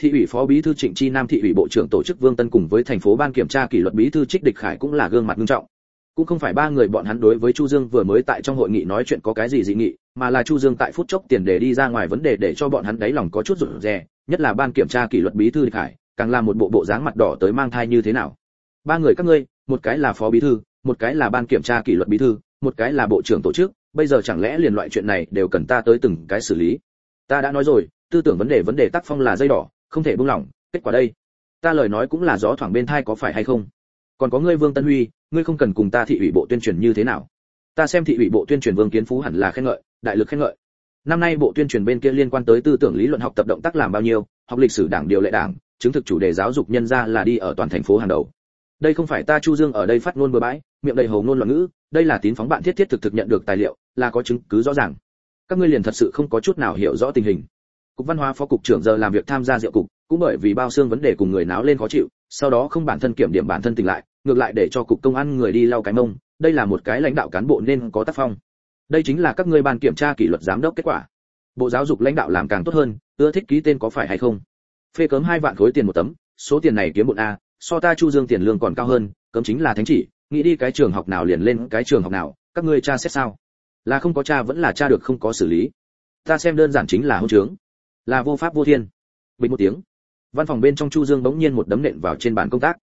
thị ủy phó bí thư trịnh chi nam, thị ủy bộ trưởng tổ chức vương tân cùng với thành phố ban kiểm tra kỷ luật bí thư trích địch khải cũng là gương mặt nghiêm trọng cũng không phải ba người bọn hắn đối với chu dương vừa mới tại trong hội nghị nói chuyện có cái gì dị nghị, mà là chu dương tại phút chốc tiền đề đi ra ngoài vấn đề để cho bọn hắn đáy lòng có chút rụt rè, nhất là ban kiểm tra kỷ luật bí thư địch hải, càng là một bộ bộ dáng mặt đỏ tới mang thai như thế nào. Ba người các ngươi, một cái là phó bí thư, một cái là ban kiểm tra kỷ luật bí thư, một cái là bộ trưởng tổ chức, bây giờ chẳng lẽ liền loại chuyện này đều cần ta tới từng cái xử lý? Ta đã nói rồi, tư tưởng vấn đề vấn đề tác phong là dây đỏ, không thể buông lỏng, kết quả đây. Ta lời nói cũng là gió thoảng bên thai có phải hay không? Còn có ngươi vương tân huy, ngươi không cần cùng ta thị ủy bộ tuyên truyền như thế nào. Ta xem thị ủy bộ tuyên truyền vương kiến phú hẳn là khen ngợi, đại lực khen ngợi. Năm nay bộ tuyên truyền bên kia liên quan tới tư tưởng lý luận học tập động tác làm bao nhiêu, học lịch sử đảng điều lệ đảng, chứng thực chủ đề giáo dục nhân ra là đi ở toàn thành phố hàng đầu. Đây không phải ta chu dương ở đây phát ngôn bừa bãi, miệng đầy hồ ngôn loạn ngữ, đây là tín phóng bạn thiết thiết thực thực nhận được tài liệu, là có chứng cứ rõ ràng. Các ngươi liền thật sự không có chút nào hiểu rõ tình hình. Cục văn hóa phó cục trưởng giờ làm việc tham gia diệu cục, cũng bởi vì bao xương vấn đề cùng người náo lên khó chịu sau đó không bản thân kiểm điểm bản thân tỉnh lại, ngược lại để cho cục công an người đi lau cái mông, đây là một cái lãnh đạo cán bộ nên có tác phong. Đây chính là các ngươi ban kiểm tra kỷ luật giám đốc kết quả. Bộ giáo dục lãnh đạo làm càng tốt hơn, ưa thích ký tên có phải hay không? Phê cấm hai vạn khối tiền một tấm, số tiền này kiếm một a, so ta chu dương tiền lương còn cao hơn, cấm chính là thánh chỉ, nghĩ đi cái trường học nào liền lên cái trường học nào, các ngươi cha xét sao? Là không có cha vẫn là cha được không có xử lý. Ta xem đơn giản chính là hôn trướng. Là vô pháp vô thiên. Bình một tiếng văn phòng bên trong chu dương bỗng nhiên một đấm nện vào trên bàn công tác.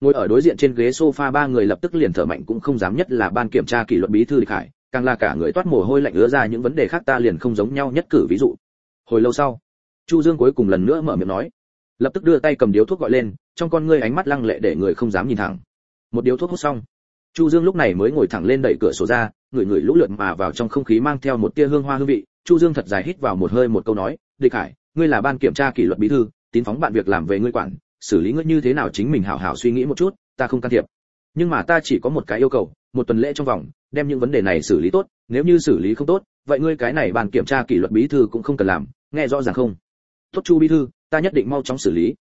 Ngồi ở đối diện trên ghế sofa, ba người lập tức liền thở mạnh, cũng không dám nhất là ban kiểm tra kỷ luật bí thư địch hải, càng là cả người toát mồ hôi lạnh ứa ra những vấn đề khác ta liền không giống nhau nhất cử ví dụ. Hồi lâu sau, chu dương cuối cùng lần nữa mở miệng nói, lập tức đưa tay cầm điếu thuốc gọi lên, trong con ngươi ánh mắt lăng lệ để người không dám nhìn thẳng. Một điếu thuốc hút xong, chu dương lúc này mới ngồi thẳng lên đẩy cửa sổ ra, người người lũ lượt mà vào trong không khí mang theo một tia hương hoa hương vị. Chu dương thật dài hít vào một hơi một câu nói, địch hải, ngươi là ban kiểm tra kỷ luật bí thư tín phóng bạn việc làm về ngươi quản, xử lý ngươi như thế nào chính mình hảo hảo suy nghĩ một chút, ta không can thiệp. Nhưng mà ta chỉ có một cái yêu cầu, một tuần lễ trong vòng, đem những vấn đề này xử lý tốt, nếu như xử lý không tốt, vậy ngươi cái này ban kiểm tra kỷ luật bí thư cũng không cần làm, nghe rõ ràng không? Tốt chu bí thư, ta nhất định mau chóng xử lý.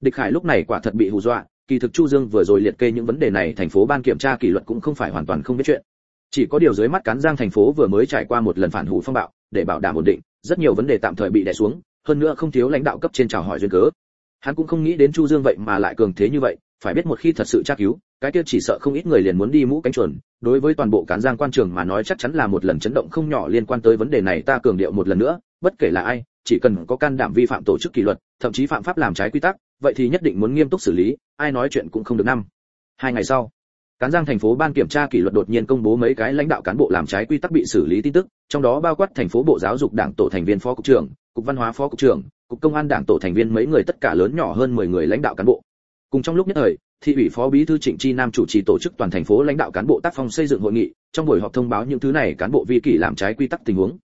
Địch khải lúc này quả thật bị hù dọa, kỳ thực chu dương vừa rồi liệt kê những vấn đề này, thành phố ban kiểm tra kỷ luật cũng không phải hoàn toàn không biết chuyện. Chỉ có điều dưới mắt cán giang thành phố vừa mới trải qua một lần phản hủ phong bạo, để bảo đảm ổn định, rất nhiều vấn đề tạm thời bị đè xuống hơn nữa không thiếu lãnh đạo cấp trên chào hỏi duyên cớ. Hắn cũng không nghĩ đến chu dương vậy mà lại cường thế như vậy, phải biết một khi thật sự tra cứu, cái kia chỉ sợ không ít người liền muốn đi mũ cánh chuồn. Đối với toàn bộ cán giang quan trường mà nói chắc chắn là một lần chấn động không nhỏ liên quan tới vấn đề này ta cường điệu một lần nữa, bất kể là ai, chỉ cần có can đảm vi phạm tổ chức kỷ luật, thậm chí phạm pháp làm trái quy tắc, vậy thì nhất định muốn nghiêm túc xử lý, ai nói chuyện cũng không được năm. Hai ngày sau Cán Giang thành phố ban kiểm tra kỷ luật đột nhiên công bố mấy cái lãnh đạo cán bộ làm trái quy tắc bị xử lý tin tức, trong đó bao quát thành phố bộ giáo dục đảng tổ thành viên phó cục trưởng, cục văn hóa phó cục trưởng, cục công an đảng tổ thành viên mấy người tất cả lớn nhỏ hơn 10 người lãnh đạo cán bộ. Cùng trong lúc nhất thời, thị ủy phó bí thư Trịnh Chi Nam chủ trì tổ chức toàn thành phố lãnh đạo cán bộ tác phong xây dựng hội nghị, trong buổi họp thông báo những thứ này cán bộ vi kỷ làm trái quy tắc tình huống.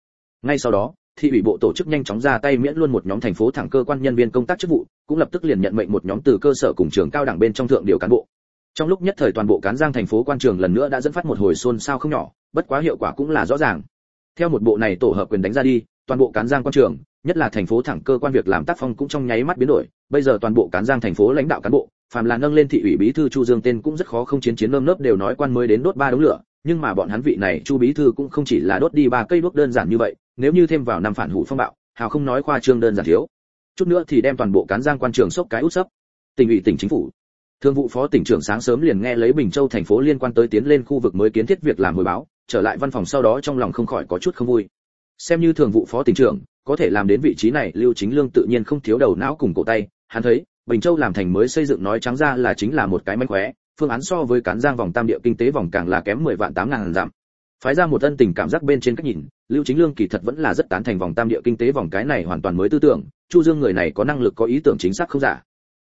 Ngay sau đó, thị ủy bộ tổ chức nhanh chóng ra tay miễn luôn một nhóm thành phố thẳng cơ quan nhân viên công tác chức vụ, cũng lập tức liền nhận mệnh một nhóm từ cơ sở cùng trường cao đẳng bên trong thượng điều cán bộ. Trong lúc nhất thời toàn bộ cán giang thành phố quan trường lần nữa đã dẫn phát một hồi xôn xao không nhỏ, bất quá hiệu quả cũng là rõ ràng. Theo một bộ này tổ hợp quyền đánh ra đi, toàn bộ cán giang quan trường, nhất là thành phố thẳng cơ quan việc làm tác phong cũng trong nháy mắt biến đổi, bây giờ toàn bộ cán giang thành phố lãnh đạo cán bộ, phàm là nâng lên thị ủy bí thư Chu Dương tên cũng rất khó không chiến chiến nơm nớp đều nói quan mới đến đốt ba đống lửa, nhưng mà bọn hắn vị này Chu bí thư cũng không chỉ là đốt đi ba cây đuốc đơn giản như vậy, nếu như thêm vào năm phản hủ phong bạo, hào không nói khoa trương đơn giản thiếu. Chút nữa thì đem toàn bộ cán giang quan trường sốc cái út sấp. Tỉnh ủy tỉnh chính phủ, Thương vụ phó tỉnh trưởng sáng sớm liền nghe lấy Bình Châu thành phố liên quan tới tiến lên khu vực mới kiến thiết việc làm hồi báo, trở lại văn phòng sau đó trong lòng không khỏi có chút không vui. Xem như thường vụ phó tỉnh trưởng, có thể làm đến vị trí này, Lưu Chính Lương tự nhiên không thiếu đầu não cùng cổ tay, hắn thấy, Bình Châu làm thành mới xây dựng nói trắng ra là chính là một cái manh khóe, phương án so với cán giang vòng tam địa kinh tế vòng càng là kém 10 vạn 8 ngàn giảm. Phái ra một ân tình cảm giác bên trên cách nhìn, Lưu Chính Lương kỳ thật vẫn là rất tán thành vòng tam địa kinh tế vòng cái này hoàn toàn mới tư tưởng, Chu Dương người này có năng lực có ý tưởng chính xác không giả.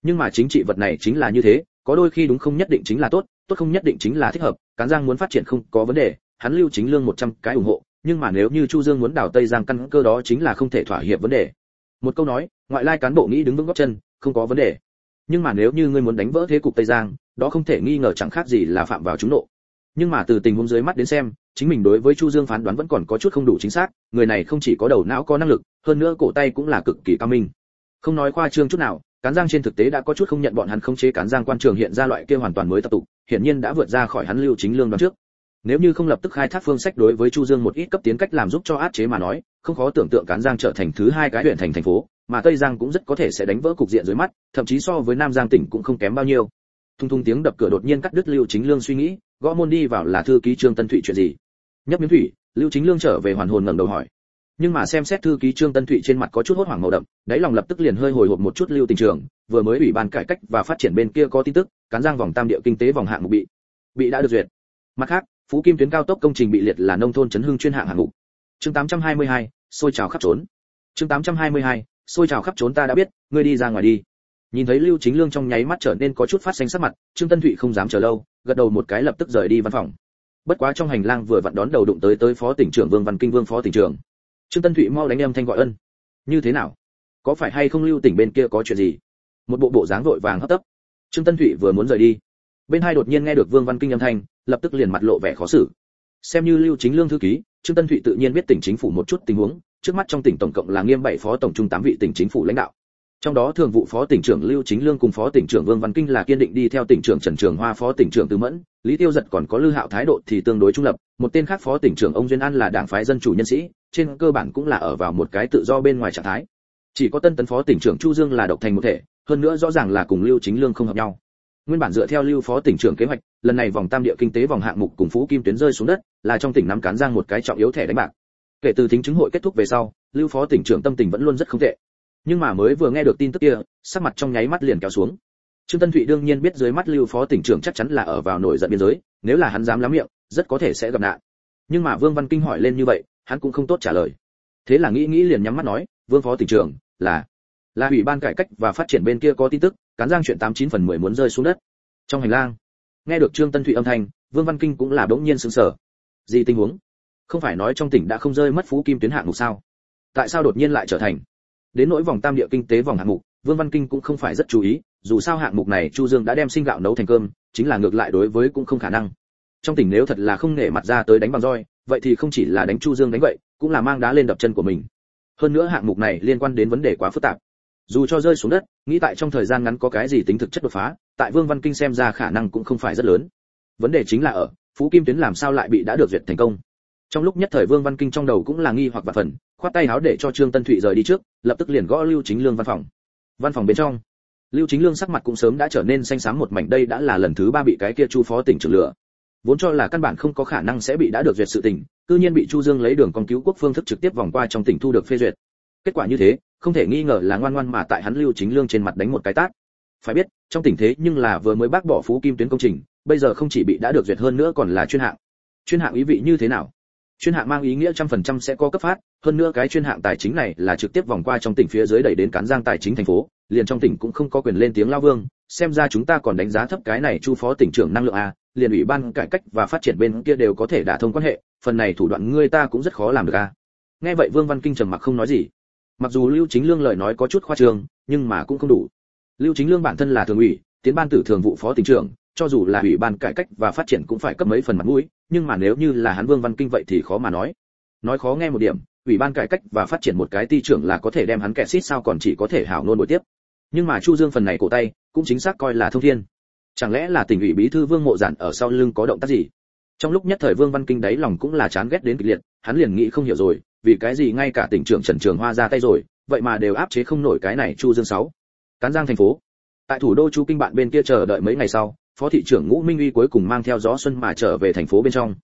Nhưng mà chính trị vật này chính là như thế, có đôi khi đúng không nhất định chính là tốt, tốt không nhất định chính là thích hợp, cán giang muốn phát triển không có vấn đề, hắn Lưu Chính Lương 100 cái ủng hộ, nhưng mà nếu như Chu Dương muốn đảo Tây Giang căn cơ đó chính là không thể thỏa hiệp vấn đề. Một câu nói, ngoại lai cán bộ nghĩ đứng vững góc chân, không có vấn đề. Nhưng mà nếu như ngươi muốn đánh vỡ thế cục Tây Giang, đó không thể nghi ngờ chẳng khác gì là phạm vào trúng nộ. Nhưng mà từ tình huống dưới mắt đến xem, chính mình đối với Chu Dương phán đoán vẫn còn có chút không đủ chính xác, người này không chỉ có đầu não có năng lực, hơn nữa cổ tay cũng là cực kỳ cao minh. Không nói khoa trương chút nào, cán giang trên thực tế đã có chút không nhận bọn hắn không chế cán giang quan trường hiện ra loại kia hoàn toàn mới tập tục, hiển nhiên đã vượt ra khỏi hắn lưu chính lương đoán trước. Nếu như không lập tức khai thác phương sách đối với Chu Dương một ít cấp tiến cách làm giúp cho át chế mà nói, không khó tưởng tượng cán giang trở thành thứ hai cái huyện thành thành phố, mà Tây Giang cũng rất có thể sẽ đánh vỡ cục diện dưới mắt, thậm chí so với Nam Giang tỉnh cũng không kém bao nhiêu. Thung thung tiếng đập cửa đột nhiên cắt đứt Lưu Chính Lương suy nghĩ, gõ môn đi vào là thư ký Trương Tân Thụy chuyện gì? Nhấp miếng thủy, Lưu Chính Lương trở về hoàn hồn ngẩng đầu hỏi. Nhưng mà xem xét thư ký Trương Tân Thụy trên mặt có chút hốt hoảng màu đậm, đáy lòng lập tức liền hơi hồi hộp một chút Lưu Tình Trường, vừa mới ủy ban cải cách và phát triển bên kia có tin tức, cán giang vòng tam địa kinh tế vòng hạng mục bị bị đã được duyệt. Mặt khác, Phú Kim tuyến cao tốc công trình bị liệt là nông thôn chấn hưng chuyên hạng hạng mục. Chương 822, xôi trào khắp trốn. Chương 822, xôi trào khắp trốn ta đã biết, ngươi đi ra ngoài đi. Nhìn thấy Lưu Chính Lương trong nháy mắt trở nên có chút phát xanh sắc mặt, Trương Tân Thụy không dám chờ lâu, gật đầu một cái lập tức rời đi văn phòng. Bất quá trong hành lang vừa vặn đón đầu đụng tới tới phó tỉnh trưởng Vương Văn Kinh Vương phó tỉnh trưởng. Trương Tân Thụy mau đánh em thanh gọi ân. Như thế nào? Có phải hay không Lưu tỉnh bên kia có chuyện gì? Một bộ bộ dáng vội vàng hấp tấp. Trương Tân Thụy vừa muốn rời đi, bên hai đột nhiên nghe được Vương Văn Kinh âm thanh, lập tức liền mặt lộ vẻ khó xử. Xem như Lưu Chính Lương thư ký, Trương Tân Thụy tự nhiên biết tỉnh chính phủ một chút tình huống, trước mắt trong tỉnh tổng cộng là nghiêm bảy phó tổng trung tám vị tỉnh chính phủ lãnh đạo trong đó thường vụ phó tỉnh trưởng lưu chính lương cùng phó tỉnh trưởng vương văn kinh là kiên định đi theo tỉnh trưởng trần trường hoa phó tỉnh trưởng từ mẫn lý tiêu giật còn có lưu hạo thái độ thì tương đối trung lập một tên khác phó tỉnh trưởng ông duyên an là đảng phái dân chủ nhân sĩ trên cơ bản cũng là ở vào một cái tự do bên ngoài trạng thái. Chỉ có tân tấn phó tỉnh trưởng chu dương là độc thành một thể, hơn nữa rõ ràng là cùng lưu chính lương không hợp nhau. Nguyên bản dựa theo lưu phó tỉnh trưởng kế hoạch, lần này vòng tam địa kinh tế vòng hạng mục cùng phú kim tuyến rơi xuống đất, là trong tỉnh nắm cán giang một cái trọng yếu thẻ đánh bạc. Kể từ thính chứng hội kết thúc về sau, lưu phó tỉnh trưởng tâm tình vẫn luôn rất không tệ. Nhưng mà mới vừa nghe được tin tức kia, sắc mặt trong nháy mắt liền kéo xuống. Trương tân thụy đương nhiên biết dưới mắt lưu phó tỉnh trưởng chắc chắn là ở vào nổi giận biên giới, nếu là hắn dám lắm miệng, rất có thể sẽ gặp nạn. Nhưng mà vương văn kinh hỏi lên như vậy hắn cũng không tốt trả lời. Thế là nghĩ nghĩ liền nhắm mắt nói, vương phó tỉnh trưởng, là là ủy ban cải cách và phát triển bên kia có tin tức, cán giang chuyện tám chín phần mười muốn rơi xuống đất. Trong hành lang, nghe được trương tân thụy âm thanh, vương văn kinh cũng là bỗng nhiên sững sờ. Gì tình huống? Không phải nói trong tỉnh đã không rơi mất phú kim tuyến hạng mục sao? Tại sao đột nhiên lại trở thành? Đến nỗi vòng tam địa kinh tế vòng hạng mục, vương văn kinh cũng không phải rất chú ý, dù sao hạng mục này chu dương đã đem sinh gạo nấu thành cơm, chính là ngược lại đối với cũng không khả năng. Trong tỉnh nếu thật là không nể mặt ra tới đánh bằng roi vậy thì không chỉ là đánh chu dương đánh vậy, cũng là mang đá lên đập chân của mình. Hơn nữa hạng mục này liên quan đến vấn đề quá phức tạp. Dù cho rơi xuống đất, nghĩ tại trong thời gian ngắn có cái gì tính thực chất đột phá, tại vương văn kinh xem ra khả năng cũng không phải rất lớn. Vấn đề chính là ở, phú kim tuyến làm sao lại bị đã được duyệt thành công. Trong lúc nhất thời vương văn kinh trong đầu cũng là nghi hoặc vạn phần, khoát tay áo để cho trương tân thụy rời đi trước, lập tức liền gõ lưu chính lương văn phòng. Văn phòng bên trong, lưu chính lương sắc mặt cũng sớm đã trở nên xanh xám một mảnh, đây đã là lần thứ ba bị cái kia chu phó tỉnh trưởng lửa vốn cho là căn bản không có khả năng sẽ bị đã được duyệt sự tình, cư nhiên bị chu dương lấy đường con cứu quốc phương thức trực tiếp vòng qua trong tỉnh thu được phê duyệt. Kết quả như thế, không thể nghi ngờ là ngoan ngoan mà tại hắn lưu chính lương trên mặt đánh một cái tát. Phải biết, trong tình thế nhưng là vừa mới bác bỏ phú kim tuyến công trình, bây giờ không chỉ bị đã được duyệt hơn nữa còn là chuyên hạng. Chuyên hạng ý vị như thế nào? Chuyên hạng mang ý nghĩa trăm phần trăm sẽ có cấp phát, hơn nữa cái chuyên hạng tài chính này là trực tiếp vòng qua trong tỉnh phía dưới đẩy đến cán giang tài chính thành phố, liền trong tỉnh cũng không có quyền lên tiếng lao vương, xem ra chúng ta còn đánh giá thấp cái này chu phó tỉnh trưởng năng lượng a liền ủy ban cải cách và phát triển bên kia đều có thể đả thông quan hệ, phần này thủ đoạn ngươi ta cũng rất khó làm được a. Nghe vậy vương văn kinh trầm mặc không nói gì. Mặc dù lưu chính lương lời nói có chút khoa trương, nhưng mà cũng không đủ. Lưu chính lương bản thân là thường ủy, tiến ban tử thường vụ phó tỉnh trưởng, cho dù là ủy ban cải cách và phát triển cũng phải cấp mấy phần mặt mũi, nhưng mà nếu như là hắn vương văn kinh vậy thì khó mà nói. Nói khó nghe một điểm, ủy ban cải cách và phát triển một cái ty trưởng là có thể đem hắn kẹt xít sao còn chỉ có thể hảo nôn buổi tiếp. Nhưng mà chu dương phần này cổ tay, cũng chính xác coi là thông thiên chẳng lẽ là tỉnh ủy bí thư vương mộ giản ở sau lưng có động tác gì? Trong lúc nhất thời vương văn kinh đáy lòng cũng là chán ghét đến kịch liệt, hắn liền nghĩ không hiểu rồi, vì cái gì ngay cả tỉnh trưởng trần trường hoa ra tay rồi, vậy mà đều áp chế không nổi cái này chu dương sáu. Cán giang thành phố. Tại thủ đô chu kinh bạn bên kia chờ đợi mấy ngày sau, phó thị trưởng ngũ minh uy cuối cùng mang theo gió xuân mà trở về thành phố bên trong.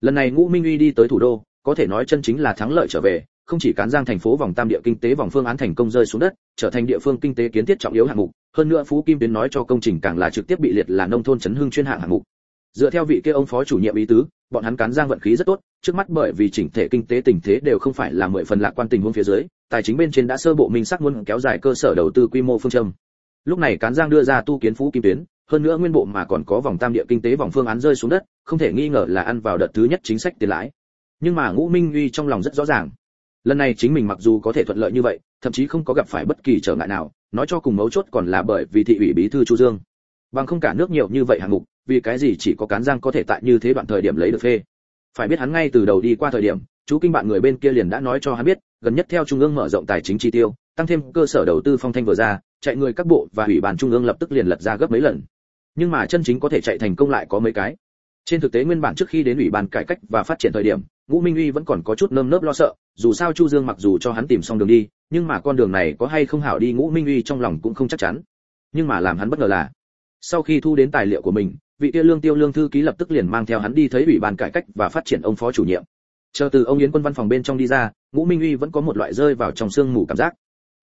Lần này ngũ minh uy đi tới thủ đô, có thể nói chân chính là thắng lợi trở về, không chỉ cán giang thành phố vòng tam địa kinh tế vòng phương án thành công rơi xuống đất, trở thành địa phương kinh tế kiến thiết trọng yếu hạng mục hơn nữa phú kim tiến nói cho công trình càng là trực tiếp bị liệt là nông thôn chấn hưng chuyên hạng hạng mục. Dựa theo vị kia ông phó chủ nhiệm ý tứ, bọn hắn cán giang vận khí rất tốt, trước mắt bởi vì chỉnh thể kinh tế tình thế đều không phải là mười phần lạc quan tình huống phía dưới, tài chính bên trên đã sơ bộ minh xác muốn kéo dài cơ sở đầu tư quy mô phương châm. Lúc này cán giang đưa ra tu kiến phú kim tuyến, hơn nữa nguyên bộ mà còn có vòng tam địa kinh tế vòng phương án rơi xuống đất, không thể nghi ngờ là ăn vào đợt thứ nhất chính sách tiền lãi. Nhưng mà ngũ minh uy trong lòng rất rõ ràng lần này chính mình mặc dù có thể thuận lợi như vậy, thậm chí không có gặp phải bất kỳ trở ngại nào, nói cho cùng mấu chốt còn là bởi vì thị ủy bí thư chu dương. Bằng không cả nước nhiều như vậy hạng mục, vì cái gì chỉ có cán giang có thể tại như thế đoạn thời điểm lấy được phê? Phải biết hắn ngay từ đầu đi qua thời điểm, chú kinh bạn người bên kia liền đã nói cho hắn biết, gần nhất theo trung ương mở rộng tài chính chi tiêu, tăng thêm cơ sở đầu tư phong thanh vừa ra, chạy người các bộ và ủy ban trung ương lập tức liền lật ra gấp mấy lần. Nhưng mà chân chính có thể chạy thành công lại có mấy cái trên thực tế nguyên bản trước khi đến ủy ban cải cách và phát triển thời điểm, ngũ minh uy vẫn còn có chút nơm nớp lo sợ, dù sao chu dương mặc dù cho hắn tìm xong đường đi, nhưng mà con đường này có hay không hảo đi ngũ minh uy trong lòng cũng không chắc chắn. Nhưng mà làm hắn bất ngờ là, sau khi thu đến tài liệu của mình, vị tiêu lương tiêu lương thư ký lập tức liền mang theo hắn đi thấy ủy ban cải cách và phát triển ông phó chủ nhiệm. Chờ từ ông yến quân văn phòng bên trong đi ra, ngũ minh uy vẫn có một loại rơi vào trong sương mù cảm giác.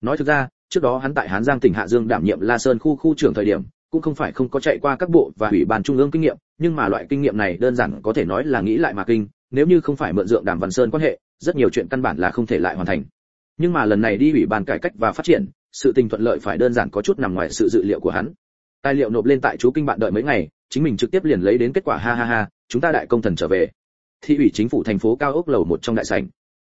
Nói thực ra, trước đó hắn tại hán giang tỉnh hạ dương đảm nhiệm la sơn khu khu trưởng thời điểm cũng không phải không có chạy qua các bộ và ủy ban trung ương kinh nghiệm, nhưng mà loại kinh nghiệm này đơn giản có thể nói là nghĩ lại mà kinh, nếu như không phải mượn dượng đàm văn sơn quan hệ, rất nhiều chuyện căn bản là không thể lại hoàn thành. Nhưng mà lần này đi ủy ban cải cách và phát triển, sự tình thuận lợi phải đơn giản có chút nằm ngoài sự dự liệu của hắn. Tài liệu nộp lên tại chú kinh bạn đợi mấy ngày, chính mình trực tiếp liền lấy đến kết quả, ha ha ha, chúng ta đại công thần trở về. Thị ủy chính phủ thành phố cao ốc lầu một trong đại sảnh.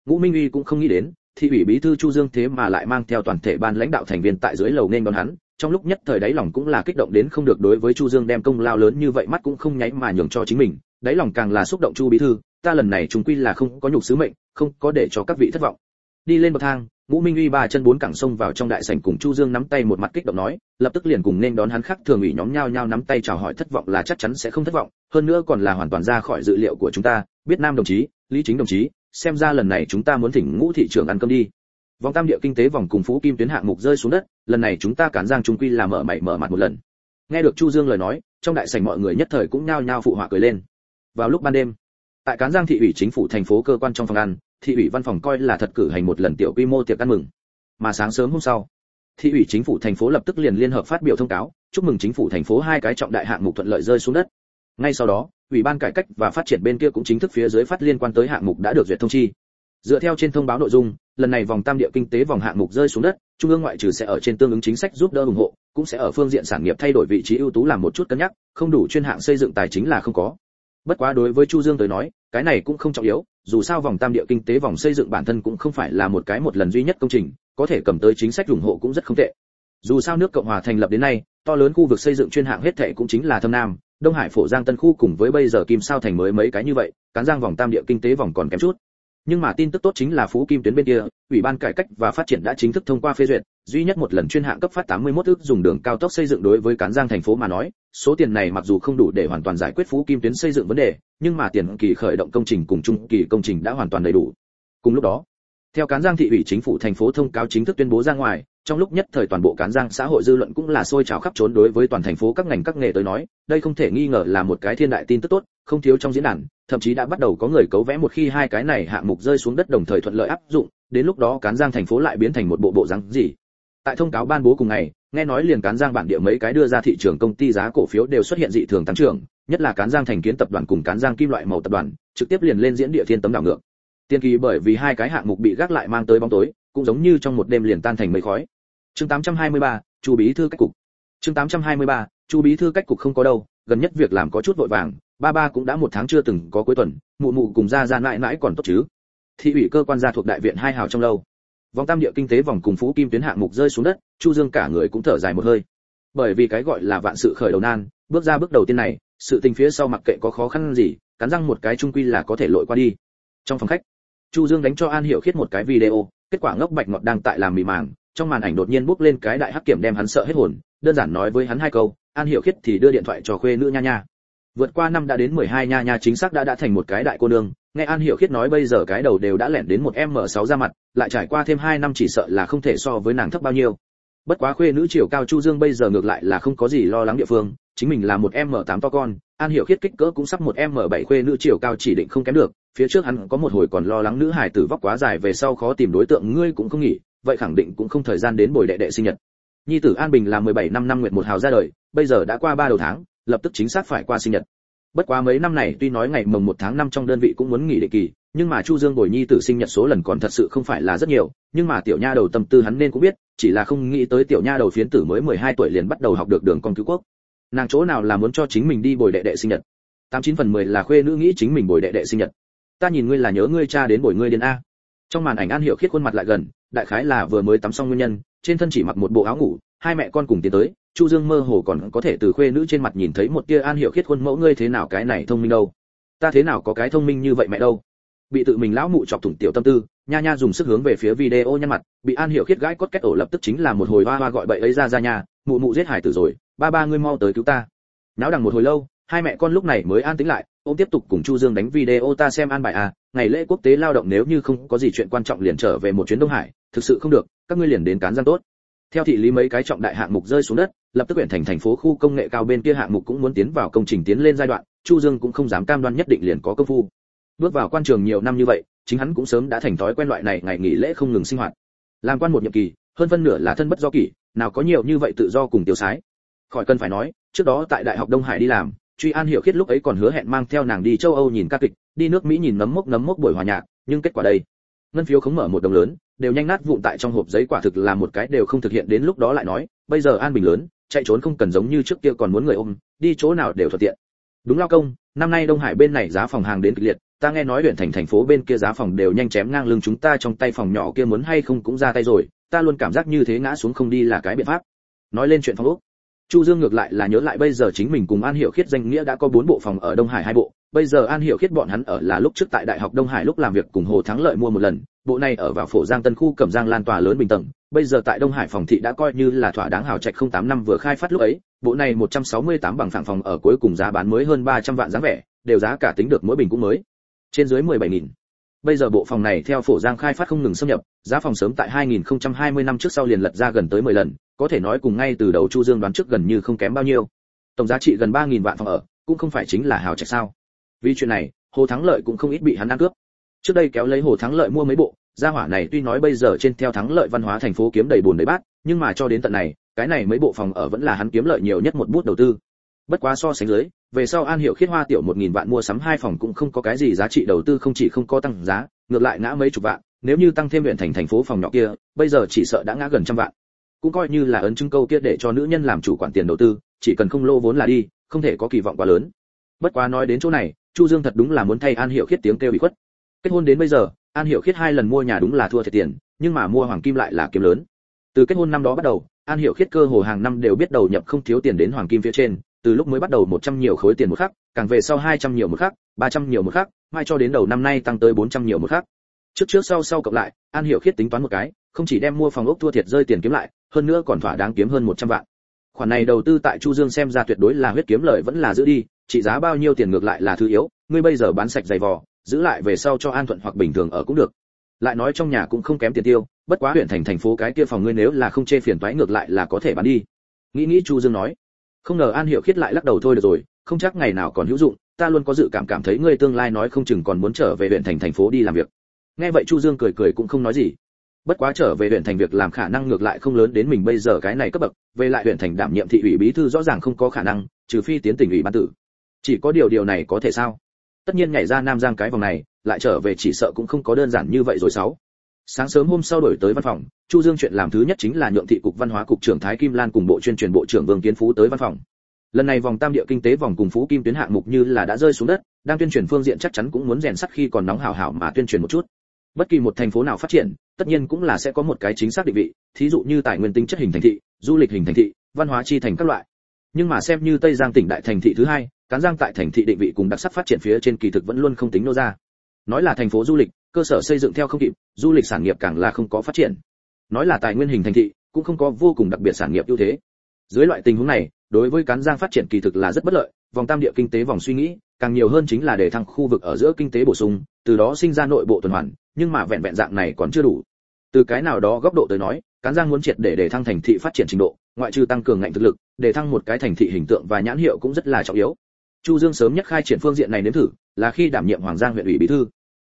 Ngũ minh uy cũng không nghĩ đến, thị ủy bí thư chu dương thế mà lại mang theo toàn thể ban lãnh đạo thành viên tại dưới lầu nên đón hắn trong lúc nhất thời đáy lòng cũng là kích động đến không được đối với chu dương đem công lao lớn như vậy mắt cũng không nháy mà nhường cho chính mình, đáy lòng càng là xúc động chu bí thư, ta lần này chúng quy là không có nhục sứ mệnh, không có để cho các vị thất vọng. Đi lên bậc thang, ngũ minh uy ba chân bốn cẳng xông vào trong đại sảnh cùng chu dương nắm tay một mặt kích động nói, lập tức liền cùng nên đón hắn khác thường ủy nhóm nhau nhau nắm tay chào hỏi thất vọng là chắc chắn sẽ không thất vọng, hơn nữa còn là hoàn toàn ra khỏi dự liệu của chúng ta. Biết nam đồng chí, lý chính đồng chí, xem ra lần này chúng ta muốn thỉnh ngũ thị trưởng ăn cơm đi vòng tam địa kinh tế vòng cùng phú kim tuyến hạng mục rơi xuống đất, lần này chúng ta cán giang trung quy là mở mày mở mặt một lần. Nghe được chu dương lời nói, trong đại sảnh mọi người nhất thời cũng nhao nhao phụ họa cười lên. Vào lúc ban đêm, tại cán giang thị ủy chính phủ thành phố cơ quan trong phòng ăn, thị ủy văn phòng coi là thật cử hành một lần tiểu quy mô tiệc ăn mừng. Mà sáng sớm hôm sau, thị ủy chính phủ thành phố lập tức liền liên hợp phát biểu thông cáo, chúc mừng chính phủ thành phố hai cái trọng đại hạng mục thuận lợi rơi xuống đất. Ngay sau đó, ủy ban cải cách và phát triển bên kia cũng chính thức phía dưới phát liên quan tới hạng mục đã được duyệt thông chi. Dựa theo trên thông báo nội dung lần này vòng tam địa kinh tế vòng hạng mục rơi xuống đất, trung ương ngoại trừ sẽ ở trên tương ứng chính sách giúp đỡ ủng hộ, cũng sẽ ở phương diện sản nghiệp thay đổi vị trí ưu tú làm một chút cân nhắc, không đủ chuyên hạng xây dựng tài chính là không có. Bất quá đối với chu dương tới nói, cái này cũng không trọng yếu, dù sao vòng tam địa kinh tế vòng xây dựng bản thân cũng không phải là một cái một lần duy nhất công trình, có thể cầm tới chính sách ủng hộ cũng rất không tệ. Dù sao nước cộng hòa thành lập đến nay, to lớn khu vực xây dựng chuyên hạng hết thệ cũng chính là thâm nam, đông hải phổ giang tân khu cùng với bây giờ kim sao thành mới mấy cái như vậy, cán giang vòng tam địa kinh tế vòng còn kém chút nhưng mà tin tức tốt chính là phú kim tuyến bên kia, ủy ban cải cách và phát triển đã chính thức thông qua phê duyệt, duy nhất một lần chuyên hạng cấp phát 81 ước dùng đường cao tốc xây dựng đối với cán giang thành phố mà nói, số tiền này mặc dù không đủ để hoàn toàn giải quyết phú kim tuyến xây dựng vấn đề, nhưng mà tiền kỳ khởi động công trình cùng trung kỳ công trình đã hoàn toàn đầy đủ. Cùng lúc đó, theo cán giang thị ủy chính phủ thành phố thông cáo chính thức tuyên bố ra ngoài trong lúc nhất thời toàn bộ cán giang xã hội dư luận cũng là sôi trào khắp trốn đối với toàn thành phố các ngành các nghề tới nói, đây không thể nghi ngờ là một cái thiên đại tin tức tốt, không thiếu trong diễn đàn, thậm chí đã bắt đầu có người cấu vẽ một khi hai cái này hạng mục rơi xuống đất đồng thời thuận lợi áp dụng, đến lúc đó cán giang thành phố lại biến thành một bộ bộ răng gì. Tại thông cáo ban bố cùng ngày, nghe nói liền cán giang bản địa mấy cái đưa ra thị trường công ty giá cổ phiếu đều xuất hiện dị thường tăng trưởng, nhất là cán giang thành kiến tập đoàn cùng cán giang kim loại màu tập đoàn, trực tiếp liền lên diễn địa thiên tấm đảo ngược. Tiên kỳ bởi vì hai cái hạng mục bị gác lại mang tới bóng tối, cũng giống như trong một đêm liền tan thành mây khói chương 823, chu bí thư cách cục. Chương 823, chu bí thư cách cục không có đâu gần nhất việc làm có chút vội vàng ba ba cũng đã một tháng chưa từng có cuối tuần mụ mụ cùng ra ra mãi mãi còn tốt chứ. Thị ủy cơ quan gia thuộc đại viện hai hào trong lâu. Vòng tam địa kinh tế vòng cùng phú kim tuyến hạng mục rơi xuống đất chu dương cả người cũng thở dài một hơi. Bởi vì cái gọi là vạn sự khởi đầu nan bước ra bước đầu tiên này sự tình phía sau mặc kệ có khó khăn gì cắn răng một cái trung quy là có thể lội qua đi. Trong phòng khách chu dương đánh cho an hiểu khiết một cái video kết quả ngốc bạch ngọt đang tại làm mì màng trong màn ảnh đột nhiên bốc lên cái đại hắc kiểm đem hắn sợ hết hồn, đơn giản nói với hắn hai câu, an hiểu khiết thì đưa điện thoại cho khuê nữ nha nha. Vượt qua năm đã đến 12 nha nha chính xác đã đã thành một cái đại cô nương, nghe an hiểu khiết nói bây giờ cái đầu đều đã lẻn đến một m 6 ra mặt, lại trải qua thêm 2 năm chỉ sợ là không thể so với nàng thấp bao nhiêu. Bất quá khuê nữ chiều cao chu dương bây giờ ngược lại là không có gì lo lắng địa phương, chính mình là một m 8 to con, an hiểu khiết kích cỡ cũng sắp một m 7 khuê nữ chiều cao chỉ định không kém được, phía trước hắn có một hồi còn lo lắng nữ hải tử vóc quá dài về sau khó tìm đối tượng, ngươi cũng không nghỉ vậy khẳng định cũng không thời gian đến buổi đệ đệ sinh nhật. Nhi tử an bình là 17 năm năm nguyệt một hào ra đời, bây giờ đã qua ba đầu tháng, lập tức chính xác phải qua sinh nhật. Bất quá mấy năm này, tuy nói ngày mồng một tháng năm trong đơn vị cũng muốn nghỉ định kỳ, nhưng mà chu dương bồi nhi tử sinh nhật số lần còn thật sự không phải là rất nhiều, nhưng mà tiểu nha đầu tâm tư hắn nên cũng biết, chỉ là không nghĩ tới tiểu nha đầu phiến tử mới 12 tuổi liền bắt đầu học được đường con cứu quốc. Nàng chỗ nào là muốn cho chính mình đi bồi đệ đệ sinh nhật? Tám chín phần mười là khuê nữ nghĩ chính mình bồi đệ đệ sinh nhật. Ta nhìn ngươi là nhớ ngươi cha đến bồi ngươi đến a trong màn ảnh an hiệu khiết khuôn mặt lại gần, đại khái là vừa mới tắm xong nguyên nhân, trên thân chỉ mặc một bộ áo ngủ, hai mẹ con cùng tiến tới, chu dương mơ hồ còn có thể từ khuê nữ trên mặt nhìn thấy một tia an hiệu khiết khuôn mẫu ngươi thế nào cái này thông minh đâu. Ta thế nào có cái thông minh như vậy mẹ đâu. Bị tự mình lão mụ chọc thủng tiểu tâm tư, nha nha dùng sức hướng về phía video nhăn mặt, bị an hiệu khiết gãi cốt kết ổ lập tức chính là một hồi hoa hoa gọi bậy ấy ra ra nhà mụ mụ giết hải tử rồi, ba ba ngươi mau tới cứu ta. Náo đằng một hồi lâu, hai mẹ con lúc này mới an tĩnh lại ông tiếp tục cùng chu dương đánh video ta xem an bài à ngày lễ quốc tế lao động nếu như không có gì chuyện quan trọng liền trở về một chuyến đông hải, thực sự không được, các ngươi liền đến cán giang tốt. Theo thị lý mấy cái trọng đại hạng mục rơi xuống đất, lập tức huyện thành thành phố khu công nghệ cao bên kia hạng mục cũng muốn tiến vào công trình tiến lên giai đoạn, chu dương cũng không dám cam đoan nhất định liền có công phu. Bước vào quan trường nhiều năm như vậy, chính hắn cũng sớm đã thành thói quen loại này ngày nghỉ lễ không ngừng sinh hoạt. Làm quan một nhiệm kỳ, hơn phân nửa là thân bất do kỷ, nào có nhiều như vậy tự do cùng tiêu sái. Khỏi cần phải nói, trước đó tại đại học đông hải đi làm, truy an hiểu khiết lúc ấy còn hứa hẹn mang theo nàng đi châu âu nhìn ca kịch đi nước mỹ nhìn nấm mốc nấm mốc buổi hòa nhạc, nhưng kết quả đây. Ngân phiếu không mở một đồng lớn, đều nhanh nát vụn tại trong hộp giấy quả thực là một cái đều không thực hiện đến lúc đó lại nói, bây giờ an bình lớn, chạy trốn không cần giống như trước kia còn muốn người ôm, đi chỗ nào đều thuận tiện. Đúng lao công, năm nay đông hải bên này giá phòng hàng đến kịch liệt, ta nghe nói huyện thành thành phố bên kia giá phòng đều nhanh chém ngang lưng chúng ta trong tay phòng nhỏ kia muốn hay không cũng ra tay rồi, ta luôn cảm giác như thế ngã xuống không đi là cái biện pháp. Nói lên chuyện phòng úc chu dương ngược lại là nhớ lại bây giờ chính mình cùng an Hiểu khiết danh nghĩa đã có bốn bộ phòng ở đông hải hai bộ bây giờ an hiểu khiết bọn hắn ở là lúc trước tại đại học đông hải lúc làm việc cùng hồ thắng lợi mua một lần, bộ này ở vào phổ giang tân khu cẩm giang lan tòa lớn bình tầng. Bây giờ tại đông hải phòng thị đã coi như là thỏa đáng hào trạch không tám năm vừa khai phát lúc ấy, bộ này 168 bằng phẳng phòng ở cuối cùng giá bán mới hơn 300 vạn giá vẻ, đều giá cả tính được mỗi bình cũng mới, trên dưới 17.000 bây giờ bộ phòng này theo phổ giang khai phát không ngừng xâm nhập, giá phòng sớm tại 2020 năm trước sau liền lật ra gần tới 10 lần, có thể nói cùng ngay từ đầu chu dương đoán trước gần như không kém bao nhiêu. Tổng giá trị gần 3.000 vạn phòng ở, cũng không phải chính là hào trạch sao vì chuyện này, hồ thắng lợi cũng không ít bị hắn ăn cướp. Trước đây kéo lấy hồ thắng lợi mua mấy bộ, gia hỏa này tuy nói bây giờ trên theo thắng lợi văn hóa thành phố kiếm đầy bùn đầy bát, nhưng mà cho đến tận này, cái này mấy bộ phòng ở vẫn là hắn kiếm lợi nhiều nhất một bút đầu tư. Bất quá so sánh dưới, về sau an hiệu khiết hoa tiểu một nghìn vạn mua sắm hai phòng cũng không có cái gì giá trị đầu tư không chỉ không có tăng giá, ngược lại ngã mấy chục vạn, nếu như tăng thêm huyện thành thành phố phòng nhỏ kia, bây giờ chỉ sợ đã ngã gần trăm vạn. Cũng coi như là ấn chứng câu kia để cho nữ nhân làm chủ quản tiền đầu tư, chỉ cần không lô vốn là đi, không thể có kỳ vọng quá lớn. Bất quá nói đến chỗ này chu dương thật đúng là muốn thay an hiệu khiết tiếng kêu bị khuất. Kết hôn đến bây giờ, an hiệu khiết hai lần mua nhà đúng là thua thiệt tiền, nhưng mà mua hoàng kim lại là kiếm lớn. Từ kết hôn năm đó bắt đầu, an hiệu khiết cơ hồ hàng năm đều biết đầu nhập không thiếu tiền đến hoàng kim phía trên, từ lúc mới bắt đầu 100 nhiều khối tiền một khắc, càng về sau 200 nhiều một khắc 300 nhiều một khắc, mai cho đến đầu năm nay tăng tới 400 nhiều một khắc. Trước trước sau sau cộng lại, an hiệu khiết tính toán một cái, không chỉ đem mua phòng ốc thua thiệt rơi tiền kiếm lại, hơn nữa còn thỏa đáng kiếm hơn 100 vạn. Khoản này đầu tư tại chu dương xem ra tuyệt đối là huyết kiếm lợi vẫn là giữ đi trị giá bao nhiêu tiền ngược lại là thứ yếu, ngươi bây giờ bán sạch giày vò, giữ lại về sau cho an thuận hoặc bình thường ở cũng được. Lại nói trong nhà cũng không kém tiền tiêu, bất quá huyện thành thành phố cái kia phòng ngươi nếu là không chê phiền toái ngược lại là có thể bán đi. Nghĩ nghĩ chu dương nói. Không ngờ an hiệu khiết lại lắc đầu thôi được rồi, không chắc ngày nào còn hữu dụng, ta luôn có dự cảm cảm thấy ngươi tương lai nói không chừng còn muốn trở về huyện thành thành phố đi làm việc. Nghe vậy chu dương cười cười cũng không nói gì. Bất quá trở về huyện thành việc làm khả năng ngược lại không lớn đến mình bây giờ cái này cấp bậc, về lại huyện thành đảm nhiệm thị ủy bí thư rõ ràng không có khả năng, trừ phi tiến tỉnh ủy ban tử chỉ có điều điều này có thể sao? Tất nhiên nhảy ra nam giang cái vòng này, lại trở về chỉ sợ cũng không có đơn giản như vậy rồi sáu. Sáng sớm hôm sau đổi tới văn phòng, chu dương chuyện làm thứ nhất chính là nhượng thị cục văn hóa cục trưởng thái kim lan cùng bộ chuyên truyền bộ trưởng vương kiến phú tới văn phòng. Lần này vòng tam địa kinh tế vòng cùng phú kim tuyến hạng mục như là đã rơi xuống đất, đang tuyên truyền phương diện chắc chắn cũng muốn rèn sắt khi còn nóng hào hảo mà tuyên truyền một chút. Bất kỳ một thành phố nào phát triển, tất nhiên cũng là sẽ có một cái chính xác định vị, thí dụ như tài nguyên tính chất hình thành thị, du lịch hình thành thị, văn hóa chi thành các loại. Nhưng mà xem như tây giang tỉnh đại thành thị thứ hai cán giang tại thành thị định vị cùng đặc sắc phát triển phía trên kỳ thực vẫn luôn không tính nô ra. Nói là thành phố du lịch, cơ sở xây dựng theo không kịp, du lịch sản nghiệp càng là không có phát triển. Nói là tài nguyên hình thành thị, cũng không có vô cùng đặc biệt sản nghiệp ưu thế. Dưới loại tình huống này, đối với cán giang phát triển kỳ thực là rất bất lợi, vòng tam địa kinh tế vòng suy nghĩ, càng nhiều hơn chính là để thăng khu vực ở giữa kinh tế bổ sung, từ đó sinh ra nội bộ tuần hoàn, nhưng mà vẹn vẹn dạng này còn chưa đủ. Từ cái nào đó góc độ tới nói, cán giang muốn triệt để để thăng thành thị phát triển trình độ, ngoại trừ tăng cường ngành thực lực, để thăng một cái thành thị hình tượng và nhãn hiệu cũng rất là trọng yếu chu dương sớm nhất khai triển phương diện này nếm thử, là khi đảm nhiệm hoàng giang huyện ủy bí thư.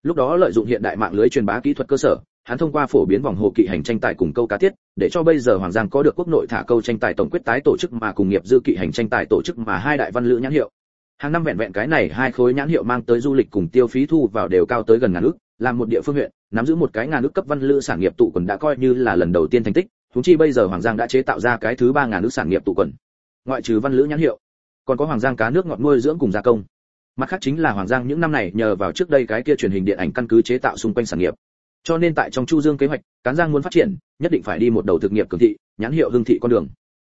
Lúc đó lợi dụng hiện đại mạng lưới truyền bá kỹ thuật cơ sở, hắn thông qua phổ biến vòng hồ kỵ hành tranh tài cùng câu cá tiết để cho bây giờ hoàng giang có được quốc nội thả câu tranh tài tổng quyết tái tổ chức mà cùng nghiệp dư kỵ hành tranh tài tổ chức mà hai đại văn lữ nhãn hiệu. Hàng năm vẹn vẹn cái này hai khối nhãn hiệu mang tới du lịch cùng tiêu phí thu vào đều cao tới gần ngàn ước làm một địa phương huyện, nắm giữ một cái ngàn ước cấp văn lữ sản nghiệp tụ quần đã coi như là lần đầu tiên thành tích chúng chi bây giờ hoàng giang đã chế tạo ra cái thứ ba ngàn ước sản nghiệp tụ quần. Ngoại trừ văn lữ nhãn hiệu còn có hoàng giang cá nước ngọt nuôi dưỡng cùng gia công. Mặt khác chính là hoàng giang những năm này nhờ vào trước đây cái kia truyền hình điện ảnh căn cứ chế tạo xung quanh sản nghiệp. Cho nên tại trong chu dương kế hoạch, cán giang muốn phát triển, nhất định phải đi một đầu thực nghiệp cường thị, nhãn hiệu hương thị con đường.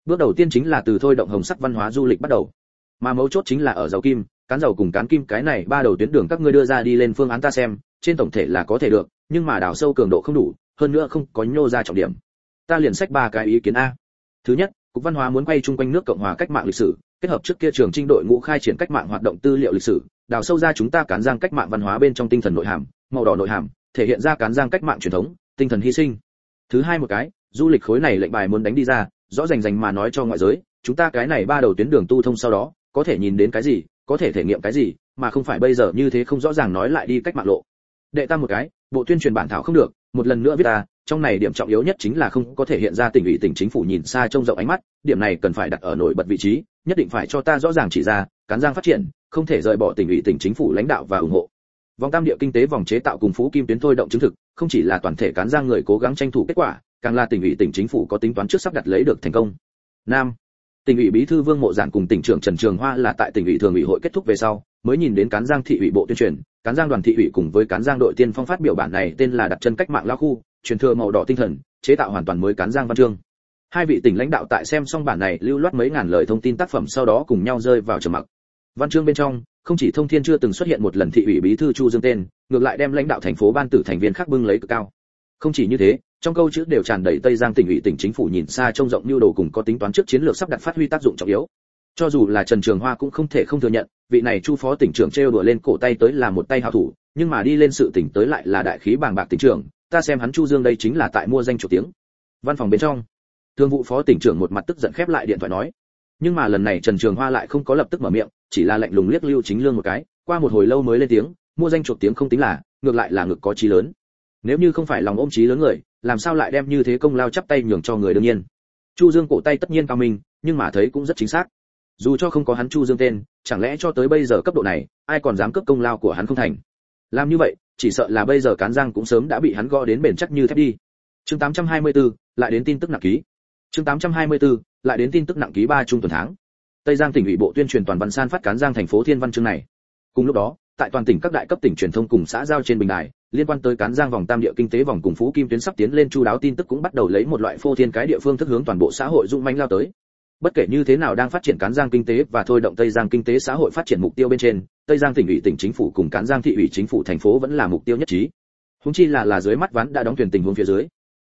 Bước đầu tiên chính là từ thôi động hồng sắc văn hóa du lịch bắt đầu. Mà mấu chốt chính là ở dầu kim, cán dầu cùng cán kim cái này ba đầu tuyến đường các ngươi đưa ra đi lên phương án ta xem, trên tổng thể là có thể được, nhưng mà đào sâu cường độ không đủ, hơn nữa không có nhô ra trọng điểm. Ta liền sách ba cái ý kiến a. Thứ nhất, cục văn hóa muốn quay chung quanh nước cộng hòa cách mạng lịch sử kết hợp trước kia trường trinh đội ngũ khai triển cách mạng hoạt động tư liệu lịch sử, đào sâu ra chúng ta cán giang cách mạng văn hóa bên trong tinh thần nội hàm, màu đỏ nội hàm, thể hiện ra cán giang cách mạng truyền thống, tinh thần hy sinh. Thứ hai một cái, du lịch khối này lệnh bài muốn đánh đi ra, rõ rành rành mà nói cho ngoại giới, chúng ta cái này ba đầu tuyến đường tu thông sau đó, có thể nhìn đến cái gì, có thể thể nghiệm cái gì, mà không phải bây giờ như thế không rõ ràng nói lại đi cách mạng lộ. Đệ tam một cái, bộ tuyên truyền bản thảo không được, một lần nữa viết ta, trong này điểm trọng yếu nhất chính là không có thể hiện ra tỉnh ủy tỉnh chính phủ nhìn xa trông rộng ánh mắt, điểm này cần phải đặt ở nổi bật vị trí nhất định phải cho ta rõ ràng chỉ ra, cán giang phát triển, không thể rời bỏ tỉnh ủy, tỉnh chính phủ lãnh đạo và ủng hộ. Vòng tam địa kinh tế vòng chế tạo cùng phú kim tuyến thôi động chứng thực, không chỉ là toàn thể cán giang người cố gắng tranh thủ kết quả, càng là tỉnh ủy, tỉnh chính phủ có tính toán trước sắp đặt lấy được thành công. Nam, tỉnh ủy bí thư vương mộ giản cùng tỉnh trưởng trần trường hoa là tại tỉnh ủy thường ủy hội kết thúc về sau, mới nhìn đến cán giang thị ủy bộ tuyên truyền, cán giang đoàn thị ủy cùng với cán giang đội tiên phong phát biểu bản này tên là đặt chân cách mạng lao khu, truyền thừa màu đỏ tinh thần, chế tạo hoàn toàn mới cán giang văn chương hai vị tỉnh lãnh đạo tại xem xong bản này lưu loát mấy ngàn lời thông tin tác phẩm sau đó cùng nhau rơi vào trầm mặc. Văn chương bên trong, không chỉ thông thiên chưa từng xuất hiện một lần thị ủy bí thư chu dương tên, ngược lại đem lãnh đạo thành phố ban tử thành viên khác bưng lấy cực cao. Không chỉ như thế, trong câu chữ đều tràn đầy tây giang tỉnh ủy tỉnh chính phủ nhìn xa trông rộng nhu đồ cùng có tính toán trước chiến lược sắp đặt phát huy tác dụng trọng yếu. Cho dù là trần trường hoa cũng không thể không thừa nhận, vị này chu phó tỉnh trưởng trêu đùa lên cổ tay tới là một tay hào thủ, nhưng mà đi lên sự tỉnh tới lại là đại khí bàng bạc tỉnh trưởng, ta xem hắn chu dương đây chính là tại mua danh chủ tiếng. Văn phòng bên trong thương vụ phó tỉnh trưởng một mặt tức giận khép lại điện thoại nói. Nhưng mà lần này trần trường hoa lại không có lập tức mở miệng chỉ là lạnh lùng liếc lưu chính lương một cái qua một hồi lâu mới lên tiếng mua danh chuộc tiếng không tính là ngược lại là ngực có trí lớn. Nếu như không phải lòng ôm trí lớn người làm sao lại đem như thế công lao chắp tay nhường cho người đương nhiên? Chu dương cổ tay tất nhiên cao minh nhưng mà thấy cũng rất chính xác. Dù cho không có hắn chu dương tên chẳng lẽ cho tới bây giờ cấp độ này ai còn dám cướp công lao của hắn không thành? Làm như vậy chỉ sợ là bây giờ cán giang cũng sớm đã bị hắn gõ đến bền chắc như thép đi. Chương 824, lại đến tin tức nặng ký chương 824, lại đến tin tức nặng ký ba trung tuần tháng. Tây giang tỉnh ủy bộ tuyên truyền toàn văn san phát cán giang thành phố thiên văn chương này. Cùng lúc đó tại toàn tỉnh các đại cấp tỉnh truyền thông cùng xã giao trên bình đài liên quan tới cán giang vòng tam địa kinh tế vòng cùng phú kim tuyến sắp tiến lên chu đáo tin tức cũng bắt đầu lấy một loại phô thiên cái địa phương thức hướng toàn bộ xã hội dũng mãnh lao tới. Bất kể như thế nào đang phát triển cán giang kinh tế và thôi động tây giang kinh tế xã hội phát triển mục tiêu bên trên tây giang tỉnh ủy tỉnh chính phủ cùng cán giang thị ủy chính phủ thành phố vẫn là mục tiêu nhất trí. Húng chi là là dưới mắt ván đã đóng thuyền tình huống phía dưới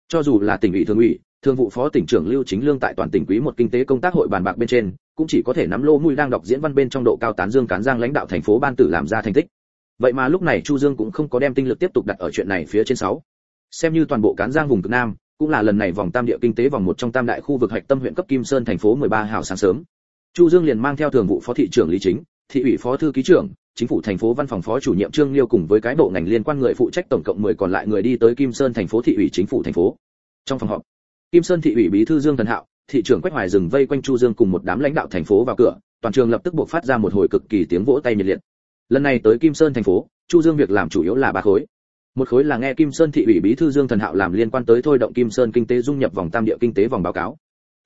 cho dù là tỉnh ủy thường ủy, thường vụ phó tỉnh trưởng lưu chính lương tại toàn tỉnh quý một kinh tế công tác hội bàn bạc bên trên, cũng chỉ có thể nắm lô mùi đang đọc diễn văn bên trong độ cao tán dương cán giang lãnh đạo thành phố ban tử làm ra thành tích. Vậy mà lúc này chu dương cũng không có đem tinh lực tiếp tục đặt ở chuyện này phía trên sáu. Xem như toàn bộ cán giang vùng cực nam, cũng là lần này vòng tam địa kinh tế vòng một trong tam đại khu vực hạch tâm huyện cấp kim sơn thành phố 13 hào sáng sớm. Chu dương liền mang theo thường vụ phó thị trưởng lý chính, thị ủy phó thư ký trưởng chính phủ thành phố văn phòng phó chủ nhiệm Trương Liêu cùng với cái bộ ngành liên quan người phụ trách tổng cộng 10 còn lại người đi tới Kim Sơn thành phố thị ủy chính phủ thành phố. Trong phòng họp, Kim Sơn thị ủy bí thư Dương Thần Hạo, thị trưởng Quách Hoài dừng vây quanh Chu Dương cùng một đám lãnh đạo thành phố vào cửa, toàn trường lập tức buộc phát ra một hồi cực kỳ tiếng vỗ tay nhiệt liệt. Lần này tới Kim Sơn thành phố, Chu Dương việc làm chủ yếu là ba khối. Một khối là nghe Kim Sơn thị ủy bí thư Dương Thần Hạo làm liên quan tới thôi động Kim Sơn kinh tế dung nhập vòng tam địa kinh tế vòng báo cáo.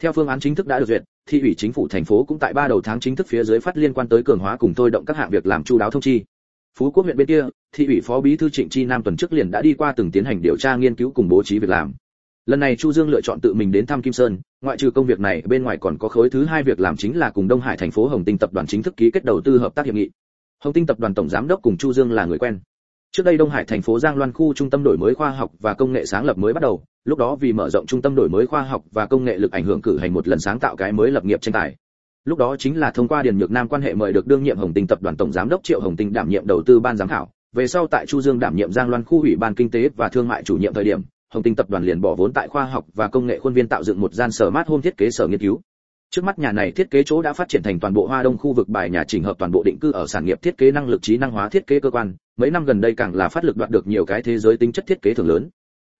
Theo phương án chính thức đã được duyệt, thị ủy chính phủ thành phố cũng tại ba đầu tháng chính thức phía dưới phát liên quan tới cường hóa cùng thôi động các hạng việc làm chu đáo thông chi. Phú Quốc huyện bên kia, thị ủy phó bí thư Trịnh Chi Nam tuần trước liền đã đi qua từng tiến hành điều tra nghiên cứu cùng bố trí việc làm. Lần này Chu Dương lựa chọn tự mình đến thăm Kim Sơn, ngoại trừ công việc này, bên ngoài còn có khối thứ hai việc làm chính là cùng Đông Hải thành phố Hồng Tinh tập đoàn chính thức ký kết đầu tư hợp tác hiệp nghị. Hồng Tinh tập đoàn tổng giám đốc cùng Chu Dương là người quen. Trước đây Đông Hải thành phố Giang Loan khu trung tâm đổi mới khoa học và công nghệ sáng lập mới bắt đầu, lúc đó vì mở rộng trung tâm đổi mới khoa học và công nghệ lực ảnh hưởng cử hành một lần sáng tạo cái mới lập nghiệp tranh tài. Lúc đó chính là thông qua Điền Nhược Nam quan hệ mời được đương nhiệm Hồng Tinh tập đoàn tổng giám đốc Triệu Hồng Tinh đảm nhiệm đầu tư ban giám khảo, về sau tại Chu Dương đảm nhiệm Giang Loan khu ủy ban kinh tế và thương mại chủ nhiệm thời điểm, Hồng Tinh tập đoàn liền bỏ vốn tại khoa học và công nghệ khuôn viên tạo dựng một gian sở mát hôm thiết kế sở nghiên cứu. Trước mắt nhà này thiết kế chỗ đã phát triển thành toàn bộ Hoa Đông khu vực bài nhà chỉnh hợp toàn bộ định cư ở sản nghiệp thiết kế năng lực trí năng hóa thiết kế cơ quan, mấy năm gần đây càng là phát lực đoạt được nhiều cái thế giới tính chất thiết kế thường lớn.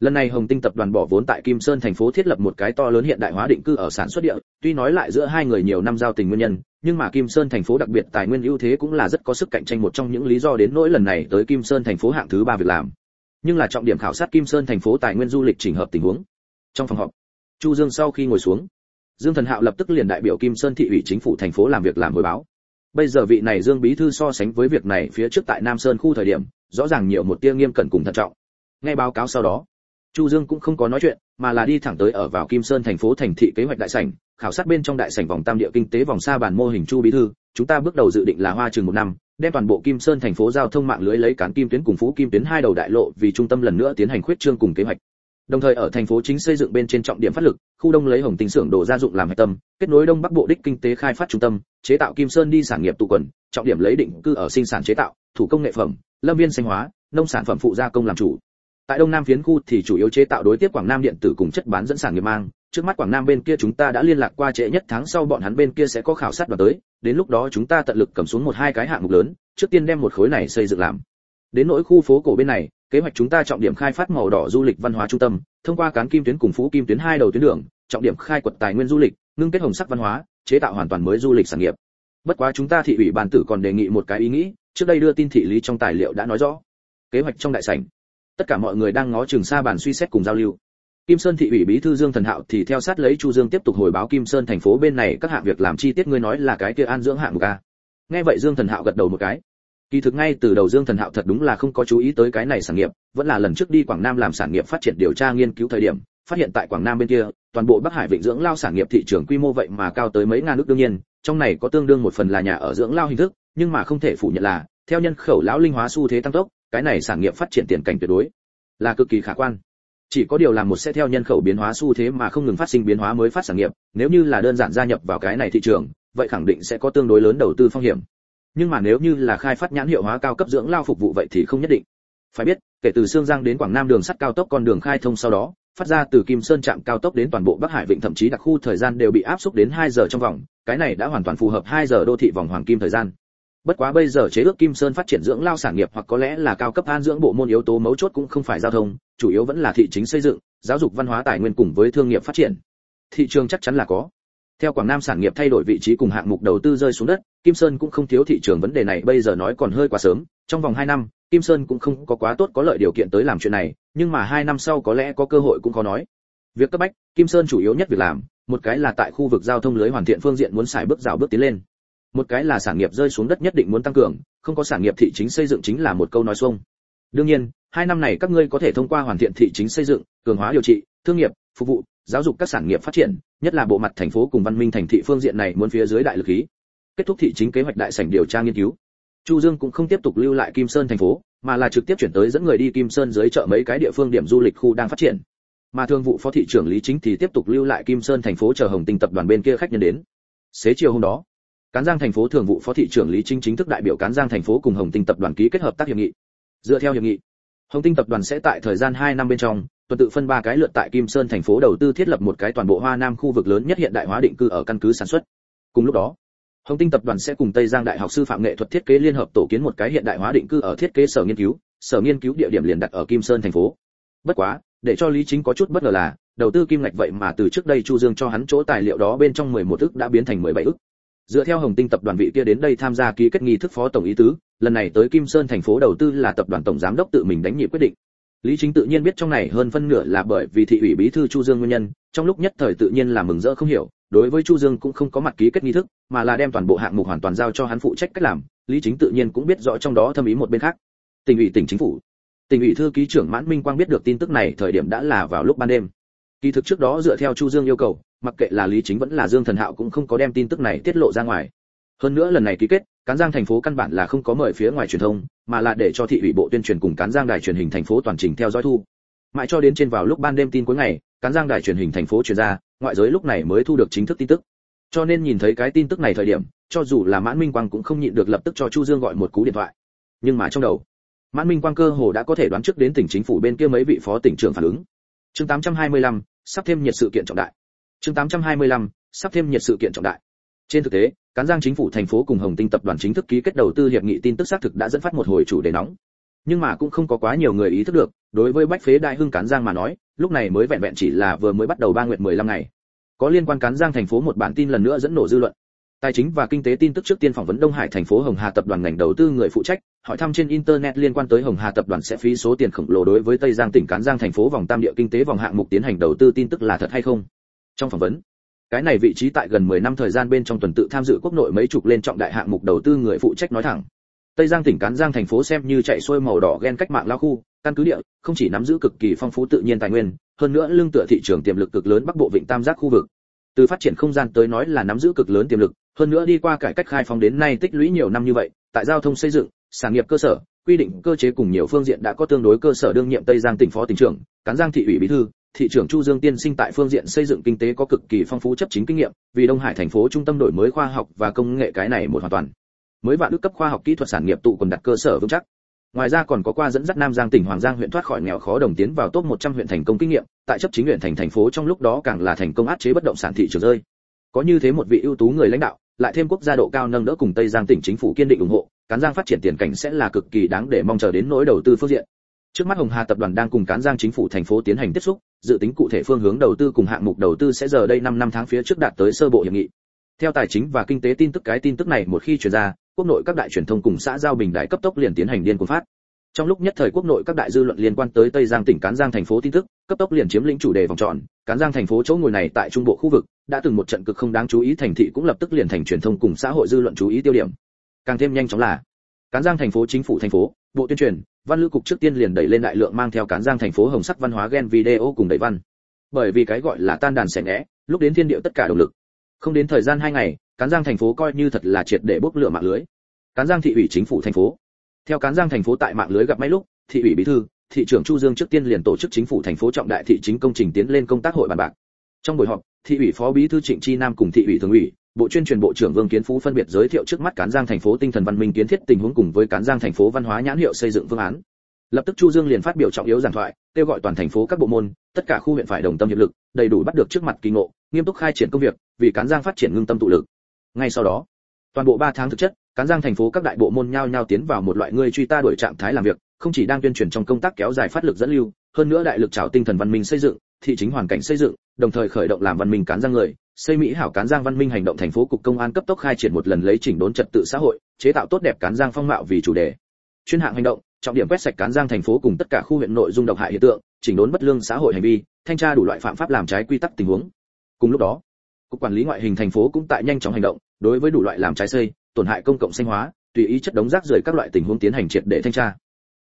Lần này Hồng Tinh tập đoàn bỏ vốn tại Kim Sơn thành phố thiết lập một cái to lớn hiện đại hóa định cư ở sản xuất địa, tuy nói lại giữa hai người nhiều năm giao tình nguyên nhân, nhưng mà Kim Sơn thành phố đặc biệt tài nguyên ưu thế cũng là rất có sức cạnh tranh một trong những lý do đến nỗi lần này tới Kim Sơn thành phố hạng thứ ba việc làm. Nhưng là trọng điểm khảo sát Kim Sơn thành phố tài nguyên du lịch chỉnh hợp tình huống. Trong phòng họp, Chu Dương sau khi ngồi xuống, Dương Thần Hạo lập tức liền đại biểu Kim Sơn thị ủy chính phủ thành phố làm việc làm hồi báo. Bây giờ vị này Dương bí thư so sánh với việc này phía trước tại Nam Sơn khu thời điểm, rõ ràng nhiều một tia nghiêm cẩn cùng thận trọng. Nghe báo cáo sau đó, Chu Dương cũng không có nói chuyện, mà là đi thẳng tới ở vào Kim Sơn thành phố thành thị kế hoạch đại sảnh, khảo sát bên trong đại sảnh vòng tam địa kinh tế vòng xa bản mô hình Chu bí thư, chúng ta bước đầu dự định là hoa trường một năm, đem toàn bộ Kim Sơn thành phố giao thông mạng lưới lấy cán kim tuyến cùng phú kim tuyến hai đầu đại lộ vì trung tâm lần nữa tiến hành khuyết trương cùng kế hoạch. Đồng thời ở thành phố chính xây dựng bên trên trọng điểm phát lực, khu đông lấy Hồng Tinh xưởng đồ gia dụng làm hệ tâm, kết nối đông bắc bộ đích kinh tế khai phát trung tâm, chế tạo Kim Sơn đi sản nghiệp tụ quần, trọng điểm lấy định cư ở sinh sản chế tạo, thủ công nghệ phẩm, lâm viên sinh hóa, nông sản phẩm phụ gia công làm chủ. Tại Đông Nam phiến khu thì chủ yếu chế tạo đối tiếp Quảng Nam điện tử cùng chất bán dẫn sản nghiệp mang, trước mắt Quảng Nam bên kia chúng ta đã liên lạc qua trễ nhất tháng sau bọn hắn bên kia sẽ có khảo sát đoàn tới, đến lúc đó chúng ta tận lực cầm xuống một hai cái hạng mục lớn, trước tiên đem một khối này xây dựng làm. Đến nỗi khu phố cổ bên này, kế hoạch chúng ta trọng điểm khai phát màu đỏ du lịch văn hóa trung tâm, thông qua cán kim tuyến cùng phú kim tuyến hai đầu tuyến đường, trọng điểm khai quật tài nguyên du lịch, ngưng kết hồng sắc văn hóa, chế tạo hoàn toàn mới du lịch sản nghiệp. Bất quá chúng ta thị ủy bàn tử còn đề nghị một cái ý nghĩ, trước đây đưa tin thị lý trong tài liệu đã nói rõ. Kế hoạch trong đại sảnh, tất cả mọi người đang ngó trường xa bàn suy xét cùng giao lưu. Kim Sơn thị ủy bí thư Dương Thần Hạo thì theo sát lấy Chu Dương tiếp tục hồi báo Kim Sơn thành phố bên này các hạng việc làm chi tiết ngươi nói là cái kia an dưỡng hạng mục a. Nghe vậy Dương Thần Hạo gật đầu một cái. Kỳ thực ngay từ đầu Dương Thần Hạo thật đúng là không có chú ý tới cái này sản nghiệp, vẫn là lần trước đi Quảng Nam làm sản nghiệp phát triển điều tra nghiên cứu thời điểm, phát hiện tại Quảng Nam bên kia, toàn bộ Bắc Hải Vịnh dưỡng lao sản nghiệp thị trường quy mô vậy mà cao tới mấy ngàn nước đương nhiên, trong này có tương đương một phần là nhà ở dưỡng lao hình thức, nhưng mà không thể phủ nhận là, theo nhân khẩu lão linh hóa xu thế tăng tốc, cái này sản nghiệp phát triển tiền cảnh tuyệt đối là cực kỳ khả quan. Chỉ có điều là một sẽ theo nhân khẩu biến hóa xu thế mà không ngừng phát sinh biến hóa mới phát sản nghiệp, nếu như là đơn giản gia nhập vào cái này thị trường, vậy khẳng định sẽ có tương đối lớn đầu tư phong hiểm. Nhưng mà nếu như là khai phát nhãn hiệu hóa cao cấp dưỡng lao phục vụ vậy thì không nhất định. Phải biết kể từ sương giang đến quảng nam đường sắt cao tốc con đường khai thông sau đó phát ra từ kim sơn trạm cao tốc đến toàn bộ bắc hải vịnh thậm chí đặc khu thời gian đều bị áp suất đến 2 giờ trong vòng cái này đã hoàn toàn phù hợp 2 giờ đô thị vòng hoàng kim thời gian bất quá bây giờ chế ước kim sơn phát triển dưỡng lao sản nghiệp hoặc có lẽ là cao cấp an dưỡng bộ môn yếu tố mấu chốt cũng không phải giao thông chủ yếu vẫn là thị chính xây dựng giáo dục văn hóa tài nguyên cùng với thương nghiệp phát triển thị trường chắc chắn là có theo Quảng Nam sản nghiệp thay đổi vị trí cùng hạng mục đầu tư rơi xuống đất, Kim Sơn cũng không thiếu thị trường vấn đề này bây giờ nói còn hơi quá sớm, trong vòng hai năm, Kim Sơn cũng không có quá tốt có lợi điều kiện tới làm chuyện này, nhưng mà hai năm sau có lẽ có cơ hội cũng có nói. Việc cấp bách, Kim Sơn chủ yếu nhất việc làm, một cái là tại khu vực giao thông lưới hoàn thiện phương diện muốn xài bước rào bước tiến lên. Một cái là sản nghiệp rơi xuống đất nhất định muốn tăng cường, không có sản nghiệp thị chính xây dựng chính là một câu nói xuông. Đương nhiên, hai năm này các ngươi có thể thông qua hoàn thiện thị chính xây dựng, cường hóa điều trị, thương nghiệp, phục vụ, giáo dục các sản nghiệp phát triển, nhất là bộ mặt thành phố cùng văn minh thành thị phương diện này muốn phía dưới đại lực khí. Kết thúc thị chính kế hoạch đại sảnh điều tra nghiên cứu. Chu Dương cũng không tiếp tục lưu lại Kim Sơn thành phố, mà là trực tiếp chuyển tới dẫn người đi Kim Sơn dưới chợ mấy cái địa phương điểm du lịch khu đang phát triển. Mà thương vụ phó thị trưởng Lý Chính thì tiếp tục lưu lại Kim Sơn thành phố chờ Hồng Tinh tập đoàn bên kia khách nhân đến. Xế chiều hôm đó, Cán Giang thành phố thường vụ phó thị trưởng Lý Chính chính thức đại biểu Cán Giang thành phố cùng Hồng Tinh tập đoàn ký kết hợp tác hiệp nghị. Dựa theo hiệp nghị, Hồng Tinh tập đoàn sẽ tại thời gian 2 năm bên trong, tuần tự phân ba cái lượt tại Kim Sơn thành phố đầu tư thiết lập một cái toàn bộ Hoa Nam khu vực lớn nhất hiện đại hóa định cư ở căn cứ sản xuất. Cùng lúc đó, hồng tinh tập đoàn sẽ cùng tây giang đại học sư phạm nghệ thuật thiết kế liên hợp tổ kiến một cái hiện đại hóa định cư ở thiết kế sở nghiên cứu sở nghiên cứu địa điểm liền đặt ở kim sơn thành phố bất quá để cho lý chính có chút bất ngờ là đầu tư kim ngạch vậy mà từ trước đây chu dương cho hắn chỗ tài liệu đó bên trong 11 ức đã biến thành 17 ức dựa theo hồng tinh tập đoàn vị kia đến đây tham gia ký kết nghi thức phó tổng ý tứ, lần này tới kim sơn thành phố đầu tư là tập đoàn tổng giám đốc tự mình đánh nhịp quyết định. Lý chính tự nhiên biết trong này hơn phân nửa là bởi vì thị ủy bí thư chu dương nguyên nhân, trong lúc nhất thời tự nhiên là mừng rỡ không hiểu, đối với chu dương cũng không có mặt ký kết nghi thức, mà là đem toàn bộ hạng mục hoàn toàn giao cho hắn phụ trách cách làm, lý chính tự nhiên cũng biết rõ trong đó thâm ý một bên khác. Tỉnh ủy, tỉnh chính phủ. Tỉnh ủy thư ký trưởng mãn minh quang biết được tin tức này thời điểm đã là vào lúc ban đêm. Kỳ thực trước đó dựa theo chu dương yêu cầu mặc kệ là lý chính vẫn là dương thần hạo cũng không có đem tin tức này tiết lộ ra ngoài. Hơn nữa lần này ký kết cán giang thành phố căn bản là không có mời phía ngoài truyền thông mà là để cho thị ủy bộ tuyên truyền cùng cán giang đài truyền hình thành phố toàn trình theo dõi thu. Mãi cho đến trên vào lúc ban đêm tin cuối ngày cán giang đài truyền hình thành phố truyền ra ngoại giới lúc này mới thu được chính thức tin tức. Cho nên nhìn thấy cái tin tức này thời điểm cho dù là mãn minh quang cũng không nhịn được lập tức cho chu dương gọi một cú điện thoại. Nhưng mà trong đầu mãn minh quang cơ hồ đã có thể đoán trước đến tỉnh chính phủ bên kia mấy vị phó tỉnh trưởng phản ứng. Chương 825, sắp thêm nhiệt sự kiện trọng đại chương 825, sắp thêm nhiệt sự kiện trọng đại. Trên thực tế cán giang chính phủ thành phố cùng hồng tinh tập đoàn chính thức ký kết đầu tư hiệp nghị tin tức xác thực đã dẫn phát một hồi chủ đề nóng. Nhưng mà cũng không có quá nhiều người ý thức được đối với bách phế đại hưng cán giang mà nói lúc này mới vẹn vẹn chỉ là vừa mới bắt đầu ba nguyện 15 ngày. Có liên quan cán giang thành phố một bản tin lần nữa dẫn nổ dư luận. Tài chính và kinh tế tin tức trước tiên phỏng vấn đông hải thành phố hồng hà tập đoàn ngành đầu tư người phụ trách hỏi thăm trên internet liên quan tới hồng hà tập đoàn sẽ phí số tiền khổng lồ đối với tây giang tỉnh cán giang thành phố vòng tam địa kinh tế vòng hạng mục tiến hành đầu tư tin tức là thật hay không trong phỏng vấn. Cái này vị trí tại gần 10 năm thời gian bên trong tuần tự tham dự quốc nội mấy chục lên trọng đại hạng mục đầu tư người phụ trách nói thẳng. Tây giang tỉnh cán giang thành phố xem như chạy xuôi màu đỏ ghen cách mạng lao khu, căn cứ địa, không chỉ nắm giữ cực kỳ phong phú tự nhiên tài nguyên, hơn nữa lương tựa thị trường tiềm lực cực lớn bắc bộ vịnh tam giác khu vực. Từ phát triển không gian tới nói là nắm giữ cực lớn tiềm lực, hơn nữa đi qua cải cách khai phóng đến nay tích lũy nhiều năm như vậy, tại giao thông xây dựng, sản nghiệp cơ sở, quy định cơ chế cùng nhiều phương diện đã có tương đối cơ sở đương nhiệm tây giang tỉnh phó tỉnh trưởng, cán giang thị ủy bí thư thị trưởng chu dương tiên sinh tại phương diện xây dựng kinh tế có cực kỳ phong phú chấp chính kinh nghiệm, vì đông hải thành phố trung tâm đổi mới khoa học và công nghệ cái này một hoàn toàn. Mới vạn đức cấp khoa học kỹ thuật sản nghiệp tụ còn đặt cơ sở vững chắc. Ngoài ra còn có qua dẫn dắt nam giang tỉnh hoàng giang huyện thoát khỏi nghèo khó đồng tiến vào top 100 huyện thành công kinh nghiệm, tại chấp chính huyện thành thành phố trong lúc đó càng là thành công áp chế bất động sản thị trường rơi. Có như thế một vị ưu tú người lãnh đạo, lại thêm quốc gia độ cao nâng đỡ cùng tây giang tỉnh chính phủ kiên định ủng hộ, cán giang phát triển tiền cảnh sẽ là cực kỳ đáng để mong chờ đến nỗi đầu tư phương diện trước mắt hồng hà tập đoàn đang cùng cán giang chính phủ thành phố tiến hành tiếp xúc, dự tính cụ thể phương hướng đầu tư cùng hạng mục đầu tư sẽ giờ đây 5 năm tháng phía trước đạt tới sơ bộ hiệp nghị. Theo tài chính và kinh tế tin tức, cái tin tức này một khi truyền ra, quốc nội các đại truyền thông cùng xã giao bình đại cấp tốc liền tiến hành điên cuồng phát. Trong lúc nhất thời quốc nội các đại dư luận liên quan tới tây giang tỉnh cán giang thành phố tin tức, cấp tốc liền chiếm lĩnh chủ đề vòng tròn. Cán giang thành phố chỗ ngồi này tại trung bộ khu vực, đã từng một trận cực không đáng chú ý thành thị cũng lập tức liền thành truyền thông cùng xã hội dư luận chú ý tiêu điểm. Càng thêm nhanh chóng là, cán giang thành phố chính phủ thành phố bộ tuyên truyền, văn lữ cục trước tiên liền đẩy lên đại lượng mang theo cán giang thành phố hồng sắc văn hóa gen video cùng đẩy văn. Bởi vì cái gọi là tan đàn xẻ ngẽ lúc đến thiên địa tất cả động lực. Không đến thời gian hai ngày, cán giang thành phố coi như thật là triệt để bốc lửa mạng lưới. Cán giang thị ủy chính phủ thành phố. Theo cán giang thành phố tại mạng lưới gặp mấy lúc, thị ủy bí thư, thị trưởng chu dương trước tiên liền tổ chức chính phủ thành phố trọng đại thị chính công trình tiến lên công tác hội bàn bạc. Trong buổi họp, thị ủy phó bí thư trịnh chi nam cùng thị ủy thường ủy bộ chuyên truyền bộ trưởng vương kiến phú phân biệt giới thiệu trước mắt cán giang thành phố tinh thần văn minh kiến thiết tình huống cùng với cán giang thành phố văn hóa nhãn hiệu xây dựng phương án. Lập tức chu dương liền phát biểu trọng yếu giảng thoại, kêu gọi toàn thành phố các bộ môn, tất cả khu huyện phải đồng tâm hiệp lực, đầy đủ bắt được trước mặt kỳ ngộ, nghiêm túc khai triển công việc, vì cán giang phát triển ngưng tâm tụ lực. Ngay sau đó, toàn bộ 3 tháng thực chất, cán giang thành phố các đại bộ môn nhao nhao tiến vào một loại ngươi truy ta đuổi trạng thái làm việc, không chỉ đang tuyên truyền trong công tác kéo dài phát lực dẫn lưu, hơn nữa đại lực trào tinh thần văn minh xây dựng, thị chính hoàn cảnh xây dựng, đồng thời khởi động làm văn minh cán giang người xây mỹ hảo cán giang văn minh hành động thành phố cục công an cấp tốc khai triển một lần lấy chỉnh đốn trật tự xã hội, chế tạo tốt đẹp cán giang phong mạo vì chủ đề. Chuyên hạng hành động, trọng điểm quét sạch cán giang thành phố cùng tất cả khu huyện nội dung độc hại hiện tượng, chỉnh đốn bất lương xã hội hành vi, thanh tra đủ loại phạm pháp làm trái quy tắc tình huống. Cùng lúc đó, cục quản lý ngoại hình thành phố cũng tại nhanh chóng hành động, đối với đủ loại làm trái xây, tổn hại công cộng sinh hóa, tùy ý chất đống rác rưởi các loại tình huống tiến hành triệt để thanh tra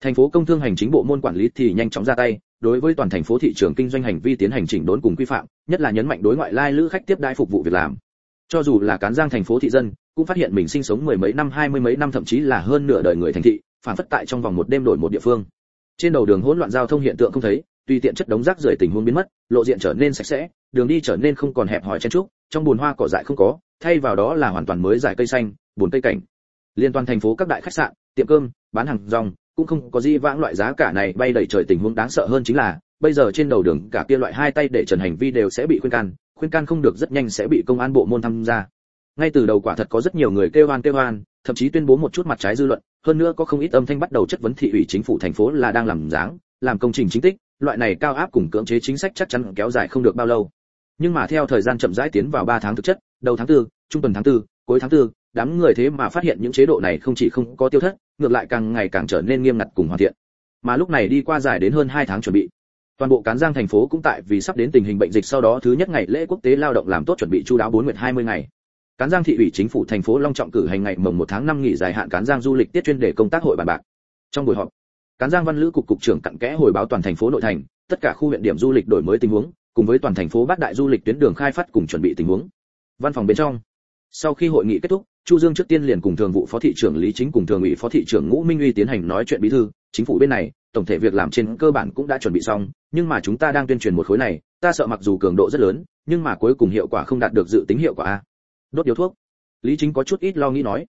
thành phố công thương hành chính bộ môn quản lý thì nhanh chóng ra tay, đối với toàn thành phố thị trường kinh doanh hành vi tiến hành chỉnh đốn cùng quy phạm, nhất là nhấn mạnh đối ngoại lai lữ khách tiếp đai phục vụ việc làm. Cho dù là cán giang thành phố thị dân, cũng phát hiện mình sinh sống mười mấy năm, hai mươi mấy năm thậm chí là hơn nửa đời người thành thị, phản phất tại trong vòng một đêm đổi một địa phương. Trên đầu đường hỗn loạn giao thông hiện tượng không thấy, tùy tiện chất đống rác rưởi tình huống biến mất, lộ diện trở nên sạch sẽ, đường đi trở nên không còn hẹp hòi chen trúc, trong bùn hoa cỏ dại không có, thay vào đó là hoàn toàn mới dải cây xanh bùn cây cảnh. Liên toàn thành phố các đại khách sạn, tiệm cơm, bán hàng rong cũng không có gì vãng loại giá cả này bay đầy trời tình huống đáng sợ hơn chính là bây giờ trên đầu đường cả kia loại hai tay để trần hành vi đều sẽ bị khuyên can khuyên can không được rất nhanh sẽ bị công an bộ môn tham gia. Ngay từ đầu quả thật có rất nhiều người kêu oan kêu oan thậm chí tuyên bố một chút mặt trái dư luận hơn nữa có không ít âm thanh bắt đầu chất vấn thị ủy chính phủ thành phố là đang làm dáng làm công trình chính tích loại này cao áp cùng cưỡng chế chính sách chắc chắn kéo dài không được bao lâu. Nhưng mà theo thời gian chậm rãi tiến vào 3 tháng thực chất đầu tháng 4, trung tuần tháng 4, cuối tháng 4, đám người thế mà phát hiện những chế độ này không chỉ không có tiêu thất ngược lại càng ngày càng trở nên nghiêm ngặt cùng hoàn thiện. Mà lúc này đi qua dài đến hơn 2 tháng chuẩn bị, toàn bộ cán giang thành phố cũng tại vì sắp đến tình hình bệnh dịch sau đó thứ nhất ngày lễ quốc tế lao động làm tốt chuẩn bị chu đáo bốn nguyện 20 ngày. Cán giang thị ủy chính phủ thành phố long trọng cử hành ngày mồng 1 tháng 5 nghỉ dài hạn cán giang du lịch tiết chuyên đề công tác hội bàn bạc. Trong buổi họp, cán giang văn lữ cục cục trưởng cặn kẽ hồi báo toàn thành phố nội thành, tất cả khu huyện điểm du lịch đổi mới tình huống, cùng với toàn thành phố bát đại du lịch tuyến đường khai phát cùng chuẩn bị tình huống. Văn phòng bên trong, sau khi hội nghị kết thúc chu dương trước tiên liền cùng thường vụ phó thị trưởng lý chính cùng thường ủy phó thị trưởng ngũ minh uy tiến hành nói chuyện bí thư. Chính phủ bên này, tổng thể việc làm trên cơ bản cũng đã chuẩn bị xong, nhưng mà chúng ta đang tuyên truyền một khối này, ta sợ mặc dù cường độ rất lớn, nhưng mà cuối cùng hiệu quả không đạt được dự tính hiệu quả a. Đốt điếu thuốc. Lý chính có chút ít lo nghĩ nói.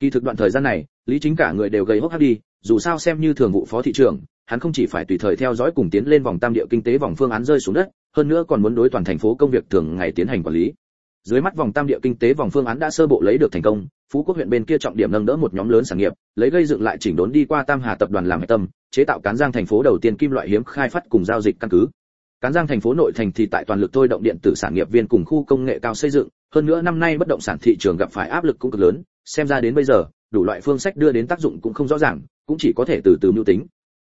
Kỳ thực đoạn thời gian này, lý chính cả người đều gầy hốc hác đi, dù sao xem như thường vụ phó thị trưởng, hắn không chỉ phải tùy thời theo dõi cùng tiến lên vòng tam địa kinh tế vòng phương án rơi xuống đất, hơn nữa còn muốn đối toàn thành phố công việc thường ngày tiến hành quản lý dưới mắt vòng tam địa kinh tế vòng phương án đã sơ bộ lấy được thành công phú quốc huyện bên kia trọng điểm nâng đỡ một nhóm lớn sản nghiệp lấy gây dựng lại chỉnh đốn đi qua tam hà tập đoàn làm hệ tâm chế tạo cán giang thành phố đầu tiên kim loại hiếm khai phát cùng giao dịch căn cứ. Cán giang thành phố nội thành thì tại toàn lực thôi động điện tử sản nghiệp viên cùng khu công nghệ cao xây dựng hơn nữa năm nay bất động sản thị trường gặp phải áp lực cũng cực lớn xem ra đến bây giờ đủ loại phương sách đưa đến tác dụng cũng không rõ ràng cũng chỉ có thể từ từ mưu tính.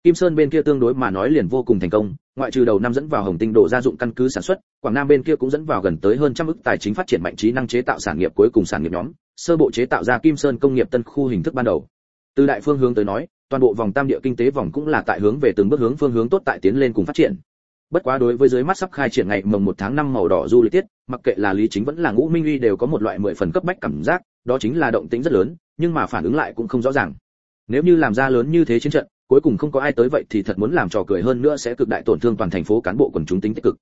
Kim Sơn bên kia tương đối mà nói liền vô cùng thành công, ngoại trừ đầu năm dẫn vào Hồng Tinh độ gia dụng căn cứ sản xuất, Quảng Nam bên kia cũng dẫn vào gần tới hơn trăm ức tài chính phát triển mạnh trí năng chế tạo sản nghiệp cuối cùng sản nghiệp nhóm, sơ bộ chế tạo ra Kim Sơn công nghiệp tân khu hình thức ban đầu. Từ đại phương hướng tới nói, toàn bộ vòng tam địa kinh tế vòng cũng là tại hướng về từng bước hướng phương hướng tốt tại tiến lên cùng phát triển. Bất quá đối với dưới mắt sắp khai triển ngày mồng 1 tháng 5 màu đỏ du lịch tiết, mặc kệ là Lý Chính vẫn là Ngũ Minh Uy đều có một loại mười phần cấp bách cảm giác, đó chính là động tĩnh rất lớn, nhưng mà phản ứng lại cũng không rõ ràng. Nếu như làm ra lớn như thế chiến trận, cuối cùng không có ai tới vậy thì thật muốn làm trò cười hơn nữa sẽ cực đại tổn thương toàn thành phố cán bộ quần chúng tính tích cực.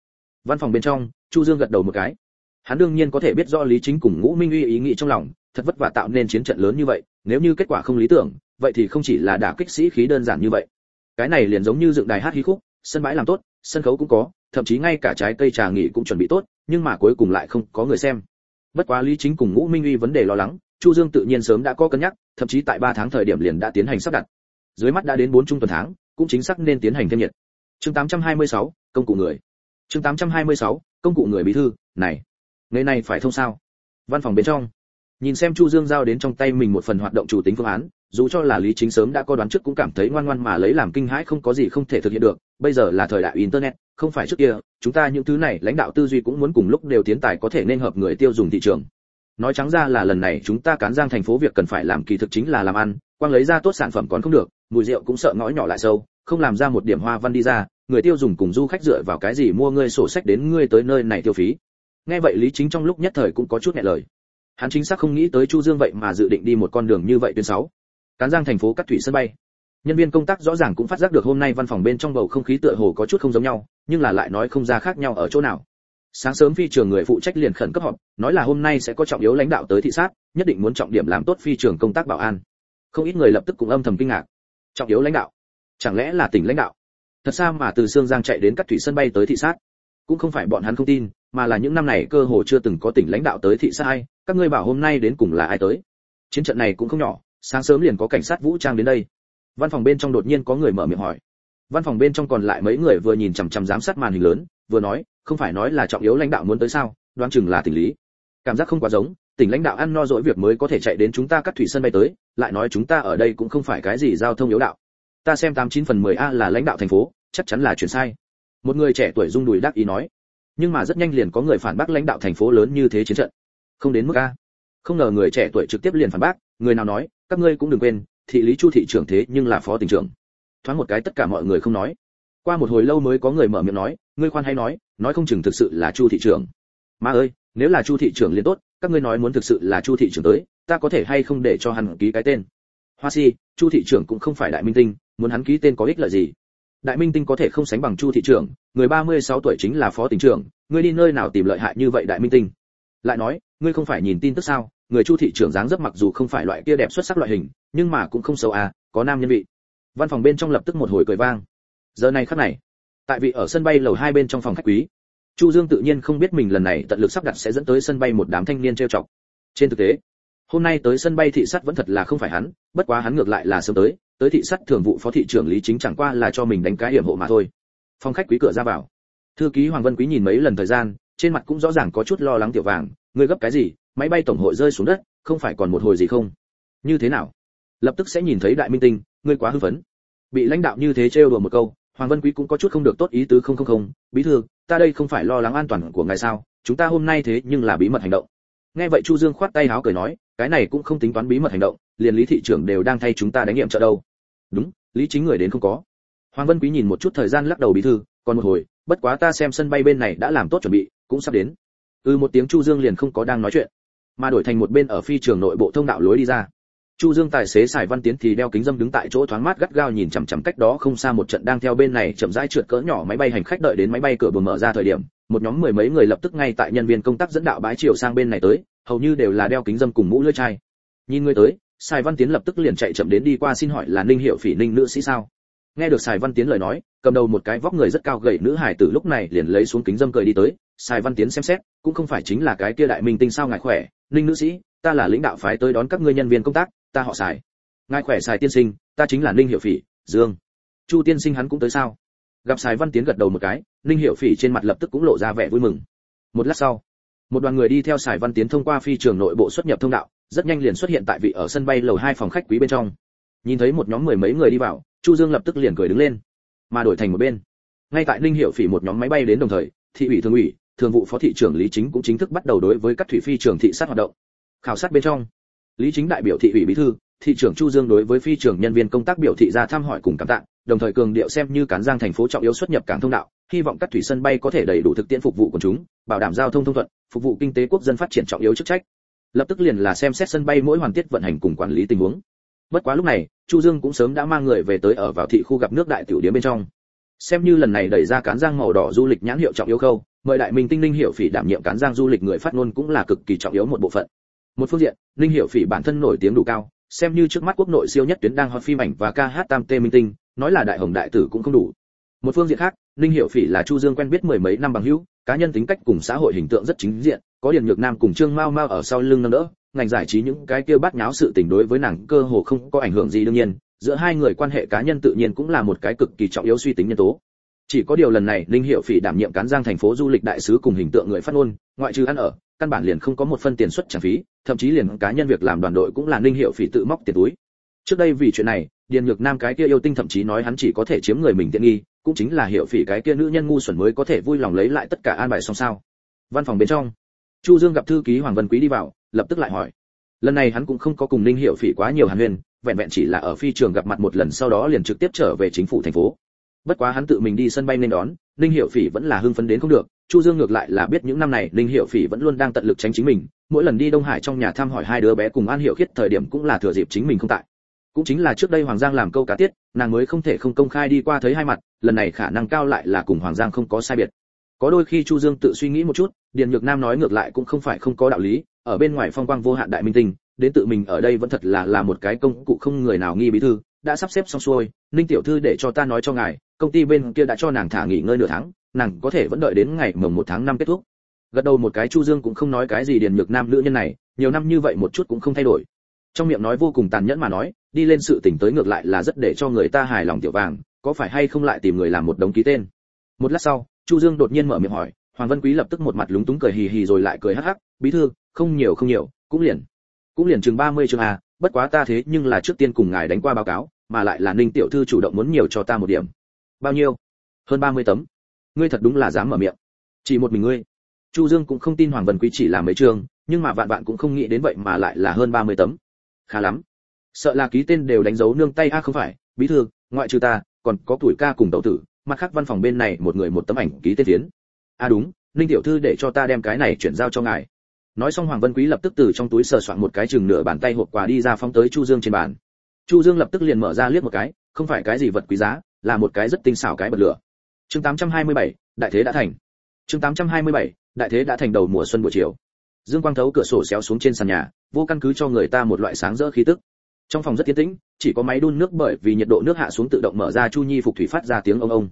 Văn phòng bên trong, chu dương gật đầu một cái. Hắn đương nhiên có thể biết rõ lý chính cùng ngũ minh uy ý nghĩ trong lòng, thật vất vả tạo nên chiến trận lớn như vậy, nếu như kết quả không lý tưởng, vậy thì không chỉ là đả kích sĩ khí đơn giản như vậy. Cái này liền giống như dựng đài hát hí khúc, sân bãi làm tốt, sân khấu cũng có, thậm chí ngay cả trái cây trà nghỉ cũng chuẩn bị tốt, nhưng mà cuối cùng lại không có người xem. Bất quá lý chính cùng ngũ minh uy vấn đề lo lắng, chu dương tự nhiên sớm đã có cân nhắc, thậm chí tại 3 tháng thời điểm liền đã tiến hành sắp đặt dưới mắt đã đến 4 trung tuần tháng, cũng chính xác nên tiến hành thêm nhiệt. Chương 826, công cụ người. Chương 826, công cụ người bí thư, này, ngày này phải thông sao? Văn phòng bên trong, nhìn xem Chu Dương giao đến trong tay mình một phần hoạt động chủ tính phương án, dù cho là Lý Chính sớm đã có đoán trước cũng cảm thấy ngoan ngoan mà lấy làm kinh hãi không có gì không thể thực hiện được, bây giờ là thời đại internet, không phải trước kia, chúng ta những thứ này lãnh đạo tư duy cũng muốn cùng lúc đều tiến tài có thể nên hợp người tiêu dùng thị trường. Nói trắng ra là lần này chúng ta cán giang thành phố việc cần phải làm kỳ thực chính là làm ăn, quang lấy ra tốt sản phẩm còn không được, mùi rượu cũng sợ ngõ nhỏ lại sâu, không làm ra một điểm hoa văn đi ra, người tiêu dùng cùng du khách dựa vào cái gì mua ngươi sổ sách đến ngươi tới nơi này tiêu phí. Nghe vậy lý chính trong lúc nhất thời cũng có chút nhẹ lời. Hắn chính xác không nghĩ tới chu dương vậy mà dự định đi một con đường như vậy tuyến sáu. Cán giang thành phố cắt thủy sân bay. Nhân viên công tác rõ ràng cũng phát giác được hôm nay văn phòng bên trong bầu không khí tựa hồ có chút không giống nhau, nhưng là lại nói không ra khác nhau ở chỗ nào. Sáng sớm phi trường người phụ trách liền khẩn cấp họp, nói là hôm nay sẽ có trọng yếu lãnh đạo tới thị sát, nhất định muốn trọng điểm làm tốt phi trường công tác bảo an. Không ít người lập tức cũng âm thầm kinh ngạc trọng yếu lãnh đạo. Chẳng lẽ là tỉnh lãnh đạo? Thật sao mà từ sương giang chạy đến các thủy sân bay tới thị sát? Cũng không phải bọn hắn không tin, mà là những năm này cơ hồ chưa từng có tỉnh lãnh đạo tới thị sát ai, các ngươi bảo hôm nay đến cùng là ai tới? Chiến trận này cũng không nhỏ, sáng sớm liền có cảnh sát vũ trang đến đây. Văn phòng bên trong đột nhiên có người mở miệng hỏi. Văn phòng bên trong còn lại mấy người vừa nhìn chằm chằm giám sát màn hình lớn, vừa nói, không phải nói là trọng yếu lãnh đạo muốn tới sao, đoán chừng là tỉnh lý. Cảm giác không quá giống tỉnh lãnh đạo ăn no dỗi việc mới có thể chạy đến chúng ta cắt thủy sân bay tới, lại nói chúng ta ở đây cũng không phải cái gì giao thông yếu đạo. Ta xem tám chín phần mười a là lãnh đạo thành phố, chắc chắn là chuyển sai. Một người trẻ tuổi rung đùi đắc ý nói. Nhưng mà rất nhanh liền có người phản bác lãnh đạo thành phố lớn như thế chiến trận. Không đến mức a. Không ngờ người trẻ tuổi trực tiếp liền phản bác, người nào nói, các ngươi cũng đừng quên, thị lý chu thị trưởng thế nhưng là phó tỉnh trưởng. Thoáng một cái tất cả mọi người không nói. Qua một hồi lâu mới có người mở miệng nói, ngươi khoan hay nói nói không chừng thực sự là chu thị trưởng. Mà ơi, nếu là chu thị trưởng liền tốt các ngươi nói muốn thực sự là chu thị trưởng tới, ta có thể hay không để cho hắn ký cái tên? Hoa si, chu thị trưởng cũng không phải đại minh tinh, muốn hắn ký tên có ích lợi gì? Đại minh tinh có thể không sánh bằng chu thị trưởng, người 36 tuổi chính là phó tỉnh trưởng, ngươi đi nơi nào tìm lợi hại như vậy đại minh tinh? Lại nói, ngươi không phải nhìn tin tức sao? Người chu thị trưởng dáng dấp mặc dù không phải loại kia đẹp xuất sắc loại hình, nhưng mà cũng không xấu à có nam nhân vị. Văn phòng bên trong lập tức một hồi cười vang. Giờ này khắc này, tại vị ở sân bay lầu hai bên trong phòng khách quý chu dương tự nhiên không biết mình lần này tận lực sắp đặt sẽ dẫn tới sân bay một đám thanh niên trêu chọc. Trên thực tế, hôm nay tới sân bay thị sát vẫn thật là không phải hắn, bất quá hắn ngược lại là sớm tới tới thị sát thường vụ phó thị trưởng lý chính chẳng qua là cho mình đánh cái hiểm hộ mà thôi. Phong khách quý cửa ra vào. Thư ký hoàng vân quý nhìn mấy lần thời gian, trên mặt cũng rõ ràng có chút lo lắng tiểu vàng, ngươi gấp cái gì? Máy bay tổng hội rơi xuống đất, không phải còn một hồi gì không? Như thế nào? Lập tức sẽ nhìn thấy đại minh tinh, ngươi quá hư phấn. Bị lãnh đạo như thế trêu đùa một câu hoàng vân quý cũng có chút không được tốt ý tứ không không không, bí thư, ta đây không phải lo lắng an toàn của ngài sao? Chúng ta hôm nay thế nhưng là bí mật hành động. Nghe vậy chu dương khoát tay háo cười nói, cái này cũng không tính toán bí mật hành động, liền lý thị trưởng đều đang thay chúng ta đánh nghiệm trợ đâu. Đúng, lý chính người đến không có. Hoàng vân quý nhìn một chút thời gian lắc đầu bí thư, còn một hồi, bất quá ta xem sân bay bên này đã làm tốt chuẩn bị, cũng sắp đến. Ừ một tiếng chu dương liền không có đang nói chuyện, mà đổi thành một bên ở phi trường nội bộ thông đạo lối đi ra chu dương tài xế xài văn tiến thì đeo kính dâm đứng tại chỗ thoáng mát gắt gao nhìn chằm chằm cách đó không xa một trận đang theo bên này chậm rãi trượt cỡ nhỏ máy bay hành khách đợi đến máy bay cửa buồng mở ra thời điểm, một nhóm mười mấy người lập tức ngay tại nhân viên công tác dẫn đạo bãi chiều sang bên này tới, hầu như đều là đeo kính dâm cùng mũ lưỡi chai. Nhìn người tới xài văn tiến lập tức liền chạy chậm đến đi qua xin hỏi là ninh hiệu phỉ ninh nữ sĩ sao? Nghe được xài văn tiến lời nói, cầm đầu một cái vóc người rất cao gầy nữ hải tử lúc này liền lấy xuống kính dâm cười đi tới xài văn tiến xem xét, cũng không phải chính là cái kia đại minh tinh sao ngài khỏe, ninh nữ sĩ, ta là lãnh đạo phái tới đón các ngươi nhân viên công tác ta họ xài ngài khỏe xài tiên sinh, ta chính là ninh hiệu phỉ, dương. Chu tiên sinh hắn cũng tới sao? Gặp xài văn tiến gật đầu một cái, ninh hiệu phỉ trên mặt lập tức cũng lộ ra vẻ vui mừng. Một lát sau, một đoàn người đi theo xài văn tiến thông qua phi trường nội bộ xuất nhập thông đạo, rất nhanh liền xuất hiện tại vị ở sân bay lầu hai phòng khách quý bên trong. Nhìn thấy một nhóm mười mấy người đi vào, chu dương lập tức liền cười đứng lên, mà đổi thành một bên. Ngay tại ninh hiệu phỉ một nhóm máy bay đến đồng thời, thị ủy thường ủy, thường vụ phó thị trưởng lý chính cũng chính thức bắt đầu đối với các thủy phi trường thị sát hoạt động. Khảo sát bên trong lý chính đại biểu thị ủy bí thư, thị trưởng chu dương đối với phi trưởng nhân viên công tác biểu thị ra thăm hỏi cùng cảm tạ, đồng thời cường điệu xem như cán giang thành phố trọng yếu xuất nhập cảng thông đạo, hy vọng các thủy sân bay có thể đầy đủ thực tiễn phục vụ của chúng, bảo đảm giao thông thông thuận, phục vụ kinh tế quốc dân phát triển trọng yếu chức trách. Lập tức liền là xem xét sân bay mỗi hoàn tiết vận hành cùng quản lý tình huống. Bất quá lúc này, chu dương cũng sớm đã mang người về tới ở vào thị khu gặp nước đại tiểu điếm bên trong. Xem như lần này đẩy ra cán giang màu đỏ du lịch nhãn hiệu trọng yếu khâu, mời đại minh tinh linh hiểu phỉ đảm nhiệm cán giang du lịch người phát ngôn cũng là cực kỳ trọng yếu một bộ phận một phương diện linh hiệu phỉ bản thân nổi tiếng đủ cao, xem như trước mắt quốc nội siêu nhất tuyến đang hot phim ảnh và ca hát tam tê minh tinh, nói là đại hồng đại tử cũng không đủ. Một phương diện khác linh hiệu phỉ là chu dương quen biết mười mấy năm bằng hữu, cá nhân tính cách cùng xã hội hình tượng rất chính diện, có điền nhược nam cùng trương mao mao ở sau lưng nâng đỡ, ngành giải trí những cái kia bắt nháo sự tình đối với nàng cơ hồ không có ảnh hưởng gì đương nhiên, giữa hai người quan hệ cá nhân tự nhiên cũng là một cái cực kỳ trọng yếu suy tính nhân tố chỉ có điều lần này linh hiệu phỉ đảm nhiệm cán giang thành phố du lịch đại sứ cùng hình tượng người phát ngôn, ngoại trừ ăn ở, căn bản liền không có một phân tiền xuất trả phí, thậm chí liền cá nhân việc làm đoàn đội cũng là linh hiệu phỉ tự móc tiền túi. Trước đây vì chuyện này, điền nhược nam cái kia yêu tinh thậm chí nói hắn chỉ có thể chiếm người mình tiện nghi, cũng chính là hiệu phỉ cái kia nữ nhân ngu xuẩn mới có thể vui lòng lấy lại tất cả an bài xong sao. Văn phòng bên trong, chu dương gặp thư ký hoàng vân quý đi vào, lập tức lại hỏi. Lần này hắn cũng không có cùng ninh hiệu phỉ quá nhiều hàn huyên, vẹn vẹn chỉ là ở phi trường gặp mặt một lần sau đó liền trực tiếp trở về chính phủ thành phố bất quá hắn tự mình đi sân bay nên đón, ninh hiệu phỉ vẫn là hưng phấn đến không được, chu dương ngược lại là biết những năm này ninh hiệu phỉ vẫn luôn đang tận lực tránh chính mình, mỗi lần đi đông hải trong nhà thăm hỏi hai đứa bé cùng an hiệu khiết thời điểm cũng là thừa dịp chính mình không tại. Cũng chính là trước đây hoàng giang làm câu cá tiết, nàng mới không thể không công khai đi qua thấy hai mặt, lần này khả năng cao lại là cùng hoàng giang không có sai biệt. Có đôi khi chu dương tự suy nghĩ một chút, điền nhược nam nói ngược lại cũng không phải không có đạo lý, ở bên ngoài phong quang vô hạn đại minh tinh, đến tự mình ở đây vẫn thật là là một cái công cụ không người nào nghi bí thư, đã sắp xếp xong xuôi, ninh tiểu thư để cho ta nói cho ngài công ty bên kia đã cho nàng thả nghỉ ngơi nửa tháng, nàng có thể vẫn đợi đến ngày mồng một tháng năm kết thúc. Gật đầu một cái chu dương cũng không nói cái gì điền nhược nam nữ nhân này, nhiều năm như vậy một chút cũng không thay đổi. Trong miệng nói vô cùng tàn nhẫn mà nói, đi lên sự tỉnh tới ngược lại là rất để cho người ta hài lòng tiểu vàng, có phải hay không lại tìm người làm một đống ký tên? Một lát sau, chu dương đột nhiên mở miệng hỏi, hoàng Văn quý lập tức một mặt lúng túng cười hì hì rồi lại cười hắc hắc, bí thư, không nhiều không nhiều, cũng liền cũng liền chừng 30 chương a, bất quá ta thế nhưng là trước tiên cùng ngài đánh qua báo cáo, mà lại là ninh tiểu thư chủ động muốn nhiều cho ta một điểm bao nhiêu? Hơn 30 tấm. Ngươi thật đúng là dám mở miệng. Chỉ một mình ngươi. Chu dương cũng không tin hoàng vân quý chỉ là mấy trường, nhưng mà vạn vạn cũng không nghĩ đến vậy mà lại là hơn 30 tấm. Khá lắm. Sợ là ký tên đều đánh dấu nương tay a không phải. Bí thư ngoại trừ ta còn có tuổi ca cùng tẩu tử mặt khác văn phòng bên này một người một tấm ảnh ký tên tiến a à đúng ninh tiểu thư để cho ta đem cái này chuyển giao cho ngài. Nói xong hoàng vân quý lập tức từ trong túi sờ soạn một cái chừng nửa bàn tay hộp quà đi ra phóng tới chu dương trên bàn. Chu dương lập tức liền mở ra liếc một cái không phải cái gì vật quý giá là một cái rất tinh xảo cái bật lửa. Chương 827, đại thế đã thành. Chương 827, đại thế đã thành đầu mùa xuân buổi chiều. Dương quang thấu cửa sổ xéo xuống trên sàn nhà vô căn cứ cho người ta một loại sáng rỡ khí tức. Trong phòng rất yên tĩnh chỉ có máy đun nước bởi vì nhiệt độ nước hạ xuống tự động mở ra chu nhi phục thủy phát ra tiếng ông ông.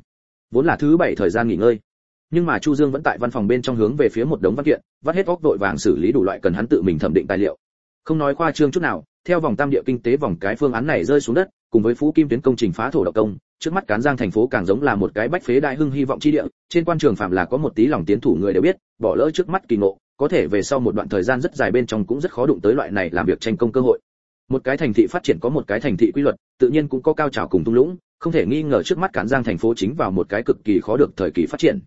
Vốn là thứ bảy thời gian nghỉ ngơi. Nhưng mà chu dương vẫn tại văn phòng bên trong hướng về phía một đống văn kiện vắt hết óc vội vàng xử lý đủ loại cần hắn tự mình thẩm định tài liệu. Không nói khoa trương chút nào theo vòng tam địa kinh tế vòng cái phương án này rơi xuống đất cùng với phú kim tuyến công trình phá thổ động công trước mắt cán giang thành phố càng giống là một cái bách phế đại hưng hy vọng chi địa, trên quan trường phạm là có một tí lòng tiến thủ người đều biết, bỏ lỡ trước mắt kỳ ngộ, có thể về sau một đoạn thời gian rất dài bên trong cũng rất khó đụng tới loại này làm việc tranh công cơ hội. Một cái thành thị phát triển có một cái thành thị quy luật, tự nhiên cũng có cao trào cùng tung lũng, không thể nghi ngờ trước mắt cán giang thành phố chính vào một cái cực kỳ khó được thời kỳ phát triển.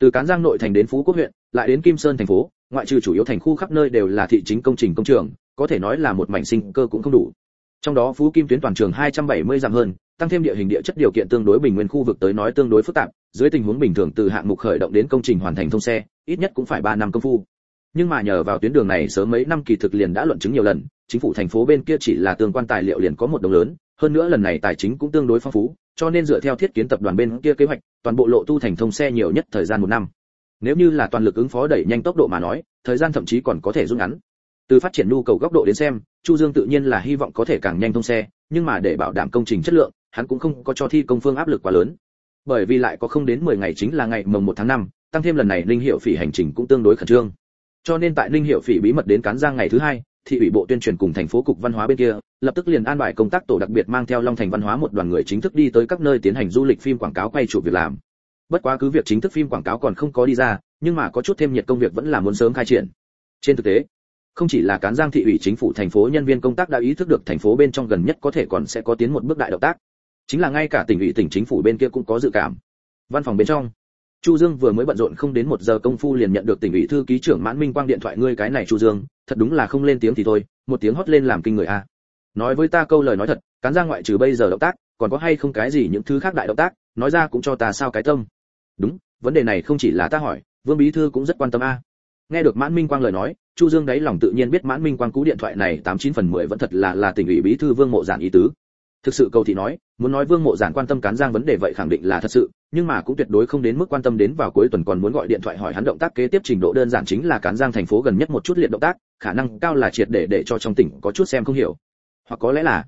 Từ cán giang nội thành đến phú quốc huyện, lại đến kim sơn thành phố, ngoại trừ chủ yếu thành khu khắp nơi đều là thị chính công trình công trường, có thể nói là một mảnh sinh cơ cũng không đủ. Trong đó phú kim tuyến toàn trường 270 dặm hơn tăng thêm địa hình địa chất điều kiện tương đối bình nguyên khu vực tới nói tương đối phức tạp, dưới tình huống bình thường từ hạng mục khởi động đến công trình hoàn thành thông xe, ít nhất cũng phải 3 năm công phu. Nhưng mà nhờ vào tuyến đường này sớm mấy năm kỳ thực liền đã luận chứng nhiều lần, chính phủ thành phố bên kia chỉ là tương quan tài liệu liền có một đồng lớn, hơn nữa lần này tài chính cũng tương đối phong phú, cho nên dựa theo thiết kiến tập đoàn bên kia kế hoạch, toàn bộ lộ tu thành thông xe nhiều nhất thời gian một năm. Nếu như là toàn lực ứng phó đẩy nhanh tốc độ mà nói, thời gian thậm chí còn có thể rút ngắn. Từ phát triển nhu cầu góc độ đến xem, chu dương tự nhiên là hy vọng có thể càng nhanh thông xe, nhưng mà để bảo đảm công trình chất lượng hắn cũng không có cho thi công phương áp lực quá lớn. Bởi vì lại có không đến 10 ngày chính là ngày mồng 1 tháng 5, tăng thêm lần này linh hiệu phỉ hành trình cũng tương đối khẩn trương. Cho nên tại linh hiệu phỉ bí mật đến cán giang ngày thứ hai thị ủy bộ tuyên truyền cùng thành phố cục văn hóa bên kia lập tức liền an bài công tác tổ đặc biệt mang theo long thành văn hóa một đoàn người chính thức đi tới các nơi tiến hành du lịch phim quảng cáo quay chụp việc làm. Bất quá cứ việc chính thức phim quảng cáo còn không có đi ra nhưng mà có chút thêm nhiệt công việc vẫn là muốn sớm khai triển. Trên thực tế không chỉ là cán giang thị ủy chính phủ thành phố nhân viên công tác đã ý thức được thành phố bên trong gần nhất có thể còn sẽ có tiến một bước đại động tác chính là ngay cả tỉnh ủy tỉnh chính phủ bên kia cũng có dự cảm. Văn phòng bên trong, chu dương vừa mới bận rộn không đến một giờ công phu liền nhận được tỉnh ủy thư ký trưởng mãn minh quang điện thoại, ngươi cái này chu dương, thật đúng là không lên tiếng thì thôi, một tiếng hót lên làm kinh người a. Nói với ta câu lời nói thật, cán ra ngoại trừ bây giờ động tác, còn có hay không cái gì những thứ khác đại động tác, nói ra cũng cho ta sao cái tâm. Đúng, vấn đề này không chỉ là ta hỏi, vương bí thư cũng rất quan tâm a. Nghe được mãn minh quang lời nói, chu dương đáy lòng tự nhiên biết mãn minh quang cú điện thoại này tám chín phần mười vẫn thật là là tỉnh ủy bí thư vương mộ giản ý tứ thực sự cầu thị nói, muốn nói vương mộ giản quan tâm cán giang vấn đề vậy khẳng định là thật sự, nhưng mà cũng tuyệt đối không đến mức quan tâm đến vào cuối tuần còn muốn gọi điện thoại hỏi hắn động tác kế tiếp trình độ đơn giản chính là cán giang thành phố gần nhất một chút liệt động tác, khả năng cao là triệt để để cho trong tỉnh có chút xem không hiểu. Hoặc có lẽ là,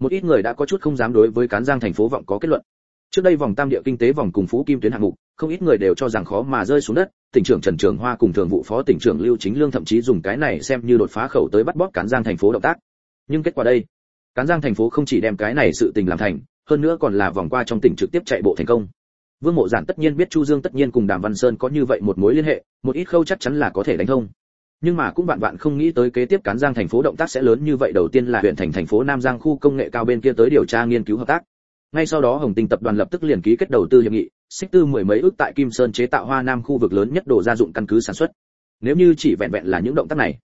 một ít người đã có chút không dám đối với cán giang thành phố vọng có kết luận. Trước đây vòng tam địa kinh tế vòng cùng phú kim tuyến hạng mục, không ít người đều cho rằng khó mà rơi xuống đất, tỉnh trưởng trần trường hoa cùng thường vụ phó tỉnh trưởng lưu chính lương thậm chí dùng cái này xem như đột phá khẩu tới bắt bóp cán giang thành phố động tác. Nhưng kết quả đây cán giang thành phố không chỉ đem cái này sự tình làm thành, hơn nữa còn là vòng qua trong tỉnh trực tiếp chạy bộ thành công. Vương mộ giản tất nhiên biết chu dương tất nhiên cùng đàm văn sơn có như vậy một mối liên hệ, một ít khâu chắc chắn là có thể đánh thông. Nhưng mà cũng bạn bạn không nghĩ tới kế tiếp cán giang thành phố động tác sẽ lớn như vậy, đầu tiên là huyện thành thành phố nam giang khu công nghệ cao bên kia tới điều tra nghiên cứu hợp tác. Ngay sau đó hồng tinh tập đoàn lập tức liền ký kết đầu tư hiệp nghị, xích tư mười mấy ước tại kim sơn chế tạo hoa nam khu vực lớn nhất đồ gia dụng căn cứ sản xuất. Nếu như chỉ vẹn vẹn là những động tác này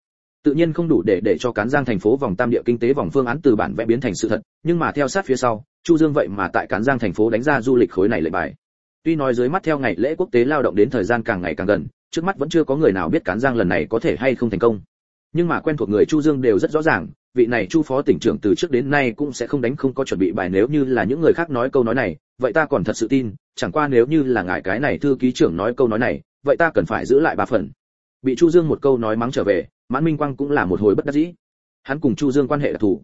tự nhiên không đủ để để cho cán giang thành phố vòng tam địa kinh tế vòng phương án từ bản vẽ biến thành sự thật, nhưng mà theo sát phía sau, chu dương vậy mà tại cán giang thành phố đánh ra du lịch khối này lệ bài. Tuy nói dưới mắt theo ngày lễ quốc tế lao động đến thời gian càng ngày càng gần, trước mắt vẫn chưa có người nào biết cán giang lần này có thể hay không thành công. Nhưng mà quen thuộc người chu dương đều rất rõ ràng, vị này chu phó tỉnh trưởng từ trước đến nay cũng sẽ không đánh không có chuẩn bị bài nếu như là những người khác nói câu nói này, vậy ta còn thật sự tin, chẳng qua nếu như là ngài cái này thư ký trưởng nói câu nói này, vậy ta cần phải giữ lại ba phần. Bị chu dương một câu nói mắng trở về mãn minh quang cũng là một hồi bất đắc dĩ. Hắn cùng chu dương quan hệ là thủ.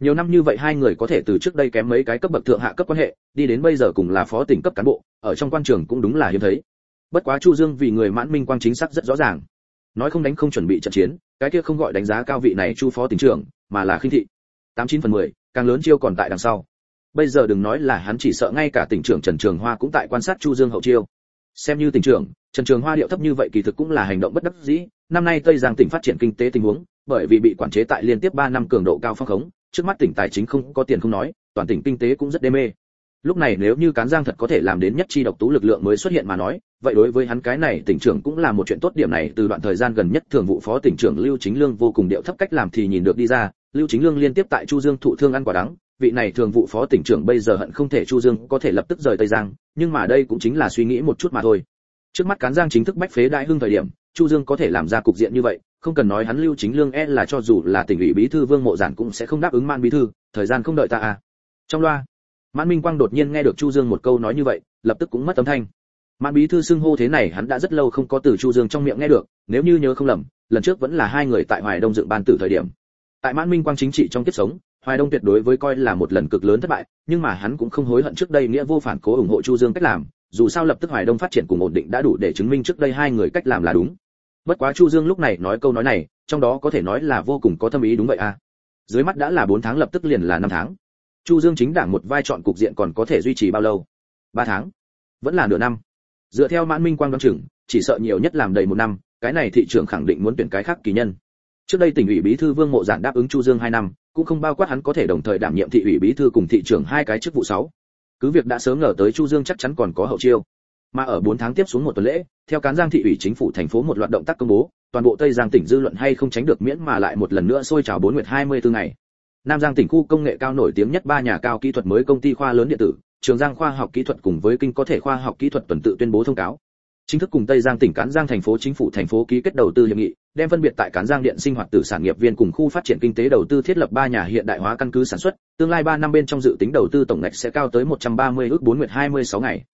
Nhiều năm như vậy hai người có thể từ trước đây kém mấy cái cấp bậc thượng hạ cấp quan hệ, đi đến bây giờ cùng là phó tỉnh cấp cán bộ, ở trong quan trường cũng đúng là hiếm thấy. Bất quá chu dương vì người mãn minh quang chính xác rất rõ ràng. Nói không đánh không chuẩn bị trận chiến, cái kia không gọi đánh giá cao vị này chu phó tỉnh trưởng, mà là khinh thị. Tám chín phần mười, càng lớn chiêu còn tại đằng sau. Bây giờ đừng nói là hắn chỉ sợ ngay cả tỉnh trưởng trần trường hoa cũng tại quan sát chu dương hậu chiêu. Xem như tỉnh trưởng, trần trường hoa điệu thấp như vậy kỳ thực cũng là hành động bất đắc dĩ năm nay tây giang tỉnh phát triển kinh tế tình huống, bởi vì bị quản chế tại liên tiếp 3 năm cường độ cao phong khống, trước mắt tỉnh tài chính không có tiền không nói, toàn tỉnh kinh tế cũng rất đê mê. Lúc này nếu như cán giang thật có thể làm đến nhất chi độc tú lực lượng mới xuất hiện mà nói, vậy đối với hắn cái này tỉnh trưởng cũng là một chuyện tốt điểm này, từ đoạn thời gian gần nhất thường vụ phó tỉnh trưởng lưu chính lương vô cùng điệu thấp cách làm thì nhìn được đi ra, lưu chính lương liên tiếp tại chu dương thụ thương ăn quả đắng, vị này thường vụ phó tỉnh trưởng bây giờ hận không thể chu dương có thể lập tức rời tây giang, nhưng mà đây cũng chính là suy nghĩ một chút mà thôi. Trước mắt cán giang chính thức bách phế đại hưng thời điểm chu dương có thể làm ra cục diện như vậy, không cần nói hắn lưu chính lương e là cho dù là tỉnh ủy bí thư vương mộ giản cũng sẽ không đáp ứng man bí thư, thời gian không đợi ta à. Trong loa mãn minh quang đột nhiên nghe được chu dương một câu nói như vậy, lập tức cũng mất âm thanh. Mãn bí thư xưng hô thế này hắn đã rất lâu không có từ chu dương trong miệng nghe được, nếu như nhớ không lầm, lần trước vẫn là hai người tại hoài đông dựng ban tử thời điểm. Tại mãn minh quang chính trị trong kiếp sống, hoài đông tuyệt đối với coi là một lần cực lớn thất bại, nhưng mà hắn cũng không hối hận trước đây nghĩa vô phản cố ủng hộ chu dương cách làm, dù sao lập tức hoài đông phát triển cùng ổn định đã đủ để chứng minh trước đây hai người cách làm là đúng bất quá chu dương lúc này nói câu nói này, trong đó có thể nói là vô cùng có thâm ý đúng vậy à? Dưới mắt đã là 4 tháng lập tức liền là 5 tháng. Chu dương chính đảng một vai chọn cục diện còn có thể duy trì bao lâu? 3 tháng. Vẫn là nửa năm. Dựa theo mãn minh quang đoán chừng, chỉ sợ nhiều nhất làm đầy một năm, cái này thị trường khẳng định muốn tuyển cái khác kỳ nhân. Trước đây tỉnh ủy bí thư vương mộ giản đáp ứng chu dương 2 năm, cũng không bao quát hắn có thể đồng thời đảm nhiệm thị ủy bí thư cùng thị trưởng hai cái chức vụ sáu. Cứ việc đã sớm ngờ tới chu dương chắc chắn còn có hậu chiêu mà ở 4 tháng tiếp xuống một tuần lễ, theo cán giang thị ủy chính phủ thành phố một loạt động tác công bố, toàn bộ tây giang tỉnh dư luận hay không tránh được miễn mà lại một lần nữa sôi trào bốn nguyệt 24 ngày. Nam giang tỉnh khu công nghệ cao nổi tiếng nhất ba nhà cao kỹ thuật mới công ty khoa lớn điện tử, trường giang khoa học kỹ thuật cùng với kinh có thể khoa học kỹ thuật tuần tự tuyên bố thông cáo. Chính thức cùng tây giang tỉnh cán giang thành phố chính phủ thành phố ký kết đầu tư hiệp nghị, đem phân biệt tại cán giang điện sinh hoạt tử sản nghiệp viên cùng khu phát triển kinh tế đầu tư thiết lập ba nhà hiện đại hóa căn cứ sản xuất, tương lai 3 năm bên trong dự tính đầu tư tổng ngạch sẽ cao tới 130 ước 4 nguyệt 26 ngày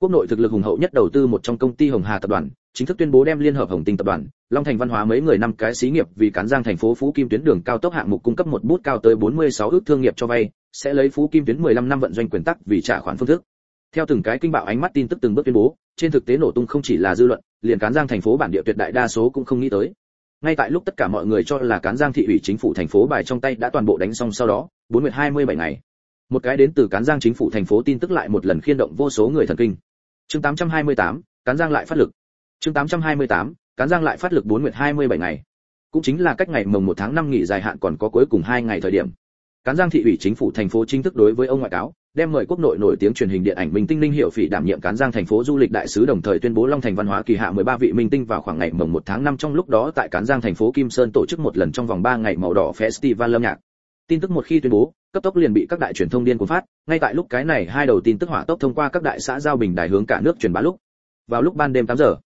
quốc nội thực lực hùng hậu nhất đầu tư một trong công ty hồng hà tập đoàn, chính thức tuyên bố đem liên hợp hồng tinh tập đoàn, long thành văn hóa mấy người năm cái xí nghiệp vì cán giang thành phố phú kim tuyến đường cao tốc hạng mục cung cấp một bút cao tới 46 ước thương nghiệp cho vay, sẽ lấy phú kim tuyến 15 năm vận doanh quyền tắc vì trả khoản phương thức. Theo từng cái kinh bạo ánh mắt tin tức từng bước tuyên bố, trên thực tế nổ tung không chỉ là dư luận, liền cán giang thành phố bản địa tuyệt đại đa số cũng không nghĩ tới. Ngay tại lúc tất cả mọi người cho là cán giang thị ủy chính phủ thành phố bài trong tay đã toàn bộ đánh xong sau đó, bốn nguyệt hai mươi bảy ngày. Một cái đến từ cán giang chính phủ thành phố tin tức lại một lần khiên động vô số người thần kinh chương 828, cán giang lại phát lực. Chương 828, cán giang lại phát lực bốn nguyệt hai mươi bảy ngày. Cũng chính là cách ngày mồng một tháng năm nghỉ dài hạn còn có cuối cùng hai ngày thời điểm. Cán giang thị ủy chính phủ thành phố chính thức đối với ông ngoại cáo đem mời quốc nội nổi tiếng truyền hình điện ảnh minh tinh linh hiệu phỉ đảm nhiệm cán giang thành phố du lịch đại sứ đồng thời tuyên bố long thành văn hóa kỳ hạ 13 vị minh tinh vào khoảng ngày mồng 1 tháng 5 trong lúc đó tại cán giang thành phố kim sơn tổ chức một lần trong vòng 3 ngày màu đỏ festival âm nhạc. Tin tức một khi tuyên bố cấp tốc liền bị các đại truyền thông điên cuồng phát, ngay tại lúc cái này hai đầu tin tức hỏa tốc thông qua các đại xã giao bình đài hướng cả nước truyền bá lúc. Vào lúc ban đêm 8 giờ,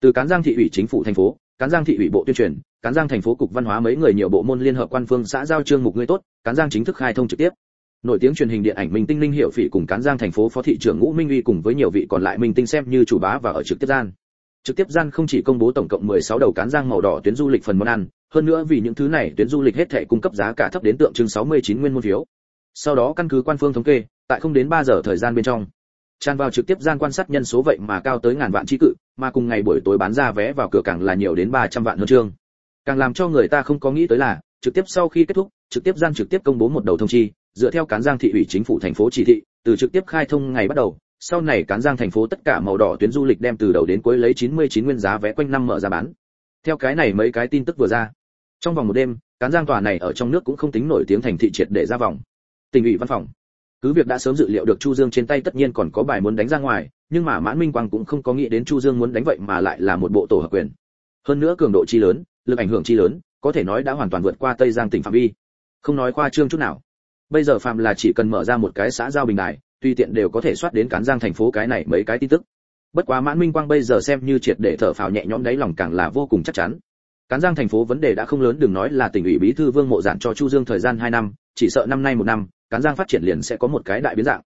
từ cán giang thị ủy chính phủ thành phố, cán giang thị ủy bộ tuyên truyền, cán giang thành phố cục văn hóa mấy người nhiều bộ môn liên hợp quan phương xã giao trương mục người tốt, cán giang chính thức khai thông trực tiếp. Nổi tiếng truyền hình điện ảnh minh tinh linh hiểu phỉ cùng cán giang thành phố phó thị trưởng ngũ minh uy cùng với nhiều vị còn lại minh tinh xem như chủ bá và ở trực tiếp gian. Trực tiếp gian không chỉ công bố tổng cộng 16 đầu cán giang màu đỏ tuyến du lịch phần món ăn hơn nữa vì những thứ này, tuyến du lịch hết thể cung cấp giá cả thấp đến tượng trưng 69 nguyên môn phiếu. Sau đó căn cứ quan phương thống kê, tại không đến 3 giờ thời gian bên trong tràn vào trực tiếp gian quan sát nhân số vậy mà cao tới ngàn vạn chi cự, mà cùng ngày buổi tối bán ra vé vào cửa càng là nhiều đến 300 vạn hơn trương càng làm cho người ta không có nghĩ tới là, trực tiếp sau khi kết thúc, trực tiếp gian trực tiếp công bố một đầu thông chi, dựa theo cán giang thị ủy chính phủ thành phố chỉ thị, từ trực tiếp khai thông ngày bắt đầu, sau này cán giang thành phố tất cả màu đỏ tuyến du lịch đem từ đầu đến cuối lấy 99 nguyên giá vé quanh năm mở ra bán. Theo cái này mấy cái tin tức vừa ra trong vòng một đêm, cán giang tòa này ở trong nước cũng không tính nổi tiếng thành thị triệt để ra vòng. Tỉnh ủy văn phòng. Cứ việc đã sớm dự liệu được chu dương trên tay tất nhiên còn có bài muốn đánh ra ngoài, nhưng mà mãn minh quang cũng không có nghĩ đến chu dương muốn đánh vậy mà lại là một bộ tổ hợp quyền. Hơn nữa cường độ chi lớn, lực ảnh hưởng chi lớn, có thể nói đã hoàn toàn vượt qua tây giang tỉnh phạm vi. Không nói qua trương chút nào. Bây giờ phạm là chỉ cần mở ra một cái xã giao bình đài tuy tiện đều có thể soát đến cán giang thành phố cái này mấy cái tin tức. Bất quá mãn minh quang bây giờ xem như triệt để thở phào nhẹ nhõm đáy lòng càng là vô cùng chắc chắn cán giang thành phố vấn đề đã không lớn, đừng nói là tỉnh ủy bí thư vương mộ giản cho chu dương thời gian 2 năm, chỉ sợ năm nay một năm, cán giang phát triển liền sẽ có một cái đại biến dạng.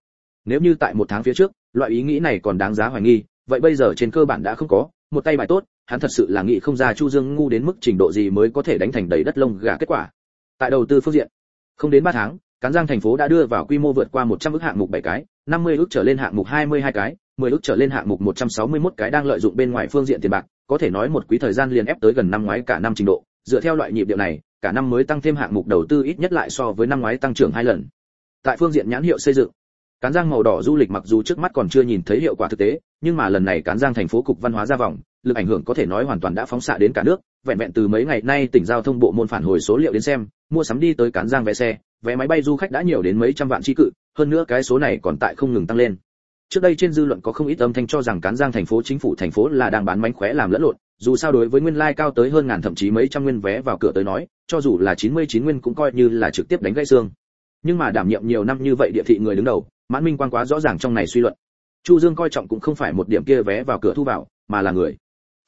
Nếu như tại một tháng phía trước, loại ý nghĩ này còn đáng giá hoài nghi, vậy bây giờ trên cơ bản đã không có, một tay bài tốt, hắn thật sự là nghĩ không ra chu dương ngu đến mức trình độ gì mới có thể đánh thành đầy đất lông gà kết quả. Tại đầu tư phương diện, không đến 3 tháng, cán giang thành phố đã đưa vào quy mô vượt qua 100 ước hạng mục 7 cái 50 ước trở lên hạng mục 22 cái 10 ước trở lên hạng mục 161 cái đang lợi dụng bên ngoài phương diện tiền bạc, có thể nói một quý thời gian liền ép tới gần năm ngoái cả năm trình độ. Dựa theo loại nhịp điệu này, cả năm mới tăng thêm hạng mục đầu tư ít nhất lại so với năm ngoái tăng trưởng hai lần. Tại phương diện nhãn hiệu xây dựng, cán giang màu đỏ du lịch mặc dù trước mắt còn chưa nhìn thấy hiệu quả thực tế, nhưng mà lần này cán giang thành phố cục văn hóa ra vòng, lực ảnh hưởng có thể nói hoàn toàn đã phóng xạ đến cả nước. Vẹn vẹn từ mấy ngày nay tỉnh giao thông bộ môn phản hồi số liệu đến xem, mua sắm đi tới cán giang vé xe, vé máy bay du khách đã nhiều đến mấy trăm vạn chi cự, hơn nữa cái số này còn tại không ngừng tăng lên trước đây trên dư luận có không ít âm thanh cho rằng cán giang thành phố, chính phủ thành phố là đang bán mánh khóe làm lẫn lộn. Dù sao đối với nguyên lai like cao tới hơn ngàn thậm chí mấy trăm nguyên vé vào cửa tới nói, cho dù là 99 nguyên cũng coi như là trực tiếp đánh gãy xương. Nhưng mà đảm nhiệm nhiều năm như vậy địa thị người đứng đầu, mãn minh quan quá rõ ràng trong này suy luận. Chu dương coi trọng cũng không phải một điểm kia vé vào cửa thu vào, mà là người.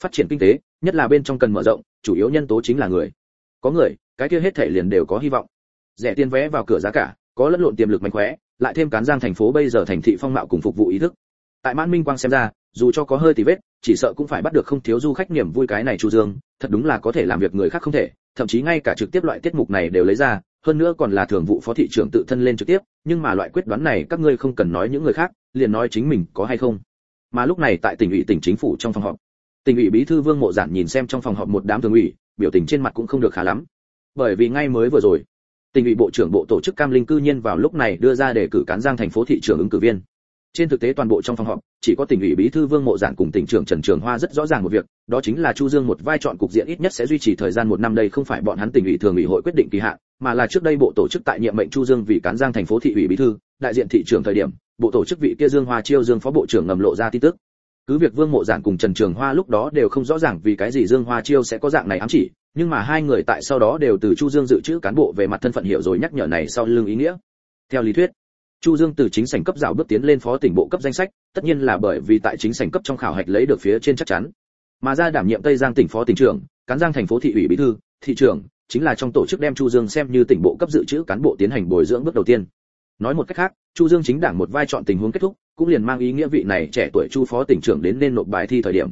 Phát triển kinh tế, nhất là bên trong cần mở rộng, chủ yếu nhân tố chính là người. Có người, cái kia hết thể liền đều có hy vọng. Rẻ tiền vé vào cửa giá cả, có lẫn lộn tiềm lực mạnh khỏe lại thêm cán giang thành phố bây giờ thành thị phong mạo cùng phục vụ ý thức. Tại mãn minh quang xem ra, dù cho có hơi tì vết, chỉ sợ cũng phải bắt được không thiếu du khách niềm vui cái này chu dương, thật đúng là có thể làm việc người khác không thể, thậm chí ngay cả trực tiếp loại tiết mục này đều lấy ra, hơn nữa còn là thường vụ phó thị trưởng tự thân lên trực tiếp, nhưng mà loại quyết đoán này các ngươi không cần nói những người khác, liền nói chính mình có hay không. Mà lúc này tại tỉnh ủy tỉnh chính phủ trong phòng họp, tỉnh ủy bí thư vương mộ giản nhìn xem trong phòng họp một đám thường ủy, biểu tình trên mặt cũng không được khá lắm. Bởi vì ngay mới vừa rồi tỉnh ủy bộ trưởng bộ tổ chức cam linh cư nhiên vào lúc này đưa ra đề cử cán giang thành phố thị trưởng ứng cử viên. Trên thực tế toàn bộ trong phòng họp, chỉ có tỉnh ủy bí thư vương mộ giản cùng tỉnh trưởng trần trường hoa rất rõ ràng một việc, đó chính là chu dương một vai chọn cục diện ít nhất sẽ duy trì thời gian một năm đây không phải bọn hắn tỉnh ủy thường ủy hội quyết định kỳ hạn, mà là trước đây bộ tổ chức tại nhiệm mệnh chu dương vì cán giang thành phố thị ủy bí thư, đại diện thị trưởng thời điểm, bộ tổ chức vị kia dương hoa chiêu dương phó bộ trưởng ngầm lộ ra tin tức. Cứ việc vương mộ giản cùng trần trường hoa lúc đó đều không rõ ràng vì cái gì dương hoa chiêu sẽ có dạng này ám chỉ nhưng mà hai người tại sau đó đều từ chu dương dự trữ cán bộ về mặt thân phận hiểu rồi nhắc nhở này sau lưng ý nghĩa. Theo lý thuyết, chu dương từ chính sảnh cấp rào bước tiến lên phó tỉnh bộ cấp danh sách, tất nhiên là bởi vì tại chính sảnh cấp trong khảo hạch lấy được phía trên chắc chắn. Mà ra đảm nhiệm tây giang tỉnh phó tỉnh trưởng, cán giang thành phố thị ủy bí thư, thị trưởng, chính là trong tổ chức đem chu dương xem như tỉnh bộ cấp dự trữ cán bộ tiến hành bồi dưỡng bước đầu tiên. Nói một cách khác, chu dương chính đảng một vai chọn tình huống kết thúc, cũng liền mang ý nghĩa vị này trẻ tuổi chu phó tỉnh trưởng đến nên nộp bài thi thời điểm.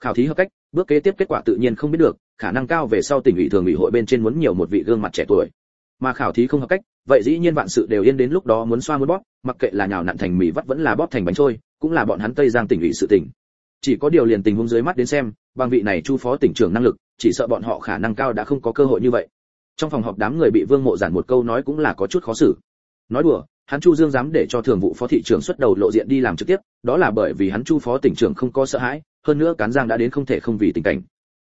Khảo thí hợp cách, bước kế tiếp kết quả tự nhiên không biết được khả năng cao về sau tỉnh ủy thường ủy hội bên trên muốn nhiều một vị gương mặt trẻ tuổi. Mà khảo thí không hợp cách, vậy dĩ nhiên vạn sự đều yên đến lúc đó muốn xoa muốn bóp, mặc kệ là nhào nặn thành mì vắt vẫn là bóp thành bánh trôi, cũng là bọn hắn tây giang tỉnh ủy sự tỉnh. Chỉ có điều liền tình huống dưới mắt đến xem, bằng vị này chu phó tỉnh trưởng năng lực, chỉ sợ bọn họ khả năng cao đã không có cơ hội như vậy. Trong phòng họp đám người bị vương mộ giản một câu nói cũng là có chút khó xử. Nói đùa, hắn chu dương dám để cho thường vụ phó thị trưởng xuất đầu lộ diện đi làm trực tiếp, đó là bởi vì hắn chu phó tỉnh trưởng không có sợ hãi, hơn nữa cán giang đã đến không thể không vì tình cảnh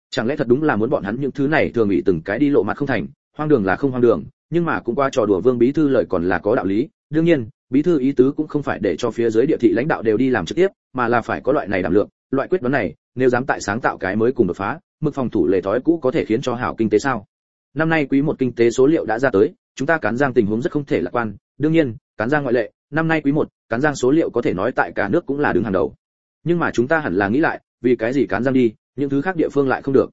chẳng lẽ thật đúng là muốn bọn hắn những thứ này thường bị từng cái đi lộ mặt không thành? Hoang đường là không hoang đường, nhưng mà cũng qua trò đùa vương bí thư lời còn là có đạo lý. Đương nhiên, bí thư ý tứ cũng không phải để cho phía dưới địa thị lãnh đạo đều đi làm trực tiếp, mà là phải có loại này đảm lượng. Loại quyết đoán này, nếu dám tại sáng tạo cái mới cùng đột phá mức phòng thủ lề thói cũ có thể khiến cho hảo kinh tế sao? Năm nay quý một kinh tế số liệu đã ra tới, chúng ta cán giang tình huống rất không thể lạc quan. Đương nhiên, cán giang ngoại lệ, năm nay quý một, cán giang số liệu có thể nói tại cả nước cũng là đứng hàng đầu. Nhưng mà chúng ta hẳn là nghĩ lại, vì cái gì cán giang đi? Những thứ khác địa phương lại không được.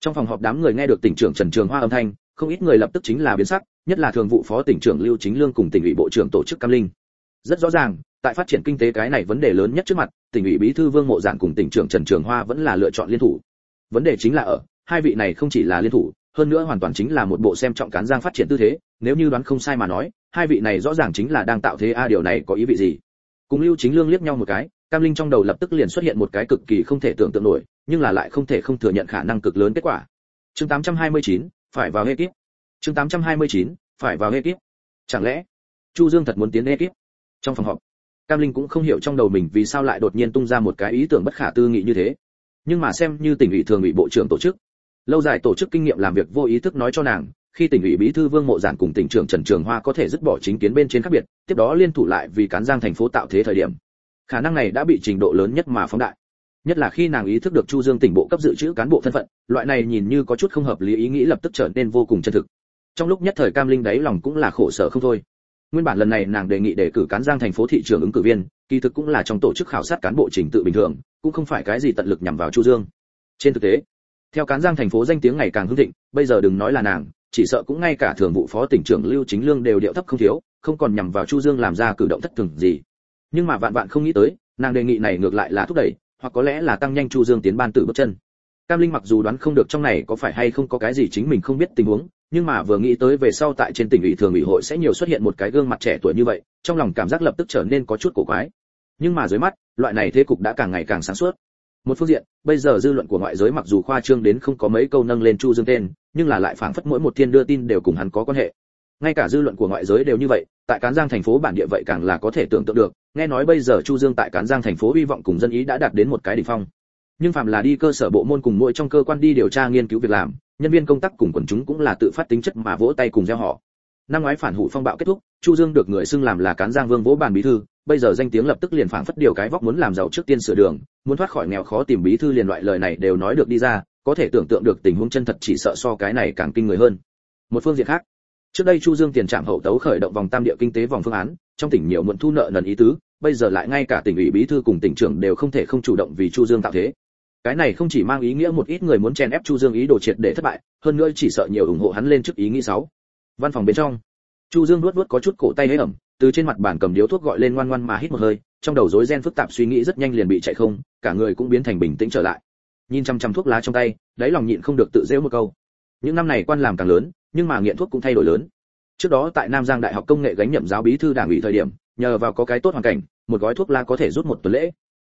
Trong phòng họp đám người nghe được tỉnh trưởng trần trường hoa âm thanh, không ít người lập tức chính là biến sắc, nhất là thường vụ phó tỉnh trưởng lưu chính lương cùng tỉnh ủy bộ trưởng tổ chức cam linh. Rất rõ ràng, tại phát triển kinh tế cái này vấn đề lớn nhất trước mặt, tỉnh ủy bí thư vương mộ giản cùng tỉnh trưởng trần trường hoa vẫn là lựa chọn liên thủ. Vấn đề chính là ở, hai vị này không chỉ là liên thủ, hơn nữa hoàn toàn chính là một bộ xem trọng cán giang phát triển tư thế, nếu như đoán không sai mà nói, hai vị này rõ ràng chính là đang tạo thế a điều này có ý vị gì? Cùng lưu chính lương liếc nhau một cái cam linh trong đầu lập tức liền xuất hiện một cái cực kỳ không thể tưởng tượng nổi nhưng là lại không thể không thừa nhận khả năng cực lớn kết quả. Chương 829, phải vào ekip. Chương 829, phải vào ekip. Chẳng lẽ chu dương thật muốn tiến ekip? Trong phòng họp cam linh cũng không hiểu trong đầu mình vì sao lại đột nhiên tung ra một cái ý tưởng bất khả tư nghị như thế. Nhưng mà xem như tỉnh ủy thường ủy bộ trưởng tổ chức lâu dài tổ chức kinh nghiệm làm việc vô ý thức nói cho nàng khi tỉnh ủy bí thư vương mộ giản cùng tỉnh trưởng trần trường hoa có thể dứt bỏ chính kiến bên trên khác biệt tiếp đó liên thủ lại vì cán giang thành phố tạo thế thời điểm khả năng này đã bị trình độ lớn nhất mà phóng đại. Nhất là khi nàng ý thức được chu dương tỉnh bộ cấp dự trữ cán bộ thân phận, loại này nhìn như có chút không hợp lý ý nghĩ lập tức trở nên vô cùng chân thực. Trong lúc nhất thời cam linh đáy lòng cũng là khổ sở không thôi. Nguyên bản lần này nàng đề nghị đề cử cán giang thành phố thị trường ứng cử viên, kỳ thực cũng là trong tổ chức khảo sát cán bộ trình tự bình thường, cũng không phải cái gì tận lực nhằm vào chu dương. Trên thực tế, theo cán giang thành phố danh tiếng ngày càng hưng thịnh, bây giờ đừng nói là nàng, chỉ sợ cũng ngay cả thường vụ phó tỉnh trưởng lưu chính lương đều điệu thấp không thiếu, không còn nhằm vào chu dương làm ra cử động thất thường gì nhưng mà vạn vạn không nghĩ tới, nàng đề nghị này ngược lại là thúc đẩy, hoặc có lẽ là tăng nhanh chu dương tiến ban tử bước chân. Cam linh mặc dù đoán không được trong này có phải hay không có cái gì chính mình không biết tình huống, nhưng mà vừa nghĩ tới về sau tại trên tỉnh ủy thường ủy hội sẽ nhiều xuất hiện một cái gương mặt trẻ tuổi như vậy, trong lòng cảm giác lập tức trở nên có chút cổ quái. Nhưng mà dưới mắt, loại này thế cục đã càng ngày càng sáng suốt. Một phương diện, bây giờ dư luận của ngoại giới mặc dù khoa trương đến không có mấy câu nâng lên chu dương tên, nhưng là lại phảng phất mỗi một thiên đưa tin đều cùng hắn có quan hệ ngay cả dư luận của ngoại giới đều như vậy, tại cán giang thành phố bản địa vậy càng là có thể tưởng tượng được. Nghe nói bây giờ chu dương tại cán giang thành phố hy vọng cùng dân ý đã đạt đến một cái đỉnh phong. Nhưng phạm là đi cơ sở bộ môn cùng mỗi trong cơ quan đi điều tra nghiên cứu việc làm, nhân viên công tác cùng quần chúng cũng là tự phát tính chất mà vỗ tay cùng gieo họ. Năm ngoái phản hủ phong bạo kết thúc, chu dương được người xưng làm là cán giang vương vỗ bàn bí thư, bây giờ danh tiếng lập tức liền phảng phất điều cái vóc muốn làm giàu trước tiên sửa đường, muốn thoát khỏi nghèo khó tìm bí thư liền loại lời này đều nói được đi ra, có thể tưởng tượng được tình huống chân thật chỉ sợ so cái này càng kinh người hơn. Một phương diện khác trước đây chu dương tiền trạm hậu tấu khởi động vòng tam địa kinh tế vòng phương án, trong tỉnh nhiều muộn thu nợ nần ý tứ, bây giờ lại ngay cả tỉnh ủy bí thư cùng tỉnh trưởng đều không thể không chủ động vì chu dương tạo thế. Cái này không chỉ mang ý nghĩa một ít người muốn chen ép chu dương ý đồ triệt để thất bại, hơn nữa chỉ sợ nhiều ủng hộ hắn lên trước ý nghĩ sáu văn phòng bên trong, chu dương nuốt nuốt có chút cổ tay hế ẩm, từ trên mặt bàn cầm điếu thuốc gọi lên ngoan ngoan mà hít một hơi, trong đầu rối ren phức tạp suy nghĩ rất nhanh liền bị chạy không, cả người cũng biến thành bình tĩnh trở lại. Nhìn chăm chăm thuốc lá trong tay, đáy lòng nhịn không được tự dễu một câu. Những năm này quan làm càng lớn nhưng mà nghiện thuốc cũng thay đổi lớn. Trước đó tại nam giang đại học công nghệ gánh nhậm giáo bí thư đảng ủy thời điểm, nhờ vào có cái tốt hoàn cảnh, một gói thuốc lá có thể rút một tuần lễ.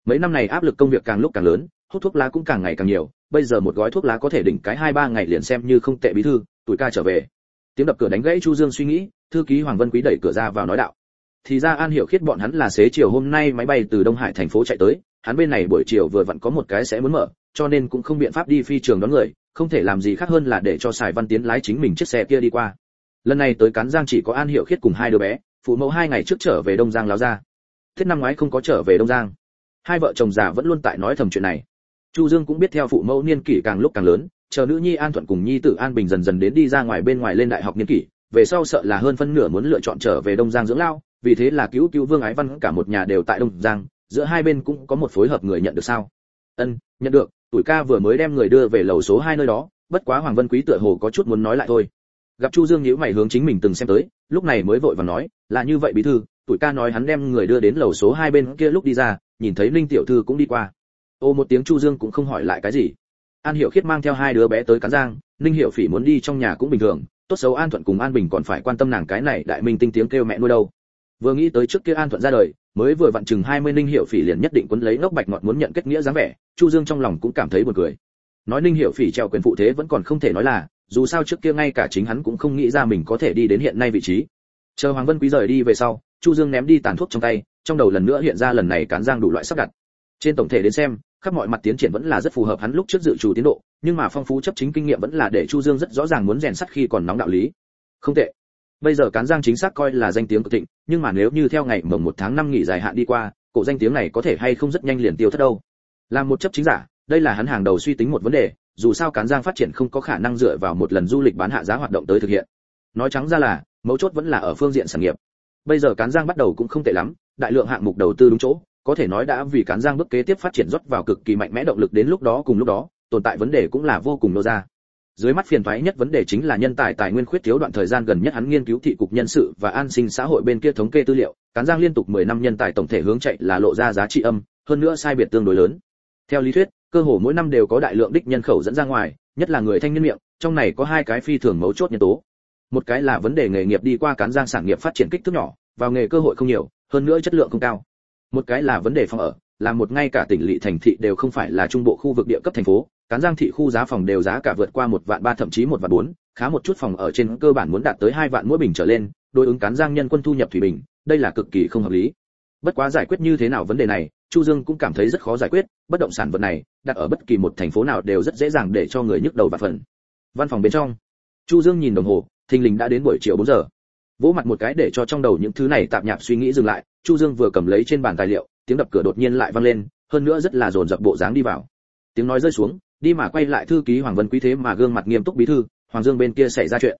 Mấy năm này áp lực công việc càng lúc càng lớn, hút thuốc lá cũng càng ngày càng nhiều, bây giờ một gói thuốc lá có thể đỉnh cái hai ba ngày liền xem như không tệ bí thư, tuổi ca trở về. Tiếng đập cửa đánh gãy chu dương suy nghĩ, thư ký hoàng vân quý đẩy cửa ra vào nói đạo. Thì ra an hiểu khiết bọn hắn là xế chiều hôm nay máy bay từ đông hải thành phố chạy tới, hắn bên này buổi chiều vừa vặn có một cái sẽ muốn mở, cho nên cũng không biện pháp đi phi trường đón người không thể làm gì khác hơn là để cho sài văn tiến lái chính mình chiếc xe kia đi qua. Lần này tới cán giang chỉ có an hiểu khiết cùng hai đứa bé, phụ mẫu hai ngày trước trở về đông giang láo ra. Thiết năm ngoái không có trở về đông giang. Hai vợ chồng già vẫn luôn tại nói thầm chuyện này. Chu dương cũng biết theo phụ mẫu niên kỷ càng lúc càng lớn, chờ nữ nhi an thuận cùng nhi tử an bình dần dần đến đi ra ngoài bên ngoài lên đại học niên kỷ, về sau sợ là hơn phân nửa muốn lựa chọn trở về đông giang dưỡng lao, vì thế là cứu cứu vương ái văn cả một nhà đều tại đông giang, giữa hai bên cũng có một phối hợp người nhận được sao ân, nhận được, tuổi ca vừa mới đem người đưa về lầu số hai nơi đó, bất quá hoàng vân quý tựa hồ có chút muốn nói lại thôi. Gặp chu dương nhíu mày hướng chính mình từng xem tới, lúc này mới vội vàng nói, là như vậy bí thư, tuổi ca nói hắn đem người đưa đến lầu số hai bên kia lúc đi ra, nhìn thấy linh tiểu thư cũng đi qua. Ô, một tiếng chu dương cũng không hỏi lại cái gì. An hiểu khiết mang theo hai đứa bé tới cán giang, ninh hiểu phỉ muốn đi trong nhà cũng bình thường, tốt xấu an thuận cùng an bình còn phải quan tâm nàng cái này đại minh tinh tiếng kêu mẹ nuôi đâu. Vừa nghĩ tới trước kia an thuận ra đời mới vừa vặn chừng 20 ninh hiểu phỉ liền nhất định quấn lấy ngốc bạch ngọt muốn nhận kết nghĩa dáng vẻ, chu dương trong lòng cũng cảm thấy buồn cười. Nói ninh hiểu phỉ treo quyền phụ thế vẫn còn không thể nói là, dù sao trước kia ngay cả chính hắn cũng không nghĩ ra mình có thể đi đến hiện nay vị trí. Chờ hoàng vân quý rời đi về sau, chu dương ném đi tàn thuốc trong tay, trong đầu lần nữa hiện ra lần này cán giang đủ loại sắp đặt. Trên tổng thể đến xem, khắp mọi mặt tiến triển vẫn là rất phù hợp hắn lúc trước dự chủ tiến độ, nhưng mà phong phú chấp chính kinh nghiệm vẫn là để chu dương rất rõ ràng muốn rèn sắt khi còn nóng đạo lý. Không tệ bây giờ cán giang chính xác coi là danh tiếng cực thịnh, nhưng mà nếu như theo ngày mồng một tháng năm nghỉ dài hạn đi qua, cổ danh tiếng này có thể hay không rất nhanh liền tiêu thất đâu. Làm một chấp chính giả, đây là hắn hàng đầu suy tính một vấn đề, dù sao cán giang phát triển không có khả năng dựa vào một lần du lịch bán hạ giá hoạt động tới thực hiện. Nói trắng ra là, mấu chốt vẫn là ở phương diện sản nghiệp. Bây giờ cán giang bắt đầu cũng không tệ lắm, đại lượng hạng mục đầu tư đúng chỗ, có thể nói đã vì cán giang bước kế tiếp phát triển rót vào cực kỳ mạnh mẽ động lực đến lúc đó cùng lúc đó, tồn tại vấn đề cũng là vô cùng nô ra dưới mắt phiền toái nhất vấn đề chính là nhân tài tài nguyên khuyết thiếu đoạn thời gian gần nhất hắn nghiên cứu thị cục nhân sự và an sinh xã hội bên kia thống kê tư liệu, cán giang liên tục 10 năm nhân tài tổng thể hướng chạy là lộ ra giá trị âm, hơn nữa sai biệt tương đối lớn. Theo lý thuyết, cơ hồ mỗi năm đều có đại lượng đích nhân khẩu dẫn ra ngoài, nhất là người thanh niên miệng, trong này có hai cái phi thường mấu chốt nhân tố. Một cái là vấn đề nghề nghiệp đi qua cán giang sản nghiệp phát triển kích thước nhỏ, vào nghề cơ hội không nhiều, hơn nữa chất lượng không cao. Một cái là vấn đề phòng ở, là một ngay cả tỉnh lỵ thành thị đều không phải là trung bộ khu vực địa cấp thành phố cán giang thị khu giá phòng đều giá cả vượt qua một vạn ba, thậm chí một vạn bốn, khá một chút phòng ở trên cơ bản muốn đạt tới hai vạn mỗi bình trở lên, đối ứng cán giang nhân quân thu nhập thủy bình, đây là cực kỳ không hợp lý. Bất quá giải quyết như thế nào vấn đề này, chu dương cũng cảm thấy rất khó giải quyết, bất động sản vật này, đặt ở bất kỳ một thành phố nào đều rất dễ dàng để cho người nhức đầu và phần văn phòng bên trong, chu dương nhìn đồng hồ, thình lình đã đến buổi chiều 4 giờ. Vỗ mặt một cái để cho trong đầu những thứ này tạm nhạp suy nghĩ dừng lại, chu dương vừa cầm lấy trên bàn tài liệu, tiếng đập cửa đột nhiên lại vang lên, hơn nữa rất là dồn dập bộ dáng đi vào. Tiếng nói rơi xuống đi mà quay lại thư ký hoàng vân quý thế mà gương mặt nghiêm túc bí thư, hoàng dương bên kia xảy ra chuyện.